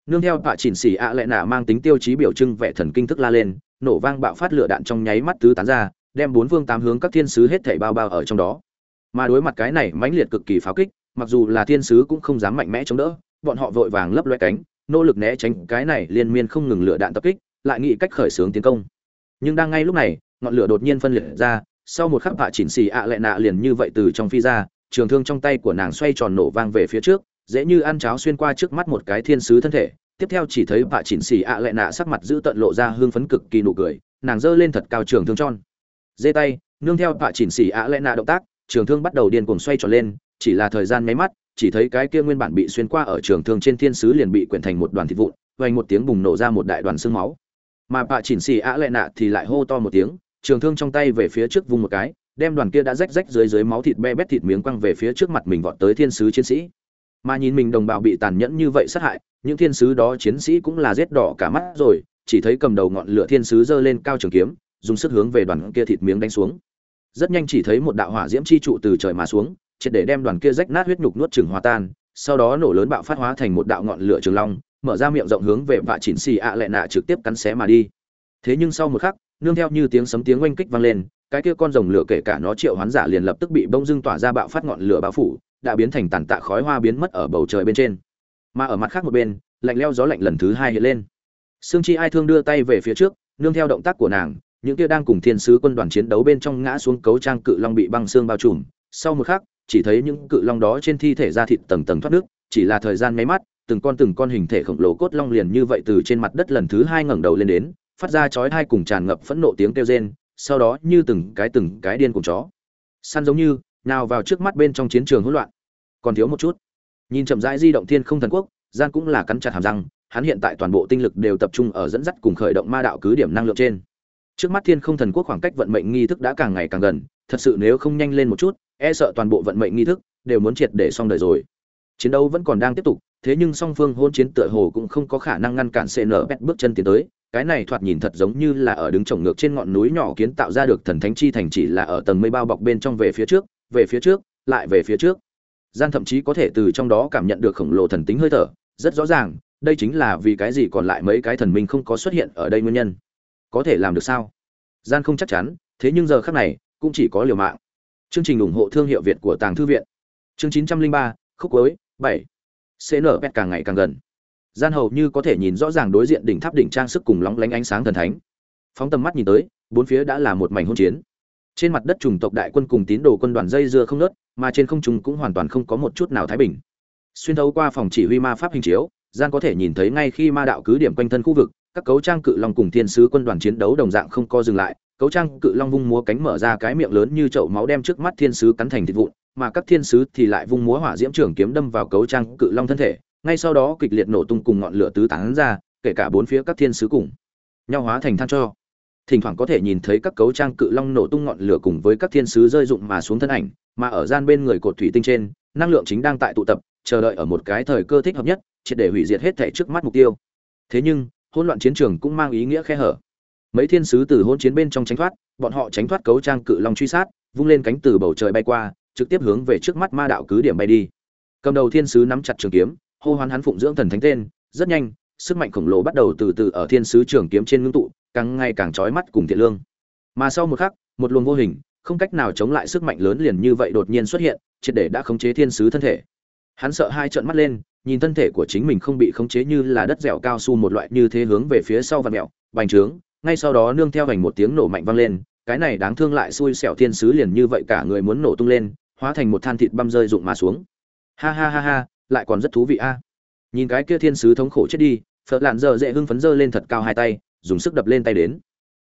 Nương theo họa chỉnh xì a lệ nã mang tính tiêu chí biểu trưng vẻ thần kinh thức la lên, nổ vang bạo phát lửa đạn trong nháy mắt tứ tán ra, đem bốn phương tám hướng các thiên sứ hết thảy bao bao ở trong đó. Mà đối mặt cái này mãnh liệt cực kỳ pháo kích, mặc dù là thiên sứ cũng không dám mạnh mẽ chống đỡ, bọn họ vội vàng lấp loe cánh nỗ lực né tránh cái này liên miên không ngừng lửa đạn tập kích, lại nghĩ cách khởi xướng tiến công. Nhưng đang ngay lúc này, ngọn lửa đột nhiên phân liệt ra, sau một khắc vạ chỉnh xì ạ lệ nạ liền như vậy từ trong phi ra, trường thương trong tay của nàng xoay tròn nổ vang về phía trước, dễ như ăn cháo xuyên qua trước mắt một cái thiên sứ thân thể. Tiếp theo chỉ thấy vạ chỉnh xì ạ lệ nạ sắc mặt giữ tận lộ ra hương phấn cực kỳ nụ cười, nàng giơ lên thật cao trường thương tròn. Dê tay, nương theo vạ chỉnh xì ạ lệ nạ động tác, trường thương bắt đầu điên cuồng xoay tròn lên, chỉ là thời gian mấy mắt chỉ thấy cái kia nguyên bản bị xuyên qua ở trường thương trên thiên sứ liền bị quyển thành một đoàn thịt vụn vành một tiếng bùng nổ ra một đại đoàn xương máu. Mà bạ chỉnh xì ạ lệ nạ thì lại hô to một tiếng, trường thương trong tay về phía trước vung một cái, đem đoàn kia đã rách rách dưới dưới máu thịt be bét thịt miếng quăng về phía trước mặt mình vọt tới thiên sứ chiến sĩ. Mà nhìn mình đồng bào bị tàn nhẫn như vậy sát hại, những thiên sứ đó chiến sĩ cũng là rết đỏ cả mắt rồi, chỉ thấy cầm đầu ngọn lửa thiên sứ giơ lên cao trường kiếm, dùng sức hướng về đoàn kia thịt miếng đánh xuống rất nhanh chỉ thấy một đạo hỏa diễm chi trụ từ trời mà xuống, triệt để đem đoàn kia rách nát huyết nhục nuốt chửng hòa tan, sau đó nổ lớn bạo phát hóa thành một đạo ngọn lửa trường long, mở ra miệng rộng hướng về vạ chỉnh xì ạ lệ nạ trực tiếp cắn xé mà đi. Thế nhưng sau một khắc, nương theo như tiếng sấm tiếng oanh kích vang lên, cái kia con rồng lửa kể cả nó triệu hoán giả liền lập tức bị bông dưng tỏa ra bạo phát ngọn lửa bao phủ, đã biến thành tàn tạ khói hoa biến mất ở bầu trời bên trên. Mà ở mặt khác một bên, lạnh leo gió lạnh lần thứ hai hiện lên. Sương chi ai thương đưa tay về phía trước, nương theo động tác của nàng những kia đang cùng thiên sứ quân đoàn chiến đấu bên trong ngã xuống cấu trang cự long bị băng xương bao trùm. Sau một khắc, chỉ thấy những cự long đó trên thi thể da thịt tầng tầng thoát nước, chỉ là thời gian mấy mắt, từng con từng con hình thể khổng lồ cốt long liền như vậy từ trên mặt đất lần thứ hai ngẩng đầu lên đến, phát ra chói hai cùng tràn ngập phẫn nộ tiếng kêu rên, sau đó như từng cái từng cái điên cùng chó. Săn giống như, nào vào trước mắt bên trong chiến trường hỗn loạn. Còn thiếu một chút. Nhìn chậm rãi di động thiên không thần quốc gian cũng là cắn chặt hàm răng, hắn hiện tại toàn bộ tinh lực đều tập trung ở dẫn dắt cùng khởi động ma đạo cứ điểm năng lượng trên trước mắt thiên không thần quốc khoảng cách vận mệnh nghi thức đã càng ngày càng gần, thật sự nếu không nhanh lên một chút e sợ toàn bộ vận mệnh nghi thức đều muốn triệt để xong đời rồi. Chiến đấu vẫn còn đang tiếp tục, thế nhưng song phương hôn chiến tựa hồ cũng không có khả năng ngăn cản cn pet bước chân tiến tới. Cái này thoạt nhìn thật giống như là ở đứng trồng ngược trên ngọn núi nhỏ kiến tạo ra được thần thánh chi thành chỉ là ở tầng mây bao bọc bên trong về phía trước, về phía trước, lại về phía trước. Gian thậm chí có thể từ trong đó cảm nhận được khổng lồ thần tính hơi thở, rất rõ ràng, đây chính là vì cái gì còn lại mấy cái thần minh không có xuất hiện ở đây nguyên nhân có thể làm được sao? Gian không chắc chắn thế nhưng giờ khác này cũng chỉ có liều mạng. Chương trình ủng hộ thương hiệu việt của tàng thư viện. Chương 903, khúc cuối 7. cn pet càng ngày càng gần. Gian hầu như có thể nhìn rõ ràng đối diện đỉnh tháp đỉnh trang sức cùng lóng lánh ánh sáng thần thánh. Phóng tầm mắt nhìn tới bốn phía đã là một mảnh hôn chiến. Trên mặt đất chủng tộc đại quân cùng tín đồ quân đoàn dây dưa không nớt mà trên không trung cũng hoàn toàn không có một chút nào thái bình. Xuyên thấu qua phòng chỉ huy ma pháp hình chiếu gian có thể nhìn thấy ngay khi ma đạo cứ điểm quanh thân khu vực các cấu trang cự long cùng thiên sứ quân đoàn chiến đấu đồng dạng không co dừng lại, cấu trang cự long vung múa cánh mở ra cái miệng lớn như chậu máu đem trước mắt thiên sứ cắn thành thịt vụn, mà các thiên sứ thì lại vung múa hỏa diễm trường kiếm đâm vào cấu trang cự long thân thể, ngay sau đó kịch liệt nổ tung cùng ngọn lửa tứ tán ra, kể cả bốn phía các thiên sứ cùng nhau hóa thành than cho. Thỉnh thoảng có thể nhìn thấy các cấu trang cự long nổ tung ngọn lửa cùng với các thiên sứ rơi rụng mà xuống thân ảnh, mà ở gian bên người cột thủy tinh trên, năng lượng chính đang tại tụ tập, chờ đợi ở một cái thời cơ thích hợp nhất, triệt để hủy diệt hết thể trước mắt mục tiêu. Thế nhưng hỗn loạn chiến trường cũng mang ý nghĩa khe hở. Mấy thiên sứ từ hỗn chiến bên trong tránh thoát, bọn họ tránh thoát cấu trang cự long truy sát, vung lên cánh từ bầu trời bay qua, trực tiếp hướng về trước mắt ma đạo cứ điểm bay đi. Cầm đầu thiên sứ nắm chặt trường kiếm, hô hoán hắn phụng dưỡng thần thánh tên, rất nhanh, sức mạnh khổng lồ bắt đầu từ từ ở thiên sứ trường kiếm trên ngưng tụ, càng ngày càng trói mắt cùng thiện lương. Mà sau một khắc, một luồng vô hình, không cách nào chống lại sức mạnh lớn liền như vậy đột nhiên xuất hiện, triệt để đã khống chế thiên sứ thân thể. Hắn sợ hai trợn mắt lên nhìn thân thể của chính mình không bị khống chế như là đất dẻo cao su một loại như thế hướng về phía sau và mẹo, bành trướng, ngay sau đó nương theo hành một tiếng nổ mạnh vang lên, cái này đáng thương lại xui xẻo thiên sứ liền như vậy cả người muốn nổ tung lên, hóa thành một than thịt băm rơi rụng mà xuống. Ha ha ha ha, lại còn rất thú vị a. Nhìn cái kia thiên sứ thống khổ chết đi, phật lạn dơ dễ hưng phấn dơ lên thật cao hai tay, dùng sức đập lên tay đến.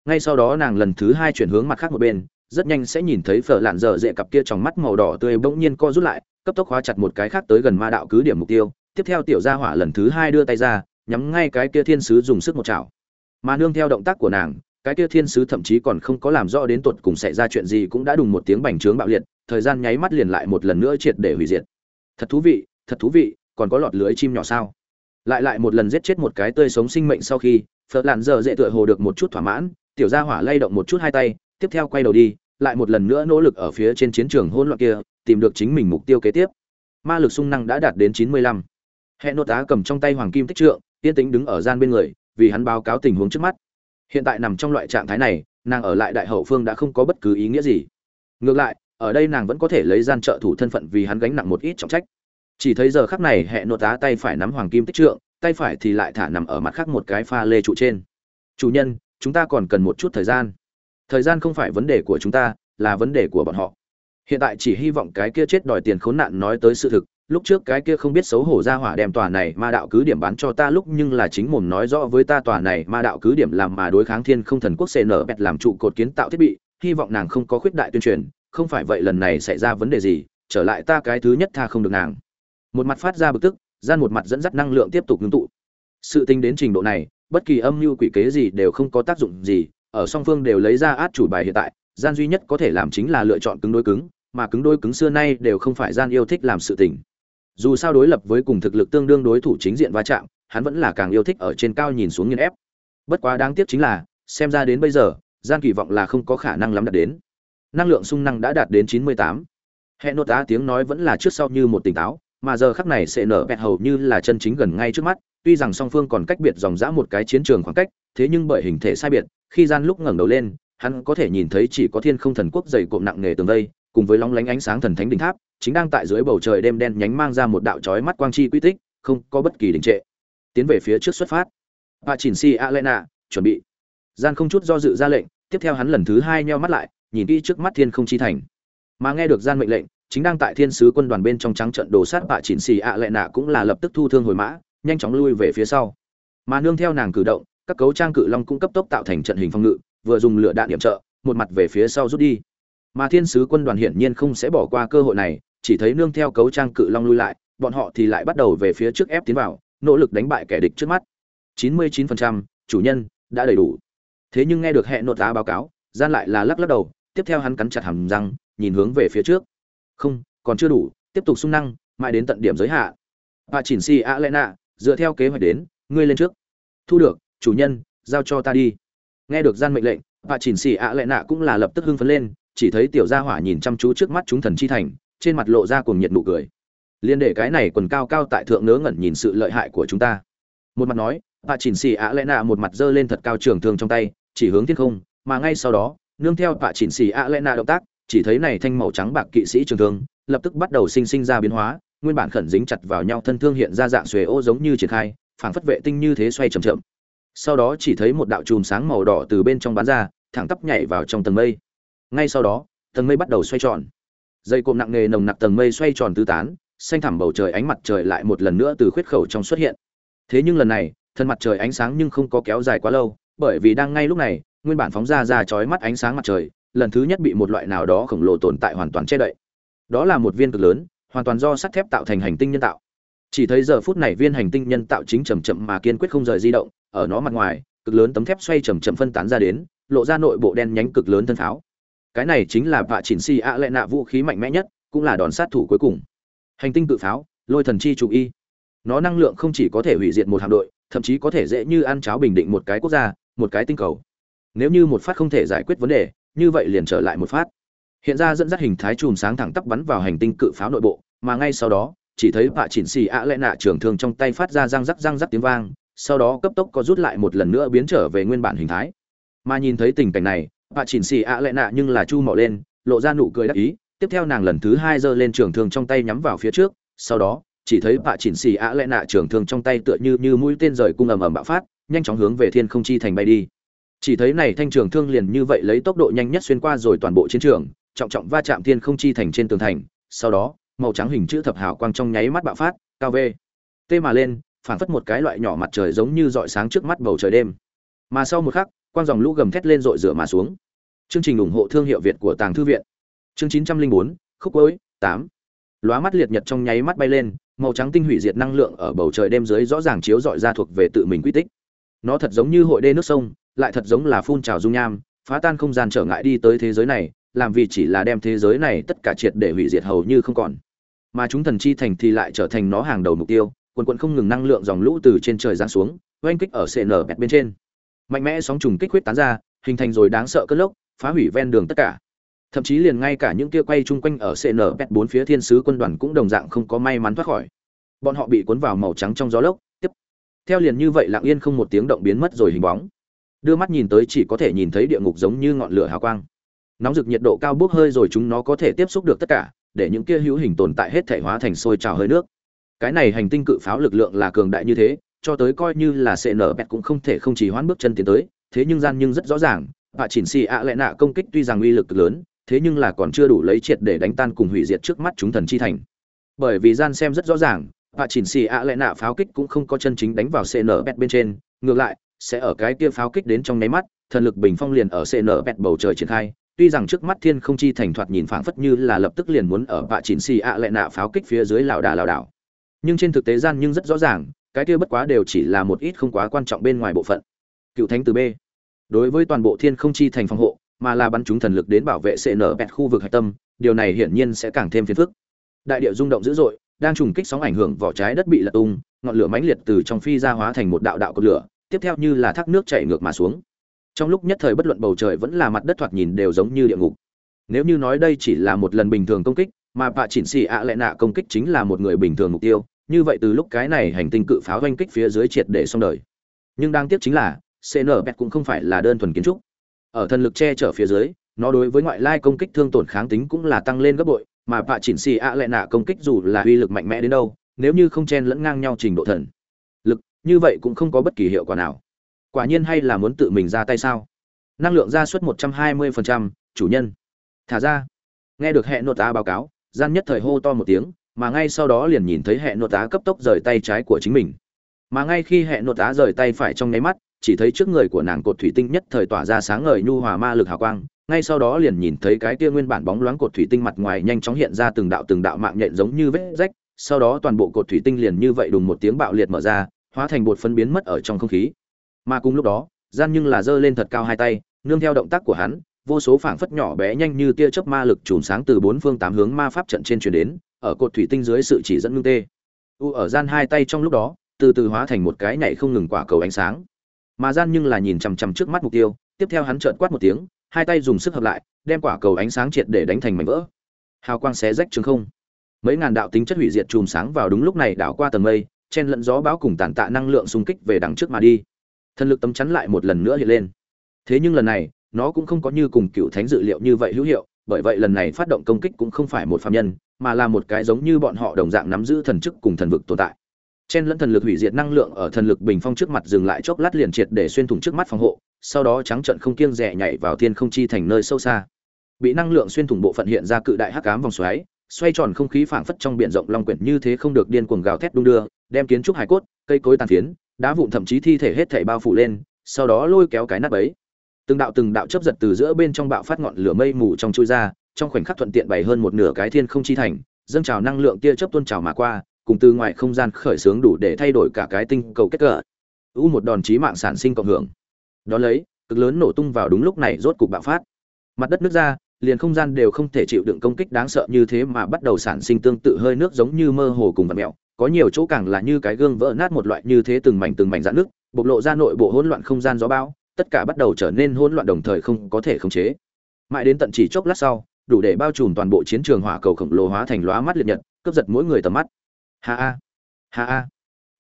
Ngay sau đó nàng lần thứ hai chuyển hướng mặt khác một bên, rất nhanh sẽ nhìn thấy phở lạn dở dễ cặp kia trong mắt màu đỏ tươi bỗng nhiên co rút lại, cấp tốc khóa chặt một cái khác tới gần ma đạo cứ điểm mục tiêu tiếp theo tiểu gia hỏa lần thứ hai đưa tay ra, nhắm ngay cái kia thiên sứ dùng sức một chảo. Mà nương theo động tác của nàng, cái kia thiên sứ thậm chí còn không có làm rõ đến tuột cùng xảy ra chuyện gì cũng đã đùng một tiếng bành trướng bạo liệt, thời gian nháy mắt liền lại một lần nữa triệt để hủy diệt. Thật thú vị, thật thú vị, còn có lọt lưới chim nhỏ sao? Lại lại một lần giết chết một cái tươi sống sinh mệnh sau khi, phật lạn giờ dễ tựa hồ được một chút thỏa mãn, tiểu gia hỏa lay động một chút hai tay, tiếp theo quay đầu đi, lại một lần nữa nỗ lực ở phía trên chiến trường hỗn loạn kia, tìm được chính mình mục tiêu kế tiếp. Ma lực sung năng đã đạt đến chín mươi lăm hệ nô tá cầm trong tay hoàng kim tích trượng, yên tĩnh đứng ở gian bên người, vì hắn báo cáo tình huống trước mắt. Hiện tại nằm trong loại trạng thái này, nàng ở lại đại hậu phương đã không có bất cứ ý nghĩa gì. Ngược lại, ở đây nàng vẫn có thể lấy gian trợ thủ thân phận vì hắn gánh nặng một ít trọng trách. Chỉ thấy giờ khắc này hệ nô tá tay phải nắm hoàng kim tích trượng, tay phải thì lại thả nằm ở mặt khác một cái pha lê trụ trên. Chủ nhân, chúng ta còn cần một chút thời gian. Thời gian không phải vấn đề của chúng ta, là vấn đề của bọn họ hiện tại chỉ hy vọng cái kia chết đòi tiền khốn nạn nói tới sự thực, lúc trước cái kia không biết xấu hổ ra hỏa đem tòa này ma đạo cứ điểm bán cho ta lúc nhưng là chính mồm nói rõ với ta tòa này ma đạo cứ điểm làm mà đối kháng thiên không thần quốc cn bẹt làm trụ cột kiến tạo thiết bị, hy vọng nàng không có khuyết đại tuyên truyền, không phải vậy lần này xảy ra vấn đề gì, trở lại ta cái thứ nhất tha không được nàng. Một mặt phát ra bực tức, gian một mặt dẫn dắt năng lượng tiếp tục ngưng tụ. Sự tính đến trình độ này, bất kỳ âm mưu quỷ kế gì đều không có tác dụng gì, ở song phương đều lấy ra át chủ bài hiện tại gian duy nhất có thể làm chính là lựa chọn cứng đối cứng, mà cứng đối cứng xưa nay đều không phải gian yêu thích làm sự tình. Dù sao đối lập với cùng thực lực tương đương đối thủ chính diện va chạm, hắn vẫn là càng yêu thích ở trên cao nhìn xuống nghiên ép. Bất quá đáng tiếc chính là, xem ra đến bây giờ, gian kỳ vọng là không có khả năng lắm đạt đến. Năng lượng sung năng đã đạt đến chín mươi tám. Hệ nốt tá tiếng nói vẫn là trước sau như một tỉnh táo, mà giờ khắc này sẽ nở bẹt hầu như là chân chính gần ngay trước mắt, tuy rằng song phương còn cách biệt dòng dã một cái chiến trường khoảng cách, thế nhưng bởi hình thể sai biệt, khi gian lúc ngẩng đầu lên hắn có thể nhìn thấy chỉ có thiên không thần quốc dày cộm nặng nề tường vây, cùng với lóng lánh ánh sáng thần thánh đỉnh tháp, chính đang tại dưới bầu trời đêm đen nhánh mang ra một đạo chói mắt quang chi quy tích, không có bất kỳ đình trệ. Tiến về phía trước xuất phát. Và chỉnh si alena chuẩn bị. Gian không chút do dự ra lệnh, tiếp theo hắn lần thứ hai nheo mắt lại, nhìn kỹ trước mắt thiên không chi thành. Mà nghe được gian mệnh lệnh, chính đang tại thiên sứ quân đoàn bên trong trắng trận đồ sát bạ chỉnh xì ạ lệ nạ cũng là lập tức thu thương hồi mã, nhanh chóng lui về phía sau. Mà nương theo nàng cử động, các cấu trang cự long cũng cấp tốc tạo thành trận hình phòng ngự vừa dùng lửa đạn điểm trợ một mặt về phía sau rút đi. Mà thiên sứ quân đoàn hiển nhiên không sẽ bỏ qua cơ hội này chỉ thấy nương theo cấu trang cự long lui lại bọn họ thì lại bắt đầu về phía trước ép tiến vào nỗ lực đánh bại kẻ địch trước mắt. 99%, chủ nhân đã đầy đủ. Thế nhưng nghe được hệ nội tá báo cáo gian lại là lắc lắc đầu tiếp theo hắn cắn chặt hàm răng nhìn hướng về phía trước. Không còn chưa đủ tiếp tục sung năng mãi đến tận điểm giới hạn và chỉnh si a dựa theo kế hoạch đến ngươi lên trước. Thu được chủ nhân giao cho ta đi nghe được gian mệnh lệnh bà chỉnh xì ạ lệ nạ cũng là lập tức hưng phấn lên, chỉ thấy tiểu gia hỏa nhìn chăm chú trước mắt chúng thần chi thành, trên mặt lộ ra cuồng nhiệt nụ cười. Liên để cái này quần cao cao tại thượng nớ ngẩn nhìn sự lợi hại của chúng ta. Một mặt nói bà chỉnh xì ạ lệ nạ một mặt giơ lên thật cao trường thương trong tay, chỉ hướng thiên không, mà ngay sau đó, nương theo bà chỉnh xì ạ lệ nạ động tác, chỉ thấy này thanh màu trắng bạc kỵ sĩ trường thương, lập tức bắt đầu sinh sinh ra biến hóa, nguyên bản khẩn dính chặt vào nhau thân thương hiện ra dạng xuề ô giống như triển khai, phảng phất vệ tinh như thế xoay chậm chậm sau đó chỉ thấy một đạo chùm sáng màu đỏ từ bên trong bán ra, thẳng tắp nhảy vào trong tầng mây. Ngay sau đó, tầng mây bắt đầu xoay tròn. Dây cộm nặng nề nồng nặc tầng mây xoay tròn tứ tán, xanh thẳm bầu trời ánh mặt trời lại một lần nữa từ khuyết khẩu trong xuất hiện. Thế nhưng lần này, thân mặt trời ánh sáng nhưng không có kéo dài quá lâu, bởi vì đang ngay lúc này, nguyên bản phóng ra ra chói mắt ánh sáng mặt trời, lần thứ nhất bị một loại nào đó khổng lồ tồn tại hoàn toàn che đậy. Đó là một viên cực lớn, hoàn toàn do sắt thép tạo thành hành tinh nhân tạo. Chỉ thấy giờ phút này viên hành tinh nhân tạo chính chậm chậm mà kiên quyết không rời di động ở nó mặt ngoài, cực lớn tấm thép xoay chậm chậm phân tán ra đến, lộ ra nội bộ đen nhánh cực lớn thân pháo. Cái này chính là vạ chỉnh si ạ lệ nạ vũ khí mạnh mẽ nhất, cũng là đòn sát thủ cuối cùng. Hành tinh cự pháo, lôi thần chi chủ y. Nó năng lượng không chỉ có thể hủy diệt một hạm đội, thậm chí có thể dễ như ăn cháo bình định một cái quốc gia, một cái tinh cầu. Nếu như một phát không thể giải quyết vấn đề, như vậy liền trở lại một phát. Hiện ra dẫn dắt hình thái chùm sáng thẳng tắp bắn vào hành tinh cự pháo nội bộ, mà ngay sau đó, chỉ thấy vạ chỉnh xì ạ lẽ nạ trường thương trong tay phát ra răng rắc răng rắc tiếng vang sau đó cấp tốc có rút lại một lần nữa biến trở về nguyên bản hình thái. Mà nhìn thấy tình cảnh này, bà chỉnh xì ạ lệ nạ nhưng là chu mỏ lên, lộ ra nụ cười đắc ý. Tiếp theo nàng lần thứ hai giơ lên trường thương trong tay nhắm vào phía trước. Sau đó, chỉ thấy bà chỉnh xì ạ lệ nạ trường thương trong tay tựa như như mũi tên rời cung ầm ầm bạo phát, nhanh chóng hướng về thiên không chi thành bay đi. Chỉ thấy này thanh trường thương liền như vậy lấy tốc độ nhanh nhất xuyên qua rồi toàn bộ chiến trường, trọng trọng va chạm thiên không chi thành trên tường thành. Sau đó, màu trắng hình chữ thập hào quang trong nháy mắt bạo phát, cao v tê mà lên phảng phất một cái loại nhỏ mặt trời giống như dọi sáng trước mắt bầu trời đêm. Mà sau một khắc, quang dòng lũ gầm thét lên rội rửa mà xuống. Chương trình ủng hộ thương hiệu việt của tàng thư viện. Chương chín trăm linh bốn, khúc cuối, tám. Lóa mắt liệt nhật trong nháy mắt bay lên, màu trắng tinh hủy diệt năng lượng ở bầu trời đêm dưới rõ ràng chiếu dọi ra thuộc về tự mình quy tích. Nó thật giống như hội đê nước sông, lại thật giống là phun trào dung nham, phá tan không gian trở ngại đi tới thế giới này, làm vì chỉ là đem thế giới này tất cả triệt để hủy diệt hầu như không còn. Mà chúng thần chi thành thì lại trở thành nó hàng đầu mục tiêu quần quần không ngừng năng lượng dòng lũ từ trên trời giáng xuống, oanh kích ở cn bẹt bên trên. Mạnh mẽ sóng trùng kích huyết tán ra, hình thành rồi đáng sợ cơn lốc, phá hủy ven đường tất cả. Thậm chí liền ngay cả những kia quay chung quanh ở cn bẹt bốn phía thiên sứ quân đoàn cũng đồng dạng không có may mắn thoát khỏi. Bọn họ bị cuốn vào màu trắng trong gió lốc, tiếp. Theo liền như vậy lặng yên không một tiếng động biến mất rồi hình bóng. Đưa mắt nhìn tới chỉ có thể nhìn thấy địa ngục giống như ngọn lửa hào quang. Nóng rực nhiệt độ cao bốc hơi rồi chúng nó có thể tiếp xúc được tất cả, để những kia hữu hình tồn tại hết thể hóa thành sôi trào hơi nước cái này hành tinh cự pháo lực lượng là cường đại như thế, cho tới coi như là cn bẹt cũng không thể không chỉ hoãn bước chân tiến tới, thế nhưng gian nhưng rất rõ ràng, và chỉnh xì ạ lệ nạ công kích tuy rằng uy lực lớn, thế nhưng là còn chưa đủ lấy triệt để đánh tan cùng hủy diệt trước mắt chúng thần chi thành. Bởi vì gian xem rất rõ ràng, và chỉnh xì ạ lệ nạ pháo kích cũng không có chân chính đánh vào cn bẹt bên trên, ngược lại, sẽ ở cái kia pháo kích đến trong nháy mắt, thần lực bình phong liền ở cn bẹt bầu trời triển khai, tuy rằng trước mắt thiên không chi thành thoạt nhìn phảng phất như là lập tức liền muốn ở vạ chỉnh xì ạ lại nạ pháo kích phía dưới lảo đà lảo đảo nhưng trên thực tế gian nhưng rất rõ ràng, cái kia bất quá đều chỉ là một ít không quá quan trọng bên ngoài bộ phận. Cựu thánh từ b. Đối với toàn bộ thiên không chi thành phòng hộ, mà là bắn chúng thần lực đến bảo vệ cn bẹt khu vực hạch tâm, điều này hiển nhiên sẽ càng thêm phiền phức. Đại địa rung động dữ dội, đang trùng kích sóng ảnh hưởng vỏ trái đất bị lật tung, ngọn lửa mãnh liệt từ trong phi ra hóa thành một đạo đạo cột lửa, tiếp theo như là thác nước chảy ngược mà xuống. Trong lúc nhất thời bất luận bầu trời vẫn là mặt đất thoạt nhìn đều giống như địa ngục. Nếu như nói đây chỉ là một lần bình thường công kích, mà bạ chỉnh xì ạ lại nạ công kích chính là một người bình thường mục tiêu như vậy từ lúc cái này hành tinh cự pháo oanh kích phía dưới triệt để xong đời. Nhưng đáng tiếc chính là cn pet cũng không phải là đơn thuần kiến trúc. Ở thần lực che chở phía dưới, nó đối với ngoại lai công kích thương tổn kháng tính cũng là tăng lên gấp bội, mà vạ chỉnh xì ạ lại nạ công kích dù là uy lực mạnh mẽ đến đâu, nếu như không chen lẫn ngang nhau trình độ thần lực, như vậy cũng không có bất kỳ hiệu quả nào. Quả nhiên hay là muốn tự mình ra tay sao? Năng lượng ra suất một trăm hai mươi phần trăm, chủ nhân. Thả ra. Nghe được hệ nội ta báo cáo, gian nhất thời hô to một tiếng mà ngay sau đó liền nhìn thấy hệ nội tá cấp tốc rời tay trái của chính mình. Mà ngay khi hệ nội tá rời tay phải trong nháy mắt, chỉ thấy trước người của nàng cột thủy tinh nhất thời tỏa ra sáng ngời nhu hòa ma lực hào quang, ngay sau đó liền nhìn thấy cái kia nguyên bản bóng loáng cột thủy tinh mặt ngoài nhanh chóng hiện ra từng đạo từng đạo mạng nhện giống như vết rách, sau đó toàn bộ cột thủy tinh liền như vậy đùng một tiếng bạo liệt mở ra, hóa thành bột phân biến mất ở trong không khí. Mà cùng lúc đó, gian nhưng là giơ lên thật cao hai tay, nương theo động tác của hắn, vô số phảng phất nhỏ bé nhanh như tia chớp ma lực chùm sáng từ bốn phương tám hướng ma pháp trận trên truyền đến ở cột thủy tinh dưới sự chỉ dẫn ngưng tê. U ở gian hai tay trong lúc đó, từ từ hóa thành một cái nhảy không ngừng quả cầu ánh sáng. Mà gian nhưng là nhìn chằm chằm trước mắt mục tiêu, tiếp theo hắn trợn quát một tiếng, hai tay dùng sức hợp lại, đem quả cầu ánh sáng triệt để đánh thành mảnh vỡ. Hào quang xé rách trường không. Mấy ngàn đạo tính chất hủy diệt chùm sáng vào đúng lúc này đảo qua tầng mây, chen lẫn gió bão cùng tàn tạ năng lượng xung kích về đằng trước mà đi. Thần lực tấm chắn lại một lần nữa hiện lên. Thế nhưng lần này, nó cũng không có như cùng cựu thánh dự liệu như vậy hữu hiệu, bởi vậy lần này phát động công kích cũng không phải một phạm nhân mà là một cái giống như bọn họ đồng dạng nắm giữ thần chức cùng thần vực tồn tại. Chen lẫn thần lực hủy diệt năng lượng ở thần lực bình phong trước mặt dừng lại chốc lát liền triệt để xuyên thủng trước mắt phòng hộ, sau đó trắng trận không kiêng rẻ nhảy vào thiên không chi thành nơi sâu xa. Bị năng lượng xuyên thủng bộ phận hiện ra cự đại hắc ám vòng xoáy, xoay tròn không khí phảng phất trong biển rộng long quyển như thế không được điên cuồng gào thét đung đưa, đem kiến trúc hải cốt, cây cối tàn phiến, đá vụn thậm chí thi thể hết thảy bao phủ lên, sau đó lôi kéo cái nắp ấy. Từng đạo từng đạo chớp giật từ giữa bên trong bạo phát ngọn lửa mây mù trong chui ra trong khoảnh khắc thuận tiện bày hơn một nửa cái thiên không chi thành, dâng trào năng lượng tia chớp tuôn trào mà qua, cùng từ ngoài không gian khởi xướng đủ để thay đổi cả cái tinh cầu kết cỡ u một đòn chí mạng sản sinh cộng hưởng. Đó lấy, cực lớn nổ tung vào đúng lúc này rốt cục bạo phát. Mặt đất nước ra, liền không gian đều không thể chịu đựng công kích đáng sợ như thế mà bắt đầu sản sinh tương tự hơi nước giống như mơ hồ cùng vật mèo có nhiều chỗ càng là như cái gương vỡ nát một loại như thế từng mảnh từng mảnh rạn nước bộc lộ ra nội bộ hỗn loạn không gian gió bão, tất cả bắt đầu trở nên hỗn loạn đồng thời không có thể khống chế. Mãi đến tận chỉ chốc lát sau đủ để bao trùm toàn bộ chiến trường hỏa cầu khổng lồ hóa thành lóa mắt liệt nhật, cướp giật mỗi người tầm mắt. Ha a ha a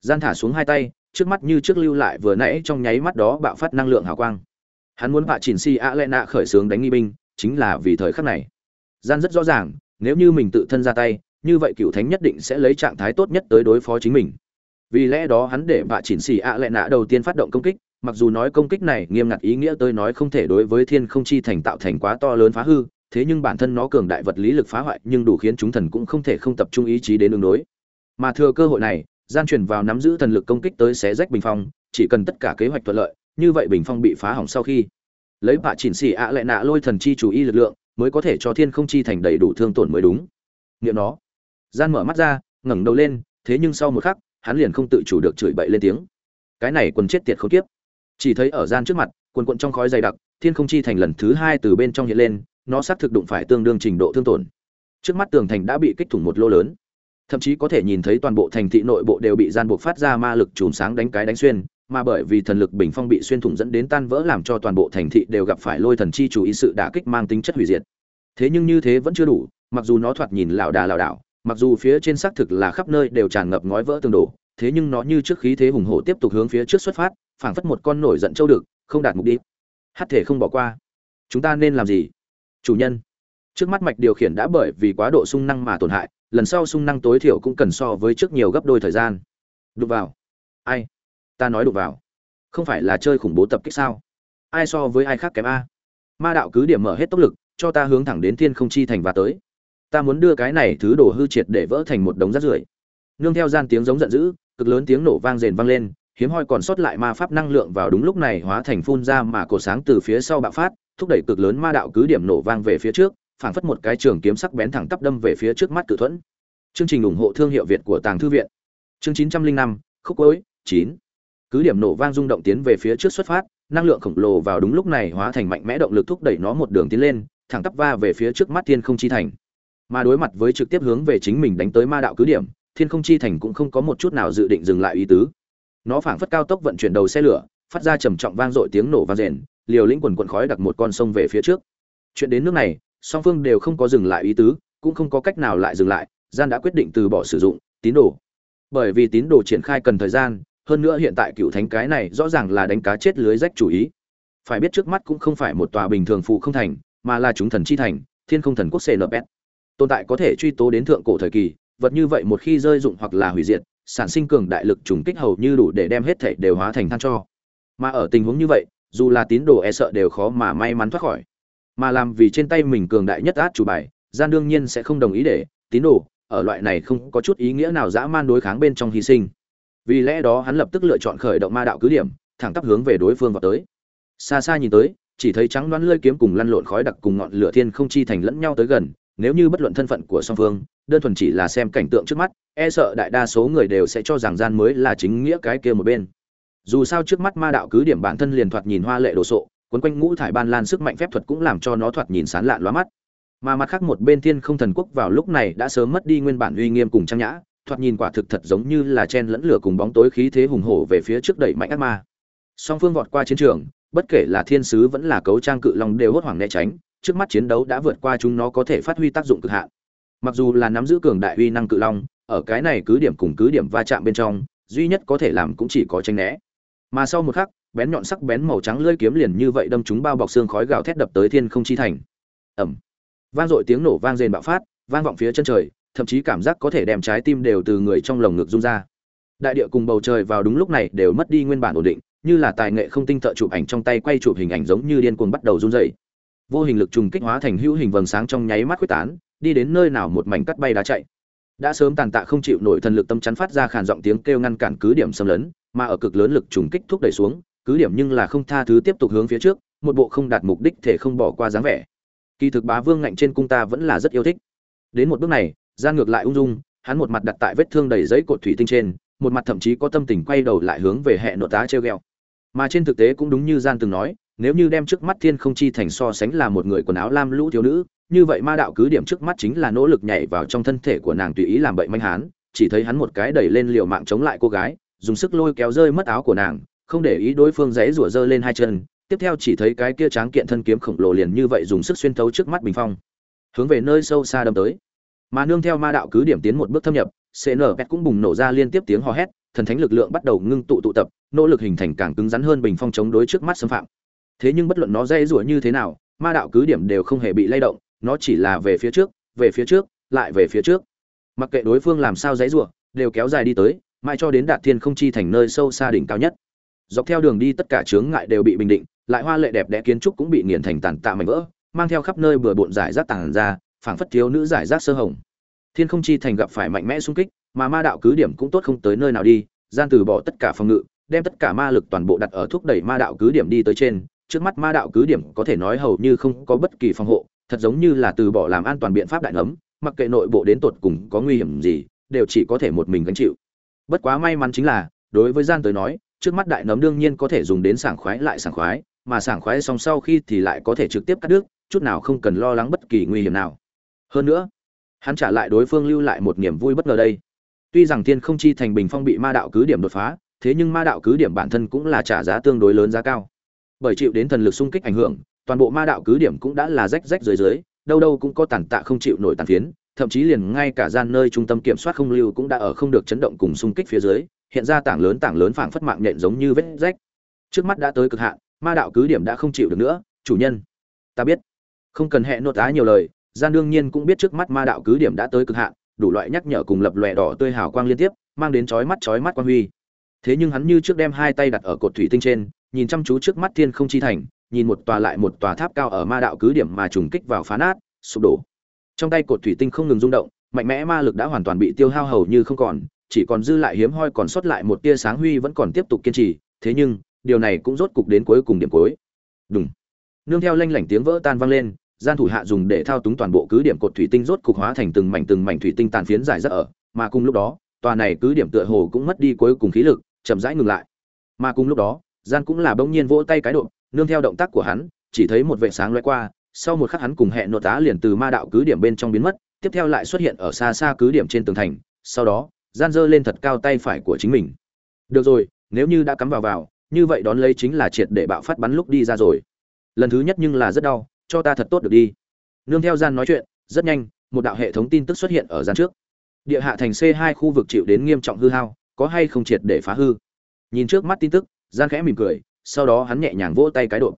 gian thả xuống hai tay, trước mắt như trước lưu lại vừa nãy trong nháy mắt đó bạo phát năng lượng hào quang. Hắn muốn bạ chỉnh si a lệ nạ khởi xướng đánh nghi binh, chính là vì thời khắc này. Gian rất rõ ràng, nếu như mình tự thân ra tay, như vậy cựu thánh nhất định sẽ lấy trạng thái tốt nhất tới đối phó chính mình. Vì lẽ đó hắn để bạ chỉnh xì ạ lệ nạ đầu tiên phát động công kích, mặc dù nói công kích này nghiêm ngặt ý nghĩa tới nói không thể đối với thiên không chi thành tạo thành quá to lớn phá hư thế nhưng bản thân nó cường đại vật lý lực phá hoại nhưng đủ khiến chúng thần cũng không thể không tập trung ý chí đến đường đối. Mà thừa cơ hội này, gian truyền vào nắm giữ thần lực công kích tới xé rách bình phong, chỉ cần tất cả kế hoạch thuận lợi, như vậy bình phong bị phá hỏng sau khi lấy bạ chỉnh xì ạ lại nạ lôi thần chi chủ y lực lượng, mới có thể cho thiên không chi thành đầy đủ thương tổn mới đúng. Nghiệm nó. Gian mở mắt ra, ngẩng đầu lên, thế nhưng sau một khắc, hắn liền không tự chủ được chửi bậy lên tiếng. Cái này quần chết tiệt không tiếp chỉ thấy ở gian trước mặt, quần quận trong khói dày đặc, thiên không chi thành lần thứ hai từ bên trong hiện lên nó xác thực đụng phải tương đương trình độ thương tổn. Trước mắt tường thành đã bị kích thủng một lô lớn. Thậm chí có thể nhìn thấy toàn bộ thành thị nội bộ đều bị gian buộc phát ra ma lực chùm sáng đánh cái đánh xuyên, mà bởi vì thần lực bình phong bị xuyên thủng dẫn đến tan vỡ làm cho toàn bộ thành thị đều gặp phải lôi thần chi chủ ý sự đả kích mang tính chất hủy diệt. Thế nhưng như thế vẫn chưa đủ, mặc dù nó thoạt nhìn lảo đà lảo đảo, mặc dù phía trên xác thực là khắp nơi đều tràn ngập ngói vỡ tường đổ, thế nhưng nó như trước khí thế hùng hổ tiếp tục hướng phía trước xuất phát, phảng phất một con nổi giận châu được, không đạt mục đích. Hát thể không bỏ qua. Chúng ta nên làm gì? Chủ nhân. Trước mắt mạch điều khiển đã bởi vì quá độ sung năng mà tổn hại, lần sau sung năng tối thiểu cũng cần so với trước nhiều gấp đôi thời gian. Đụng vào. Ai? Ta nói đụng vào. Không phải là chơi khủng bố tập kích sao? Ai so với ai khác kém a? Ma đạo cứ điểm mở hết tốc lực, cho ta hướng thẳng đến thiên không chi thành và tới. Ta muốn đưa cái này thứ đồ hư triệt để vỡ thành một đống rác rưởi. Nương theo gian tiếng giống giận dữ, cực lớn tiếng nổ vang rền vang lên, hiếm hoi còn sót lại ma pháp năng lượng vào đúng lúc này hóa thành phun ra mà cổ sáng từ phía sau bạo phát thúc đẩy cực lớn ma đạo cứ điểm nổ vang về phía trước phảng phất một cái trường kiếm sắc bén thẳng tắp đâm về phía trước mắt cự thuẫn. Chương trình ủng hộ thương hiệu việt của tàng thư viện. Chương chín trăm linh năm khúc cuối, 9. cứ điểm nổ vang rung động tiến về phía trước xuất phát năng lượng khổng lồ vào đúng lúc này hóa thành mạnh mẽ động lực thúc đẩy nó một đường tiến lên thẳng tắp va về phía trước mắt thiên không chi thành. Mà đối mặt với trực tiếp hướng về chính mình đánh tới ma đạo cứ điểm thiên không chi thành cũng không có một chút nào dự định dừng lại ý tứ. Nó phảng phất cao tốc vận chuyển đầu xe lửa phát ra trầm trọng vang dội tiếng nổ vang rền liều lĩnh quần quần khói đặt một con sông về phía trước. Chuyện đến nước này, song phương đều không có dừng lại ý tứ, cũng không có cách nào lại dừng lại, gian đã quyết định từ bỏ sử dụng, tín đồ. Bởi vì tín đồ triển khai cần thời gian, hơn nữa hiện tại cựu thánh cái này rõ ràng là đánh cá chết lưới rách chủ ý. Phải biết trước mắt cũng không phải một tòa bình thường phụ không thành, mà là chúng thần chi thành, thiên không thần quốc cnps tồn tại có thể truy tố đến thượng cổ thời kỳ, vật như vậy một khi rơi dụng hoặc là hủy diệt, sản sinh cường đại lực trùng kích hầu như đủ để đem hết thể đều hóa thành than cho. Mà ở tình huống như vậy dù là tín đồ e sợ đều khó mà may mắn thoát khỏi. Mà làm vì trên tay mình cường đại nhất át chủ bài, gian đương nhiên sẽ không đồng ý để, tín đồ, ở loại này không có chút ý nghĩa nào dã man đối kháng bên trong hy sinh. Vì lẽ đó hắn lập tức lựa chọn khởi động ma đạo cứ điểm, thẳng tắp hướng về đối phương vào tới. Xa xa nhìn tới, chỉ thấy trắng đoán lơi kiếm cùng lăn lộn khói đặc cùng ngọn lửa thiên không chi thành lẫn nhau tới gần, nếu như bất luận thân phận của song phương, đơn thuần chỉ là xem cảnh tượng trước mắt e sợ đại đa số người đều sẽ cho rằng gian mới là chính nghĩa cái kia một bên dù sao trước mắt ma đạo cứ điểm bản thân liền thoạt nhìn hoa lệ đồ sộ, quấn quanh ngũ thải ban lan sức mạnh phép thuật cũng làm cho nó thoạt nhìn sán lạn lóa mắt. Mà mặt khác một bên thiên không thần quốc vào lúc này đã sớm mất đi nguyên bản uy nghiêm cùng trang nhã, thoạt nhìn quả thực thật giống như là chen lẫn lửa cùng bóng tối khí thế hùng hổ về phía trước đẩy mạnh ác ma. Song phương vọt qua chiến trường, bất kể là thiên sứ vẫn là cấu trang cự long đều hốt hoảng né tránh, trước mắt chiến đấu đã vượt qua chúng nó có thể phát huy tác dụng cực hạn. Mặc dù là nắm giữ cường đại uy năng cự long, ở cái này cứ điểm cùng cứ điểm va chạm bên trong, duy nhất có thể làm cũng chỉ có tranh né mà sau một khắc, bén nhọn sắc bén màu trắng lưỡi kiếm liền như vậy đâm chúng bao bọc xương khói gào thét đập tới thiên không chi thành. Ẩm vang dội tiếng nổ vang rền bạo phát, vang vọng phía chân trời, thậm chí cảm giác có thể đem trái tim đều từ người trong lồng ngực rung ra. Đại địa cùng bầu trời vào đúng lúc này đều mất đi nguyên bản ổn định, như là tài nghệ không tinh thợ chụp ảnh trong tay quay chụp hình ảnh giống như điên cuồng bắt đầu run rẩy. Vô hình lực trùng kích hóa thành hữu hình vầng sáng trong nháy mắt quyết tán, đi đến nơi nào một mảnh cắt bay đá chạy. Đã sớm tàn tạ không chịu nổi thần lực tâm chắn phát ra khàn giọng tiếng kêu ngăn cản cứ điểm xâm lấn mà ở cực lớn lực trùng kích thúc đẩy xuống, cứ điểm nhưng là không tha thứ tiếp tục hướng phía trước, một bộ không đạt mục đích thể không bỏ qua dáng vẻ. Kỳ thực bá vương ngạnh trên cung ta vẫn là rất yêu thích. Đến một bước này gian ngược lại ung dung, hắn một mặt đặt tại vết thương đầy giấy cột thủy tinh trên, một mặt thậm chí có tâm tình quay đầu lại hướng về hệ nội tá treo gheo mà trên thực tế cũng đúng như gian từng nói, nếu như đem trước mắt thiên không chi thành so sánh là một người quần áo lam lũ thiếu nữ, như vậy ma đạo cứ điểm trước mắt chính là nỗ lực nhảy vào trong thân thể của nàng tùy ý làm bậy manh hán, chỉ thấy hắn một cái đẩy lên liều mạng chống lại cô gái dùng sức lôi kéo rơi mất áo của nàng, không để ý đối phương dãy rủa dơ lên hai chân, tiếp theo chỉ thấy cái kia tráng kiện thân kiếm khổng lồ liền như vậy dùng sức xuyên thấu trước mắt bình phong, hướng về nơi sâu xa đâm tới. Mà nương theo ma đạo cứ điểm tiến một bước thâm nhập cn pet cũng bùng nổ ra liên tiếp tiếng hò hét, thần thánh lực lượng bắt đầu ngưng tụ tụ tập, nỗ lực hình thành càng cứng rắn hơn bình phong chống đối trước mắt xâm phạm. Thế nhưng bất luận nó dây rủa như thế nào, ma đạo cứ điểm đều không hề bị lay động, nó chỉ là về phía trước, về phía trước, lại về phía trước. Mặc kệ đối phương làm sao dãy rủa, đều kéo dài đi tới mãi cho đến đạt thiên không chi thành nơi sâu xa đỉnh cao nhất. Dọc theo đường đi tất cả chướng ngại đều bị bình định, lại hoa lệ đẹp đẽ kiến trúc cũng bị nghiền thành tàn tạ mảnh vỡ, mang theo khắp nơi bừa bộn giải rác tàn ra, phảng phất thiếu nữ giải rác sơ hồng. Thiên không chi thành gặp phải mạnh mẽ xung kích, mà ma đạo cứ điểm cũng tốt không tới nơi nào đi, gian từ bỏ tất cả phòng ngự, đem tất cả ma lực toàn bộ đặt ở thúc đẩy ma đạo cứ điểm đi tới trên, trước mắt ma đạo cứ điểm có thể nói hầu như không có bất kỳ phòng hộ, thật giống như là từ bỏ làm an toàn biện pháp đại ngấm, mặc kệ nội bộ đến tột cùng có nguy hiểm gì, đều chỉ có thể một mình gánh chịu bất quá may mắn chính là, đối với gian tới nói, trước mắt đại nấm đương nhiên có thể dùng đến sảng khoái lại sảng khoái, mà sảng khoái xong sau khi thì lại có thể trực tiếp cắt đứt, chút nào không cần lo lắng bất kỳ nguy hiểm nào. Hơn nữa, hắn trả lại đối phương lưu lại một niềm vui bất ngờ đây. Tuy rằng thiên không chi thành bình phong bị ma đạo cứ điểm đột phá, thế nhưng ma đạo cứ điểm bản thân cũng là trả giá tương đối lớn giá cao. Bởi chịu đến thần lực xung kích ảnh hưởng, toàn bộ ma đạo cứ điểm cũng đã là rách rách dưới dưới, đâu đâu cũng có tàn tạ không chịu nổi tàn phiến thậm chí liền ngay cả gian nơi trung tâm kiểm soát không lưu cũng đã ở không được chấn động cùng xung kích phía dưới, hiện ra tảng lớn tảng lớn phảng phất mạng nhện giống như vết rách. Trước mắt đã tới cực hạn, ma đạo cứ điểm đã không chịu được nữa, chủ nhân. Ta biết. Không cần hẹn nốt á nhiều lời, gian đương nhiên cũng biết trước mắt ma đạo cứ điểm đã tới cực hạn, đủ loại nhắc nhở cùng lập lòe đỏ tươi hào quang liên tiếp, mang đến chói mắt chói mắt quan huy. Thế nhưng hắn như trước đem hai tay đặt ở cột thủy tinh trên, nhìn chăm chú trước mắt thiên không chi thành, nhìn một tòa lại một tòa tháp cao ở ma đạo cứ điểm mà trùng kích vào phá nát, sụp đổ trong tay cột thủy tinh không ngừng rung động, mạnh mẽ ma lực đã hoàn toàn bị tiêu hao hầu như không còn, chỉ còn dư lại hiếm hoi còn sót lại một tia sáng huy vẫn còn tiếp tục kiên trì, thế nhưng, điều này cũng rốt cục đến cuối cùng điểm cuối. Đúng nương theo lanh lảnh tiếng vỡ tan vang lên, gian thủ hạ dùng để thao túng toàn bộ cứ điểm cột thủy tinh rốt cục hóa thành từng mảnh từng mảnh thủy tinh tàn phiến dài rất ở, mà cùng lúc đó, tòa này cứ điểm tựa hồ cũng mất đi cuối cùng khí lực, chậm rãi ngừng lại. Mà cùng lúc đó, gian cũng là bỗng nhiên vỗ tay cái độ, nương theo động tác của hắn, chỉ thấy một vệ sáng lóe qua sau một khắc hắn cùng hẹn nội tá liền từ ma đạo cứ điểm bên trong biến mất, tiếp theo lại xuất hiện ở xa xa cứ điểm trên tường thành, sau đó, gian dơ lên thật cao tay phải của chính mình. Được rồi, nếu như đã cắm vào vào, như vậy đón lấy chính là triệt để bạo phát bắn lúc đi ra rồi. Lần thứ nhất nhưng là rất đau, cho ta thật tốt được đi. Nương theo gian nói chuyện, rất nhanh, một đạo hệ thống tin tức xuất hiện ở gian trước. Địa hạ thành c 2 khu vực chịu đến nghiêm trọng hư hao, có hay không triệt để phá hư? Nhìn trước mắt tin tức, gian khẽ mỉm cười, sau đó hắn nhẹ nhàng vỗ tay cái độ.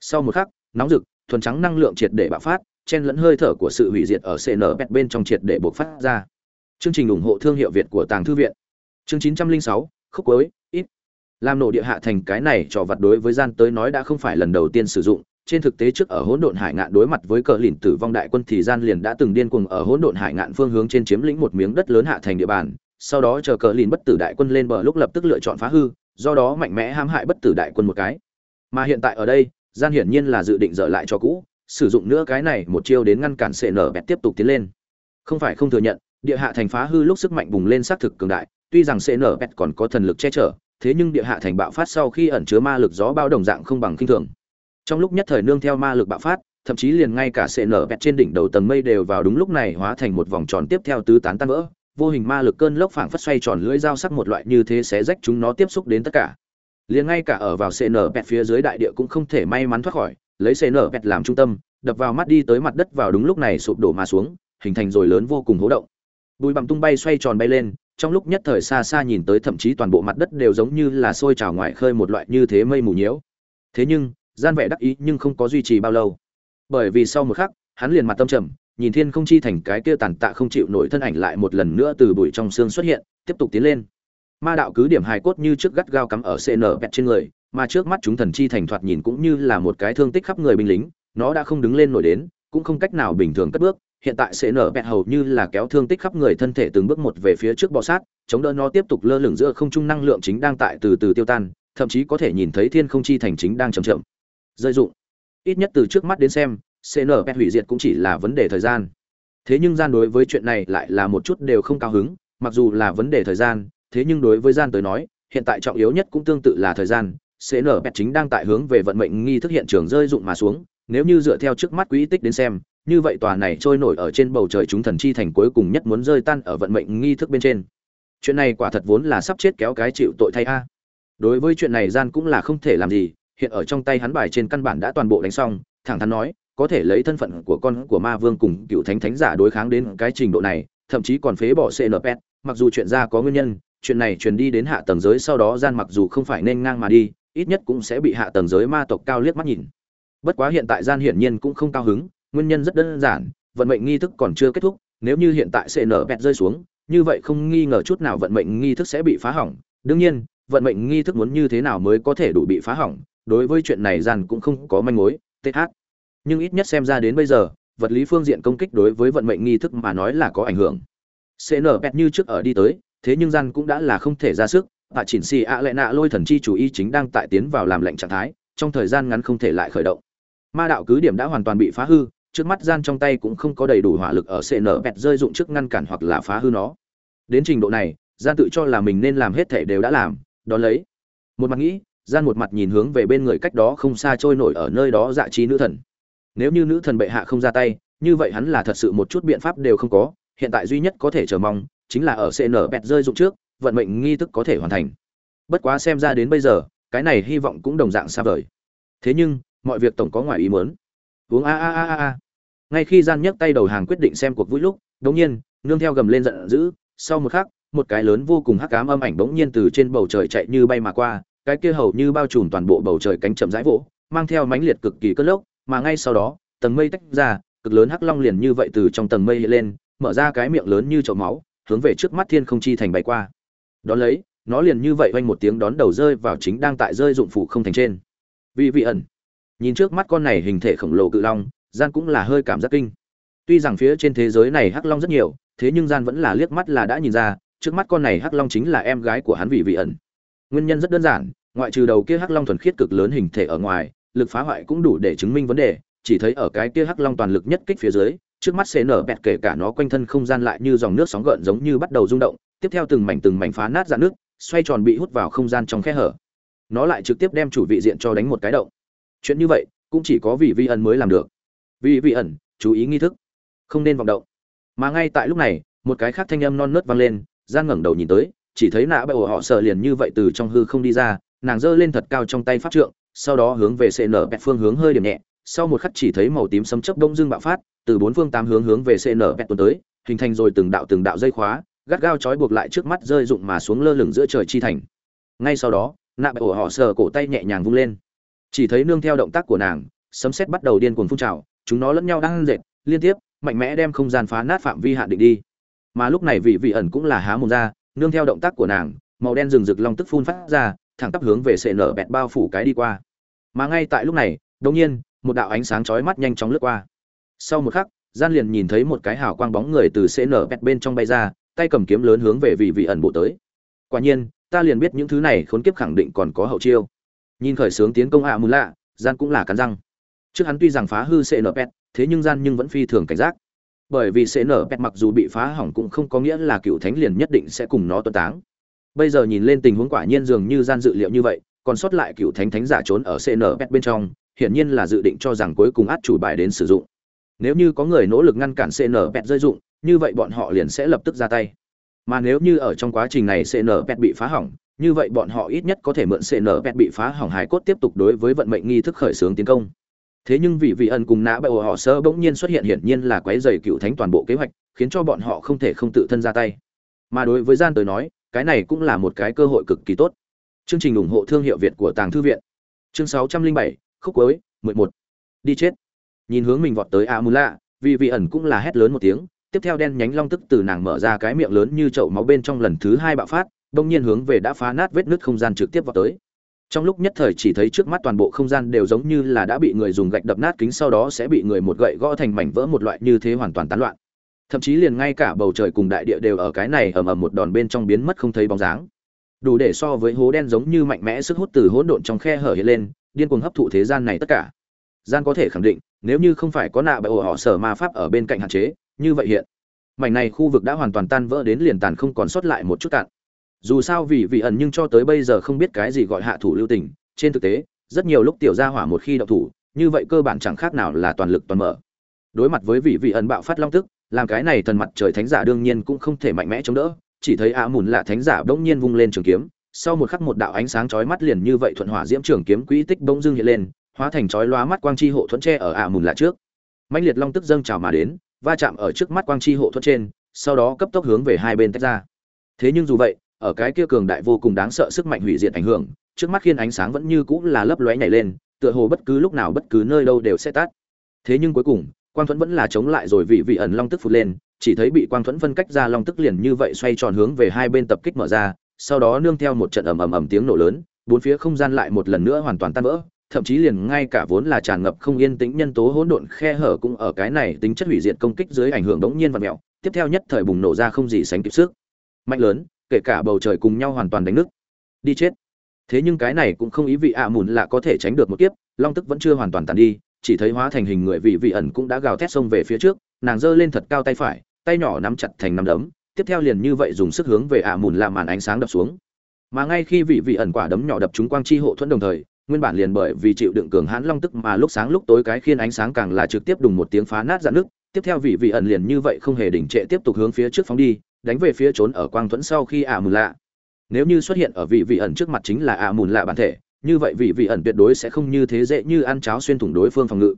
Sau một khắc, nóng rực thuần trắng năng lượng triệt để bạo phát chen lẫn hơi thở của sự hủy diệt ở cn bẹt bên trong triệt để bộc phát ra. Chương trình ủng hộ thương hiệu việt của tàng thư viện. Chương 906, khúc cuối ít. Làm nổ địa hạ thành cái này trò vật đối với gian tới nói đã không phải lần đầu tiên sử dụng. Trên thực tế trước ở hỗn độn hải ngạn đối mặt với cờ lìn tử vong đại quân thì gian liền đã từng điên cuồng ở hỗn độn hải ngạn phương hướng trên chiếm lĩnh một miếng đất lớn hạ thành địa bàn. Sau đó chờ cờ lìn bất tử đại quân lên bờ lúc lập tức lựa chọn phá hư do đó mạnh mẽ hãm hại bất tử đại quân một cái. Mà hiện tại ở đây gian hiển nhiên là dự định dở lại cho cũ, sử dụng nữa cái này một chiêu đến ngăn cản sệ nở bẹt tiếp tục tiến lên. Không phải không thừa nhận, địa hạ thành phá hư lúc sức mạnh bùng lên xác thực cường đại, tuy rằng sệ nở bẹt còn có thần lực che chở, thế nhưng địa hạ thành bạo phát sau khi ẩn chứa ma lực gió bao đồng dạng không bằng kinh thường. Trong lúc nhất thời nương theo ma lực bạo phát, thậm chí liền ngay cả sệ nở bẹt trên đỉnh đầu tầng mây đều vào đúng lúc này hóa thành một vòng tròn tiếp theo tứ tán tan vỡ, vô hình ma lực cơn lốc phảng phất xoay tròn lưỡi dao sắc một loại như thế sẽ rách chúng nó tiếp xúc đến tất cả liền ngay cả ở vào cn pet phía dưới đại địa cũng không thể may mắn thoát khỏi, lấy cn pet làm trung tâm, đập vào mắt đi tới mặt đất vào đúng lúc này sụp đổ mà xuống, hình thành rồi lớn vô cùng hố động. Bụi bặm tung bay xoay tròn bay lên, trong lúc nhất thời xa xa nhìn tới thậm chí toàn bộ mặt đất đều giống như là sôi trào ngoài khơi một loại như thế mây mù nhiễu. Thế nhưng, gian vẻ đắc ý nhưng không có duy trì bao lâu. Bởi vì sau một khắc, hắn liền mặt tâm trầm, nhìn thiên không chi thành cái kia tàn tạ không chịu nổi thân ảnh lại một lần nữa từ bụi trong xương xuất hiện, tiếp tục tiến lên ma đạo cứ điểm hài cốt như trước gắt gao cắm ở cn pet trên người, mà trước mắt chúng thần chi thành thoạt nhìn cũng như là một cái thương tích khắp người binh lính, nó đã không đứng lên nổi đến, cũng không cách nào bình thường cất bước. Hiện tại cn pet hầu như là kéo thương tích khắp người thân thể từng bước một về phía trước bò sát, chống đỡ nó tiếp tục lơ lửng giữa không trung năng lượng chính đang tại từ từ tiêu tan, thậm chí có thể nhìn thấy thiên không chi thành chính đang chậm chậm rơi dụng ít nhất từ trước mắt đến xem cnp hủy diệt cũng chỉ là vấn đề thời gian. Thế nhưng gian đối với chuyện này lại là một chút đều không cao hứng, mặc dù là vấn đề thời gian thế nhưng đối với gian tới nói, hiện tại trọng yếu nhất cũng tương tự là thời gian. Cnp chính đang tại hướng về vận mệnh nghi thức hiện trường rơi dụng mà xuống. Nếu như dựa theo trước mắt quỹ tích đến xem, như vậy tòa này trôi nổi ở trên bầu trời chúng thần chi thành cuối cùng nhất muốn rơi tan ở vận mệnh nghi thức bên trên. Chuyện này quả thật vốn là sắp chết kéo cái chịu tội thay a. Đối với chuyện này gian cũng là không thể làm gì. Hiện ở trong tay hắn bài trên căn bản đã toàn bộ đánh xong. Thẳng thắn nói, có thể lấy thân phận của con của ma vương cùng cựu thánh thánh giả đối kháng đến cái trình độ này, thậm chí còn phế bỏ cnp mặc dù chuyện ra có nguyên nhân chuyện này truyền đi đến hạ tầng giới sau đó gian mặc dù không phải nên ngang mà đi, ít nhất cũng sẽ bị hạ tầng giới ma tộc cao liếc mắt nhìn. Bất quá hiện tại gian hiển nhiên cũng không cao hứng, nguyên nhân rất đơn giản, vận mệnh nghi thức còn chưa kết thúc, nếu như hiện tại cnp rơi xuống, như vậy không nghi ngờ chút nào vận mệnh nghi thức sẽ bị phá hỏng. Đương nhiên, vận mệnh nghi thức muốn như thế nào mới có thể đủ bị phá hỏng, đối với chuyện này gian cũng không có manh mối th nhưng ít nhất xem ra đến bây giờ, vật lý phương diện công kích đối với vận mệnh nghi thức mà nói là có ảnh hưởng. Cnp như trước ở đi tới thế nhưng gian cũng đã là không thể ra sức, và chỉnh xì ạ lệ nạ lôi thần chi chủ y chính đang tại tiến vào làm lệnh trạng thái, trong thời gian ngắn không thể lại khởi động. Ma đạo cứ điểm đã hoàn toàn bị phá hư, trước mắt gian trong tay cũng không có đầy đủ hỏa lực ở cnp rơi dụng trước ngăn cản hoặc là phá hư nó. Đến trình độ này, gian tự cho là mình nên làm hết thể đều đã làm, đón lấy. Một mặt nghĩ, gian một mặt nhìn hướng về bên người cách đó không xa trôi nổi ở nơi đó dạ trí nữ thần. Nếu như nữ thần bệ hạ không ra tay, như vậy hắn là thật sự một chút biện pháp đều không có, hiện tại duy nhất có thể chờ mong chính là ở cn bẹt rơi dụng trước, vận mệnh nghi thức có thể hoàn thành. Bất quá xem ra đến bây giờ, cái này hy vọng cũng đồng dạng xa vời. Thế nhưng, mọi việc tổng có ngoài ý muốn. Uống a a a a ngay khi gian nhấc tay đầu hàng quyết định xem cuộc vui lúc đột nhiên, nương theo gầm lên giận dữ, sau một khắc, một cái lớn vô cùng hắc ám âm ảnh bỗng nhiên từ trên bầu trời chạy như bay mà qua, cái kia hầu như bao trùm toàn bộ bầu trời cánh chậm rãi vỗ, mang theo mãnh liệt cực kỳ cất lốc, mà ngay sau đó, tầng mây tách ra, cực lớn hắc long liền như vậy từ trong tầng mây hiện lên, mở ra cái miệng lớn như chậu máu hướng về trước mắt thiên không chi thành bay qua. Đón lấy, nó liền như vậy vang một tiếng đón đầu rơi vào chính đang tại rơi dụng phủ không thành trên. Vì vị ẩn, nhìn trước mắt con này hình thể khổng lồ cự long, gian cũng là hơi cảm giác kinh. Tuy rằng phía trên thế giới này hắc long rất nhiều, thế nhưng gian vẫn là liếc mắt là đã nhìn ra, trước mắt con này hắc long chính là em gái của hắn vị vị ẩn. Nguyên nhân rất đơn giản, ngoại trừ đầu kia hắc long thuần khiết cực lớn hình thể ở ngoài, lực phá hoại cũng đủ để chứng minh vấn đề, chỉ thấy ở cái kia hắc long toàn lực nhất kích phía dưới trước mắt xé nở bẹt kể cả nó quanh thân không gian lại như dòng nước sóng gợn giống như bắt đầu rung động, tiếp theo từng mảnh từng mảnh phá nát ra nước, xoay tròn bị hút vào không gian trong khe hở. Nó lại trực tiếp đem chủ vị diện cho đánh một cái động. Chuyện như vậy, cũng chỉ có vị vi ẩn mới làm được. Vị ẩn, chú ý nghi thức. Không nên vọng động. Mà ngay tại lúc này, một cái khác thanh âm non nớt vang lên gian ngẩng đầu nhìn tới, chỉ thấy nạ bệ họ sợ liền như vậy từ trong hư không đi ra, nàng giơ lên thật cao trong tay pháp trượng, sau đó hướng về cn bẹt phương hướng hơi điểm nhẹ, sau một khắc chỉ thấy màu tím sấm chớp đông dương bạo phát từ bốn phương tám hướng hướng về cn bẹt tuần tới, hình thành rồi từng đạo từng đạo dây khóa, gắt gao trói buộc lại trước mắt rơi rụng mà xuống lơ lửng giữa trời chi thành. Ngay sau đó, nạ bệ họ sờ cổ tay nhẹ nhàng vung lên. Chỉ thấy nương theo động tác của nàng, sấm sét bắt đầu điên cuồng phun trào, chúng nó lẫn nhau đang dệt liên tiếp, mạnh mẽ đem không gian phá nát phạm vi hạn định đi. Mà lúc này vị vị ẩn cũng là há mồm ra, nương theo động tác của nàng, màu đen rừng rực long tức phun phát ra, thẳng tắp hướng về CN Pet bẹt bao phủ cái đi qua. Mà ngay tại lúc này, đột nhiên, một đạo ánh sáng chói mắt nhanh chóng lướt qua sau một khắc, gian liền nhìn thấy một cái hào quang bóng người từ cn bẹt bên trong bay ra, tay cầm kiếm lớn hướng về vị vị ẩn bộ tới. Quả nhiên, ta liền biết những thứ này khốn kiếp khẳng định còn có hậu chiêu. Nhìn khởi sướng tiến công ạ à mù lạ, gian cũng là cắn răng. Trước hắn tuy rằng phá hư cn pet thế nhưng gian nhưng vẫn phi thường cảnh giác. Bởi vì cn pet mặc dù bị phá hỏng cũng không có nghĩa là cựu thánh liền nhất định sẽ cùng nó tuân táng. Bây giờ nhìn lên tình huống quả nhiên dường như gian dự liệu như vậy, còn sót lại cựu thánh thánh giả trốn ở cn pet bên trong, hiển nhiên là dự định cho rằng cuối cùng át chủ bài đến sử dụng nếu như có người nỗ lực ngăn cản cn pet rơi dụng như vậy bọn họ liền sẽ lập tức ra tay. Mà nếu như ở trong quá trình này cn pet bị phá hỏng như vậy bọn họ ít nhất có thể mượn cn pet bị phá hỏng hài cốt tiếp tục đối với vận mệnh nghi thức khởi xướng tiến công. Thế nhưng vị vị ẩn cùng nã bại họ sơ bỗng nhiên xuất hiện hiển nhiên là quấy dày cựu thánh toàn bộ kế hoạch khiến cho bọn họ không thể không tự thân ra tay. Mà đối với gian tới nói cái này cũng là một cái cơ hội cực kỳ tốt. Chương trình ủng hộ thương hiệu việt của tàng thư viện. Chương 607, khúc cuối 11. đi chết nhìn hướng mình vọt tới a mù lạ vị vị ẩn cũng là hét lớn một tiếng, tiếp theo đen nhánh long tức từ nàng mở ra cái miệng lớn như chậu máu bên trong lần thứ hai bạo phát đông nhiên hướng về đã phá nát vết nứt không gian trực tiếp vào tới. Trong lúc nhất thời chỉ thấy trước mắt toàn bộ không gian đều giống như là đã bị người dùng gạch đập nát kính sau đó sẽ bị người một gậy gõ thành mảnh vỡ một loại như thế hoàn toàn tán loạn. Thậm chí liền ngay cả bầu trời cùng đại địa đều ở cái này ầm ầm một đòn bên trong biến mất không thấy bóng dáng. Đủ để so với hố đen giống như mạnh mẽ sức hút từ hỗn độn trong khe hở hiện lên, điên cuồng hấp thụ thế gian này tất cả. Gian có thể khẳng định nếu như không phải có nạ bại ổ họ sở ma pháp ở bên cạnh hạn chế, như vậy hiện, mảnh này khu vực đã hoàn toàn tan vỡ đến liền tàn không còn sót lại một chút cạn dù sao vì vị ẩn nhưng cho tới bây giờ không biết cái gì gọi hạ thủ lưu tình, trên thực tế, rất nhiều lúc tiểu gia hỏa một khi đậu thủ, như vậy cơ bản chẳng khác nào là toàn lực toàn mở. Đối mặt với vị vị ẩn bạo phát long tức, làm cái này thần mặt trời thánh giả đương nhiên cũng không thể mạnh mẽ chống đỡ, chỉ thấy ạ mùn là thánh giả bỗng nhiên vung lên trường kiếm, sau một khắc một đạo ánh sáng chói mắt liền như vậy thuận hỏa diễm trường kiếm quỹ tích bỗng dưng hiện lên hóa thành chói lóa mắt quang chi hộ thuẫn tre ở ạ mùn lạ trước. Mãnh liệt long tức dâng trào mà đến, va chạm ở trước mắt quang chi hộ thuẫn trên, sau đó cấp tốc hướng về hai bên tách ra. Thế nhưng dù vậy, ở cái kia cường đại vô cùng đáng sợ sức mạnh hủy diệt ảnh hưởng, trước mắt khiên ánh sáng vẫn như cũ là lấp lóe nhảy lên, tựa hồ bất cứ lúc nào bất cứ nơi đâu đều sẽ tắt. Thế nhưng cuối cùng, quang thuẫn vẫn là chống lại rồi vị vị ẩn long tức phụt lên, chỉ thấy bị quang thuẫn phân cách ra long tức liền như vậy xoay tròn hướng về hai bên tập kích mở ra, sau đó nương theo một trận ầm ầm ầm tiếng nổ lớn, bốn phía không gian lại một lần nữa hoàn toàn tan vỡ thậm chí liền ngay cả vốn là tràn ngập không yên tĩnh nhân tố hỗn độn khe hở cũng ở cái này tính chất hủy diệt công kích dưới ảnh hưởng đống nhiên vật mèo tiếp theo nhất thời bùng nổ ra không gì sánh kịp sức. Mạnh lớn, kể cả bầu trời cùng nhau hoàn toàn đánh nứt. Đi chết. Thế nhưng cái này cũng không ý vị ạ mùn là có thể tránh được một kiếp, long tức vẫn chưa hoàn toàn tàn đi, chỉ thấy hóa thành hình người vị vị ẩn cũng đã gào thét xông về phía trước, nàng giơ lên thật cao tay phải, tay nhỏ nắm chặt thành nắm đấm, tiếp theo liền như vậy dùng sức hướng về ạ mùn làm màn ánh sáng đập xuống. Mà ngay khi vị vị ẩn quả đấm nhỏ đập trúng quang chi hộ thuẫn đồng thời nguyên bản liền bởi vì chịu đựng cường hãn long tức mà lúc sáng lúc tối cái khiên ánh sáng càng là trực tiếp đùng một tiếng phá nát dạn nước, tiếp theo vị vị ẩn liền như vậy không hề đỉnh trệ tiếp tục hướng phía trước phóng đi, đánh về phía trốn ở quang thuẫn sau khi ạ mùn lạ. Nếu như xuất hiện ở vị vị ẩn trước mặt chính là ạ mùn lạ bản thể, như vậy vị vị ẩn tuyệt đối sẽ không như thế dễ như ăn cháo xuyên thủng đối phương phòng ngự.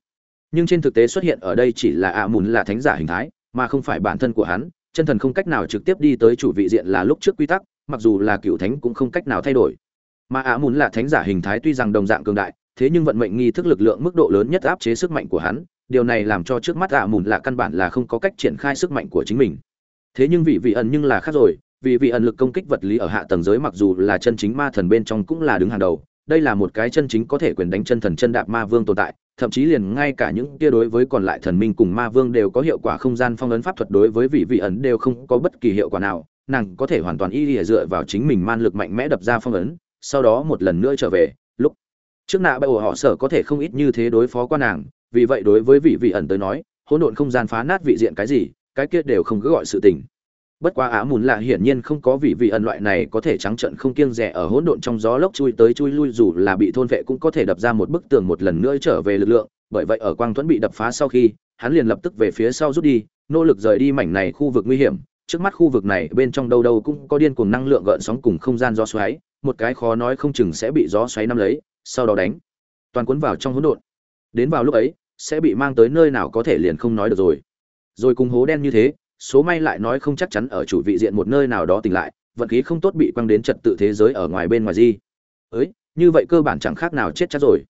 Nhưng trên thực tế xuất hiện ở đây chỉ là ạ mùn lạ thánh giả hình thái, mà không phải bản thân của hắn, chân thần không cách nào trực tiếp đi tới chủ vị diện là lúc trước quy tắc, mặc dù là cựu thánh cũng không cách nào thay đổi mà ạ mùn là thánh giả hình thái tuy rằng đồng dạng cường đại, thế nhưng vận mệnh nghi thức lực lượng mức độ lớn nhất áp chế sức mạnh của hắn. Điều này làm cho trước mắt ạ mùn là căn bản là không có cách triển khai sức mạnh của chính mình. Thế nhưng vị vị ẩn nhưng là khác rồi vì vị ẩn lực công kích vật lý ở hạ tầng giới mặc dù là chân chính ma thần bên trong cũng là đứng hàng đầu. Đây là một cái chân chính có thể quyền đánh chân thần chân đạp ma vương tồn tại, thậm chí liền ngay cả những kia đối với còn lại thần minh cùng ma vương đều có hiệu quả không gian phong ấn pháp thuật đối với vị vị ẩn đều không có bất kỳ hiệu quả nào. Nàng có thể hoàn toàn y lìa dựa vào chính mình man lực mạnh mẽ đập ra phong ấn sau đó một lần nữa trở về, lúc trước nạ bại ổ họ sở có thể không ít như thế đối phó qua nàng, vì vậy đối với vị vị ẩn tới nói, hỗn độn không gian phá nát vị diện cái gì, cái kia đều không cứ gọi sự tình. Bất quá á mùn là hiển nhiên không có vị vị ẩn loại này có thể trắng trận không kiêng rẻ ở hỗn độn trong gió lốc chui tới chui lui dù là bị thôn vệ cũng có thể đập ra một bức tường một lần nữa trở về lực lượng, bởi vậy ở quang thuẫn bị đập phá sau khi, hắn liền lập tức về phía sau rút đi, nỗ lực rời đi mảnh này khu vực nguy hiểm, trước mắt khu vực này bên trong đâu đâu cũng có điên cuồng năng lượng gợn sóng cùng không gian gió xoáy một cái khó nói không chừng sẽ bị gió xoáy nắm lấy, sau đó đánh. Toàn cuốn vào trong hỗn độn. Đến vào lúc ấy, sẽ bị mang tới nơi nào có thể liền không nói được rồi. Rồi cùng hố đen như thế, số may lại nói không chắc chắn ở chủ vị diện một nơi nào đó tỉnh lại, vận khí không tốt bị quăng đến trật tự thế giới ở ngoài bên ngoài gì. ấy như vậy cơ bản chẳng khác nào chết chắc rồi.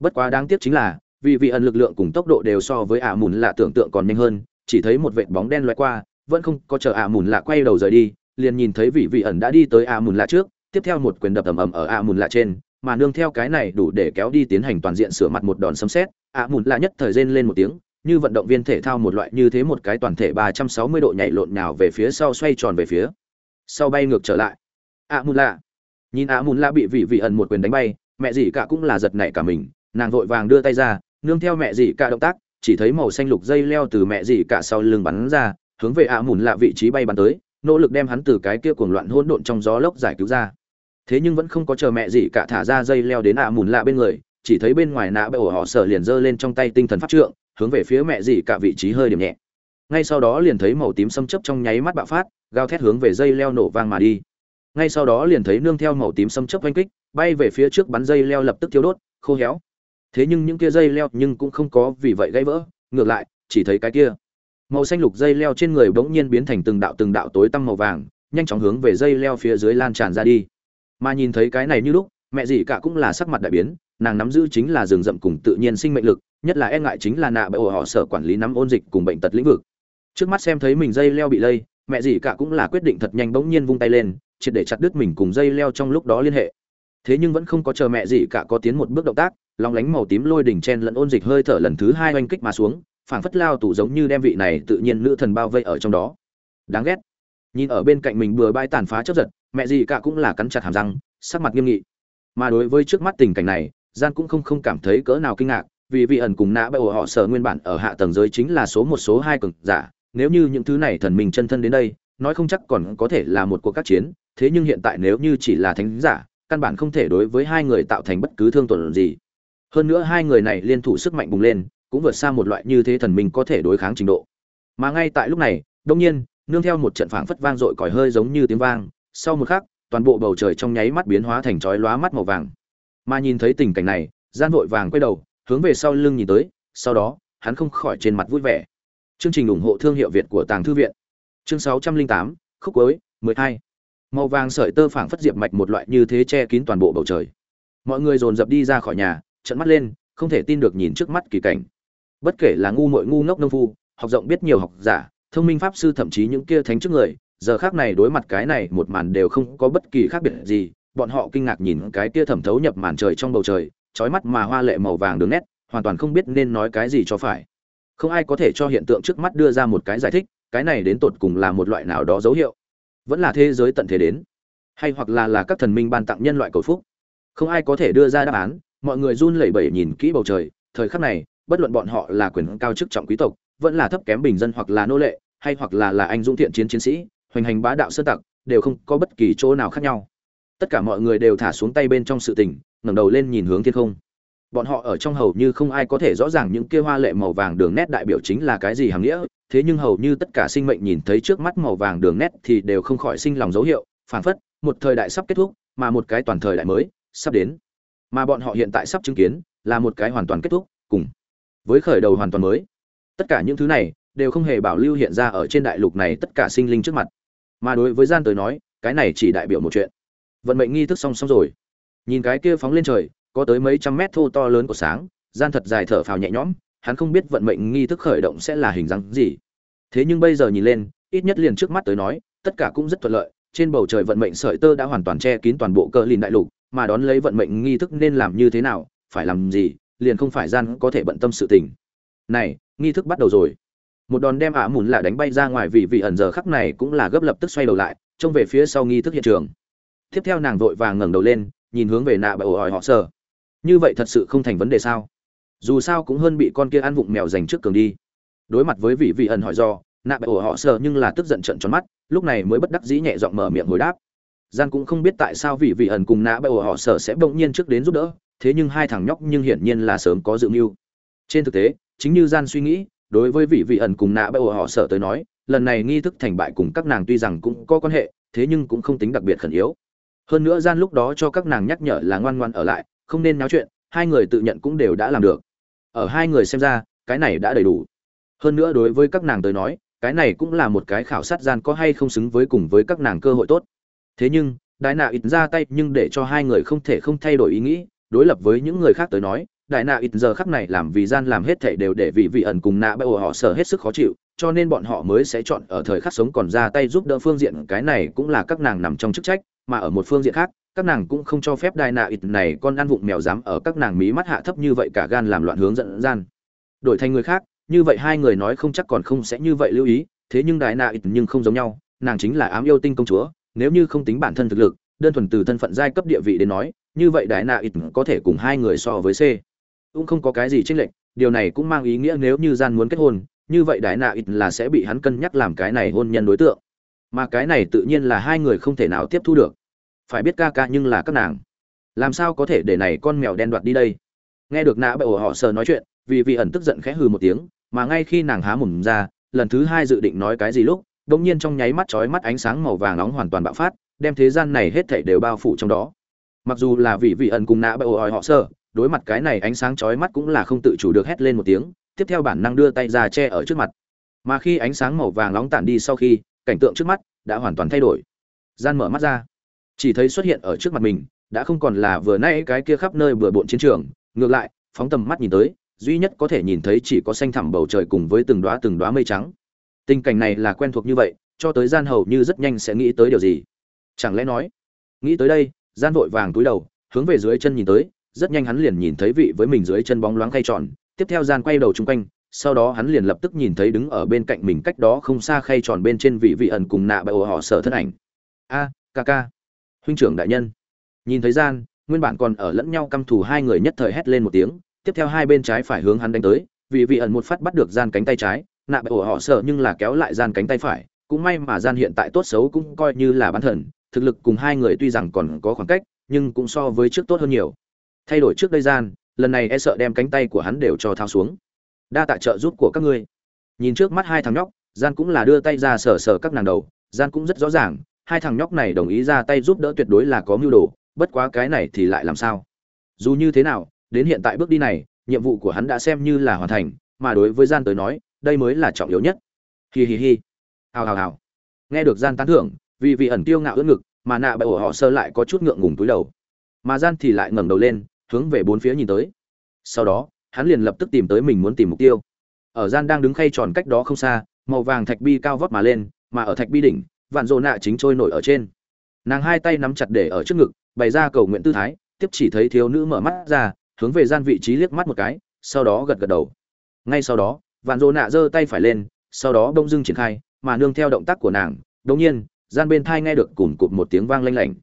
Bất quá đáng tiếc chính là, vì vị ẩn lực lượng cùng tốc độ đều so với ả mùn lạ tưởng tượng còn nhanh hơn, chỉ thấy một vệt bóng đen loại qua, vẫn không có chờ ả mùn lạ quay đầu rời đi, liền nhìn thấy vị vị ẩn đã đi tới ả mùn lạ trước tiếp theo một quyền đập ầm ầm ở ả mùn lạ trên, mà nương theo cái này đủ để kéo đi tiến hành toàn diện sửa mặt một đòn sấm xét ả mùn lạ nhất thời rên lên một tiếng, như vận động viên thể thao một loại như thế một cái toàn thể 360 độ nhảy lộn nhào về phía sau xoay tròn về phía, sau bay ngược trở lại. Ạ mùn lạ. Nhìn ạ mùn lạ bị vị vị ẩn một quyền đánh bay, mẹ dì cả cũng là giật nảy cả mình, nàng vội vàng đưa tay ra, nương theo mẹ dì cả động tác, chỉ thấy màu xanh lục dây leo từ mẹ dì cả sau lưng bắn ra, hướng về ạ mùn lạ vị trí bay bắn tới nỗ lực đem hắn từ cái kia cuồng loạn hỗn độn trong gió lốc giải cứu ra. Thế nhưng vẫn không có chờ mẹ dì cả thả ra dây leo đến ạ mùn lạ bên người, chỉ thấy bên ngoài nạ bẹo ổ họ sở liền giơ lên trong tay tinh thần pháp trượng, hướng về phía mẹ dì cả vị trí hơi điểm nhẹ. Ngay sau đó liền thấy màu tím xâm chấp trong nháy mắt bạo phát, gào thét hướng về dây leo nổ vang mà đi. Ngay sau đó liền thấy nương theo màu tím xâm chấp oanh kích, bay về phía trước bắn dây leo lập tức thiếu đốt, khô héo. Thế nhưng những kia dây leo nhưng cũng không có vì vậy gãy vỡ, ngược lại, chỉ thấy cái kia màu xanh lục dây leo trên người bỗng nhiên biến thành từng đạo từng đạo tối tăm màu vàng, nhanh chóng hướng về dây leo phía dưới lan tràn ra đi. Mà nhìn thấy cái này như lúc, mẹ dì cả cũng là sắc mặt đại biến, nàng nắm giữ chính là rừng rậm cùng tự nhiên sinh mệnh lực, nhất là e ngại chính là nạ bởi họ sở quản lý nắm ôn dịch cùng bệnh tật lĩnh vực. Trước mắt xem thấy mình dây leo bị lây, mẹ dì cả cũng là quyết định thật nhanh bỗng nhiên vung tay lên, triệt để chặt đứt mình cùng dây leo trong lúc đó liên hệ. Thế nhưng vẫn không có chờ mẹ dì cả có tiến một bước động tác lòng lánh màu tím lôi đỉnh chen lẫn ôn dịch hơi thở lần thứ hai oanh kích mà xuống phảng phất lao tủ giống như đem vị này tự nhiên nữ thần bao vây ở trong đó. Đáng ghét. Nhìn ở bên cạnh mình bừa bãi tàn phá chấp giật, mẹ gì cả cũng là cắn chặt hàm răng, sắc mặt nghiêm nghị. Mà đối với trước mắt tình cảnh này, gian cũng không không cảm thấy cỡ nào kinh ngạc, vì vị ẩn cùng nã bởi họ sở nguyên bản ở hạ tầng giới chính là số một, số hai cường giả. Nếu như những thứ này thần mình chân thân đến đây, nói không chắc còn có thể là một cuộc các chiến. Thế nhưng hiện tại nếu như chỉ là thánh giả, căn bản không thể đối với hai người tạo thành bất cứ thương tổn gì. Hơn nữa hai người này liên thủ sức mạnh bùng lên cũng vượt xa một loại như thế thần minh có thể đối kháng trình độ. Mà ngay tại lúc này đông nhiên nương theo một trận phảng phất vang dội còi hơi giống như tiếng vang sau một khắc toàn bộ bầu trời trong nháy mắt biến hóa thành chói lóa mắt màu vàng. Mà nhìn thấy tình cảnh này gian vội vàng quay đầu hướng về sau lưng nhìn tới sau đó hắn không khỏi trên mặt vui vẻ. Chương trình ủng hộ thương hiệu việt của tàng thư viện. Chương 608, khúc cuối 12. màu vàng sợi tơ phảng phất diệp mạch một loại như thế che kín toàn bộ bầu trời. Mọi người dồn dập đi ra khỏi nhà trận mắt lên không thể tin được nhìn trước mắt kỳ cảnh bất kể là ngu muội ngu ngốc nông phu, học rộng biết nhiều học giả, thông minh pháp sư thậm chí những kia thánh trước người, giờ khác này đối mặt cái này một màn đều không có bất kỳ khác biệt gì, bọn họ kinh ngạc nhìn cái kia thẩm thấu nhập màn trời trong bầu trời trói mắt mà hoa lệ màu vàng đường nét, hoàn toàn không biết nên nói cái gì cho phải. Không ai có thể cho hiện tượng trước mắt đưa ra một cái giải thích, cái này đến tột cùng là một loại nào đó dấu hiệu. Vẫn là thế giới tận thế đến. Hay hoặc là là các thần minh ban tặng nhân loại cầu phúc. Không ai có thể đưa ra đáp án, mọi người run lẩy bẩy nhìn kỹ bầu trời, thời khắc này bất luận bọn họ là quyền cao chức trọng quý tộc, vẫn là thấp kém bình dân hoặc là nô lệ, hay hoặc là là anh dũng thiện chiến chiến sĩ, hoành hành bá đạo sơ tặc, đều không có bất kỳ chỗ nào khác nhau. Tất cả mọi người đều thả xuống tay bên trong sự tình, ngẩng đầu lên nhìn hướng thiên không. Bọn họ ở trong hầu như không ai có thể rõ ràng những kia hoa lệ màu vàng đường nét đại biểu chính là cái gì hàm nghĩa, thế nhưng hầu như tất cả sinh mệnh nhìn thấy trước mắt màu vàng đường nét thì đều không khỏi sinh lòng dấu hiệu, phảng phất, một thời đại sắp kết thúc, mà một cái toàn thời đại mới sắp đến. Mà bọn họ hiện tại sắp chứng kiến là một cái hoàn toàn kết thúc, cùng với khởi đầu hoàn toàn mới. Tất cả những thứ này đều không hề bảo lưu hiện ra ở trên đại lục này tất cả sinh linh trước mặt. Mà đối với gian tới nói, cái này chỉ đại biểu một chuyện. Vận mệnh nghi thức song song rồi. Nhìn cái kia phóng lên trời, có tới mấy trăm mét thô to lớn của sáng, gian thật dài thở phào nhẹ nhõm, hắn không biết vận mệnh nghi thức khởi động sẽ là hình dáng gì. Thế nhưng bây giờ nhìn lên, ít nhất liền trước mắt tới nói, tất cả cũng rất thuận lợi. Trên bầu trời vận mệnh sợi tơ đã hoàn toàn che kín toàn bộ cơ lìn đại lục, mà đón lấy vận mệnh nghi thức nên làm như thế nào, phải làm gì liền không phải gian có thể bận tâm sự tình. Này, nghi thức bắt đầu rồi. Một đòn đem ả à mùn là đánh bay ra ngoài vì vị ẩn giờ khắc này cũng là gấp lập tức xoay đầu lại, trông về phía sau nghi thức hiện trường. Tiếp theo nàng vội vàng ngẩng đầu lên, nhìn hướng về nạ bà ổ hỏi họ sờ. Như vậy thật sự không thành vấn đề sao? Dù sao cũng hơn bị con kia ăn vụng mèo dành trước cường đi. Đối mặt với vị vị ẩn hỏi do, nạ bại ổ họ sợ nhưng là tức giận trận tròn mắt, lúc này mới bất đắc dĩ nhẹ giọng mở miệng hồi đáp. Gian cũng không biết tại sao vị vị ẩn cùng nạ bại ổ họ sợ sẽ bỗng nhiên trước đến giúp đỡ thế nhưng hai thằng nhóc nhưng hiển nhiên là sớm có dự mưu. Trên thực tế, chính như gian suy nghĩ, đối với vị vị ẩn cùng nạ bởi họ sợ tới nói, lần này nghi thức thành bại cùng các nàng tuy rằng cũng có quan hệ, thế nhưng cũng không tính đặc biệt khẩn yếu. Hơn nữa gian lúc đó cho các nàng nhắc nhở là ngoan ngoan ở lại, không nên náo chuyện, hai người tự nhận cũng đều đã làm được. Ở hai người xem ra, cái này đã đầy đủ. Hơn nữa đối với các nàng tới nói, cái này cũng là một cái khảo sát gian có hay không xứng với cùng với các nàng cơ hội tốt. Thế nhưng, đại nạ ít ra tay nhưng để cho hai người không thể không thay đổi ý nghĩ đối lập với những người khác tới nói, đại nạ ít giờ khắc này làm vì gian làm hết thảy đều để vị vị ẩn cùng nạ bệ họ sở hết sức khó chịu, cho nên bọn họ mới sẽ chọn ở thời khắc sống còn ra tay giúp đỡ phương diện. Cái này cũng là các nàng nằm trong chức trách, mà ở một phương diện khác, các nàng cũng không cho phép đại nạ ít này con ăn vụng mèo dám ở các nàng mí mắt hạ thấp như vậy cả gan làm loạn hướng dẫn gian. Đổi thành người khác, như vậy hai người nói không chắc còn không sẽ như vậy lưu ý, thế nhưng đại nạ ít nhưng không giống nhau, nàng chính là ám yêu tinh công chúa, nếu như không tính bản thân thực lực, đơn thuần từ thân phận giai cấp địa vị đến nói như vậy đại nạ ít có thể cùng hai người so với c. Cũng không có cái gì chênh lệch, điều này cũng mang ý nghĩa nếu như gian muốn kết hôn, như vậy đại nạ ít là sẽ bị hắn cân nhắc làm cái này hôn nhân đối tượng. Mà cái này tự nhiên là hai người không thể nào tiếp thu được. Phải biết ca ca nhưng là các nàng. Làm sao có thể để này con mèo đen đoạt đi đây? Nghe được nạ bậy ổ họ sờ nói chuyện, vì vị ẩn tức giận khẽ hừ một tiếng, mà ngay khi nàng há mồm ra, lần thứ hai dự định nói cái gì lúc, đột nhiên trong nháy mắt chói mắt ánh sáng màu vàng nóng hoàn toàn bạo phát, đem thế gian này hết thảy đều bao phủ trong đó mặc dù là vị vị ẩn cùng nạ bệ ỏi họ sợ đối mặt cái này ánh sáng chói mắt cũng là không tự chủ được hét lên một tiếng, tiếp theo bản năng đưa tay ra che ở trước mặt. Mà khi ánh sáng màu vàng nóng tản đi sau khi, cảnh tượng trước mắt đã hoàn toàn thay đổi. Gian mở mắt ra. Chỉ thấy xuất hiện ở trước mặt mình, đã không còn là vừa nãy cái kia khắp nơi vừa bộn chiến trường, ngược lại, phóng tầm mắt nhìn tới, duy nhất có thể nhìn thấy chỉ có xanh thẳm bầu trời cùng với từng đóa từng đóa mây trắng. Tình cảnh này là quen thuộc như vậy, cho tới gian hầu như rất nhanh sẽ nghĩ tới điều gì? Chẳng lẽ nói, nghĩ tới đây gian vội vàng túi đầu, hướng về dưới chân nhìn tới, rất nhanh hắn liền nhìn thấy vị với mình dưới chân bóng loáng khay tròn, tiếp theo gian quay đầu chung quanh, sau đó hắn liền lập tức nhìn thấy đứng ở bên cạnh mình cách đó không xa khay tròn bên trên vị vị ẩn cùng nạ bại ổ họ sở thân ảnh. A, ca ca. Huynh trưởng đại nhân. Nhìn thấy gian, nguyên bản còn ở lẫn nhau căm thù hai người nhất thời hét lên một tiếng, tiếp theo hai bên trái phải hướng hắn đánh tới vì vị ẩn một phát bắt được gian cánh tay trái, nạ bại ổ họ sợ nhưng là kéo lại gian cánh tay phải, cũng may mà gian hiện tại tốt xấu cũng coi như là bán thần thực lực cùng hai người tuy rằng còn có khoảng cách, nhưng cũng so với trước tốt hơn nhiều. Thay đổi trước đây gian, lần này e sợ đem cánh tay của hắn đều cho thao xuống. Đa tạ trợ giúp của các ngươi. Nhìn trước mắt hai thằng nhóc, gian cũng là đưa tay ra sờ sờ các nàng đầu. Gian cũng rất rõ ràng, hai thằng nhóc này đồng ý ra tay giúp đỡ tuyệt đối là có mưu đồ, bất quá cái này thì lại làm sao? Dù như thế nào, đến hiện tại bước đi này, nhiệm vụ của hắn đã xem như là hoàn thành, mà đối với gian tới nói, đây mới là trọng yếu nhất. Hi hi hi. Hào hào hào. Nghe được gian tán thưởng vì vị ẩn tiêu ngạo ưỡn ngực, mà nạ bại ổ họ sơ lại có chút ngượng ngùng túi đầu. Mà gian thì lại ngẩng đầu lên, hướng về bốn phía nhìn tới. Sau đó, hắn liền lập tức tìm tới mình muốn tìm mục tiêu. Ở gian đang đứng khay tròn cách đó không xa, màu vàng thạch bi cao vót mà lên, mà ở thạch bi đỉnh, vạn rồ nạ chính trôi nổi ở trên. Nàng hai tay nắm chặt để ở trước ngực, bày ra cầu nguyện tư thái, tiếp chỉ thấy thiếu nữ mở mắt ra, hướng về gian vị trí liếc mắt một cái, sau đó gật gật đầu. Ngay sau đó, vạn rồ nạ giơ tay phải lên, sau đó bông dưng triển khai, mà nương theo động tác của nàng, đột nhiên gian bên thai nghe được cùng cụt một tiếng vang lanh lảnh.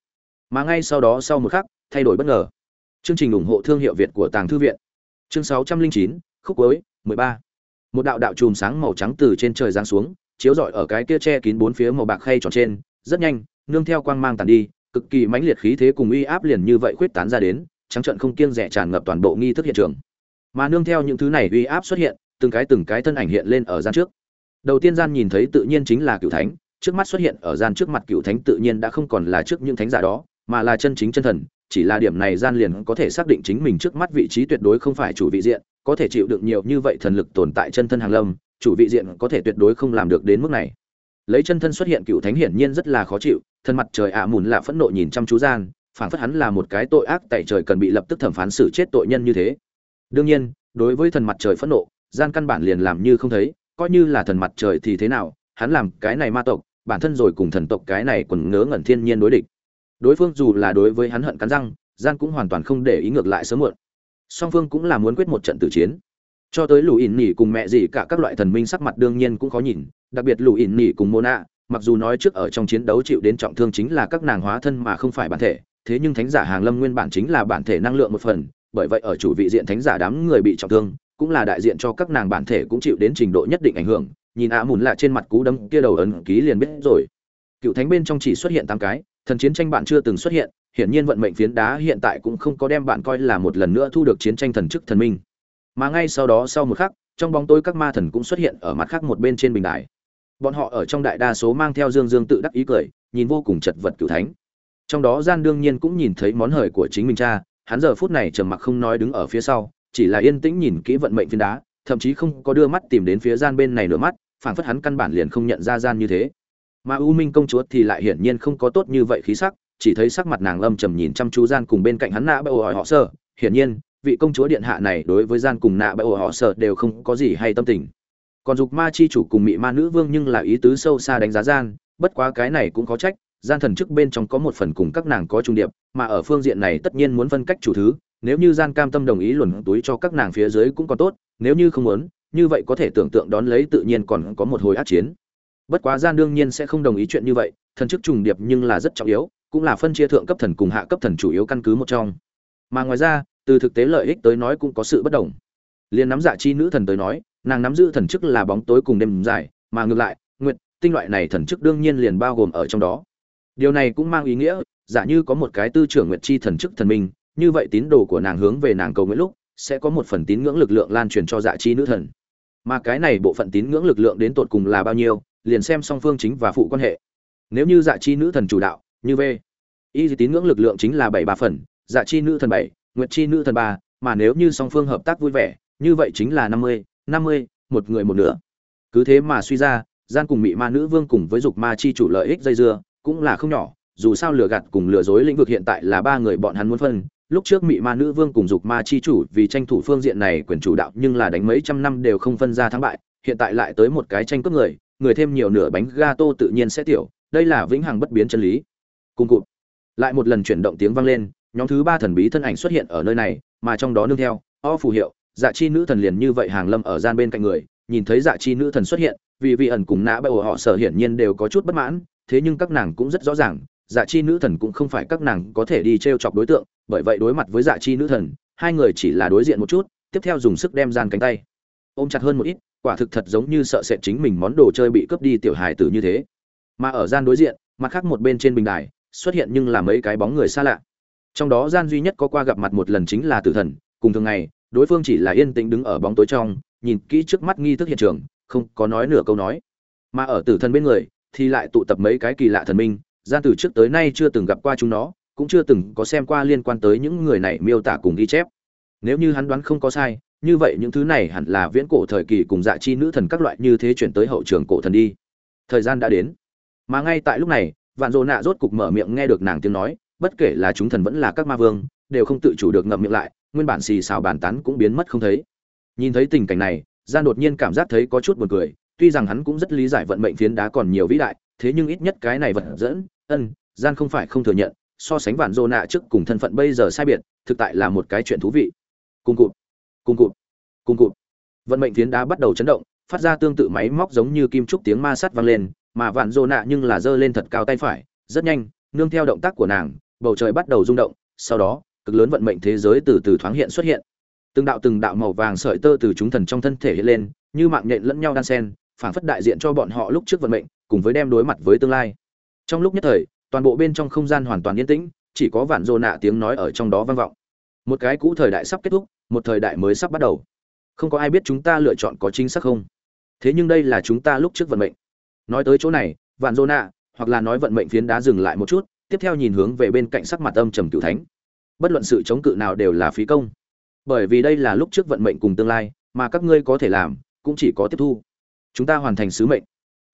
Mà ngay sau đó sau một khắc thay đổi bất ngờ. Chương trình ủng hộ thương hiệu việt của tàng thư viện. Chương 609, khúc cuối 13. một đạo đạo chùm sáng màu trắng từ trên trời giáng xuống chiếu rọi ở cái kia che kín bốn phía màu bạc khay tròn trên rất nhanh nương theo quang mang tàn đi cực kỳ mãnh liệt khí thế cùng uy áp liền như vậy khuyết tán ra đến trắng trận không kiêng rẻ tràn ngập toàn bộ nghi thức hiện trường. Mà nương theo những thứ này uy áp xuất hiện từng cái từng cái thân ảnh hiện lên ở gian trước. Đầu tiên gian nhìn thấy tự nhiên chính là cựu thánh trước mắt xuất hiện ở gian trước mặt cựu thánh tự nhiên đã không còn là trước những thánh giả đó, mà là chân chính chân thần, chỉ là điểm này gian liền có thể xác định chính mình trước mắt vị trí tuyệt đối không phải chủ vị diện, có thể chịu được nhiều như vậy thần lực tồn tại chân thân hàng lâm, chủ vị diện có thể tuyệt đối không làm được đến mức này. Lấy chân thân xuất hiện cựu thánh hiển nhiên rất là khó chịu, thân mặt trời ạ à mùn là phẫn nộ nhìn chăm chú gian phản phất hắn là một cái tội ác tại trời cần bị lập tức thẩm phán xử chết tội nhân như thế. Đương nhiên, đối với thần mặt trời phẫn nộ, gian căn bản liền làm như không thấy, coi như là thần mặt trời thì thế nào, hắn làm cái này ma tộc bản thân rồi cùng thần tộc cái này còn ngớ ngẩn thiên nhiên đối địch. Đối phương dù là đối với hắn hận cắn răng gian cũng hoàn toàn không để ý ngược lại sớm muộn. Song phương cũng là muốn quyết một trận tử chiến. Cho tới lù ỉn nỉ cùng mẹ gì cả các loại thần minh sắc mặt đương nhiên cũng khó nhìn, đặc biệt lù ỉn nỉ cùng mona, mặc dù nói trước ở trong chiến đấu chịu đến trọng thương chính là các nàng hóa thân mà không phải bản thể, thế nhưng thánh giả hàng lâm nguyên bản chính là bản thể năng lượng một phần, bởi vậy ở chủ vị diện thánh giả đám người bị trọng thương, cũng là đại diện cho các nàng bản thể cũng chịu đến trình độ nhất định ảnh hưởng nhìn ạ mùn lạ trên mặt cú đấm kia đầu ấn ký liền biết rồi. Cựu thánh bên trong chỉ xuất hiện tám cái, thần chiến tranh bạn chưa từng xuất hiện, hiển nhiên vận mệnh phiến đá hiện tại cũng không có đem bạn coi là một lần nữa thu được chiến tranh thần chức thần minh. Mà ngay sau đó sau một khắc, trong bóng tối các ma thần cũng xuất hiện ở mặt khác một bên trên bình đài. Bọn họ ở trong đại đa số mang theo dương dương tự đắc ý cười, nhìn vô cùng chật vật cựu thánh. Trong đó gian đương nhiên cũng nhìn thấy món hời của chính mình cha, hắn giờ phút này trầm mặc không nói đứng ở phía sau, chỉ là yên tĩnh nhìn kỹ vận mệnh phiến đá, thậm chí không có đưa mắt tìm đến phía gian bên này nửa mắt phảng phất hắn căn bản liền không nhận ra gian như thế. Mà u minh công chúa thì lại hiển nhiên không có tốt như vậy khí sắc chỉ thấy sắc mặt nàng lâm trầm nhìn chăm chú gian cùng bên cạnh hắn nạ bậy hỏi họ sợ, hiển nhiên vị công chúa điện hạ này đối với gian cùng nạ bậy họ sợ đều không có gì hay tâm tình. Còn dục ma chi chủ cùng mị ma nữ vương nhưng là ý tứ sâu xa đánh giá gian bất quá cái này cũng có trách gian thần chức bên trong có một phần cùng các nàng có trung điệp mà ở phương diện này tất nhiên muốn phân cách chủ thứ nếu như gian cam tâm đồng ý luồn túi cho các nàng phía dưới cũng còn tốt nếu như không muốn như vậy có thể tưởng tượng đón lấy tự nhiên còn có một hồi át chiến. Bất quá gian đương nhiên sẽ không đồng ý chuyện như vậy, thần chức trùng điệp nhưng là rất trọng yếu, cũng là phân chia thượng cấp thần cùng hạ cấp thần chủ yếu căn cứ một trong. Mà ngoài ra, từ thực tế lợi ích tới nói cũng có sự bất đồng. Liền nắm dạ chi nữ thần tới nói, nàng nắm giữ thần chức là bóng tối cùng đêm dài, mà ngược lại nguyện tinh loại này thần chức đương nhiên liền bao gồm ở trong đó. Điều này cũng mang ý nghĩa, giả như có một cái tư trưởng nguyện chi thần chức thần minh, như vậy tín đồ của nàng hướng về nàng cầu nguyện lúc sẽ có một phần tín ngưỡng lực lượng lan truyền cho dạ chi nữ thần. Mà cái này bộ phận tín ngưỡng lực lượng đến tột cùng là bao nhiêu, liền xem song phương chính và phụ quan hệ. Nếu như dạ chi nữ thần chủ đạo, như v y tín ngưỡng lực lượng chính là bảy ba phần dạ chi nữ thần bảy, nguyệt chi nữ thần ba, mà nếu như song phương hợp tác vui vẻ, như vậy chính là năm mươi năm mươi, một người một nửa. Cứ thế mà suy ra, gian cùng mị ma nữ vương cùng với dục ma chi chủ lợi ích dây dưa cũng là không nhỏ, dù sao lừa gạt cùng lừa dối lĩnh vực hiện tại là ba người bọn hắn muốn phân lúc trước mị ma nữ vương cùng dục ma chi chủ vì tranh thủ phương diện này quyền chủ đạo nhưng là đánh mấy trăm năm đều không phân ra thắng bại, hiện tại lại tới một cái tranh cướp người người thêm nhiều nửa bánh gato tự nhiên sẽ tiểu, đây là vĩnh hằng bất biến chân lý. Cùng cụt. Lại một lần chuyển động tiếng vang lên, nhóm thứ ba thần bí thân ảnh xuất hiện ở nơi này, mà trong đó nương theo, o phù hiệu dạ chi nữ thần liền như vậy hàng lâm ở gian bên cạnh người, nhìn thấy dạ chi nữ thần xuất hiện, vì vị ẩn cùng nã bại họ sở hiển nhiên đều có chút bất mãn, thế nhưng các nàng cũng rất rõ ràng dạ chi nữ thần cũng không phải các nàng có thể đi trêu chọc đối tượng bởi vậy đối mặt với dạ chi nữ thần, hai người chỉ là đối diện một chút, tiếp theo dùng sức đem gian cánh tay. Ôm chặt hơn một ít, quả thực thật giống như sợ sệt chính mình món đồ chơi bị cướp đi tiểu hài tử như thế. Mà ở gian đối diện, mặt khác một bên trên bình đài, xuất hiện nhưng là mấy cái bóng người xa lạ. Trong đó gian duy nhất có qua gặp mặt một lần chính là tử thần, cùng thường ngày, đối phương chỉ là yên tĩnh đứng ở bóng tối trong, nhìn kỹ trước mắt nghi thức hiện trường, không có nói nửa câu nói. Mà ở tử thần bên người, thì lại tụ tập mấy cái kỳ lạ thần minh, gian từ trước tới nay chưa từng gặp qua chúng nó cũng chưa từng có xem qua liên quan tới những người này miêu tả cùng ghi chép. Nếu như hắn đoán không có sai, như vậy những thứ này hẳn là viễn cổ thời kỳ cùng dạ chi nữ thần các loại như thế chuyển tới hậu trường cổ thần đi. Thời gian đã đến. Mà ngay tại lúc này, vạn dồ nạ rốt cục mở miệng nghe được nàng tiếng nói, bất kể là chúng thần vẫn là các ma vương, đều không tự chủ được ngậm miệng lại, nguyên bản xì xào bàn tán cũng biến mất không thấy. Nhìn thấy tình cảnh này, gian đột nhiên cảm giác thấy có chút buồn cười, tuy rằng hắn cũng rất lý giải vận mệnh phiến đá còn nhiều vĩ đại, thế nhưng ít nhất cái này vật dẫn, ân, gian không phải không thừa nhận so sánh vạn dô nạ trước cùng thân phận bây giờ sai biệt, thực tại là một cái chuyện thú vị. Cung cụt cung cụt cung cụt. Vận mệnh phiến đá bắt đầu chấn động, phát ra tương tự máy móc giống như kim trúc tiếng ma sắt vang lên, mà vạn dô nạ nhưng là giơ lên thật cao tay phải, rất nhanh, nương theo động tác của nàng, bầu trời bắt đầu rung động, sau đó, cực lớn vận mệnh thế giới từ từ thoáng hiện xuất hiện. Từng đạo từng đạo màu vàng sợi tơ từ chúng thần trong thân thể hiện lên, như mạng nhện lẫn nhau đan sen, phảng phất đại diện cho bọn họ lúc trước vận mệnh, cùng với đem đối mặt với tương lai. Trong lúc nhất thời toàn bộ bên trong không gian hoàn toàn yên tĩnh, chỉ có vạn dô nạ tiếng nói ở trong đó vang vọng. Một cái cũ thời đại sắp kết thúc, một thời đại mới sắp bắt đầu. Không có ai biết chúng ta lựa chọn có chính xác không. Thế nhưng đây là chúng ta lúc trước vận mệnh. Nói tới chỗ này, vạn dô nạ, hoặc là nói vận mệnh phiến đá dừng lại một chút, tiếp theo nhìn hướng về bên cạnh sắc mặt âm trầm cựu thánh. Bất luận sự chống cự nào đều là phí công. Bởi vì đây là lúc trước vận mệnh cùng tương lai, mà các ngươi có thể làm, cũng chỉ có tiếp thu. Chúng ta hoàn thành sứ mệnh.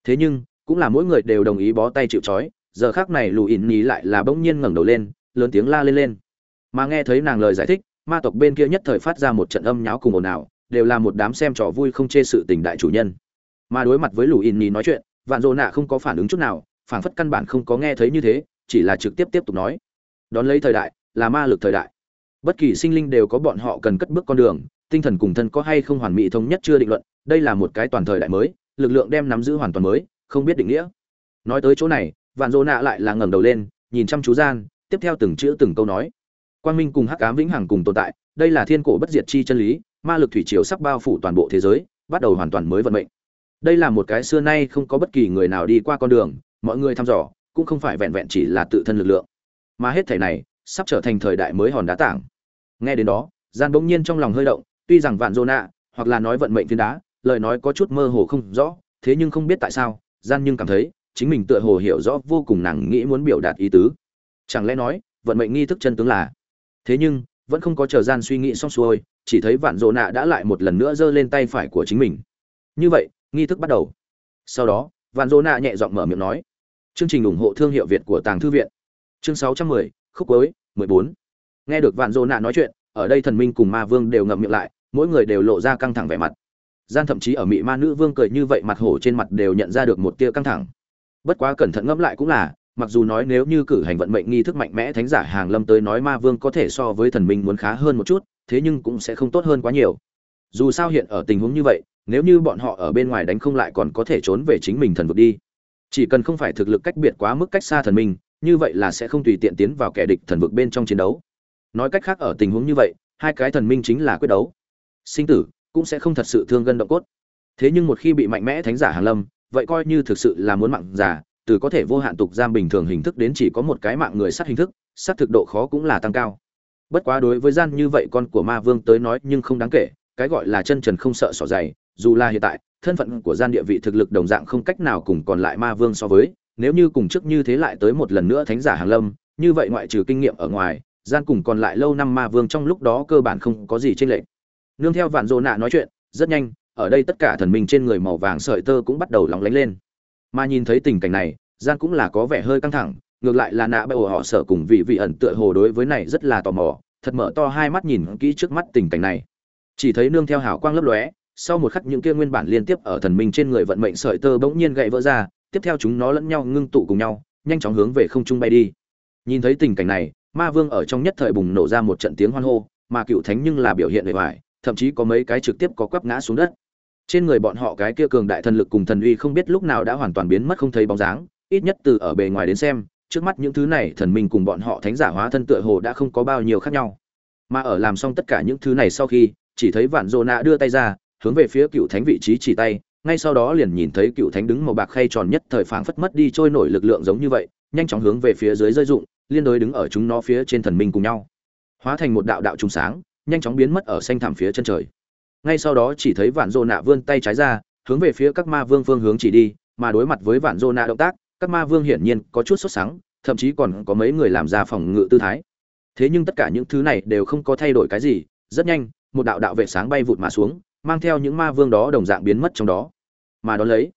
Thế nhưng, cũng là mỗi người đều đồng ý bó tay chịu trói giờ khác này lù ỉn nhí lại là bỗng nhiên ngẩng đầu lên, lớn tiếng la lên lên. Mà nghe thấy nàng lời giải thích, ma tộc bên kia nhất thời phát ra một trận âm nháo cùng ồn ào, đều là một đám xem trò vui không chê sự tình đại chủ nhân. Mà đối mặt với lù ỉn nhí nói chuyện, vạn dô nạ không có phản ứng chút nào, phảng phất căn bản không có nghe thấy như thế, chỉ là trực tiếp tiếp tục nói. Đón lấy thời đại, là ma lực thời đại. Bất kỳ sinh linh đều có bọn họ cần cất bước con đường, tinh thần cùng thân có hay không hoàn mỹ thống nhất chưa định luận, đây là một cái toàn thời đại mới, lực lượng đem nắm giữ hoàn toàn mới, không biết định nghĩa. Nói tới chỗ này vạn dô nạ lại là ngẩng đầu lên, nhìn chăm chú gian, tiếp theo từng chữ từng câu nói. Quang minh cùng hắc ám vĩnh hằng cùng tồn tại, đây là thiên cổ bất diệt chi chân lý, ma lực thủy triều sắp bao phủ toàn bộ thế giới, bắt đầu hoàn toàn mới vận mệnh. Đây là một cái xưa nay không có bất kỳ người nào đi qua con đường, mọi người thăm dò, cũng không phải vẹn vẹn chỉ là tự thân lực lượng. Mà hết thể này, sắp trở thành thời đại mới hòn đá tảng. Nghe đến đó, gian bỗng nhiên trong lòng hơi động, tuy rằng vạn dô nạ, hoặc là nói vận mệnh phiến đá, lời nói có chút mơ hồ không rõ, thế nhưng không biết tại sao, gian nhưng cảm thấy chính mình tựa hồ hiểu rõ vô cùng nàng nghĩ muốn biểu đạt ý tứ. Chẳng lẽ nói vận mệnh nghi thức chân tướng là? Thế nhưng vẫn không có chờ gian suy nghĩ xong xuôi chỉ thấy vạn dỗ nạ đã lại một lần nữa giơ lên tay phải của chính mình. Như vậy nghi thức bắt đầu. Sau đó vạn dỗ nạ nhẹ giọng mở miệng nói chương trình ủng hộ thương hiệu việt của tàng thư viện. Chương 610, khúc cuối 14. nghe được vạn dỗ nạ nói chuyện ở đây thần minh cùng ma vương đều ngậm miệng lại mỗi người đều lộ ra căng thẳng vẻ mặt. Gian thậm chí ở mị ma nữ vương cười như vậy mặt hổ trên mặt đều nhận ra được một tia căng thẳng bất quá cẩn thận ngẫm lại cũng là, mặc dù nói nếu như cử hành vận mệnh nghi thức mạnh mẽ thánh giả hàng lâm tới nói ma vương có thể so với thần minh muốn khá hơn một chút, thế nhưng cũng sẽ không tốt hơn quá nhiều. Dù sao hiện ở tình huống như vậy, nếu như bọn họ ở bên ngoài đánh không lại còn có thể trốn về chính mình thần vực đi. Chỉ cần không phải thực lực cách biệt quá mức cách xa thần minh, như vậy là sẽ không tùy tiện tiến vào kẻ địch thần vực bên trong chiến đấu. Nói cách khác ở tình huống như vậy, hai cái thần minh chính là quyết đấu. Sinh tử cũng sẽ không thật sự thương gân động cốt. Thế nhưng một khi bị mạnh mẽ thánh giả hàng lâm vậy coi như thực sự là muốn mạng giả từ có thể vô hạn tục giam bình thường hình thức đến chỉ có một cái mạng người sát hình thức, sát thực độ khó cũng là tăng cao. Bất quá đối với gian như vậy con của ma vương tới nói nhưng không đáng kể, cái gọi là chân trần không sợ sỏ dày, dù là hiện tại, thân phận của gian địa vị thực lực đồng dạng không cách nào cùng còn lại ma vương so với, nếu như cùng trước như thế lại tới một lần nữa thánh giả hàng lâm, như vậy ngoại trừ kinh nghiệm ở ngoài, gian cùng còn lại lâu năm ma vương trong lúc đó cơ bản không có gì trên lệch. Nương theo vạn dô nạ nói chuyện, rất nhanh ở đây tất cả thần minh trên người màu vàng sợi tơ cũng bắt đầu lóng lánh lên. Mà nhìn thấy tình cảnh này gian cũng là có vẻ hơi căng thẳng, ngược lại là nạ bệ ổ họ sợ cùng vị vị ẩn tựa hồ đối với này rất là tò mò, thật mở to hai mắt nhìn kỹ trước mắt tình cảnh này. Chỉ thấy nương theo hào quang lấp lóe, sau một khắc những kia nguyên bản liên tiếp ở thần minh trên người vận mệnh sợi tơ bỗng nhiên gãy vỡ ra, tiếp theo chúng nó lẫn nhau ngưng tụ cùng nhau, nhanh chóng hướng về không trung bay đi. Nhìn thấy tình cảnh này, ma vương ở trong nhất thời bùng nổ ra một trận tiếng hoan hô, mà cựu thánh nhưng là biểu hiện bề ngoài, thậm chí có mấy cái trực tiếp có quắp ngã xuống đất trên người bọn họ cái kia cường đại thần lực cùng thần uy không biết lúc nào đã hoàn toàn biến mất không thấy bóng dáng, ít nhất từ ở bề ngoài đến xem, trước mắt những thứ này thần minh cùng bọn họ thánh giả hóa thân tựa hồ đã không có bao nhiêu khác nhau. Mà ở làm xong tất cả những thứ này sau khi, chỉ thấy vạn dô nạ đưa tay ra, hướng về phía cựu thánh vị trí chỉ tay, ngay sau đó liền nhìn thấy cựu thánh đứng màu bạc khay tròn nhất thời phảng phất mất đi trôi nổi lực lượng giống như vậy, nhanh chóng hướng về phía dưới rơi dụng, liên đối đứng ở chúng nó phía trên thần minh cùng nhau. Hóa thành một đạo đạo trùng sáng, nhanh chóng biến mất ở xanh thảm phía chân trời ngay sau đó chỉ thấy vạn dô nạ vươn tay trái ra, hướng về phía các ma vương phương hướng chỉ đi, mà đối mặt với vạn dô nạ động tác, các ma vương hiển nhiên có chút sốt sáng thậm chí còn có mấy người làm ra phòng ngự tư thái. Thế nhưng tất cả những thứ này đều không có thay đổi cái gì, rất nhanh, một đạo đạo vệ sáng bay vụt mà xuống, mang theo những ma vương đó đồng dạng biến mất trong đó. Mà đón lấy,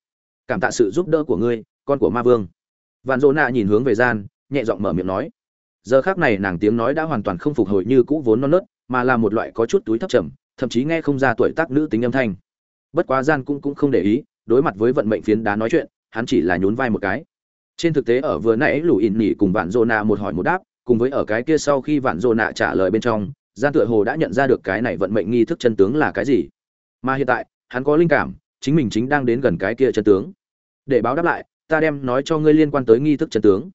cảm tạ sự giúp đỡ của ngươi, con của ma vương. Vạn dỗ nạ nhìn hướng về gian, nhẹ giọng mở miệng nói. Giờ khác này nàng tiếng nói đã hoàn toàn không phục hồi như cũ vốn non nớt, mà là một loại có chút túi thấp trầm thậm chí nghe không ra tuổi tác nữ tính âm thanh. Bất quá gian cũng cũng không để ý, đối mặt với vận mệnh phiến đá nói chuyện, hắn chỉ là nhún vai một cái. Trên thực tế ở vừa nãy lù ỉn nhỉ cùng vạn dô nạ một hỏi một đáp, cùng với ở cái kia sau khi vạn dô nạ trả lời bên trong, gian tựa hồ đã nhận ra được cái này vận mệnh nghi thức chân tướng là cái gì. Mà hiện tại, hắn có linh cảm, chính mình chính đang đến gần cái kia chân tướng. Để báo đáp lại, ta đem nói cho ngươi liên quan tới nghi thức chân tướng.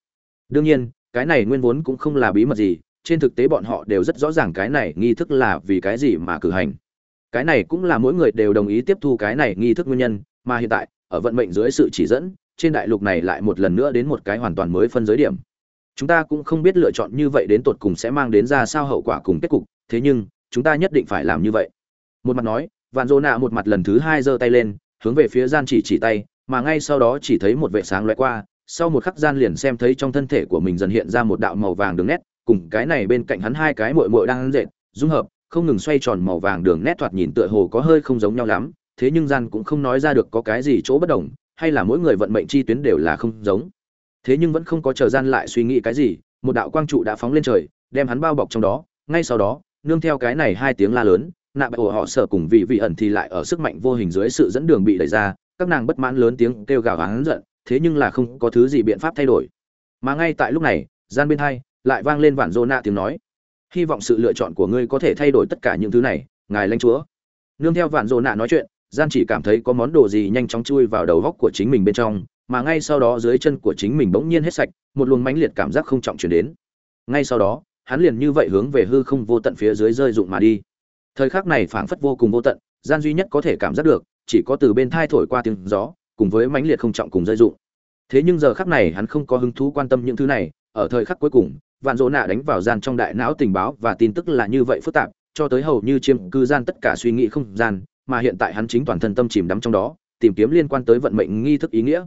Đương nhiên, cái này nguyên vốn cũng không là bí mật gì trên thực tế bọn họ đều rất rõ ràng cái này nghi thức là vì cái gì mà cử hành. Cái này cũng là mỗi người đều đồng ý tiếp thu cái này nghi thức nguyên nhân, mà hiện tại, ở vận mệnh dưới sự chỉ dẫn, trên đại lục này lại một lần nữa đến một cái hoàn toàn mới phân giới điểm. Chúng ta cũng không biết lựa chọn như vậy đến tột cùng sẽ mang đến ra sao hậu quả cùng kết cục, thế nhưng, chúng ta nhất định phải làm như vậy. Một mặt nói, vạn dô nạ một mặt lần thứ hai giơ tay lên, hướng về phía gian chỉ chỉ tay, mà ngay sau đó chỉ thấy một vệ sáng loại qua, sau một khắc gian liền xem thấy trong thân thể của mình dần hiện ra một đạo màu vàng đường nét cùng cái này bên cạnh hắn hai cái muội muội đang dệt, dung hợp, không ngừng xoay tròn màu vàng đường nét thoạt nhìn tựa hồ có hơi không giống nhau lắm, thế nhưng gian cũng không nói ra được có cái gì chỗ bất đồng, hay là mỗi người vận mệnh chi tuyến đều là không giống. Thế nhưng vẫn không có chờ gian lại suy nghĩ cái gì, một đạo quang trụ đã phóng lên trời, đem hắn bao bọc trong đó, ngay sau đó, nương theo cái này hai tiếng la lớn, nạ bại họ sợ cùng vị vị ẩn thì lại ở sức mạnh vô hình dưới sự dẫn đường bị đẩy ra, các nàng bất mãn lớn tiếng kêu gào hắn giận, thế nhưng là không có thứ gì biện pháp thay đổi. Mà ngay tại lúc này, gian bên hai lại vang lên vạn dô nạ tiếng nói. Hy vọng sự lựa chọn của ngươi có thể thay đổi tất cả những thứ này, ngài lãnh chúa. Nương theo vạn dô nạ nói chuyện, gian chỉ cảm thấy có món đồ gì nhanh chóng chui vào đầu góc của chính mình bên trong, mà ngay sau đó dưới chân của chính mình bỗng nhiên hết sạch, một luồng mãnh liệt cảm giác không trọng chuyển đến. Ngay sau đó, hắn liền như vậy hướng về hư không vô tận phía dưới rơi rụng mà đi. Thời khắc này phảng phất vô cùng vô tận, gian duy nhất có thể cảm giác được, chỉ có từ bên thai thổi qua tiếng gió, cùng với mãnh liệt không trọng cùng rơi rụng. Thế nhưng giờ khắc này hắn không có hứng thú quan tâm những thứ này, ở thời khắc cuối cùng vạn dỗ nạ đánh vào gian trong đại não tình báo và tin tức là như vậy phức tạp, cho tới hầu như chiếm cư gian tất cả suy nghĩ không gian, mà hiện tại hắn chính toàn thân tâm chìm đắm trong đó, tìm kiếm liên quan tới vận mệnh nghi thức ý nghĩa.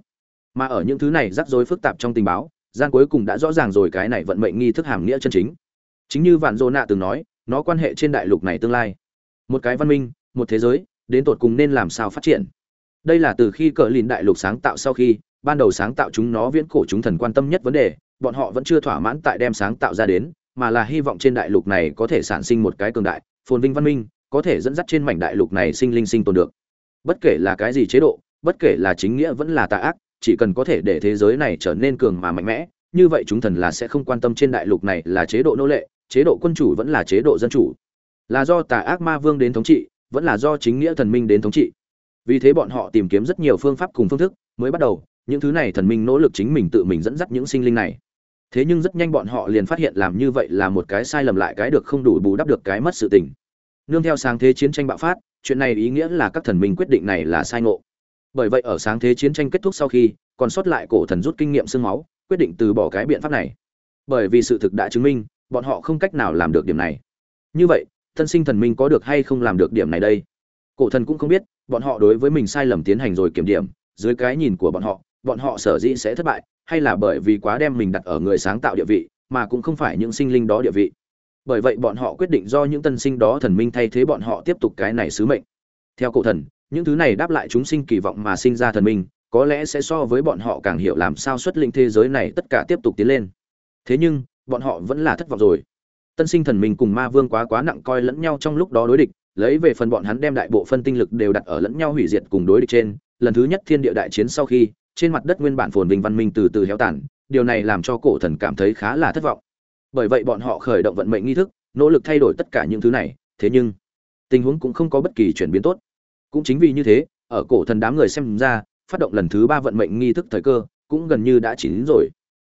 Mà ở những thứ này rắc rối phức tạp trong tình báo, gian cuối cùng đã rõ ràng rồi cái này vận mệnh nghi thức hàm nghĩa chân chính. Chính như vạn Dỗ nạ từng nói, nó quan hệ trên đại lục này tương lai. Một cái văn minh, một thế giới, đến tột cùng nên làm sao phát triển? Đây là từ khi cờ lìn đại lục sáng tạo sau khi, ban đầu sáng tạo chúng nó viễn cổ chúng thần quan tâm nhất vấn đề bọn họ vẫn chưa thỏa mãn tại đem sáng tạo ra đến, mà là hy vọng trên đại lục này có thể sản sinh một cái cường đại, phồn vinh văn minh, có thể dẫn dắt trên mảnh đại lục này sinh linh sinh tồn được. Bất kể là cái gì chế độ, bất kể là chính nghĩa vẫn là tà ác, chỉ cần có thể để thế giới này trở nên cường mà mạnh mẽ, như vậy chúng thần là sẽ không quan tâm trên đại lục này là chế độ nô lệ, chế độ quân chủ vẫn là chế độ dân chủ. Là do tà ác ma vương đến thống trị, vẫn là do chính nghĩa thần minh đến thống trị. Vì thế bọn họ tìm kiếm rất nhiều phương pháp cùng phương thức, mới bắt đầu, những thứ này thần minh nỗ lực chính mình tự mình dẫn dắt những sinh linh này thế nhưng rất nhanh bọn họ liền phát hiện làm như vậy là một cái sai lầm lại cái được không đủ bù đắp được cái mất sự tình. Nương theo sáng thế chiến tranh bạo phát, chuyện này ý nghĩa là các thần minh quyết định này là sai ngộ. Bởi vậy ở sáng thế chiến tranh kết thúc sau khi, còn sót lại cổ thần rút kinh nghiệm sương máu, quyết định từ bỏ cái biện pháp này. Bởi vì sự thực đã chứng minh, bọn họ không cách nào làm được điểm này. Như vậy, thân sinh thần minh có được hay không làm được điểm này đây? Cổ thần cũng không biết, bọn họ đối với mình sai lầm tiến hành rồi kiểm điểm, dưới cái nhìn của bọn họ bọn họ sở dĩ sẽ thất bại hay là bởi vì quá đem mình đặt ở người sáng tạo địa vị, mà cũng không phải những sinh linh đó địa vị. Bởi vậy bọn họ quyết định do những tân sinh đó thần minh thay thế bọn họ tiếp tục cái này sứ mệnh. Theo cổ thần, những thứ này đáp lại chúng sinh kỳ vọng mà sinh ra thần minh, có lẽ sẽ so với bọn họ càng hiểu làm sao xuất linh thế giới này tất cả tiếp tục tiến lên. Thế nhưng, bọn họ vẫn là thất vọng rồi. Tân sinh thần minh cùng ma vương quá quá nặng coi lẫn nhau trong lúc đó đối địch, lấy về phần bọn hắn đem đại bộ phân tinh lực đều đặt ở lẫn nhau hủy diệt cùng đối địch trên. Lần thứ nhất thiên địa đại chiến sau khi trên mặt đất nguyên bản phồn vinh văn minh từ từ héo tàn, điều này làm cho cổ thần cảm thấy khá là thất vọng. Bởi vậy bọn họ khởi động vận mệnh nghi thức, nỗ lực thay đổi tất cả những thứ này, thế nhưng, tình huống cũng không có bất kỳ chuyển biến tốt. Cũng chính vì như thế, ở cổ thần đám người xem ra, phát động lần thứ ba vận mệnh nghi thức thời cơ, cũng gần như đã chín rồi.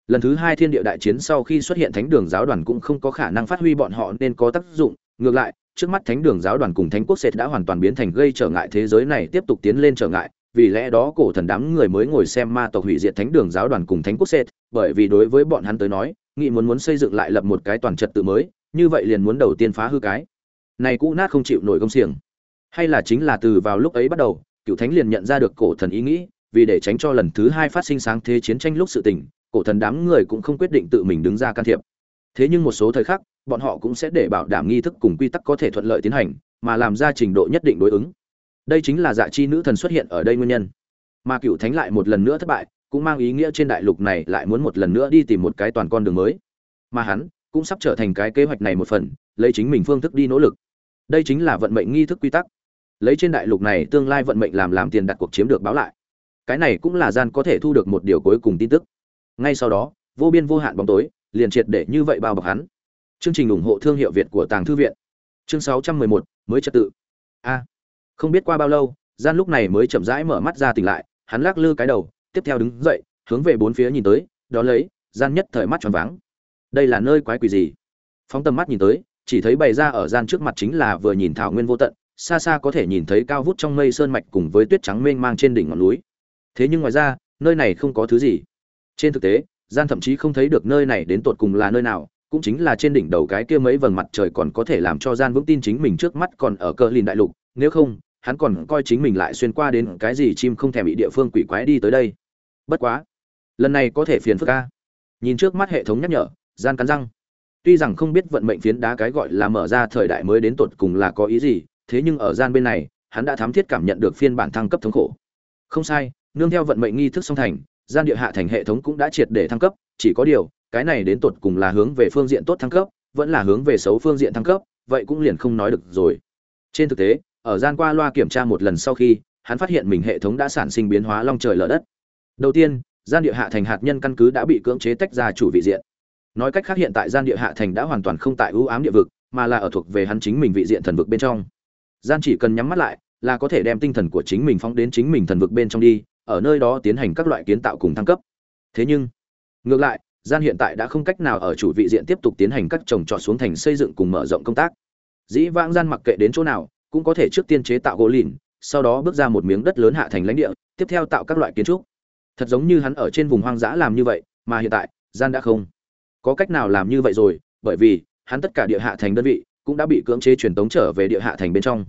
Lần thứ hai thiên địa đại chiến sau khi xuất hiện thánh đường giáo đoàn cũng không có khả năng phát huy bọn họ nên có tác dụng. Ngược lại, trước mắt thánh đường giáo đoàn cùng thánh quốc sệt đã hoàn toàn biến thành gây trở ngại thế giới này tiếp tục tiến lên trở ngại vì lẽ đó cổ thần đám người mới ngồi xem ma tộc hủy diệt thánh đường giáo đoàn cùng thánh quốc sệt bởi vì đối với bọn hắn tới nói, nghị muốn muốn xây dựng lại lập một cái toàn trật tự mới, như vậy liền muốn đầu tiên phá hư cái. Này cũ nát không chịu nổi công xiềng. Hay là chính là từ vào lúc ấy bắt đầu, cựu thánh liền nhận ra được cổ thần ý nghĩ, vì để tránh cho lần thứ hai phát sinh sáng thế chiến tranh lúc sự tình, cổ thần đám người cũng không quyết định tự mình đứng ra can thiệp. Thế nhưng một số thời khắc, bọn họ cũng sẽ để bảo đảm nghi thức cùng quy tắc có thể thuận lợi tiến hành, mà làm ra trình độ nhất định đối ứng đây chính là dạ chi nữ thần xuất hiện ở đây nguyên nhân. Mà cựu thánh lại một lần nữa thất bại cũng mang ý nghĩa trên đại lục này lại muốn một lần nữa đi tìm một cái toàn con đường mới. Mà hắn cũng sắp trở thành cái kế hoạch này một phần lấy chính mình phương thức đi nỗ lực. Đây chính là vận mệnh nghi thức quy tắc. Lấy trên đại lục này tương lai vận mệnh làm làm tiền đặt cuộc chiếm được báo lại. Cái này cũng là gian có thể thu được một điều cuối cùng tin tức. Ngay sau đó vô biên vô hạn bóng tối liền triệt để như vậy bao bọc hắn. Chương trình ủng hộ thương hiệu việt của tàng thư viện. Chương 611, mới trật tự. A không biết qua bao lâu, gian lúc này mới chậm rãi mở mắt ra tỉnh lại, hắn lắc lư cái đầu, tiếp theo đứng dậy, hướng về bốn phía nhìn tới, đó lấy, gian nhất thời mắt tròn váng. Đây là nơi quái quỷ gì? Phóng tầm mắt nhìn tới, chỉ thấy bày ra ở gian trước mặt chính là vừa nhìn thảo nguyên vô tận, xa xa có thể nhìn thấy cao vút trong mây sơn mạch cùng với tuyết trắng mênh mang trên đỉnh ngọn núi. Thế nhưng ngoài ra, nơi này không có thứ gì. Trên thực tế, gian thậm chí không thấy được nơi này đến tột cùng là nơi nào, cũng chính là trên đỉnh đầu cái kia mấy vầng mặt trời còn có thể làm cho gian vững tin chính mình trước mắt còn ở cờ lìn đại lục, nếu không hắn còn coi chính mình lại xuyên qua đến cái gì chim không thèm bị địa phương quỷ quái đi tới đây. Bất quá, lần này có thể phiền phức ca nhìn trước mắt hệ thống nhắc nhở, gian cắn răng. Tuy rằng không biết vận mệnh phiến đá cái gọi là mở ra thời đại mới đến tột cùng là có ý gì, thế nhưng ở gian bên này, hắn đã thám thiết cảm nhận được phiên bản thăng cấp thống khổ. Không sai, nương theo vận mệnh nghi thức song thành, gian địa hạ thành hệ thống cũng đã triệt để thăng cấp, chỉ có điều, cái này đến tột cùng là hướng về phương diện tốt thăng cấp, vẫn là hướng về xấu phương diện thăng cấp, vậy cũng liền không nói được rồi. Trên thực tế ở gian qua loa kiểm tra một lần sau khi, hắn phát hiện mình hệ thống đã sản sinh biến hóa long trời lở đất. Đầu tiên, gian địa hạ thành hạt nhân căn cứ đã bị cưỡng chế tách ra chủ vị diện. Nói cách khác hiện tại gian địa hạ thành đã hoàn toàn không tại ưu ám địa vực, mà là ở thuộc về hắn chính mình vị diện thần vực bên trong. Gian chỉ cần nhắm mắt lại, là có thể đem tinh thần của chính mình phóng đến chính mình thần vực bên trong đi, ở nơi đó tiến hành các loại kiến tạo cùng thăng cấp. Thế nhưng, ngược lại, gian hiện tại đã không cách nào ở chủ vị diện tiếp tục tiến hành các trồng trọt xuống thành xây dựng cùng mở rộng công tác. Dĩ vãng gian mặc kệ đến chỗ nào cũng có thể trước tiên chế tạo gỗ lìn, sau đó bước ra một miếng đất lớn hạ thành lãnh địa, tiếp theo tạo các loại kiến trúc. Thật giống như hắn ở trên vùng hoang dã làm như vậy, mà hiện tại, gian đã không. Có cách nào làm như vậy rồi, bởi vì, hắn tất cả địa hạ thành đơn vị, cũng đã bị cưỡng chế truyền tống trở về địa hạ thành bên trong.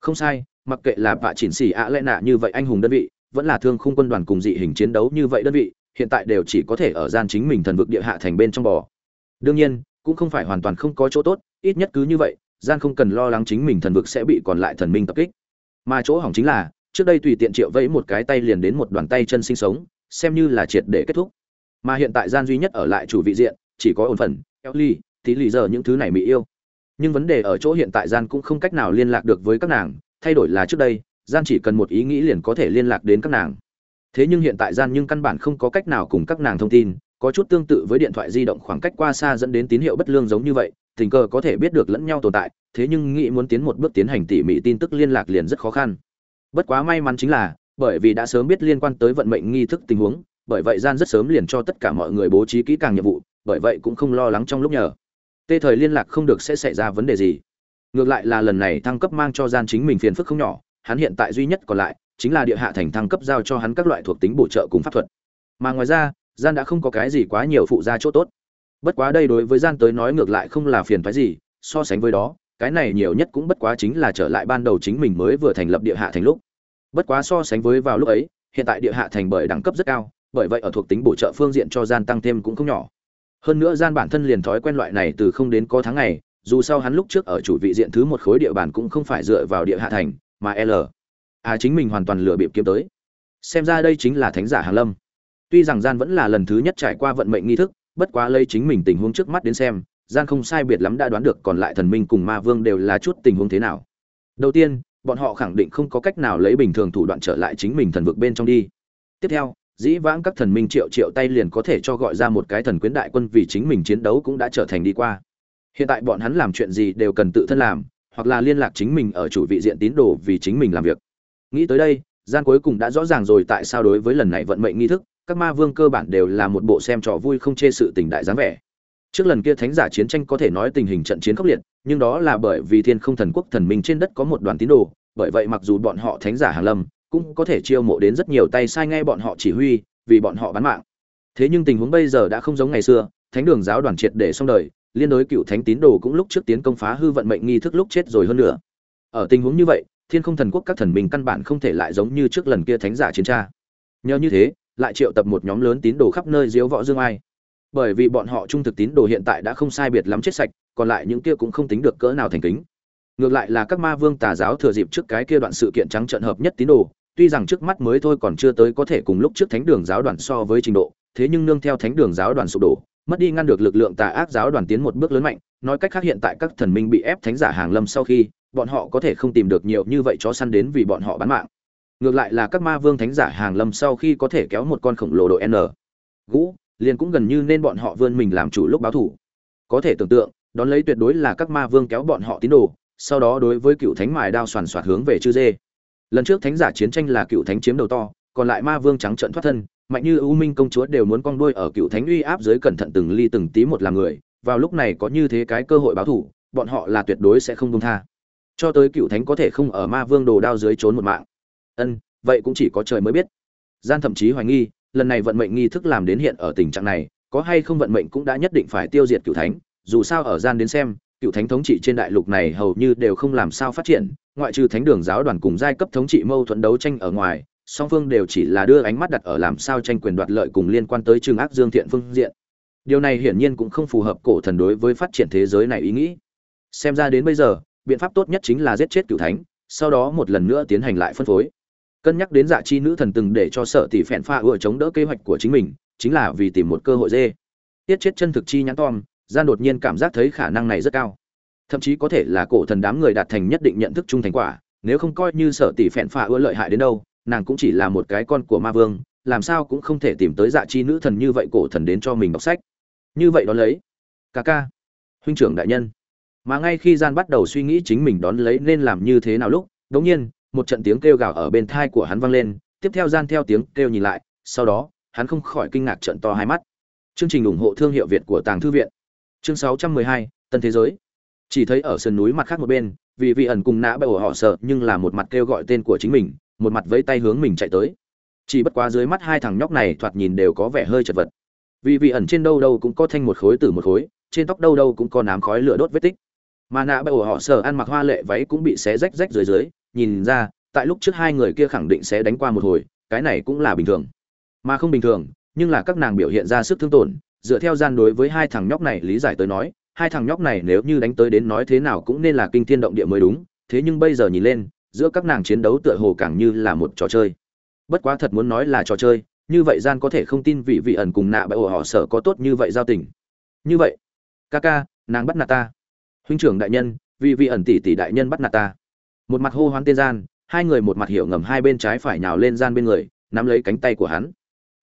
Không sai, mặc kệ là vạ chỉnh xỉ ạ lẽ nạ như vậy anh hùng đơn vị, vẫn là thương khung quân đoàn cùng dị hình chiến đấu như vậy đơn vị, hiện tại đều chỉ có thể ở gian chính mình thần vực địa hạ thành bên trong bò. Đương nhiên, cũng không phải hoàn toàn không có chỗ tốt, ít nhất cứ như vậy gian không cần lo lắng chính mình thần vực sẽ bị còn lại thần minh tập kích. Mà chỗ hỏng chính là, trước đây tùy tiện triệu vẫy một cái tay liền đến một đoàn tay chân sinh sống, xem như là triệt để kết thúc. Mà hiện tại gian duy nhất ở lại chủ vị diện, chỉ có ổn phần eo ly, tí lì giờ những thứ này mỹ yêu. Nhưng vấn đề ở chỗ hiện tại gian cũng không cách nào liên lạc được với các nàng, thay đổi là trước đây, gian chỉ cần một ý nghĩ liền có thể liên lạc đến các nàng. Thế nhưng hiện tại gian nhưng căn bản không có cách nào cùng các nàng thông tin, có chút tương tự với điện thoại di động khoảng cách qua xa dẫn đến tín hiệu bất lương giống như vậy tình cờ có thể biết được lẫn nhau tồn tại, thế nhưng nghĩ muốn tiến một bước tiến hành tỉ mỉ tin tức liên lạc liền rất khó khăn. Bất quá may mắn chính là, bởi vì đã sớm biết liên quan tới vận mệnh nghi thức tình huống, bởi vậy gian rất sớm liền cho tất cả mọi người bố trí kỹ càng nhiệm vụ, bởi vậy cũng không lo lắng trong lúc nhờ. Tê thời liên lạc không được sẽ xảy ra vấn đề gì. Ngược lại là lần này thăng cấp mang cho gian chính mình phiền phức không nhỏ, hắn hiện tại duy nhất còn lại chính là địa hạ thành thăng cấp giao cho hắn các loại thuộc tính bổ trợ cùng pháp thuật. Mà ngoài ra, gian đã không có cái gì quá nhiều phụ gia chỗ tốt bất quá đây đối với gian tới nói ngược lại không là phiền phái gì, so sánh với đó, cái này nhiều nhất cũng bất quá chính là trở lại ban đầu chính mình mới vừa thành lập địa hạ thành lúc. Bất quá so sánh với vào lúc ấy, hiện tại địa hạ thành bởi đẳng cấp rất cao, bởi vậy ở thuộc tính bổ trợ phương diện cho gian tăng thêm cũng không nhỏ. Hơn nữa gian bản thân liền thói quen loại này từ không đến có tháng ngày, dù sao hắn lúc trước ở chủ vị diện thứ một khối địa bàn cũng không phải dựa vào địa hạ thành, mà l. À chính mình hoàn toàn lừa bịp kiếm tới. Xem ra đây chính là thánh giả hàng lâm. Tuy rằng gian vẫn là lần thứ nhất trải qua vận mệnh nghi thức bất quá lấy chính mình tình huống trước mắt đến xem gian không sai biệt lắm đã đoán được còn lại thần minh cùng ma vương đều là chút tình huống thế nào. Đầu tiên, bọn họ khẳng định không có cách nào lấy bình thường thủ đoạn trở lại chính mình thần vực bên trong đi. Tiếp theo, dĩ vãng các thần minh triệu triệu tay liền có thể cho gọi ra một cái thần quyến đại quân vì chính mình chiến đấu cũng đã trở thành đi qua. Hiện tại bọn hắn làm chuyện gì đều cần tự thân làm, hoặc là liên lạc chính mình ở chủ vị diện tín đồ vì chính mình làm việc. Nghĩ tới đây gian cuối cùng đã rõ ràng rồi tại sao đối với lần này vận mệnh nghi thức các ma vương cơ bản đều là một bộ xem trò vui không chê sự tình đại dáng vẻ. Trước lần kia thánh giả chiến tranh có thể nói tình hình trận chiến khốc liệt, nhưng đó là bởi vì thiên không thần quốc thần minh trên đất có một đoàn tín đồ, bởi vậy mặc dù bọn họ thánh giả hàng lâm, cũng có thể chiêu mộ đến rất nhiều tay sai nghe bọn họ chỉ huy, vì bọn họ bán mạng. Thế nhưng tình huống bây giờ đã không giống ngày xưa, thánh đường giáo đoàn triệt để xong đời, liên đối cựu thánh tín đồ cũng lúc trước tiến công phá hư vận mệnh nghi thức lúc chết rồi hơn nữa. Ở tình huống như vậy, thiên không thần quốc các thần minh căn bản không thể lại giống như trước lần kia thánh giả chiến tra. Nhờ như thế lại triệu tập một nhóm lớn tín đồ khắp nơi diếu võ dương ai. Bởi vì bọn họ trung thực tín đồ hiện tại đã không sai biệt lắm chết sạch, còn lại những kia cũng không tính được cỡ nào thành kính. Ngược lại là các ma vương tà giáo thừa dịp trước cái kia đoạn sự kiện trắng trận hợp nhất tín đồ, tuy rằng trước mắt mới thôi còn chưa tới có thể cùng lúc trước thánh đường giáo đoàn so với trình độ, thế nhưng nương theo thánh đường giáo đoàn sụp đổ, mất đi ngăn được lực lượng tà ác giáo đoàn tiến một bước lớn mạnh, nói cách khác hiện tại các thần minh bị ép thánh giả hàng lâm sau khi, bọn họ có thể không tìm được nhiều như vậy chó săn đến vì bọn họ bán mạng ngược lại là các ma vương thánh giả hàng lâm sau khi có thể kéo một con khổng lồ đội n. Gũ, liền cũng gần như nên bọn họ vươn mình làm chủ lúc báo thủ. Có thể tưởng tượng, đón lấy tuyệt đối là các ma vương kéo bọn họ tín đồ, sau đó đối với cựu thánh mài đao soàn soạt hướng về chư dê. Lần trước thánh giả chiến tranh là cựu thánh chiếm đầu to, còn lại ma vương trắng trận thoát thân, mạnh như ưu minh công chúa đều muốn cong đuôi ở cựu thánh uy áp dưới cẩn thận từng ly từng tí một là người, vào lúc này có như thế cái cơ hội báo thủ, bọn họ là tuyệt đối sẽ không buông tha. Cho tới cựu thánh có thể không ở ma vương đồ đao dưới trốn một mạng ân, vậy cũng chỉ có trời mới biết. Gian thậm chí hoài nghi, lần này vận mệnh nghi thức làm đến hiện ở tình trạng này, có hay không vận mệnh cũng đã nhất định phải tiêu diệt cựu thánh. Dù sao ở gian đến xem, cựu thánh thống trị trên đại lục này hầu như đều không làm sao phát triển, ngoại trừ thánh đường giáo đoàn cùng giai cấp thống trị mâu thuẫn đấu tranh ở ngoài, song phương đều chỉ là đưa ánh mắt đặt ở làm sao tranh quyền đoạt lợi cùng liên quan tới trường ác dương thiện phương diện. Điều này hiển nhiên cũng không phù hợp cổ thần đối với phát triển thế giới này ý nghĩ. Xem ra đến bây giờ, biện pháp tốt nhất chính là giết chết cựu thánh, sau đó một lần nữa tiến hành lại phân phối cân nhắc đến dạ chi nữ thần từng để cho sợ tỷ phèn pha ưa chống đỡ kế hoạch của chính mình, chính là vì tìm một cơ hội dê. Tiết chết chân thực chi nhãn tom, gian đột nhiên cảm giác thấy khả năng này rất cao. Thậm chí có thể là cổ thần đám người đạt thành nhất định nhận thức chung thành quả, nếu không coi như sợ tỷ phèn pha ưa lợi hại đến đâu, nàng cũng chỉ là một cái con của ma vương, làm sao cũng không thể tìm tới dạ chi nữ thần như vậy cổ thần đến cho mình đọc sách. Như vậy đó lấy. Ca ca. Huynh trưởng đại nhân. Mà ngay khi gian bắt đầu suy nghĩ chính mình đón lấy nên làm như thế nào lúc đống nhiên một trận tiếng kêu gào ở bên thai của hắn vang lên tiếp theo gian theo tiếng kêu nhìn lại sau đó hắn không khỏi kinh ngạc trận to hai mắt. Chương trình ủng hộ thương hiệu việt của tàng thư viện. Chương 612, tân thế giới. Chỉ thấy ở sườn núi mặt khác một bên vì vị ẩn cùng nã bởi họ sợ nhưng là một mặt kêu gọi tên của chính mình một mặt vẫy tay hướng mình chạy tới. Chỉ bất quá dưới mắt hai thằng nhóc này thoạt nhìn đều có vẻ hơi chật vật. Vì vị ẩn trên đâu đâu cũng có thanh một khối từ một khối trên tóc đâu đâu cũng có nám khói lửa đốt vết tích. Mà nạ bởi họ sợ ăn mặc hoa lệ váy cũng bị xé rách rách dưới dưới nhìn ra, tại lúc trước hai người kia khẳng định sẽ đánh qua một hồi, cái này cũng là bình thường. Mà không bình thường, nhưng là các nàng biểu hiện ra sức thương tổn, dựa theo gian đối với hai thằng nhóc này lý giải tới nói, hai thằng nhóc này nếu như đánh tới đến nói thế nào cũng nên là kinh thiên động địa mới đúng, thế nhưng bây giờ nhìn lên, giữa các nàng chiến đấu tựa hồ càng như là một trò chơi. Bất quá thật muốn nói là trò chơi, như vậy gian có thể không tin vị vị ẩn cùng nạ bại ổ họ sở có tốt như vậy giao tình. Như vậy, ca ca, nàng bắt nạt ta. Huynh trưởng đại nhân, vị vị ẩn tỷ tỷ đại nhân bắt nạt ta một mặt hô hoán tên gian, hai người một mặt hiểu ngầm hai bên trái phải nhào lên gian bên người, nắm lấy cánh tay của hắn.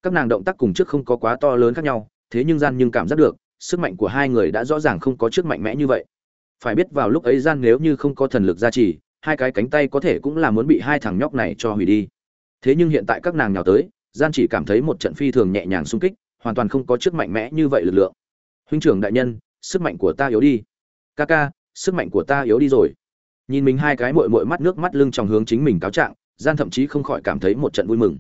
Các nàng động tác cùng trước không có quá to lớn khác nhau, thế nhưng gian nhưng cảm giác được, sức mạnh của hai người đã rõ ràng không có trước mạnh mẽ như vậy. Phải biết vào lúc ấy gian nếu như không có thần lực gia trì, hai cái cánh tay có thể cũng là muốn bị hai thằng nhóc này cho hủy đi. Thế nhưng hiện tại các nàng nhào tới, gian chỉ cảm thấy một trận phi thường nhẹ nhàng xung kích, hoàn toàn không có trước mạnh mẽ như vậy lực lượng. Huynh trưởng đại nhân, sức mạnh của ta yếu đi. Ca ca, sức mạnh của ta yếu đi rồi nhìn mình hai cái mội mội mắt nước mắt lưng trong hướng chính mình cáo trạng, gian thậm chí không khỏi cảm thấy một trận vui mừng.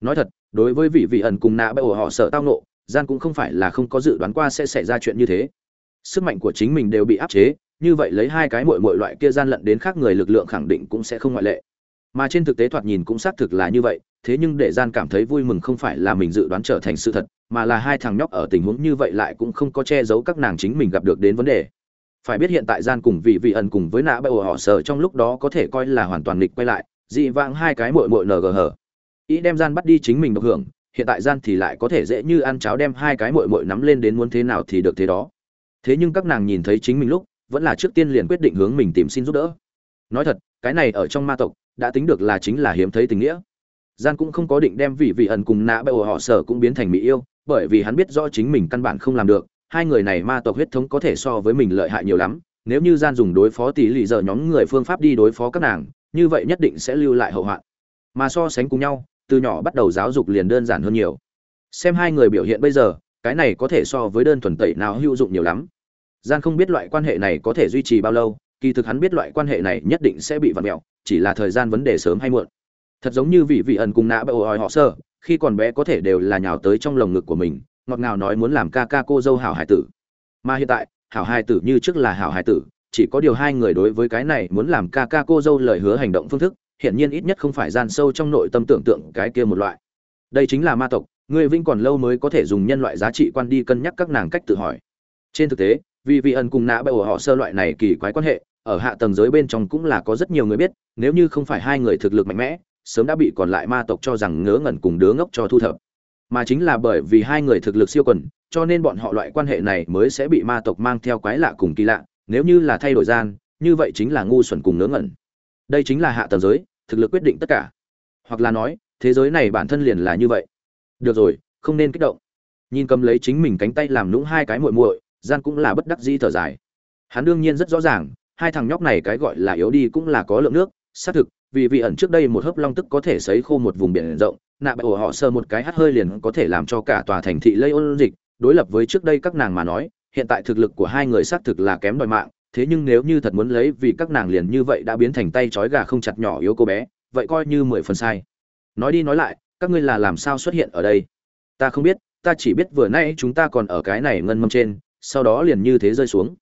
Nói thật, đối với vị vị ẩn cùng nạ bởi họ sợ tao nộ gian cũng không phải là không có dự đoán qua sẽ xảy ra chuyện như thế. Sức mạnh của chính mình đều bị áp chế, như vậy lấy hai cái mội mội loại kia gian lận đến khác người lực lượng khẳng định cũng sẽ không ngoại lệ. Mà trên thực tế thoạt nhìn cũng xác thực là như vậy, thế nhưng để gian cảm thấy vui mừng không phải là mình dự đoán trở thành sự thật, mà là hai thằng nhóc ở tình huống như vậy lại cũng không có che giấu các nàng chính mình gặp được đến vấn đề phải biết hiện tại gian cùng vị vị ẩn cùng với nã bậy họ sở trong lúc đó có thể coi là hoàn toàn nghịch quay lại, dị vãng hai cái mội mội ng hở ý đem gian bắt đi chính mình được hưởng, hiện tại gian thì lại có thể dễ như ăn cháo đem hai cái mội mội nắm lên đến muốn thế nào thì được thế đó. Thế nhưng các nàng nhìn thấy chính mình lúc, vẫn là trước tiên liền quyết định hướng mình tìm xin giúp đỡ. Nói thật, cái này ở trong ma tộc, đã tính được là chính là hiếm thấy tình nghĩa. Gian cũng không có định đem vị vị ẩn cùng nã bậy họ sở cũng biến thành mỹ yêu, bởi vì hắn biết rõ chính mình căn bản không làm được hai người này ma tộc huyết thống có thể so với mình lợi hại nhiều lắm, nếu như gian dùng đối phó tỷ lì giờ nhóm người phương pháp đi đối phó các nàng, như vậy nhất định sẽ lưu lại hậu hoạn. Mà so sánh cùng nhau, từ nhỏ bắt đầu giáo dục liền đơn giản hơn nhiều. Xem hai người biểu hiện bây giờ, cái này có thể so với đơn thuần tẩy nào hữu dụng nhiều lắm. Gian không biết loại quan hệ này có thể duy trì bao lâu, kỳ thực hắn biết loại quan hệ này nhất định sẽ bị vặn mẹo, chỉ là thời gian vấn đề sớm hay muộn. Thật giống như vị vị ẩn cùng nã bầu ỏi họ sơ, khi còn bé có thể đều là nhào tới trong lồng ngực của mình ngọt ngào nói muốn làm ca ca cô dâu hảo hải tử. Mà hiện tại, hảo hải tử như trước là hảo hải tử, chỉ có điều hai người đối với cái này muốn làm ca ca cô dâu lời hứa hành động phương thức hiện nhiên ít nhất không phải gian sâu trong nội tâm tưởng tượng cái kia một loại. Đây chính là ma tộc, người vinh còn lâu mới có thể dùng nhân loại giá trị quan đi cân nhắc các nàng cách tự hỏi. Trên thực tế, vì vị ẩn cùng nã bởi họ sơ loại này kỳ quái quan hệ, ở hạ tầng giới bên trong cũng là có rất nhiều người biết, nếu như không phải hai người thực lực mạnh mẽ, sớm đã bị còn lại ma tộc cho rằng ngớ ngẩn cùng đứa ngốc cho thu thập mà chính là bởi vì hai người thực lực siêu quần, cho nên bọn họ loại quan hệ này mới sẽ bị ma tộc mang theo quái lạ cùng kỳ lạ, nếu như là thay đổi gian, như vậy chính là ngu xuẩn cùng ngớ ngẩn. Đây chính là hạ tầng giới, thực lực quyết định tất cả. Hoặc là nói, thế giới này bản thân liền là như vậy. Được rồi, không nên kích động. Nhìn cầm lấy chính mình cánh tay làm nũng hai cái muội muội, gian cũng là bất đắc dĩ thở dài. Hắn đương nhiên rất rõ ràng, hai thằng nhóc này cái gọi là yếu đi cũng là có lượng nước, xác thực, vì vị ẩn trước đây một hớp long tức có thể sấy khô một vùng biển rộng nạ bại ổ họ sờ một cái hắt hơi liền có thể làm cho cả tòa thành thị lây ôn dịch. Đối lập với trước đây các nàng mà nói, hiện tại thực lực của hai người xác thực là kém đòi mạng. Thế nhưng nếu như thật muốn lấy vì các nàng liền như vậy đã biến thành tay trói gà không chặt nhỏ yếu cô bé, vậy coi như mười phần sai. Nói đi nói lại, các ngươi là làm sao xuất hiện ở đây? Ta không biết, ta chỉ biết vừa nay chúng ta còn ở cái này ngân mâm trên, sau đó liền như thế rơi xuống.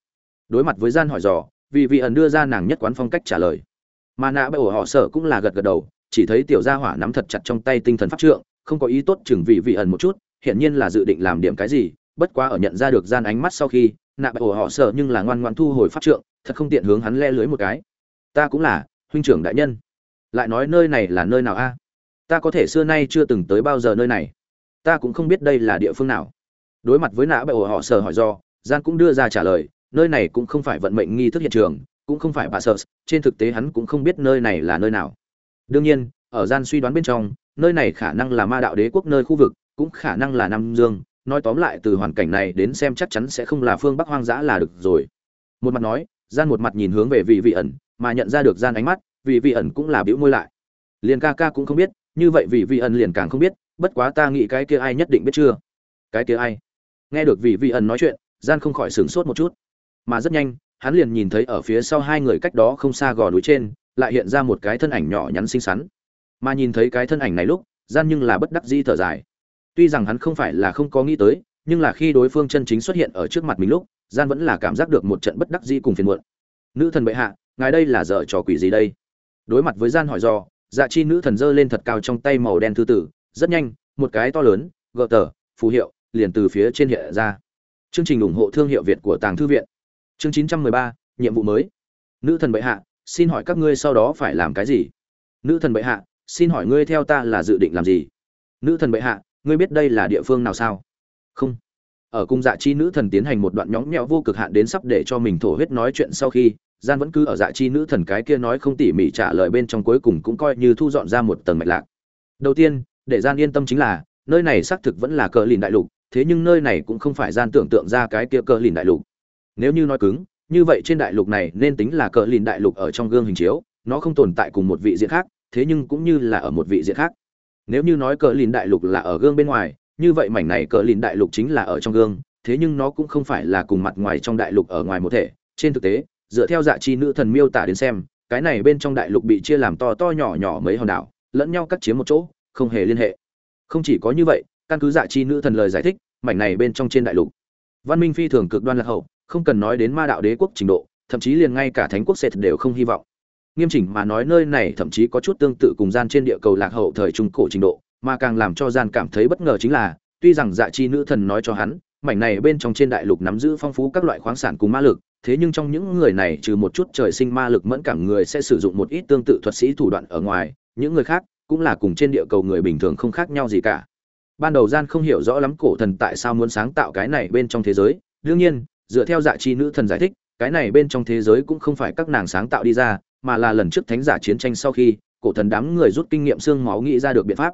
Đối mặt với gian hỏi dò, vì vị ẩn đưa ra nàng nhất quán phong cách trả lời. Mà nạ bởi ổ họ sở cũng là gật gật đầu chỉ thấy tiểu gia hỏa nắm thật chặt trong tay tinh thần pháp trượng, không có ý tốt chừng vị vị ẩn một chút, hiển nhiên là dự định làm điểm cái gì, bất quá ở nhận ra được gian ánh mắt sau khi, nạ bại ổ họ sợ nhưng là ngoan ngoãn thu hồi pháp trượng, thật không tiện hướng hắn le lưới một cái. Ta cũng là, huynh trưởng đại nhân. Lại nói nơi này là nơi nào a? Ta có thể xưa nay chưa từng tới bao giờ nơi này. Ta cũng không biết đây là địa phương nào. Đối mặt với nạ bệ ổ họ sợ hỏi do gian cũng đưa ra trả lời, nơi này cũng không phải vận mệnh nghi thức hiện trường, cũng không phải bà sợ, trên thực tế hắn cũng không biết nơi này là nơi nào đương nhiên, ở gian suy đoán bên trong, nơi này khả năng là ma đạo đế quốc nơi khu vực, cũng khả năng là nam dương. Nói tóm lại, từ hoàn cảnh này đến xem chắc chắn sẽ không là phương bắc hoang dã là được rồi. Một mặt nói, gian một mặt nhìn hướng về vị vị ẩn, mà nhận ra được gian ánh mắt, vị vị ẩn cũng là bĩu môi lại. Liền ca ca cũng không biết, như vậy vị vị ẩn liền càng không biết, bất quá ta nghĩ cái kia ai nhất định biết chưa? Cái kia ai? Nghe được vị vị ẩn nói chuyện, gian không khỏi sửng sốt một chút. Mà rất nhanh, hắn liền nhìn thấy ở phía sau hai người cách đó không xa gò núi trên lại hiện ra một cái thân ảnh nhỏ nhắn xinh xắn. Mà nhìn thấy cái thân ảnh này lúc gian nhưng là bất đắc dĩ thở dài. Tuy rằng hắn không phải là không có nghĩ tới nhưng là khi đối phương chân chính xuất hiện ở trước mặt mình lúc gian vẫn là cảm giác được một trận bất đắc dĩ cùng phiền muộn. Nữ thần bệ hạ ngài đây là dở trò quỷ gì đây? Đối mặt với gian hỏi do dạ chi nữ thần giơ lên thật cao trong tay màu đen thư tử rất nhanh một cái to lớn gờ tờ phù hiệu liền từ phía trên hiện ra. Chương trình ủng hộ thương hiệu việt của tàng thư viện. Chương 913, nhiệm vụ mới. Nữ thần bệ hạ xin hỏi các ngươi sau đó phải làm cái gì? Nữ thần bệ hạ, xin hỏi ngươi theo ta là dự định làm gì? Nữ thần bệ hạ, ngươi biết đây là địa phương nào sao? Không. Ở cung dạ chi nữ thần tiến hành một đoạn nhõng nhẽo vô cực hạn đến sắp để cho mình thổ huyết nói chuyện sau khi, gian vẫn cứ ở dạ chi nữ thần cái kia nói không tỉ mỉ trả lời bên trong cuối cùng cũng coi như thu dọn ra một tầng mạch lạc. Đầu tiên, để gian yên tâm chính là, nơi này xác thực vẫn là cờ lìn đại lục, thế nhưng nơi này cũng không phải gian tưởng tượng ra cái kia cờ lìn đại lục. Nếu như nói cứng như vậy trên đại lục này nên tính là cờ lìn đại lục ở trong gương hình chiếu, nó không tồn tại cùng một vị diện khác, thế nhưng cũng như là ở một vị diện khác. Nếu như nói cờ lìn đại lục là ở gương bên ngoài, như vậy mảnh này cờ lìn đại lục chính là ở trong gương, thế nhưng nó cũng không phải là cùng mặt ngoài trong đại lục ở ngoài một thể. Trên thực tế, dựa theo dạ chi nữ thần miêu tả đến xem, cái này bên trong đại lục bị chia làm to to nhỏ nhỏ mấy hòn đảo, lẫn nhau cắt chiếm một chỗ, không hề liên hệ. Không chỉ có như vậy, căn cứ dạ chi nữ thần lời giải thích, mảnh này bên trong trên đại lục, văn minh phi thường cực đoan lạc hậu không cần nói đến ma đạo đế quốc trình độ, thậm chí liền ngay cả thánh quốc sệt đều không hy vọng. Nghiêm chỉnh mà nói nơi này thậm chí có chút tương tự cùng gian trên địa cầu lạc hậu thời trung cổ trình độ, mà càng làm cho gian cảm thấy bất ngờ chính là, tuy rằng dạ chi nữ thần nói cho hắn, mảnh này bên trong trên đại lục nắm giữ phong phú các loại khoáng sản cùng ma lực, thế nhưng trong những người này trừ một chút trời sinh ma lực mẫn cảm người sẽ sử dụng một ít tương tự thuật sĩ thủ đoạn ở ngoài, những người khác cũng là cùng trên địa cầu người bình thường không khác nhau gì cả. Ban đầu gian không hiểu rõ lắm cổ thần tại sao muốn sáng tạo cái này bên trong thế giới, đương nhiên dựa theo dạ chi nữ thần giải thích, cái này bên trong thế giới cũng không phải các nàng sáng tạo đi ra, mà là lần trước thánh giả chiến tranh sau khi, cổ thần đám người rút kinh nghiệm xương máu nghĩ ra được biện pháp.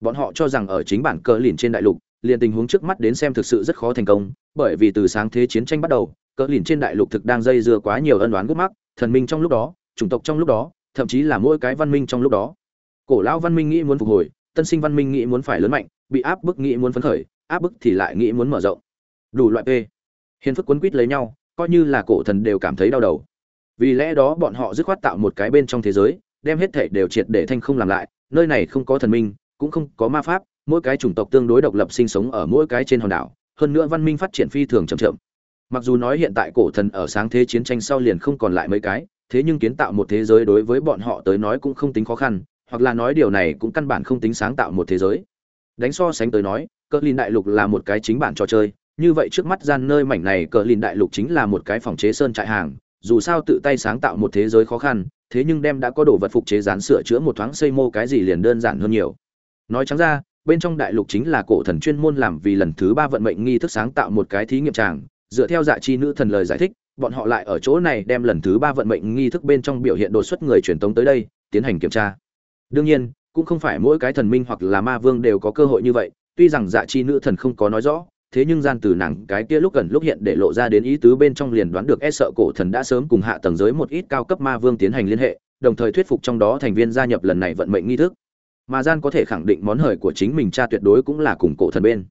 Bọn họ cho rằng ở chính bản cờ lìn trên đại lục, liền tình huống trước mắt đến xem thực sự rất khó thành công, bởi vì từ sáng thế chiến tranh bắt đầu, cờ lìn trên đại lục thực đang dây dưa quá nhiều ân đoán gút mắc, thần minh trong lúc đó, chủng tộc trong lúc đó, thậm chí là mỗi cái văn minh trong lúc đó. Cổ lão văn minh nghĩ muốn phục hồi, tân sinh văn minh nghĩ muốn phải lớn mạnh, bị áp bức nghĩ muốn phấn khởi, áp bức thì lại nghĩ muốn mở rộng. Đủ loại p hiền phức quấn quýt lấy nhau, coi như là cổ thần đều cảm thấy đau đầu. Vì lẽ đó bọn họ dứt khoát tạo một cái bên trong thế giới, đem hết thể đều triệt để thanh không làm lại, nơi này không có thần minh, cũng không có ma pháp, mỗi cái chủng tộc tương đối độc lập sinh sống ở mỗi cái trên hòn đảo, hơn nữa văn minh phát triển phi thường chậm chậm. Mặc dù nói hiện tại cổ thần ở sáng thế chiến tranh sau liền không còn lại mấy cái, thế nhưng kiến tạo một thế giới đối với bọn họ tới nói cũng không tính khó khăn, hoặc là nói điều này cũng căn bản không tính sáng tạo một thế giới. Đánh so sánh tới nói cờ linh đại lục là một cái chính bản trò chơi như vậy trước mắt gian nơi mảnh này cờ lìn đại lục chính là một cái phòng chế sơn trại hàng, dù sao tự tay sáng tạo một thế giới khó khăn, thế nhưng đem đã có đồ vật phục chế dán sửa chữa một thoáng xây mô cái gì liền đơn giản hơn nhiều. Nói trắng ra, bên trong đại lục chính là cổ thần chuyên môn làm vì lần thứ ba vận mệnh nghi thức sáng tạo một cái thí nghiệm tràng, dựa theo dạ chi nữ thần lời giải thích, bọn họ lại ở chỗ này đem lần thứ ba vận mệnh nghi thức bên trong biểu hiện đột xuất người truyền tống tới đây, tiến hành kiểm tra. Đương nhiên, cũng không phải mỗi cái thần minh hoặc là ma vương đều có cơ hội như vậy, tuy rằng dạ chi nữ thần không có nói rõ thế nhưng gian từ nàng cái kia lúc gần lúc hiện để lộ ra đến ý tứ bên trong liền đoán được e sợ cổ thần đã sớm cùng hạ tầng giới một ít cao cấp ma vương tiến hành liên hệ, đồng thời thuyết phục trong đó thành viên gia nhập lần này vận mệnh nghi thức. Mà gian có thể khẳng định món hời của chính mình cha tuyệt đối cũng là cùng cổ thần bên.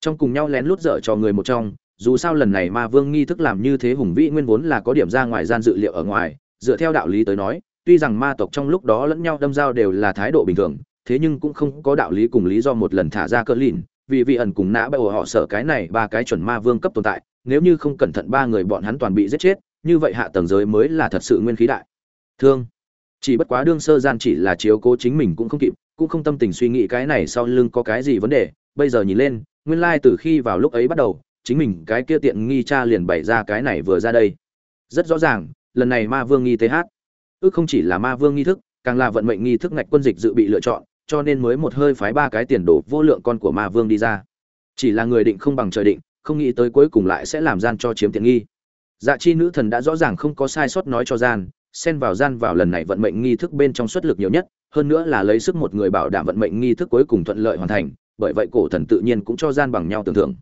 Trong cùng nhau lén lút dở cho người một trong, dù sao lần này ma vương nghi thức làm như thế hùng vĩ nguyên vốn là có điểm ra ngoài gian dự liệu ở ngoài, dựa theo đạo lý tới nói, tuy rằng ma tộc trong lúc đó lẫn nhau đâm giao đều là thái độ bình thường, thế nhưng cũng không có đạo lý cùng lý do một lần thả ra cỡ lìn vì vị ẩn cùng nã bởi họ sợ cái này ba cái chuẩn ma vương cấp tồn tại, nếu như không cẩn thận ba người bọn hắn toàn bị giết chết, như vậy hạ tầng giới mới là thật sự nguyên khí đại. Thương. Chỉ bất quá đương sơ gian chỉ là chiếu cố chính mình cũng không kịp, cũng không tâm tình suy nghĩ cái này sau lưng có cái gì vấn đề, bây giờ nhìn lên, nguyên lai từ khi vào lúc ấy bắt đầu, chính mình cái kia tiện nghi cha liền bày ra cái này vừa ra đây. Rất rõ ràng, lần này ma vương nghi th ước không chỉ là ma vương nghi thức, càng là vận mệnh nghi thức ngạch quân dịch dự bị lựa chọn cho nên mới một hơi phái ba cái tiền đồ vô lượng con của ma vương đi ra. Chỉ là người định không bằng trời định, không nghĩ tới cuối cùng lại sẽ làm gian cho chiếm tiện nghi. Dạ chi nữ thần đã rõ ràng không có sai sót nói cho gian, xen vào gian vào lần này vận mệnh nghi thức bên trong suất lực nhiều nhất, hơn nữa là lấy sức một người bảo đảm vận mệnh nghi thức cuối cùng thuận lợi hoàn thành, bởi vậy cổ thần tự nhiên cũng cho gian bằng nhau tưởng thưởng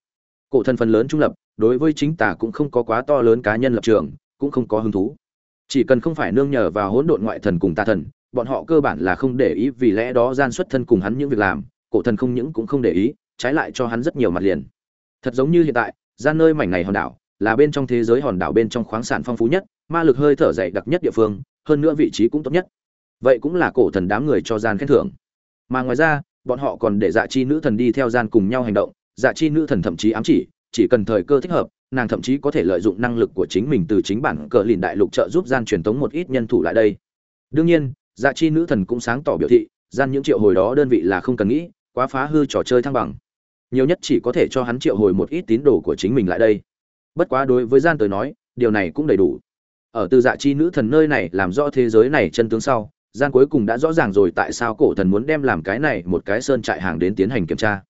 cổ thần phần lớn trung lập, đối với chính tả cũng không có quá to lớn cá nhân lập trường, cũng không có hứng thú chỉ cần không phải nương nhờ vào hỗn độn ngoại thần cùng tà thần, bọn họ cơ bản là không để ý vì lẽ đó gian xuất thân cùng hắn những việc làm, cổ thần không những cũng không để ý, trái lại cho hắn rất nhiều mặt liền. Thật giống như hiện tại, gian nơi mảnh này hòn đảo, là bên trong thế giới hòn đảo bên trong khoáng sản phong phú nhất, ma lực hơi thở dày đặc nhất địa phương, hơn nữa vị trí cũng tốt nhất. Vậy cũng là cổ thần đám người cho gian khen thưởng. Mà ngoài ra, bọn họ còn để dạ chi nữ thần đi theo gian cùng nhau hành động dạ chi nữ thần thậm chí ám chỉ chỉ cần thời cơ thích hợp nàng thậm chí có thể lợi dụng năng lực của chính mình từ chính bản cờ lìn đại lục trợ giúp gian truyền thống một ít nhân thủ lại đây. Đương nhiên dạ chi nữ thần cũng sáng tỏ biểu thị, gian những triệu hồi đó đơn vị là không cần nghĩ, quá phá hư trò chơi thăng bằng. Nhiều nhất chỉ có thể cho hắn triệu hồi một ít tín đồ của chính mình lại đây. Bất quá đối với gian tới nói, điều này cũng đầy đủ. Ở từ dạ chi nữ thần nơi này làm rõ thế giới này chân tướng sau, gian cuối cùng đã rõ ràng rồi tại sao cổ thần muốn đem làm cái này một cái sơn trại hàng đến tiến hành kiểm tra.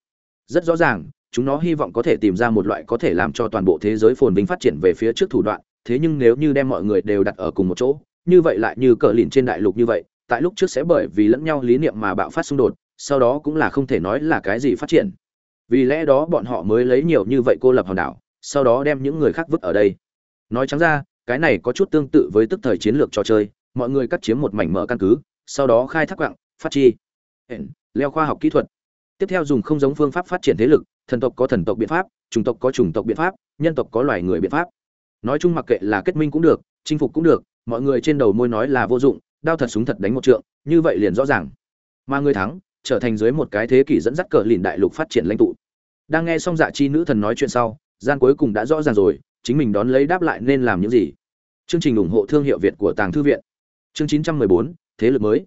Rất rõ ràng chúng nó hy vọng có thể tìm ra một loại có thể làm cho toàn bộ thế giới phồn vinh phát triển về phía trước thủ đoạn, thế nhưng nếu như đem mọi người đều đặt ở cùng một chỗ, như vậy lại như cờ lìn trên đại lục như vậy, tại lúc trước sẽ bởi vì lẫn nhau lý niệm mà bạo phát xung đột, sau đó cũng là không thể nói là cái gì phát triển. Vì lẽ đó bọn họ mới lấy nhiều như vậy cô lập hòn đảo, sau đó đem những người khác vứt ở đây. Nói trắng ra, cái này có chút tương tự với tức thời chiến lược trò chơi, mọi người cắt chiếm một mảnh mở căn cứ, sau đó khai thác quặng phát chi leo khoa học kỹ thuật. Tiếp theo dùng không giống phương pháp phát triển thế lực thần tộc có thần tộc biện pháp chủng tộc có chủng tộc biện pháp nhân tộc có loài người biện pháp. Nói chung mặc kệ là kết minh cũng được chinh phục cũng được mọi người trên đầu môi nói là vô dụng đao thật súng thật đánh một trượng như vậy liền rõ ràng. Mà người thắng trở thành dưới một cái thế kỷ dẫn dắt cờ lìn đại lục phát triển lãnh tụ. Đang nghe xong dạ chi nữ thần nói chuyện sau gian cuối cùng đã rõ ràng rồi chính mình đón lấy đáp lại nên làm những gì. Chương trình ủng hộ thương hiệu việt của tàng thư viện. Chương 914, thế lực mới.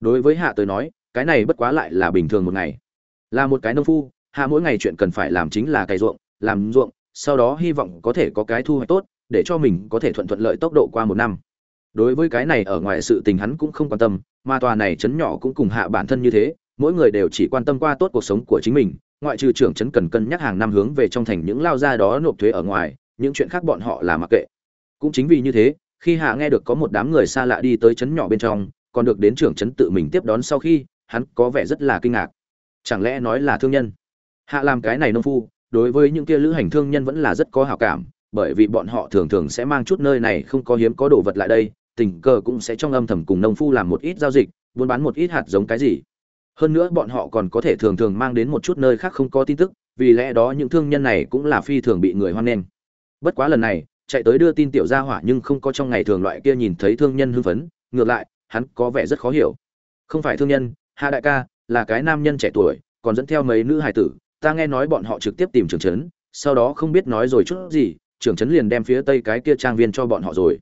Đối với hạ tới nói cái này bất quá lại là bình thường một ngày. Là một cái nông phu hạ mỗi ngày chuyện cần phải làm chính là cày ruộng, làm ruộng, sau đó hy vọng có thể có cái thu hoạch tốt, để cho mình có thể thuận thuận lợi tốc độ qua một năm. Đối với cái này ở ngoài sự tình hắn cũng không quan tâm, mà tòa này chấn nhỏ cũng cùng hạ bản thân như thế, mỗi người đều chỉ quan tâm qua tốt cuộc sống của chính mình, ngoại trừ trưởng chấn cần cân nhắc hàng năm hướng về trong thành những lao ra đó nộp thuế ở ngoài, những chuyện khác bọn họ là mặc kệ. Cũng chính vì như thế, khi hạ nghe được có một đám người xa lạ đi tới chấn nhỏ bên trong, còn được đến trưởng chấn tự mình tiếp đón sau khi, hắn có vẻ rất là kinh ngạc. Chẳng lẽ nói là thương nhân? Hạ làm cái này nông phu, đối với những kia lữ hành thương nhân vẫn là rất có hảo cảm, bởi vì bọn họ thường thường sẽ mang chút nơi này không có hiếm có đồ vật lại đây, tình cờ cũng sẽ trong âm thầm cùng nông phu làm một ít giao dịch, buôn bán một ít hạt giống cái gì. Hơn nữa bọn họ còn có thể thường thường mang đến một chút nơi khác không có tin tức, vì lẽ đó những thương nhân này cũng là phi thường bị người hoan nghênh. Bất quá lần này, chạy tới đưa tin tiểu gia hỏa nhưng không có trong ngày thường loại kia nhìn thấy thương nhân hưng phấn, ngược lại, hắn có vẻ rất khó hiểu. Không phải thương nhân, hạ đại ca, là cái nam nhân trẻ tuổi, còn dẫn theo mấy nữ hài tử ta nghe nói bọn họ trực tiếp tìm trưởng trấn, sau đó không biết nói rồi chút gì, trưởng trấn liền đem phía tây cái kia trang viên cho bọn họ rồi.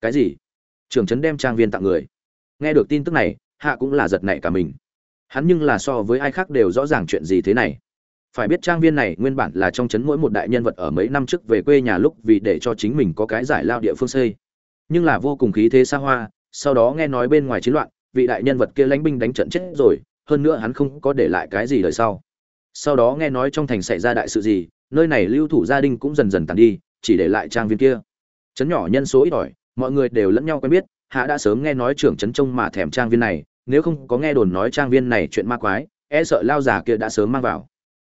Cái gì? Trưởng trấn đem trang viên tặng người. Nghe được tin tức này, hạ cũng là giật nảy cả mình. Hắn nhưng là so với ai khác đều rõ ràng chuyện gì thế này. Phải biết trang viên này nguyên bản là trong trấn mỗi một đại nhân vật ở mấy năm trước về quê nhà lúc vì để cho chính mình có cái giải lao địa phương xây. Nhưng là vô cùng khí thế xa hoa, sau đó nghe nói bên ngoài chiến loạn, vị đại nhân vật kia lãnh binh đánh trận chết rồi, hơn nữa hắn không có để lại cái gì đời sau sau đó nghe nói trong thành xảy ra đại sự gì, nơi này lưu thủ gia đình cũng dần dần tàn đi, chỉ để lại trang viên kia. Trấn nhỏ nhân số ít ỏi, mọi người đều lẫn nhau quen biết, hạ đã sớm nghe nói trưởng trấn trông mà thèm trang viên này, nếu không có nghe đồn nói trang viên này chuyện ma quái e sợ lao già kia đã sớm mang vào.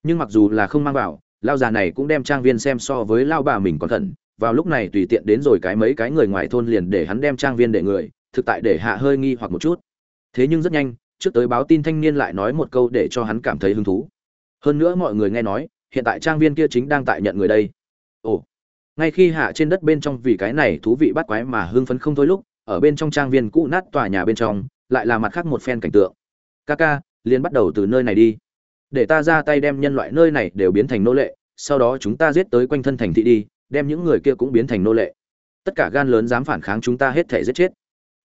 Nhưng mặc dù là không mang vào, lao già này cũng đem trang viên xem so với lao bà mình còn thận vào lúc này tùy tiện đến rồi cái mấy cái người ngoài thôn liền để hắn đem trang viên để người, thực tại để hạ hơi nghi hoặc một chút. Thế nhưng rất nhanh, trước tới báo tin thanh niên lại nói một câu để cho hắn cảm thấy hứng thú hơn nữa mọi người nghe nói, hiện tại trang viên kia chính đang tại nhận người đây. Ồ, ngay khi hạ trên đất bên trong vì cái này thú vị bắt quái mà hưng phấn không thôi lúc, ở bên trong trang viên cũ nát tòa nhà bên trong, lại là mặt khác một phen cảnh tượng. Ca ca, liền bắt đầu từ nơi này đi. Để ta ra tay đem nhân loại nơi này đều biến thành nô lệ, sau đó chúng ta giết tới quanh thân thành thị đi, đem những người kia cũng biến thành nô lệ. Tất cả gan lớn dám phản kháng chúng ta hết thể giết chết.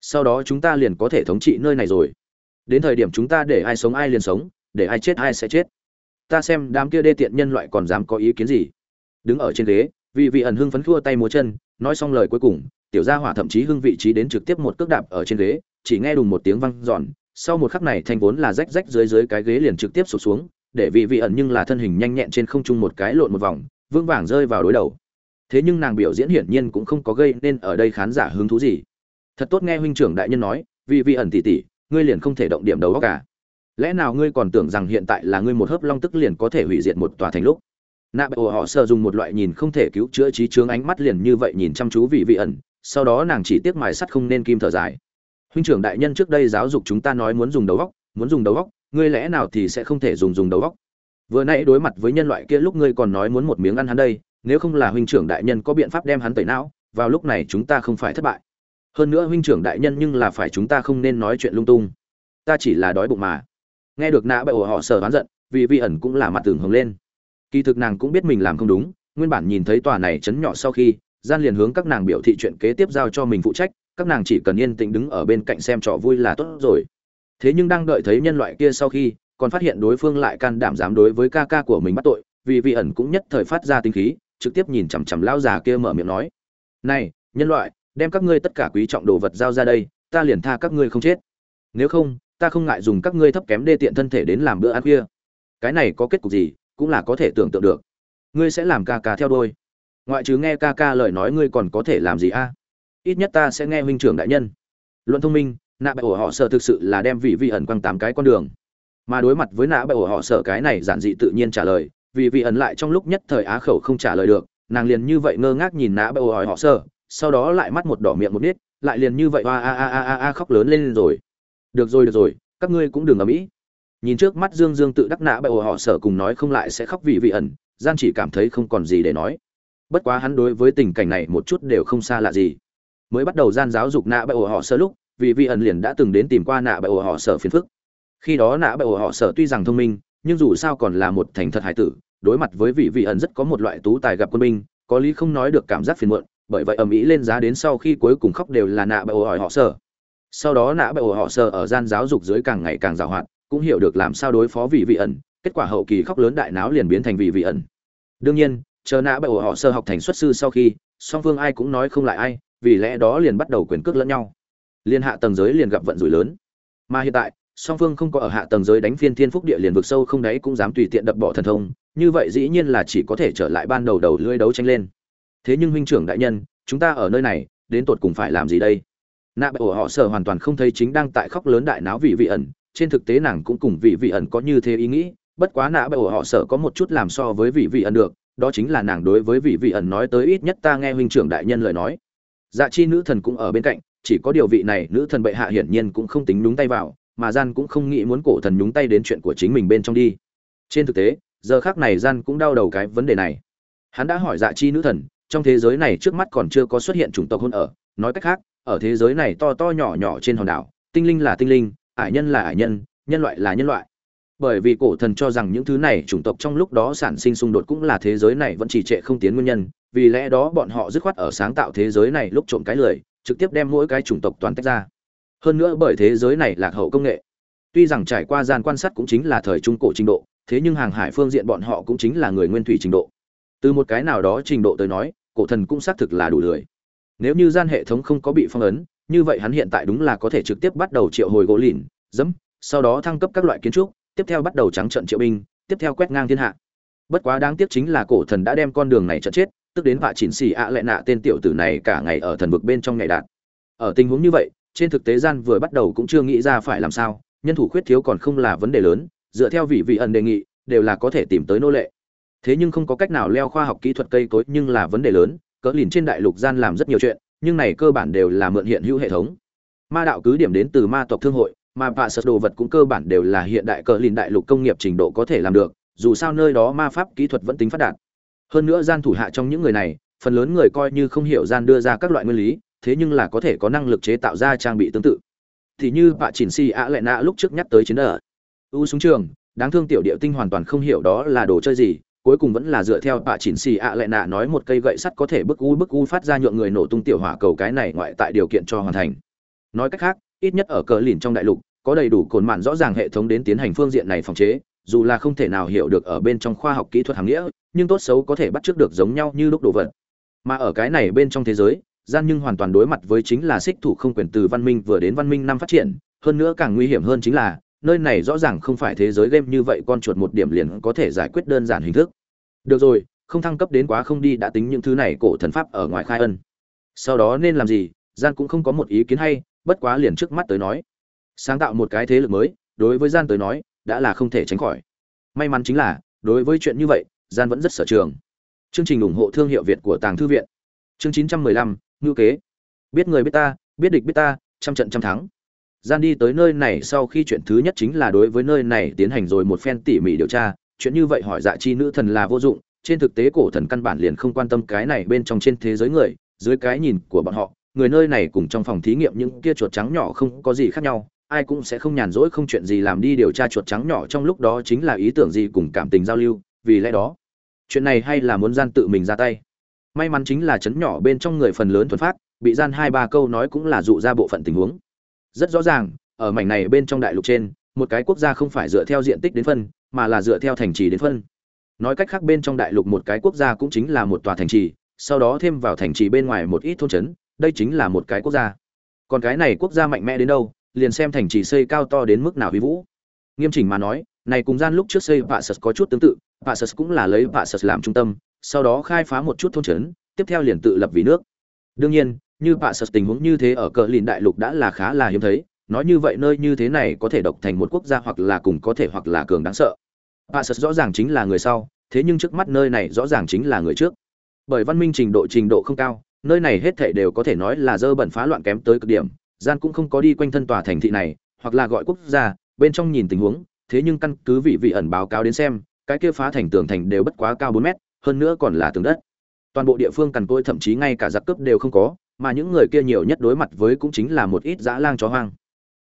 Sau đó chúng ta liền có thể thống trị nơi này rồi. Đến thời điểm chúng ta để ai sống ai liền sống, để ai chết ai sẽ chết ta xem đám kia đê tiện nhân loại còn dám có ý kiến gì. Đứng ở trên ghế vị vị ẩn hưng phấn khua tay múa chân, nói xong lời cuối cùng, tiểu gia hỏa thậm chí hưng vị trí đến trực tiếp một cước đạp ở trên ghế, chỉ nghe đùng một tiếng văng giòn sau một khắc này thanh vốn là rách rách dưới dưới cái ghế liền trực tiếp sụp xuống, để vị vị ẩn nhưng là thân hình nhanh nhẹn trên không trung một cái lộn một vòng, vững vàng rơi vào đối đầu. Thế nhưng nàng biểu diễn hiển nhiên cũng không có gây nên ở đây khán giả hứng thú gì. Thật tốt nghe huynh trưởng đại nhân nói vị vị ẩn tỉ tỉ, ngươi liền không thể động điểm đầu óc cả lẽ nào ngươi còn tưởng rằng hiện tại là ngươi một hớp long tức liền có thể hủy diệt một tòa thành lúc? Nạ bệ ổ họ sợ dùng một loại nhìn không thể cứu chữa trí chướng ánh mắt liền như vậy nhìn chăm chú vị vị ẩn, sau đó nàng chỉ tiếc mài sắt không nên kim thở dài. Huynh trưởng đại nhân trước đây giáo dục chúng ta nói muốn dùng đầu góc muốn dùng đầu góc ngươi lẽ nào thì sẽ không thể dùng dùng đầu góc vừa nãy đối mặt với nhân loại kia lúc ngươi còn nói muốn một miếng ăn hắn đây, nếu không là huynh trưởng đại nhân có biện pháp đem hắn tẩy não, vào lúc này chúng ta không phải thất bại. Hơn nữa huynh trưởng đại nhân nhưng là phải chúng ta không nên nói chuyện lung tung. Ta chỉ là đói bụng mà nghe được nã bậy ổ họ sợ oán giận, vì vi ẩn cũng là mặt tường hồng lên. Kỳ thực nàng cũng biết mình làm không đúng, nguyên bản nhìn thấy tòa này chấn nhỏ sau khi, gian liền hướng các nàng biểu thị chuyện kế tiếp giao cho mình phụ trách, các nàng chỉ cần yên tĩnh đứng ở bên cạnh xem trò vui là tốt rồi. Thế nhưng đang đợi thấy nhân loại kia sau khi, còn phát hiện đối phương lại can đảm dám đối với ca ca của mình bắt tội, vì vi ẩn cũng nhất thời phát ra tinh khí, trực tiếp nhìn chằm chằm lão già kia mở miệng nói, này, nhân loại, đem các ngươi tất cả quý trọng đồ vật giao ra đây, ta liền tha các ngươi không chết. Nếu không ta không ngại dùng các ngươi thấp kém đê tiện thân thể đến làm bữa ăn khuya. Cái này có kết cục gì, cũng là có thể tưởng tượng được. Ngươi sẽ làm ca ca theo đôi. Ngoại trừ nghe ca ca lời nói ngươi còn có thể làm gì a? Ít nhất ta sẽ nghe huynh trưởng đại nhân. Luận thông minh, nạ bại ổ họ sợ thực sự là đem vị vi ẩn quăng tám cái con đường. Mà đối mặt với nạ bại ổ họ sợ cái này giản dị tự nhiên trả lời vì vị ẩn lại trong lúc nhất thời á khẩu không trả lời được, nàng liền như vậy ngơ ngác nhìn nạ bại ổ họ sợ, sau đó lại mắt một đỏ miệng một nít, lại liền như vậy a a a a a khóc lớn lên rồi được rồi được rồi, các ngươi cũng đừng ở mỹ nhìn trước mắt dương dương tự đắc nã bại ổ họ sở cùng nói không lại sẽ khóc vì vị ẩn gian chỉ cảm thấy không còn gì để nói. Bất quá hắn đối với tình cảnh này một chút đều không xa lạ gì. Mới bắt đầu gian giáo dục nạ bại ổ họ sở lúc, vì vị ẩn liền đã từng đến tìm qua nạ bại ổ họ sở phiền phức. Khi đó nạ bại ổ họ sở tuy rằng thông minh, nhưng dù sao còn là một thành thật hải tử, đối mặt với vị vị ẩn rất có một loại tú tài gặp quân binh, có lý không nói được cảm giác phiền muộn, bởi vậy ầm ĩ lên giá đến sau khi cuối cùng khóc đều là nạ bại ổ họ sở sau đó nã bại ổ họ sơ ở gian giáo dục dưới càng ngày càng giàu hoạt, cũng hiểu được làm sao đối phó vị vị ẩn, kết quả hậu kỳ khóc lớn đại náo liền biến thành vị vị ẩn. Đương nhiên, chờ nã bởi họ sơ học thành xuất sư sau khi, song phương ai cũng nói không lại ai, vì lẽ đó liền bắt đầu quyền cước lẫn nhau. Liên hạ tầng giới liền gặp vận rủi lớn. Mà hiện tại, song phương không có ở hạ tầng giới đánh phiên thiên phúc địa liền vực sâu không đấy cũng dám tùy tiện đập bỏ thần thông, như vậy dĩ nhiên là chỉ có thể trở lại ban đầu đầu lưỡi đấu tranh lên. Thế nhưng huynh trưởng đại nhân, chúng ta ở nơi này, đến tột cùng phải làm gì đây? Nạ bệ ổ họ sở hoàn toàn không thấy chính đang tại khóc lớn đại náo vị vị ẩn, trên thực tế nàng cũng cùng vị vị ẩn có như thế ý nghĩ, bất quá nạ bởi họ sợ có một chút làm so với vị vị ẩn được, đó chính là nàng đối với vị vị ẩn nói tới ít nhất ta nghe huynh trưởng đại nhân lời nói. Dạ chi nữ thần cũng ở bên cạnh, chỉ có điều vị này nữ thần bệ hạ hiển nhiên cũng không tính nhúng tay vào, mà gian cũng không nghĩ muốn cổ thần nhúng tay đến chuyện của chính mình bên trong đi. Trên thực tế, giờ khác này gian cũng đau đầu cái vấn đề này. Hắn đã hỏi dạ chi nữ thần, trong thế giới này trước mắt còn chưa có xuất hiện chủng tộc hôn ở, nói cách khác ở thế giới này to to nhỏ nhỏ trên hòn đảo, tinh linh là tinh linh, ải nhân là ải nhân nhân loại là nhân loại. Bởi vì cổ thần cho rằng những thứ này chủng tộc trong lúc đó sản sinh xung đột cũng là thế giới này vẫn trì trệ không tiến nguyên nhân, vì lẽ đó bọn họ dứt khoát ở sáng tạo thế giới này lúc trộm cái lười, trực tiếp đem mỗi cái chủng tộc toàn tách ra. Hơn nữa bởi thế giới này lạc hậu công nghệ. Tuy rằng trải qua gian quan sát cũng chính là thời trung cổ trình độ, thế nhưng hàng hải phương diện bọn họ cũng chính là người nguyên thủy trình độ. Từ một cái nào đó trình độ tới nói, cổ thần cũng xác thực là đủ lười nếu như gian hệ thống không có bị phong ấn, như vậy hắn hiện tại đúng là có thể trực tiếp bắt đầu triệu hồi gỗ lìn, dẫm, sau đó thăng cấp các loại kiến trúc, tiếp theo bắt đầu trắng trận triệu binh, tiếp theo quét ngang thiên hạ. Bất quá đáng tiếc chính là cổ thần đã đem con đường này trận chết, tức đến vạ chỉnh xì ạ lệ nạ tên tiểu tử này cả ngày ở thần vực bên trong ngày đạt ở tình huống như vậy, trên thực tế gian vừa bắt đầu cũng chưa nghĩ ra phải làm sao, nhân thủ khuyết thiếu còn không là vấn đề lớn, dựa theo vị vị ẩn đề nghị, đều là có thể tìm tới nô lệ. Thế nhưng không có cách nào leo khoa học kỹ thuật cây cối nhưng là vấn đề lớn cỡ lìn trên đại lục gian làm rất nhiều chuyện, nhưng này cơ bản đều là mượn hiện hữu hệ thống. Ma đạo cứ điểm đến từ ma tộc thương hội, mà bạ sật đồ vật cũng cơ bản đều là hiện đại cỡ lìn đại lục công nghiệp trình độ có thể làm được, dù sao nơi đó ma pháp kỹ thuật vẫn tính phát đạt. Hơn nữa gian thủ hạ trong những người này, phần lớn người coi như không hiểu gian đưa ra các loại nguyên lý, thế nhưng là có thể có năng lực chế tạo ra trang bị tương tự. Thì như bạ chỉnh si ạ lệ nạ lúc trước nhắc tới chiến đờ. U súng trường, đáng thương tiểu địa tinh hoàn toàn không hiểu đó là đồ chơi gì cuối cùng vẫn là dựa theo bạ chỉnh xì ạ lại nạ nói một cây gậy sắt có thể bức u bức u phát ra nhượng người nổ tung tiểu hỏa cầu cái này ngoại tại điều kiện cho hoàn thành. Nói cách khác, ít nhất ở cờ lìn trong đại lục, có đầy đủ cồn mạn rõ ràng hệ thống đến tiến hành phương diện này phòng chế, dù là không thể nào hiểu được ở bên trong khoa học kỹ thuật hàng nghĩa, nhưng tốt xấu có thể bắt trước được giống nhau như lúc đồ vật. Mà ở cái này bên trong thế giới, gian nhưng hoàn toàn đối mặt với chính là xích thủ không quyền từ văn minh vừa đến văn minh năm phát triển, hơn nữa càng nguy hiểm hơn chính là nơi này rõ ràng không phải thế giới game như vậy con chuột một điểm liền có thể giải quyết đơn giản hình thức. Được rồi không thăng cấp đến quá không đi đã tính những thứ này cổ thần pháp ở ngoài khai ân. Sau đó nên làm gì? Gian cũng không có một ý kiến hay bất quá liền trước mắt tới nói. Sáng tạo một cái thế lực mới đối với gian tới nói đã là không thể tránh khỏi. May mắn chính là đối với chuyện như vậy gian vẫn rất sở trường. Chương trình ủng hộ thương hiệu việt của tàng thư viện. Chương 915, ngữ kế. Biết người biết ta biết địch biết ta trăm trận trăm thắng gian đi tới nơi này sau khi chuyện thứ nhất chính là đối với nơi này tiến hành rồi một phen tỉ mỉ điều tra, chuyện như vậy hỏi dạ chi nữ thần là vô dụng, trên thực tế cổ thần căn bản liền không quan tâm cái này bên trong trên thế giới người, dưới cái nhìn của bọn họ, người nơi này cùng trong phòng thí nghiệm những kia chuột trắng nhỏ không có gì khác nhau, ai cũng sẽ không nhàn rỗi không chuyện gì làm đi điều tra chuột trắng nhỏ trong lúc đó chính là ý tưởng gì cùng cảm tình giao lưu, vì lẽ đó, chuyện này hay là muốn gian tự mình ra tay. May mắn chính là chấn nhỏ bên trong người phần lớn thuần phát, bị gian hai ba câu nói cũng là dụ ra bộ phận tình huống rất rõ ràng, ở mảnh này bên trong đại lục trên, một cái quốc gia không phải dựa theo diện tích đến phân, mà là dựa theo thành trì đến phân. Nói cách khác bên trong đại lục một cái quốc gia cũng chính là một tòa thành trì, sau đó thêm vào thành trì bên ngoài một ít thôn trấn, đây chính là một cái quốc gia. Còn cái này quốc gia mạnh mẽ đến đâu, liền xem thành trì xây cao to đến mức nào huy vũ. Nghiêm chỉnh mà nói, này cùng gian lúc trước xây Passus có chút tương tự Passus cũng là lấy Passus làm trung tâm, sau đó khai phá một chút thôn trấn, tiếp theo liền tự lập vì nước. Đương nhiên như bạ sật tình huống như thế ở cờ lìn đại lục đã là khá là hiếm thấy, nói như vậy nơi như thế này có thể độc thành một quốc gia hoặc là cùng có thể hoặc là cường đáng sợ. Bạ sật rõ ràng chính là người sau, thế nhưng trước mắt nơi này rõ ràng chính là người trước. Bởi văn minh trình độ trình độ không cao, nơi này hết thảy đều có thể nói là dơ bẩn phá loạn kém tới cực điểm, gian cũng không có đi quanh thân tòa thành thị này, hoặc là gọi quốc gia, bên trong nhìn tình huống, thế nhưng căn cứ vị vị ẩn báo cáo đến xem, cái kia phá thành tường thành đều bất quá cao bốn mét, hơn nữa còn là tường đất. Toàn bộ địa phương cằn côi thậm chí ngay cả giặc cướp đều không có mà những người kia nhiều nhất đối mặt với cũng chính là một ít dã lang chó hoang.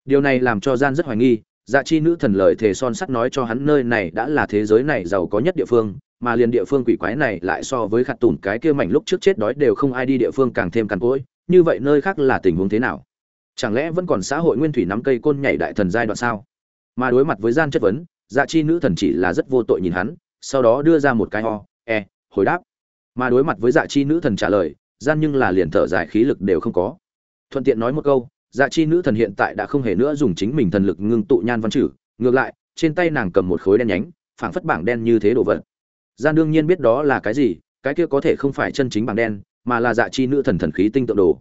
Điều này làm cho gian rất hoài nghi dạ chi nữ thần lời thề son sắt nói cho hắn nơi này đã là thế giới này giàu có nhất địa phương, mà liền địa phương quỷ quái này lại so với khặt tủn cái kia mảnh lúc trước chết đói đều không ai đi địa phương càng thêm cằn cỗi, như vậy nơi khác là tình huống thế nào? Chẳng lẽ vẫn còn xã hội nguyên thủy nắm cây côn nhảy đại thần giai đoạn sao? Mà đối mặt với gian chất vấn dạ chi nữ thần chỉ là rất vô tội nhìn hắn, sau đó đưa ra một cái ho e hồi đáp. Mà đối mặt với dạ chi nữ thần trả lời gian nhưng là liền thở dài khí lực đều không có. Thuận tiện nói một câu dạ chi nữ thần hiện tại đã không hề nữa dùng chính mình thần lực ngưng tụ nhan văn chử ngược lại, trên tay nàng cầm một khối đen nhánh, phảng phất bảng đen như thế đồ vật. Gian đương nhiên biết đó là cái gì, cái kia có thể không phải chân chính bảng đen, mà là dạ chi nữ thần thần khí tinh tượng đồ.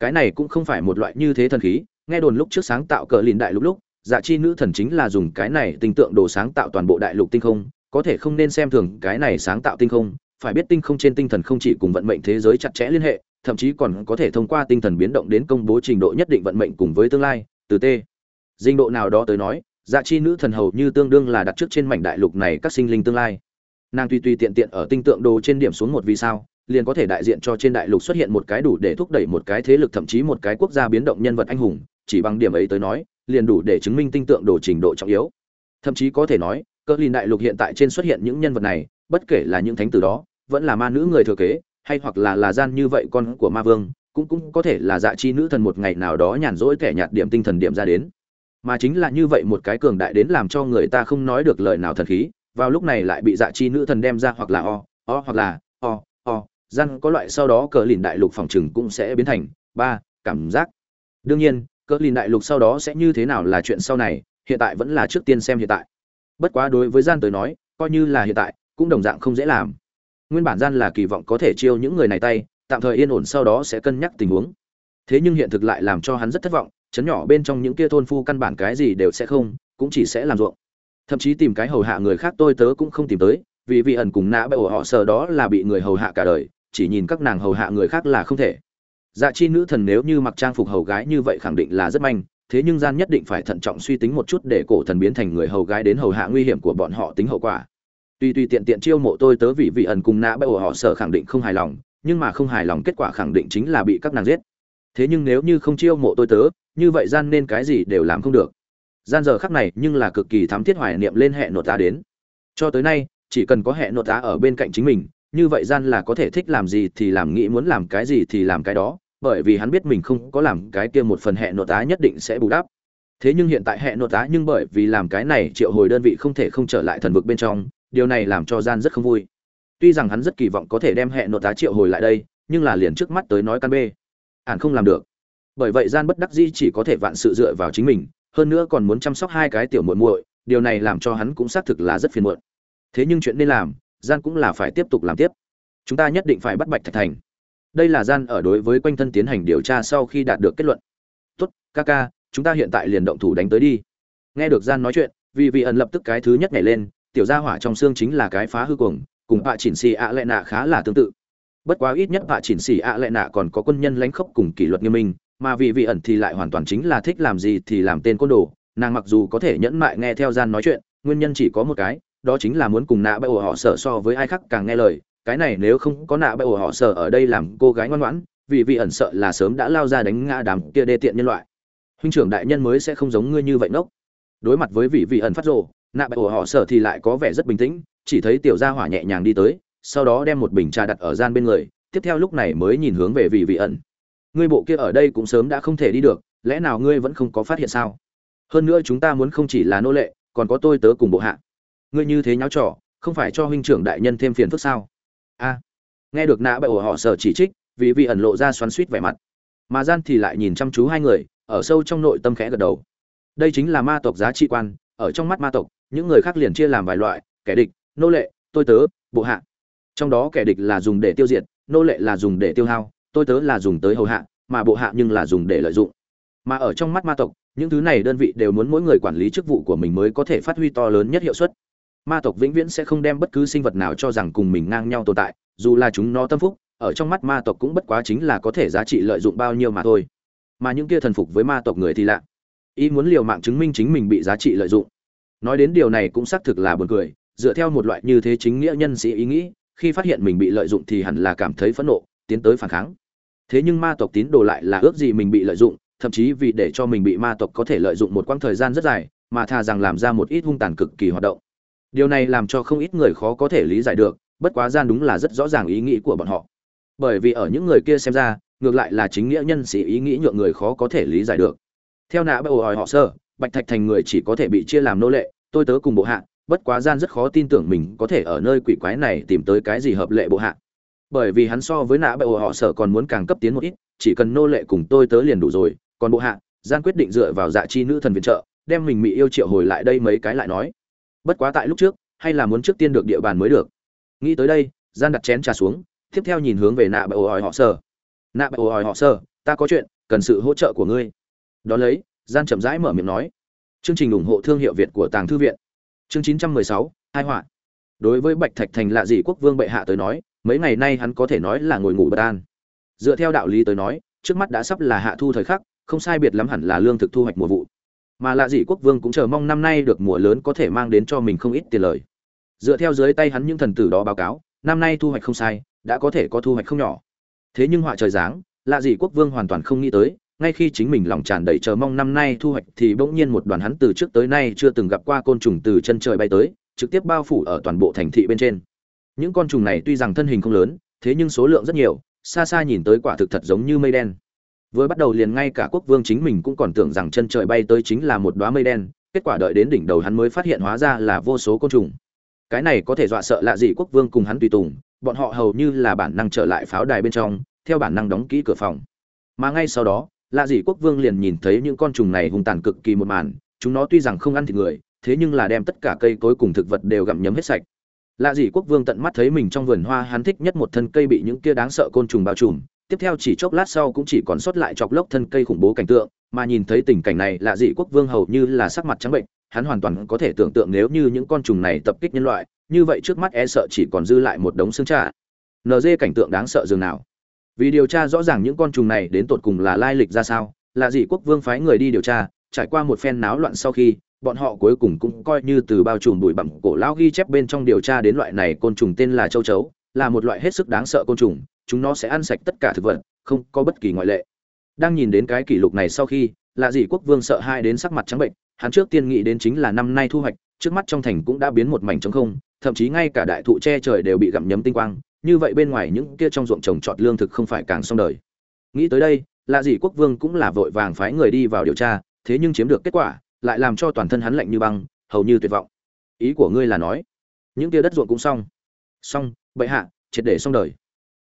Cái này cũng không phải một loại như thế thần khí, nghe đồn lúc trước sáng tạo cờ lìn đại lúc lúc dạ chi nữ thần chính là dùng cái này tinh tượng đồ sáng tạo toàn bộ đại lục tinh không, có thể không nên xem thường cái này sáng tạo tinh không phải biết tinh không trên tinh thần không chỉ cùng vận mệnh thế giới chặt chẽ liên hệ, thậm chí còn có thể thông qua tinh thần biến động đến công bố trình độ nhất định vận mệnh cùng với tương lai, từ t. Dinh độ nào đó tới nói dạ chi nữ thần hầu như tương đương là đặt trước trên mảnh đại lục này các sinh linh tương lai. Nàng tùy tùy tiện tiện ở tinh tượng đồ trên điểm xuống một vì sao, liền có thể đại diện cho trên đại lục xuất hiện một cái đủ để thúc đẩy một cái thế lực thậm chí một cái quốc gia biến động nhân vật anh hùng, chỉ bằng điểm ấy tới nói, liền đủ để chứng minh tinh tượng đồ trình độ trọng yếu. Thậm chí có thể nói cỡ lìn đại lục hiện tại trên xuất hiện những nhân vật này bất kể là những thánh tử đó, vẫn là ma nữ người thừa kế, hay hoặc là là gian như vậy con của ma vương, cũng cũng có thể là dạ chi nữ thần một ngày nào đó nhàn rỗi kẻ nhạt điểm tinh thần điểm ra đến. Mà chính là như vậy một cái cường đại đến làm cho người ta không nói được lời nào thần khí, vào lúc này lại bị dạ chi nữ thần đem ra hoặc là o o hoặc là o o, gian có loại sau đó cờ lìn đại lục phòng trừng cũng sẽ biến thành, ba, cảm giác. Đương nhiên, cờ lìn đại lục sau đó sẽ như thế nào là chuyện sau này, hiện tại vẫn là trước tiên xem hiện tại. Bất quá đối với gian tới nói, coi như là hiện tại cũng đồng dạng không dễ làm. Nguyên bản gian là kỳ vọng có thể chiêu những người này tay, tạm thời yên ổn sau đó sẽ cân nhắc tình huống. Thế nhưng hiện thực lại làm cho hắn rất thất vọng, chấn nhỏ bên trong những kia thôn phu căn bản cái gì đều sẽ không, cũng chỉ sẽ làm ruộng. Thậm chí tìm cái hầu hạ người khác tôi tớ cũng không tìm tới, vì vị ẩn cùng nã bệ ổ họ sợ đó là bị người hầu hạ cả đời, chỉ nhìn các nàng hầu hạ người khác là không thể. Dạ chi nữ thần nếu như mặc trang phục hầu gái như vậy khẳng định là rất manh, thế nhưng gian nhất định phải thận trọng suy tính một chút để cổ thần biến thành người hầu gái đến hầu hạ nguy hiểm của bọn họ tính hậu quả tuy tuy tiện tiện chiêu mộ tôi tớ vì vị ẩn cùng nã bởi họ sợ khẳng định không hài lòng, nhưng mà không hài lòng kết quả khẳng định chính là bị các nàng giết. Thế nhưng nếu như không chiêu mộ tôi tớ, như vậy gian nên cái gì đều làm không được. Gian giờ khắc này nhưng là cực kỳ thám thiết hoài niệm lên hệ nội tá đến. Cho tới nay, chỉ cần có hệ nội tá ở bên cạnh chính mình, như vậy gian là có thể thích làm gì thì làm nghĩ muốn làm cái gì thì làm cái đó, bởi vì hắn biết mình không có làm cái kia một phần hệ nội tá nhất định sẽ bù đắp. Thế nhưng hiện tại hệ nội tá nhưng bởi vì làm cái này triệu hồi đơn vị không thể không trở lại thần vực bên trong điều này làm cho gian rất không vui. Tuy rằng hắn rất kỳ vọng có thể đem hệ nội tá triệu hồi lại đây, nhưng là liền trước mắt tới nói căn bê. Ản không làm được. Bởi vậy gian bất đắc dĩ chỉ có thể vạn sự dựa vào chính mình, hơn nữa còn muốn chăm sóc hai cái tiểu muội muội, điều này làm cho hắn cũng xác thực là rất phiền muộn. Thế nhưng chuyện nên làm, gian cũng là phải tiếp tục làm tiếp. Chúng ta nhất định phải bắt bạch thạch thành. Đây là gian ở đối với quanh thân tiến hành điều tra sau khi đạt được kết luận. Tốt, ca ca, chúng ta hiện tại liền động thủ đánh tới đi. Nghe được gian nói chuyện vì vị ẩn lập tức cái thứ nhất nhảy lên tiểu gia hỏa trong xương chính là cái phá hư cuồng, cùng bạ chỉnh xì ạ lệ nạ khá là tương tự. Bất quá ít nhất bạ chỉnh xì ạ lệ nạ còn có quân nhân lãnh khốc cùng kỷ luật nghiêm minh, mà vị vị ẩn thì lại hoàn toàn chính là thích làm gì thì làm tên côn đồ. Nàng mặc dù có thể nhẫn mại nghe theo gian nói chuyện, nguyên nhân chỉ có một cái, đó chính là muốn cùng nạ bệ ổ họ sở so với ai khác càng nghe lời. Cái này nếu không có nạ bệ ổ họ sở ở đây làm cô gái ngoan ngoãn, vì vị ẩn sợ là sớm đã lao ra đánh ngã đám kia đê tiện nhân loại. Huynh trưởng đại nhân mới sẽ không giống ngươi như vậy nốc. đối mặt với vị vị ẩn phát rồ nạ bại ổ họ sở thì lại có vẻ rất bình tĩnh, chỉ thấy tiểu gia hỏa nhẹ nhàng đi tới, sau đó đem một bình trà đặt ở gian bên người, tiếp theo lúc này mới nhìn hướng về vị vị ẩn. Ngươi bộ kia ở đây cũng sớm đã không thể đi được, lẽ nào ngươi vẫn không có phát hiện sao? Hơn nữa chúng ta muốn không chỉ là nô lệ, còn có tôi tớ cùng bộ hạ. Ngươi như thế nháo trò, không phải cho huynh trưởng đại nhân thêm phiền phức sao? A. Nghe được nạ bại ổ họ sở chỉ trích, vị vị ẩn lộ ra xoắn suýt vẻ mặt. Mà gian thì lại nhìn chăm chú hai người, ở sâu trong nội tâm khẽ gật đầu. Đây chính là ma tộc giá trị quan, ở trong mắt ma tộc những người khác liền chia làm vài loại, kẻ địch, nô lệ, tôi tớ, bộ hạ. Trong đó kẻ địch là dùng để tiêu diệt, nô lệ là dùng để tiêu hao, tôi tớ là dùng tới hầu hạ, mà bộ hạ nhưng là dùng để lợi dụng. Mà ở trong mắt ma tộc, những thứ này đơn vị đều muốn mỗi người quản lý chức vụ của mình mới có thể phát huy to lớn nhất hiệu suất. Ma tộc vĩnh viễn sẽ không đem bất cứ sinh vật nào cho rằng cùng mình ngang nhau tồn tại, dù là chúng nó tâm phúc, ở trong mắt ma tộc cũng bất quá chính là có thể giá trị lợi dụng bao nhiêu mà thôi. Mà những kia thần phục với ma tộc người thì lạ. Ý muốn liều mạng chứng minh chính mình bị giá trị lợi dụng nói đến điều này cũng xác thực là buồn cười, dựa theo một loại như thế chính nghĩa nhân sĩ ý nghĩ, khi phát hiện mình bị lợi dụng thì hẳn là cảm thấy phẫn nộ, tiến tới phản kháng. Thế nhưng ma tộc tín đồ lại là ước gì mình bị lợi dụng, thậm chí vì để cho mình bị ma tộc có thể lợi dụng một quãng thời gian rất dài, mà thà rằng làm ra một ít hung tàn cực kỳ hoạt động. Điều này làm cho không ít người khó có thể lý giải được, bất quá gian đúng là rất rõ ràng ý nghĩ của bọn họ. Bởi vì ở những người kia xem ra, ngược lại là chính nghĩa nhân sĩ ý nghĩ nhượng người khó có thể lý giải được. Theo nã bởi hỏi họ sơ bạch thạch thành người chỉ có thể bị chia làm nô lệ, tôi tớ cùng bộ hạ, bất quá gian rất khó tin tưởng mình có thể ở nơi quỷ quái này tìm tới cái gì hợp lệ bộ hạ. Bởi vì hắn so với nã bệ họ sở còn muốn càng cấp tiến một ít, chỉ cần nô lệ cùng tôi tớ liền đủ rồi, còn bộ hạ gian quyết định dựa vào dạ chi nữ thần viện trợ, đem mình mỹ yêu triệu hồi lại đây mấy cái lại nói. Bất quá tại lúc trước, hay là muốn trước tiên được địa bàn mới được. Nghĩ tới đây gian đặt chén trà xuống, tiếp theo nhìn hướng về nạ bệ ồ họ sở. Nạ bệ ồ họ sở, ta có chuyện, cần sự hỗ trợ của ngươi. Đón lấy gian chậm rãi mở miệng nói. Chương trình ủng hộ thương hiệu việt của tàng thư viện. Chương chín trăm mười sáu, hai họa. Đối với bạch thạch thành lạ dị quốc vương bệ hạ tới nói, mấy ngày nay hắn có thể nói là ngồi ngủ bất an. Dựa theo đạo lý tới nói, trước mắt đã sắp là hạ thu thời khắc, không sai biệt lắm hẳn là lương thực thu hoạch mùa vụ. Mà lạ dị quốc vương cũng chờ mong năm nay được mùa lớn có thể mang đến cho mình không ít tiền lời. Dựa theo dưới tay hắn những thần tử đó báo cáo, năm nay thu hoạch không sai, đã có thể có thu hoạch không nhỏ. Thế nhưng họa trời giáng, lạ dị quốc vương hoàn toàn không nghĩ tới ngay khi chính mình lòng tràn đầy chờ mong năm nay thu hoạch thì bỗng nhiên một đoàn hắn từ trước tới nay chưa từng gặp qua côn trùng từ chân trời bay tới, trực tiếp bao phủ ở toàn bộ thành thị bên trên. Những con trùng này tuy rằng thân hình không lớn, thế nhưng số lượng rất nhiều, xa xa nhìn tới quả thực thật giống như mây đen. Vừa bắt đầu liền ngay cả quốc vương chính mình cũng còn tưởng rằng chân trời bay tới chính là một đóa mây đen, kết quả đợi đến đỉnh đầu hắn mới phát hiện hóa ra là vô số côn trùng. Cái này có thể dọa sợ lạ gì quốc vương cùng hắn tùy tùng, bọn họ hầu như là bản năng trở lại pháo đài bên trong, theo bản năng đóng kỹ cửa phòng. Mà ngay sau đó lạ gì quốc vương liền nhìn thấy những con trùng này hung tàn cực kỳ một màn, chúng nó tuy rằng không ăn thịt người, thế nhưng là đem tất cả cây cối cùng thực vật đều gặm nhấm hết sạch. Lạ gì quốc vương tận mắt thấy mình trong vườn hoa hắn thích nhất một thân cây bị những kia đáng sợ côn trùng bao trùm, tiếp theo chỉ chốc lát sau cũng chỉ còn sót lại chọc lốc thân cây khủng bố cảnh tượng, mà nhìn thấy tình cảnh này lạ dị quốc vương hầu như là sắc mặt trắng bệnh, hắn hoàn toàn có thể tưởng tượng nếu như những con trùng này tập kích nhân loại, như vậy trước mắt e sợ chỉ còn dư lại một đống xương trà. Nd cảnh tượng đáng sợ dường nào vì điều tra rõ ràng những con trùng này đến tột cùng là lai lịch ra sao, là dị quốc vương phái người đi điều tra, trải qua một phen náo loạn sau khi, bọn họ cuối cùng cũng coi như từ bao trùm bụi bặm cổ lão ghi chép bên trong điều tra đến loại này côn trùng tên là châu chấu, là một loại hết sức đáng sợ côn trùng, chúng nó sẽ ăn sạch tất cả thực vật, không có bất kỳ ngoại lệ. Đang nhìn đến cái kỷ lục này sau khi, là dị quốc vương sợ hai đến sắc mặt trắng bệnh, hắn trước tiên nghĩ đến chính là năm nay thu hoạch, trước mắt trong thành cũng đã biến một mảnh trống không, thậm chí ngay cả đại thụ che trời đều bị gặm nhấm tinh quang như vậy bên ngoài những kia trong ruộng trồng trọt lương thực không phải càng xong đời. Nghĩ tới đây là dị quốc vương cũng là vội vàng phái người đi vào điều tra, thế nhưng chiếm được kết quả, lại làm cho toàn thân hắn lạnh như băng, hầu như tuyệt vọng. Ý của ngươi là nói, những kia đất ruộng cũng xong. Xong, bệ hạ, triệt để xong đời.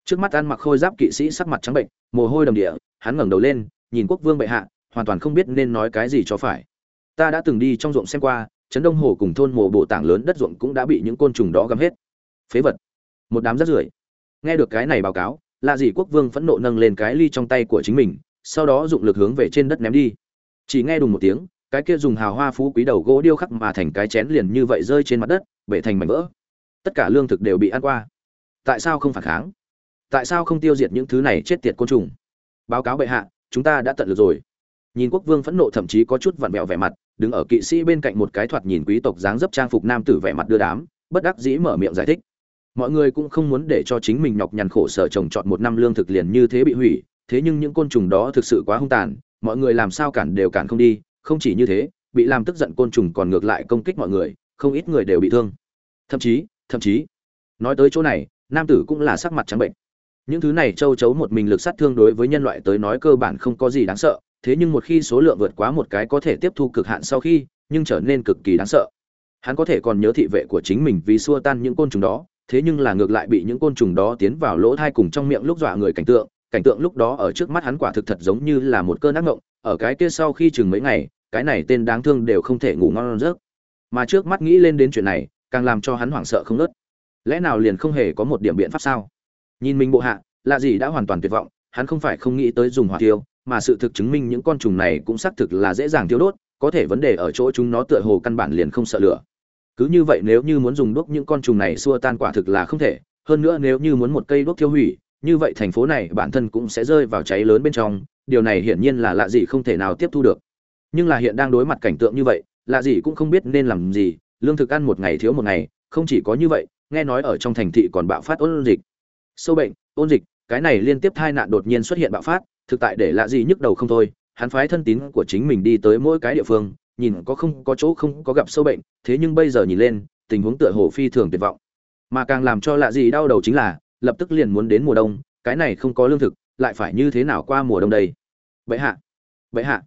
Trước mắt ăn mặc khôi giáp kỵ sĩ sắc mặt trắng bệnh, mồ hôi đầm địa, hắn ngẩng đầu lên, nhìn quốc vương bệ hạ, hoàn toàn không biết nên nói cái gì cho phải. Ta đã từng đi trong ruộng xem qua, trấn đông hồ cùng thôn mồ bộ tảng lớn đất ruộng cũng đã bị những côn trùng đó găm hết. Phế vật một đám rác rưởi. Nghe được cái này báo cáo là gì quốc vương phẫn nộ nâng lên cái ly trong tay của chính mình, sau đó dụng lực hướng về trên đất ném đi. Chỉ nghe đùng một tiếng, cái kia dùng hào hoa phú quý đầu gỗ điêu khắc mà thành cái chén liền như vậy rơi trên mặt đất, bể thành mảnh vỡ. Tất cả lương thực đều bị ăn qua. Tại sao không phản kháng? Tại sao không tiêu diệt những thứ này chết tiệt côn trùng? Báo cáo bệ hạ, chúng ta đã tận lực rồi. Nhìn quốc vương phẫn nộ thậm chí có chút vặn vẹo vẻ mặt, đứng ở kỵ sĩ bên cạnh một cái thoạt nhìn quý tộc dáng dấp trang phục nam tử vẻ mặt đưa đám, bất đắc dĩ mở miệng giải thích mọi người cũng không muốn để cho chính mình nhọc nhằn khổ sở trồng trọt một năm lương thực liền như thế bị hủy, thế nhưng những côn trùng đó thực sự quá hung tàn, mọi người làm sao cản đều cản không đi, không chỉ như thế, bị làm tức giận côn trùng còn ngược lại công kích mọi người, không ít người đều bị thương. Thậm chí thậm chí, nói tới chỗ này, nam tử cũng là sắc mặt trắng bệnh. Những thứ này châu chấu một mình lực sát thương đối với nhân loại tới nói cơ bản không có gì đáng sợ, thế nhưng một khi số lượng vượt quá một cái có thể tiếp thu cực hạn sau khi, nhưng trở nên cực kỳ đáng sợ. Hắn có thể còn nhớ thị vệ của chính mình vì xua tan những côn trùng đó thế nhưng là ngược lại bị những côn trùng đó tiến vào lỗ thai cùng trong miệng lúc dọa người cảnh tượng cảnh tượng lúc đó ở trước mắt hắn quả thực thật giống như là một cơn ác ngộng ở cái kia sau khi chừng mấy ngày, cái này tên đáng thương đều không thể ngủ ngon giấc. Mà trước mắt nghĩ lên đến chuyện này, càng làm cho hắn hoảng sợ không nớt lẽ nào liền không hề có một điểm biện pháp sao? Nhìn mình bộ hạ, lạ gì đã hoàn toàn tuyệt vọng, hắn không phải không nghĩ tới dùng hỏa tiêu mà sự thực chứng minh những con trùng này cũng xác thực là dễ dàng tiêu đốt, có thể vấn đề ở chỗ chúng nó tựa hồ căn bản liền không sợ lửa cứ như vậy nếu như muốn dùng đuốc những con trùng này xua tan quả thực là không thể, hơn nữa nếu như muốn một cây đuốc tiêu hủy, như vậy thành phố này bản thân cũng sẽ rơi vào cháy lớn bên trong, điều này hiển nhiên là lạ gì không thể nào tiếp thu được. Nhưng là hiện đang đối mặt cảnh tượng như vậy, lạ gì cũng không biết nên làm gì, lương thực ăn một ngày thiếu một ngày, không chỉ có như vậy, nghe nói ở trong thành thị còn bạo phát ôn dịch. Sâu bệnh, ôn dịch, cái này liên tiếp tai nạn đột nhiên xuất hiện bạo phát, thực tại để lạ gì nhức đầu không thôi, hắn phái thân tín của chính mình đi tới mỗi cái địa phương nhìn có không có chỗ không có gặp sâu bệnh, thế nhưng bây giờ nhìn lên, tình huống tựa hồ phi thường tuyệt vọng. Mà càng làm cho lạ gì đau đầu chính là, lập tức liền muốn đến mùa đông, cái này không có lương thực, lại phải như thế nào qua mùa đông đây? Vậy hạ vậy hạ.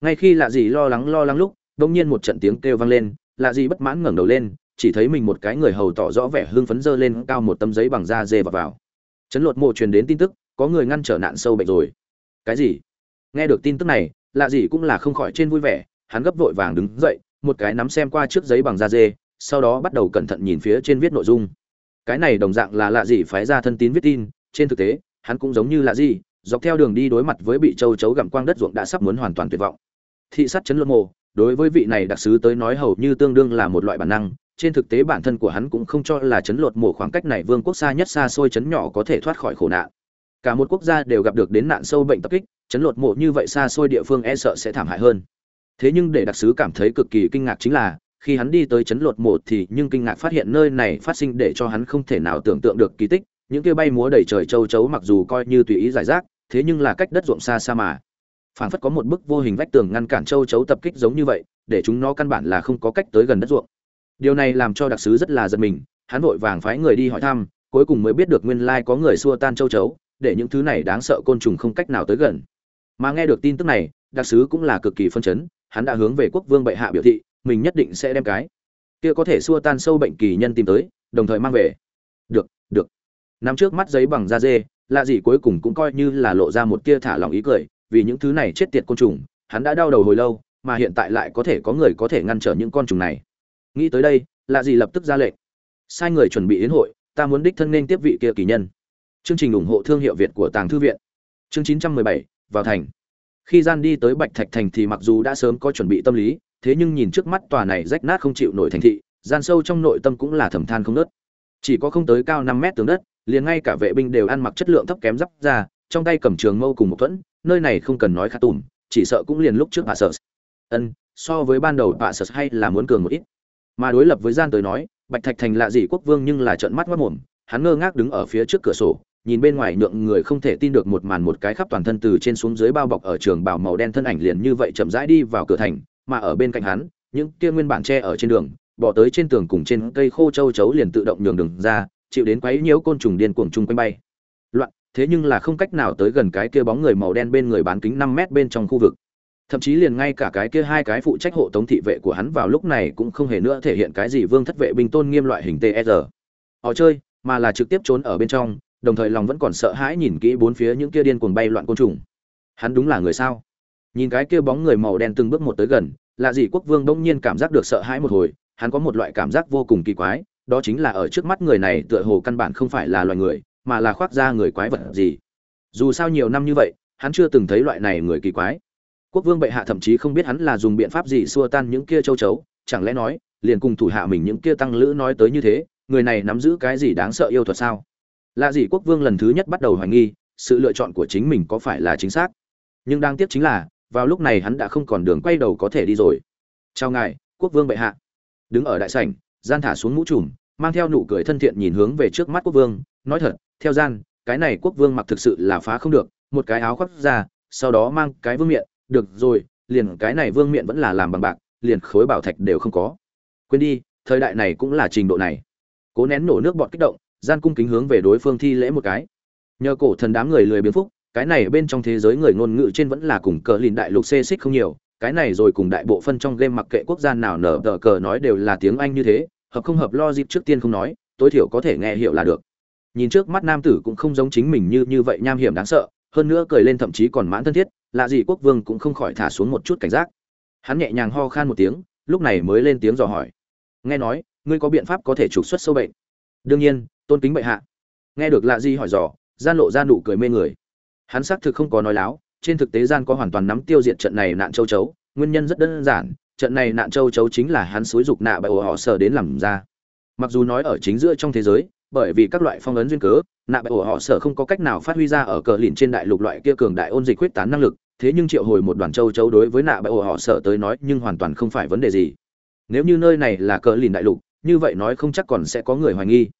Ngay khi lạ gì lo lắng lo lắng lúc đông nhiên một trận tiếng kêu vang lên, lạ gì bất mãn ngẩng đầu lên, chỉ thấy mình một cái người hầu tỏ rõ vẻ hưng phấn dơ lên cao một tấm giấy bằng da dê vào vào. Chấn lột mộ truyền đến tin tức, có người ngăn trở nạn sâu bệnh rồi. Cái gì? Nghe được tin tức này, lạ gì cũng là không khỏi trên vui vẻ hắn gấp vội vàng đứng dậy, một cái nắm xem qua trước giấy bằng da dê, sau đó bắt đầu cẩn thận nhìn phía trên viết nội dung. Cái này đồng dạng là lạ gì phái ra thân tín viết tin, trên thực tế, hắn cũng giống như lạ gì, dọc theo đường đi đối mặt với bị châu chấu gặm quang đất ruộng đã sắp muốn hoàn toàn tuyệt vọng. Thị sát chấn luân mộ đối với vị này đặc sứ tới nói hầu như tương đương là một loại bản năng, trên thực tế bản thân của hắn cũng không cho là chấn lột mổ khoảng cách này vương quốc xa nhất xa xôi chấn nhỏ có thể thoát khỏi khổ nạn. Cả một quốc gia đều gặp được đến nạn sâu bệnh tập kích, chấn lột mộ như vậy xa xôi địa phương e sợ sẽ thảm hại hơn thế nhưng để đặc sứ cảm thấy cực kỳ kinh ngạc chính là, khi hắn đi tới chấn lột một thì nhưng kinh ngạc phát hiện nơi này phát sinh để cho hắn không thể nào tưởng tượng được kỳ tích. Những kia bay múa đầy trời châu chấu mặc dù coi như tùy ý giải rác, thế nhưng là cách đất ruộng xa xa mà. Phảng phất có một bức vô hình vách tường ngăn cản châu chấu tập kích giống như vậy, để chúng nó căn bản là không có cách tới gần đất ruộng. Điều này làm cho đặc sứ rất là giật mình, hắn vội vàng phái người đi hỏi thăm, cuối cùng mới biết được nguyên lai có người xua tan châu chấu, để những thứ này đáng sợ côn trùng không cách nào tới gần. Mà nghe được tin tức này, đặc sứ cũng là cực kỳ phân chấn hắn đã hướng về quốc vương bệ hạ biểu thị mình nhất định sẽ đem cái kia có thể xua tan sâu bệnh kỳ nhân tìm tới đồng thời mang về. Được được. Nắm trước mắt giấy bằng da dê lạ gì cuối cùng cũng coi như là lộ ra một tia thả lòng ý cười vì những thứ này chết tiệt côn trùng hắn đã đau đầu hồi lâu mà hiện tại lại có thể có người có thể ngăn trở những con trùng này. Nghĩ tới đây lạ gì lập tức ra lệnh. Sai người chuẩn bị đến hội ta muốn đích thân nên tiếp vị kia kỳ nhân. Chương trình ủng hộ thương hiệu việt của tàng thư viện. Chương 917, vào thành khi gian đi tới bạch thạch thành thì mặc dù đã sớm có chuẩn bị tâm lý, thế nhưng nhìn trước mắt tòa này rách nát không chịu nổi thành thị, gian sâu trong nội tâm cũng là thầm than không nớt. Chỉ có không tới cao năm mét tường đất, liền ngay cả vệ binh đều ăn mặc chất lượng thấp kém giáp ra trong tay cầm trường mâu cùng một thuẫn, nơi này không cần nói khá tùm chỉ sợ cũng liền lúc trước bà sợ ân, so với ban đầu bà sợ hay là muốn cường một ít. Mà đối lập với gian tới nói, bạch thạch thành lạ gì quốc vương nhưng là trợn mắt mắt mồm, hắn ngơ ngác đứng ở phía trước cửa sổ nhìn bên ngoài nhượng người không thể tin được một màn một cái khắp toàn thân từ trên xuống dưới bao bọc ở trường bảo màu đen thân ảnh liền như vậy chậm rãi đi vào cửa thành, mà ở bên cạnh hắn, những kia nguyên bản tre ở trên đường, bỏ tới trên tường cùng trên cây khô châu chấu liền tự động nhường đường ra, chịu đến quấy nhiễu côn trùng điên cuồng chung quanh bay loạn, thế nhưng là không cách nào tới gần cái kia bóng người màu đen bên người bán kính năm mét bên trong khu vực thậm chí liền ngay cả cái kia hai cái phụ trách hộ tống thị vệ của hắn vào lúc này cũng không hề nữa thể hiện cái gì vương thất vệ binh tôn nghiêm loại hình TR. họ chơi, mà là trực tiếp trốn ở bên trong đồng thời lòng vẫn còn sợ hãi nhìn kỹ bốn phía những kia điên cuồng bay loạn côn trùng. Hắn đúng là người sao? Nhìn cái kia bóng người màu đen từng bước một tới gần là gì quốc vương đông nhiên cảm giác được sợ hãi một hồi, hắn có một loại cảm giác vô cùng kỳ quái, đó chính là ở trước mắt người này tựa hồ căn bản không phải là loài người, mà là khoác ra người quái vật gì. Dù sao nhiều năm như vậy, hắn chưa từng thấy loại này người kỳ quái. Quốc vương bệ hạ thậm chí không biết hắn là dùng biện pháp gì xua tan những kia châu chấu, chẳng lẽ nói, liền cùng thủ hạ mình những kia tăng lữ nói tới như thế, người này nắm giữ cái gì đáng sợ yêu thuật sao? Lạ dị quốc vương lần thứ nhất bắt đầu hoài nghi, sự lựa chọn của chính mình có phải là chính xác. Nhưng đáng tiếc chính là, vào lúc này hắn đã không còn đường quay đầu có thể đi rồi. Chào ngài, quốc vương bệ hạ. Đứng ở đại sảnh, gian thả xuống mũ trùm, mang theo nụ cười thân thiện nhìn hướng về trước mắt quốc vương, nói thật, theo gian, cái này quốc vương mặc thực sự là phá không được, một cái áo khoác ra, sau đó mang cái vương miện, được rồi, liền cái này vương miện vẫn là làm bằng bạc, liền khối bảo thạch đều không có. Quên đi, thời đại này cũng là trình độ này. Cố nén nổ nước bọt kích động gian cung kính hướng về đối phương thi lễ một cái. Nhờ cổ thần đám người lười biến phúc, cái này bên trong thế giới người ngôn ngữ trên vẫn là cùng cờ lìn đại lục xê xích không nhiều, cái này rồi cùng đại bộ phân trong game mặc kệ quốc gia nào nở tờ cờ nói đều là tiếng anh như thế, hợp không hợp lo dịp trước tiên không nói, tối thiểu có thể nghe hiểu là được. Nhìn trước mắt nam tử cũng không giống chính mình như như vậy nham hiểm đáng sợ, hơn nữa cười lên thậm chí còn mãn thân thiết, lạ gì quốc vương cũng không khỏi thả xuống một chút cảnh giác. Hắn nhẹ nhàng ho khan một tiếng, lúc này mới lên tiếng dò hỏi. Nghe nói, ngươi có biện pháp có thể trục xuất sâu bệnh. Đương nhiên tôn kính bệ hạ. Nghe được lạ Di hỏi dò, gian lộ ra nụ cười mê người. Hắn xác thực không có nói láo, trên thực tế gian có hoàn toàn nắm tiêu diệt trận này nạn châu chấu, nguyên nhân rất đơn giản, trận này nạn châu chấu chính là hắn xúi dục nạ bại ổ họ sở đến làm ra. Mặc dù nói ở chính giữa trong thế giới, bởi vì các loại phong ấn duyên cớ, nạ bại ổ họ sở không có cách nào phát huy ra ở cờ lìn trên đại lục loại kia cường đại ôn dịch quyết tán năng lực, thế nhưng triệu hồi một đoàn châu chấu đối với nạ bại ổ họ sở tới nói nhưng hoàn toàn không phải vấn đề gì. Nếu như nơi này là cờ lìn đại lục, như vậy nói không chắc còn sẽ có người hoài nghi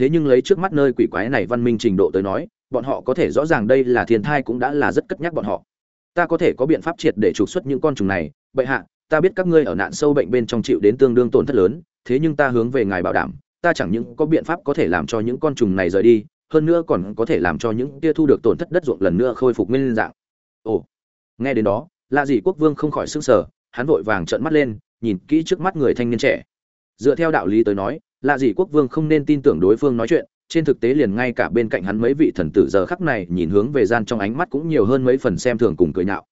thế nhưng lấy trước mắt nơi quỷ quái này văn minh trình độ tới nói, bọn họ có thể rõ ràng đây là thiên thai cũng đã là rất cất nhắc bọn họ. Ta có thể có biện pháp triệt để trục xuất những con trùng này, bệ hạ, ta biết các ngươi ở nạn sâu bệnh bên trong chịu đến tương đương tổn thất lớn, thế nhưng ta hướng về ngài bảo đảm, ta chẳng những có biện pháp có thể làm cho những con trùng này rời đi, hơn nữa còn có thể làm cho những kia thu được tổn thất đất ruộng lần nữa khôi phục nguyên dạng. Ồ, nghe đến đó lạ gì quốc vương không khỏi sưng sờ, hắn vội vàng trợn mắt lên, nhìn kỹ trước mắt người thanh niên trẻ. Dựa theo đạo lý tới nói lạ gì quốc vương không nên tin tưởng đối phương nói chuyện, trên thực tế liền ngay cả bên cạnh hắn mấy vị thần tử giờ khắc này nhìn hướng về gian trong ánh mắt cũng nhiều hơn mấy phần xem thường cùng cười nhạo.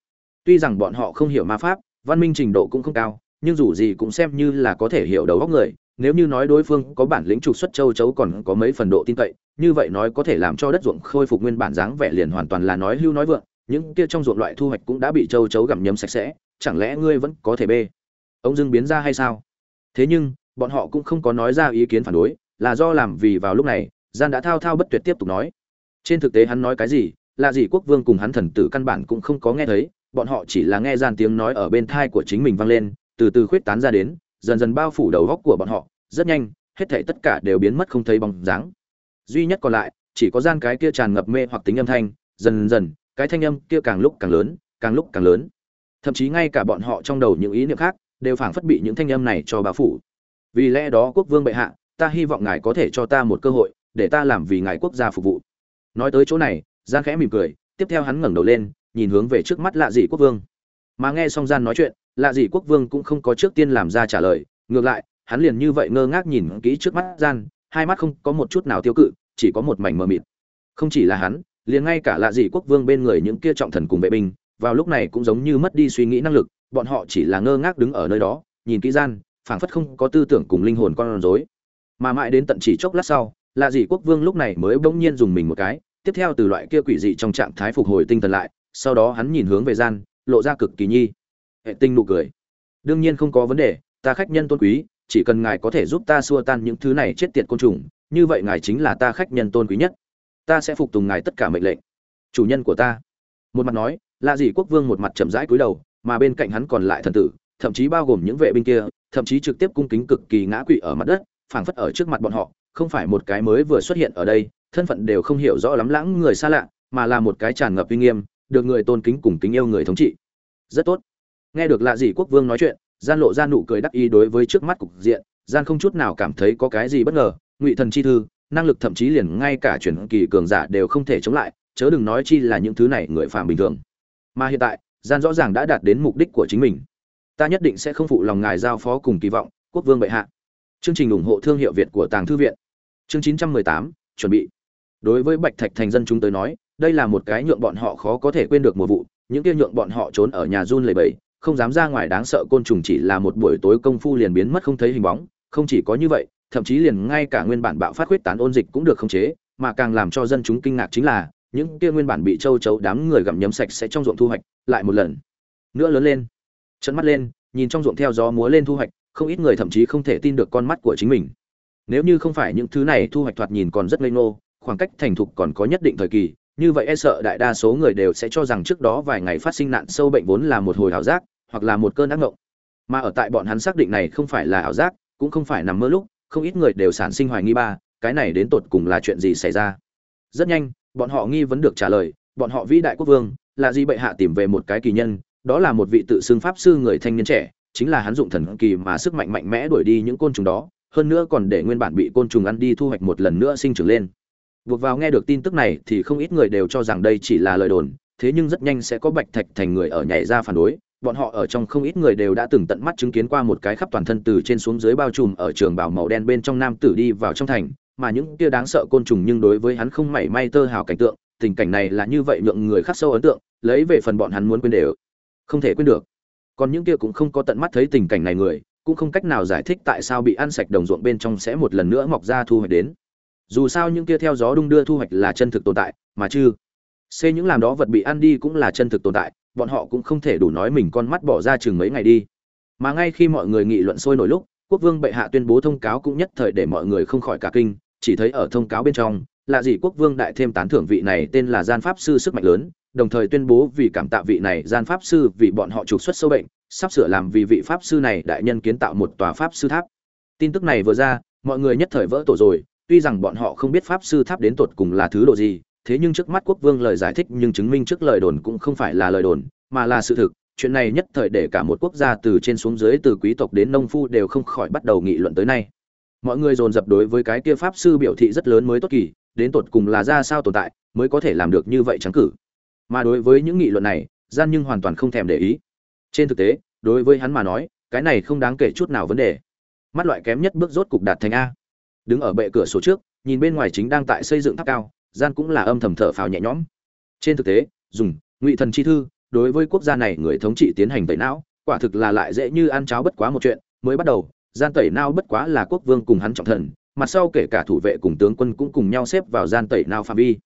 Tuy rằng bọn họ không hiểu ma pháp, văn minh trình độ cũng không cao, nhưng dù gì cũng xem như là có thể hiểu đầu óc người, nếu như nói đối phương có bản lĩnh trục xuất châu chấu còn có mấy phần độ tin cậy, như vậy nói có thể làm cho đất ruộng khôi phục nguyên bản dáng vẻ liền hoàn toàn là nói hưu nói vượng, những kia trong ruộng loại thu hoạch cũng đã bị châu chấu gặm nhấm sạch sẽ, chẳng lẽ ngươi vẫn có thể bê? Ông dưng biến ra hay sao? Thế nhưng bọn họ cũng không có nói ra ý kiến phản đối, là do làm vì vào lúc này, gian đã thao thao bất tuyệt tiếp tục nói. Trên thực tế hắn nói cái gì, là gì quốc vương cùng hắn thần tử căn bản cũng không có nghe thấy, bọn họ chỉ là nghe gian tiếng nói ở bên thai của chính mình vang lên, từ từ khuyết tán ra đến, dần dần bao phủ đầu góc của bọn họ, rất nhanh, hết thảy tất cả đều biến mất không thấy bóng dáng. Duy nhất còn lại, chỉ có gian cái kia tràn ngập mê hoặc tính âm thanh, dần dần, cái thanh âm kia càng lúc càng lớn, càng lúc càng lớn. Thậm chí ngay cả bọn họ trong đầu những ý niệm khác, đều phảng phất bị những thanh âm này cho bao phủ vì lẽ đó quốc vương bệ hạ, ta hy vọng ngài có thể cho ta một cơ hội, để ta làm vì ngài quốc gia phục vụ. Nói tới chỗ này gian khẽ mỉm cười, tiếp theo hắn ngẩng đầu lên, nhìn hướng về trước mắt lạ dị quốc vương. Mà nghe xong gian nói chuyện, lạ dị quốc vương cũng không có trước tiên làm ra trả lời, ngược lại, hắn liền như vậy ngơ ngác nhìn kỹ trước mắt gian hai mắt không có một chút nào tiêu cự, chỉ có một mảnh mờ mịt. Không chỉ là hắn, liền ngay cả lạ dị quốc vương bên người những kia trọng thần cùng vệ binh, vào lúc này cũng giống như mất đi suy nghĩ năng lực, bọn họ chỉ là ngơ ngác đứng ở nơi đó, nhìn kỹ gian phảng phất không có tư tưởng cùng linh hồn con rối. Mà mãi đến tận chỉ chốc lát sau là dị quốc vương lúc này mới bỗng nhiên dùng mình một cái, tiếp theo từ loại kia quỷ dị trong trạng thái phục hồi tinh thần lại, sau đó hắn nhìn hướng về gian, lộ ra cực kỳ nhi. Hệ tinh nụ cười. Đương nhiên không có vấn đề, ta khách nhân tôn quý, chỉ cần ngài có thể giúp ta xua tan những thứ này chết tiệt côn trùng, như vậy ngài chính là ta khách nhân tôn quý nhất. Ta sẽ phục tùng ngài tất cả mệnh lệnh. Chủ nhân của ta. Một mặt nói là gì quốc vương một mặt chậm rãi cúi đầu, mà bên cạnh hắn còn lại thần tử thậm chí bao gồm những vệ binh kia, thậm chí trực tiếp cung kính cực kỳ ngã quỵ ở mặt đất, phảng phất ở trước mặt bọn họ, không phải một cái mới vừa xuất hiện ở đây, thân phận đều không hiểu rõ lắm lãng người xa lạ, mà là một cái tràn ngập uy nghiêm, được người tôn kính cùng kính yêu người thống trị. Rất tốt. Nghe được lạ gì quốc vương nói chuyện, gian lộ ra nụ cười đắc ý đối với trước mắt cục diện, gian không chút nào cảm thấy có cái gì bất ngờ, ngụy thần chi thư, năng lực thậm chí liền ngay cả chuyển kỳ cường giả đều không thể chống lại, chớ đừng nói chi là những thứ này người phàm bình thường. Mà hiện tại, gian rõ ràng đã đạt đến mục đích của chính mình ta nhất định sẽ không phụ lòng ngài giao phó cùng kỳ vọng quốc vương bệ hạ. Chương trình ủng hộ thương hiệu việt của tàng thư viện. Chương 918, chuẩn bị. Đối với bạch thạch thành dân chúng tới nói đây là một cái nhượng bọn họ khó có thể quên được mùa vụ những kia nhượng bọn họ trốn ở nhà run lầy bầy, không dám ra ngoài đáng sợ côn trùng chỉ là một buổi tối công phu liền biến mất không thấy hình bóng không chỉ có như vậy thậm chí liền ngay cả nguyên bản bạo phát huyết tán ôn dịch cũng được khống chế mà càng làm cho dân chúng kinh ngạc chính là những kia nguyên bản bị châu chấu đám người gặm nhấm sạch sẽ trong ruộng thu hoạch lại một lần nữa lớn lên trận mắt lên, nhìn trong ruộng theo gió múa lên thu hoạch, không ít người thậm chí không thể tin được con mắt của chính mình. Nếu như không phải những thứ này thu hoạch thoạt nhìn còn rất ngây ngô, khoảng cách thành thục còn có nhất định thời kỳ, như vậy e sợ đại đa số người đều sẽ cho rằng trước đó vài ngày phát sinh nạn sâu bệnh vốn là một hồi ảo giác, hoặc là một cơn ác mộng. Mà ở tại bọn hắn xác định này không phải là ảo giác, cũng không phải nằm mơ lúc, không ít người đều sản sinh hoài nghi ba, cái này đến tột cùng là chuyện gì xảy ra? Rất nhanh, bọn họ nghi vấn được trả lời, bọn họ vĩ đại quốc vương, là gì bệ hạ tìm về một cái kỳ nhân đó là một vị tự xưng pháp sư người thanh niên trẻ, chính là hắn dụng thần kỳ mà sức mạnh mạnh mẽ đuổi đi những côn trùng đó, hơn nữa còn để nguyên bản bị côn trùng ăn đi thu hoạch một lần nữa sinh trưởng lên. Buộc vào nghe được tin tức này thì không ít người đều cho rằng đây chỉ là lời đồn, thế nhưng rất nhanh sẽ có bạch thạch thành người ở nhảy ra phản đối, bọn họ ở trong không ít người đều đã từng tận mắt chứng kiến qua một cái khắp toàn thân từ trên xuống dưới bao trùm ở trường bảo màu đen bên trong nam tử đi vào trong thành, mà những kia đáng sợ côn trùng nhưng đối với hắn không mảy may tơ hào cảnh tượng, tình cảnh này là như vậy nhượng người khắc sâu ấn tượng, lấy về phần bọn hắn muốn quên đều không thể quên được. Còn những kia cũng không có tận mắt thấy tình cảnh này người, cũng không cách nào giải thích tại sao bị ăn sạch đồng ruộng bên trong sẽ một lần nữa mọc ra thu hoạch đến. Dù sao những kia theo gió đung đưa thu hoạch là chân thực tồn tại, mà chứ c những làm đó vật bị ăn đi cũng là chân thực tồn tại, bọn họ cũng không thể đủ nói mình con mắt bỏ ra chừng mấy ngày đi. Mà ngay khi mọi người nghị luận sôi nổi lúc, quốc vương bệ hạ tuyên bố thông cáo cũng nhất thời để mọi người không khỏi cả kinh, chỉ thấy ở thông cáo bên trong là gì quốc vương đại thêm tán thưởng vị này tên là gian pháp sư sức mạnh lớn đồng thời tuyên bố vì cảm tạ vị này gian pháp sư vì bọn họ trục xuất sâu bệnh, sắp sửa làm vì vị pháp sư này đại nhân kiến tạo một tòa pháp sư tháp. Tin tức này vừa ra, mọi người nhất thời vỡ tổ rồi, tuy rằng bọn họ không biết pháp sư tháp đến tột cùng là thứ độ gì, thế nhưng trước mắt quốc vương lời giải thích nhưng chứng minh trước lời đồn cũng không phải là lời đồn, mà là sự thực. Chuyện này nhất thời để cả một quốc gia từ trên xuống dưới, từ quý tộc đến nông phu đều không khỏi bắt đầu nghị luận tới nay. Mọi người dồn dập đối với cái kia pháp sư biểu thị rất lớn mới tốt kỳ, đến tột cùng là ra sao tồn tại, mới có thể làm được như vậy trắng cử mà đối với những nghị luận này, gian nhưng hoàn toàn không thèm để ý. Trên thực tế, đối với hắn mà nói, cái này không đáng kể chút nào vấn đề. Mắt loại kém nhất bước rốt cục đạt thành a. Đứng ở bệ cửa sổ trước, nhìn bên ngoài chính đang tại xây dựng tháp cao, gian cũng là âm thầm thở phào nhẹ nhõm. Trên thực tế, dùng ngụy thần chi thư, đối với quốc gia này người thống trị tiến hành tẩy não, quả thực là lại dễ như ăn cháo bất quá một chuyện. Mới bắt đầu, gian tẩy não bất quá là quốc vương cùng hắn trọng thần mặt sau kể cả thủ vệ cùng tướng quân cũng cùng nhau xếp vào gian tẩy não phạm vi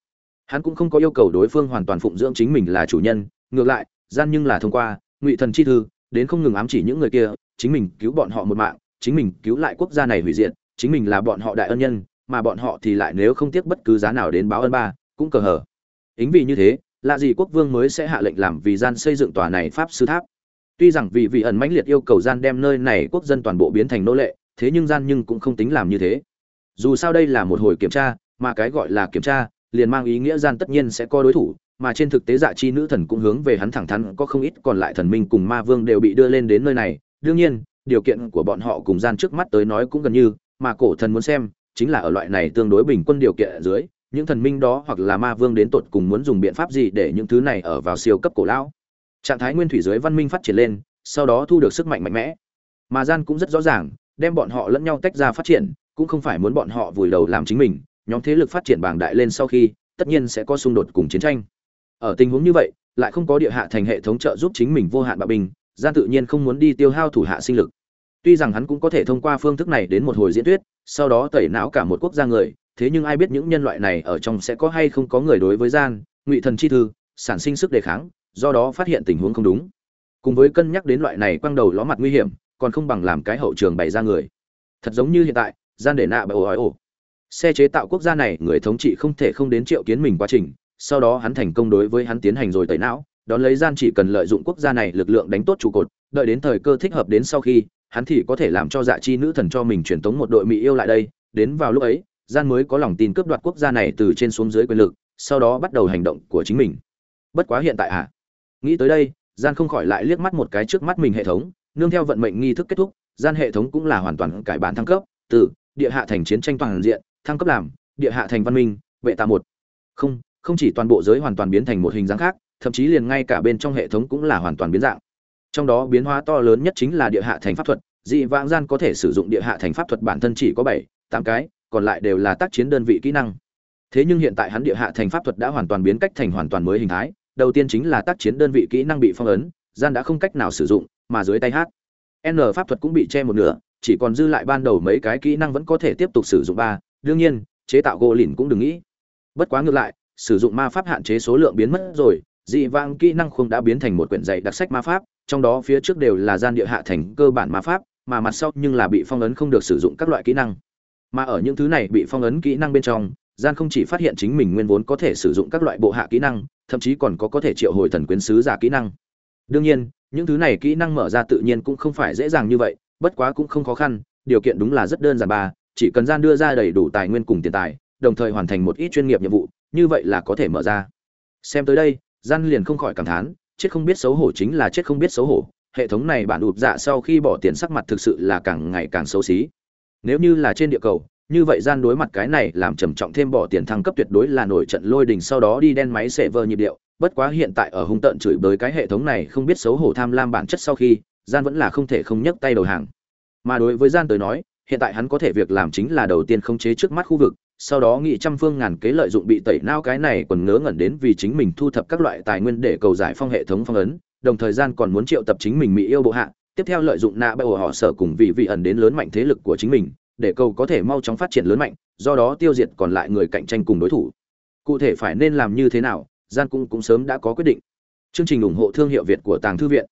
hắn cũng không có yêu cầu đối phương hoàn toàn phụng dưỡng chính mình là chủ nhân, ngược lại, gian nhưng là thông qua, ngụy thần chi thư, đến không ngừng ám chỉ những người kia, chính mình cứu bọn họ một mạng, chính mình cứu lại quốc gia này hủy diệt, chính mình là bọn họ đại ân nhân, mà bọn họ thì lại nếu không tiếc bất cứ giá nào đến báo ân ba, cũng cờ hở ính vì như thế là gì quốc vương mới sẽ hạ lệnh làm vì gian xây dựng tòa này pháp sư tháp. Tuy rằng vì vị ẩn mãnh liệt yêu cầu gian đem nơi này quốc dân toàn bộ biến thành nô lệ, thế nhưng gian nhưng cũng không tính làm như thế. Dù sao đây là một hồi kiểm tra, mà cái gọi là kiểm tra liền mang ý nghĩa gian tất nhiên sẽ có đối thủ, mà trên thực tế dạ chi nữ thần cũng hướng về hắn thẳng thắn, có không ít còn lại thần minh cùng ma vương đều bị đưa lên đến nơi này. Đương nhiên, điều kiện của bọn họ cùng gian trước mắt tới nói cũng gần như, mà cổ thần muốn xem, chính là ở loại này tương đối bình quân điều kiện ở dưới, những thần minh đó hoặc là ma vương đến tột cùng muốn dùng biện pháp gì để những thứ này ở vào siêu cấp cổ lão. Trạng thái nguyên thủy dưới văn minh phát triển lên, sau đó thu được sức mạnh mạnh mẽ. Mà gian cũng rất rõ ràng, đem bọn họ lẫn nhau tách ra phát triển, cũng không phải muốn bọn họ vùi đầu làm chính mình nhóm thế lực phát triển bảng đại lên sau khi, tất nhiên sẽ có xung đột cùng chiến tranh. Ở tình huống như vậy, lại không có địa hạ thành hệ thống trợ giúp chính mình vô hạn bạo binh gian tự nhiên không muốn đi tiêu hao thủ hạ sinh lực. Tuy rằng hắn cũng có thể thông qua phương thức này đến một hồi diễn thuyết, sau đó tẩy não cả một quốc gia người, thế nhưng ai biết những nhân loại này ở trong sẽ có hay không có người đối với gian ngụy thần chi thư, sản sinh sức đề kháng, do đó phát hiện tình huống không đúng. Cùng với cân nhắc đến loại này quăng đầu ló mặt nguy hiểm, còn không bằng làm cái hậu trường bày ra người. Thật giống như hiện tại gian để nạ bởi ồ ồ xe chế tạo quốc gia này, người thống trị không thể không đến triệu kiến mình quá trình, sau đó hắn thành công đối với hắn tiến hành rồi tẩy não, đón lấy gian chỉ cần lợi dụng quốc gia này lực lượng đánh tốt trụ cột, đợi đến thời cơ thích hợp đến sau khi, hắn thì có thể làm cho dạ chi nữ thần cho mình truyền tống một đội mỹ yêu lại đây. Đến vào lúc ấy, gian mới có lòng tin cướp đoạt quốc gia này từ trên xuống dưới quyền lực, sau đó bắt đầu hành động của chính mình. Bất quá hiện tại à? Nghĩ tới đây, gian không khỏi lại liếc mắt một cái trước mắt mình hệ thống, nương theo vận mệnh nghi thức kết thúc, gian hệ thống cũng là hoàn toàn cải bản thăng cấp, từ, địa hạ thành chiến tranh toàn diện thăng cấp làm, địa hạ thành văn minh vệ tạ một. Không không chỉ toàn bộ giới hoàn toàn biến thành một hình dáng khác, thậm chí liền ngay cả bên trong hệ thống cũng là hoàn toàn biến dạng. Trong đó biến hóa to lớn nhất chính là địa hạ thành pháp thuật, dị vãng gian có thể sử dụng địa hạ thành pháp thuật bản thân chỉ có bảy, tám cái, còn lại đều là tác chiến đơn vị kỹ năng. Thế nhưng hiện tại hắn địa hạ thành pháp thuật đã hoàn toàn biến cách thành hoàn toàn mới hình thái, đầu tiên chính là tác chiến đơn vị kỹ năng bị phong ấn, gian đã không cách nào sử dụng, mà dưới tay hát. N pháp thuật cũng bị che một nửa, chỉ còn dư lại ban đầu mấy cái kỹ năng vẫn có thể tiếp tục sử dụng ba đương nhiên, chế tạo gỗ lìn cũng đừng nghĩ. Bất quá ngược lại, sử dụng ma pháp hạn chế số lượng biến mất rồi, dị vang kỹ năng khung đã biến thành một quyển dạy đặc sách ma pháp, trong đó phía trước đều là gian địa hạ thành cơ bản ma pháp, mà mặt sau nhưng là bị phong ấn không được sử dụng các loại kỹ năng. Mà ở những thứ này bị phong ấn kỹ năng bên trong, gian không chỉ phát hiện chính mình nguyên vốn có thể sử dụng các loại bộ hạ kỹ năng, thậm chí còn có có thể triệu hồi thần quyến sứ giả kỹ năng. Đương nhiên, những thứ này kỹ năng mở ra tự nhiên cũng không phải dễ dàng như vậy, bất quá cũng không khó khăn, điều kiện đúng là rất đơn giản ba chỉ cần gian đưa ra đầy đủ tài nguyên cùng tiền tài, đồng thời hoàn thành một ít chuyên nghiệp nhiệm vụ, như vậy là có thể mở ra. Xem tới đây, gian liền không khỏi cảm thán, chết không biết xấu hổ chính là chết không biết xấu hổ, hệ thống này bản ụp dạ sau khi bỏ tiền sắc mặt thực sự là càng ngày càng xấu xí. Nếu như là trên địa cầu, như vậy gian đối mặt cái này làm trầm trọng thêm bỏ tiền thăng cấp tuyệt đối là nổi trận lôi đình sau đó đi đen máy sẽ vơ nhịp điệu, bất quá hiện tại ở hung tận chửi bới cái hệ thống này không biết xấu hổ tham lam bản chất sau khi, gian vẫn là không thể không nhấc tay đầu hàng. Mà đối với gian tới nói hiện tại hắn có thể việc làm chính là đầu tiên khống chế trước mắt khu vực sau đó nghị trăm phương ngàn kế lợi dụng bị tẩy nao cái này còn ngớ ngẩn đến vì chính mình thu thập các loại tài nguyên để cầu giải phong hệ thống phong ấn đồng thời gian còn muốn triệu tập chính mình mỹ yêu bộ hạ tiếp theo lợi dụng nạ bệ họ sở cùng vị vị ẩn đến lớn mạnh thế lực của chính mình để cầu có thể mau chóng phát triển lớn mạnh do đó tiêu diệt còn lại người cạnh tranh cùng đối thủ. Cụ thể phải nên làm như thế nào gian cũng cũng sớm đã có quyết định. Chương trình ủng hộ thương hiệu việt của tàng thư viện.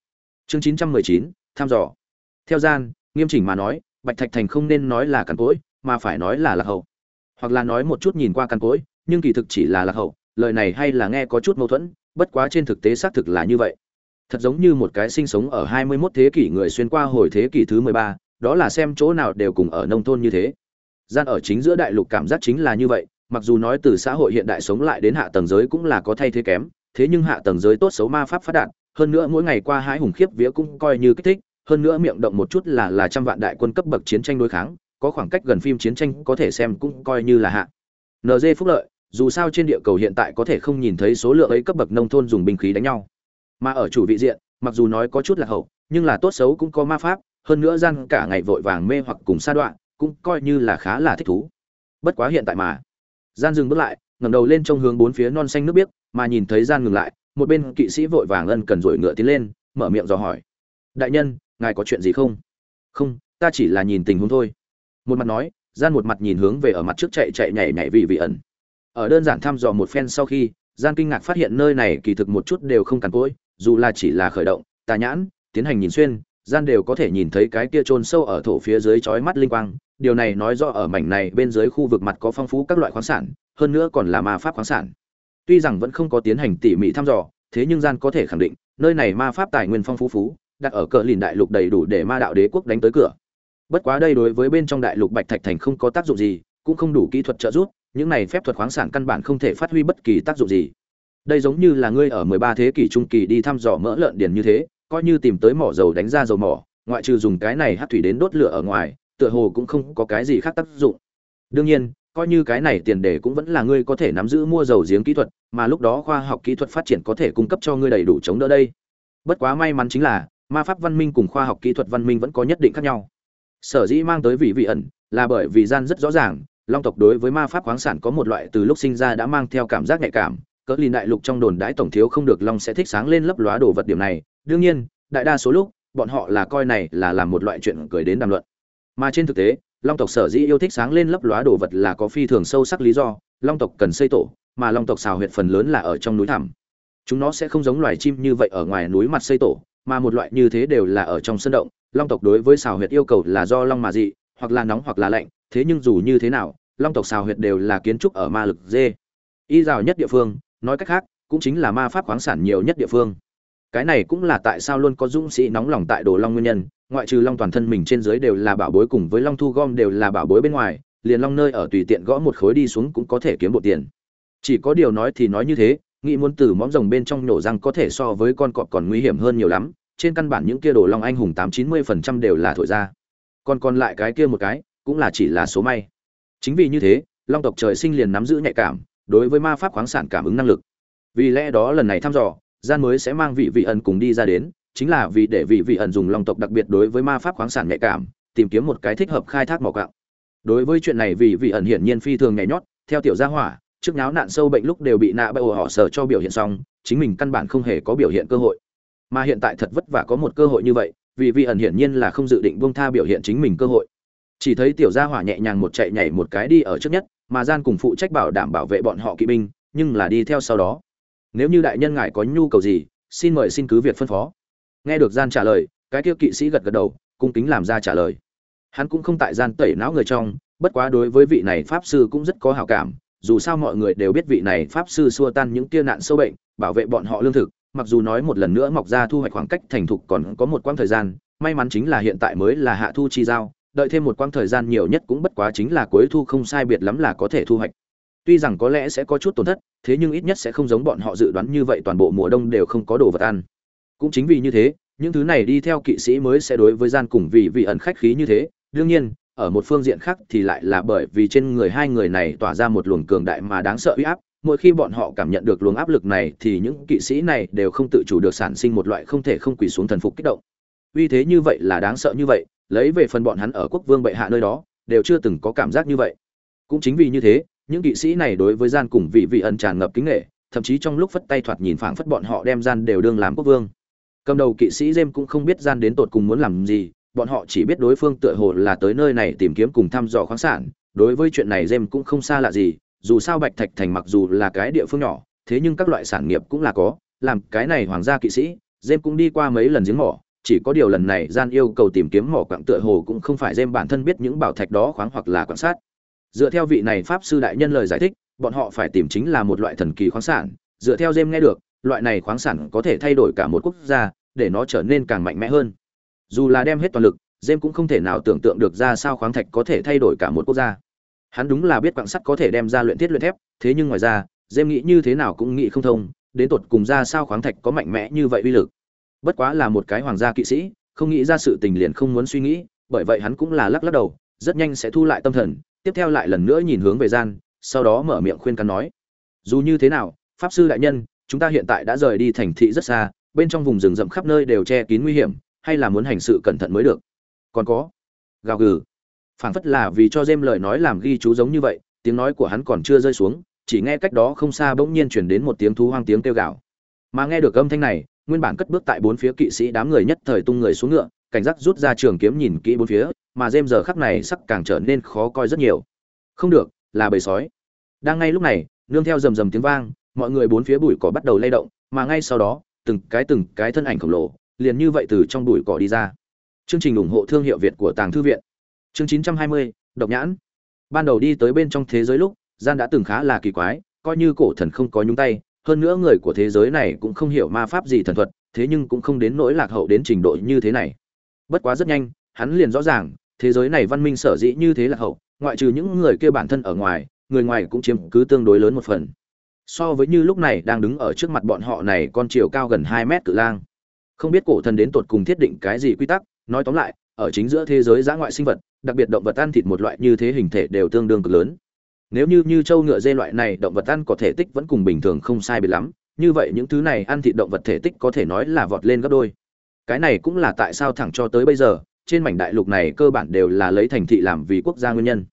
Chương 919, tham dò. Theo gian nghiêm chỉnh mà nói bạch thạch thành không nên nói là cằn cỗi mà phải nói là lạc hậu. Hoặc là nói một chút nhìn qua cằn cỗi nhưng kỳ thực chỉ là lạc hậu lời này hay là nghe có chút mâu thuẫn bất quá trên thực tế xác thực là như vậy. Thật giống như một cái sinh sống ở 21 thế kỷ người xuyên qua hồi thế kỷ thứ 13, đó là xem chỗ nào đều cùng ở nông thôn như thế. Gian ở chính giữa đại lục cảm giác chính là như vậy mặc dù nói từ xã hội hiện đại sống lại đến hạ tầng giới cũng là có thay thế kém thế nhưng hạ tầng giới tốt xấu ma pháp phát đạt hơn nữa mỗi ngày qua hái hùng khiếp vía cũng coi như kích thích hơn nữa miệng động một chút là là trăm vạn đại quân cấp bậc chiến tranh đối kháng, có khoảng cách gần phim chiến tranh có thể xem cũng coi như là hạ. Nd phúc lợi, dù sao trên địa cầu hiện tại có thể không nhìn thấy số lượng ấy cấp bậc nông thôn dùng binh khí đánh nhau. Mà ở chủ vị diện, mặc dù nói có chút là hậu, nhưng là tốt xấu cũng có ma pháp, hơn nữa gian cả ngày vội vàng mê hoặc cùng sa đoạn cũng coi như là khá là thích thú. Bất quá hiện tại mà, gian dừng bước lại, ngẩng đầu lên trông hướng bốn phía non xanh nước biếc, mà nhìn thấy gian ngừng lại, một bên kỵ sĩ vội vàng ân cần rồi ngựa tiến lên, mở miệng dò hỏi. Đại nhân ngài có chuyện gì không? Không, ta chỉ là nhìn tình huống thôi. Một mặt nói, gian một mặt nhìn hướng về ở mặt trước chạy chạy nhảy nhảy vì vị ẩn. Ở đơn giản thăm dò một phen sau khi, gian kinh ngạc phát hiện nơi này kỳ thực một chút đều không cằn cỗi, dù là chỉ là khởi động, tà nhãn, tiến hành nhìn xuyên, gian đều có thể nhìn thấy cái kia chôn sâu ở thổ phía dưới chói mắt linh quang. Điều này nói rõ ở mảnh này bên dưới khu vực mặt có phong phú các loại khoáng sản, hơn nữa còn là ma pháp khoáng sản. Tuy rằng vẫn không có tiến hành tỉ mỉ thăm dò, thế nhưng gian có thể khẳng định, nơi này ma pháp tài nguyên phong phú phú đặt ở cờ lìn đại lục đầy đủ để ma đạo đế quốc đánh tới cửa. Bất quá đây đối với bên trong đại lục bạch thạch thành không có tác dụng gì, cũng không đủ kỹ thuật trợ giúp, những này phép thuật khoáng sản căn bản không thể phát huy bất kỳ tác dụng gì. Đây giống như là ngươi ở 13 thế kỷ trung kỳ đi thăm dò mỡ lợn điền như thế, coi như tìm tới mỏ dầu đánh ra dầu mỏ, ngoại trừ dùng cái này hát thủy đến đốt lửa ở ngoài, tựa hồ cũng không có cái gì khác tác dụng. Đương nhiên, coi như cái này tiền đề cũng vẫn là ngươi có thể nắm giữ mua dầu giếng kỹ thuật, mà lúc đó khoa học kỹ thuật phát triển có thể cung cấp cho ngươi đầy đủ chống đỡ đây. Bất quá may mắn chính là ma pháp văn minh cùng khoa học kỹ thuật văn minh vẫn có nhất định khác nhau. Sở dĩ mang tới vị vị ẩn là bởi vì gian rất rõ ràng, long tộc đối với ma pháp khoáng sản có một loại từ lúc sinh ra đã mang theo cảm giác nhạy cảm, cỡ lìn đại lục trong đồn đãi tổng thiếu không được long sẽ thích sáng lên lấp lóa đồ vật điểm này. Đương nhiên, đại đa số lúc, bọn họ là coi này là làm một loại chuyện cười đến đàm luận. Mà trên thực tế, long tộc sở dĩ yêu thích sáng lên lấp lóa đồ vật là có phi thường sâu sắc lý do, long tộc cần xây tổ, mà long tộc xào huyệt phần lớn là ở trong núi thẳm. Chúng nó sẽ không giống loài chim như vậy ở ngoài núi mặt xây tổ mà một loại như thế đều là ở trong sân động, long tộc đối với xào huyệt yêu cầu là do long mà dị, hoặc là nóng hoặc là lạnh, thế nhưng dù như thế nào, long tộc xào huyệt đều là kiến trúc ở ma lực dê. Y rào nhất địa phương, nói cách khác, cũng chính là ma pháp khoáng sản nhiều nhất địa phương. Cái này cũng là tại sao luôn có dũng sĩ nóng lòng tại đồ long nguyên nhân, ngoại trừ long toàn thân mình trên dưới đều là bảo bối cùng với long thu gom đều là bảo bối bên ngoài, liền long nơi ở tùy tiện gõ một khối đi xuống cũng có thể kiếm bộ tiền. Chỉ có điều nói thì nói như thế nghĩ muốn từ móng rồng bên trong nổ răng có thể so với con cọp còn nguy hiểm hơn nhiều lắm, trên căn bản những kia đồ long anh hùng tám chín mươi phần trăm đều là thổi ra. Còn còn lại cái kia một cái, cũng là chỉ là số may. Chính vì như thế, long tộc trời sinh liền nắm giữ nhạy cảm, đối với ma pháp khoáng sản cảm ứng năng lực. Vì lẽ đó lần này thăm dò, gian mới sẽ mang vị vị ẩn cùng đi ra đến, chính là vì để vị vị ẩn dùng long tộc đặc biệt đối với ma pháp khoáng sản nhạy cảm, tìm kiếm một cái thích hợp khai thác mỏ cạo đối với chuyện này vị vị ẩn hiển nhiên phi thường nhảy nhót, theo tiểu gia hỏa trước náo nạn sâu bệnh lúc đều bị nạ bậy họ sở cho biểu hiện xong, chính mình căn bản không hề có biểu hiện cơ hội. Mà hiện tại thật vất vả có một cơ hội như vậy, vì vị ẩn hiển nhiên là không dự định buông tha biểu hiện chính mình cơ hội. Chỉ thấy tiểu gia hỏa nhẹ nhàng một chạy nhảy một cái đi ở trước nhất, mà gian cùng phụ trách bảo đảm bảo vệ bọn họ kỵ binh, nhưng là đi theo sau đó. Nếu như đại nhân ngài có nhu cầu gì, xin mời xin cứ việc phân phó. Nghe được gian trả lời, cái kia kỵ sĩ gật gật đầu, cung kính làm ra trả lời. Hắn cũng không tại gian tẩy não người trong, bất quá đối với vị này pháp sư cũng rất có hảo cảm dù sao mọi người đều biết vị này pháp sư xua tan những kia nạn sâu bệnh, bảo vệ bọn họ lương thực, mặc dù nói một lần nữa mọc ra thu hoạch khoảng cách thành thục còn có một quãng thời gian, may mắn chính là hiện tại mới là hạ thu chi giao, đợi thêm một quãng thời gian nhiều nhất cũng bất quá chính là cuối thu không sai biệt lắm là có thể thu hoạch. Tuy rằng có lẽ sẽ có chút tổn thất, thế nhưng ít nhất sẽ không giống bọn họ dự đoán như vậy toàn bộ mùa đông đều không có đồ vật ăn. Cũng chính vì như thế, những thứ này đi theo kỵ sĩ mới sẽ đối với gian cùng vì vị ẩn khách khí như thế, đương nhiên ở một phương diện khác thì lại là bởi vì trên người hai người này tỏa ra một luồng cường đại mà đáng sợ uy áp. Mỗi khi bọn họ cảm nhận được luồng áp lực này thì những kỵ sĩ này đều không tự chủ được sản sinh một loại không thể không quỳ xuống thần phục kích động. Uy thế như vậy là đáng sợ như vậy, lấy về phần bọn hắn ở quốc vương bệ hạ nơi đó, đều chưa từng có cảm giác như vậy. Cũng chính vì như thế, những kỵ sĩ này đối với gian cùng vị vị ẩn tràn ngập kính nghệ thậm chí trong lúc phất tay thoạt nhìn phảng phất bọn họ đem gian đều đương làm quốc vương. Cầm đầu kỵ sĩ jem cũng không biết gian đến tột cùng muốn làm gì bọn họ chỉ biết đối phương tựa hồ là tới nơi này tìm kiếm cùng thăm dò khoáng sản, đối với chuyện này jem cũng không xa lạ gì, dù sao bạch thạch thành mặc dù là cái địa phương nhỏ, thế nhưng các loại sản nghiệp cũng là có, làm cái này hoàng gia kỵ sĩ jem cũng đi qua mấy lần giếng mỏ, chỉ có điều lần này gian yêu cầu tìm kiếm mỏ quặng tựa hồ cũng không phải jem bản thân biết những bảo thạch đó khoáng hoặc là quan sát. Dựa theo vị này pháp sư đại nhân lời giải thích, bọn họ phải tìm chính là một loại thần kỳ khoáng sản, dựa theo jem nghe được, loại này khoáng sản có thể thay đổi cả một quốc gia, để nó trở nên càng mạnh mẽ hơn dù là đem hết toàn lực jem cũng không thể nào tưởng tượng được ra sao khoáng thạch có thể thay đổi cả một quốc gia. Hắn đúng là biết quặng sắt có thể đem ra luyện thiết luyện thép, thế nhưng ngoài ra jem nghĩ như thế nào cũng nghĩ không thông, đến tột cùng ra sao khoáng thạch có mạnh mẽ như vậy uy lực. Bất quá là một cái hoàng gia kỵ sĩ, không nghĩ ra sự tình liền không muốn suy nghĩ, bởi vậy hắn cũng là lắc lắc đầu, rất nhanh sẽ thu lại tâm thần, tiếp theo lại lần nữa nhìn hướng về gian, sau đó mở miệng khuyên can nói, dù như thế nào, pháp sư đại nhân, chúng ta hiện tại đã rời đi thành thị rất xa, bên trong vùng rừng rậm khắp nơi đều che kín nguy hiểm hay là muốn hành sự cẩn thận mới được? Còn có, gào gừ. Phảng phất là vì cho dêm lời nói làm ghi chú giống như vậy, tiếng nói của hắn còn chưa rơi xuống, chỉ nghe cách đó không xa bỗng nhiên chuyển đến một tiếng thú hoang tiếng kêu gào. Mà nghe được âm thanh này, nguyên bản cất bước tại bốn phía kỵ sĩ đám người nhất thời tung người xuống ngựa, cảnh giác rút ra trường kiếm nhìn kỹ bốn phía, mà dêm giờ khắc này sắc càng trở nên khó coi rất nhiều. Không được, là bầy sói. Đang ngay lúc này, nương theo rầm rầm tiếng vang, mọi người bốn phía bụi cỏ bắt đầu lay động, mà ngay sau đó, từng cái từng cái thân ảnh khổng lồ liền như vậy từ trong bụi cỏ đi ra. Chương trình ủng hộ thương hiệu việt của tàng thư viện. Chương 920, độc nhãn. Ban đầu đi tới bên trong thế giới lúc gian đã từng khá là kỳ quái coi như cổ thần không có nhúng tay hơn nữa người của thế giới này cũng không hiểu ma pháp gì thần thuật thế nhưng cũng không đến nỗi lạc hậu đến trình độ như thế này. Bất quá rất nhanh hắn liền rõ ràng thế giới này văn minh sở dĩ như thế lạc hậu ngoại trừ những người kia bản thân ở ngoài người ngoài cũng chiếm cứ tương đối lớn một phần. So với như lúc này đang đứng ở trước mặt bọn họ này con chiều cao gần hai mét cự lang không biết cổ thần đến tột cùng thiết định cái gì quy tắc, nói tóm lại, ở chính giữa thế giới giã ngoại sinh vật, đặc biệt động vật ăn thịt một loại như thế hình thể đều tương đương cực lớn. Nếu như như trâu ngựa dê loại này động vật ăn có thể tích vẫn cùng bình thường không sai biệt lắm, như vậy những thứ này ăn thịt động vật thể tích có thể nói là vọt lên gấp đôi. Cái này cũng là tại sao thẳng cho tới bây giờ, trên mảnh đại lục này cơ bản đều là lấy thành thị làm vì quốc gia nguyên nhân.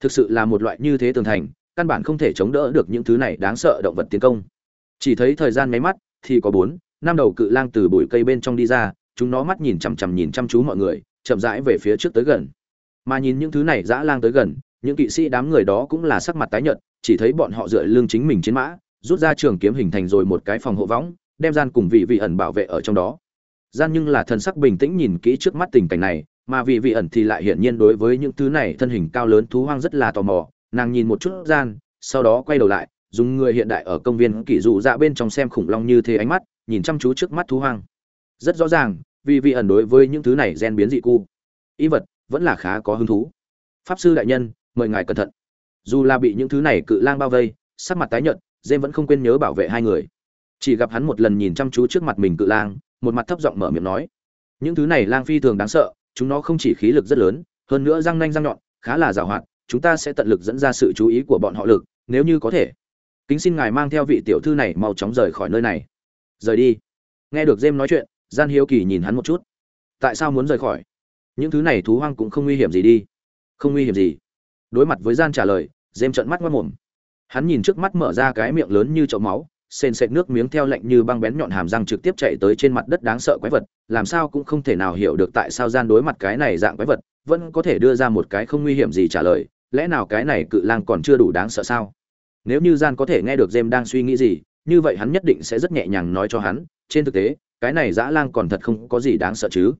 Thực sự là một loại như thế tường thành, căn bản không thể chống đỡ được những thứ này đáng sợ động vật tiến công. Chỉ thấy thời gian mấy mắt thì có bốn năm đầu cự lang từ bụi cây bên trong đi ra, chúng nó mắt nhìn chằm chằm nhìn chăm chú mọi người, chậm rãi về phía trước tới gần. Mà nhìn những thứ này dã lang tới gần, những kỵ sĩ đám người đó cũng là sắc mặt tái nhợt, chỉ thấy bọn họ dựa lưng chính mình chiến mã, rút ra trường kiếm hình thành rồi một cái phòng hộ võng, đem gian cùng vị vị ẩn bảo vệ ở trong đó. Gian nhưng là thần sắc bình tĩnh nhìn kỹ trước mắt tình cảnh này, mà vị vị ẩn thì lại hiển nhiên đối với những thứ này thân hình cao lớn thú hoang rất là tò mò. Nàng nhìn một chút gian, sau đó quay đầu lại, dùng người hiện đại ở công viên kỷ dụ dạ bên trong xem khủng long như thế ánh mắt nhìn chăm chú trước mắt thú hoang. Rất rõ ràng, vì vị ẩn đối với những thứ này gen biến dị cu. Y vật vẫn là khá có hứng thú. Pháp sư đại nhân, mời ngài cẩn thận. Dù là bị những thứ này cự lang bao vây, sắc mặt tái nhợt dêm vẫn không quên nhớ bảo vệ hai người. Chỉ gặp hắn một lần nhìn chăm chú trước mặt mình cự lang, một mặt thấp giọng mở miệng nói, những thứ này lang phi thường đáng sợ, chúng nó không chỉ khí lực rất lớn, hơn nữa răng nanh răng nhọn, khá là giàu hoạt, chúng ta sẽ tận lực dẫn ra sự chú ý của bọn họ lực, nếu như có thể. Kính xin ngài mang theo vị tiểu thư này mau chóng rời khỏi nơi này rời đi. Nghe được dêm nói chuyện, gian hiếu kỳ nhìn hắn một chút. Tại sao muốn rời khỏi? Những thứ này thú hoang cũng không nguy hiểm gì đi. Không nguy hiểm gì. Đối mặt với gian trả lời dêm trợn mắt mất mồm. Hắn nhìn trước mắt mở ra cái miệng lớn như chậu máu, sền sệt nước miếng theo lạnh như băng bén nhọn hàm răng trực tiếp chạy tới trên mặt đất đáng sợ quái vật, làm sao cũng không thể nào hiểu được tại sao gian đối mặt cái này dạng quái vật, vẫn có thể đưa ra một cái không nguy hiểm gì trả lời, lẽ nào cái này cự lang còn chưa đủ đáng sợ sao? Nếu như gian có thể nghe được jem đang suy nghĩ gì như vậy hắn nhất định sẽ rất nhẹ nhàng nói cho hắn, trên thực tế, cái này dã lang còn thật không có gì đáng sợ chứ.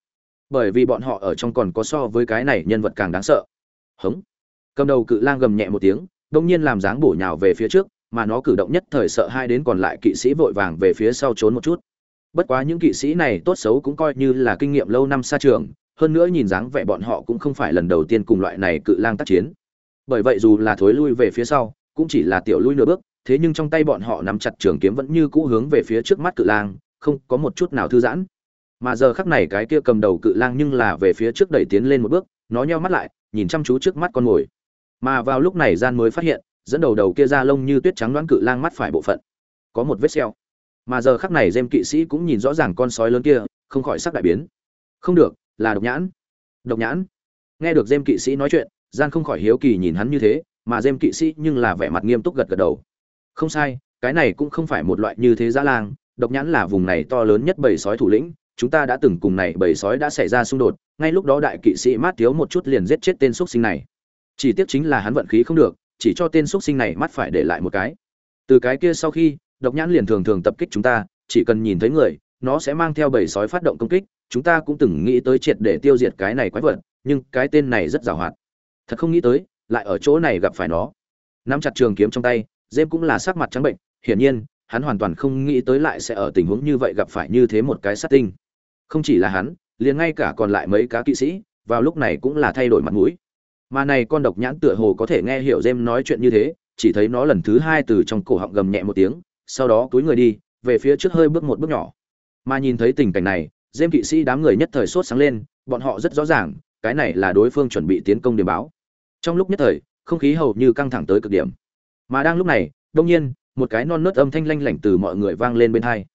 Bởi vì bọn họ ở trong còn có so với cái này nhân vật càng đáng sợ. Hống. Cầm đầu cự lang gầm nhẹ một tiếng, đông nhiên làm dáng bổ nhào về phía trước, mà nó cử động nhất thời sợ hai đến còn lại kỵ sĩ vội vàng về phía sau trốn một chút. Bất quá những kỵ sĩ này tốt xấu cũng coi như là kinh nghiệm lâu năm xa trường, hơn nữa nhìn dáng vẻ bọn họ cũng không phải lần đầu tiên cùng loại này cự lang tác chiến. Bởi vậy dù là thối lui về phía sau, cũng chỉ là tiểu lui nửa bước thế nhưng trong tay bọn họ nắm chặt trường kiếm vẫn như cũ hướng về phía trước mắt cự lang, không có một chút nào thư giãn. Mà giờ khắc này cái kia cầm đầu cự lang nhưng là về phía trước đẩy tiến lên một bước, nó nheo mắt lại, nhìn chăm chú trước mắt con mồi. Mà vào lúc này gian mới phát hiện, dẫn đầu đầu kia ra lông như tuyết trắng đoán cự lang mắt phải bộ phận. Có một vết xeo mà giờ khắc này dêm kỵ sĩ cũng nhìn rõ ràng con sói lớn kia, không khỏi sắc đại biến. Không được, là độc nhãn. Độc nhãn. Nghe được dêm kỵ sĩ nói chuyện, gian không khỏi hiếu kỳ nhìn hắn như thế, mà dêm kỵ sĩ nhưng là vẻ mặt nghiêm túc gật gật đầu không sai, cái này cũng không phải một loại như thế dã lang, độc nhãn là vùng này to lớn nhất bầy sói thủ lĩnh, chúng ta đã từng cùng này bầy sói đã xảy ra xung đột, ngay lúc đó đại kỵ sĩ mát thiếu một chút liền giết chết tên x sinh này. Chỉ tiếc chính là hắn vận khí không được, chỉ cho tên x sinh này mắt phải để lại một cái. Từ cái kia sau khi, độc nhãn liền thường thường tập kích chúng ta, chỉ cần nhìn thấy người, nó sẽ mang theo bầy sói phát động công kích, chúng ta cũng từng nghĩ tới triệt để tiêu diệt cái này quái vật, nhưng cái tên này rất giàu hoạt thật không nghĩ tới, lại ở chỗ này gặp phải nó. Nắm chặt trường kiếm trong tay dêm cũng là sắc mặt trắng bệnh, hiển nhiên, hắn hoàn toàn không nghĩ tới lại sẽ ở tình huống như vậy gặp phải như thế một cái sát tinh. Không chỉ là hắn, liền ngay cả còn lại mấy cá kỵ sĩ, vào lúc này cũng là thay đổi mặt mũi. Mà này con độc nhãn tựa hồ có thể nghe hiểu dêm nói chuyện như thế, chỉ thấy nó lần thứ hai từ trong cổ họng gầm nhẹ một tiếng, sau đó túi người đi, về phía trước hơi bước một bước nhỏ. Mà nhìn thấy tình cảnh này dêm kỵ sĩ đám người nhất thời sốt sáng lên, bọn họ rất rõ ràng, cái này là đối phương chuẩn bị tiến công điểm báo. Trong lúc nhất thời, không khí hầu như căng thẳng tới cực điểm mà đang lúc này đông nhiên, một cái non nớt âm thanh lanh lảnh từ mọi người vang lên bên hai.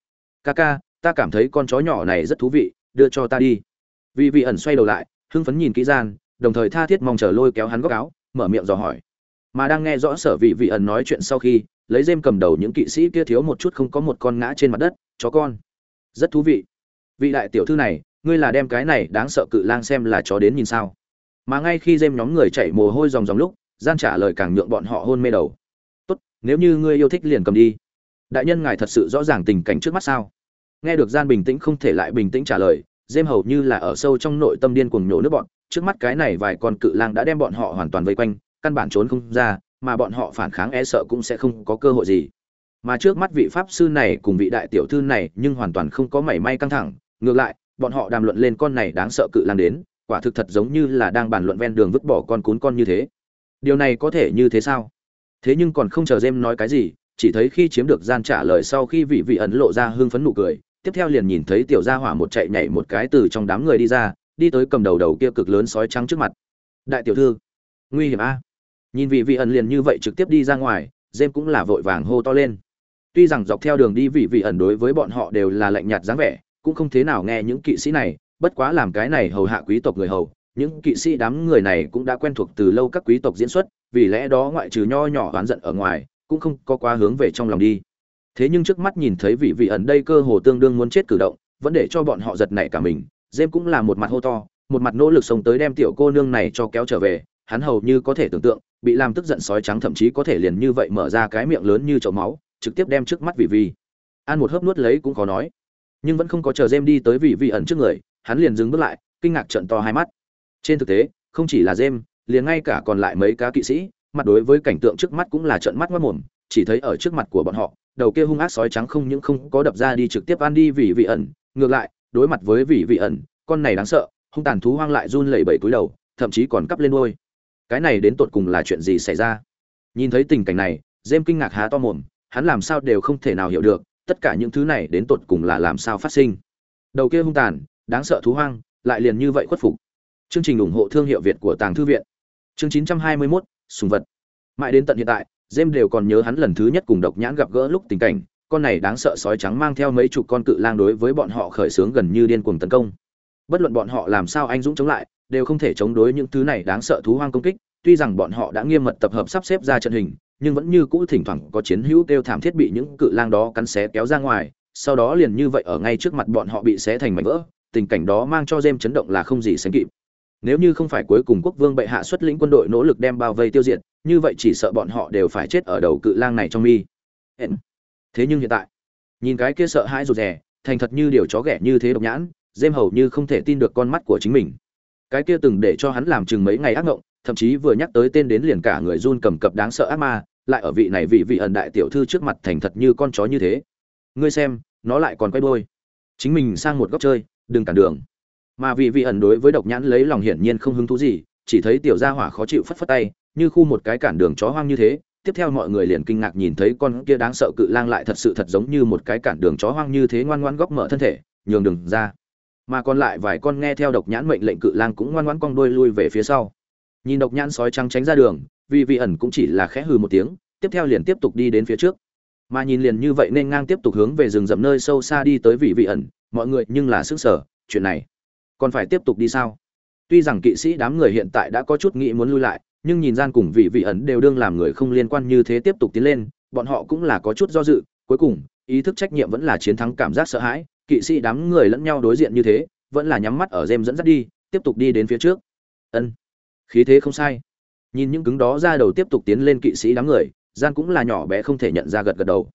Ca ca, ta cảm thấy con chó nhỏ này rất thú vị, đưa cho ta đi. Vì vị ẩn xoay đầu lại, hưng phấn nhìn kỹ gian, đồng thời tha thiết mong chờ lôi kéo hắn góc áo, mở miệng dò hỏi. Mà đang nghe rõ sở vị vị ẩn nói chuyện sau khi, lấy dêm cầm đầu những kỵ sĩ kia thiếu một chút không có một con ngã trên mặt đất, chó con, rất thú vị. Vị đại tiểu thư này, ngươi là đem cái này đáng sợ cự lang xem là chó đến nhìn sao? Mà ngay khi dêm nhóm người chạy mồ hôi dòng dòng lúc, gian trả lời càng nhượng bọn họ hôn mê đầu nếu như ngươi yêu thích liền cầm đi. Đại nhân ngài thật sự rõ ràng tình cảnh trước mắt sao? Nghe được gian bình tĩnh không thể lại bình tĩnh trả lời dêm hầu như là ở sâu trong nội tâm điên cuồng nhổ nước bọn, trước mắt cái này vài con cự lang đã đem bọn họ hoàn toàn vây quanh, căn bản trốn không ra, mà bọn họ phản kháng e sợ cũng sẽ không có cơ hội gì. Mà trước mắt vị pháp sư này cùng vị đại tiểu thư này nhưng hoàn toàn không có mảy may căng thẳng, ngược lại, bọn họ đàm luận lên con này đáng sợ cự lang đến, quả thực thật giống như là đang bàn luận ven đường vứt bỏ con cún con như thế. Điều này có thể như thế sao? Thế nhưng còn không chờ jem nói cái gì, chỉ thấy khi chiếm được gian trả lời sau khi vị vị ẩn lộ ra hưng phấn nụ cười, tiếp theo liền nhìn thấy tiểu gia hỏa một chạy nhảy một cái từ trong đám người đi ra, đi tới cầm đầu đầu kia cực lớn sói trắng trước mặt. Đại tiểu thư, nguy hiểm a. Nhìn vị vị ẩn liền như vậy trực tiếp đi ra ngoài jem cũng là vội vàng hô to lên. Tuy rằng dọc theo đường đi vị vị ẩn đối với bọn họ đều là lạnh nhạt dáng vẻ, cũng không thế nào nghe những kỵ sĩ này, bất quá làm cái này hầu hạ quý tộc người hầu, những kỵ sĩ đám người này cũng đã quen thuộc từ lâu các quý tộc diễn xuất vì lẽ đó ngoại trừ nho nhỏ oán giận ở ngoài, cũng không có quá hướng về trong lòng đi. Thế nhưng trước mắt nhìn thấy vị vị ẩn đây cơ hồ tương đương muốn chết cử động, vẫn để cho bọn họ giật nảy cả mình dêm cũng là một mặt hô to, một mặt nỗ lực sống tới đem tiểu cô nương này cho kéo trở về, hắn hầu như có thể tưởng tượng, bị làm tức giận sói trắng thậm chí có thể liền như vậy mở ra cái miệng lớn như chậu máu, trực tiếp đem trước mắt vị vi ăn một hớp nuốt lấy cũng khó nói. Nhưng vẫn không có chờ jem đi tới vị vị ẩn trước người, hắn liền dừng bước lại, kinh ngạc trận to hai mắt. Trên thực tế, không chỉ là jem liền ngay cả còn lại mấy cá kỵ sĩ, mặt đối với cảnh tượng trước mắt cũng là trợn mắt mất mồm, chỉ thấy ở trước mặt của bọn họ, đầu kia hung ác sói trắng không những không có đập ra đi trực tiếp ăn đi vị vị ẩn, ngược lại, đối mặt với vị vị ẩn, con này đáng sợ, hung tàn thú hoang lại run lẩy bẩy túi đầu, thậm chí còn cắp lên đôi cái này đến tột cùng là chuyện gì xảy ra? Nhìn thấy tình cảnh này Diêm kinh ngạc há to mồm, hắn làm sao đều không thể nào hiểu được, tất cả những thứ này đến tột cùng là làm sao phát sinh. Đầu kia hung tàn, đáng sợ thú hoang, lại liền như vậy khuất phục. Chương trình ủng hộ thương hiệu việt của tàng thư viện chương 921, sùng vật. Mãi đến tận hiện tại jem đều còn nhớ hắn lần thứ nhất cùng độc nhãn gặp gỡ lúc tình cảnh con này đáng sợ sói trắng mang theo mấy chục con cự lang đối với bọn họ khởi sướng gần như điên cuồng tấn công. Bất luận bọn họ làm sao anh dũng chống lại đều không thể chống đối những thứ này đáng sợ thú hoang công kích. Tuy rằng bọn họ đã nghiêm mật tập hợp sắp xếp ra trận hình nhưng vẫn như cũ thỉnh thoảng có chiến hữu kêu thảm thiết bị những cự lang đó cắn xé kéo ra ngoài sau đó liền như vậy ở ngay trước mặt bọn họ bị xé thành mảnh vỡ tình cảnh đó mang cho jem chấn động là không gì sánh kịp nếu như không phải cuối cùng quốc vương bệ hạ xuất lĩnh quân đội nỗ lực đem bao vây tiêu diệt, như vậy chỉ sợ bọn họ đều phải chết ở đầu cự lang này trong mi. Thế nhưng hiện tại, nhìn cái kia sợ hãi rụt rè, thành thật như điều chó ghẻ như thế độc nhãn, dêm hầu như không thể tin được con mắt của chính mình. Cái kia từng để cho hắn làm chừng mấy ngày ác ngộng, thậm chí vừa nhắc tới tên đến liền cả người run cầm cập đáng sợ ác ma, lại ở vị này vị vị ẩn đại tiểu thư trước mặt thành thật như con chó như thế. Ngươi xem, nó lại còn quay đôi chính mình sang một góc chơi, đừng cản đường mà vị vị ẩn đối với độc nhãn lấy lòng hiển nhiên không hứng thú gì, chỉ thấy tiểu gia hỏa khó chịu phất phất tay, như khu một cái cản đường chó hoang như thế. Tiếp theo mọi người liền kinh ngạc nhìn thấy con kia đáng sợ cự lang lại thật sự thật giống như một cái cản đường chó hoang như thế ngoan ngoan góc mở thân thể, nhường đường ra. Mà còn lại vài con nghe theo độc nhãn mệnh lệnh cự lang cũng ngoan ngoãn cong đuôi lui về phía sau. Nhìn độc nhãn sói trắng tránh ra đường, vì vị ẩn cũng chỉ là khẽ hừ một tiếng, tiếp theo liền tiếp tục đi đến phía trước. Mà nhìn liền như vậy nên ngang tiếp tục hướng về rừng rậm nơi sâu xa đi tới vị vị ẩn, mọi người nhưng là sức sở chuyện này còn phải tiếp tục đi sao? Tuy rằng kỵ sĩ đám người hiện tại đã có chút nghĩ muốn lui lại, nhưng nhìn gian cùng vị vị ẩn đều đương làm người không liên quan như thế tiếp tục tiến lên, bọn họ cũng là có chút do dự. Cuối cùng, ý thức trách nhiệm vẫn là chiến thắng cảm giác sợ hãi, kỵ sĩ đám người lẫn nhau đối diện như thế, vẫn là nhắm mắt ở dêm dẫn dắt đi, tiếp tục đi đến phía trước. Ân, khí thế không sai. Nhìn những cứng đó ra đầu tiếp tục tiến lên kỵ sĩ đám người, gian cũng là nhỏ bé không thể nhận ra gật gật đầu.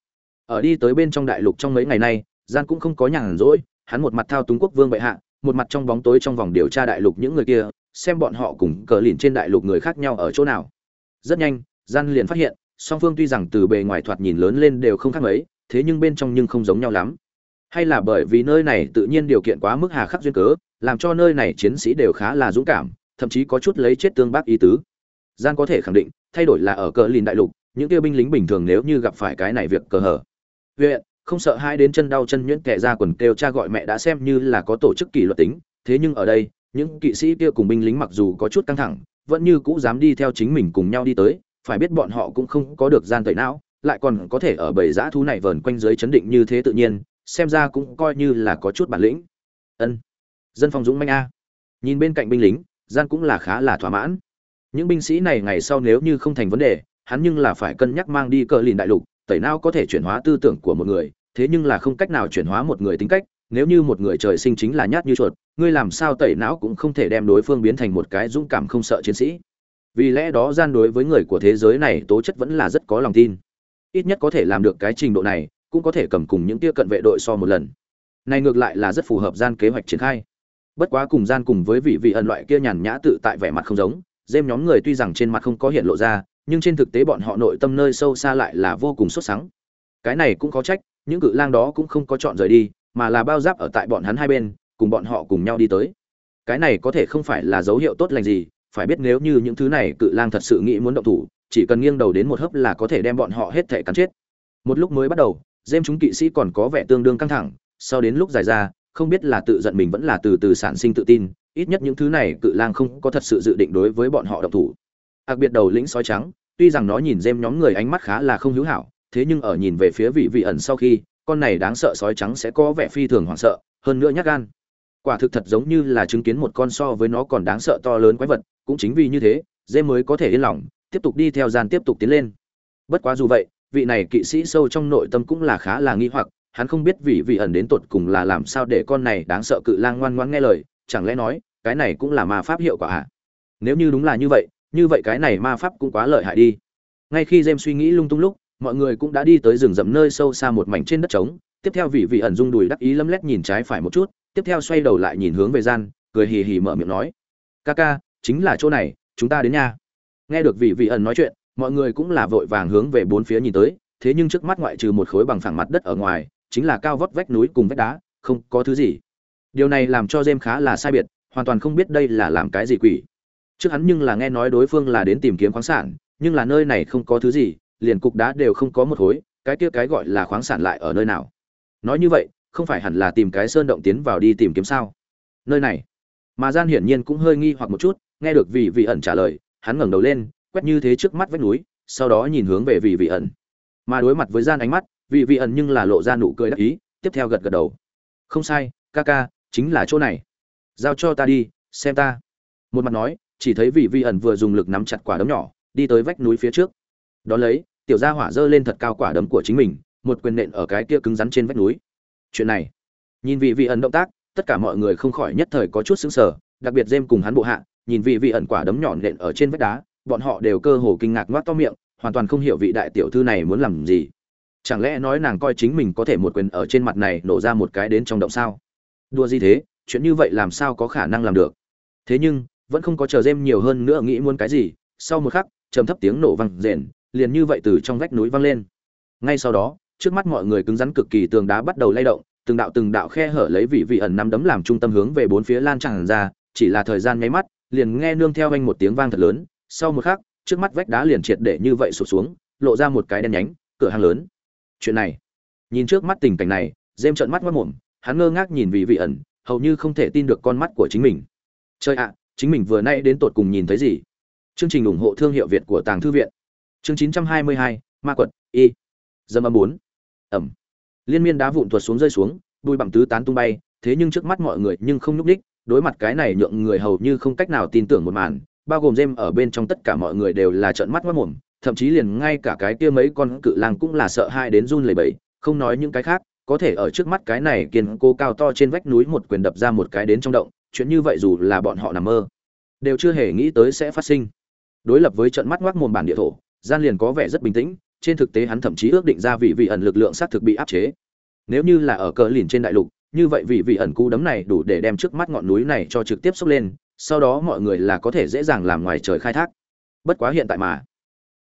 Ở đi tới bên trong đại lục trong mấy ngày nay, gian cũng không có nhàn rỗi, hắn một mặt thao túng quốc vương bệ hạ một mặt trong bóng tối trong vòng điều tra đại lục những người kia, xem bọn họ cùng cờ lìn trên đại lục người khác nhau ở chỗ nào. Rất nhanh, gian liền phát hiện, song phương tuy rằng từ bề ngoài thoạt nhìn lớn lên đều không khác mấy, thế nhưng bên trong nhưng không giống nhau lắm. Hay là bởi vì nơi này tự nhiên điều kiện quá mức hà khắc duyên cớ, làm cho nơi này chiến sĩ đều khá là dũng cảm, thậm chí có chút lấy chết tương bác ý tứ. Gian có thể khẳng định, thay đổi là ở cờ lìn đại lục, những kia binh lính bình thường nếu như gặp phải cái này việc cờ hở. Huyện không sợ hai đến chân đau chân nhuyễn kẻ ra quần kêu cha gọi mẹ đã xem như là có tổ chức kỷ luật tính. Thế nhưng ở đây, những kỵ sĩ kia cùng binh lính mặc dù có chút căng thẳng, vẫn như cũ dám đi theo chính mình cùng nhau đi tới. Phải biết bọn họ cũng không có được gian tẩy não, lại còn có thể ở bầy dã thú này vờn quanh dưới chấn định như thế tự nhiên, xem ra cũng coi như là có chút bản lĩnh. Ân, dân phòng dũng manh a. Nhìn bên cạnh binh lính, gian cũng là khá là thỏa mãn. Những binh sĩ này ngày sau nếu như không thành vấn đề, hắn nhưng là phải cân nhắc mang đi cờ lìn đại lục, tẩy não có thể chuyển hóa tư tưởng của một người thế nhưng là không cách nào chuyển hóa một người tính cách, nếu như một người trời sinh chính là nhát như chuột, ngươi làm sao tẩy não cũng không thể đem đối phương biến thành một cái dũng cảm không sợ chiến sĩ. Vì lẽ đó gian đối với người của thế giới này tố chất vẫn là rất có lòng tin. Ít nhất có thể làm được cái trình độ này, cũng có thể cầm cùng những tia cận vệ đội so một lần. Này ngược lại là rất phù hợp gian kế hoạch triển khai. Bất quá cùng gian cùng với vị vị ẩn loại kia nhàn nhã tự tại vẻ mặt không giống dêm nhóm người tuy rằng trên mặt không có hiện lộ ra, nhưng trên thực tế bọn họ nội tâm nơi sâu xa lại là vô cùng sốt sắng. Cái này cũng có trách những cự lang đó cũng không có chọn rời đi, mà là bao giáp ở tại bọn hắn hai bên, cùng bọn họ cùng nhau đi tới. Cái này có thể không phải là dấu hiệu tốt lành gì, phải biết nếu như những thứ này cự lang thật sự nghĩ muốn động thủ, chỉ cần nghiêng đầu đến một hớp là có thể đem bọn họ hết thể cắn chết. Một lúc mới bắt đầu dêm chúng kỵ sĩ còn có vẻ tương đương căng thẳng, sau đến lúc dài ra, không biết là tự giận mình vẫn là từ từ sản sinh tự tin, ít nhất những thứ này cự lang không có thật sự dự định đối với bọn họ động thủ. Đặc biệt đầu lĩnh sói trắng, tuy rằng nó nhìn dêm nhóm người ánh mắt khá là không hữu hảo thế nhưng ở nhìn về phía vị vị ẩn sau khi, con này đáng sợ sói trắng sẽ có vẻ phi thường hoảng sợ, hơn nữa nhát gan. Quả thực thật giống như là chứng kiến một con so với nó còn đáng sợ to lớn quái vật, cũng chính vì như thế, dê mới có thể yên lòng, tiếp tục đi theo gian tiếp tục tiến lên. Bất quá dù vậy, vị này kỵ sĩ sâu trong nội tâm cũng là khá là nghi hoặc, hắn không biết vị vị ẩn đến tột cùng là làm sao để con này đáng sợ cự lang ngoan ngoãn nghe lời, chẳng lẽ nói, cái này cũng là ma pháp hiệu quả à? Nếu như đúng là như vậy như vậy cái này ma pháp cũng quá lợi hại đi. Ngay khi jem suy nghĩ lung tung lúc mọi người cũng đã đi tới rừng rậm nơi sâu xa một mảnh trên đất trống. Tiếp theo vị vị ẩn rung đùi đắc ý lấm lét nhìn trái phải một chút, tiếp theo xoay đầu lại nhìn hướng về gian, cười hì hì mở miệng nói, ca ca, chính là chỗ này, chúng ta đến nha. Nghe được vị vị ẩn nói chuyện, mọi người cũng là vội vàng hướng về bốn phía nhìn tới, thế nhưng trước mắt ngoại trừ một khối bằng phẳng mặt đất ở ngoài, chính là cao vót vách núi cùng vách đá, không có thứ gì. Điều này làm cho jem khá là sai biệt, hoàn toàn không biết đây là làm cái gì quỷ. Trước hắn nhưng là nghe nói đối phương là đến tìm kiếm khoáng sản, nhưng là nơi này không có thứ gì liền cục đá đều không có một khối, cái kia cái gọi là khoáng sản lại ở nơi nào? Nói như vậy, không phải hẳn là tìm cái sơn động tiến vào đi tìm kiếm sao? Nơi này. Mà gian hiển nhiên cũng hơi nghi hoặc một chút, nghe được vị vị ẩn trả lời, hắn ngẩng đầu lên, quét như thế trước mắt vách núi, sau đó nhìn hướng về vị vị ẩn. Mà đối mặt với gian ánh mắt, vị vị ẩn nhưng là lộ ra nụ cười đắc ý, tiếp theo gật gật đầu. Không sai, ca ca, chính là chỗ này. Giao cho ta đi, xem ta. Một mặt nói, chỉ thấy vị vị ẩn vừa dùng lực nắm chặt quả đấm nhỏ, đi tới vách núi phía trước. Đó lấy tiểu gia hỏa giơ lên thật cao quả đấm của chính mình, một quyền nện ở cái kia cứng rắn trên vách núi. Chuyện này, nhìn vị vị ẩn động tác, tất cả mọi người không khỏi nhất thời có chút sững sờ, đặc biệt dêm cùng hắn bộ hạ, nhìn vị vị ẩn quả đấm nhỏ nện ở trên vách đá, bọn họ đều cơ hồ kinh ngạc ngoác to miệng, hoàn toàn không hiểu vị đại tiểu thư này muốn làm gì. Chẳng lẽ nói nàng coi chính mình có thể một quyền ở trên mặt này nổ ra một cái đến trong động sao? Đua gì thế, chuyện như vậy làm sao có khả năng làm được? Thế nhưng, vẫn không có chờ dêm nhiều hơn nữa nghĩ muốn cái gì, sau một khắc, trầm thấp tiếng nổ vang rền liền như vậy từ trong vách núi văng lên. Ngay sau đó, trước mắt mọi người cứng rắn cực kỳ tường đá bắt đầu lay động, từng đạo từng đạo khe hở lấy vị vị ẩn nắm đấm làm trung tâm hướng về bốn phía lan tràn ra, chỉ là thời gian nháy mắt, liền nghe nương theo anh một tiếng vang thật lớn, sau một khắc, trước mắt vách đá liền triệt để như vậy sụt xuống, lộ ra một cái đen nhánh, cửa hàng lớn. Chuyện này, nhìn trước mắt tình cảnh này dêm trợn mắt mất mồm, hắn ngơ ngác nhìn vị vị ẩn, hầu như không thể tin được con mắt của chính mình. Chơi ạ, chính mình vừa nay đến tột cùng nhìn thấy gì? Chương trình ủng hộ thương hiệu việt của tàng thư viện chương 922, ma quật y. Dâm âm bốn. Ẩm. Liên miên đá vụn thuật xuống rơi xuống đuôi bằng tứ tán tung bay thế nhưng trước mắt mọi người nhưng không nhúc đích đối mặt cái này nhượng người hầu như không cách nào tin tưởng một màn bao gồm jem ở bên trong tất cả mọi người đều là trợn mắt mất mồm thậm chí liền ngay cả cái kia mấy con cự lang cũng là sợ hai đến run lẩy bẩy không nói những cái khác có thể ở trước mắt cái này kiên cố cao to trên vách núi một quyền đập ra một cái đến trong động chuyện như vậy dù là bọn họ nằm mơ đều chưa hề nghĩ tới sẽ phát sinh. Đối lập với trận mắt ngoác mồm bản địa thổ gian liền có vẻ rất bình tĩnh, trên thực tế hắn thậm chí ước định ra vị vị ẩn lực lượng xác thực bị áp chế. Nếu như là ở cờ lìn trên đại lục, như vậy vị vị ẩn cú đấm này đủ để đem trước mắt ngọn núi này cho trực tiếp sốc lên, sau đó mọi người là có thể dễ dàng làm ngoài trời khai thác. Bất quá hiện tại mà